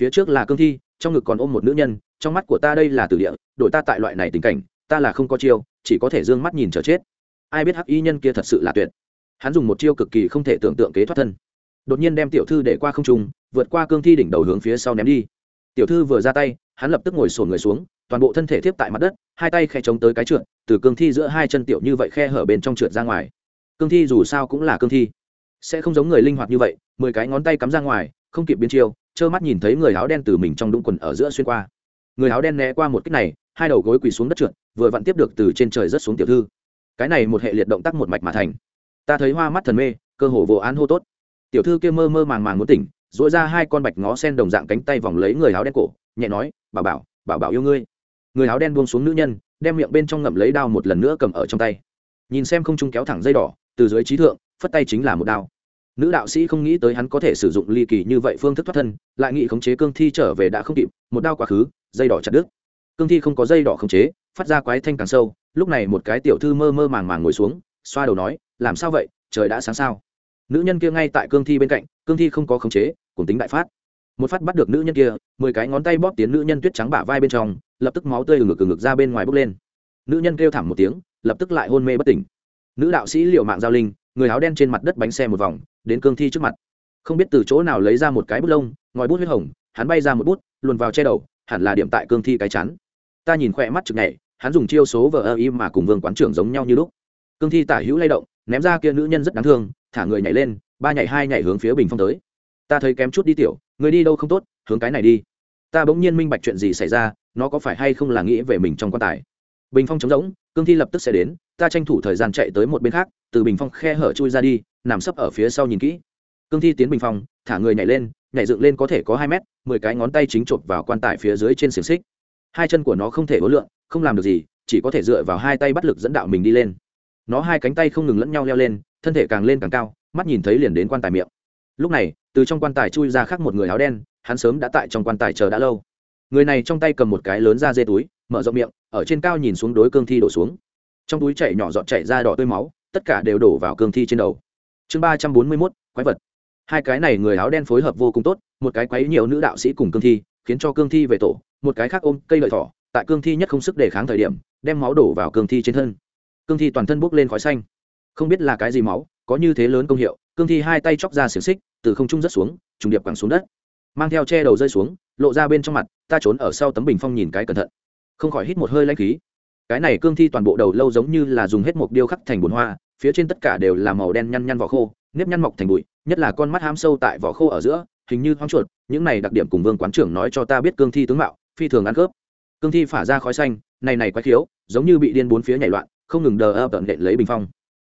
Phía trước là cương thi, trong ngực còn ôm một nữ nhân trong mắt của ta đây là tử địa đội ta tại loại này tình cảnh, ta là không có chiêu, chỉ có thể d ư ơ n g mắt nhìn chờ chết. Ai biết hắc y nhân kia thật sự là tuyệt. Hắn dùng một chiêu cực kỳ không thể tưởng tượng kế thoát thân. Đột nhiên đem tiểu thư để qua không trung, vượt qua cương thi đỉnh đầu hướng phía sau ném đi. Tiểu thư vừa ra tay, hắn lập tức ngồi sổn người xuống, toàn bộ thân thể thiếp tại mặt đất, hai tay khe chống tới cái trượt, từ cương thi giữa hai chân tiểu như vậy khe hở bên trong trượt ra ngoài. Cương thi dù sao cũng là cương thi, sẽ không giống người linh hoạt như vậy, mười cái ngón tay cắm ra ngoài, không kịp biến chiêu, trơ mắt nhìn thấy người áo đen từ mình trong đũng quần ở giữa xuyên qua người áo đen né qua một cách này, hai đầu gối quỳ xuống đất trượt, vừa vặn tiếp được từ trên trời rớt xuống tiểu thư. Cái này một hệ liệt động tác một mạch mà thành. Ta thấy hoa mắt thần mê, cơ hồ vô án hô tốt. Tiểu thư kia mơ mơ màng màng muốn tỉnh dội ra hai con bạch ngó sen đồng dạng cánh tay vòng lấy người áo đen cổ, nhẹ nói, bảo bảo bảo bảo yêu ngươi. Người áo đen buông xuống nữ nhân, đem miệng bên trong ngậm lấy đao một lần nữa cầm ở trong tay. Nhìn xem không trung kéo thẳng dây đỏ, từ dưới trí thượng, phất tay chính là một đao. Nữ đạo sĩ không nghĩ tới hắn có thể sử dụng ly kỳ như vậy phương thức thoát thân, lại nghĩ khống chế cương thi trở về đã không kịp, một đao quá khứ dây đỏ chặt đứt. Cương thi không có dây đỏ khống chế, phát ra quái thanh càng sâu, lúc này một cái tiểu thư mơ mơ màng màng ngồi xuống, xoa đầu nói, làm sao vậy? Trời đã sáng sao? Nữ nhân kia ngay tại cương thi bên cạnh, cương thi không có khống chế cùng tính đại phát. Một phát bắt được nữ nhân kia, mười cái ngón tay bóp tiến nữ nhân tuyết trắng bả vai bên trong, lập tức máu tươi ngực ngực ngực ra bên ngoài bốc lên. Nữ nhân kêu thảm một tiếng, lập tức lại hôn mê bất tỉnh. Nữ đạo sĩ liệu mạng giao linh, người áo đen trên mặt đất bánh xe một vòng, đến cương thi trước mặt. Không biết từ chỗ nào lấy ra một cái bút lông, ngòi bút huyết hồng, hắn bay ra một bút, luồn vào che đầu hẳn là điểm tại cương thi cái chắn ta nhìn khỏe mắt chực nhảy, hắn dùng chiêu số vờ ơ im mà cùng vương quán trưởng giống nhau như lúc. Cương thi tả hữu lay động, ném ra kia nữ nhân rất đáng thương, thả người nhảy lên, ba nhảy hai nhảy hướng phía bình phong tới. Ta thấy kém chút đi tiểu, người đi đâu không tốt, hướng cái này đi. Ta bỗng nhiên minh bạch chuyện gì xảy ra, nó có phải hay không là nghĩ về mình trong quan tài. Bình phong trống rỗng, cương thi lập tức sẽ đến, ta tranh thủ thời gian chạy tới một bên khác, từ bình phong khe hở chui ra đi, nằm sấp ở phía sau nhìn kỹ. Cương thi tiến bình phong, thả người nhảy lên nhảy dựng lên có thể có hai mét, mười cái ngón tay chính chộp vào quan tài phía dưới trên xiềng xích. Hai chân của nó không thể hối lượng không làm được gì, chỉ có thể dựa vào hai tay bắt lực dẫn đạo mình đi lên. Nó hai cánh tay không ngừng lẫn nhau leo lên, thân thể càng lên càng cao, mắt nhìn thấy liền đến quan tài miệng. Lúc này, từ trong quan tài chui ra khác một người áo đen, hắn sớm đã tại trong quan tài chờ đã lâu. Người này trong tay cầm một cái lớn ra dê túi, mở rộng miệng, ở trên cao nhìn xuống đối cương thi đổ xuống. Trong túi chảy nhỏ giọt chảy ra đỏ tươi máu, tất cả đều đổ vào cương thi trên đầu. Chương ba trăm bốn mươi mốt, quái vật hai cái này người áo đen phối hợp vô cùng tốt, một cái quấy nhiều nữ đạo sĩ cùng cương thi, khiến cho cương thi về tổ, một cái khác ôm cây lợi thỏ, tại cương thi nhất không sức đề kháng thời điểm, đem máu đổ vào cương thi trên thân. Cương thi toàn thân bốc lên khói xanh. Không biết là cái gì máu, có như thế lớn công hiệu, cương thi hai tay chóc ra xiềng xích, từ không trung rất xuống, trùng điệp quẳng xuống đất. Mang theo che đầu rơi xuống, lộ ra bên trong mặt, ta trốn ở sau tấm bình phong nhìn cái cẩn thận. Không khỏi hít một hơi lãnh khí. Cái này cương thi toàn bộ đầu lâu giống như là dùng hết một điêu khắc thành bùn hoa, phía trên tất cả đều là màu đen nhăn nhăn vỏ khô, nếp nhăn mọc thành bụi nhất là con mắt ham sâu tại vỏ khô ở giữa, hình như hoang chuột, những này đặc điểm cùng vương quán trưởng nói cho ta biết cương thi tướng mạo, phi thường ăn khớp. Cương thi phả ra khói xanh, này này quái khiếu, giống như bị điên bốn phía nhảy loạn, không ngừng đờ ập tận đệm lấy bình phong.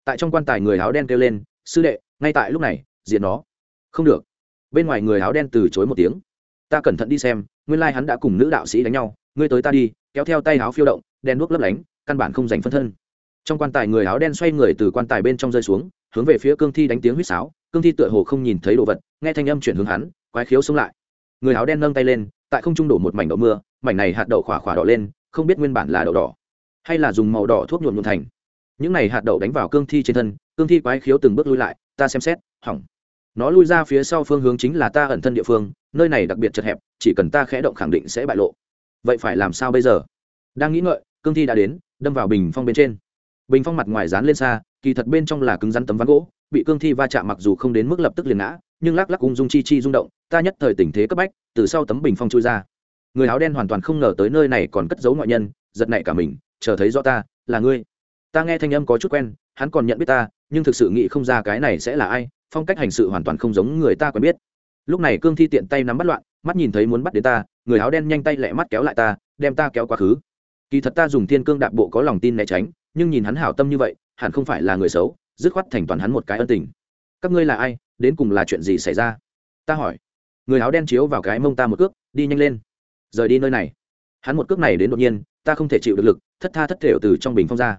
Tại trong quan tài người áo đen kêu lên, sư đệ, ngay tại lúc này diện nó. Không được. Bên ngoài người áo đen từ chối một tiếng. Ta cẩn thận đi xem, nguyên lai hắn đã cùng nữ đạo sĩ đánh nhau, ngươi tới ta đi, kéo theo tay áo phiêu động đen đuốc lấp lánh, căn bản không dành phân thân. Trong quan tài người áo đen xoay người từ quan tài bên trong rơi xuống hướng về phía cương thi đánh tiếng huýt sáo, cương thi tựa hồ không nhìn thấy đồ vật, nghe thanh âm chuyển hướng hắn, quái khiếu xông lại. Người áo đen nâng tay lên, tại không trung đổ một mảnh đậu mưa, mảnh này hạt đậu khỏa khỏa đỏ lên, không biết nguyên bản là đậu đỏ, hay là dùng màu đỏ thuốc nhuộm nhuộm thành. Những này hạt đậu đánh vào cương thi trên thân, cương thi quái khiếu từng bước lui lại, ta xem xét, hỏng. Nó lui ra phía sau phương hướng chính là ta ẩn thân địa phương, nơi này đặc biệt chật hẹp, chỉ cần ta khẽ động khẳng định sẽ bại lộ. Vậy phải làm sao bây giờ? Đang nghĩ ngợi, cương thi đã đến, đâm vào bình phong bên trên. Bình phong mặt ngoài dán lên xa kỳ thật bên trong là cứng rắn tấm ván gỗ, bị cương thi va chạm mặc dù không đến mức lập tức liền ngã, nhưng lắc lắc ung dung chi chi rung động, ta nhất thời tình thế cấp bách, từ sau tấm bình phong trôi ra. Người áo đen hoàn toàn không ngờ tới nơi này còn cất giấu ngoại nhân, giật nảy cả mình, chờ thấy rõ ta, là ngươi. Ta nghe thanh âm có chút quen, hắn còn nhận biết ta, nhưng thực sự nghĩ không ra cái này sẽ là ai, phong cách hành sự hoàn toàn không giống người ta quen biết. Lúc này cương thi tiện tay nắm bắt loạn, mắt nhìn thấy muốn bắt đến ta, người áo đen nhanh tay lẹ mắt kéo lại ta, đem ta kéo quá khứ. Kỳ thật ta dùng thiên cương đạp bộ có lòng tin né tránh, nhưng nhìn hắn hảo tâm như vậy hẳn không phải là người xấu, dứt khoát thành toàn hắn một cái ân tình. Các ngươi là ai, đến cùng là chuyện gì xảy ra? Ta hỏi. Người áo đen chiếu vào cái mông ta một cước, đi nhanh lên. Rời đi nơi này. Hắn một cước này đến đột nhiên, ta không thể chịu được lực, thất tha thất thểu từ trong bình phong ra.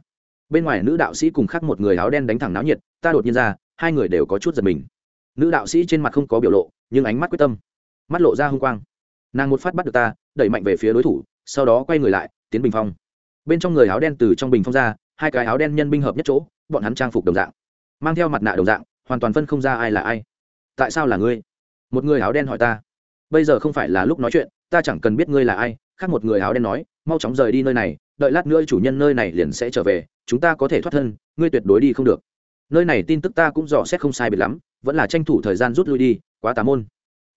Bên ngoài nữ đạo sĩ cùng khác một người áo đen đánh thẳng náo nhiệt, ta đột nhiên ra, hai người đều có chút giật mình. Nữ đạo sĩ trên mặt không có biểu lộ, nhưng ánh mắt quyết tâm. Mắt lộ ra h u n g quang. Nàng một phát bắt được ta, đẩy mạnh về phía đối thủ, sau đó quay người lại, tiến bình phong. Bên trong người áo đen từ trong bình phong ra hai cái áo đen nhân binh hợp nhất chỗ, bọn hắn trang phục đồng dạng, mang theo mặt nạ đồng dạng, hoàn toàn phân không ra ai là ai. Tại sao là ngươi? Một người áo đen hỏi ta. Bây giờ không phải là lúc nói chuyện, ta chẳng cần biết ngươi là ai, khác một người áo đen nói, mau chóng rời đi nơi này, đợi lát nữa chủ nhân nơi này liền sẽ trở về, chúng ta có thể thoát thân, ngươi tuyệt đối đi không được. Nơi này tin tức ta cũng dò xét không sai biệt lắm, vẫn là tranh thủ thời gian rút lui đi, quá tà môn.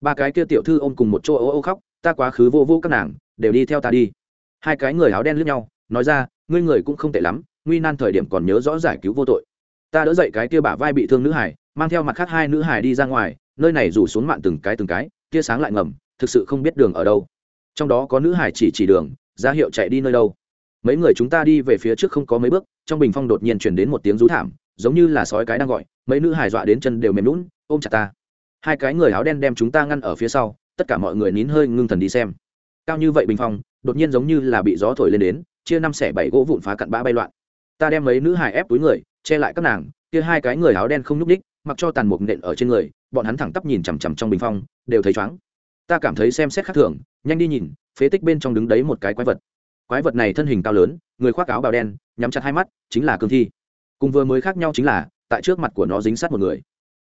Ba cái kia tiểu thư ôm cùng một chỗ ô ô khóc, ta quá khứ vô vô các nàng, đều đi theo ta đi. Hai cái người áo đen lướt nhau, nói ra, ngươi người cũng không tệ lắm nguy nan thời điểm còn nhớ rõ giải cứu vô tội. Ta đỡ dậy cái kia bả vai bị thương nữ hải mang theo mặt khác hai nữ hải đi ra ngoài, nơi này rủ xuống mạn từng cái từng cái kia sáng lại ngầm, thực sự không biết đường ở đâu. Trong đó có nữ hải chỉ chỉ đường, ra hiệu chạy đi nơi đâu. Mấy người chúng ta đi về phía trước không có mấy bước, trong bình phong đột nhiên chuyển đến một tiếng rú thảm, giống như là sói cái đang gọi, mấy nữ hải dọa đến chân đều mềm lún ôm chặt ta. Hai cái người áo đen đem chúng ta ngăn ở phía sau, tất cả mọi người nín hơi ngưng thần đi xem. Cao như vậy bình phong, đột nhiên giống như là bị gió thổi lên đến, chia năm xẻ bảy gỗ vụn phá cặn bã bay loạn ta đem mấy nữ hài ép túi người, che lại các nàng, kia hai cái người áo đen không nhúc ních mặc cho tàn mục nện ở trên người, bọn hắn thẳng tắp nhìn chằm chằm trong bình phong, đều thấy chóng ta cảm thấy xem xét khác thường, nhanh đi nhìn, phế tích bên trong đứng đấy một cái quái vật. Quái vật này thân hình cao lớn, người khoác áo bào đen, nhắm chặt hai mắt, chính là cương thi. Cùng vừa mới khác nhau chính là, tại trước mặt của nó dính sát một người.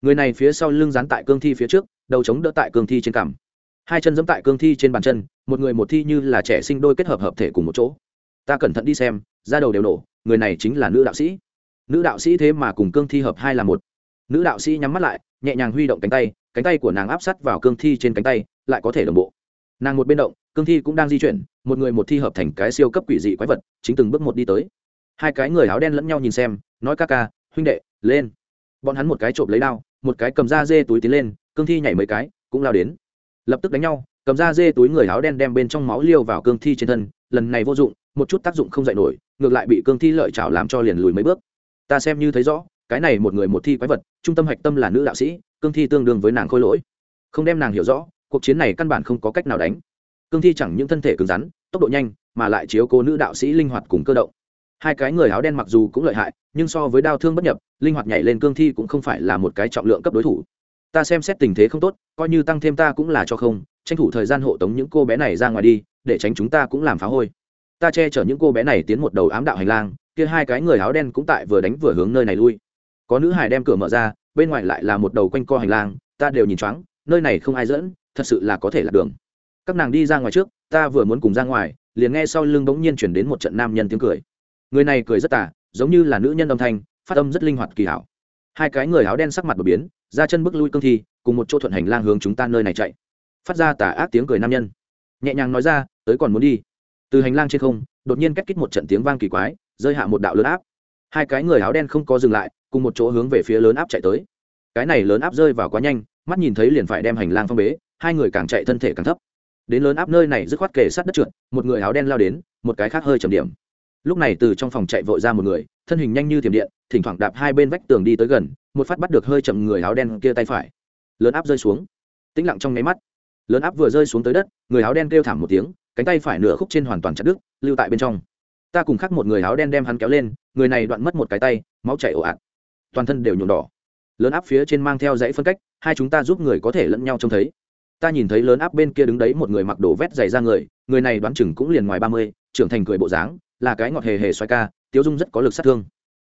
Người này phía sau lưng dán tại cương thi phía trước, đầu chống đỡ tại cương thi trên cằm. Hai chân giẫm tại cương thi trên bàn chân, một người một thi như là trẻ sinh đôi kết hợp hợp thể cùng một chỗ ta cẩn thận đi xem ra đầu đều nổ, người này chính là nữ đạo sĩ. Nữ đạo sĩ thế mà cùng cương thi hợp hai là một. Nữ đạo sĩ nhắm mắt lại, nhẹ nhàng huy động cánh tay cánh tay của nàng áp sát vào cương thi trên cánh tay, lại có thể đồng bộ. Nàng một bên động, cương thi cũng đang di chuyển, một người một thi hợp thành cái siêu cấp quỷ dị quái vật, chính từng bước một đi tới. Hai cái người áo đen lẫn nhau nhìn xem, nói ca ca, huynh đệ, lên. Bọn hắn một cái trộm lấy đao, một cái cầm da dê túi tiến lên, cương thi nhảy mấy cái, cũng lao đến. Lập tức đánh nhau, cầm da dê túi người áo đen đem bên trong máu liêu vào cương thi trên thân lần này vô dụng, một chút tác dụng không dạy nổi, ngược lại bị cương thi lợi chảo làm cho liền lùi mấy bước. Ta xem như thấy rõ, cái này một người một thi quái vật, trung tâm hạch tâm là nữ đạo sĩ, cương thi tương đương với nàng khôi lỗi. Không đem nàng hiểu rõ, cuộc chiến này căn bản không có cách nào đánh. Cương thi chẳng những thân thể cứng rắn, tốc độ nhanh, mà lại chiếu cố nữ đạo sĩ linh hoạt cùng cơ động. Hai cái người áo đen mặc dù cũng lợi hại, nhưng so với đao thương bất nhập, linh hoạt nhảy lên cương thi cũng không phải là một cái trọng lượng cấp đối thủ. Ta xem xét tình thế không tốt, coi như tăng thêm ta cũng là cho không tranh thủ thời gian hộ tống những cô bé này ra ngoài đi, để tránh chúng ta cũng làm phá hôi. Ta che chở những cô bé này tiến một đầu ám đạo hành lang, kia hai cái người áo đen cũng tại vừa đánh vừa hướng nơi này lui. Có nữ hải đem cửa mở ra, bên ngoài lại là một đầu quanh co hành lang, ta đều nhìn choáng, nơi này không ai dẫn, thật sự là có thể là đường. Các nàng đi ra ngoài trước, ta vừa muốn cùng ra ngoài, liền nghe sau lưng bỗng nhiên chuyển đến một trận nam nhân tiếng cười. Người này cười rất tà, giống như là nữ nhân âm thanh, phát âm rất linh hoạt kỳ hảo. Hai cái người áo đen sắc mặt đột biến, ra chân bước lui cương thi, cùng một chỗ thuận hành lang hướng chúng ta nơi này chạy phát ra tà ác tiếng cười nam nhân. Nhẹ nhàng nói ra, tới còn muốn đi. Từ hành lang trên không, đột nhiên cách kích một trận tiếng vang kỳ quái, rơi hạ một đạo lớn áp. Hai cái người áo đen không có dừng lại, cùng một chỗ hướng về phía lớn áp chạy tới. Cái này lớn áp rơi vào quá nhanh, mắt nhìn thấy liền phải đem hành lang phong bế, hai người càng chạy thân thể càng thấp. Đến lớn áp nơi này dứt khoát kề sát đất trượt, một người áo đen lao đến, một cái khác hơi trầm điểm. Lúc này từ trong phòng chạy vội ra một người, thân hình nhanh như thiểm điện, thỉnh thoảng đạp hai bên vách tường đi tới gần, một phát bắt được hơi chậm người áo đen kia tay phải. Lớn áp rơi xuống. Tĩnh lặng trong nháy mắt lớn áp vừa rơi xuống tới đất, người áo đen kêu thảm một tiếng, cánh tay phải nửa khúc trên hoàn toàn chặt đứt, lưu tại bên trong. Ta cùng khắc một người áo đen đem hắn kéo lên, người này đoạn mất một cái tay, máu chảy ồ ạt. Toàn thân đều nhuộm đỏ. Lớn áp phía trên mang theo dãy phân cách, hai chúng ta giúp người có thể lẫn nhau trông thấy. Ta nhìn thấy lớn áp bên kia đứng đấy một người mặc đồ vét dày ra người người này đoán chừng cũng liền ngoài ba mươi, trưởng thành cười bộ dáng, là cái ngọt hề hề xoay ca tiêu dung rất có lực sát thương.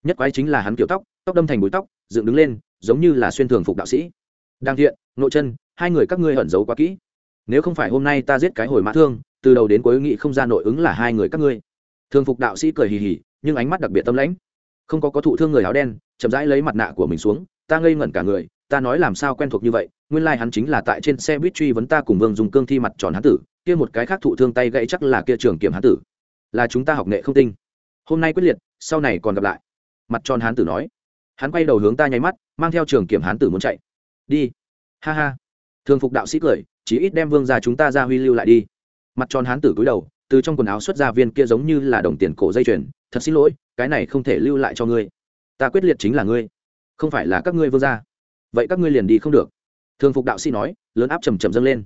Nhất quái chính là hắn kiểu tóc tóc đâm thành búi tóc, dựng đứng lên, giống như là xuyên thường phục đạo sĩ. Đang thiện, nội chân hai người các ngươi hận giấu quá kỹ. Nếu không phải hôm nay ta giết cái hồi mã thương, từ đầu đến cuối nghị không ra nội ứng là hai người các ngươi. Thường phục đạo sĩ cười hì hì, nhưng ánh mắt đặc biệt tâm lãnh. Không có có thụ thương người áo đen, chậm rãi lấy mặt nạ của mình xuống, ta ngây ngẩn cả người, ta nói làm sao quen thuộc như vậy, nguyên lai、like、hắn chính là tại trên xe buýt truy vấn ta cùng vương dùng cương thi mặt tròn hán tử, kia một cái khác thụ thương tay gãy chắc là kia trường kiểm hán tử. Là chúng ta học nghệ không tinh. Hôm nay quyết liệt, sau này còn gặp lại. Mặt tròn hán tử nói. Hắn quay đầu hướng ta nháy mắt, mang theo trường kiểm hán tử muốn chạy. Đi. Ha ha thường phục đạo sĩ cười chỉ ít đem vương ra chúng ta ra huy lưu lại đi. Mặt tròn hán tử cúi đầu, từ trong quần áo xuất ra viên kia giống như là đồng tiền cổ dây chuyền, thật xin lỗi, cái này không thể lưu lại cho ngươi. Ta quyết liệt chính là ngươi, không phải là các ngươi vương gia. Vậy các ngươi liền đi không được. Thường phục đạo sĩ nói, lớn áp trầm trầm dâng lên.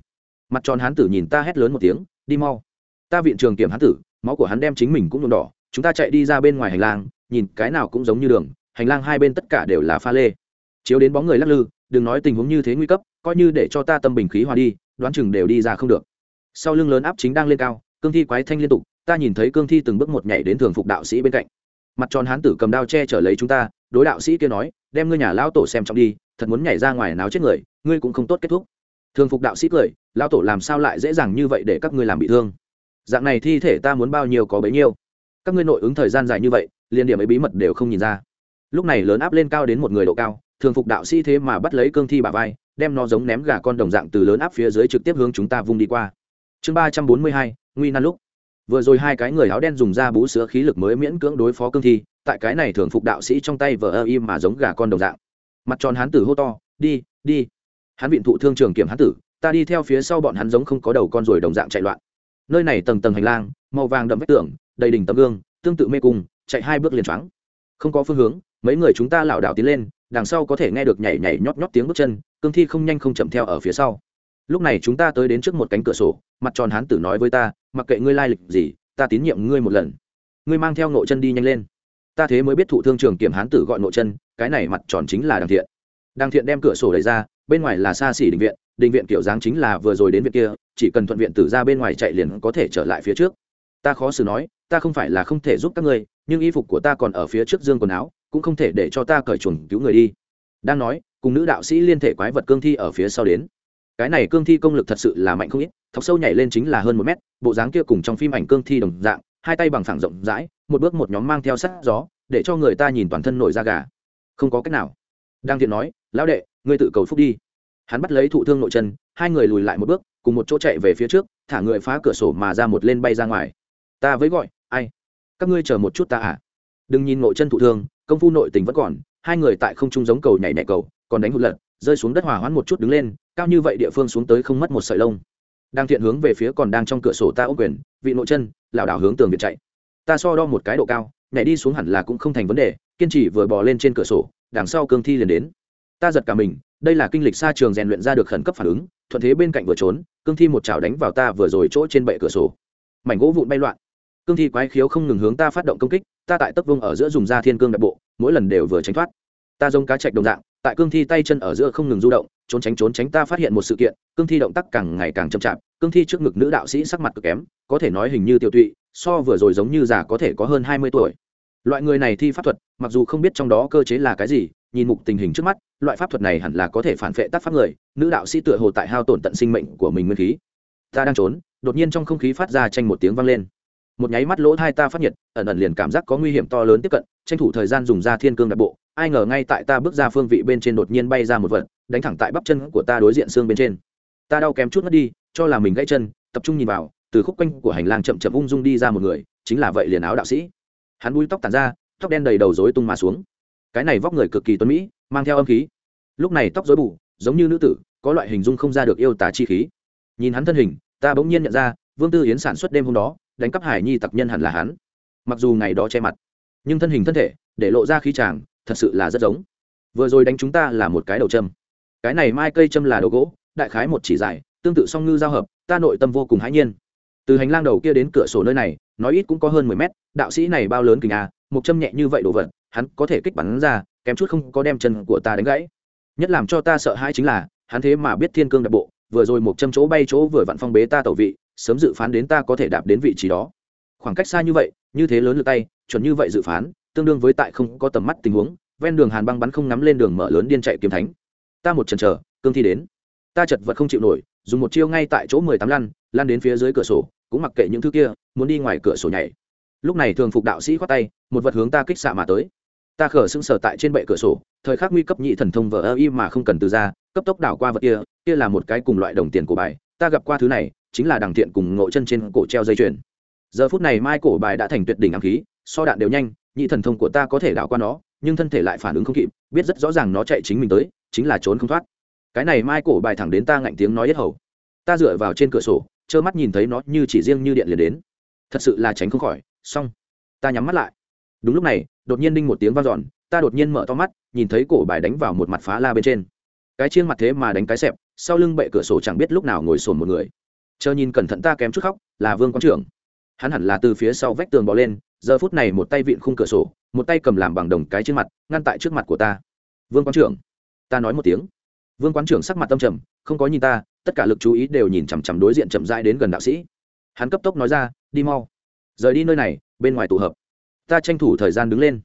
Mặt tròn hán tử nhìn ta hét lớn một tiếng, đi mau. Ta viện trường kiểm hán tử, máu của hắn đem chính mình cũng nhuộm đỏ, chúng ta chạy đi ra bên ngoài hành lang, nhìn cái nào cũng giống như đường, hành lang hai bên tất cả đều là pha lê. Chiếu đến bóng người lắc lư, đừng nói tình huống như thế nguy cấp coi như để cho ta tâm bình khí hòa đi, đoán chừng đều đi ra không được. Sau lưng lớn áp chính đang lên cao, cương thi quái thanh liên tục, ta nhìn thấy cương thi từng bước một nhảy đến thường phục đạo sĩ bên cạnh. Mặt tròn hán tử cầm đao che chở lấy chúng ta, đối đạo sĩ kia nói, đem ngươi nhà lao tổ xem trọng đi, thật muốn nhảy ra ngoài náo chết người, ngươi cũng không tốt kết thúc. Thường phục đạo sĩ cười lao tổ làm sao lại dễ dàng như vậy để các ngươi làm bị thương? Dạng này thi thể ta muốn bao nhiêu có bấy nhiêu. Các ngươi nội ứng thời gian dài như vậy liên điểm ấy bí mật đều không nhìn ra. Lúc này lớn áp lên cao đến một người độ cao, thường phục đạo sĩ thế mà bắt lấy cương thi bà vai đem nó giống ném gà con đồng dạng từ lớn áp phía dưới trực tiếp hướng chúng ta vung đi qua. Chương ba trăm bốn mươi hai, nguy nan lúc. Vừa rồi hai cái người áo đen dùng ra bú sữa khí lực mới miễn cưỡng đối phó cương thi, tại cái này thường phục đạo sĩ trong tay vờ ơ im mà giống gà con đồng dạng. Mặt tròn hán tử hô to, đi đi. Hắn vịn thụ thương trường kiểm hán tử, ta đi theo phía sau bọn hắn giống không có đầu con ruồi đồng dạng chạy loạn. Nơi này tầng tầng hành lang, màu vàng đậm vách tường, đầy đỉnh tấm gương, tương tự mê cung, chạy hai bước liền choáng. Không có phương hướng, mấy người chúng ta lảo đảo tiến lên đằng sau có thể nghe được nhảy nhảy nhót nhót tiếng bước chân, cương thi không nhanh không chậm theo ở phía sau. Lúc này chúng ta tới đến trước một cánh cửa sổ, mặt tròn hán tử nói với ta, mặc kệ ngươi lai lịch gì, ta tín nhiệm ngươi một lần. Ngươi mang theo nội chân đi nhanh lên. Ta thế mới biết thụ thương trường kiểm hán tử gọi nội chân, cái này mặt tròn chính là đằng thiện. Đằng thiện đem cửa sổ đẩy ra, bên ngoài là xa xỉ định viện định viện kiểu dáng chính là vừa rồi đến viện kia, chỉ cần thuận viện tử ra bên ngoài chạy liền có thể trở lại phía trước. Ta khó xử nói, ta không phải là không thể giúp các ngươi, nhưng y phục của ta còn ở phía trước dương quần áo cũng không thể để cho ta cởi chuồng cứu người đi. Đang nói, cùng nữ đạo sĩ liên thể quái vật cương thi ở phía sau đến. Cái này cương thi công lực thật sự là mạnh không ít, thọc sâu nhảy lên chính là hơn một mét, bộ dáng kia cùng trong phim ảnh cương thi đồng dạng, hai tay bằng phẳng rộng rãi, một bước một nhóm mang theo sắt gió, để cho người ta nhìn toàn thân nổi da gà. Không có cách nào. Đang thiện nói, lão đệ, ngươi tự cầu phúc đi. Hắn bắt lấy thụ thương nội chân, hai người lùi lại một bước, cùng một chỗ chạy về phía trước, thả người phá cửa sổ mà ra một lên bay ra ngoài. Ta với gọi, ai? Các ngươi chờ một chút ta à? Đừng nhìn nội chân thụ thương công phu nội tình vẫn còn, hai người tại không trung giống cầu nhảy nhảy cầu, còn đánh hụt lật, rơi xuống đất hòa hoãn một chút đứng lên, cao như vậy địa phương xuống tới không mất một sợi lông. Đang thiện hướng về phía còn đang trong cửa sổ ta ô quyền, vị nội chân, lảo đảo hướng tường việt chạy. Ta so đo một cái độ cao, nhảy đi xuống hẳn là cũng không thành vấn đề, kiên trì vừa bò lên trên cửa sổ, đằng sau cương thi liền đến. Ta giật cả mình, đây là kinh lịch xa trường rèn luyện ra được khẩn cấp phản ứng, thuận thế bên cạnh vừa trốn, cương thi một chảo đánh vào ta vừa rồi chỗ trên bệ cửa sổ. Mảnh gỗ vụn bay loạn. Cương thi quái khiếu không ngừng hướng ta phát động công kích ta tại tấp vông ở giữa dùng da thiên cương đại bộ, mỗi lần đều vừa tránh thoát. Ta giống cá chạch đồng dạng, tại cương thi tay chân ở giữa không ngừng du động, trốn tránh trốn tránh ta phát hiện một sự kiện, cương thi động tác càng ngày càng chậm chạp, cương thi trước ngực nữ đạo sĩ sắc mặt cực kém, có thể nói hình như tiêu tụy, so vừa rồi giống như già có thể có hơn hai mươi tuổi. Loại người này thi pháp thuật, mặc dù không biết trong đó cơ chế là cái gì, nhìn mục tình hình trước mắt, loại pháp thuật này hẳn là có thể phản vệ tác pháp người, nữ đạo sĩ tựa hồ tại hao tổn tận sinh mệnh của mình nguyên khí. Ta đang trốn, đột nhiên trong không khí phát ra tranh một tiếng vang lên một nháy mắt lỗ thai ta phát nhiệt, ẩn ẩn liền cảm giác có nguy hiểm to lớn tiếp cận, tranh thủ thời gian dùng ra thiên cương đặc bộ, ai ngờ ngay tại ta bước ra phương vị bên trên đột nhiên bay ra một vật, đánh thẳng tại bắp chân của ta đối diện xương bên trên. Ta đau kém chút mất đi, cho là mình gãy chân, tập trung nhìn vào, từ khúc quanh của hành lang chậm chậm ung dung đi ra một người, chính là vậy liền áo đạo sĩ. Hắn búi tóc tàn ra, tóc đen đầy đầu rối tung mà xuống. Cái này vóc người cực kỳ tuấn mỹ, mang theo âm khí. Lúc này tóc rối bù, giống như nữ tử, có loại hình dung không ra được yêu tả chi khí. Nhìn hắn thân hình, ta bỗng nhiên nhận ra, vương tư yến sản xuất đêm hôm đó đánh cắp hải nhi tặc nhân hẳn là hắn. Mặc dù ngày đó che mặt, nhưng thân hình thân thể, để lộ ra khí chàng, thật sự là rất giống. Vừa rồi đánh chúng ta là một cái đầu châm. Cái này mai cây châm là đầu gỗ, đại khái một chỉ dài, tương tự song ngư giao hợp, ta nội tâm vô cùng hãi nhiên. Từ hành lang đầu kia đến cửa sổ nơi này, nói ít cũng có hơn mười mét, đạo sĩ này bao lớn kình à một châm nhẹ như vậy đồ vật, hắn có thể kích bắn ra, kém chút không có đem chân của ta đánh gãy. Nhất làm cho ta sợ hãi chính là, hắn thế mà biết thiên cương đặc bộ, vừa rồi một châm chỗ bay chỗ vừa vặn phong bế ta tẩu vị sớm dự phán đến ta có thể đạp đến vị trí đó. Khoảng cách xa như vậy, như thế lớn lượt tay, chuẩn như vậy dự phán, tương đương với tại không có tầm mắt tình huống, ven đường hàn băng bắn không nắm lên đường mở lớn điên chạy kiếm thánh. Ta một chần chờ, cương thi đến. Ta chật vật không chịu nổi, dùng một chiêu ngay tại chỗ mười tám lăn lăn đến phía dưới cửa sổ, cũng mặc kệ những thứ kia, muốn đi ngoài cửa sổ nhảy. Lúc này thường phục đạo sĩ khoát tay, một vật hướng ta kích xạ mà tới. Ta khở sững sờ tại trên bệ cửa sổ, thời khắc nguy cấp nhị thần thông vờ ơ y mà không cần từ ra, cấp tốc đảo qua vật kia kia là một cái cùng loại đồng tiền của bài, ta gặp qua thứ này chính là đằng thiện cùng ngộ chân trên cổ treo dây chuyền. Giờ phút này mai cổ bài đã thành tuyệt đỉnh ám khí, so đạn đều nhanh, nhị thần thông của ta có thể đảo qua nó, nhưng thân thể lại phản ứng không kịp, biết rất rõ ràng nó chạy chính mình tới, chính là trốn không thoát. Cái này mai cổ bài thẳng đến ta ngạnh tiếng nói hết hầu. Ta dựa vào trên cửa sổ, trơ mắt nhìn thấy nó như chỉ riêng như điện liền đến. Thật sự là tránh không khỏi, xong. Ta nhắm mắt lại. Đúng lúc này, đột nhiên đinh một tiếng vang dọn, ta đột nhiên mở to mắt, nhìn thấy cổ bài đánh vào một mặt phá la bên trên. Cái chiên mặt thế mà đánh cái xẹp, sau lưng bệ cửa sổ chẳng biết lúc nào ngồi sồn một người chờ nhìn cẩn thận ta kém chút khóc, là vương quang trưởng. Hắn hẳn là từ phía sau vách tường bỏ lên, giờ phút này một tay vịn khung cửa sổ, một tay cầm làm bằng đồng cái trên mặt, ngăn tại trước mặt của ta. Vương quán trưởng. Ta nói một tiếng. Vương quán trưởng sắc mặt tâm trầm, không có nhìn ta, tất cả lực chú ý đều nhìn chằm chằm đối diện chậm rãi đến gần đạo sĩ. Hắn cấp tốc nói ra, đi mau. Rời đi nơi này, bên ngoài tụ hợp. Ta tranh thủ thời gian đứng lên.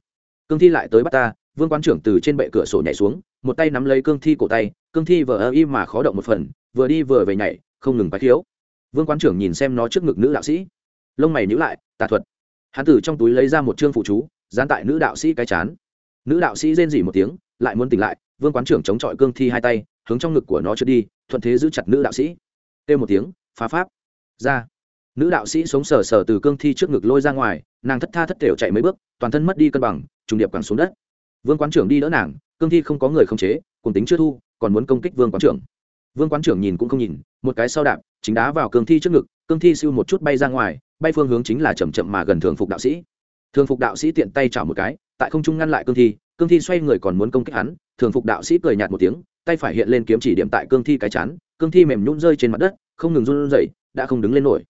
Cương thi lại tới bắt ta, vương quán trưởng từ trên bệ cửa sổ nhảy xuống, một tay nắm lấy cương thi cổ tay, cương thi vừa ơ y mà khó động một phần, vừa đi vừa về nhảy, không ngừng bái thiếu vương quán trưởng nhìn xem nó trước ngực nữ đạo sĩ. Lông mày nhữ lại, tà thuật. Hắn từ trong túi lấy ra một chương phụ chú, dán tại nữ đạo sĩ cái chán. Nữ đạo sĩ rên dỉ một tiếng, lại muốn tỉnh lại, vương quán trưởng chống chọi cương thi hai tay, hướng trong ngực của nó trượt đi, thuận thế giữ chặt nữ đạo sĩ. Kêu một tiếng, phá pháp. Ra. Nữ đạo sĩ sống sờ sờ từ cương thi trước ngực lôi ra ngoài, nàng thất tha thất thểu chạy mấy bước, toàn thân mất đi cân bằng, trùng điệp quẳng xuống đất. Vương quán trưởng đi đỡ nàng, cương thi không có người khống chế cùng tính chưa thu, còn muốn công kích vương quán trưởng vương quán trưởng nhìn cũng không nhìn, một cái sau đạp, chính đá vào cương thi trước ngực, cương thi siêu một chút bay ra ngoài, bay phương hướng chính là chầm chậm mà gần thường phục đạo sĩ. Thường phục đạo sĩ tiện tay chảo một cái, tại không trung ngăn lại cương thi cương thi xoay người còn muốn công kích hắn, thường phục đạo sĩ cười nhạt một tiếng, tay phải hiện lên kiếm chỉ điểm tại cương thi cái chán, cương thi mềm nhún rơi trên mặt đất, không ngừng run rẩy, đã không đứng lên nổi.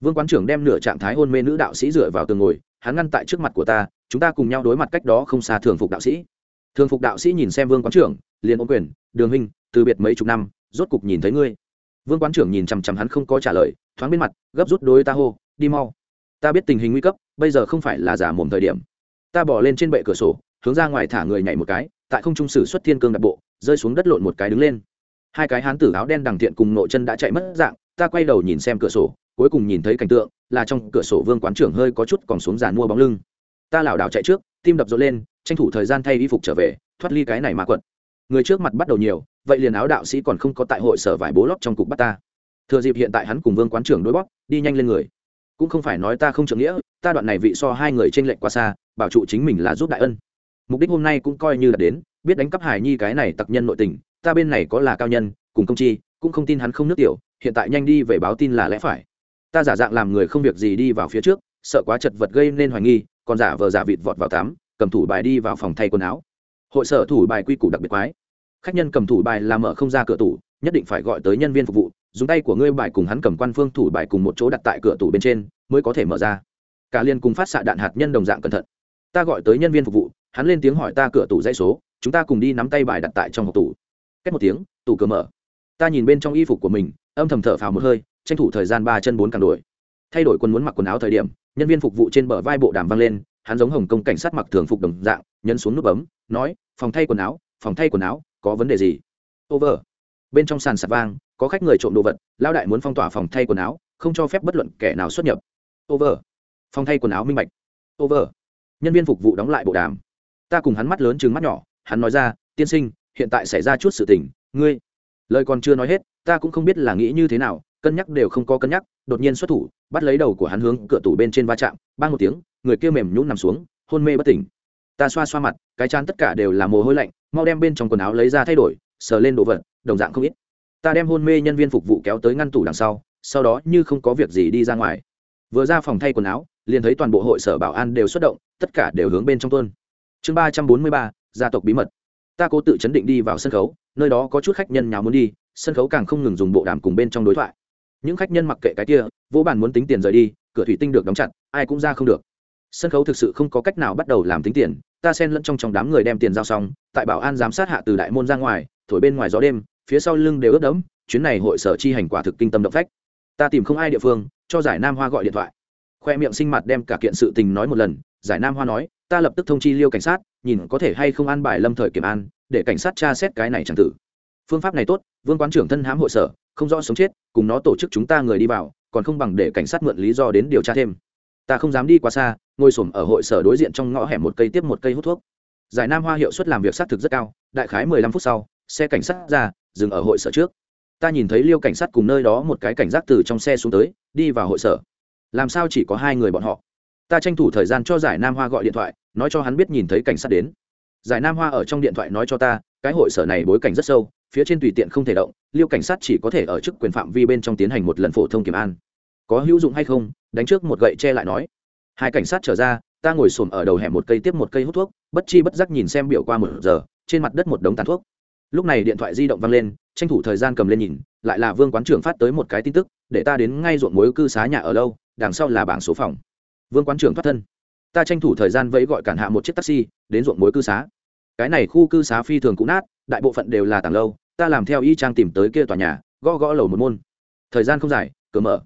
Vương quán trưởng đem nửa trạng thái hôn mê nữ đạo sĩ dựa vào tường ngồi, hắn ngăn tại trước mặt của ta, chúng ta cùng nhau đối mặt cách đó không xa thường phục đạo sĩ. Thường phục đạo sĩ nhìn xem vương quán trưởng, liền ôm quyền, đường huynh, từ biệt mấy chục năm rốt cục nhìn thấy ngươi. Vương quán trưởng nhìn chằm chằm hắn không có trả lời, thoáng bên mặt, gấp rút đối ta hô, đi mau. Ta biết tình hình nguy cấp, bây giờ không phải là giả mồm thời điểm. Ta bỏ lên trên bệ cửa sổ, hướng ra ngoài thả người nhảy một cái, tại không trung sử xuất thiên cương đặc bộ, rơi xuống đất lộn một cái đứng lên. Hai cái hán tử áo đen đằng thiện cùng nội chân đã chạy mất dạng, ta quay đầu nhìn xem cửa sổ, cuối cùng nhìn thấy cảnh tượng, là trong cửa sổ vương quán trưởng hơi có chút còn xuống giàn mua bóng lưng. Ta lảo đảo chạy trước, tim đập rộn lên, tranh thủ thời gian thay y phục trở về, thoát ly cái này mà quật. Người trước mặt bắt đầu nhiều vậy liền áo đạo sĩ còn không có tại hội sở vải bố lót trong cục bắt ta. Thừa dịp hiện tại hắn cùng vương quán trưởng đối bóp, đi nhanh lên người. Cũng không phải nói ta không trưởng nghĩa, ta đoạn này vị so hai người t r ê n lệch qua xa, bảo trụ chính mình là giúp đại ân. Mục đích hôm nay cũng coi như là đến, biết đánh cắp hải nhi cái này tặc nhân nội tình, ta bên này có là cao nhân, cùng công chi, cũng không tin hắn không nước tiểu, hiện tại nhanh đi về báo tin là lẽ phải. Ta giả dạng làm người không việc gì đi vào phía trước, sợ quá chật vật gây nên hoài nghi, còn giả vờ giả vịt vọt vào tắm, cầm thủ bài đi vào phòng thay quần áo. Hội sở thủ bài quy củ đặc biệt quái khách nhân cầm thủ bài làm mở không ra cửa tủ, nhất định phải gọi tới nhân viên phục vụ, dùng tay của ngươi bài cùng hắn cầm quan phương thủ bài cùng một chỗ đặt tại cửa tủ bên trên, mới có thể mở ra. Cả liên cùng phát xạ đạn hạt nhân đồng dạng cẩn thận. Ta gọi tới nhân viên phục vụ, hắn lên tiếng hỏi ta cửa tủ dãy số, chúng ta cùng đi nắm tay bài đặt tại trong hộp tủ. Cách một tiếng, tủ cửa mở. Ta nhìn bên trong y phục của mình, âm thầm thở phào một hơi, tranh thủ thời gian ba chân bốn càng đổi thay đổi quân muốn mặc quần áo thời điểm, nhân viên phục vụ trên bờ vai bộ đàm vang lên, hắn giống hồng công cảnh sát mặc thường phục đồng dạng, nhấn xuống nút bấm, nói, phòng thay quần áo, phòng thay quần áo có vấn đề gì? Over. Bên trong sàn sạt vang, có khách người trộm đồ vật lao đại muốn phong tỏa phòng thay quần áo, không cho phép bất luận kẻ nào xuất nhập. Over. Phòng thay quần áo minh bạch. Over. Nhân viên phục vụ đóng lại bộ đàm. Ta cùng hắn mắt lớn chừng mắt nhỏ, hắn nói ra, tiên sinh, hiện tại xảy ra chút sự tình, ngươi lời còn chưa nói hết, ta cũng không biết là nghĩ như thế nào, cân nhắc đều không có cân nhắc, đột nhiên xuất thủ, bắt lấy đầu của hắn hướng cửa tủ bên trên va chạm ban một tiếng, người kia mềm nhún nằm xuống, hôn mê bất tỉnh. Ta xoa xoa mặt, cái chán tất cả đều là mồ hôi lạnh mau đem bên trong quần áo lấy ra thay đổi, sờ lên đồ vật, đồng dạng không ít. Ta đem hôn mê nhân viên phục vụ kéo tới ngăn tủ đằng sau sau đó như không có việc gì đi ra ngoài. Vừa ra phòng thay quần áo, liền thấy toàn bộ hội sở bảo an đều xuất động, tất cả đều hướng bên trong tuôn chương ba trăm bốn mươi ba, gia tộc bí mật. Ta cố tự chấn định đi vào sân khấu, nơi đó có chút khách nhân nhào muốn đi, sân khấu càng không ngừng dùng bộ đàm cùng bên trong đối thoại. Những khách nhân mặc kệ cái kia vỗ bàn muốn tính tiền rời đi, cửa thủy tinh được đóng chặt, ai cũng ra không được sân khấu thực sự không có cách nào bắt đầu làm tính tiền, ta xen lẫn trong trong đám người đem tiền giao xong, tại bảo an giám sát hạ từ đại môn ra ngoài, thổi bên ngoài gió đêm, phía sau lưng đều ướt đẫm, chuyến này hội sở chi hành quả thực kinh tâm động phách. Ta tìm không ai địa phương, cho giải nam hoa gọi điện thoại. Khoe miệng sinh mặt đem cả kiện sự tình nói một lần, giải nam hoa nói, ta lập tức thông chi liêu cảnh sát, nhìn có thể hay không an bài lâm thời kiểm an, để cảnh sát tra xét cái này chẳng tử. Phương pháp này tốt, vương quán trưởng thân hãm hội sở, không rõ sống chết, cùng nó tổ chức chúng ta người đi vào, còn không bằng để cảnh sát mượn lý do đến điều tra thêm ta không dám đi quá xa, ngồi s ở hội sở đối diện trong ngõ hẻm một cây tiếp một cây hút thuốc. Giải nam hoa hiệu suất làm việc xác thực rất cao, đại khái mười lăm phút sau, xe cảnh sát ra, dừng ở hội sở trước. Ta nhìn thấy liêu cảnh sát cùng nơi đó một cái cảnh giác từ trong xe xuống tới, đi vào hội sở. Làm sao chỉ có hai người bọn họ? Ta tranh thủ thời gian cho giải nam hoa gọi điện thoại, nói cho hắn biết nhìn thấy cảnh sát đến. Giải nam hoa ở trong điện thoại nói cho ta, cái hội sở này bối cảnh rất sâu, phía trên tùy tiện không thể động, liêu cảnh sát chỉ có thể ở chức quyền phạm vi bên trong tiến hành một lần phổ thông kiểm an. Có hữu dụng hay không đánh trước một gậy che lại nói. Hai cảnh sát trở ra, ta ngồi xổm ở đầu hẻm một cây tiếp một cây hút thuốc, bất chi bất giác nhìn xem biểu qua một giờ, trên mặt đất một đống tàn thuốc. Lúc này điện thoại di động văng lên, tranh thủ thời gian cầm lên nhìn, lại là vương quán trưởng phát tới một cái tin tức, để ta đến ngay ruộng mối cư xá nhà ở lâu, đằng sau là bảng số phòng. Vương quán trưởng thoát thân. Ta tranh thủ thời gian vẫy gọi cản hạ một chiếc taxi, đến ruộng mối cư xá. Cái này khu cư xá phi thường cũ nát, đại bộ phận đều là tàng lâu, ta làm theo y trang tìm tới kia tòa nhà, gõ gõ lầu một môn. Thời gian không dài, cửa mở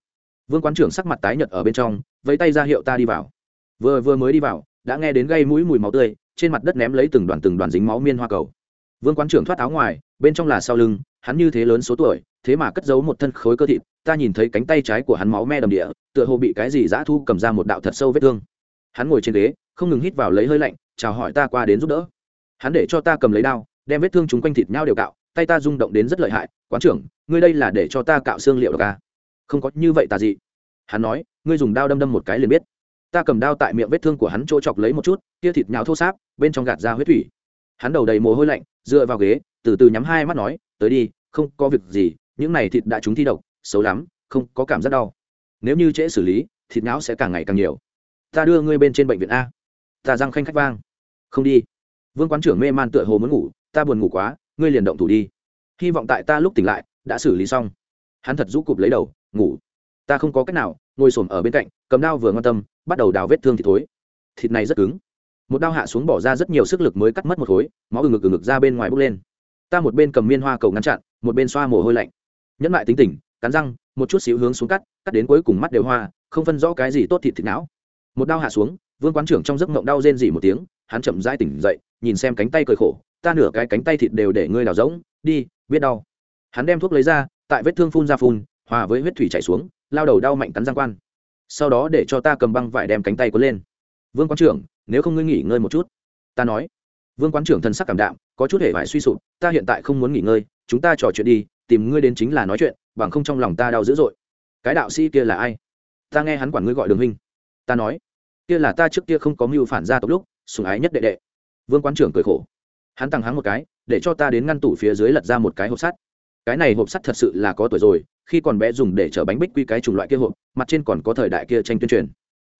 vương quán trưởng sắc mặt tái nhợt ở bên trong, vẫy tay ra hiệu ta đi vào. Vừa vừa mới đi vào, đã nghe đến gây mũi mùi máu tươi, trên mặt đất ném lấy từng đoàn từng đoàn dính máu miên hoa cầu. Vương quán trưởng thoát áo ngoài, bên trong là sau lưng, hắn như thế lớn số tuổi, thế mà cất giấu một thân khối cơ thịt, ta nhìn thấy cánh tay trái của hắn máu me đầm địa, tựa hồ bị cái gì dã thu cầm ra một đạo thật sâu vết thương. Hắn ngồi trên ghế, không ngừng hít vào lấy hơi lạnh, chào hỏi ta qua đến giúp đỡ. Hắn để cho ta cầm lấy đao, đem vết thương chúng quanh thịt nhau đều cạo, tay ta rung động đến rất lợi hại. Quán trưởng, ngươi đây là để cho ta cạo xương liệu được à? Không có như vậy tà dị. Hắn nói, ngươi dùng đao đâm đâm một cái liền biết. Ta cầm đao tại miệng vết thương của hắn chỗ chọc lấy một chút tia thịt nhào thô sáp, bên trong gạt ra huyết thủy. Hắn đầu đầy mồ hôi lạnh, dựa vào ghế, từ từ nhắm hai mắt nói, tới đi, không có việc gì, những này thịt đã trúng thi độc, xấu lắm, không có cảm giác đau. Nếu như trễ xử lý, thịt não sẽ càng ngày càng nhiều. Ta đưa ngươi bên trên bệnh viện a. Ta răng khanh khách vang. Không đi. Vương quán trưởng mê man tựa hồ muốn ngủ, ta buồn ngủ quá, ngươi liền động thủ đi. Hy vọng tại ta lúc tỉnh lại, đã xử lý xong. Hắn thật rũ cụp lấy đầu ngủ. Ta không có cách nào, ngồi s ở bên cạnh, cầm đao vừa ngon tâm, bắt đầu đào vết thương thì thối. Thịt này rất cứng. Một đao hạ xuống bỏ ra rất nhiều sức lực mới cắt mất một khối, máu ừng ngực ừng ngực ra bên ngoài bốc lên. Ta một bên cầm miên hoa cầu ngăn chặn, một bên xoa mồ hôi lạnh. Nhẫn lại tính tình, cắn răng, một chút xíu hướng xuống cắt cắt đến cuối cùng mắt đều hoa, không phân rõ cái gì tốt thịt thịt não. Một đao hạ xuống, vương quán trưởng trong giấc mộng đau rên dỉ một tiếng, hắn chậm rãi tỉnh dậy, nhìn xem cánh tay cười khổ, ta nửa cái cánh tay thịt đều để ngươi đào rỗng, đi, biết đau. Hắn đem thuốc lấy ra, tại vết thương phun ra phun hòa với huyết thủy chảy xuống, lao đầu đau mạnh cắn giang quan. Sau đó để cho ta cầm băng vải đem cánh tay quấn lên. Vương quán trưởng, nếu không ngươi nghỉ ngơi một chút. Ta nói. Vương quán trưởng thân sắc cảm đạm, có chút hề vải suy sụp, ta hiện tại không muốn nghỉ ngơi, chúng ta trò chuyện đi, tìm ngươi đến chính là nói chuyện, bằng không trong lòng ta đau dữ dội. Cái đạo sĩ kia là ai? Ta nghe hắn quản ngươi gọi đường huynh. Ta nói. Kia là ta trước kia không có mưu phản gia tộc lúc sùng ái nhất đệ đệ. Vương quán trưởng cười khổ. Hắn tăng hắn một cái, để cho ta đến ngăn tủ phía dưới lật ra một cái hộp sắt cái này hộp sắt thật sự là có tuổi rồi, khi còn bé dùng để chở bánh bích quy cái chủng loại kia hộp, mặt trên còn có thời đại kia tranh tuyên truyền.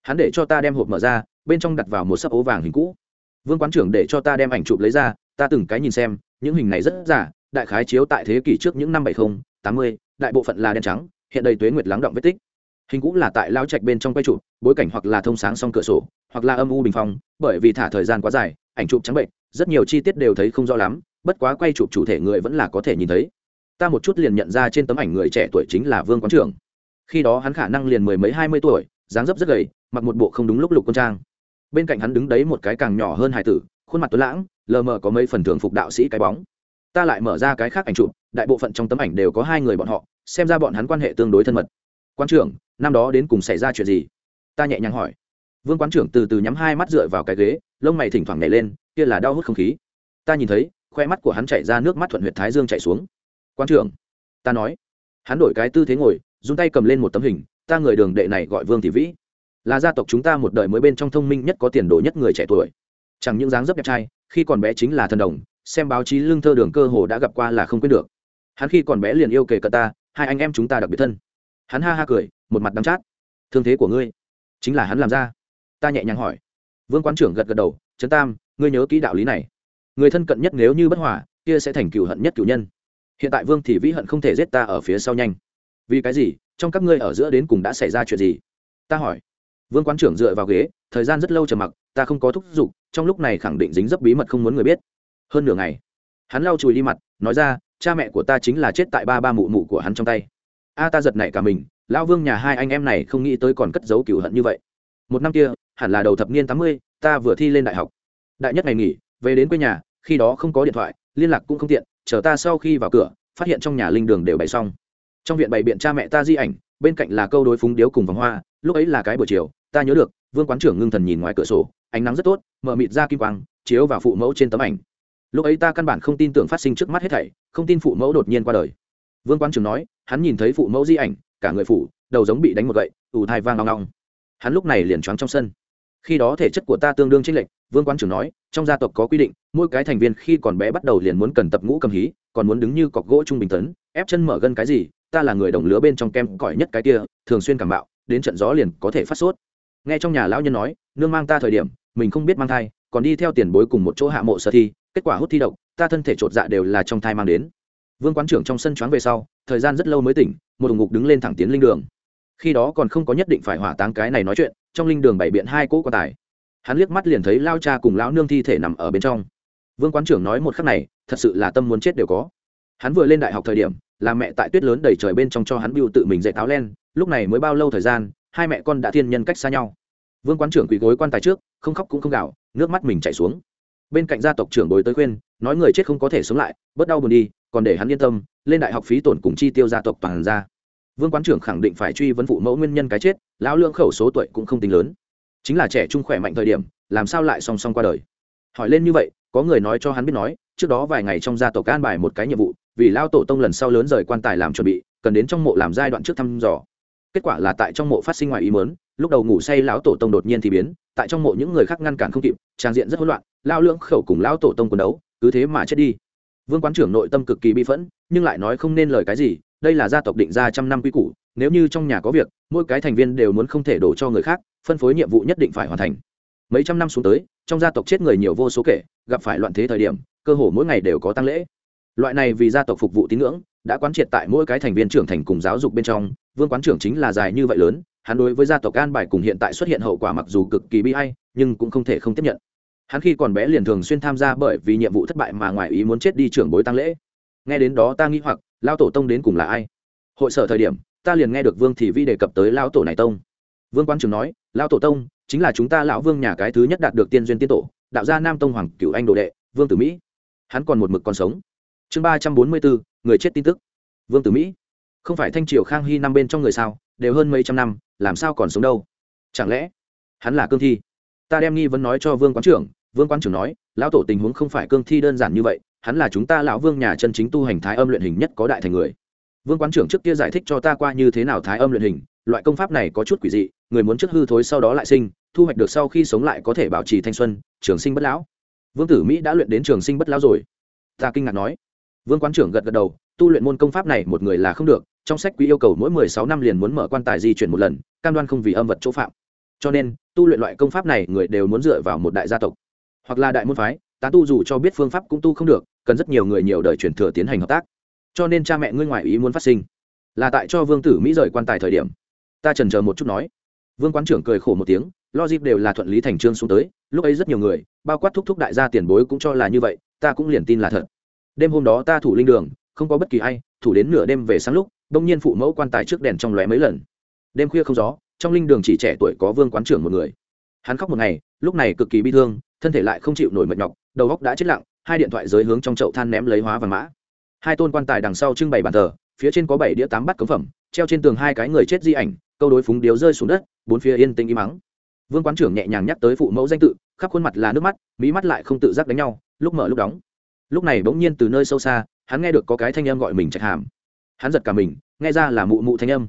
Hắn để cho ta đem hộp mở ra, bên trong đặt vào một sấp ố vàng hình cũ. Vương quán trưởng để cho ta đem ảnh chụp lấy ra, ta từng cái nhìn xem, những hình này rất giả, đại khái chiếu tại thế kỷ trước những năm bảy mươi tám mươi, đại bộ phận là đen trắng, hiện đầy tuế nguyệt lắng động vết tích. Hình cũ là tại lao trạch bên trong quay chụp, bối cảnh hoặc là thông sáng song cửa sổ, hoặc là âm u bình phong, bởi vì thả thời gian quá dài, ảnh chụp trắng bệnh, rất nhiều chi tiết đều thấy không rõ lắm, bất quá quay chụp chủ thể người vẫn là có thể nhìn thấy ta một chút liền nhận ra trên tấm ảnh người trẻ tuổi chính là vương quán trưởng. Khi đó hắn khả năng liền mười mấy, hai mươi tuổi, dáng dấp rất gầy, mặc một bộ không đúng lúc lục quân trang. Bên cạnh hắn đứng đấy một cái càng nhỏ hơn hải tử, khuôn mặt tuấn lãng, lờ mờ có mấy phần thường phục đạo sĩ cái bóng. Ta lại mở ra cái khác ảnh chụp, đại bộ phận trong tấm ảnh đều có hai người bọn họ, xem ra bọn hắn quan hệ tương đối thân mật. Quan trưởng, năm đó đến cùng xảy ra chuyện gì? Ta nhẹ nhàng hỏi. Vương quán trưởng từ từ nhắm hai mắt dựa vào cái ghế, lông mày thỉnh thoảng nhảy lên, kia là đau hút không khí. Ta nhìn thấy, khoe mắt của hắn chạy ra nước mắt thuận huyệt thái dương chạy xuống quan trưởng. Ta nói. Hắn đổi cái tư thế ngồi dùng tay cầm lên một tấm hình, ta người đường đệ này gọi vương thị vĩ. Là gia tộc chúng ta một đời mới bên trong thông minh nhất có tiền đồ nhất người trẻ tuổi. Chẳng những dáng dấp đẹp trai, khi còn bé chính là thần đồng, xem báo chí lương thơ đường cơ hồ đã gặp qua là không quên được. Hắn khi còn bé liền yêu kể cận ta, hai anh em chúng ta đặc biệt thân. Hắn ha ha cười, một mặt đắm chát. Thương thế của ngươi, chính là hắn làm ra. Ta nhẹ nhàng hỏi. Vương quán trưởng gật gật đầu, trấn tam, ngươi nhớ kỹ đạo lý này. Người thân cận nhất nếu như bất hòa, kia sẽ thành cựu hận nhất cựu nhân hiện tại vương thì vĩ hận không thể giết ta ở phía sau nhanh. Vì cái gì? Trong các ngươi ở giữa đến cùng đã xảy ra chuyện gì? Ta hỏi. Vương quán trưởng dựa vào ghế, thời gian rất lâu chờ mặc, ta không có thúc giục, trong lúc này khẳng định dính dấp bí mật không muốn người biết. Hơn nửa ngày, hắn lau chùi đi mặt, nói ra, cha mẹ của ta chính là chết tại ba ba mụ mụ của hắn trong tay. A, ta giật nảy cả mình, lão vương nhà hai anh em này không nghĩ tới còn cất giấu cựu hận như vậy. Một năm kia, hẳn là đầu thập niên tám mươi, ta vừa thi lên đại học. Đại nhất ngày nghỉ, về đến quê nhà, khi đó không có điện thoại, liên lạc cũng không tiện chờ ta sau khi vào cửa, phát hiện trong nhà linh đường đều bày xong. Trong viện bày biện cha mẹ ta di ảnh, bên cạnh là câu đối phúng điếu cùng vòng hoa, lúc ấy là cái buổi chiều, ta nhớ được, vương quán trưởng ngưng thần nhìn ngoài cửa sổ, ánh nắng rất tốt, mở mịt ra kim quang, chiếu vào phụ mẫu trên tấm ảnh. Lúc ấy ta căn bản không tin tưởng phát sinh trước mắt hết thảy, không tin phụ mẫu đột nhiên qua đời. Vương quán trưởng nói, hắn nhìn thấy phụ mẫu di ảnh, cả người phụ đầu giống bị đánh một gậy ủ thai vang ngong ngong hắn lúc này liền choáng trong sân khi đó thể chất của ta tương đương chênh lệch, vương quan trưởng nói, trong gia tộc có quy định, mỗi cái thành viên khi còn bé bắt đầu liền muốn cần tập ngũ cầm hí, còn muốn đứng như cọc gỗ trung bình tấn, ép chân mở gân cái gì, ta là người đồng lứa bên trong kem cỏi nhất cái kia, thường xuyên cảm bạo đến trận gió liền có thể phát sốt. Nghe trong nhà lão nhân nói, nương mang ta thời điểm, mình không biết mang thai, còn đi theo tiền bối cùng một chỗ hạ mộ sở thi, kết quả hút thi độc, ta thân thể chột dạ đều là trong thai mang đến. Vương quán trưởng trong sân choáng về sau, thời gian rất lâu mới tỉnh, một đồng ngục đứng lên thẳng tiến linh đường khi đó còn không có nhất định phải hỏa táng cái này nói chuyện, trong linh đường bảy biện hai cỗ quan tài. Hắn liếc mắt liền thấy lao cha cùng lão nương thi thể nằm ở bên trong. Vương quán trưởng nói một khắc này, thật sự là tâm muốn chết đều có. Hắn vừa lên đại học thời điểm, là mẹ tại tuyết lớn đầy trời bên trong cho hắn biêu tự mình dạy táo len, lúc này mới bao lâu thời gian, hai mẹ con đã thiên nhân cách xa nhau. Vương quán trưởng quỳ gối quan tài trước, không khóc cũng không gào, nước mắt mình chảy xuống. Bên cạnh gia tộc trưởng bồi tới khuyên, nói người chết không có thể sống lại, bớt đau buồn đi, còn để hắn yên tâm, lên đại học phí tổn cùng chi tiêu gia tộc toàn ra vương quán trưởng khẳng định phải truy vấn phụ mẫu nguyên nhân cái chết, lão lương khẩu số tuổi cũng không tính lớn. Chính là trẻ trung khỏe mạnh thời điểm, làm sao lại song song qua đời? Hỏi lên như vậy, có người nói cho hắn biết nói, trước đó vài ngày trong gia tộc an bài một cái nhiệm vụ, vì lao tổ tông lần sau lớn rời quan tài làm chuẩn bị, cần đến trong mộ làm giai đoạn trước thăm dò. Kết quả là tại trong mộ phát sinh ngoài ý mớn lúc đầu ngủ say lão tổ tông đột nhiên thì biến, tại trong mộ những người khác ngăn cản không kịp, trang diện rất hỗn loạn lao lưỡng khẩu cùng lão tổ tông quần đấu, cứ thế mà chết đi. Vương quán trưởng nội tâm cực kỳ bi phẫn, nhưng lại nói không nên lời cái gì đây là gia tộc định ra trăm năm quy củ, nếu như trong nhà có việc, mỗi cái thành viên đều muốn không thể đổ cho người khác, phân phối nhiệm vụ nhất định phải hoàn thành. Mấy trăm năm xuống tới, trong gia tộc chết người nhiều vô số kể, gặp phải loạn thế thời điểm, cơ hồ mỗi ngày đều có tăng lễ. Loại này vì gia tộc phục vụ tín ngưỡng, đã quán triệt tại mỗi cái thành viên trưởng thành cùng giáo dục bên trong, vương quán trưởng chính là dài như vậy lớn, hắn đối với gia tộc an bài cùng hiện tại xuất hiện hậu quả mặc dù cực kỳ bi hay nhưng cũng không thể không tiếp nhận. Hắn khi còn bé liền thường xuyên tham gia bởi vì nhiệm vụ thất bại mà ngoài ý muốn chết đi trưởng bối tăng lễ. Nghe đến đó ta nghĩ hoặc lao tổ tông đến cùng là ai? Hội sở thời điểm, ta liền nghe được vương thị vi đề cập tới lao tổ này tông. Vương quan trưởng nói lao tổ tông, chính là chúng ta lão vương nhà cái thứ nhất đạt được tiên duyên tiên tổ, đạo gia nam tông hoàng cựu anh đồ đệ, vương tử mỹ. Hắn còn một mực còn sống. Chương ba trăm bốn mươi bốn, người chết tin tức. Vương tử mỹ, không phải thanh triều khang hy năm bên trong người sao, đều hơn mấy trăm năm, làm sao còn sống đâu? Chẳng lẽ hắn là cương thi? Ta đem nghi vấn nói cho vương quán trưởng, vương quán trưởng nói, lão tổ tình huống không phải cương thi đơn giản như vậy hắn là chúng ta lão vương nhà chân chính tu hành thái âm luyện hình nhất có đại thành người. Vương quán trưởng trước kia giải thích cho ta qua như thế nào thái âm luyện hình, loại công pháp này có chút quỷ dị, người muốn trước hư thối sau đó lại sinh, thu hoạch được sau khi sống lại có thể bảo trì thanh xuân, trường sinh bất lão. Vương tử mỹ đã luyện đến trường sinh bất lão rồi. Ta kinh ngạc nói. Vương quán trưởng gật gật đầu, tu luyện môn công pháp này một người là không được, trong sách quý yêu cầu mỗi mười sáu năm liền muốn mở quan tài di chuyển một lần, cam đoan không vì âm vật chỗ phạm. Cho nên, tu luyện loại công pháp này người đều muốn dựa vào một đại gia tộc, hoặc là đại môn phái tán tu dù cho biết phương pháp cũng tu không được, cần rất nhiều người nhiều đời truyền thừa tiến hành hợp tác. Cho nên cha mẹ ngươi ngoại ý muốn phát sinh. Là tại cho vương tử mỹ rời quan tài thời điểm. Ta trần chờ một chút nói. Vương quán trưởng cười khổ một tiếng, lo dịp đều là thuận lý thành trương xuống tới, lúc ấy rất nhiều người, bao quát thúc thúc đại gia tiền bối cũng cho là như vậy, ta cũng liền tin là thật. Đêm hôm đó ta thủ linh đường, không có bất kỳ ai, thủ đến nửa đêm về sáng lúc, đông nhiên phụ mẫu quan tài trước đèn trong lóe mấy lần. Đêm khuya không gió, trong linh đường chỉ trẻ tuổi có vương quán trưởng một người. Hắn khóc một ngày, lúc này cực kỳ bi thương, thân thể lại không chịu nổi mệt nhọc đầu góc đã chết lặng, hai điện thoại giới hướng trong chậu than ném lấy hóa và mã. Hai tôn quan tài đằng sau trưng bày bàn thờ, phía trên có bảy đĩa tám bát cống phẩm, treo trên tường hai cái người chết di ảnh, câu đối phúng điếu rơi xuống đất, bốn phía yên tĩnh im mắng. Vương quán trưởng nhẹ nhàng nhắc tới phụ mẫu danh tự, khắp khuôn mặt là nước mắt mỹ mắt lại không tự giác đánh nhau, lúc mở lúc đóng. Lúc này bỗng nhiên từ nơi sâu xa, hắn nghe được có cái thanh âm gọi mình trạch hàm. Hắn giật cả mình, nghe ra là mụ mụ thanh âm.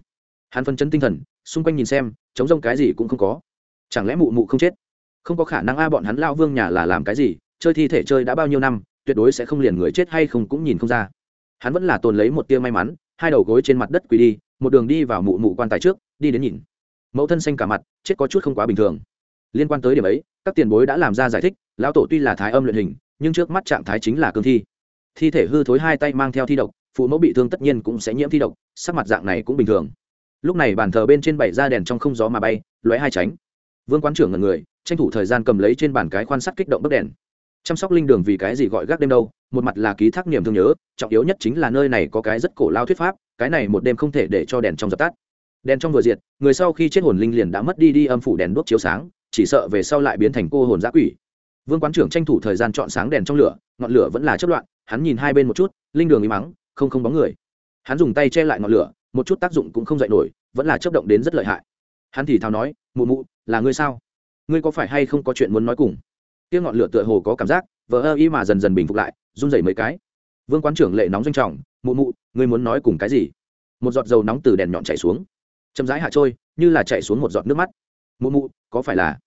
Hắn phân chấn tinh thần, xung quanh nhìn xem chống rông cái gì cũng không có. Chẳng lẽ mụ mụ không chết? Không có khả năng a, bọn hắn lao vương nhà là làm cái gì? Chơi thi thể chơi đã bao nhiêu năm, tuyệt đối sẽ không liền người chết hay không cũng nhìn không ra. Hắn vẫn là tồn lấy một tia may mắn, hai đầu gối trên mặt đất quỳ đi, một đường đi vào mụ mụ quan tài trước, đi đến nhìn. Mẫu thân xanh cả mặt, chết có chút không quá bình thường. Liên quan tới điểm ấy, các tiền bối đã làm ra giải thích, lão tổ tuy là thái âm luyện hình, nhưng trước mắt trạng thái chính là cương thi. Thi thể hư thối hai tay mang theo thi độc, phụ mẫu bị thương tất nhiên cũng sẽ nhiễm thi độc, sắc mặt dạng này cũng bình thường. Lúc này bàn thờ bên trên bảy da đèn trong không gió mà bay, lóe hai tránh. Vương quán trưởng ngần người, tranh thủ thời gian cầm lấy trên bàn cái quan sát kích động bấc đèn chăm sóc linh đường vì cái gì gọi gác đêm đâu, một mặt là ký thác niềm thương nhớ, trọng yếu nhất chính là nơi này có cái rất cổ lao thuyết pháp, cái này một đêm không thể để cho đèn trong dập tắt. Đèn trong vừa diệt, người sau khi chết hồn linh liền đã mất đi đi âm phủ đèn đuốc chiếu sáng, chỉ sợ về sau lại biến thành cô hồn giã quỷ. Vương quán trưởng tranh thủ thời gian chọn sáng đèn trong lửa, ngọn lửa vẫn là chất loạn, hắn nhìn hai bên một chút, linh đường im mắng, không không bóng người. Hắn dùng tay che lại ngọn lửa, một chút tác dụng cũng không dậy nổi, vẫn là chấp động đến rất lợi hại. Hắn thì thào nói, mụ mụ, là ngươi sao? Ngươi có phải hay không có chuyện muốn nói cùng? Kia ngọn lửa tựa hồ có cảm giác vỡ ơ y mà dần dần bình phục lại, run rẩy mấy cái. Vương quán trưởng lệ nóng doanh trọng, mụ mụ, ngươi muốn nói cùng cái gì? Một giọt dầu nóng từ đèn nhọn chảy xuống. Chậm rãi hạ trôi, như là chảy xuống một giọt nước mắt. Mụ mụ, có phải là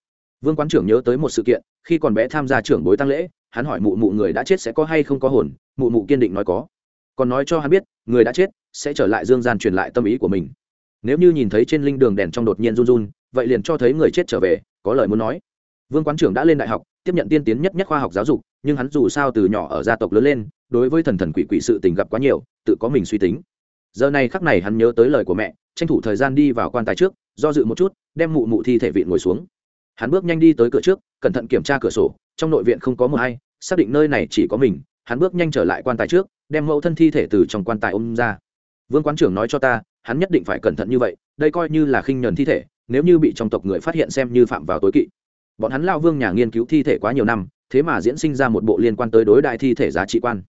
vương quán trưởng nhớ tới một sự kiện, khi còn bé tham gia trưởng bối tăng lễ, hắn hỏi mụ mụ người đã chết sẽ có hay không có hồn, mụ mụ kiên định nói có. Còn nói cho hắn biết, người đã chết sẽ trở lại dương gian truyền lại tâm ý của mình. Nếu như nhìn thấy trên linh đường đèn trong đột nhiên run run, vậy liền cho thấy người chết trở về, có lời muốn nói. Vương quán trưởng đã lên đại học tiếp nhận tiên tiến nhất nhất khoa học giáo dục, nhưng hắn dù sao từ nhỏ ở gia tộc lớn lên, đối với thần thần quỷ quỷ sự tình gặp quá nhiều, tự có mình suy tính. Giờ này khắc này hắn nhớ tới lời của mẹ, tranh thủ thời gian đi vào quan tài trước, do dự một chút, đem mụ mụ thi thể vịn ngồi xuống. Hắn bước nhanh đi tới cửa trước, cẩn thận kiểm tra cửa sổ, trong nội viện không có mờ hay, xác định nơi này chỉ có mình, hắn bước nhanh trở lại quan tài trước, đem mẫu thân thi thể từ trong quan tài ôm ra. Vương quán trưởng nói cho ta, hắn nhất định phải cẩn thận như vậy, đây coi như là khinh nhờn thi thể, nếu như bị trong tộc người phát hiện xem như phạm vào tối kỵ bọn hắn lao vương nhà nghiên cứu thi thể quá nhiều năm, thế mà diễn sinh ra một bộ liên quan tới đối đại thi thể giá trị quan.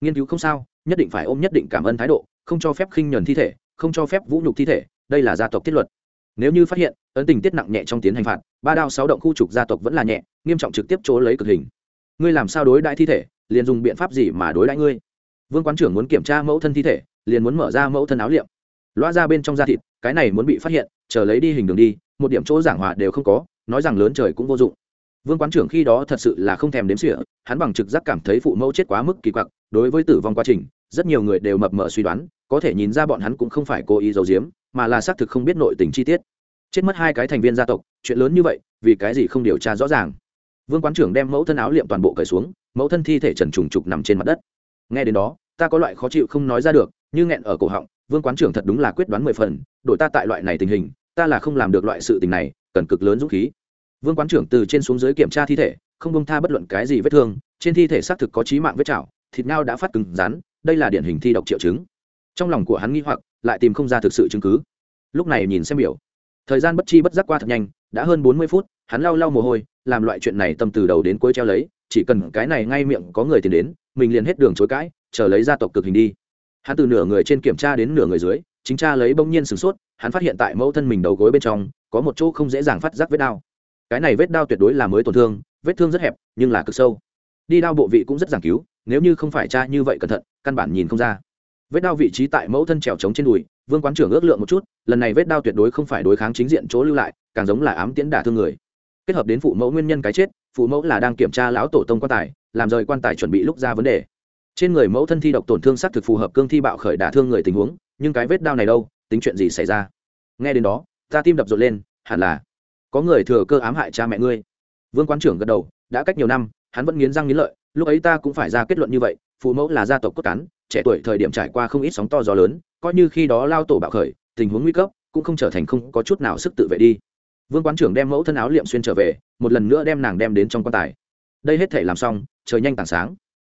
Nghiên cứu không sao, nhất định phải ôm nhất định cảm ơn thái độ, không cho phép khinh nhuần thi thể, không cho phép vũ nhục thi thể, đây là gia tộc thiết luật. Nếu như phát hiện, ấn tình tiết nặng nhẹ trong tiến hành phạt, ba đao sáu động khu trục gia tộc vẫn là nhẹ, nghiêm trọng trực tiếp chỗ lấy cực hình. Ngươi làm sao đối đãi thi thể, liền dùng biện pháp gì mà đối đãi ngươi? Vương quán trưởng muốn kiểm tra mẫu thân thi thể, liền muốn mở ra mẫu thân áo liệm. Loa ra bên trong da thịt, cái này muốn bị phát hiện, chờ lấy đi hình đường đi, một điểm chỗ giảng hòa đều không có nói rằng lớn trời cũng vô dụng. Vương quán trưởng khi đó thật sự là không thèm đếm xỉa, hắn bằng trực giác cảm thấy phụ mẫu chết quá mức kỳ quặc, đối với tử vong quá trình, rất nhiều người đều mập mờ suy đoán, có thể nhìn ra bọn hắn cũng không phải cố ý giấu giếm, mà là xác thực không biết nội tình chi tiết. Chết mất hai cái thành viên gia tộc, chuyện lớn như vậy, vì cái gì không điều tra rõ ràng? Vương quán trưởng đem mẫu thân áo liệm toàn bộ cởi xuống, mẫu thân thi thể trần trùng trục nằm trên mặt đất. Nghe đến đó, ta có loại khó chịu không nói ra được, như nghẹn ở cổ họng, vương quán trưởng thật đúng là quyết đoán mười phần, đổi ta tại loại này tình hình, ta là không làm được loại sự tình này cần cực lớn dũng khí. Vương quán trưởng từ trên xuống dưới kiểm tra thi thể, không bông tha bất luận cái gì vết thương, trên thi thể xác thực có trí mạng vết chảo, thịt ngao đã phát cứng rắn, đây là điển hình thi độc triệu chứng. Trong lòng của hắn nghi hoặc, lại tìm không ra thực sự chứng cứ. Lúc này nhìn xem biểu, thời gian bất chi bất giác qua thật nhanh, đã hơn bốn mươi phút, hắn lau lau mồ hôi, làm loại chuyện này tâm từ đầu đến cuối treo lấy, chỉ cần cái này ngay miệng có người tìm đến, mình liền hết đường chối cãi, chờ lấy gia tộc cực hình đi. Hắn từ nửa người trên kiểm tra đến nửa người dưới, chính tra lấy bỗng nhiên sửng sốt hắn phát hiện tại mẫu thân mình đầu gối bên trong, có một chỗ không dễ dàng phát giác vết đau. Cái này vết đau tuyệt đối là mới tổn thương, vết thương rất hẹp, nhưng là cực sâu. Đi đau bộ vị cũng rất giảng cứu, nếu như không phải tra như vậy cẩn thận, căn bản nhìn không ra. Vết đau vị trí tại mẫu thân trèo trống trên đùi, vương quán trưởng ước lượng một chút, lần này vết đau tuyệt đối không phải đối kháng chính diện chỗ lưu lại, càng giống là ám tiễn đả thương người. Kết hợp đến phụ mẫu nguyên nhân cái chết, phụ mẫu là đang kiểm tra lão tổ tông quan tài, làm rời quan tài chuẩn bị lúc ra vấn đề. Trên người mẫu thân thi độc tổn thương xác thực phù hợp cương thi bạo khởi đả thương người tình huống, nhưng cái vết đau này đâu tính chuyện gì xảy ra? Nghe đến đó, ta tim đập rộn lên, hẳn là có người thừa cơ ám hại cha mẹ ngươi. Vương quán trưởng gật đầu, đã cách nhiều năm, hắn vẫn nghiến răng nghiến lợi, lúc ấy ta cũng phải ra kết luận như vậy, phụ mẫu là gia tộc cốt cán, trẻ tuổi thời điểm trải qua không ít sóng to gió lớn, coi như khi đó lao tổ bạo khởi, tình huống nguy cấp, cũng không trở thành không có chút nào sức tự vệ đi. Vương quán trưởng đem mẫu thân áo liệm xuyên trở về, một lần nữa đem nàng đem đến trong quan tài. Đây hết thể làm xong, trời nhanh tảng sáng.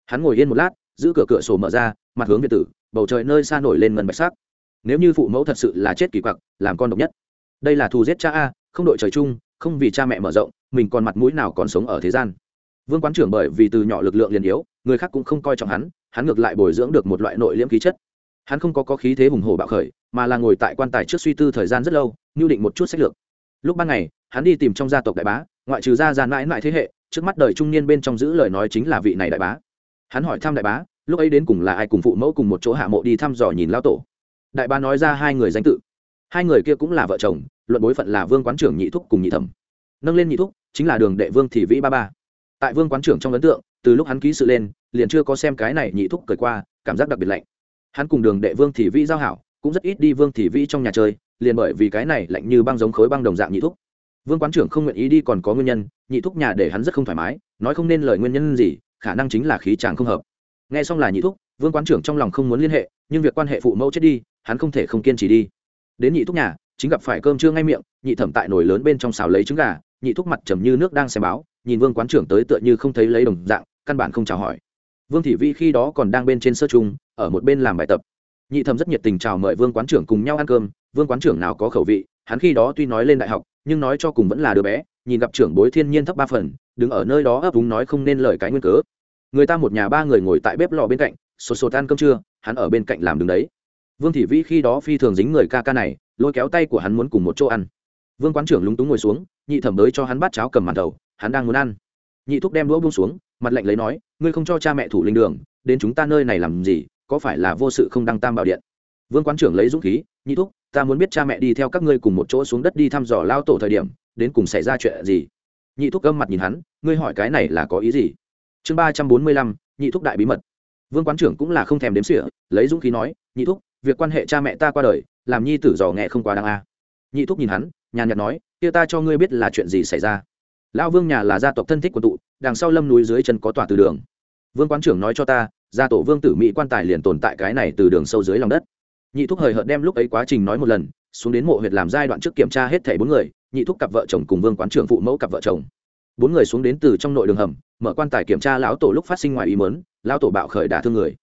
Hắn ngồi yên một lát, giữ cửa cửa sổ mở ra, mặt hướng việt tử, bầu trời nơi xa nổi lên ngân bạch sắc nếu như phụ mẫu thật sự là chết kỳ quặc làm con độc nhất. Đây là thù giết cha a không đội trời chung không vì cha mẹ mở rộng mình còn mặt mũi nào còn sống ở thế gian. Vương quán trưởng bởi vì từ nhỏ lực lượng liền yếu người khác cũng không coi trọng hắn hắn ngược lại bồi dưỡng được một loại nội liễm khí chất. Hắn không có, có khí thế hùng hồ bạo khởi mà là ngồi tại quan tài trước suy tư thời gian rất lâu nhu định một chút sách lược. Lúc ban ngày hắn đi tìm trong gia tộc đại bá ngoại trừ gia gian mãi mãi thế hệ trước mắt đời trung niên bên trong giữ lời nói chính là vị này đại bá. Hắn hỏi thăm đại bá lúc ấy đến cùng là ai cùng phụ mẫu cùng một chỗ hạ mộ đi thăm dò nhìn lao tổ đại bá nói ra hai người danh tự. Hai người kia cũng là vợ chồng, luận bối phận là vương quán trưởng nhị thúc cùng nhị thẩm. Nâng lên nhị thúc, chính là đường đệ vương thị vĩ ba ba. Tại vương quán trưởng trong ấn tượng, từ lúc hắn ký sự lên, liền chưa có xem cái này nhị thúc cười qua, cảm giác đặc biệt lạnh. Hắn cùng đường đệ vương thị vĩ giao hảo, cũng rất ít đi vương thị vĩ trong nhà chơi, liền bởi vì cái này lạnh như băng giống khối băng đồng dạng nhị thúc. Vương quán trưởng không nguyện ý đi còn có nguyên nhân, nhị thúc nhà để hắn rất không thoải mái, nói không nên lời nguyên nhân gì, khả năng chính là khí chàng không hợp. Nghe xong là nhị thúc, vương quán trưởng trong lòng không muốn liên hệ, nhưng việc quan hệ phụ mẫu chết đi hắn không thể không kiên trì đi. Đến nhị thúc nhà, chính gặp phải cơm trưa ngay miệng, nhị thẩm tại nồi lớn bên trong xào lấy trứng gà, nhị thúc mặt trầm như nước đang xem báo, nhìn vương quán trưởng tới tựa như không thấy lấy đồng dạng, căn bản không chào hỏi. Vương thị vi khi đó còn đang bên trên sơ trung, ở một bên làm bài tập. Nhị thẩm rất nhiệt tình chào mời vương quán trưởng cùng nhau ăn cơm, vương quán trưởng nào có khẩu vị, hắn khi đó tuy nói lên đại học, nhưng nói cho cùng vẫn là đứa bé, nhìn gặp trưởng bối thiên nhiên thấp ba phần, đứng ở nơi đó ấp úng nói không nên lời cái nguyên cớ. Người ta một nhà ba người ngồi tại bếp lò bên cạnh sột sột ăn cơm trưa, hắn ở bên cạnh làm đứng đấy vương thị vĩ khi đó phi thường dính người ca ca này, lôi kéo tay của hắn muốn cùng một chỗ ăn. Vương quán trưởng lúng túng ngồi xuống, nhị thẩm đới cho hắn bát cháo cầm màn đầu, hắn đang muốn ăn. Nhị thúc đem đũa buông xuống, mặt lạnh lấy nói, ngươi không cho cha mẹ thủ linh đường, đến chúng ta nơi này làm gì, có phải là vô sự không đăng tam bảo điện? Vương quán trưởng lấy dũng khí, nhị thúc, ta muốn biết cha mẹ đi theo các ngươi cùng một chỗ xuống đất đi thăm dò lao tổ thời điểm, đến cùng xảy ra chuyện gì? Nhị thúc gâm mặt nhìn hắn, ngươi hỏi cái này là có ý gì? Chương ba trăm bốn mươi lăm, nhị thúc đại bí mật. Vương quán trưởng cũng là không thèm đếm sỉa lấy dũng khí nói, nhị thúc việc quan hệ cha mẹ ta qua đời, làm nhi tử dò nghe không quá đáng a. Nhị thúc nhìn hắn, nhàn nhạt nói, kia ta cho ngươi biết là chuyện gì xảy ra. Lão vương nhà là gia tộc thân thích của tụ, đằng sau lâm núi dưới chân có tòa từ đường. Vương quán trưởng nói cho ta, gia tổ vương tử mỹ quan tài liền tồn tại cái này từ đường sâu dưới lòng đất. Nhị thúc hời hợt đem lúc ấy quá trình nói một lần, xuống đến mộ huyệt làm giai đoạn trước kiểm tra hết thảy bốn người, nhị thúc cặp vợ chồng cùng vương quán trưởng phụ mẫu cặp vợ chồng. Bốn người xuống đến từ trong nội đường hầm, mở quan tài kiểm tra lão tổ lúc phát sinh ngoài ý mớn lão tổ bạo khởi đả thương người.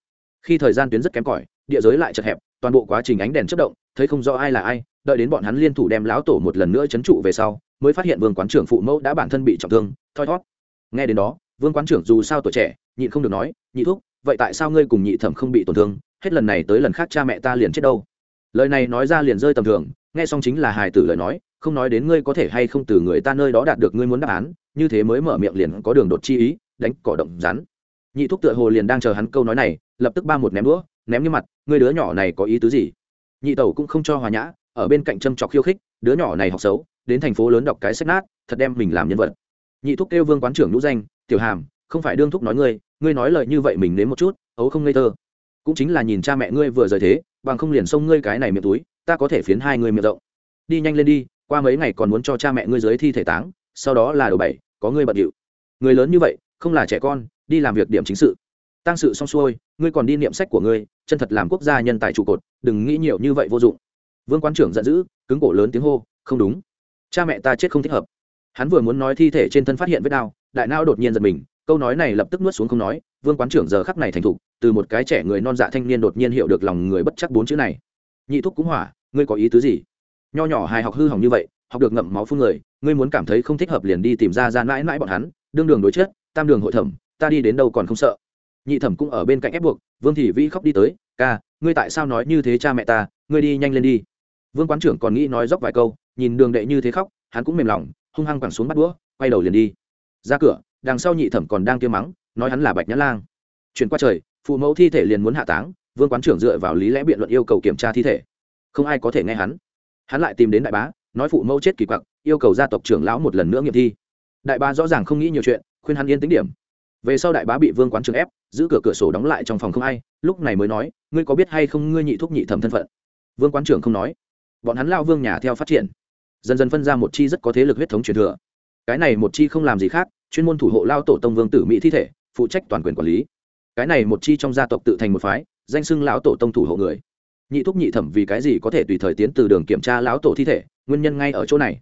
Khi thời gian tuyến rất kém cỏi, địa giới lại chật hẹp toàn bộ quá trình ánh đèn chất động, thấy không rõ ai là ai, đợi đến bọn hắn liên thủ đem lão tổ một lần nữa chấn trụ về sau, mới phát hiện vương quán trưởng phụ mẫu đã bản thân bị trọng thương, thoi thót nghe đến đó, vương quán trưởng dù sao tuổi trẻ, nhịn không được nói, nhị thúc, vậy tại sao ngươi cùng nhị thẩm không bị tổn thương? Hết lần này tới lần khác cha mẹ ta liền chết đâu. Lời này nói ra liền rơi tầm thường, nghe xong chính là hài tử lời nói, không nói đến ngươi có thể hay không từ người ta nơi đó đạt được ngươi muốn đáp án, như thế mới mở miệng liền có đường đột chi ý, đánh cỏ động rắn. Nhị thúc tựa hồ liền đang chờ hắn câu nói này, lập tức ba một ném đũa ném như mặt người đứa nhỏ này có ý tứ gì? Nhị tẩu cũng không cho hòa nhã, ở bên cạnh châm trọc khiêu khích, đứa nhỏ này học xấu, đến thành phố lớn đọc cái sách nát, thật đem mình làm nhân vật. Nhị thúc kêu vương quán trưởng nhũ danh, tiểu hàm, không phải đương thúc nói ngươi ngươi nói lời như vậy mình nếm một chút, ấu không ngây thơ. Cũng chính là nhìn cha mẹ ngươi vừa rời thế, bằng không liền xông ngươi cái này miệng túi, ta có thể phiến hai người miệng rộng. Đi nhanh lên đi, qua mấy ngày còn muốn cho cha mẹ ngươi dưới thi thể táng, sau đó là đầu bảy, có ngươi bận điệu. Người lớn như vậy, không là trẻ con, đi làm việc điểm chính sự tăng sự xong xuôi, ngươi còn đi niệm sách của ngươi, chân thật làm quốc gia nhân tài trụ cột, đừng nghĩ nhiều như vậy vô dụng. Vương quán trưởng giận dữ, cứng cổ lớn tiếng hô, không đúng. Cha mẹ ta chết không thích hợp. Hắn vừa muốn nói thi thể trên thân phát hiện vết đau, đại não đột nhiên giật mình, câu nói này lập tức nuốt xuống không nói, vương quán trưởng giờ khắc này thành thục, từ một cái trẻ người non dạ thanh niên đột nhiên hiểu được lòng người bất chắc bốn chữ này. Nhị thúc cũng hỏa, ngươi có ý tứ gì? Nho nhỏ hài học hư hỏng như vậy, học được ngậm máu phun người, ngươi muốn cảm thấy không thích hợp liền đi tìm ra ra mãi mãi bọn hắn, đương đường đối chết tam đường hội thẩm, ta đi đến đâu còn không sợ nhị thẩm cũng ở bên cạnh ép buộc, vương thị vĩ khóc đi tới, ca, ngươi tại sao nói như thế cha mẹ ta, ngươi đi nhanh lên đi. Vương quán trưởng còn nghĩ nói dốc vài câu, nhìn đường đệ như thế khóc, hắn cũng mềm lòng, hung hăng quẳng xuống bắt đũa, quay đầu liền đi. Ra cửa, đằng sau nhị thẩm còn đang kêu mắng, nói hắn là bạch nhã lang. Chuyển qua trời, phụ mẫu thi thể liền muốn hạ táng, vương quán trưởng dựa vào lý lẽ biện luận yêu cầu kiểm tra thi thể. Không ai có thể nghe hắn. Hắn lại tìm đến đại bá, nói phụ mẫu chết kỳ quặc, yêu cầu gia tộc trưởng lão một lần nữa nghiệm thi. Đại bá rõ ràng không nghĩ nhiều chuyện, khuyên hắn yên tính điểm về sau đại bá bị vương quán trưởng ép, giữ cửa cửa sổ đóng lại trong phòng không ai, lúc này mới nói, ngươi có biết hay không ngươi nhị thúc nhị thẩm thân phận? Vương quán trưởng không nói. Bọn hắn lao vương nhà theo phát triển. Dần dần phân ra một chi rất có thế lực huyết thống truyền thừa. Cái này một chi không làm gì khác, chuyên môn thủ hộ lao tổ tông vương tử mỹ thi thể, phụ trách toàn quyền quản lý. Cái này một chi trong gia tộc tự thành một phái, danh xưng lão tổ tông thủ hộ người. Nhị thúc nhị thẩm vì cái gì có thể tùy thời tiến từ đường kiểm tra lão tổ thi thể, nguyên nhân ngay ở chỗ này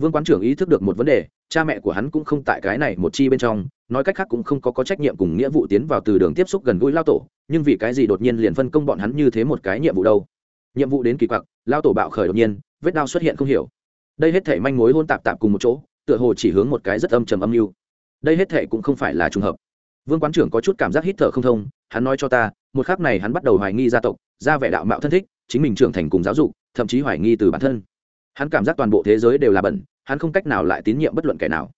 vương quán trưởng ý thức được một vấn đề cha mẹ của hắn cũng không tại cái này một chi bên trong nói cách khác cũng không có, có trách nhiệm cùng nghĩa vụ tiến vào từ đường tiếp xúc gần gũi lao tổ nhưng vì cái gì đột nhiên liền phân công bọn hắn như thế một cái nhiệm vụ đâu? Nhiệm vụ đến kỳ quặc lao tổ bạo khởi đột nhiên vết đao xuất hiện không hiểu. Đây hết thể manh mối hôn tạp tạp cùng một chỗ tựa hồ chỉ hướng một cái rất âm trầm âm mưu. Đây hết thể cũng không phải là trùng hợp. Vương quán trưởng có chút cảm giác hít thở không thông hắn nói cho ta một khác này hắn bắt đầu hoài nghi gia tộc ra vẻ đạo mạo thân thích chính mình trưởng thành cùng giáo dục thậm chí hoài nghi từ bản thân hắn cảm giác toàn bộ thế giới đều là bẩn, hắn không cách nào lại tín nhiệm bất luận kẻ nào.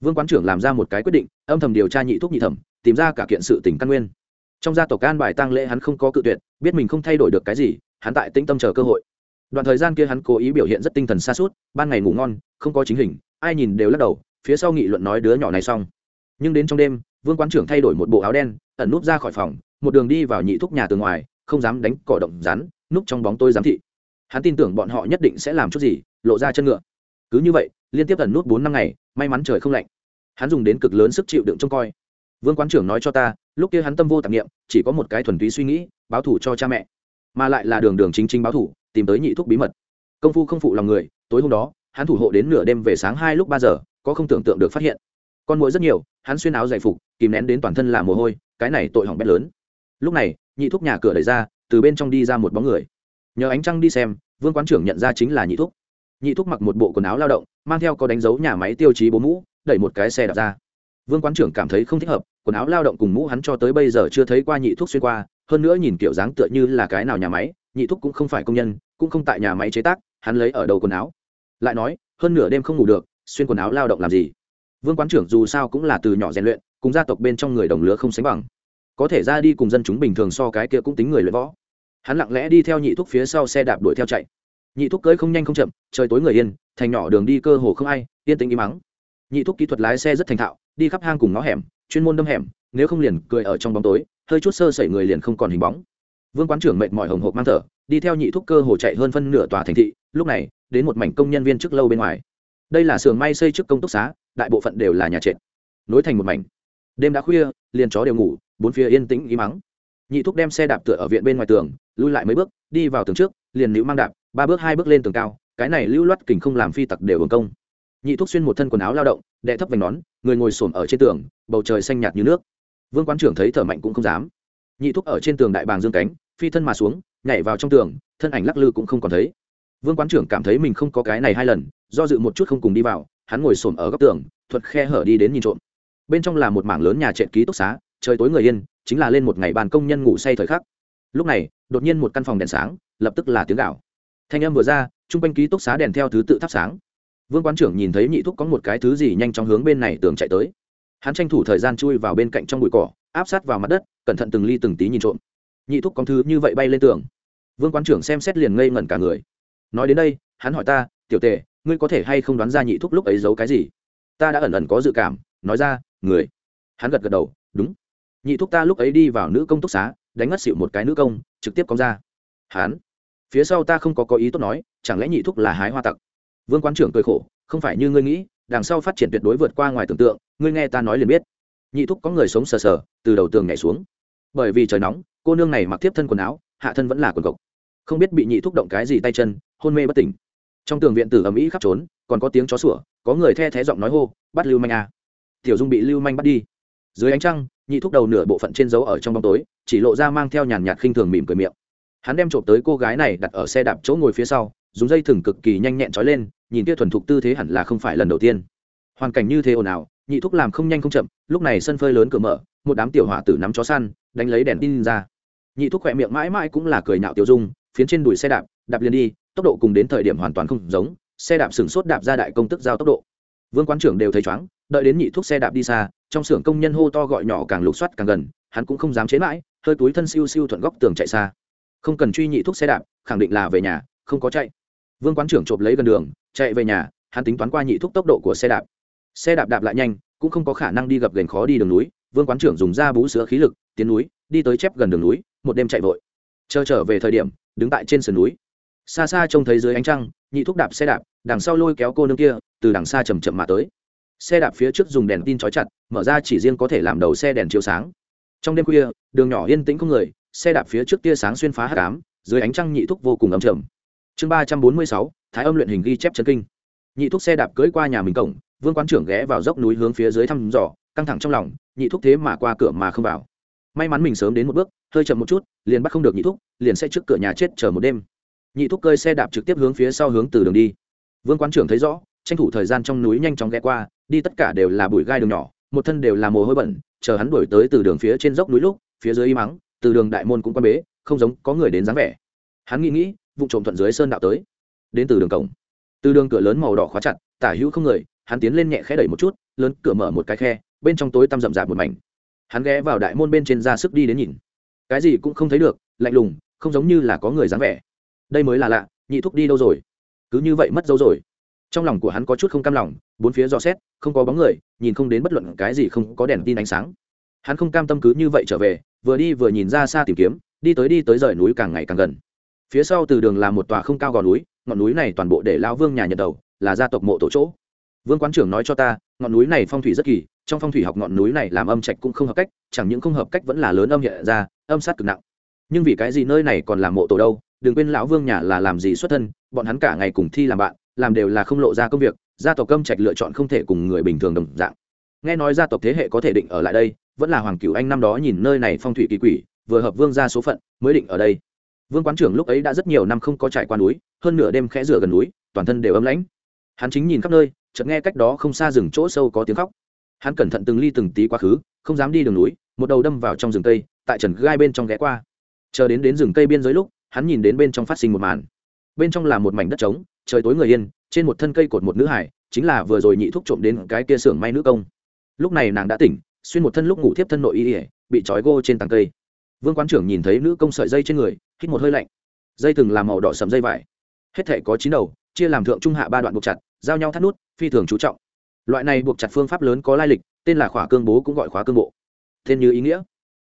Vương quán trưởng làm ra một cái quyết định, âm thầm điều tra nhị thuốc nhị thẩm, tìm ra cả kiện sự tỉnh căn nguyên. Trong gia tộc can bài tăng lễ hắn không có cự tuyệt, biết mình không thay đổi được cái gì, hắn tại tĩnh tâm chờ cơ hội. Đoạn thời gian kia hắn cố ý biểu hiện rất tinh thần xa suốt ban ngày ngủ ngon, không có chính hình, ai nhìn đều lắc đầu, phía sau nghị luận nói đứa nhỏ này xong. Nhưng đến trong đêm, vương quán trưởng thay đổi một bộ áo đen, ẩn núp ra khỏi phòng, một đường đi vào nhị thúc nhà từ ngoài, không dám đánh cỏ động rắn, núp trong bóng tôi giám thị hắn tin tưởng bọn họ nhất định sẽ làm chút gì, lộ ra chân ngựa. Cứ như vậy, liên tiếp ẩn nút bốn năm ngày, may mắn trời không lạnh. Hắn dùng đến cực lớn sức chịu đựng trông coi. Vương quán trưởng nói cho ta, lúc kia hắn tâm vô tạp nghiệm chỉ có một cái thuần túy suy nghĩ, báo thủ cho cha mẹ. Mà lại là đường đường chính chính báo thủ tìm tới nhị thuốc bí mật. Công phu không phụ lòng người, tối hôm đó, hắn thủ hộ đến nửa đêm về sáng hai lúc ba giờ, có không tưởng tượng được phát hiện. Con mũi rất nhiều, hắn xuyên áo dày phục, kìm nén đến toàn thân là mồ hôi, cái này tội hỏng bét lớn. Lúc này, nhị thúc nhà cửa đẩy ra, từ bên trong đi ra một bóng người nhờ ánh trăng đi xem, vương quán trưởng nhận ra chính là nhị thúc. Nhị thúc mặc một bộ quần áo lao động, mang theo có đánh dấu nhà máy tiêu chí bố mũ, đẩy một cái xe đạp ra. Vương quán trưởng cảm thấy không thích hợp, quần áo lao động cùng mũ hắn cho tới bây giờ chưa thấy qua nhị thúc xuyên qua, hơn nữa nhìn kiểu dáng tựa như là cái nào nhà máy, nhị thúc cũng không phải công nhân, cũng không tại nhà máy chế tác, hắn lấy ở đầu quần áo. Lại nói, hơn nửa đêm không ngủ được, xuyên quần áo lao động làm gì? Vương quán trưởng dù sao cũng là từ nhỏ rèn luyện, cùng gia tộc bên trong người đồng lứa không sánh bằng. Có thể ra đi cùng dân chúng bình thường so cái kia cũng tính người luyện võ hắn lặng lẽ đi theo nhị thúc phía sau xe đạp đuổi theo chạy. Nhị thúc cưới không nhanh không chậm, trời tối người yên, thành nhỏ đường đi cơ hồ không ai, yên tĩnh im mắng. Nhị thúc kỹ thuật lái xe rất thành thạo, đi khắp hang cùng ngõ hẻm, chuyên môn đâm hẻm, nếu không liền cười ở trong bóng tối, hơi chút sơ sẩy người liền không còn hình bóng. Vương quán trưởng mệt mỏi hồng hộp mang thở, đi theo nhị thúc cơ hồ chạy hơn phân nửa tòa thành thị, lúc này, đến một mảnh công nhân viên trước lâu bên ngoài. Đây là xưởng may xây trước công túc xá, đại bộ phận đều là nhà trệt. Nối thành một mảnh. Đêm đã khuya, liền chó đều ngủ, bốn phía yên tĩnh im mắng nhị thúc đem xe đạp tựa ở viện bên ngoài tường, lui lại mấy bước, đi vào tường trước, liền nữ mang đạp, ba bước hai bước lên tường cao, cái này lưu loát kình không làm phi tặc đều hưởng công. Nhị thúc xuyên một thân quần áo lao động đệ thấp vành nón, người ngồi xổm ở trên tường, bầu trời xanh nhạt như nước. Vương quán trưởng thấy thở mạnh cũng không dám. Nhị thúc ở trên tường đại bàng dương cánh, phi thân mà xuống, nhảy vào trong tường, thân ảnh lắc lư cũng không còn thấy. Vương quán trưởng cảm thấy mình không có cái này hai lần, do dự một chút không cùng đi vào, hắn ngồi xổm ở góc tường thuật khe hở đi đến nhìn trộm. Bên trong là một mảng lớn nhà trệ ký túc xá trời tối người yên, chính là lên một ngày bàn công nhân ngủ say thời khắc. Lúc này, đột nhiên một căn phòng đèn sáng, lập tức là tiếng gạo thanh âm vừa ra chung quanh ký túc xá đèn theo thứ tự thắp sáng. Vương quán trưởng nhìn thấy nhị thúc có một cái thứ gì nhanh chóng hướng bên này tường chạy tới. Hắn tranh thủ thời gian chui vào bên cạnh trong bụi cỏ, áp sát vào mặt đất, cẩn thận từng ly từng tí nhìn trộm. Nhị thúc có thứ như vậy bay lên tường. Vương quán trưởng xem xét liền ngây ngẩn cả người. Nói đến đây, hắn hỏi ta, tiểu tề, ngươi có thể hay không đoán ra nhị thúc lúc ấy giấu cái gì? Ta đã ẩn ẩn có dự cảm, nói ra, người. Hắn gật gật đầu, đúng nhị thúc ta lúc ấy đi vào nữ công túc xá đánh ngất xịu một cái nữ công trực tiếp cóng ra. Hán, phía sau ta không có có ý tốt nói chẳng lẽ nhị thúc là hái hoa tặc? Vương quán trưởng cười khổ không phải như ngươi nghĩ đằng sau phát triển tuyệt đối vượt qua ngoài tưởng tượng ngươi nghe ta nói liền biết. Nhị thúc có người sống sờ sờ từ đầu tường nhảy xuống. Bởi vì trời nóng cô nương này mặc tiếp thân quần áo hạ thân vẫn là quần cộc. Không biết bị nhị thúc động cái gì tay chân hôn mê bất tỉnh. Trong tường viện tử ầm ĩ khắp trốn còn có tiếng chó sủa có người the thé giọng nói hô bắt lưu manh à. tiểu dung bị lưu manh bắt đi dưới ánh trăng, nhị thúc đầu nửa bộ phận trên dấu ở trong bóng tối, chỉ lộ ra mang theo nhàn nhạt khinh thường mỉm cười miệng. Hắn đem trộm tới cô gái này đặt ở xe đạp chỗ ngồi phía sau, dùng dây thừng cực kỳ nhanh nhẹn trói lên, nhìn kia thuần thục tư thế hẳn là không phải lần đầu tiên. Hoàn cảnh như thế ồn ào, nhị thúc làm không nhanh không chậm, lúc này sân phơi lớn cửa mở, một đám tiểu hỏa tử nắm chó săn, đánh lấy đèn tin ra. Nhị thúc khỏe miệng mãi mãi cũng là cười nhạo tiểu dung, phiến trên đùi xe đạp đạp liền đi, tốc độ cùng đến thời điểm hoàn toàn không giống, xe đạp sừng sốt đạp ra đại công tức giao tốc độ. Vương quán trưởng đều thấy chóng đợi đến nhị thuốc xe đạp đi xa trong xưởng công nhân hô to gọi nhỏ càng lục soát càng gần, hắn cũng không dám chế mãi, hơi túi thân siêu siêu thuận góc tường chạy xa. Không cần truy nhị thuốc xe đạp, khẳng định là về nhà, không có chạy. Vương quán trưởng chộp lấy gần đường, chạy về nhà, hắn tính toán qua nhị thuốc tốc độ của xe đạp. Xe đạp đạp lại nhanh, cũng không có khả năng đi gặp gành khó đi đường núi, vương quán trưởng dùng da bú sữa khí lực, tiến núi, đi tới chép gần đường núi, một đêm chạy vội. Chờ trở về thời điểm, đứng tại trên sườn núi. Xa xa trông thấy dưới ánh trăng, nhị thúc đạp xe đạp, đằng sau lôi kéo cô nương kia, từ đằng xa chầm chậm mà tới xe đạp phía trước dùng đèn tin trói chặt, mở ra chỉ riêng có thể làm đầu xe đèn chiếu sáng. Trong đêm khuya, đường nhỏ yên tĩnh không người, xe đạp phía trước tia sáng xuyên phá hát cám dưới ánh trăng nhị thúc vô cùng ấm trầm. Chương ba trăm bốn mươi sáu, thái âm luyện hình ghi chép chân kinh. Nhị thúc xe đạp cưỡi qua nhà mình cổng, vương quán trưởng ghé vào dốc núi hướng phía dưới thăm dò, căng thẳng trong lòng, nhị thúc thế mà qua cửa mà không vào. May mắn mình sớm đến một bước, hơi chậm một chút, liền bắt không được nhị thúc, liền sẽ trước cửa nhà chết chờ một đêm. Nhị thúc cơi xe đạp trực tiếp hướng phía sau hướng từ đường đi. Vương quán trưởng thấy rõ, tranh thủ thời gian trong núi nhanh chóng ghé qua đi tất cả đều là bụi gai đường nhỏ, một thân đều là mồ hôi bẩn, chờ hắn đuổi tới từ đường phía trên dốc núi lúc, phía dưới y mắng, từ đường đại môn cũng quan bế, không giống có người đến dáng vẻ. Hắn nghĩ nghĩ, vụ trộm thuận dưới sơn đạo tới. Đến từ đường cổng. Từ đường cửa lớn màu đỏ khóa chặt, tả hữu không người, hắn tiến lên nhẹ khẽ đẩy một chút, lớn cửa mở một cái khe, bên trong tối tăm rậm rạp một mảnh. Hắn ghé vào đại môn bên trên ra sức đi đến nhìn. Cái gì cũng không thấy được, lạnh lùng, không giống như là có người dáng vẻ. Đây mới là lạ, nhị thúc đi đâu rồi? Cứ như vậy mất dấu rồi trong lòng của hắn có chút không cam lòng, bốn phía dò xét, không có bóng người, nhìn không đến bất luận cái gì không có đèn tin ánh sáng. Hắn không cam tâm cứ như vậy trở về, vừa đi vừa nhìn ra xa tìm kiếm, đi tới đi tới rời núi càng ngày càng gần. Phía sau từ đường là một tòa không cao gò núi, ngọn núi này toàn bộ để lao vương nhà nhật đầu, là gia tộc mộ tổ chỗ. Vương quán trưởng nói cho ta, ngọn núi này phong thủy rất kỳ, trong phong thủy học ngọn núi này làm âm trạch cũng không hợp cách, chẳng những không hợp cách vẫn là lớn âm hiện ra, âm sát cực nặng. Nhưng vì cái gì nơi này còn làm mộ tổ đâu, đừng quên lão vương nhà là làm gì xuất thân, bọn hắn cả ngày cùng thi làm bạn làm đều là không lộ ra công việc, gia tộc câm trạch lựa chọn không thể cùng người bình thường đồng dạng. Nghe nói gia tộc thế hệ có thể định ở lại đây, vẫn là hoàng cửu anh năm đó nhìn nơi này phong thủy kỳ quỷ, vừa hợp vương ra số phận, mới định ở đây. Vương quán trưởng lúc ấy đã rất nhiều năm không có trải qua núi, hơn nửa đêm khẽ rửa gần núi, toàn thân đều ấm lãnh. Hắn chính nhìn khắp nơi, chợt nghe cách đó không xa rừng chỗ sâu có tiếng khóc. Hắn cẩn thận từng ly từng tí quá khứ, không dám đi đường núi, một đầu đâm vào trong rừng cây, tại trần gai bên trong ghé qua. Chờ đến đến rừng cây biên giới lúc, hắn nhìn đến bên trong phát sinh một màn. Bên trong là một mảnh đất trống trời tối người yên, trên một thân cây cột một nữ hải, chính là vừa rồi nhị thúc trộm đến cái kia xưởng may nữ công. Lúc này nàng đã tỉnh, xuyên một thân lúc ngủ thiếp thân nội y ỉa bị trói gô trên tàng cây. Vương quán trưởng nhìn thấy nữ công sợi dây trên người, hít một hơi lạnh. Dây từng làm màu đỏ sầm dây vải. Hết thể có chín đầu, chia làm thượng trung hạ ba đoạn buộc chặt, giao nhau thắt nút, phi thường chú trọng. Loại này buộc chặt phương pháp lớn có lai lịch, tên là khỏa cương bố cũng gọi khóa cương bộ. Tên như ý nghĩa.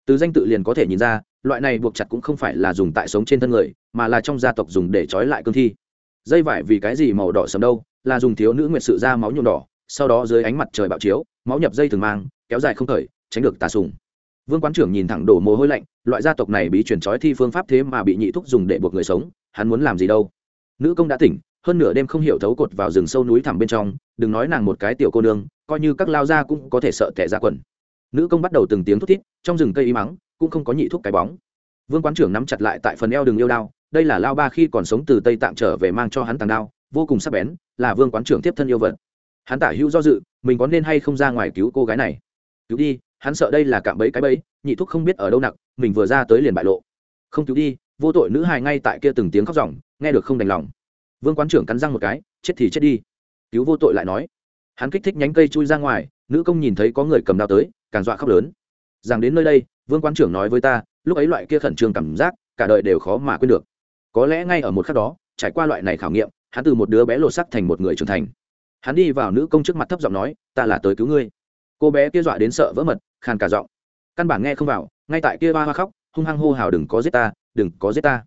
Từ danh tự liền có thể nhìn ra, loại này buộc chặt cũng không phải là dùng tại sống trên thân người, mà là trong gia tộc dùng để trói lại cương thi dây vải vì cái gì màu đỏ sầm đâu, là dùng thiếu nữ nguyệt sự ra máu nhuộm đỏ, sau đó dưới ánh mặt trời bạo chiếu, máu nhập dây thường mang, kéo dài không khởi tránh được tà sùng. Vương quán trưởng nhìn thẳng đổ mồ hôi lạnh, loại gia tộc này bị truyền trói thi phương pháp thế mà bị nhị thúc dùng để buộc người sống, hắn muốn làm gì đâu? Nữ công đã tỉnh, hơn nửa đêm không hiểu thấu cột vào rừng sâu núi thẳm bên trong, đừng nói nàng một cái tiểu cô nương, coi như các lao gia cũng có thể sợ tẻ ra quần. Nữ công bắt đầu từng tiếng thút thít, trong rừng cây y mắng cũng không có nhị thuốc cái bóng. Vương quán trưởng nắm chặt lại tại phần eo đường yêu đao đây là lao ba khi còn sống từ tây tạng trở về mang cho hắn tàng đao, vô cùng sắc bén, là vương quán trưởng tiếp thân yêu vật. Hắn tả hữu do dự, mình có nên hay không ra ngoài cứu cô gái này? Cứu đi, hắn sợ đây là cạm bẫy cái bẫy, nhị thúc không biết ở đâu nặng, mình vừa ra tới liền bại lộ. Không cứu đi, vô tội nữ hài ngay tại kia từng tiếng khóc ròng, nghe được không đành lòng. Vương quán trưởng cắn răng một cái, chết thì chết đi. Cứu vô tội lại nói. Hắn kích thích nhánh cây chui ra ngoài, nữ công nhìn thấy có người cầm đao tới, càng dọa khóc lớn. Rằng đến nơi đây, vương quán trưởng nói với ta, lúc ấy loại kia khẩn trương cảm giác, cả đời đều khó mà quên được có lẽ ngay ở một khắc đó, trải qua loại này khảo nghiệm, hắn từ một đứa bé lột sắc thành một người trưởng thành. Hắn đi vào nữ công trước mặt thấp giọng nói, ta là tới cứu ngươi. Cô bé kia dọa đến sợ vỡ mật, khàn cả giọng. Căn bản nghe không vào, ngay tại kia ba hoa khóc, hung hăng hô hào, đừng có giết ta, đừng có giết ta.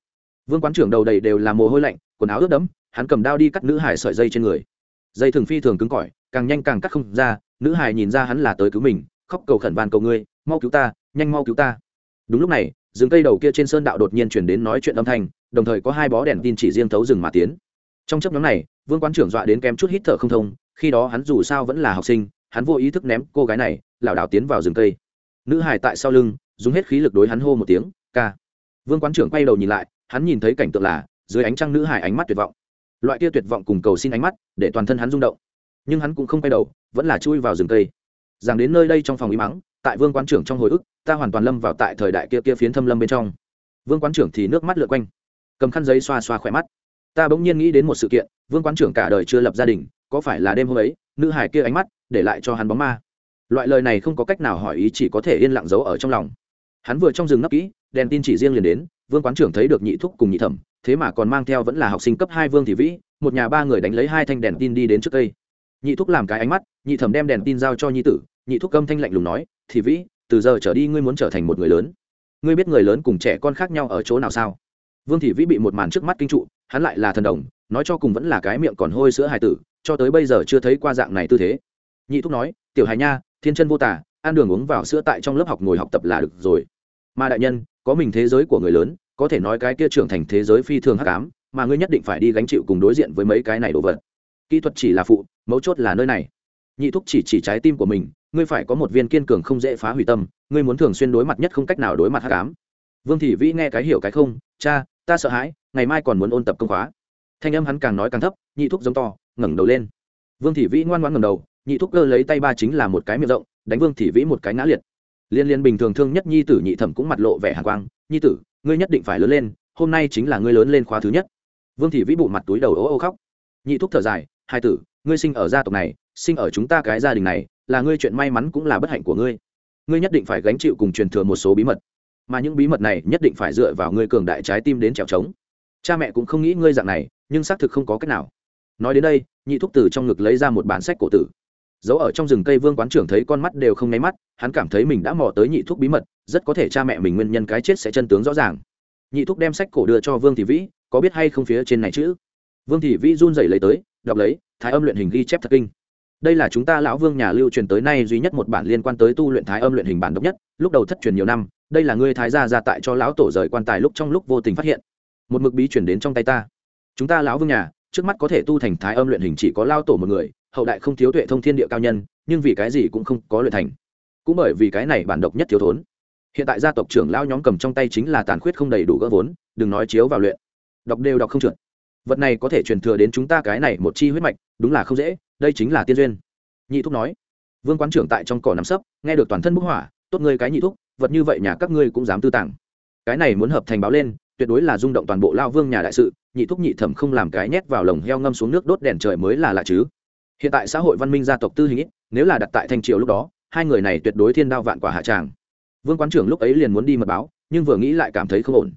Vương quán trưởng đầu đầy đều là mồ hôi lạnh, quần áo ướt đẫm, hắn cầm đao đi cắt nữ hải sợi dây trên người. Dây thường phi thường cứng cỏi, càng nhanh càng cắt không ra, nữ hải nhìn ra hắn là tới cứu mình, khóc cầu khẩn van cầu ngươi, mau cứu ta, nhanh mau cứu ta. Đúng lúc này, rừng cây đầu kia trên sơn đạo đột nhiên chuyển đến nói chuyện âm thanh đồng thời có hai bó đèn tin chỉ riêng thấu rừng mà tiến. Trong chấp nhóm này, vương quán trưởng dọa đến kém chút hít thở không thông, khi đó hắn dù sao vẫn là học sinh, hắn vô ý thức ném cô gái này, lảo đảo tiến vào rừng cây. Nữ hải tại sau lưng, dùng hết khí lực đối hắn hô một tiếng, ca. Vương quán trưởng quay đầu nhìn lại, hắn nhìn thấy cảnh tượng là, dưới ánh trăng nữ hải ánh mắt tuyệt vọng. Loại kia tuyệt vọng cùng cầu xin ánh mắt, để toàn thân hắn rung động. Nhưng hắn cũng không quay đầu, vẫn là chui vào rừng cây. Rằng đến nơi đây trong phòng y mắng tại vương quán trưởng trong hồi ức, ta hoàn toàn lâm vào tại thời đại kia kia phiến thâm lâm bên trong. Vương quán trưởng thì nước mắt lượn quanh cầm khăn giấy xoa xoa khỏe mắt. Ta bỗng nhiên nghĩ đến một sự kiện, vương quán trưởng cả đời chưa lập gia đình, có phải là đêm hôm ấy, nữ hải kia ánh mắt để lại cho hắn bóng ma? Loại lời này không có cách nào hỏi ý chỉ có thể yên lặng giấu ở trong lòng. Hắn vừa trong rừng nấp kỹ, đèn tin chỉ riêng liền đến, vương quán trưởng thấy được nhị thúc cùng nhị thẩm, thế mà còn mang theo vẫn là học sinh cấp hai vương thị vĩ, một nhà ba người đánh lấy hai thanh đèn tin đi đến trước cây. Nhị thúc làm cái ánh mắt, nhị thẩm đem đèn tin giao cho nhi tử, nhị thúc âm thanh lạnh lùng nói, thị vĩ, từ giờ trở đi ngươi muốn trở thành một người lớn. Ngươi biết người lớn cùng trẻ con khác nhau ở chỗ nào sao? Vương thị vĩ bị một màn trước mắt kinh trụ, hắn lại là thần đồng, nói cho cùng vẫn là cái miệng còn hôi sữa hài tử, cho tới bây giờ chưa thấy qua dạng này tư thế. Nhị thúc nói, tiểu hài nha, thiên chân vô tả ăn đường uống vào sữa tại trong lớp học ngồi học tập là được rồi. Mà đại nhân, có mình thế giới của người lớn, có thể nói cái kia trưởng thành thế giới phi thường hắc ám, mà ngươi nhất định phải đi gánh chịu cùng đối diện với mấy cái này đồ vật. Kỹ thuật chỉ là phụ, mấu chốt là nơi này. Nhị thúc chỉ chỉ trái tim của mình, ngươi phải có một viên kiên cường không dễ phá hủy tâm, ngươi muốn thường xuyên đối mặt nhất không cách nào đối mặt hắc ám. Vương thị vĩ nghe cái hiểu cái không cha, ta sợ hãi, ngày mai còn muốn ôn tập công khóa. Thanh âm hắn càng nói càng thấp, nhị thúc giống to, ngẩng đầu lên. Vương thị vĩ ngoan ngoan ngẩng đầu, nhị thúc cơ lấy tay ba chính là một cái miệng rộng, đánh vương thị vĩ một cái ngã liệt. Liên liên bình thường thương nhất nhi tử nhị thẩm cũng mặt lộ vẻ hàn quang, nhi tử, ngươi nhất định phải lớn lên, hôm nay chính là ngươi lớn lên khóa thứ nhất. Vương thị vĩ bụ mặt túi đầu ố ô khóc. Nhị thúc thở dài, hai tử, ngươi sinh ở gia tộc này, sinh ở chúng ta cái gia đình này, là ngươi chuyện may mắn cũng là bất hạnh của ngươi. Ngươi nhất định phải gánh chịu cùng truyền thừa một số bí mật mà những bí mật này nhất định phải dựa vào ngươi cường đại trái tim đến trèo trống. Cha mẹ cũng không nghĩ ngươi dạng này, nhưng xác thực không có cách nào. Nói đến đây, nhị thúc tử trong ngực lấy ra một bản sách cổ tử. Giấu ở trong rừng cây vương quán trưởng thấy con mắt đều không nháy mắt, hắn cảm thấy mình đã mò tới nhị thúc bí mật, rất có thể cha mẹ mình nguyên nhân cái chết sẽ chân tướng rõ ràng. Nhị thúc đem sách cổ đưa cho vương thị vĩ, có biết hay không phía trên này chữ vương thị vĩ run rẩy lấy tới, đọc lấy, thái âm luyện hình ghi chép thật kinh đây là chúng ta lão vương nhà lưu truyền tới nay duy nhất một bản liên quan tới tu luyện thái âm luyện hình bản độc nhất, lúc đầu thất truyền nhiều năm, đây là ngươi thái gia gia tại cho lão tổ rời quan tài lúc trong lúc vô tình phát hiện. Một mực bí chuyển đến trong tay ta. Chúng ta lão vương nhà, trước mắt có thể tu thành thái âm luyện hình chỉ có lao tổ một người, hậu đại không thiếu tuệ thông thiên địa cao nhân, nhưng vì cái gì cũng không có luyện thành. Cũng bởi vì cái này bản độc nhất thiếu thốn. Hiện tại gia tộc trưởng lao nhóm cầm trong tay chính là tàn khuyết không đầy đủ gỡ vốn, đừng nói chiếu vào luyện. Đọc đều đọc không trượt. Vật này có thể truyền thừa đến chúng ta cái này một chi huyết mạch, đúng là không dễ đây chính là tiên duyên. Nhị thúc nói, vương quán trưởng tại trong cỏ nằm sấp, nghe được toàn thân bức hỏa, tốt ngươi cái nhị thúc, vật như vậy nhà các ngươi cũng dám tư tàng. Cái này muốn hợp thành báo lên, tuyệt đối là rung động toàn bộ lao vương nhà đại sự, nhị thúc nhị thẩm không làm cái nhét vào lồng heo ngâm xuống nước đốt đèn trời mới là lạ chứ. Hiện tại xã hội văn minh gia tộc tư hình ít, nếu là đặt tại thanh triều lúc đó, hai người này tuyệt đối thiên đao vạn quả hạ tràng. Vương quán trưởng lúc ấy liền muốn đi mật báo, nhưng vừa nghĩ lại cảm thấy không ổn.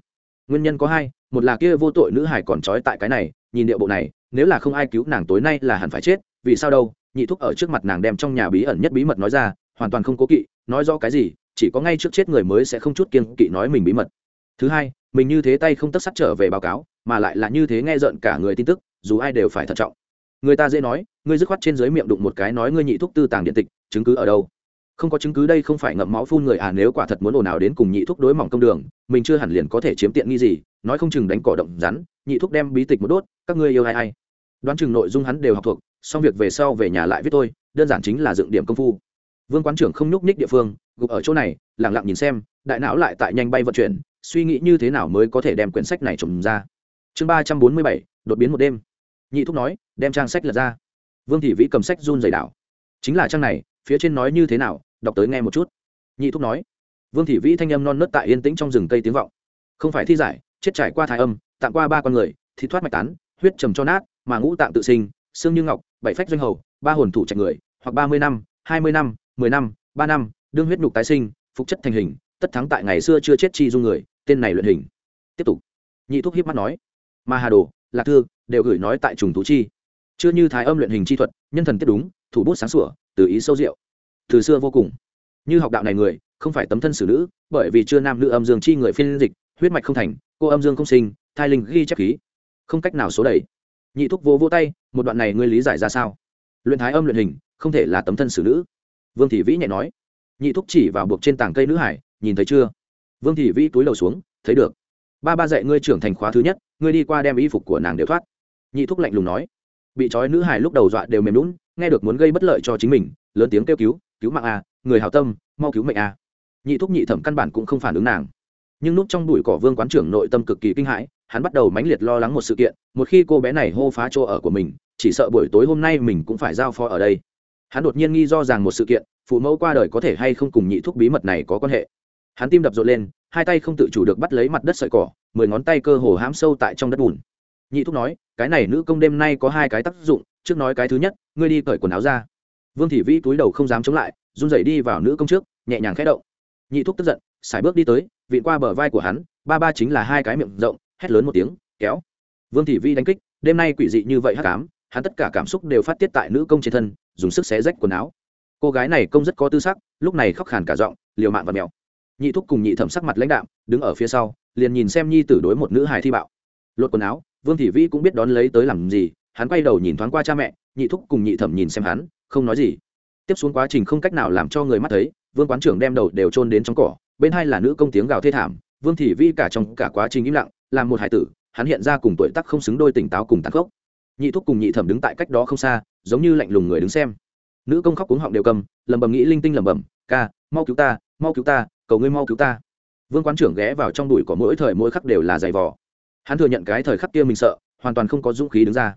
Nguyên nhân có hai, một là kia vô tội nữ hải còn trói tại cái này, nhìn điệu bộ này, nếu là không ai cứu nàng tối nay là hẳn phải chết vì sao đâu, nhị thúc ở trước mặt nàng đem trong nhà bí ẩn nhất bí mật nói ra, hoàn toàn không cố kỵ, nói rõ cái gì, chỉ có ngay trước chết người mới sẽ không chút kiên kỵ nói mình bí mật. Thứ hai, mình như thế tay không tất sắt trở về báo cáo, mà lại là như thế nghe rợn cả người tin tức, dù ai đều phải thận trọng. Người ta dễ nói, ngươi dứt khoát trên dưới miệng đụng một cái nói ngươi nhị thúc tư tàng điện tịch, chứng cứ ở đâu? Không có chứng cứ đây không phải ngậm máu phun người à nếu quả thật muốn ồn ào đến cùng nhị thúc đối mỏng công đường, mình chưa hẳn liền có thể chiếm tiện nghi gì, nói không chừng đánh cỏ động rắn, nhị thúc đem bí tịch một đốt, các ngươi yêu ai ai. Đoán chừng nội dung hắn đều học thuộc xong việc về sau về nhà lại viết tôi, đơn giản chính là dựng điểm công phu. Vương quán trưởng không nhúc nhích địa phương, gục ở chỗ này lẳng lặng nhìn xem, đại não lại tại nhanh bay vận chuyển, suy nghĩ như thế nào mới có thể đem quyển sách này trồng ra. Chương ba trăm bốn mươi bảy, đột biến một đêm. Nhị thúc nói, đem trang sách lật ra. Vương thị vĩ cầm sách run dày đảo. Chính là trang này, phía trên nói như thế nào, đọc tới nghe một chút. Nhị thúc nói, vương thị vĩ thanh âm non nớt tại yên tĩnh trong rừng cây tiếng vọng. Không phải thi giải, chết trải qua thái âm tạm qua ba con người thì thoát mạch tán, huyết trầm cho nát, mà ngũ tạng tự sinh, xương như ngọc bảy phách doanh hầu, ba hồn thủ trạch người, hoặc ba mươi năm, hai mươi năm, mười năm, ba năm, đương huyết nhục tái sinh, phục chất thành hình, tất thắng tại ngày xưa chưa chết chi dung người, tên này luyện hình. Tiếp tục. Nhị thuốc hiếp mắt nói. Mà hà đồ, lạc thư, đều gửi nói tại trùng thú chi. Chưa như thái âm luyện hình chi thuật, nhân thần tiếp đúng, thủ bút sáng sủa, từ ý sâu rượu từ xưa vô cùng. Như học đạo này người, không phải tấm thân xử nữ, bởi vì chưa nam nữ âm dương chi người phiên dịch, huyết mạch không thành, cô âm dương không sinh, thai linh ghi chép khí. Không cách nào số đầy nhị thúc vô vô tay một đoạn này ngươi lý giải ra sao? Luyện thái âm luyện hình không thể là tấm thân xử nữ. Vương thị vĩ nhẹ nói. Nhị thúc chỉ vào buộc trên tảng cây nữ hải nhìn thấy chưa? Vương thị vĩ túi đầu xuống thấy được. Ba ba dạy ngươi trưởng thành khóa thứ nhất ngươi đi qua đem y phục của nàng đều thoát. Nhị thúc lạnh lùng nói. Bị trói nữ hải lúc đầu dọa đều mềm lún nghe được muốn gây bất lợi cho chính mình lớn tiếng kêu cứu cứu mạng à, người hào tâm mau cứu mệnh à. nhị thúc nhị thẩm căn bản cũng không phản ứng nàng nhưng núp trong bụi cỏ vương quán trưởng nội tâm cực kỳ kinh hãi, hắn bắt đầu mãnh liệt lo lắng một sự kiện, một khi cô bé này hô phá chỗ ở của mình, chỉ sợ buổi tối hôm nay mình cũng phải giao phó ở đây. Hắn đột nhiên nghi do rằng một sự kiện, phụ mẫu qua đời có thể hay không cùng nhị thuốc bí mật này có quan hệ. Hắn tim đập rộn lên, hai tay không tự chủ được bắt lấy mặt đất sợi cỏ, mười ngón tay cơ hồ hãm sâu tại trong đất bùn. Nhị thúc nói, cái này nữ công đêm nay có hai cái tác dụng, trước nói cái thứ nhất, ngươi đi cởi quần áo ra. Vương thị vĩ túi đầu không dám chống lại, run rẩy đi vào nữ công trước, nhẹ nhàng khẽ động. Nhị thúc tức giận, sải bước đi tới vịn qua bờ vai của hắn, ba ba chính là hai cái miệng rộng, hét lớn một tiếng, kéo. Vương thị vi đánh kích, đêm nay quỷ dị như vậy hát cám hắn tất cả cảm xúc đều phát tiết tại nữ công trên thân, dùng sức xé rách quần áo. Cô gái này công rất có tư sắc, lúc này khóc khàn cả giọng, liều mạng và mèo. Nhị thúc cùng nhị thẩm sắc mặt lãnh đạm, đứng ở phía sau, liền nhìn xem nhi tử đối một nữ hài thi bạo. Lột quần áo, vương thị vi cũng biết đón lấy tới làm gì, hắn quay đầu nhìn thoáng qua cha mẹ, nhị thúc cùng nhị thẩm nhìn xem hắn, không nói gì. Tiếp xuống quá trình không cách nào làm cho người mắt thấy, vương quán trưởng đem đầu đều trôn đến trong cỏ bên hai là nữ công tiếng gào thê thảm, vương thị vi cả trong cả quá trình im lặng, làm một hải tử, hắn hiện ra cùng tuổi tác không xứng đôi tỉnh táo cùng tàn khốc. Nhị thúc cùng nhị thẩm đứng tại cách đó không xa, giống như lạnh lùng người đứng xem. Nữ công khóc cuống họng đều cầm lầm bầm nghĩ linh tinh lầm bầm ca, mau cứu ta, mau cứu ta, cầu ngươi mau cứu ta. Vương quán trưởng ghé vào trong đùi của mỗi thời mỗi khắc đều là giày vò. Hắn thừa nhận cái thời khắc kia mình sợ, hoàn toàn không có dũng khí đứng ra.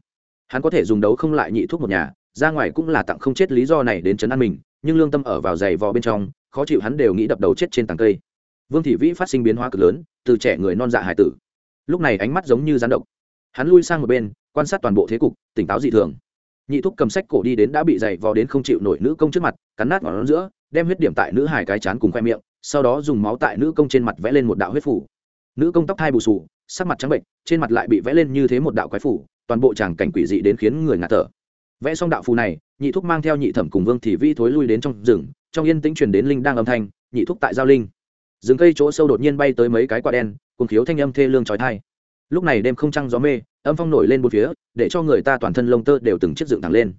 Hắn có thể dùng đấu không lại nhị thuốc một nhà, ra ngoài cũng là tặng không chết lý do này đến chấn an mình, nhưng lương tâm ở vào giày vò bên trong khó chịu hắn đều nghĩ đập đầu chết trên tàng cây. Vương thị vĩ phát sinh biến hóa cực lớn, từ trẻ người non dạ hải tử. Lúc này ánh mắt giống như rán độc. Hắn lui sang một bên, quan sát toàn bộ thế cục, tỉnh táo dị thường. Nhị thúc cầm sách cổ đi đến đã bị dày vò đến không chịu nổi nữ công trước mặt, cắn nát ngọn giữa, đem huyết điểm tại nữ hải cái chán cùng khoe miệng, sau đó dùng máu tại nữ công trên mặt vẽ lên một đạo huyết phủ. Nữ công tóc thai bù sù sắc mặt trắng bệnh, trên mặt lại bị vẽ lên như thế một đạo quái phủ, toàn bộ tràng cảnh quỷ dị đến khiến người ngạt thở. Vẽ xong đạo phù này, nhị thúc mang theo nhị thẩm cùng vương thị vi thối lui đến trong rừng trong yên tĩnh truyền đến linh đang âm thanh, nhị thúc tại giao linh. Rừng cây chỗ sâu đột nhiên bay tới mấy cái quả đen cùng khiếu thanh âm thê lương trói thai. Lúc này đêm không trăng gió mê, âm phong nổi lên một phía, để cho người ta toàn thân lông tơ đều từng chiếc dựng thẳng lên.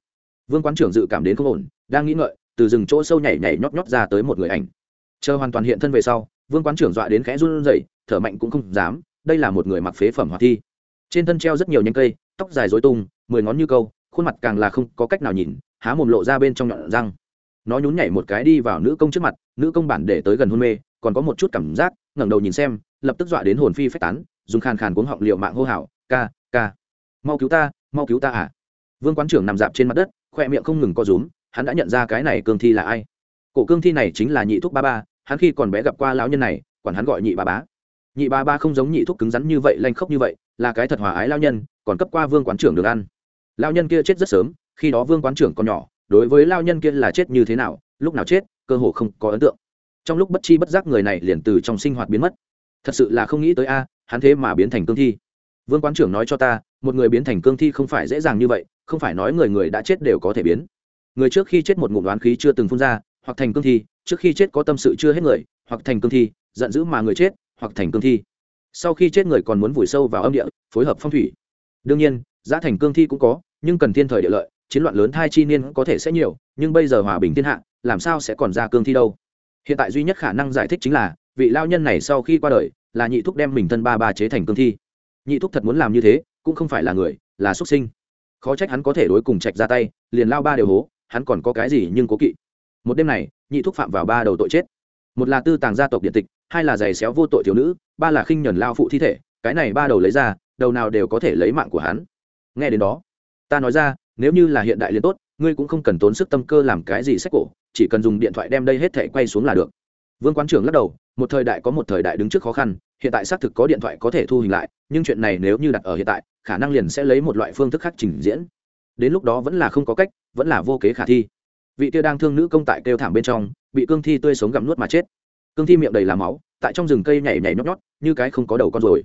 Vương quán trưởng dự cảm đến không ổn, đang nghĩ ngợi, từ rừng chỗ sâu nhảy nhảy nhót nhót ra tới một người ảnh. Chờ hoàn toàn hiện thân về sau, vương quán trưởng dọa đến khẽ run rẩy, thở mạnh cũng không dám, đây là một người mặc phế phẩm hoạt thi. Trên thân treo rất nhiều nhánh cây, tóc dài dối tung, mười ngón như câu, khuôn mặt càng là không có cách nào nhìn, há mồm lộ ra bên trong nhọn răng nó nhún nhảy một cái đi vào nữ công trước mặt, nữ công bản để tới gần hôn mê, còn có một chút cảm giác, ngẩng đầu nhìn xem, lập tức dọa đến hồn phi phách tán, dùng khàn khàn cuống họng liệu mạng hô hào, ca ca, mau cứu ta, mau cứu ta à. Vương quán trưởng nằm dạp trên mặt đất khoe miệng không ngừng co rúm, hắn đã nhận ra cái này cương thi là ai. Cổ cương thi này chính là nhị thúc ba ba, hắn khi còn bé gặp qua lão nhân này còn hắn gọi nhị ba bá. Nhị ba ba không giống nhị thúc cứng rắn như vậy, lanh khốc như vậy, là cái thật hòa ái lao nhân, còn cấp qua vương quán trưởng được ăn. Lao nhân kia chết rất sớm, khi đó vương quán trưởng còn nhỏ đối với lao nhân kia là chết như thế nào, lúc nào chết, cơ hồ không có ấn tượng. Trong lúc bất chi bất giác người này liền từ trong sinh hoạt biến mất. Thật sự là không nghĩ tới a, hắn thế mà biến thành cương thi. Vương quán trưởng nói cho ta, một người biến thành cương thi không phải dễ dàng như vậy, không phải nói người người đã chết đều có thể biến. Người trước khi chết một ngụm đoán khí chưa từng phun ra, hoặc thành cương thi, trước khi chết có tâm sự chưa hết người, hoặc thành cương thi, giận dữ mà người chết, hoặc thành cương thi. Sau khi chết người còn muốn vùi sâu vào âm địa, phối hợp phong thủy. Đương nhiên, giá thành cương thi cũng có, nhưng cần thiên thời địa lợi chiến loạn lớn thai chi niên có thể sẽ nhiều, nhưng bây giờ hòa bình thiên hạ, làm sao sẽ còn ra cương thi đâu? Hiện tại duy nhất khả năng giải thích chính là, vị lao nhân này sau khi qua đời, là nhị thúc đem mình thân ba ba chế thành cương thi. Nhị thúc thật muốn làm như thế, cũng không phải là người, là xuất sinh. Khó trách hắn có thể đối cùng trạch ra tay, liền lao ba đều hố, hắn còn có cái gì nhưng cố kỵ. Một đêm này, nhị thúc phạm vào ba đầu tội chết. Một là tư tàng gia tộc điện tịch, hai là giày xéo vô tội thiếu nữ, ba là khinh nhuần lao phụ thi thể, cái này ba đầu lấy ra, đầu nào đều có thể lấy mạng của hắn. Nghe đến đó, ta nói ra nếu như là hiện đại liền tốt, ngươi cũng không cần tốn sức tâm cơ làm cái gì sách cổ, chỉ cần dùng điện thoại đem đây hết thể quay xuống là được. Vương quán trưởng lắc đầu, một thời đại có một thời đại đứng trước khó khăn, hiện tại xác thực có điện thoại có thể thu hình lại, nhưng chuyện này nếu như đặt ở hiện tại, khả năng liền sẽ lấy một loại phương thức khác trình diễn. Đến lúc đó vẫn là không có cách, vẫn là vô kế khả thi. Vị kia đang thương nữ công tại kêu thảm bên trong, bị cương thi tươi sống gặm nuốt mà chết. Cương thi miệng đầy là máu, tại trong rừng cây nhảy nhảy nhót nhót, như cái không có đầu con rồi.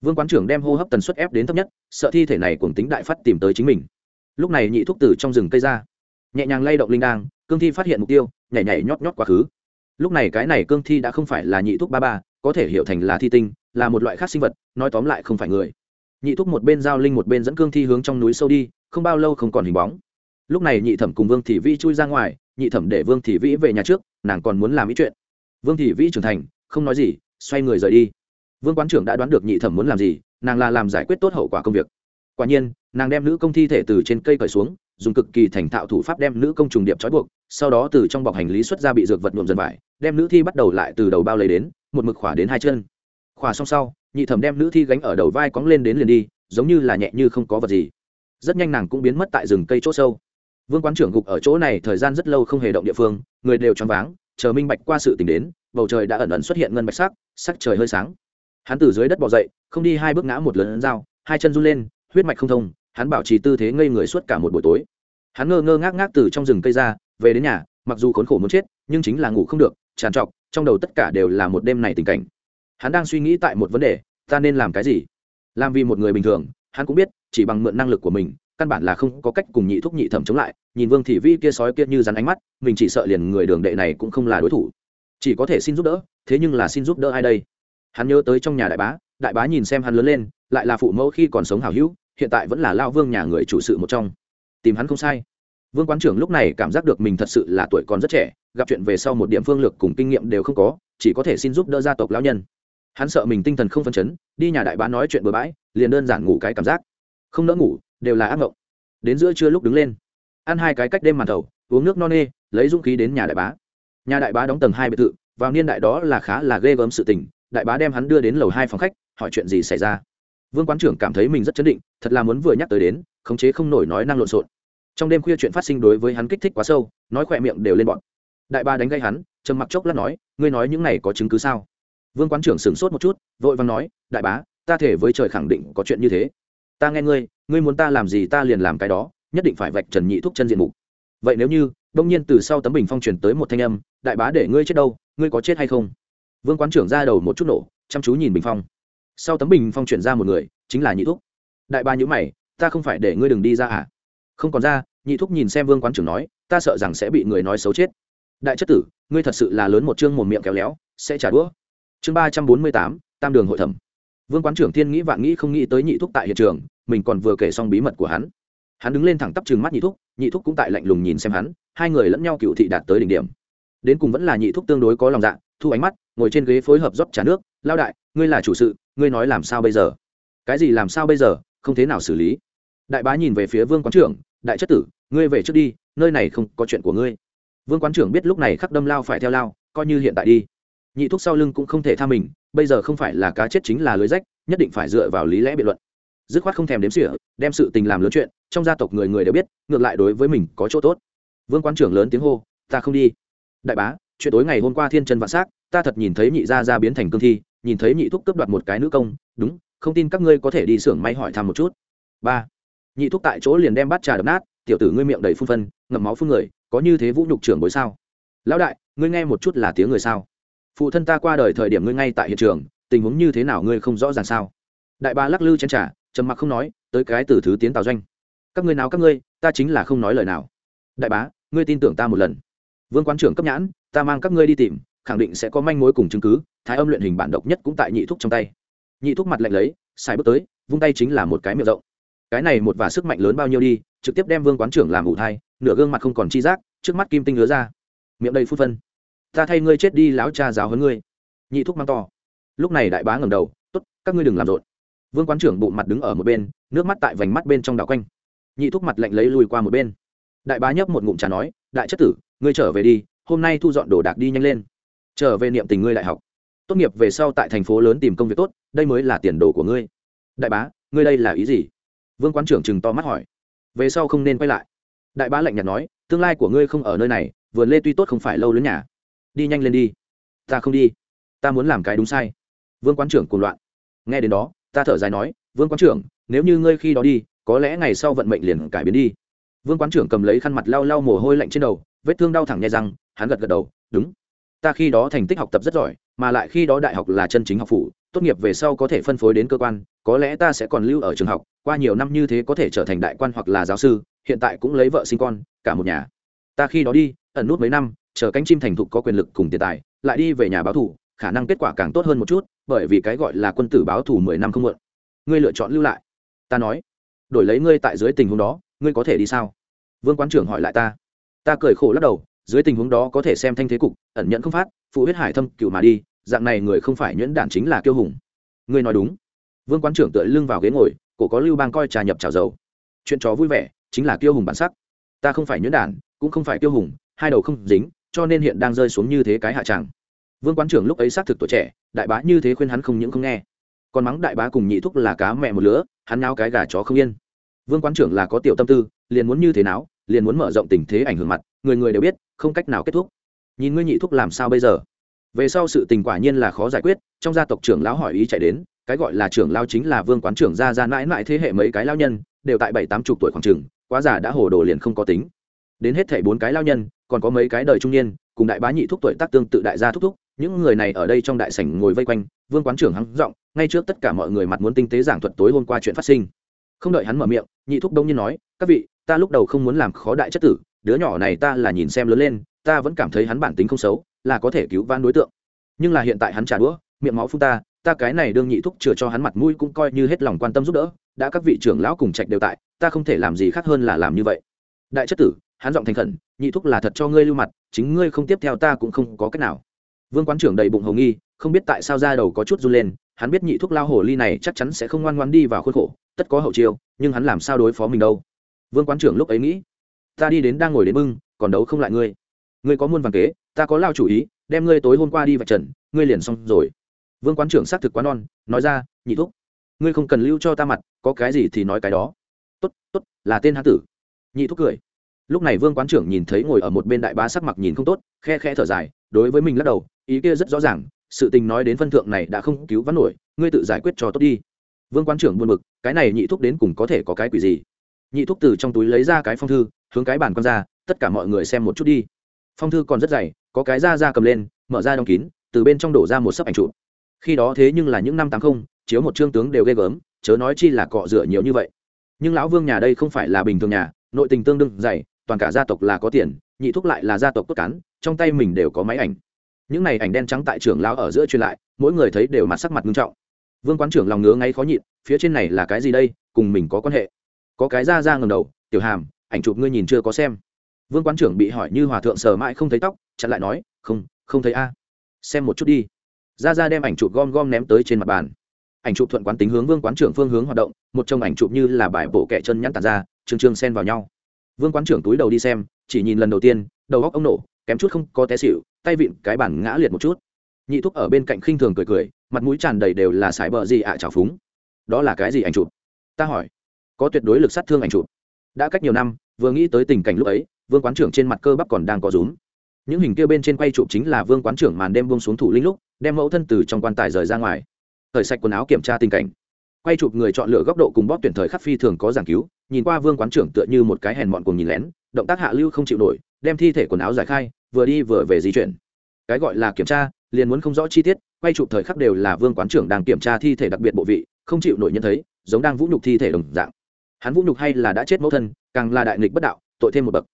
Vương quán trưởng đem hô hấp tần suất ép đến thấp nhất, sợ thi thể này cùng tính đại phát tìm tới chính mình lúc này nhị thúc từ trong rừng cây ra, nhẹ nhàng lay động linh đang cương thi phát hiện mục tiêu, nhảy nhảy nhót nhót quá khứ. Lúc này cái này cương thi đã không phải là nhị thúc ba ba, có thể hiểu thành là thi tinh, là một loại khác sinh vật, nói tóm lại không phải người. Nhị thúc một bên giao linh một bên dẫn cương thi hướng trong núi sâu đi, không bao lâu không còn hình bóng. Lúc này nhị thẩm cùng vương thị vĩ chui ra ngoài, nhị thẩm để vương thị vĩ về nhà trước, nàng còn muốn làm ý chuyện. Vương thị vĩ trưởng thành, không nói gì, xoay người rời đi. Vương quán trưởng đã đoán được nhị thẩm muốn làm gì, nàng là làm giải quyết tốt hậu quả công việc quả nhiên, nàng đem nữ công thi thể từ trên cây cởi xuống, dùng cực kỳ thành thạo thủ pháp đem nữ công trùng điệp trói buộc, sau đó từ trong bọc hành lý xuất ra bị dược vật nhuộm dần vải, đem nữ thi bắt đầu lại từ đầu bao lấy đến, một mực khỏa đến hai chân. Khỏa xong sau, nhị thẩm đem nữ thi gánh ở đầu vai cóng lên đến liền đi, giống như là nhẹ như không có vật gì. Rất nhanh nàng cũng biến mất tại rừng cây chỗ sâu. Vương quán trưởng gục ở chỗ này thời gian rất lâu không hề động địa phương, người đều choáng váng, chờ minh bạch qua sự tình đến, bầu trời đã ẩn ẩn xuất hiện ngân bạch sắc sắc trời hơi sáng. Hắn từ dưới đất bỏ dậy, không đi hai bước ngã một lớn dao hai chân run lên huyết mạch không thông, hắn bảo trì tư thế ngây người suốt cả một buổi tối. Hắn ngơ ngơ ngác ngác từ trong rừng cây ra, về đến nhà, mặc dù khốn khổ muốn chết, nhưng chính là ngủ không được tràn trọc, trong đầu tất cả đều là một đêm này tình cảnh. Hắn đang suy nghĩ tại một vấn đề, ta nên làm cái gì? Làm vì một người bình thường, hắn cũng biết, chỉ bằng mượn năng lực của mình, căn bản là không có cách cùng nhị thúc nhị thẩm chống lại, nhìn vương thị vi kia sói kia như rắn ánh mắt, mình chỉ sợ liền người đường đệ này cũng không là đối thủ. Chỉ có thể xin giúp đỡ, thế nhưng là xin giúp đỡ ai đây? Hắn nhớ tới trong nhà đại bá đại bá nhìn xem hắn lớn lên, lại là phụ mẫu khi còn sống hào hữu, hiện tại vẫn là lao vương nhà người chủ sự một trong. Tìm hắn không sai. Vương quán trưởng lúc này cảm giác được mình thật sự là tuổi còn rất trẻ, gặp chuyện về sau một điểm phương lược cùng kinh nghiệm đều không có, chỉ có thể xin giúp đỡ gia tộc lão nhân. Hắn sợ mình tinh thần không phân chấn, đi nhà đại bá nói chuyện bừa bãi, liền đơn giản ngủ cái cảm giác. Không nỡ ngủ, đều là ác mộng. Đến giữa trưa lúc đứng lên, ăn hai cái cách đêm màn thầu, uống nước no nê, lấy dũng khí đến nhà đại bá. Nhà đại bá đóng tầng hai biệt thự, vào niên đại đó là khá là ghê gớm sự tình, đại bá đem hắn đưa đến lầu hai phòng khách hỏi chuyện gì xảy ra. Vương quán trưởng cảm thấy mình rất chấn định, thật là muốn vừa nhắc tới đến, khống chế không nổi nói năng lộn xộn. Trong đêm khuya chuyện phát sinh đối với hắn kích thích quá sâu, nói khỏe miệng đều lên bọn. Đại ba đánh gây hắn, trầm mặc chốc lát nói, ngươi nói những này có chứng cứ sao? Vương quán trưởng sửng sốt một chút, vội vàng nói, đại bá, ta thể với trời khẳng định có chuyện như thế. Ta nghe ngươi ngươi muốn ta làm gì ta liền làm cái đó, nhất định phải vạch trần nhị thúc chân diện mục. Vậy nếu như, đông nhiên từ sau tấm bình phong truyền tới một thanh âm, đại bá để ngươi chết đâu, ngươi có chết hay không? Vương quán trưởng ra đầu một chút nổ, chăm chú nhìn bình phong sau tấm bình phong chuyển ra một người, chính là nhị thúc. Đại ba nhữ mày, ta không phải để ngươi đừng đi ra à? Không còn ra. Nhị thúc nhìn xem vương quán trưởng nói, ta sợ rằng sẽ bị người nói xấu chết. Đại chất tử, ngươi thật sự là lớn một chương một miệng kéo léo, sẽ trả đũa. Chương ba trăm bốn mươi tám, tam đường hội thẩm. Vương quán trưởng thiên nghĩ vạn nghĩ không nghĩ tới nhị thúc tại hiện trường, mình còn vừa kể xong bí mật của hắn. Hắn đứng lên thẳng tắp chừng mắt nhị thúc nhị thúc cũng tại lạnh lùng nhìn xem hắn, hai người lẫn nhau cựu thị đạt tới đỉnh điểm. Đến cùng vẫn là nhị thúc tương đối có lòng dạ thu ánh mắt, ngồi trên ghế phối hợp rót trà nước lao đại, ngươi là chủ sự ngươi nói làm sao bây giờ? Cái gì làm sao bây giờ? Không thế nào xử lý. Đại bá nhìn về phía vương quán trưởng, đại chất tử, ngươi về trước đi, nơi này không có chuyện của ngươi. Vương quán trưởng biết lúc này khắc đâm lao phải theo lao, coi như hiện tại đi. Nhị thuốc sau lưng cũng không thể tha mình, bây giờ không phải là cá chết chính là lưới rách, nhất định phải dựa vào lý lẽ biện luận. Dứt khoát không thèm đếm xỉa, đem sự tình làm lớn chuyện, trong gia tộc người người đều biết, ngược lại đối với mình có chỗ tốt. Vương quán trưởng lớn tiếng hô, ta không đi. Đại bá, chuyện tối ngày hôm qua thiên chân vạn s á c ta thật nhìn thấy nhị gia ra biến thành cương thi nhìn thấy nhị thúc cướp đoạt một cái nữ công, đúng, không tin các ngươi có thể đi xưởng may hỏi thăm một chút. Ba, nhị thúc tại chỗ liền đem bát trà đập nát, tiểu tử ngươi miệng đầy phun phân, ngậm máu phun người, có như thế vũ nhục trưởng bối sao? Lão đại, ngươi nghe một chút là tiếng người sao? Phụ thân ta qua đời thời điểm ngươi ngay tại hiện trường, tình huống như thế nào ngươi không rõ ràng sao? Đại ba lắc lư chen trả trầm mặc không nói, tới cái từ thứ tiến tào doanh. Các ngươi nào các ngươi, ta chính là không nói lời nào. Đại bá, ngươi tin tưởng ta một lần. Vương quán trưởng cấp nhãn, ta mang các ngươi đi tìm khẳng định sẽ có manh mối cùng chứng cứ, thái âm luyện hình bản độc nhất cũng tại nhị thúc trong tay. Nhị thúc mặt lạnh lấy, xài bước tới, vung tay chính là một cái miệng rộng. Cái này một và sức mạnh lớn bao nhiêu đi, trực tiếp đem vương quán trưởng làm ủ thai, nửa gương mặt không còn chi giác, trước mắt kim tinh lứa ra. Miệng đầy phút phân. Ta thay ngươi chết đi láo cha giáo hơn ngươi. Nhị thúc mang to. Lúc này đại bá ngầm đầu t ố t các ngươi đừng làm rộn. Vương quán trưởng bụng mặt đứng ở một bên, nước mắt tại vành mắt bên trong đảo quanh. Nhị thúc mặt lạnh lấy lùi qua một bên. Đại bá nhấp một ngụm trà nói, đại chất tử, ngươi trở về đi, hôm nay thu dọn đồ đạc đi nhanh lên trở về niệm tình ngươi đại học. Tốt nghiệp về sau tại thành phố lớn tìm công việc tốt, đây mới là tiền đồ của ngươi. Đại bá, ngươi đây là ý gì? Vương quán trưởng chừng to mắt hỏi. Về sau không nên quay lại. Đại bá lạnh nhạt nói, tương lai của ngươi không ở nơi này, vườn lê tuy tốt không phải lâu lớn nhà. Đi nhanh lên đi. Ta không đi. Ta muốn làm cái đúng sai. Vương quán trưởng cuồng loạn. Nghe đến đó, ta thở dài nói, vương quán trưởng, nếu như ngươi khi đó đi, có lẽ ngày sau vận mệnh liền cải biến đi. Vương quán trưởng cầm lấy khăn mặt lau lau mồ hôi lạnh trên đầu, vết thương đau thẳng nhai răng, hắn gật gật đầu, đúng ta khi đó thành tích học tập rất giỏi, mà lại khi đó đại học là chân chính học phủ, tốt nghiệp về sau có thể phân phối đến cơ quan, có lẽ ta sẽ còn lưu ở trường học, qua nhiều năm như thế có thể trở thành đại quan hoặc là giáo sư, hiện tại cũng lấy vợ sinh con, cả một nhà. Ta khi đó đi, ẩn nút mấy năm, chờ cánh chim thành thục có quyền lực cùng tiền tài, lại đi về nhà báo thủ khả năng kết quả càng tốt hơn một chút, bởi vì cái gọi là quân tử báo thủ mười năm không muộn. Ngươi lựa chọn lưu lại. Ta nói. Đổi lấy ngươi tại dưới tình huống đó, ngươi có thể đi sao? Vương quán trưởng hỏi lại ta. Ta cười khổ lắc đầu dưới tình huống đó có thể xem thanh thế cục, ẩn nhận không phát, phụ huyết hải thâm cựu mà đi, dạng này người không phải nhuyễn đản chính là kiêu hùng. Ngươi nói đúng. Vương quán trưởng tựa lưng vào ghế ngồi, cổ có lưu bang coi trà nhập trào dầu. Chuyện chó vui vẻ, chính là kiêu hùng bản sắc. Ta không phải nhuyễn đản, cũng không phải kiêu hùng, hai đầu không dính, cho nên hiện đang rơi xuống như thế cái hạ tràng vương quán trưởng lúc ấy xác thực tuổi trẻ, đại bá như thế khuyên hắn không những không nghe. Còn mắng đại bá cùng nhị thúc là cá mẹ một lứa, hắn nao cái gà chó không yên. Vương quán trưởng là có tiểu tâm tư, liền muốn như thế nào liền muốn mở rộng tình thế ảnh hưởng mặt, người người đều biết không cách nào kết thúc. Nhìn ngươi nhị thúc làm sao bây giờ? Về sau sự tình quả nhiên là khó giải quyết, trong gia tộc trưởng lão hỏi ý chạy đến, cái gọi là trưởng lao chính là vương quán trưởng gia gia mãi mãi thế hệ mấy cái lao nhân, đều tại bảy tám chục tuổi khoảng trường, quá già đã hồ đồ liền không có tính. Đến hết thảy bốn cái lao nhân, còn có mấy cái đời trung niên, cùng đại bá nhị thúc tuổi tác tương tự đại gia thúc thúc, những người này ở đây trong đại sảnh ngồi vây quanh, vương quán trưởng hắn giọng, ngay trước tất cả mọi người mặt muốn tinh tế giảng thuật tối hôm qua chuyện phát sinh. Không đợi hắn mở miệng, nhị thúc đông nhiên nói, các vị, ta lúc đầu không muốn làm khó đại chất tử đứa nhỏ này ta là nhìn xem lớn lên, ta vẫn cảm thấy hắn bản tính không xấu, là có thể cứu van đối tượng. Nhưng là hiện tại hắn trả đũa, miệng máu phun ta ta cái này đương nhị thúc chừa cho hắn mặt mũi cũng coi như hết lòng quan tâm giúp đỡ, đã các vị trưởng lão cùng trạch đều tại, ta không thể làm gì khác hơn là làm như vậy. Đại chất tử, hắn giọng thành khẩn, nhị thúc là thật cho ngươi lưu mặt, chính ngươi không tiếp theo ta cũng không có cách nào. Vương quán trưởng đầy bụng hầu nghi, không biết tại sao ra đầu có chút run lên, hắn biết nhị thúc lao hồ ly này chắc chắn sẽ không ngoan ngoan đi vào khuôn khổ, tất có hậu chiêu, nhưng hắn làm sao đối phó mình đâu? Vương quán trưởng lúc ấy nghĩ ta đi đến đang ngồi đến bưng, còn đấu không lại ngươi. Ngươi có muôn vàng kế, ta có lao chủ ý, đem ngươi tối hôm qua đi vạch trần, ngươi liền xong rồi. Vương quán trưởng xác thực quá non, nói ra, nhị thúc, ngươi không cần lưu cho ta mặt, có cái gì thì nói cái đó. Tốt tốt, là tên hán tử. Nhị thúc cười. Lúc này vương quán trưởng nhìn thấy ngồi ở một bên đại bá sắc mặt nhìn không tốt, khe khe thở dài, đối với mình lắc đầu, ý kia rất rõ ràng, sự tình nói đến phân thượng này đã không cứu vãn nổi, ngươi tự giải quyết cho tốt đi. Vương quán trưởng buồn bực, cái này nhị thúc đến cùng có thể có cái quỷ gì? Nhị thúc từ trong túi lấy ra cái phong thư hướng cái bàn con ra, tất cả mọi người xem một chút đi. Phong thư còn rất dày, có cái da da cầm lên, mở ra đóng kín, từ bên trong đổ ra một sấp ảnh chụp. Khi đó thế nhưng là những năm tám không, chiếu một trương tướng đều ghê gớm, chớ nói chi là cọ rửa nhiều như vậy. Nhưng lão vương nhà đây không phải là bình thường nhà, nội tình tương đương dày, toàn cả gia tộc là có tiền, nhị thúc lại là gia tộc cốt cán, trong tay mình đều có máy ảnh. Những này ảnh đen trắng tại trưởng lão ở giữa truyền lại, mỗi người thấy đều mặt sắc mặt nghiêm trọng. Vương quán trưởng lòng ngứa ngay khó nhịn, phía trên này là cái gì đây, cùng mình có quan hệ? Có cái ra ra ngầm đầu, tiểu hàm ảnh chụp ngươi nhìn chưa có xem. Vương quán trưởng bị hỏi như hòa thượng sờ mãi không thấy tóc, chặn lại nói, không không thấy a. Xem một chút đi. Ra ra đem ảnh chụp gom gom ném tới trên mặt bàn. Ảnh chụp thuận quán tính hướng vương quán trưởng phương hướng hoạt động, một trong ảnh chụp như là bài bộ kẻ chân nhắn tàn ra, trương trương xen vào nhau. Vương quán trưởng túi đầu đi xem, chỉ nhìn lần đầu tiên, đầu góc ông nổ, kém chút không có té xịu tay vịn cái bản ngã liệt một chút. Nhị thúc ở bên cạnh khinh thường cười cười, mặt mũi tràn đầy đều là sải bờ gì ạ à trào phúng. Đó là cái gì ảnh chụp? Ta hỏi. Có tuyệt đối lực sát thương ảnh chụp đã cách nhiều năm, vừa nghĩ tới tình cảnh lúc ấy, vương quán trưởng trên mặt cơ bắp còn đang có rúm. Những hình kia bên trên quay chụp chính là vương quán trưởng màn đêm buông xuống thủ linh lúc, đem mẫu thân từ trong quan tài rời ra ngoài. Thời sạch quần áo kiểm tra tình cảnh. Quay chụp người chọn lựa góc độ cùng bóp tuyển thời khắc phi thường có giảng cứu, nhìn qua vương quán trưởng tựa như một cái hèn mọn cùng nhìn lén, động tác hạ lưu không chịu nổi, đem thi thể quần áo giải khai, vừa đi vừa về di chuyển. Cái gọi là kiểm tra, liền muốn không rõ chi tiết, quay chụp thời khắc đều là vương quán trưởng đang kiểm tra thi thể đặc biệt bộ vị, không chịu nổi nhận thấy, giống đang vũ nhục thi thể đồng dạng hắn vũ nhục hay là đã chết mẫu thân, càng là đại nghịch bất đạo, tội thêm một bậc.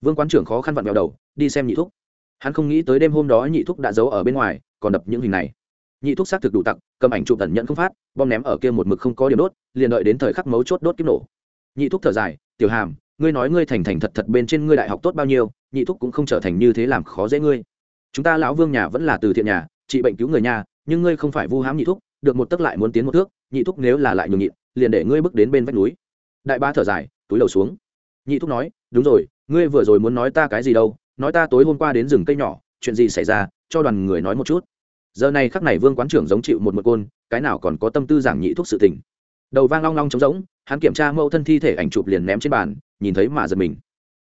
Vương quán trưởng khó khăn vặn vẹo đầu, đi xem nhị thúc. Hắn không nghĩ tới đêm hôm đó nhị thúc đã giấu ở bên ngoài, còn đập những hình này. Nhị thúc xác thực đủ tặng cầm ảnh chụp tẩn nhận không phát, bom ném ở kia một mực không có điểm đốt, liền đợi đến thời khắc mấu chốt đốt kiếp nổ. Nhị thúc thở dài, tiểu hàm, ngươi nói ngươi thành thành thật thật bên trên ngươi đại học tốt bao nhiêu, nhị thúc cũng không trở thành như thế làm khó dễ ngươi. Chúng ta lão vương nhà vẫn là từ thiện nhà, trị bệnh cứu người nhà, nhưng ngươi không phải vu hám nhị thúc, được một tấc lại muốn tiến một thước, nhị thúc nếu là lại nhường nhịn, liền để ngươi bước đến bên vách núi đại ba thở dài, túi đầu xuống. Nhị thúc nói, đúng rồi, ngươi vừa rồi muốn nói ta cái gì đâu? Nói ta tối hôm qua đến rừng cây nhỏ, chuyện gì xảy ra? Cho đoàn người nói một chút. Giờ này khắc này vương quán trưởng giống chịu một một côn, cái nào còn có tâm tư giảng nhị thúc sự tình. Đầu vang long long trống rỗng, hắn kiểm tra mẫu thân thi thể ảnh chụp liền ném trên bàn, nhìn thấy mà giật mình.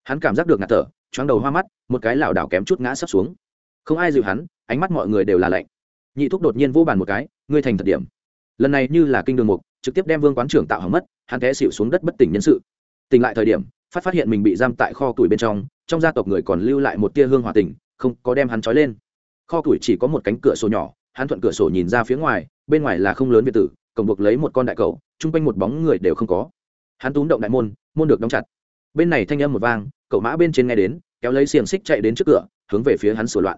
Hắn cảm giác được ngạt thở, choáng đầu hoa mắt, một cái lảo đảo kém chút ngã sắp xuống. Không ai dịu hắn, ánh mắt mọi người đều là lạnh. Nhị thúc đột nhiên vô bàn một cái, ngươi thành thật điểm lần này như là kinh đường mục, trực tiếp đem vương quán trưởng tạo hỏng mất, hắn té xịu xuống đất bất tỉnh nhân sự. Tỉnh lại thời điểm, phát phát hiện mình bị giam tại kho tuổi bên trong trong gia tộc người còn lưu lại một tia hương hòa tình không có đem hắn trói lên. Kho tuổi chỉ có một cánh cửa sổ nhỏ, hắn thuận cửa sổ nhìn ra phía ngoài, bên ngoài là không lớn biệt tử, cổng buộc lấy một con đại cầu, chung quanh một bóng người đều không có. Hắn túm động đại môn môn được đóng chặt. Bên này thanh âm một vang, cậu mã bên trên nghe đến, kéo lấy xiềng xích chạy đến trước cửa, hướng về phía hắn sửa loạn.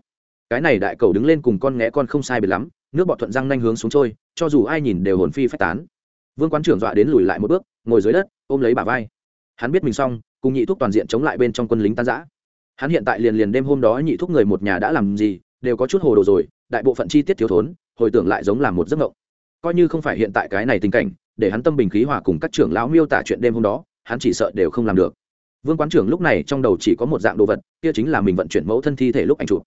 Cái này đại cầu đứng lên cùng con nghé con không sai biệt lắm nước bọt thuận răng nhanh hướng xuống trôi, cho dù ai nhìn đều hồn phi phách tán. Vương quán trưởng dọa đến lùi lại một bước, ngồi dưới đất, ôm lấy bà vai. Hắn biết mình xong, cùng nhị thuốc toàn diện chống lại bên trong quân lính tan giã hắn hiện tại liền liền đêm hôm đó nhị thuốc người một nhà đã làm gì, đều có chút hồ đồ rồi, đại bộ phận chi tiết thiếu thốn, hồi tưởng lại giống là một giấc mộng. Coi như không phải hiện tại cái này tình cảnh, để hắn tâm bình khí hòa cùng các trưởng lão miêu tả chuyện đêm hôm đó, hắn chỉ sợ đều không làm được. Vương quán trưởng lúc này trong đầu chỉ có một dạng đồ vật, kia chính là mình vận chuyển mẫu thân thi thể lúc ảnh chụp.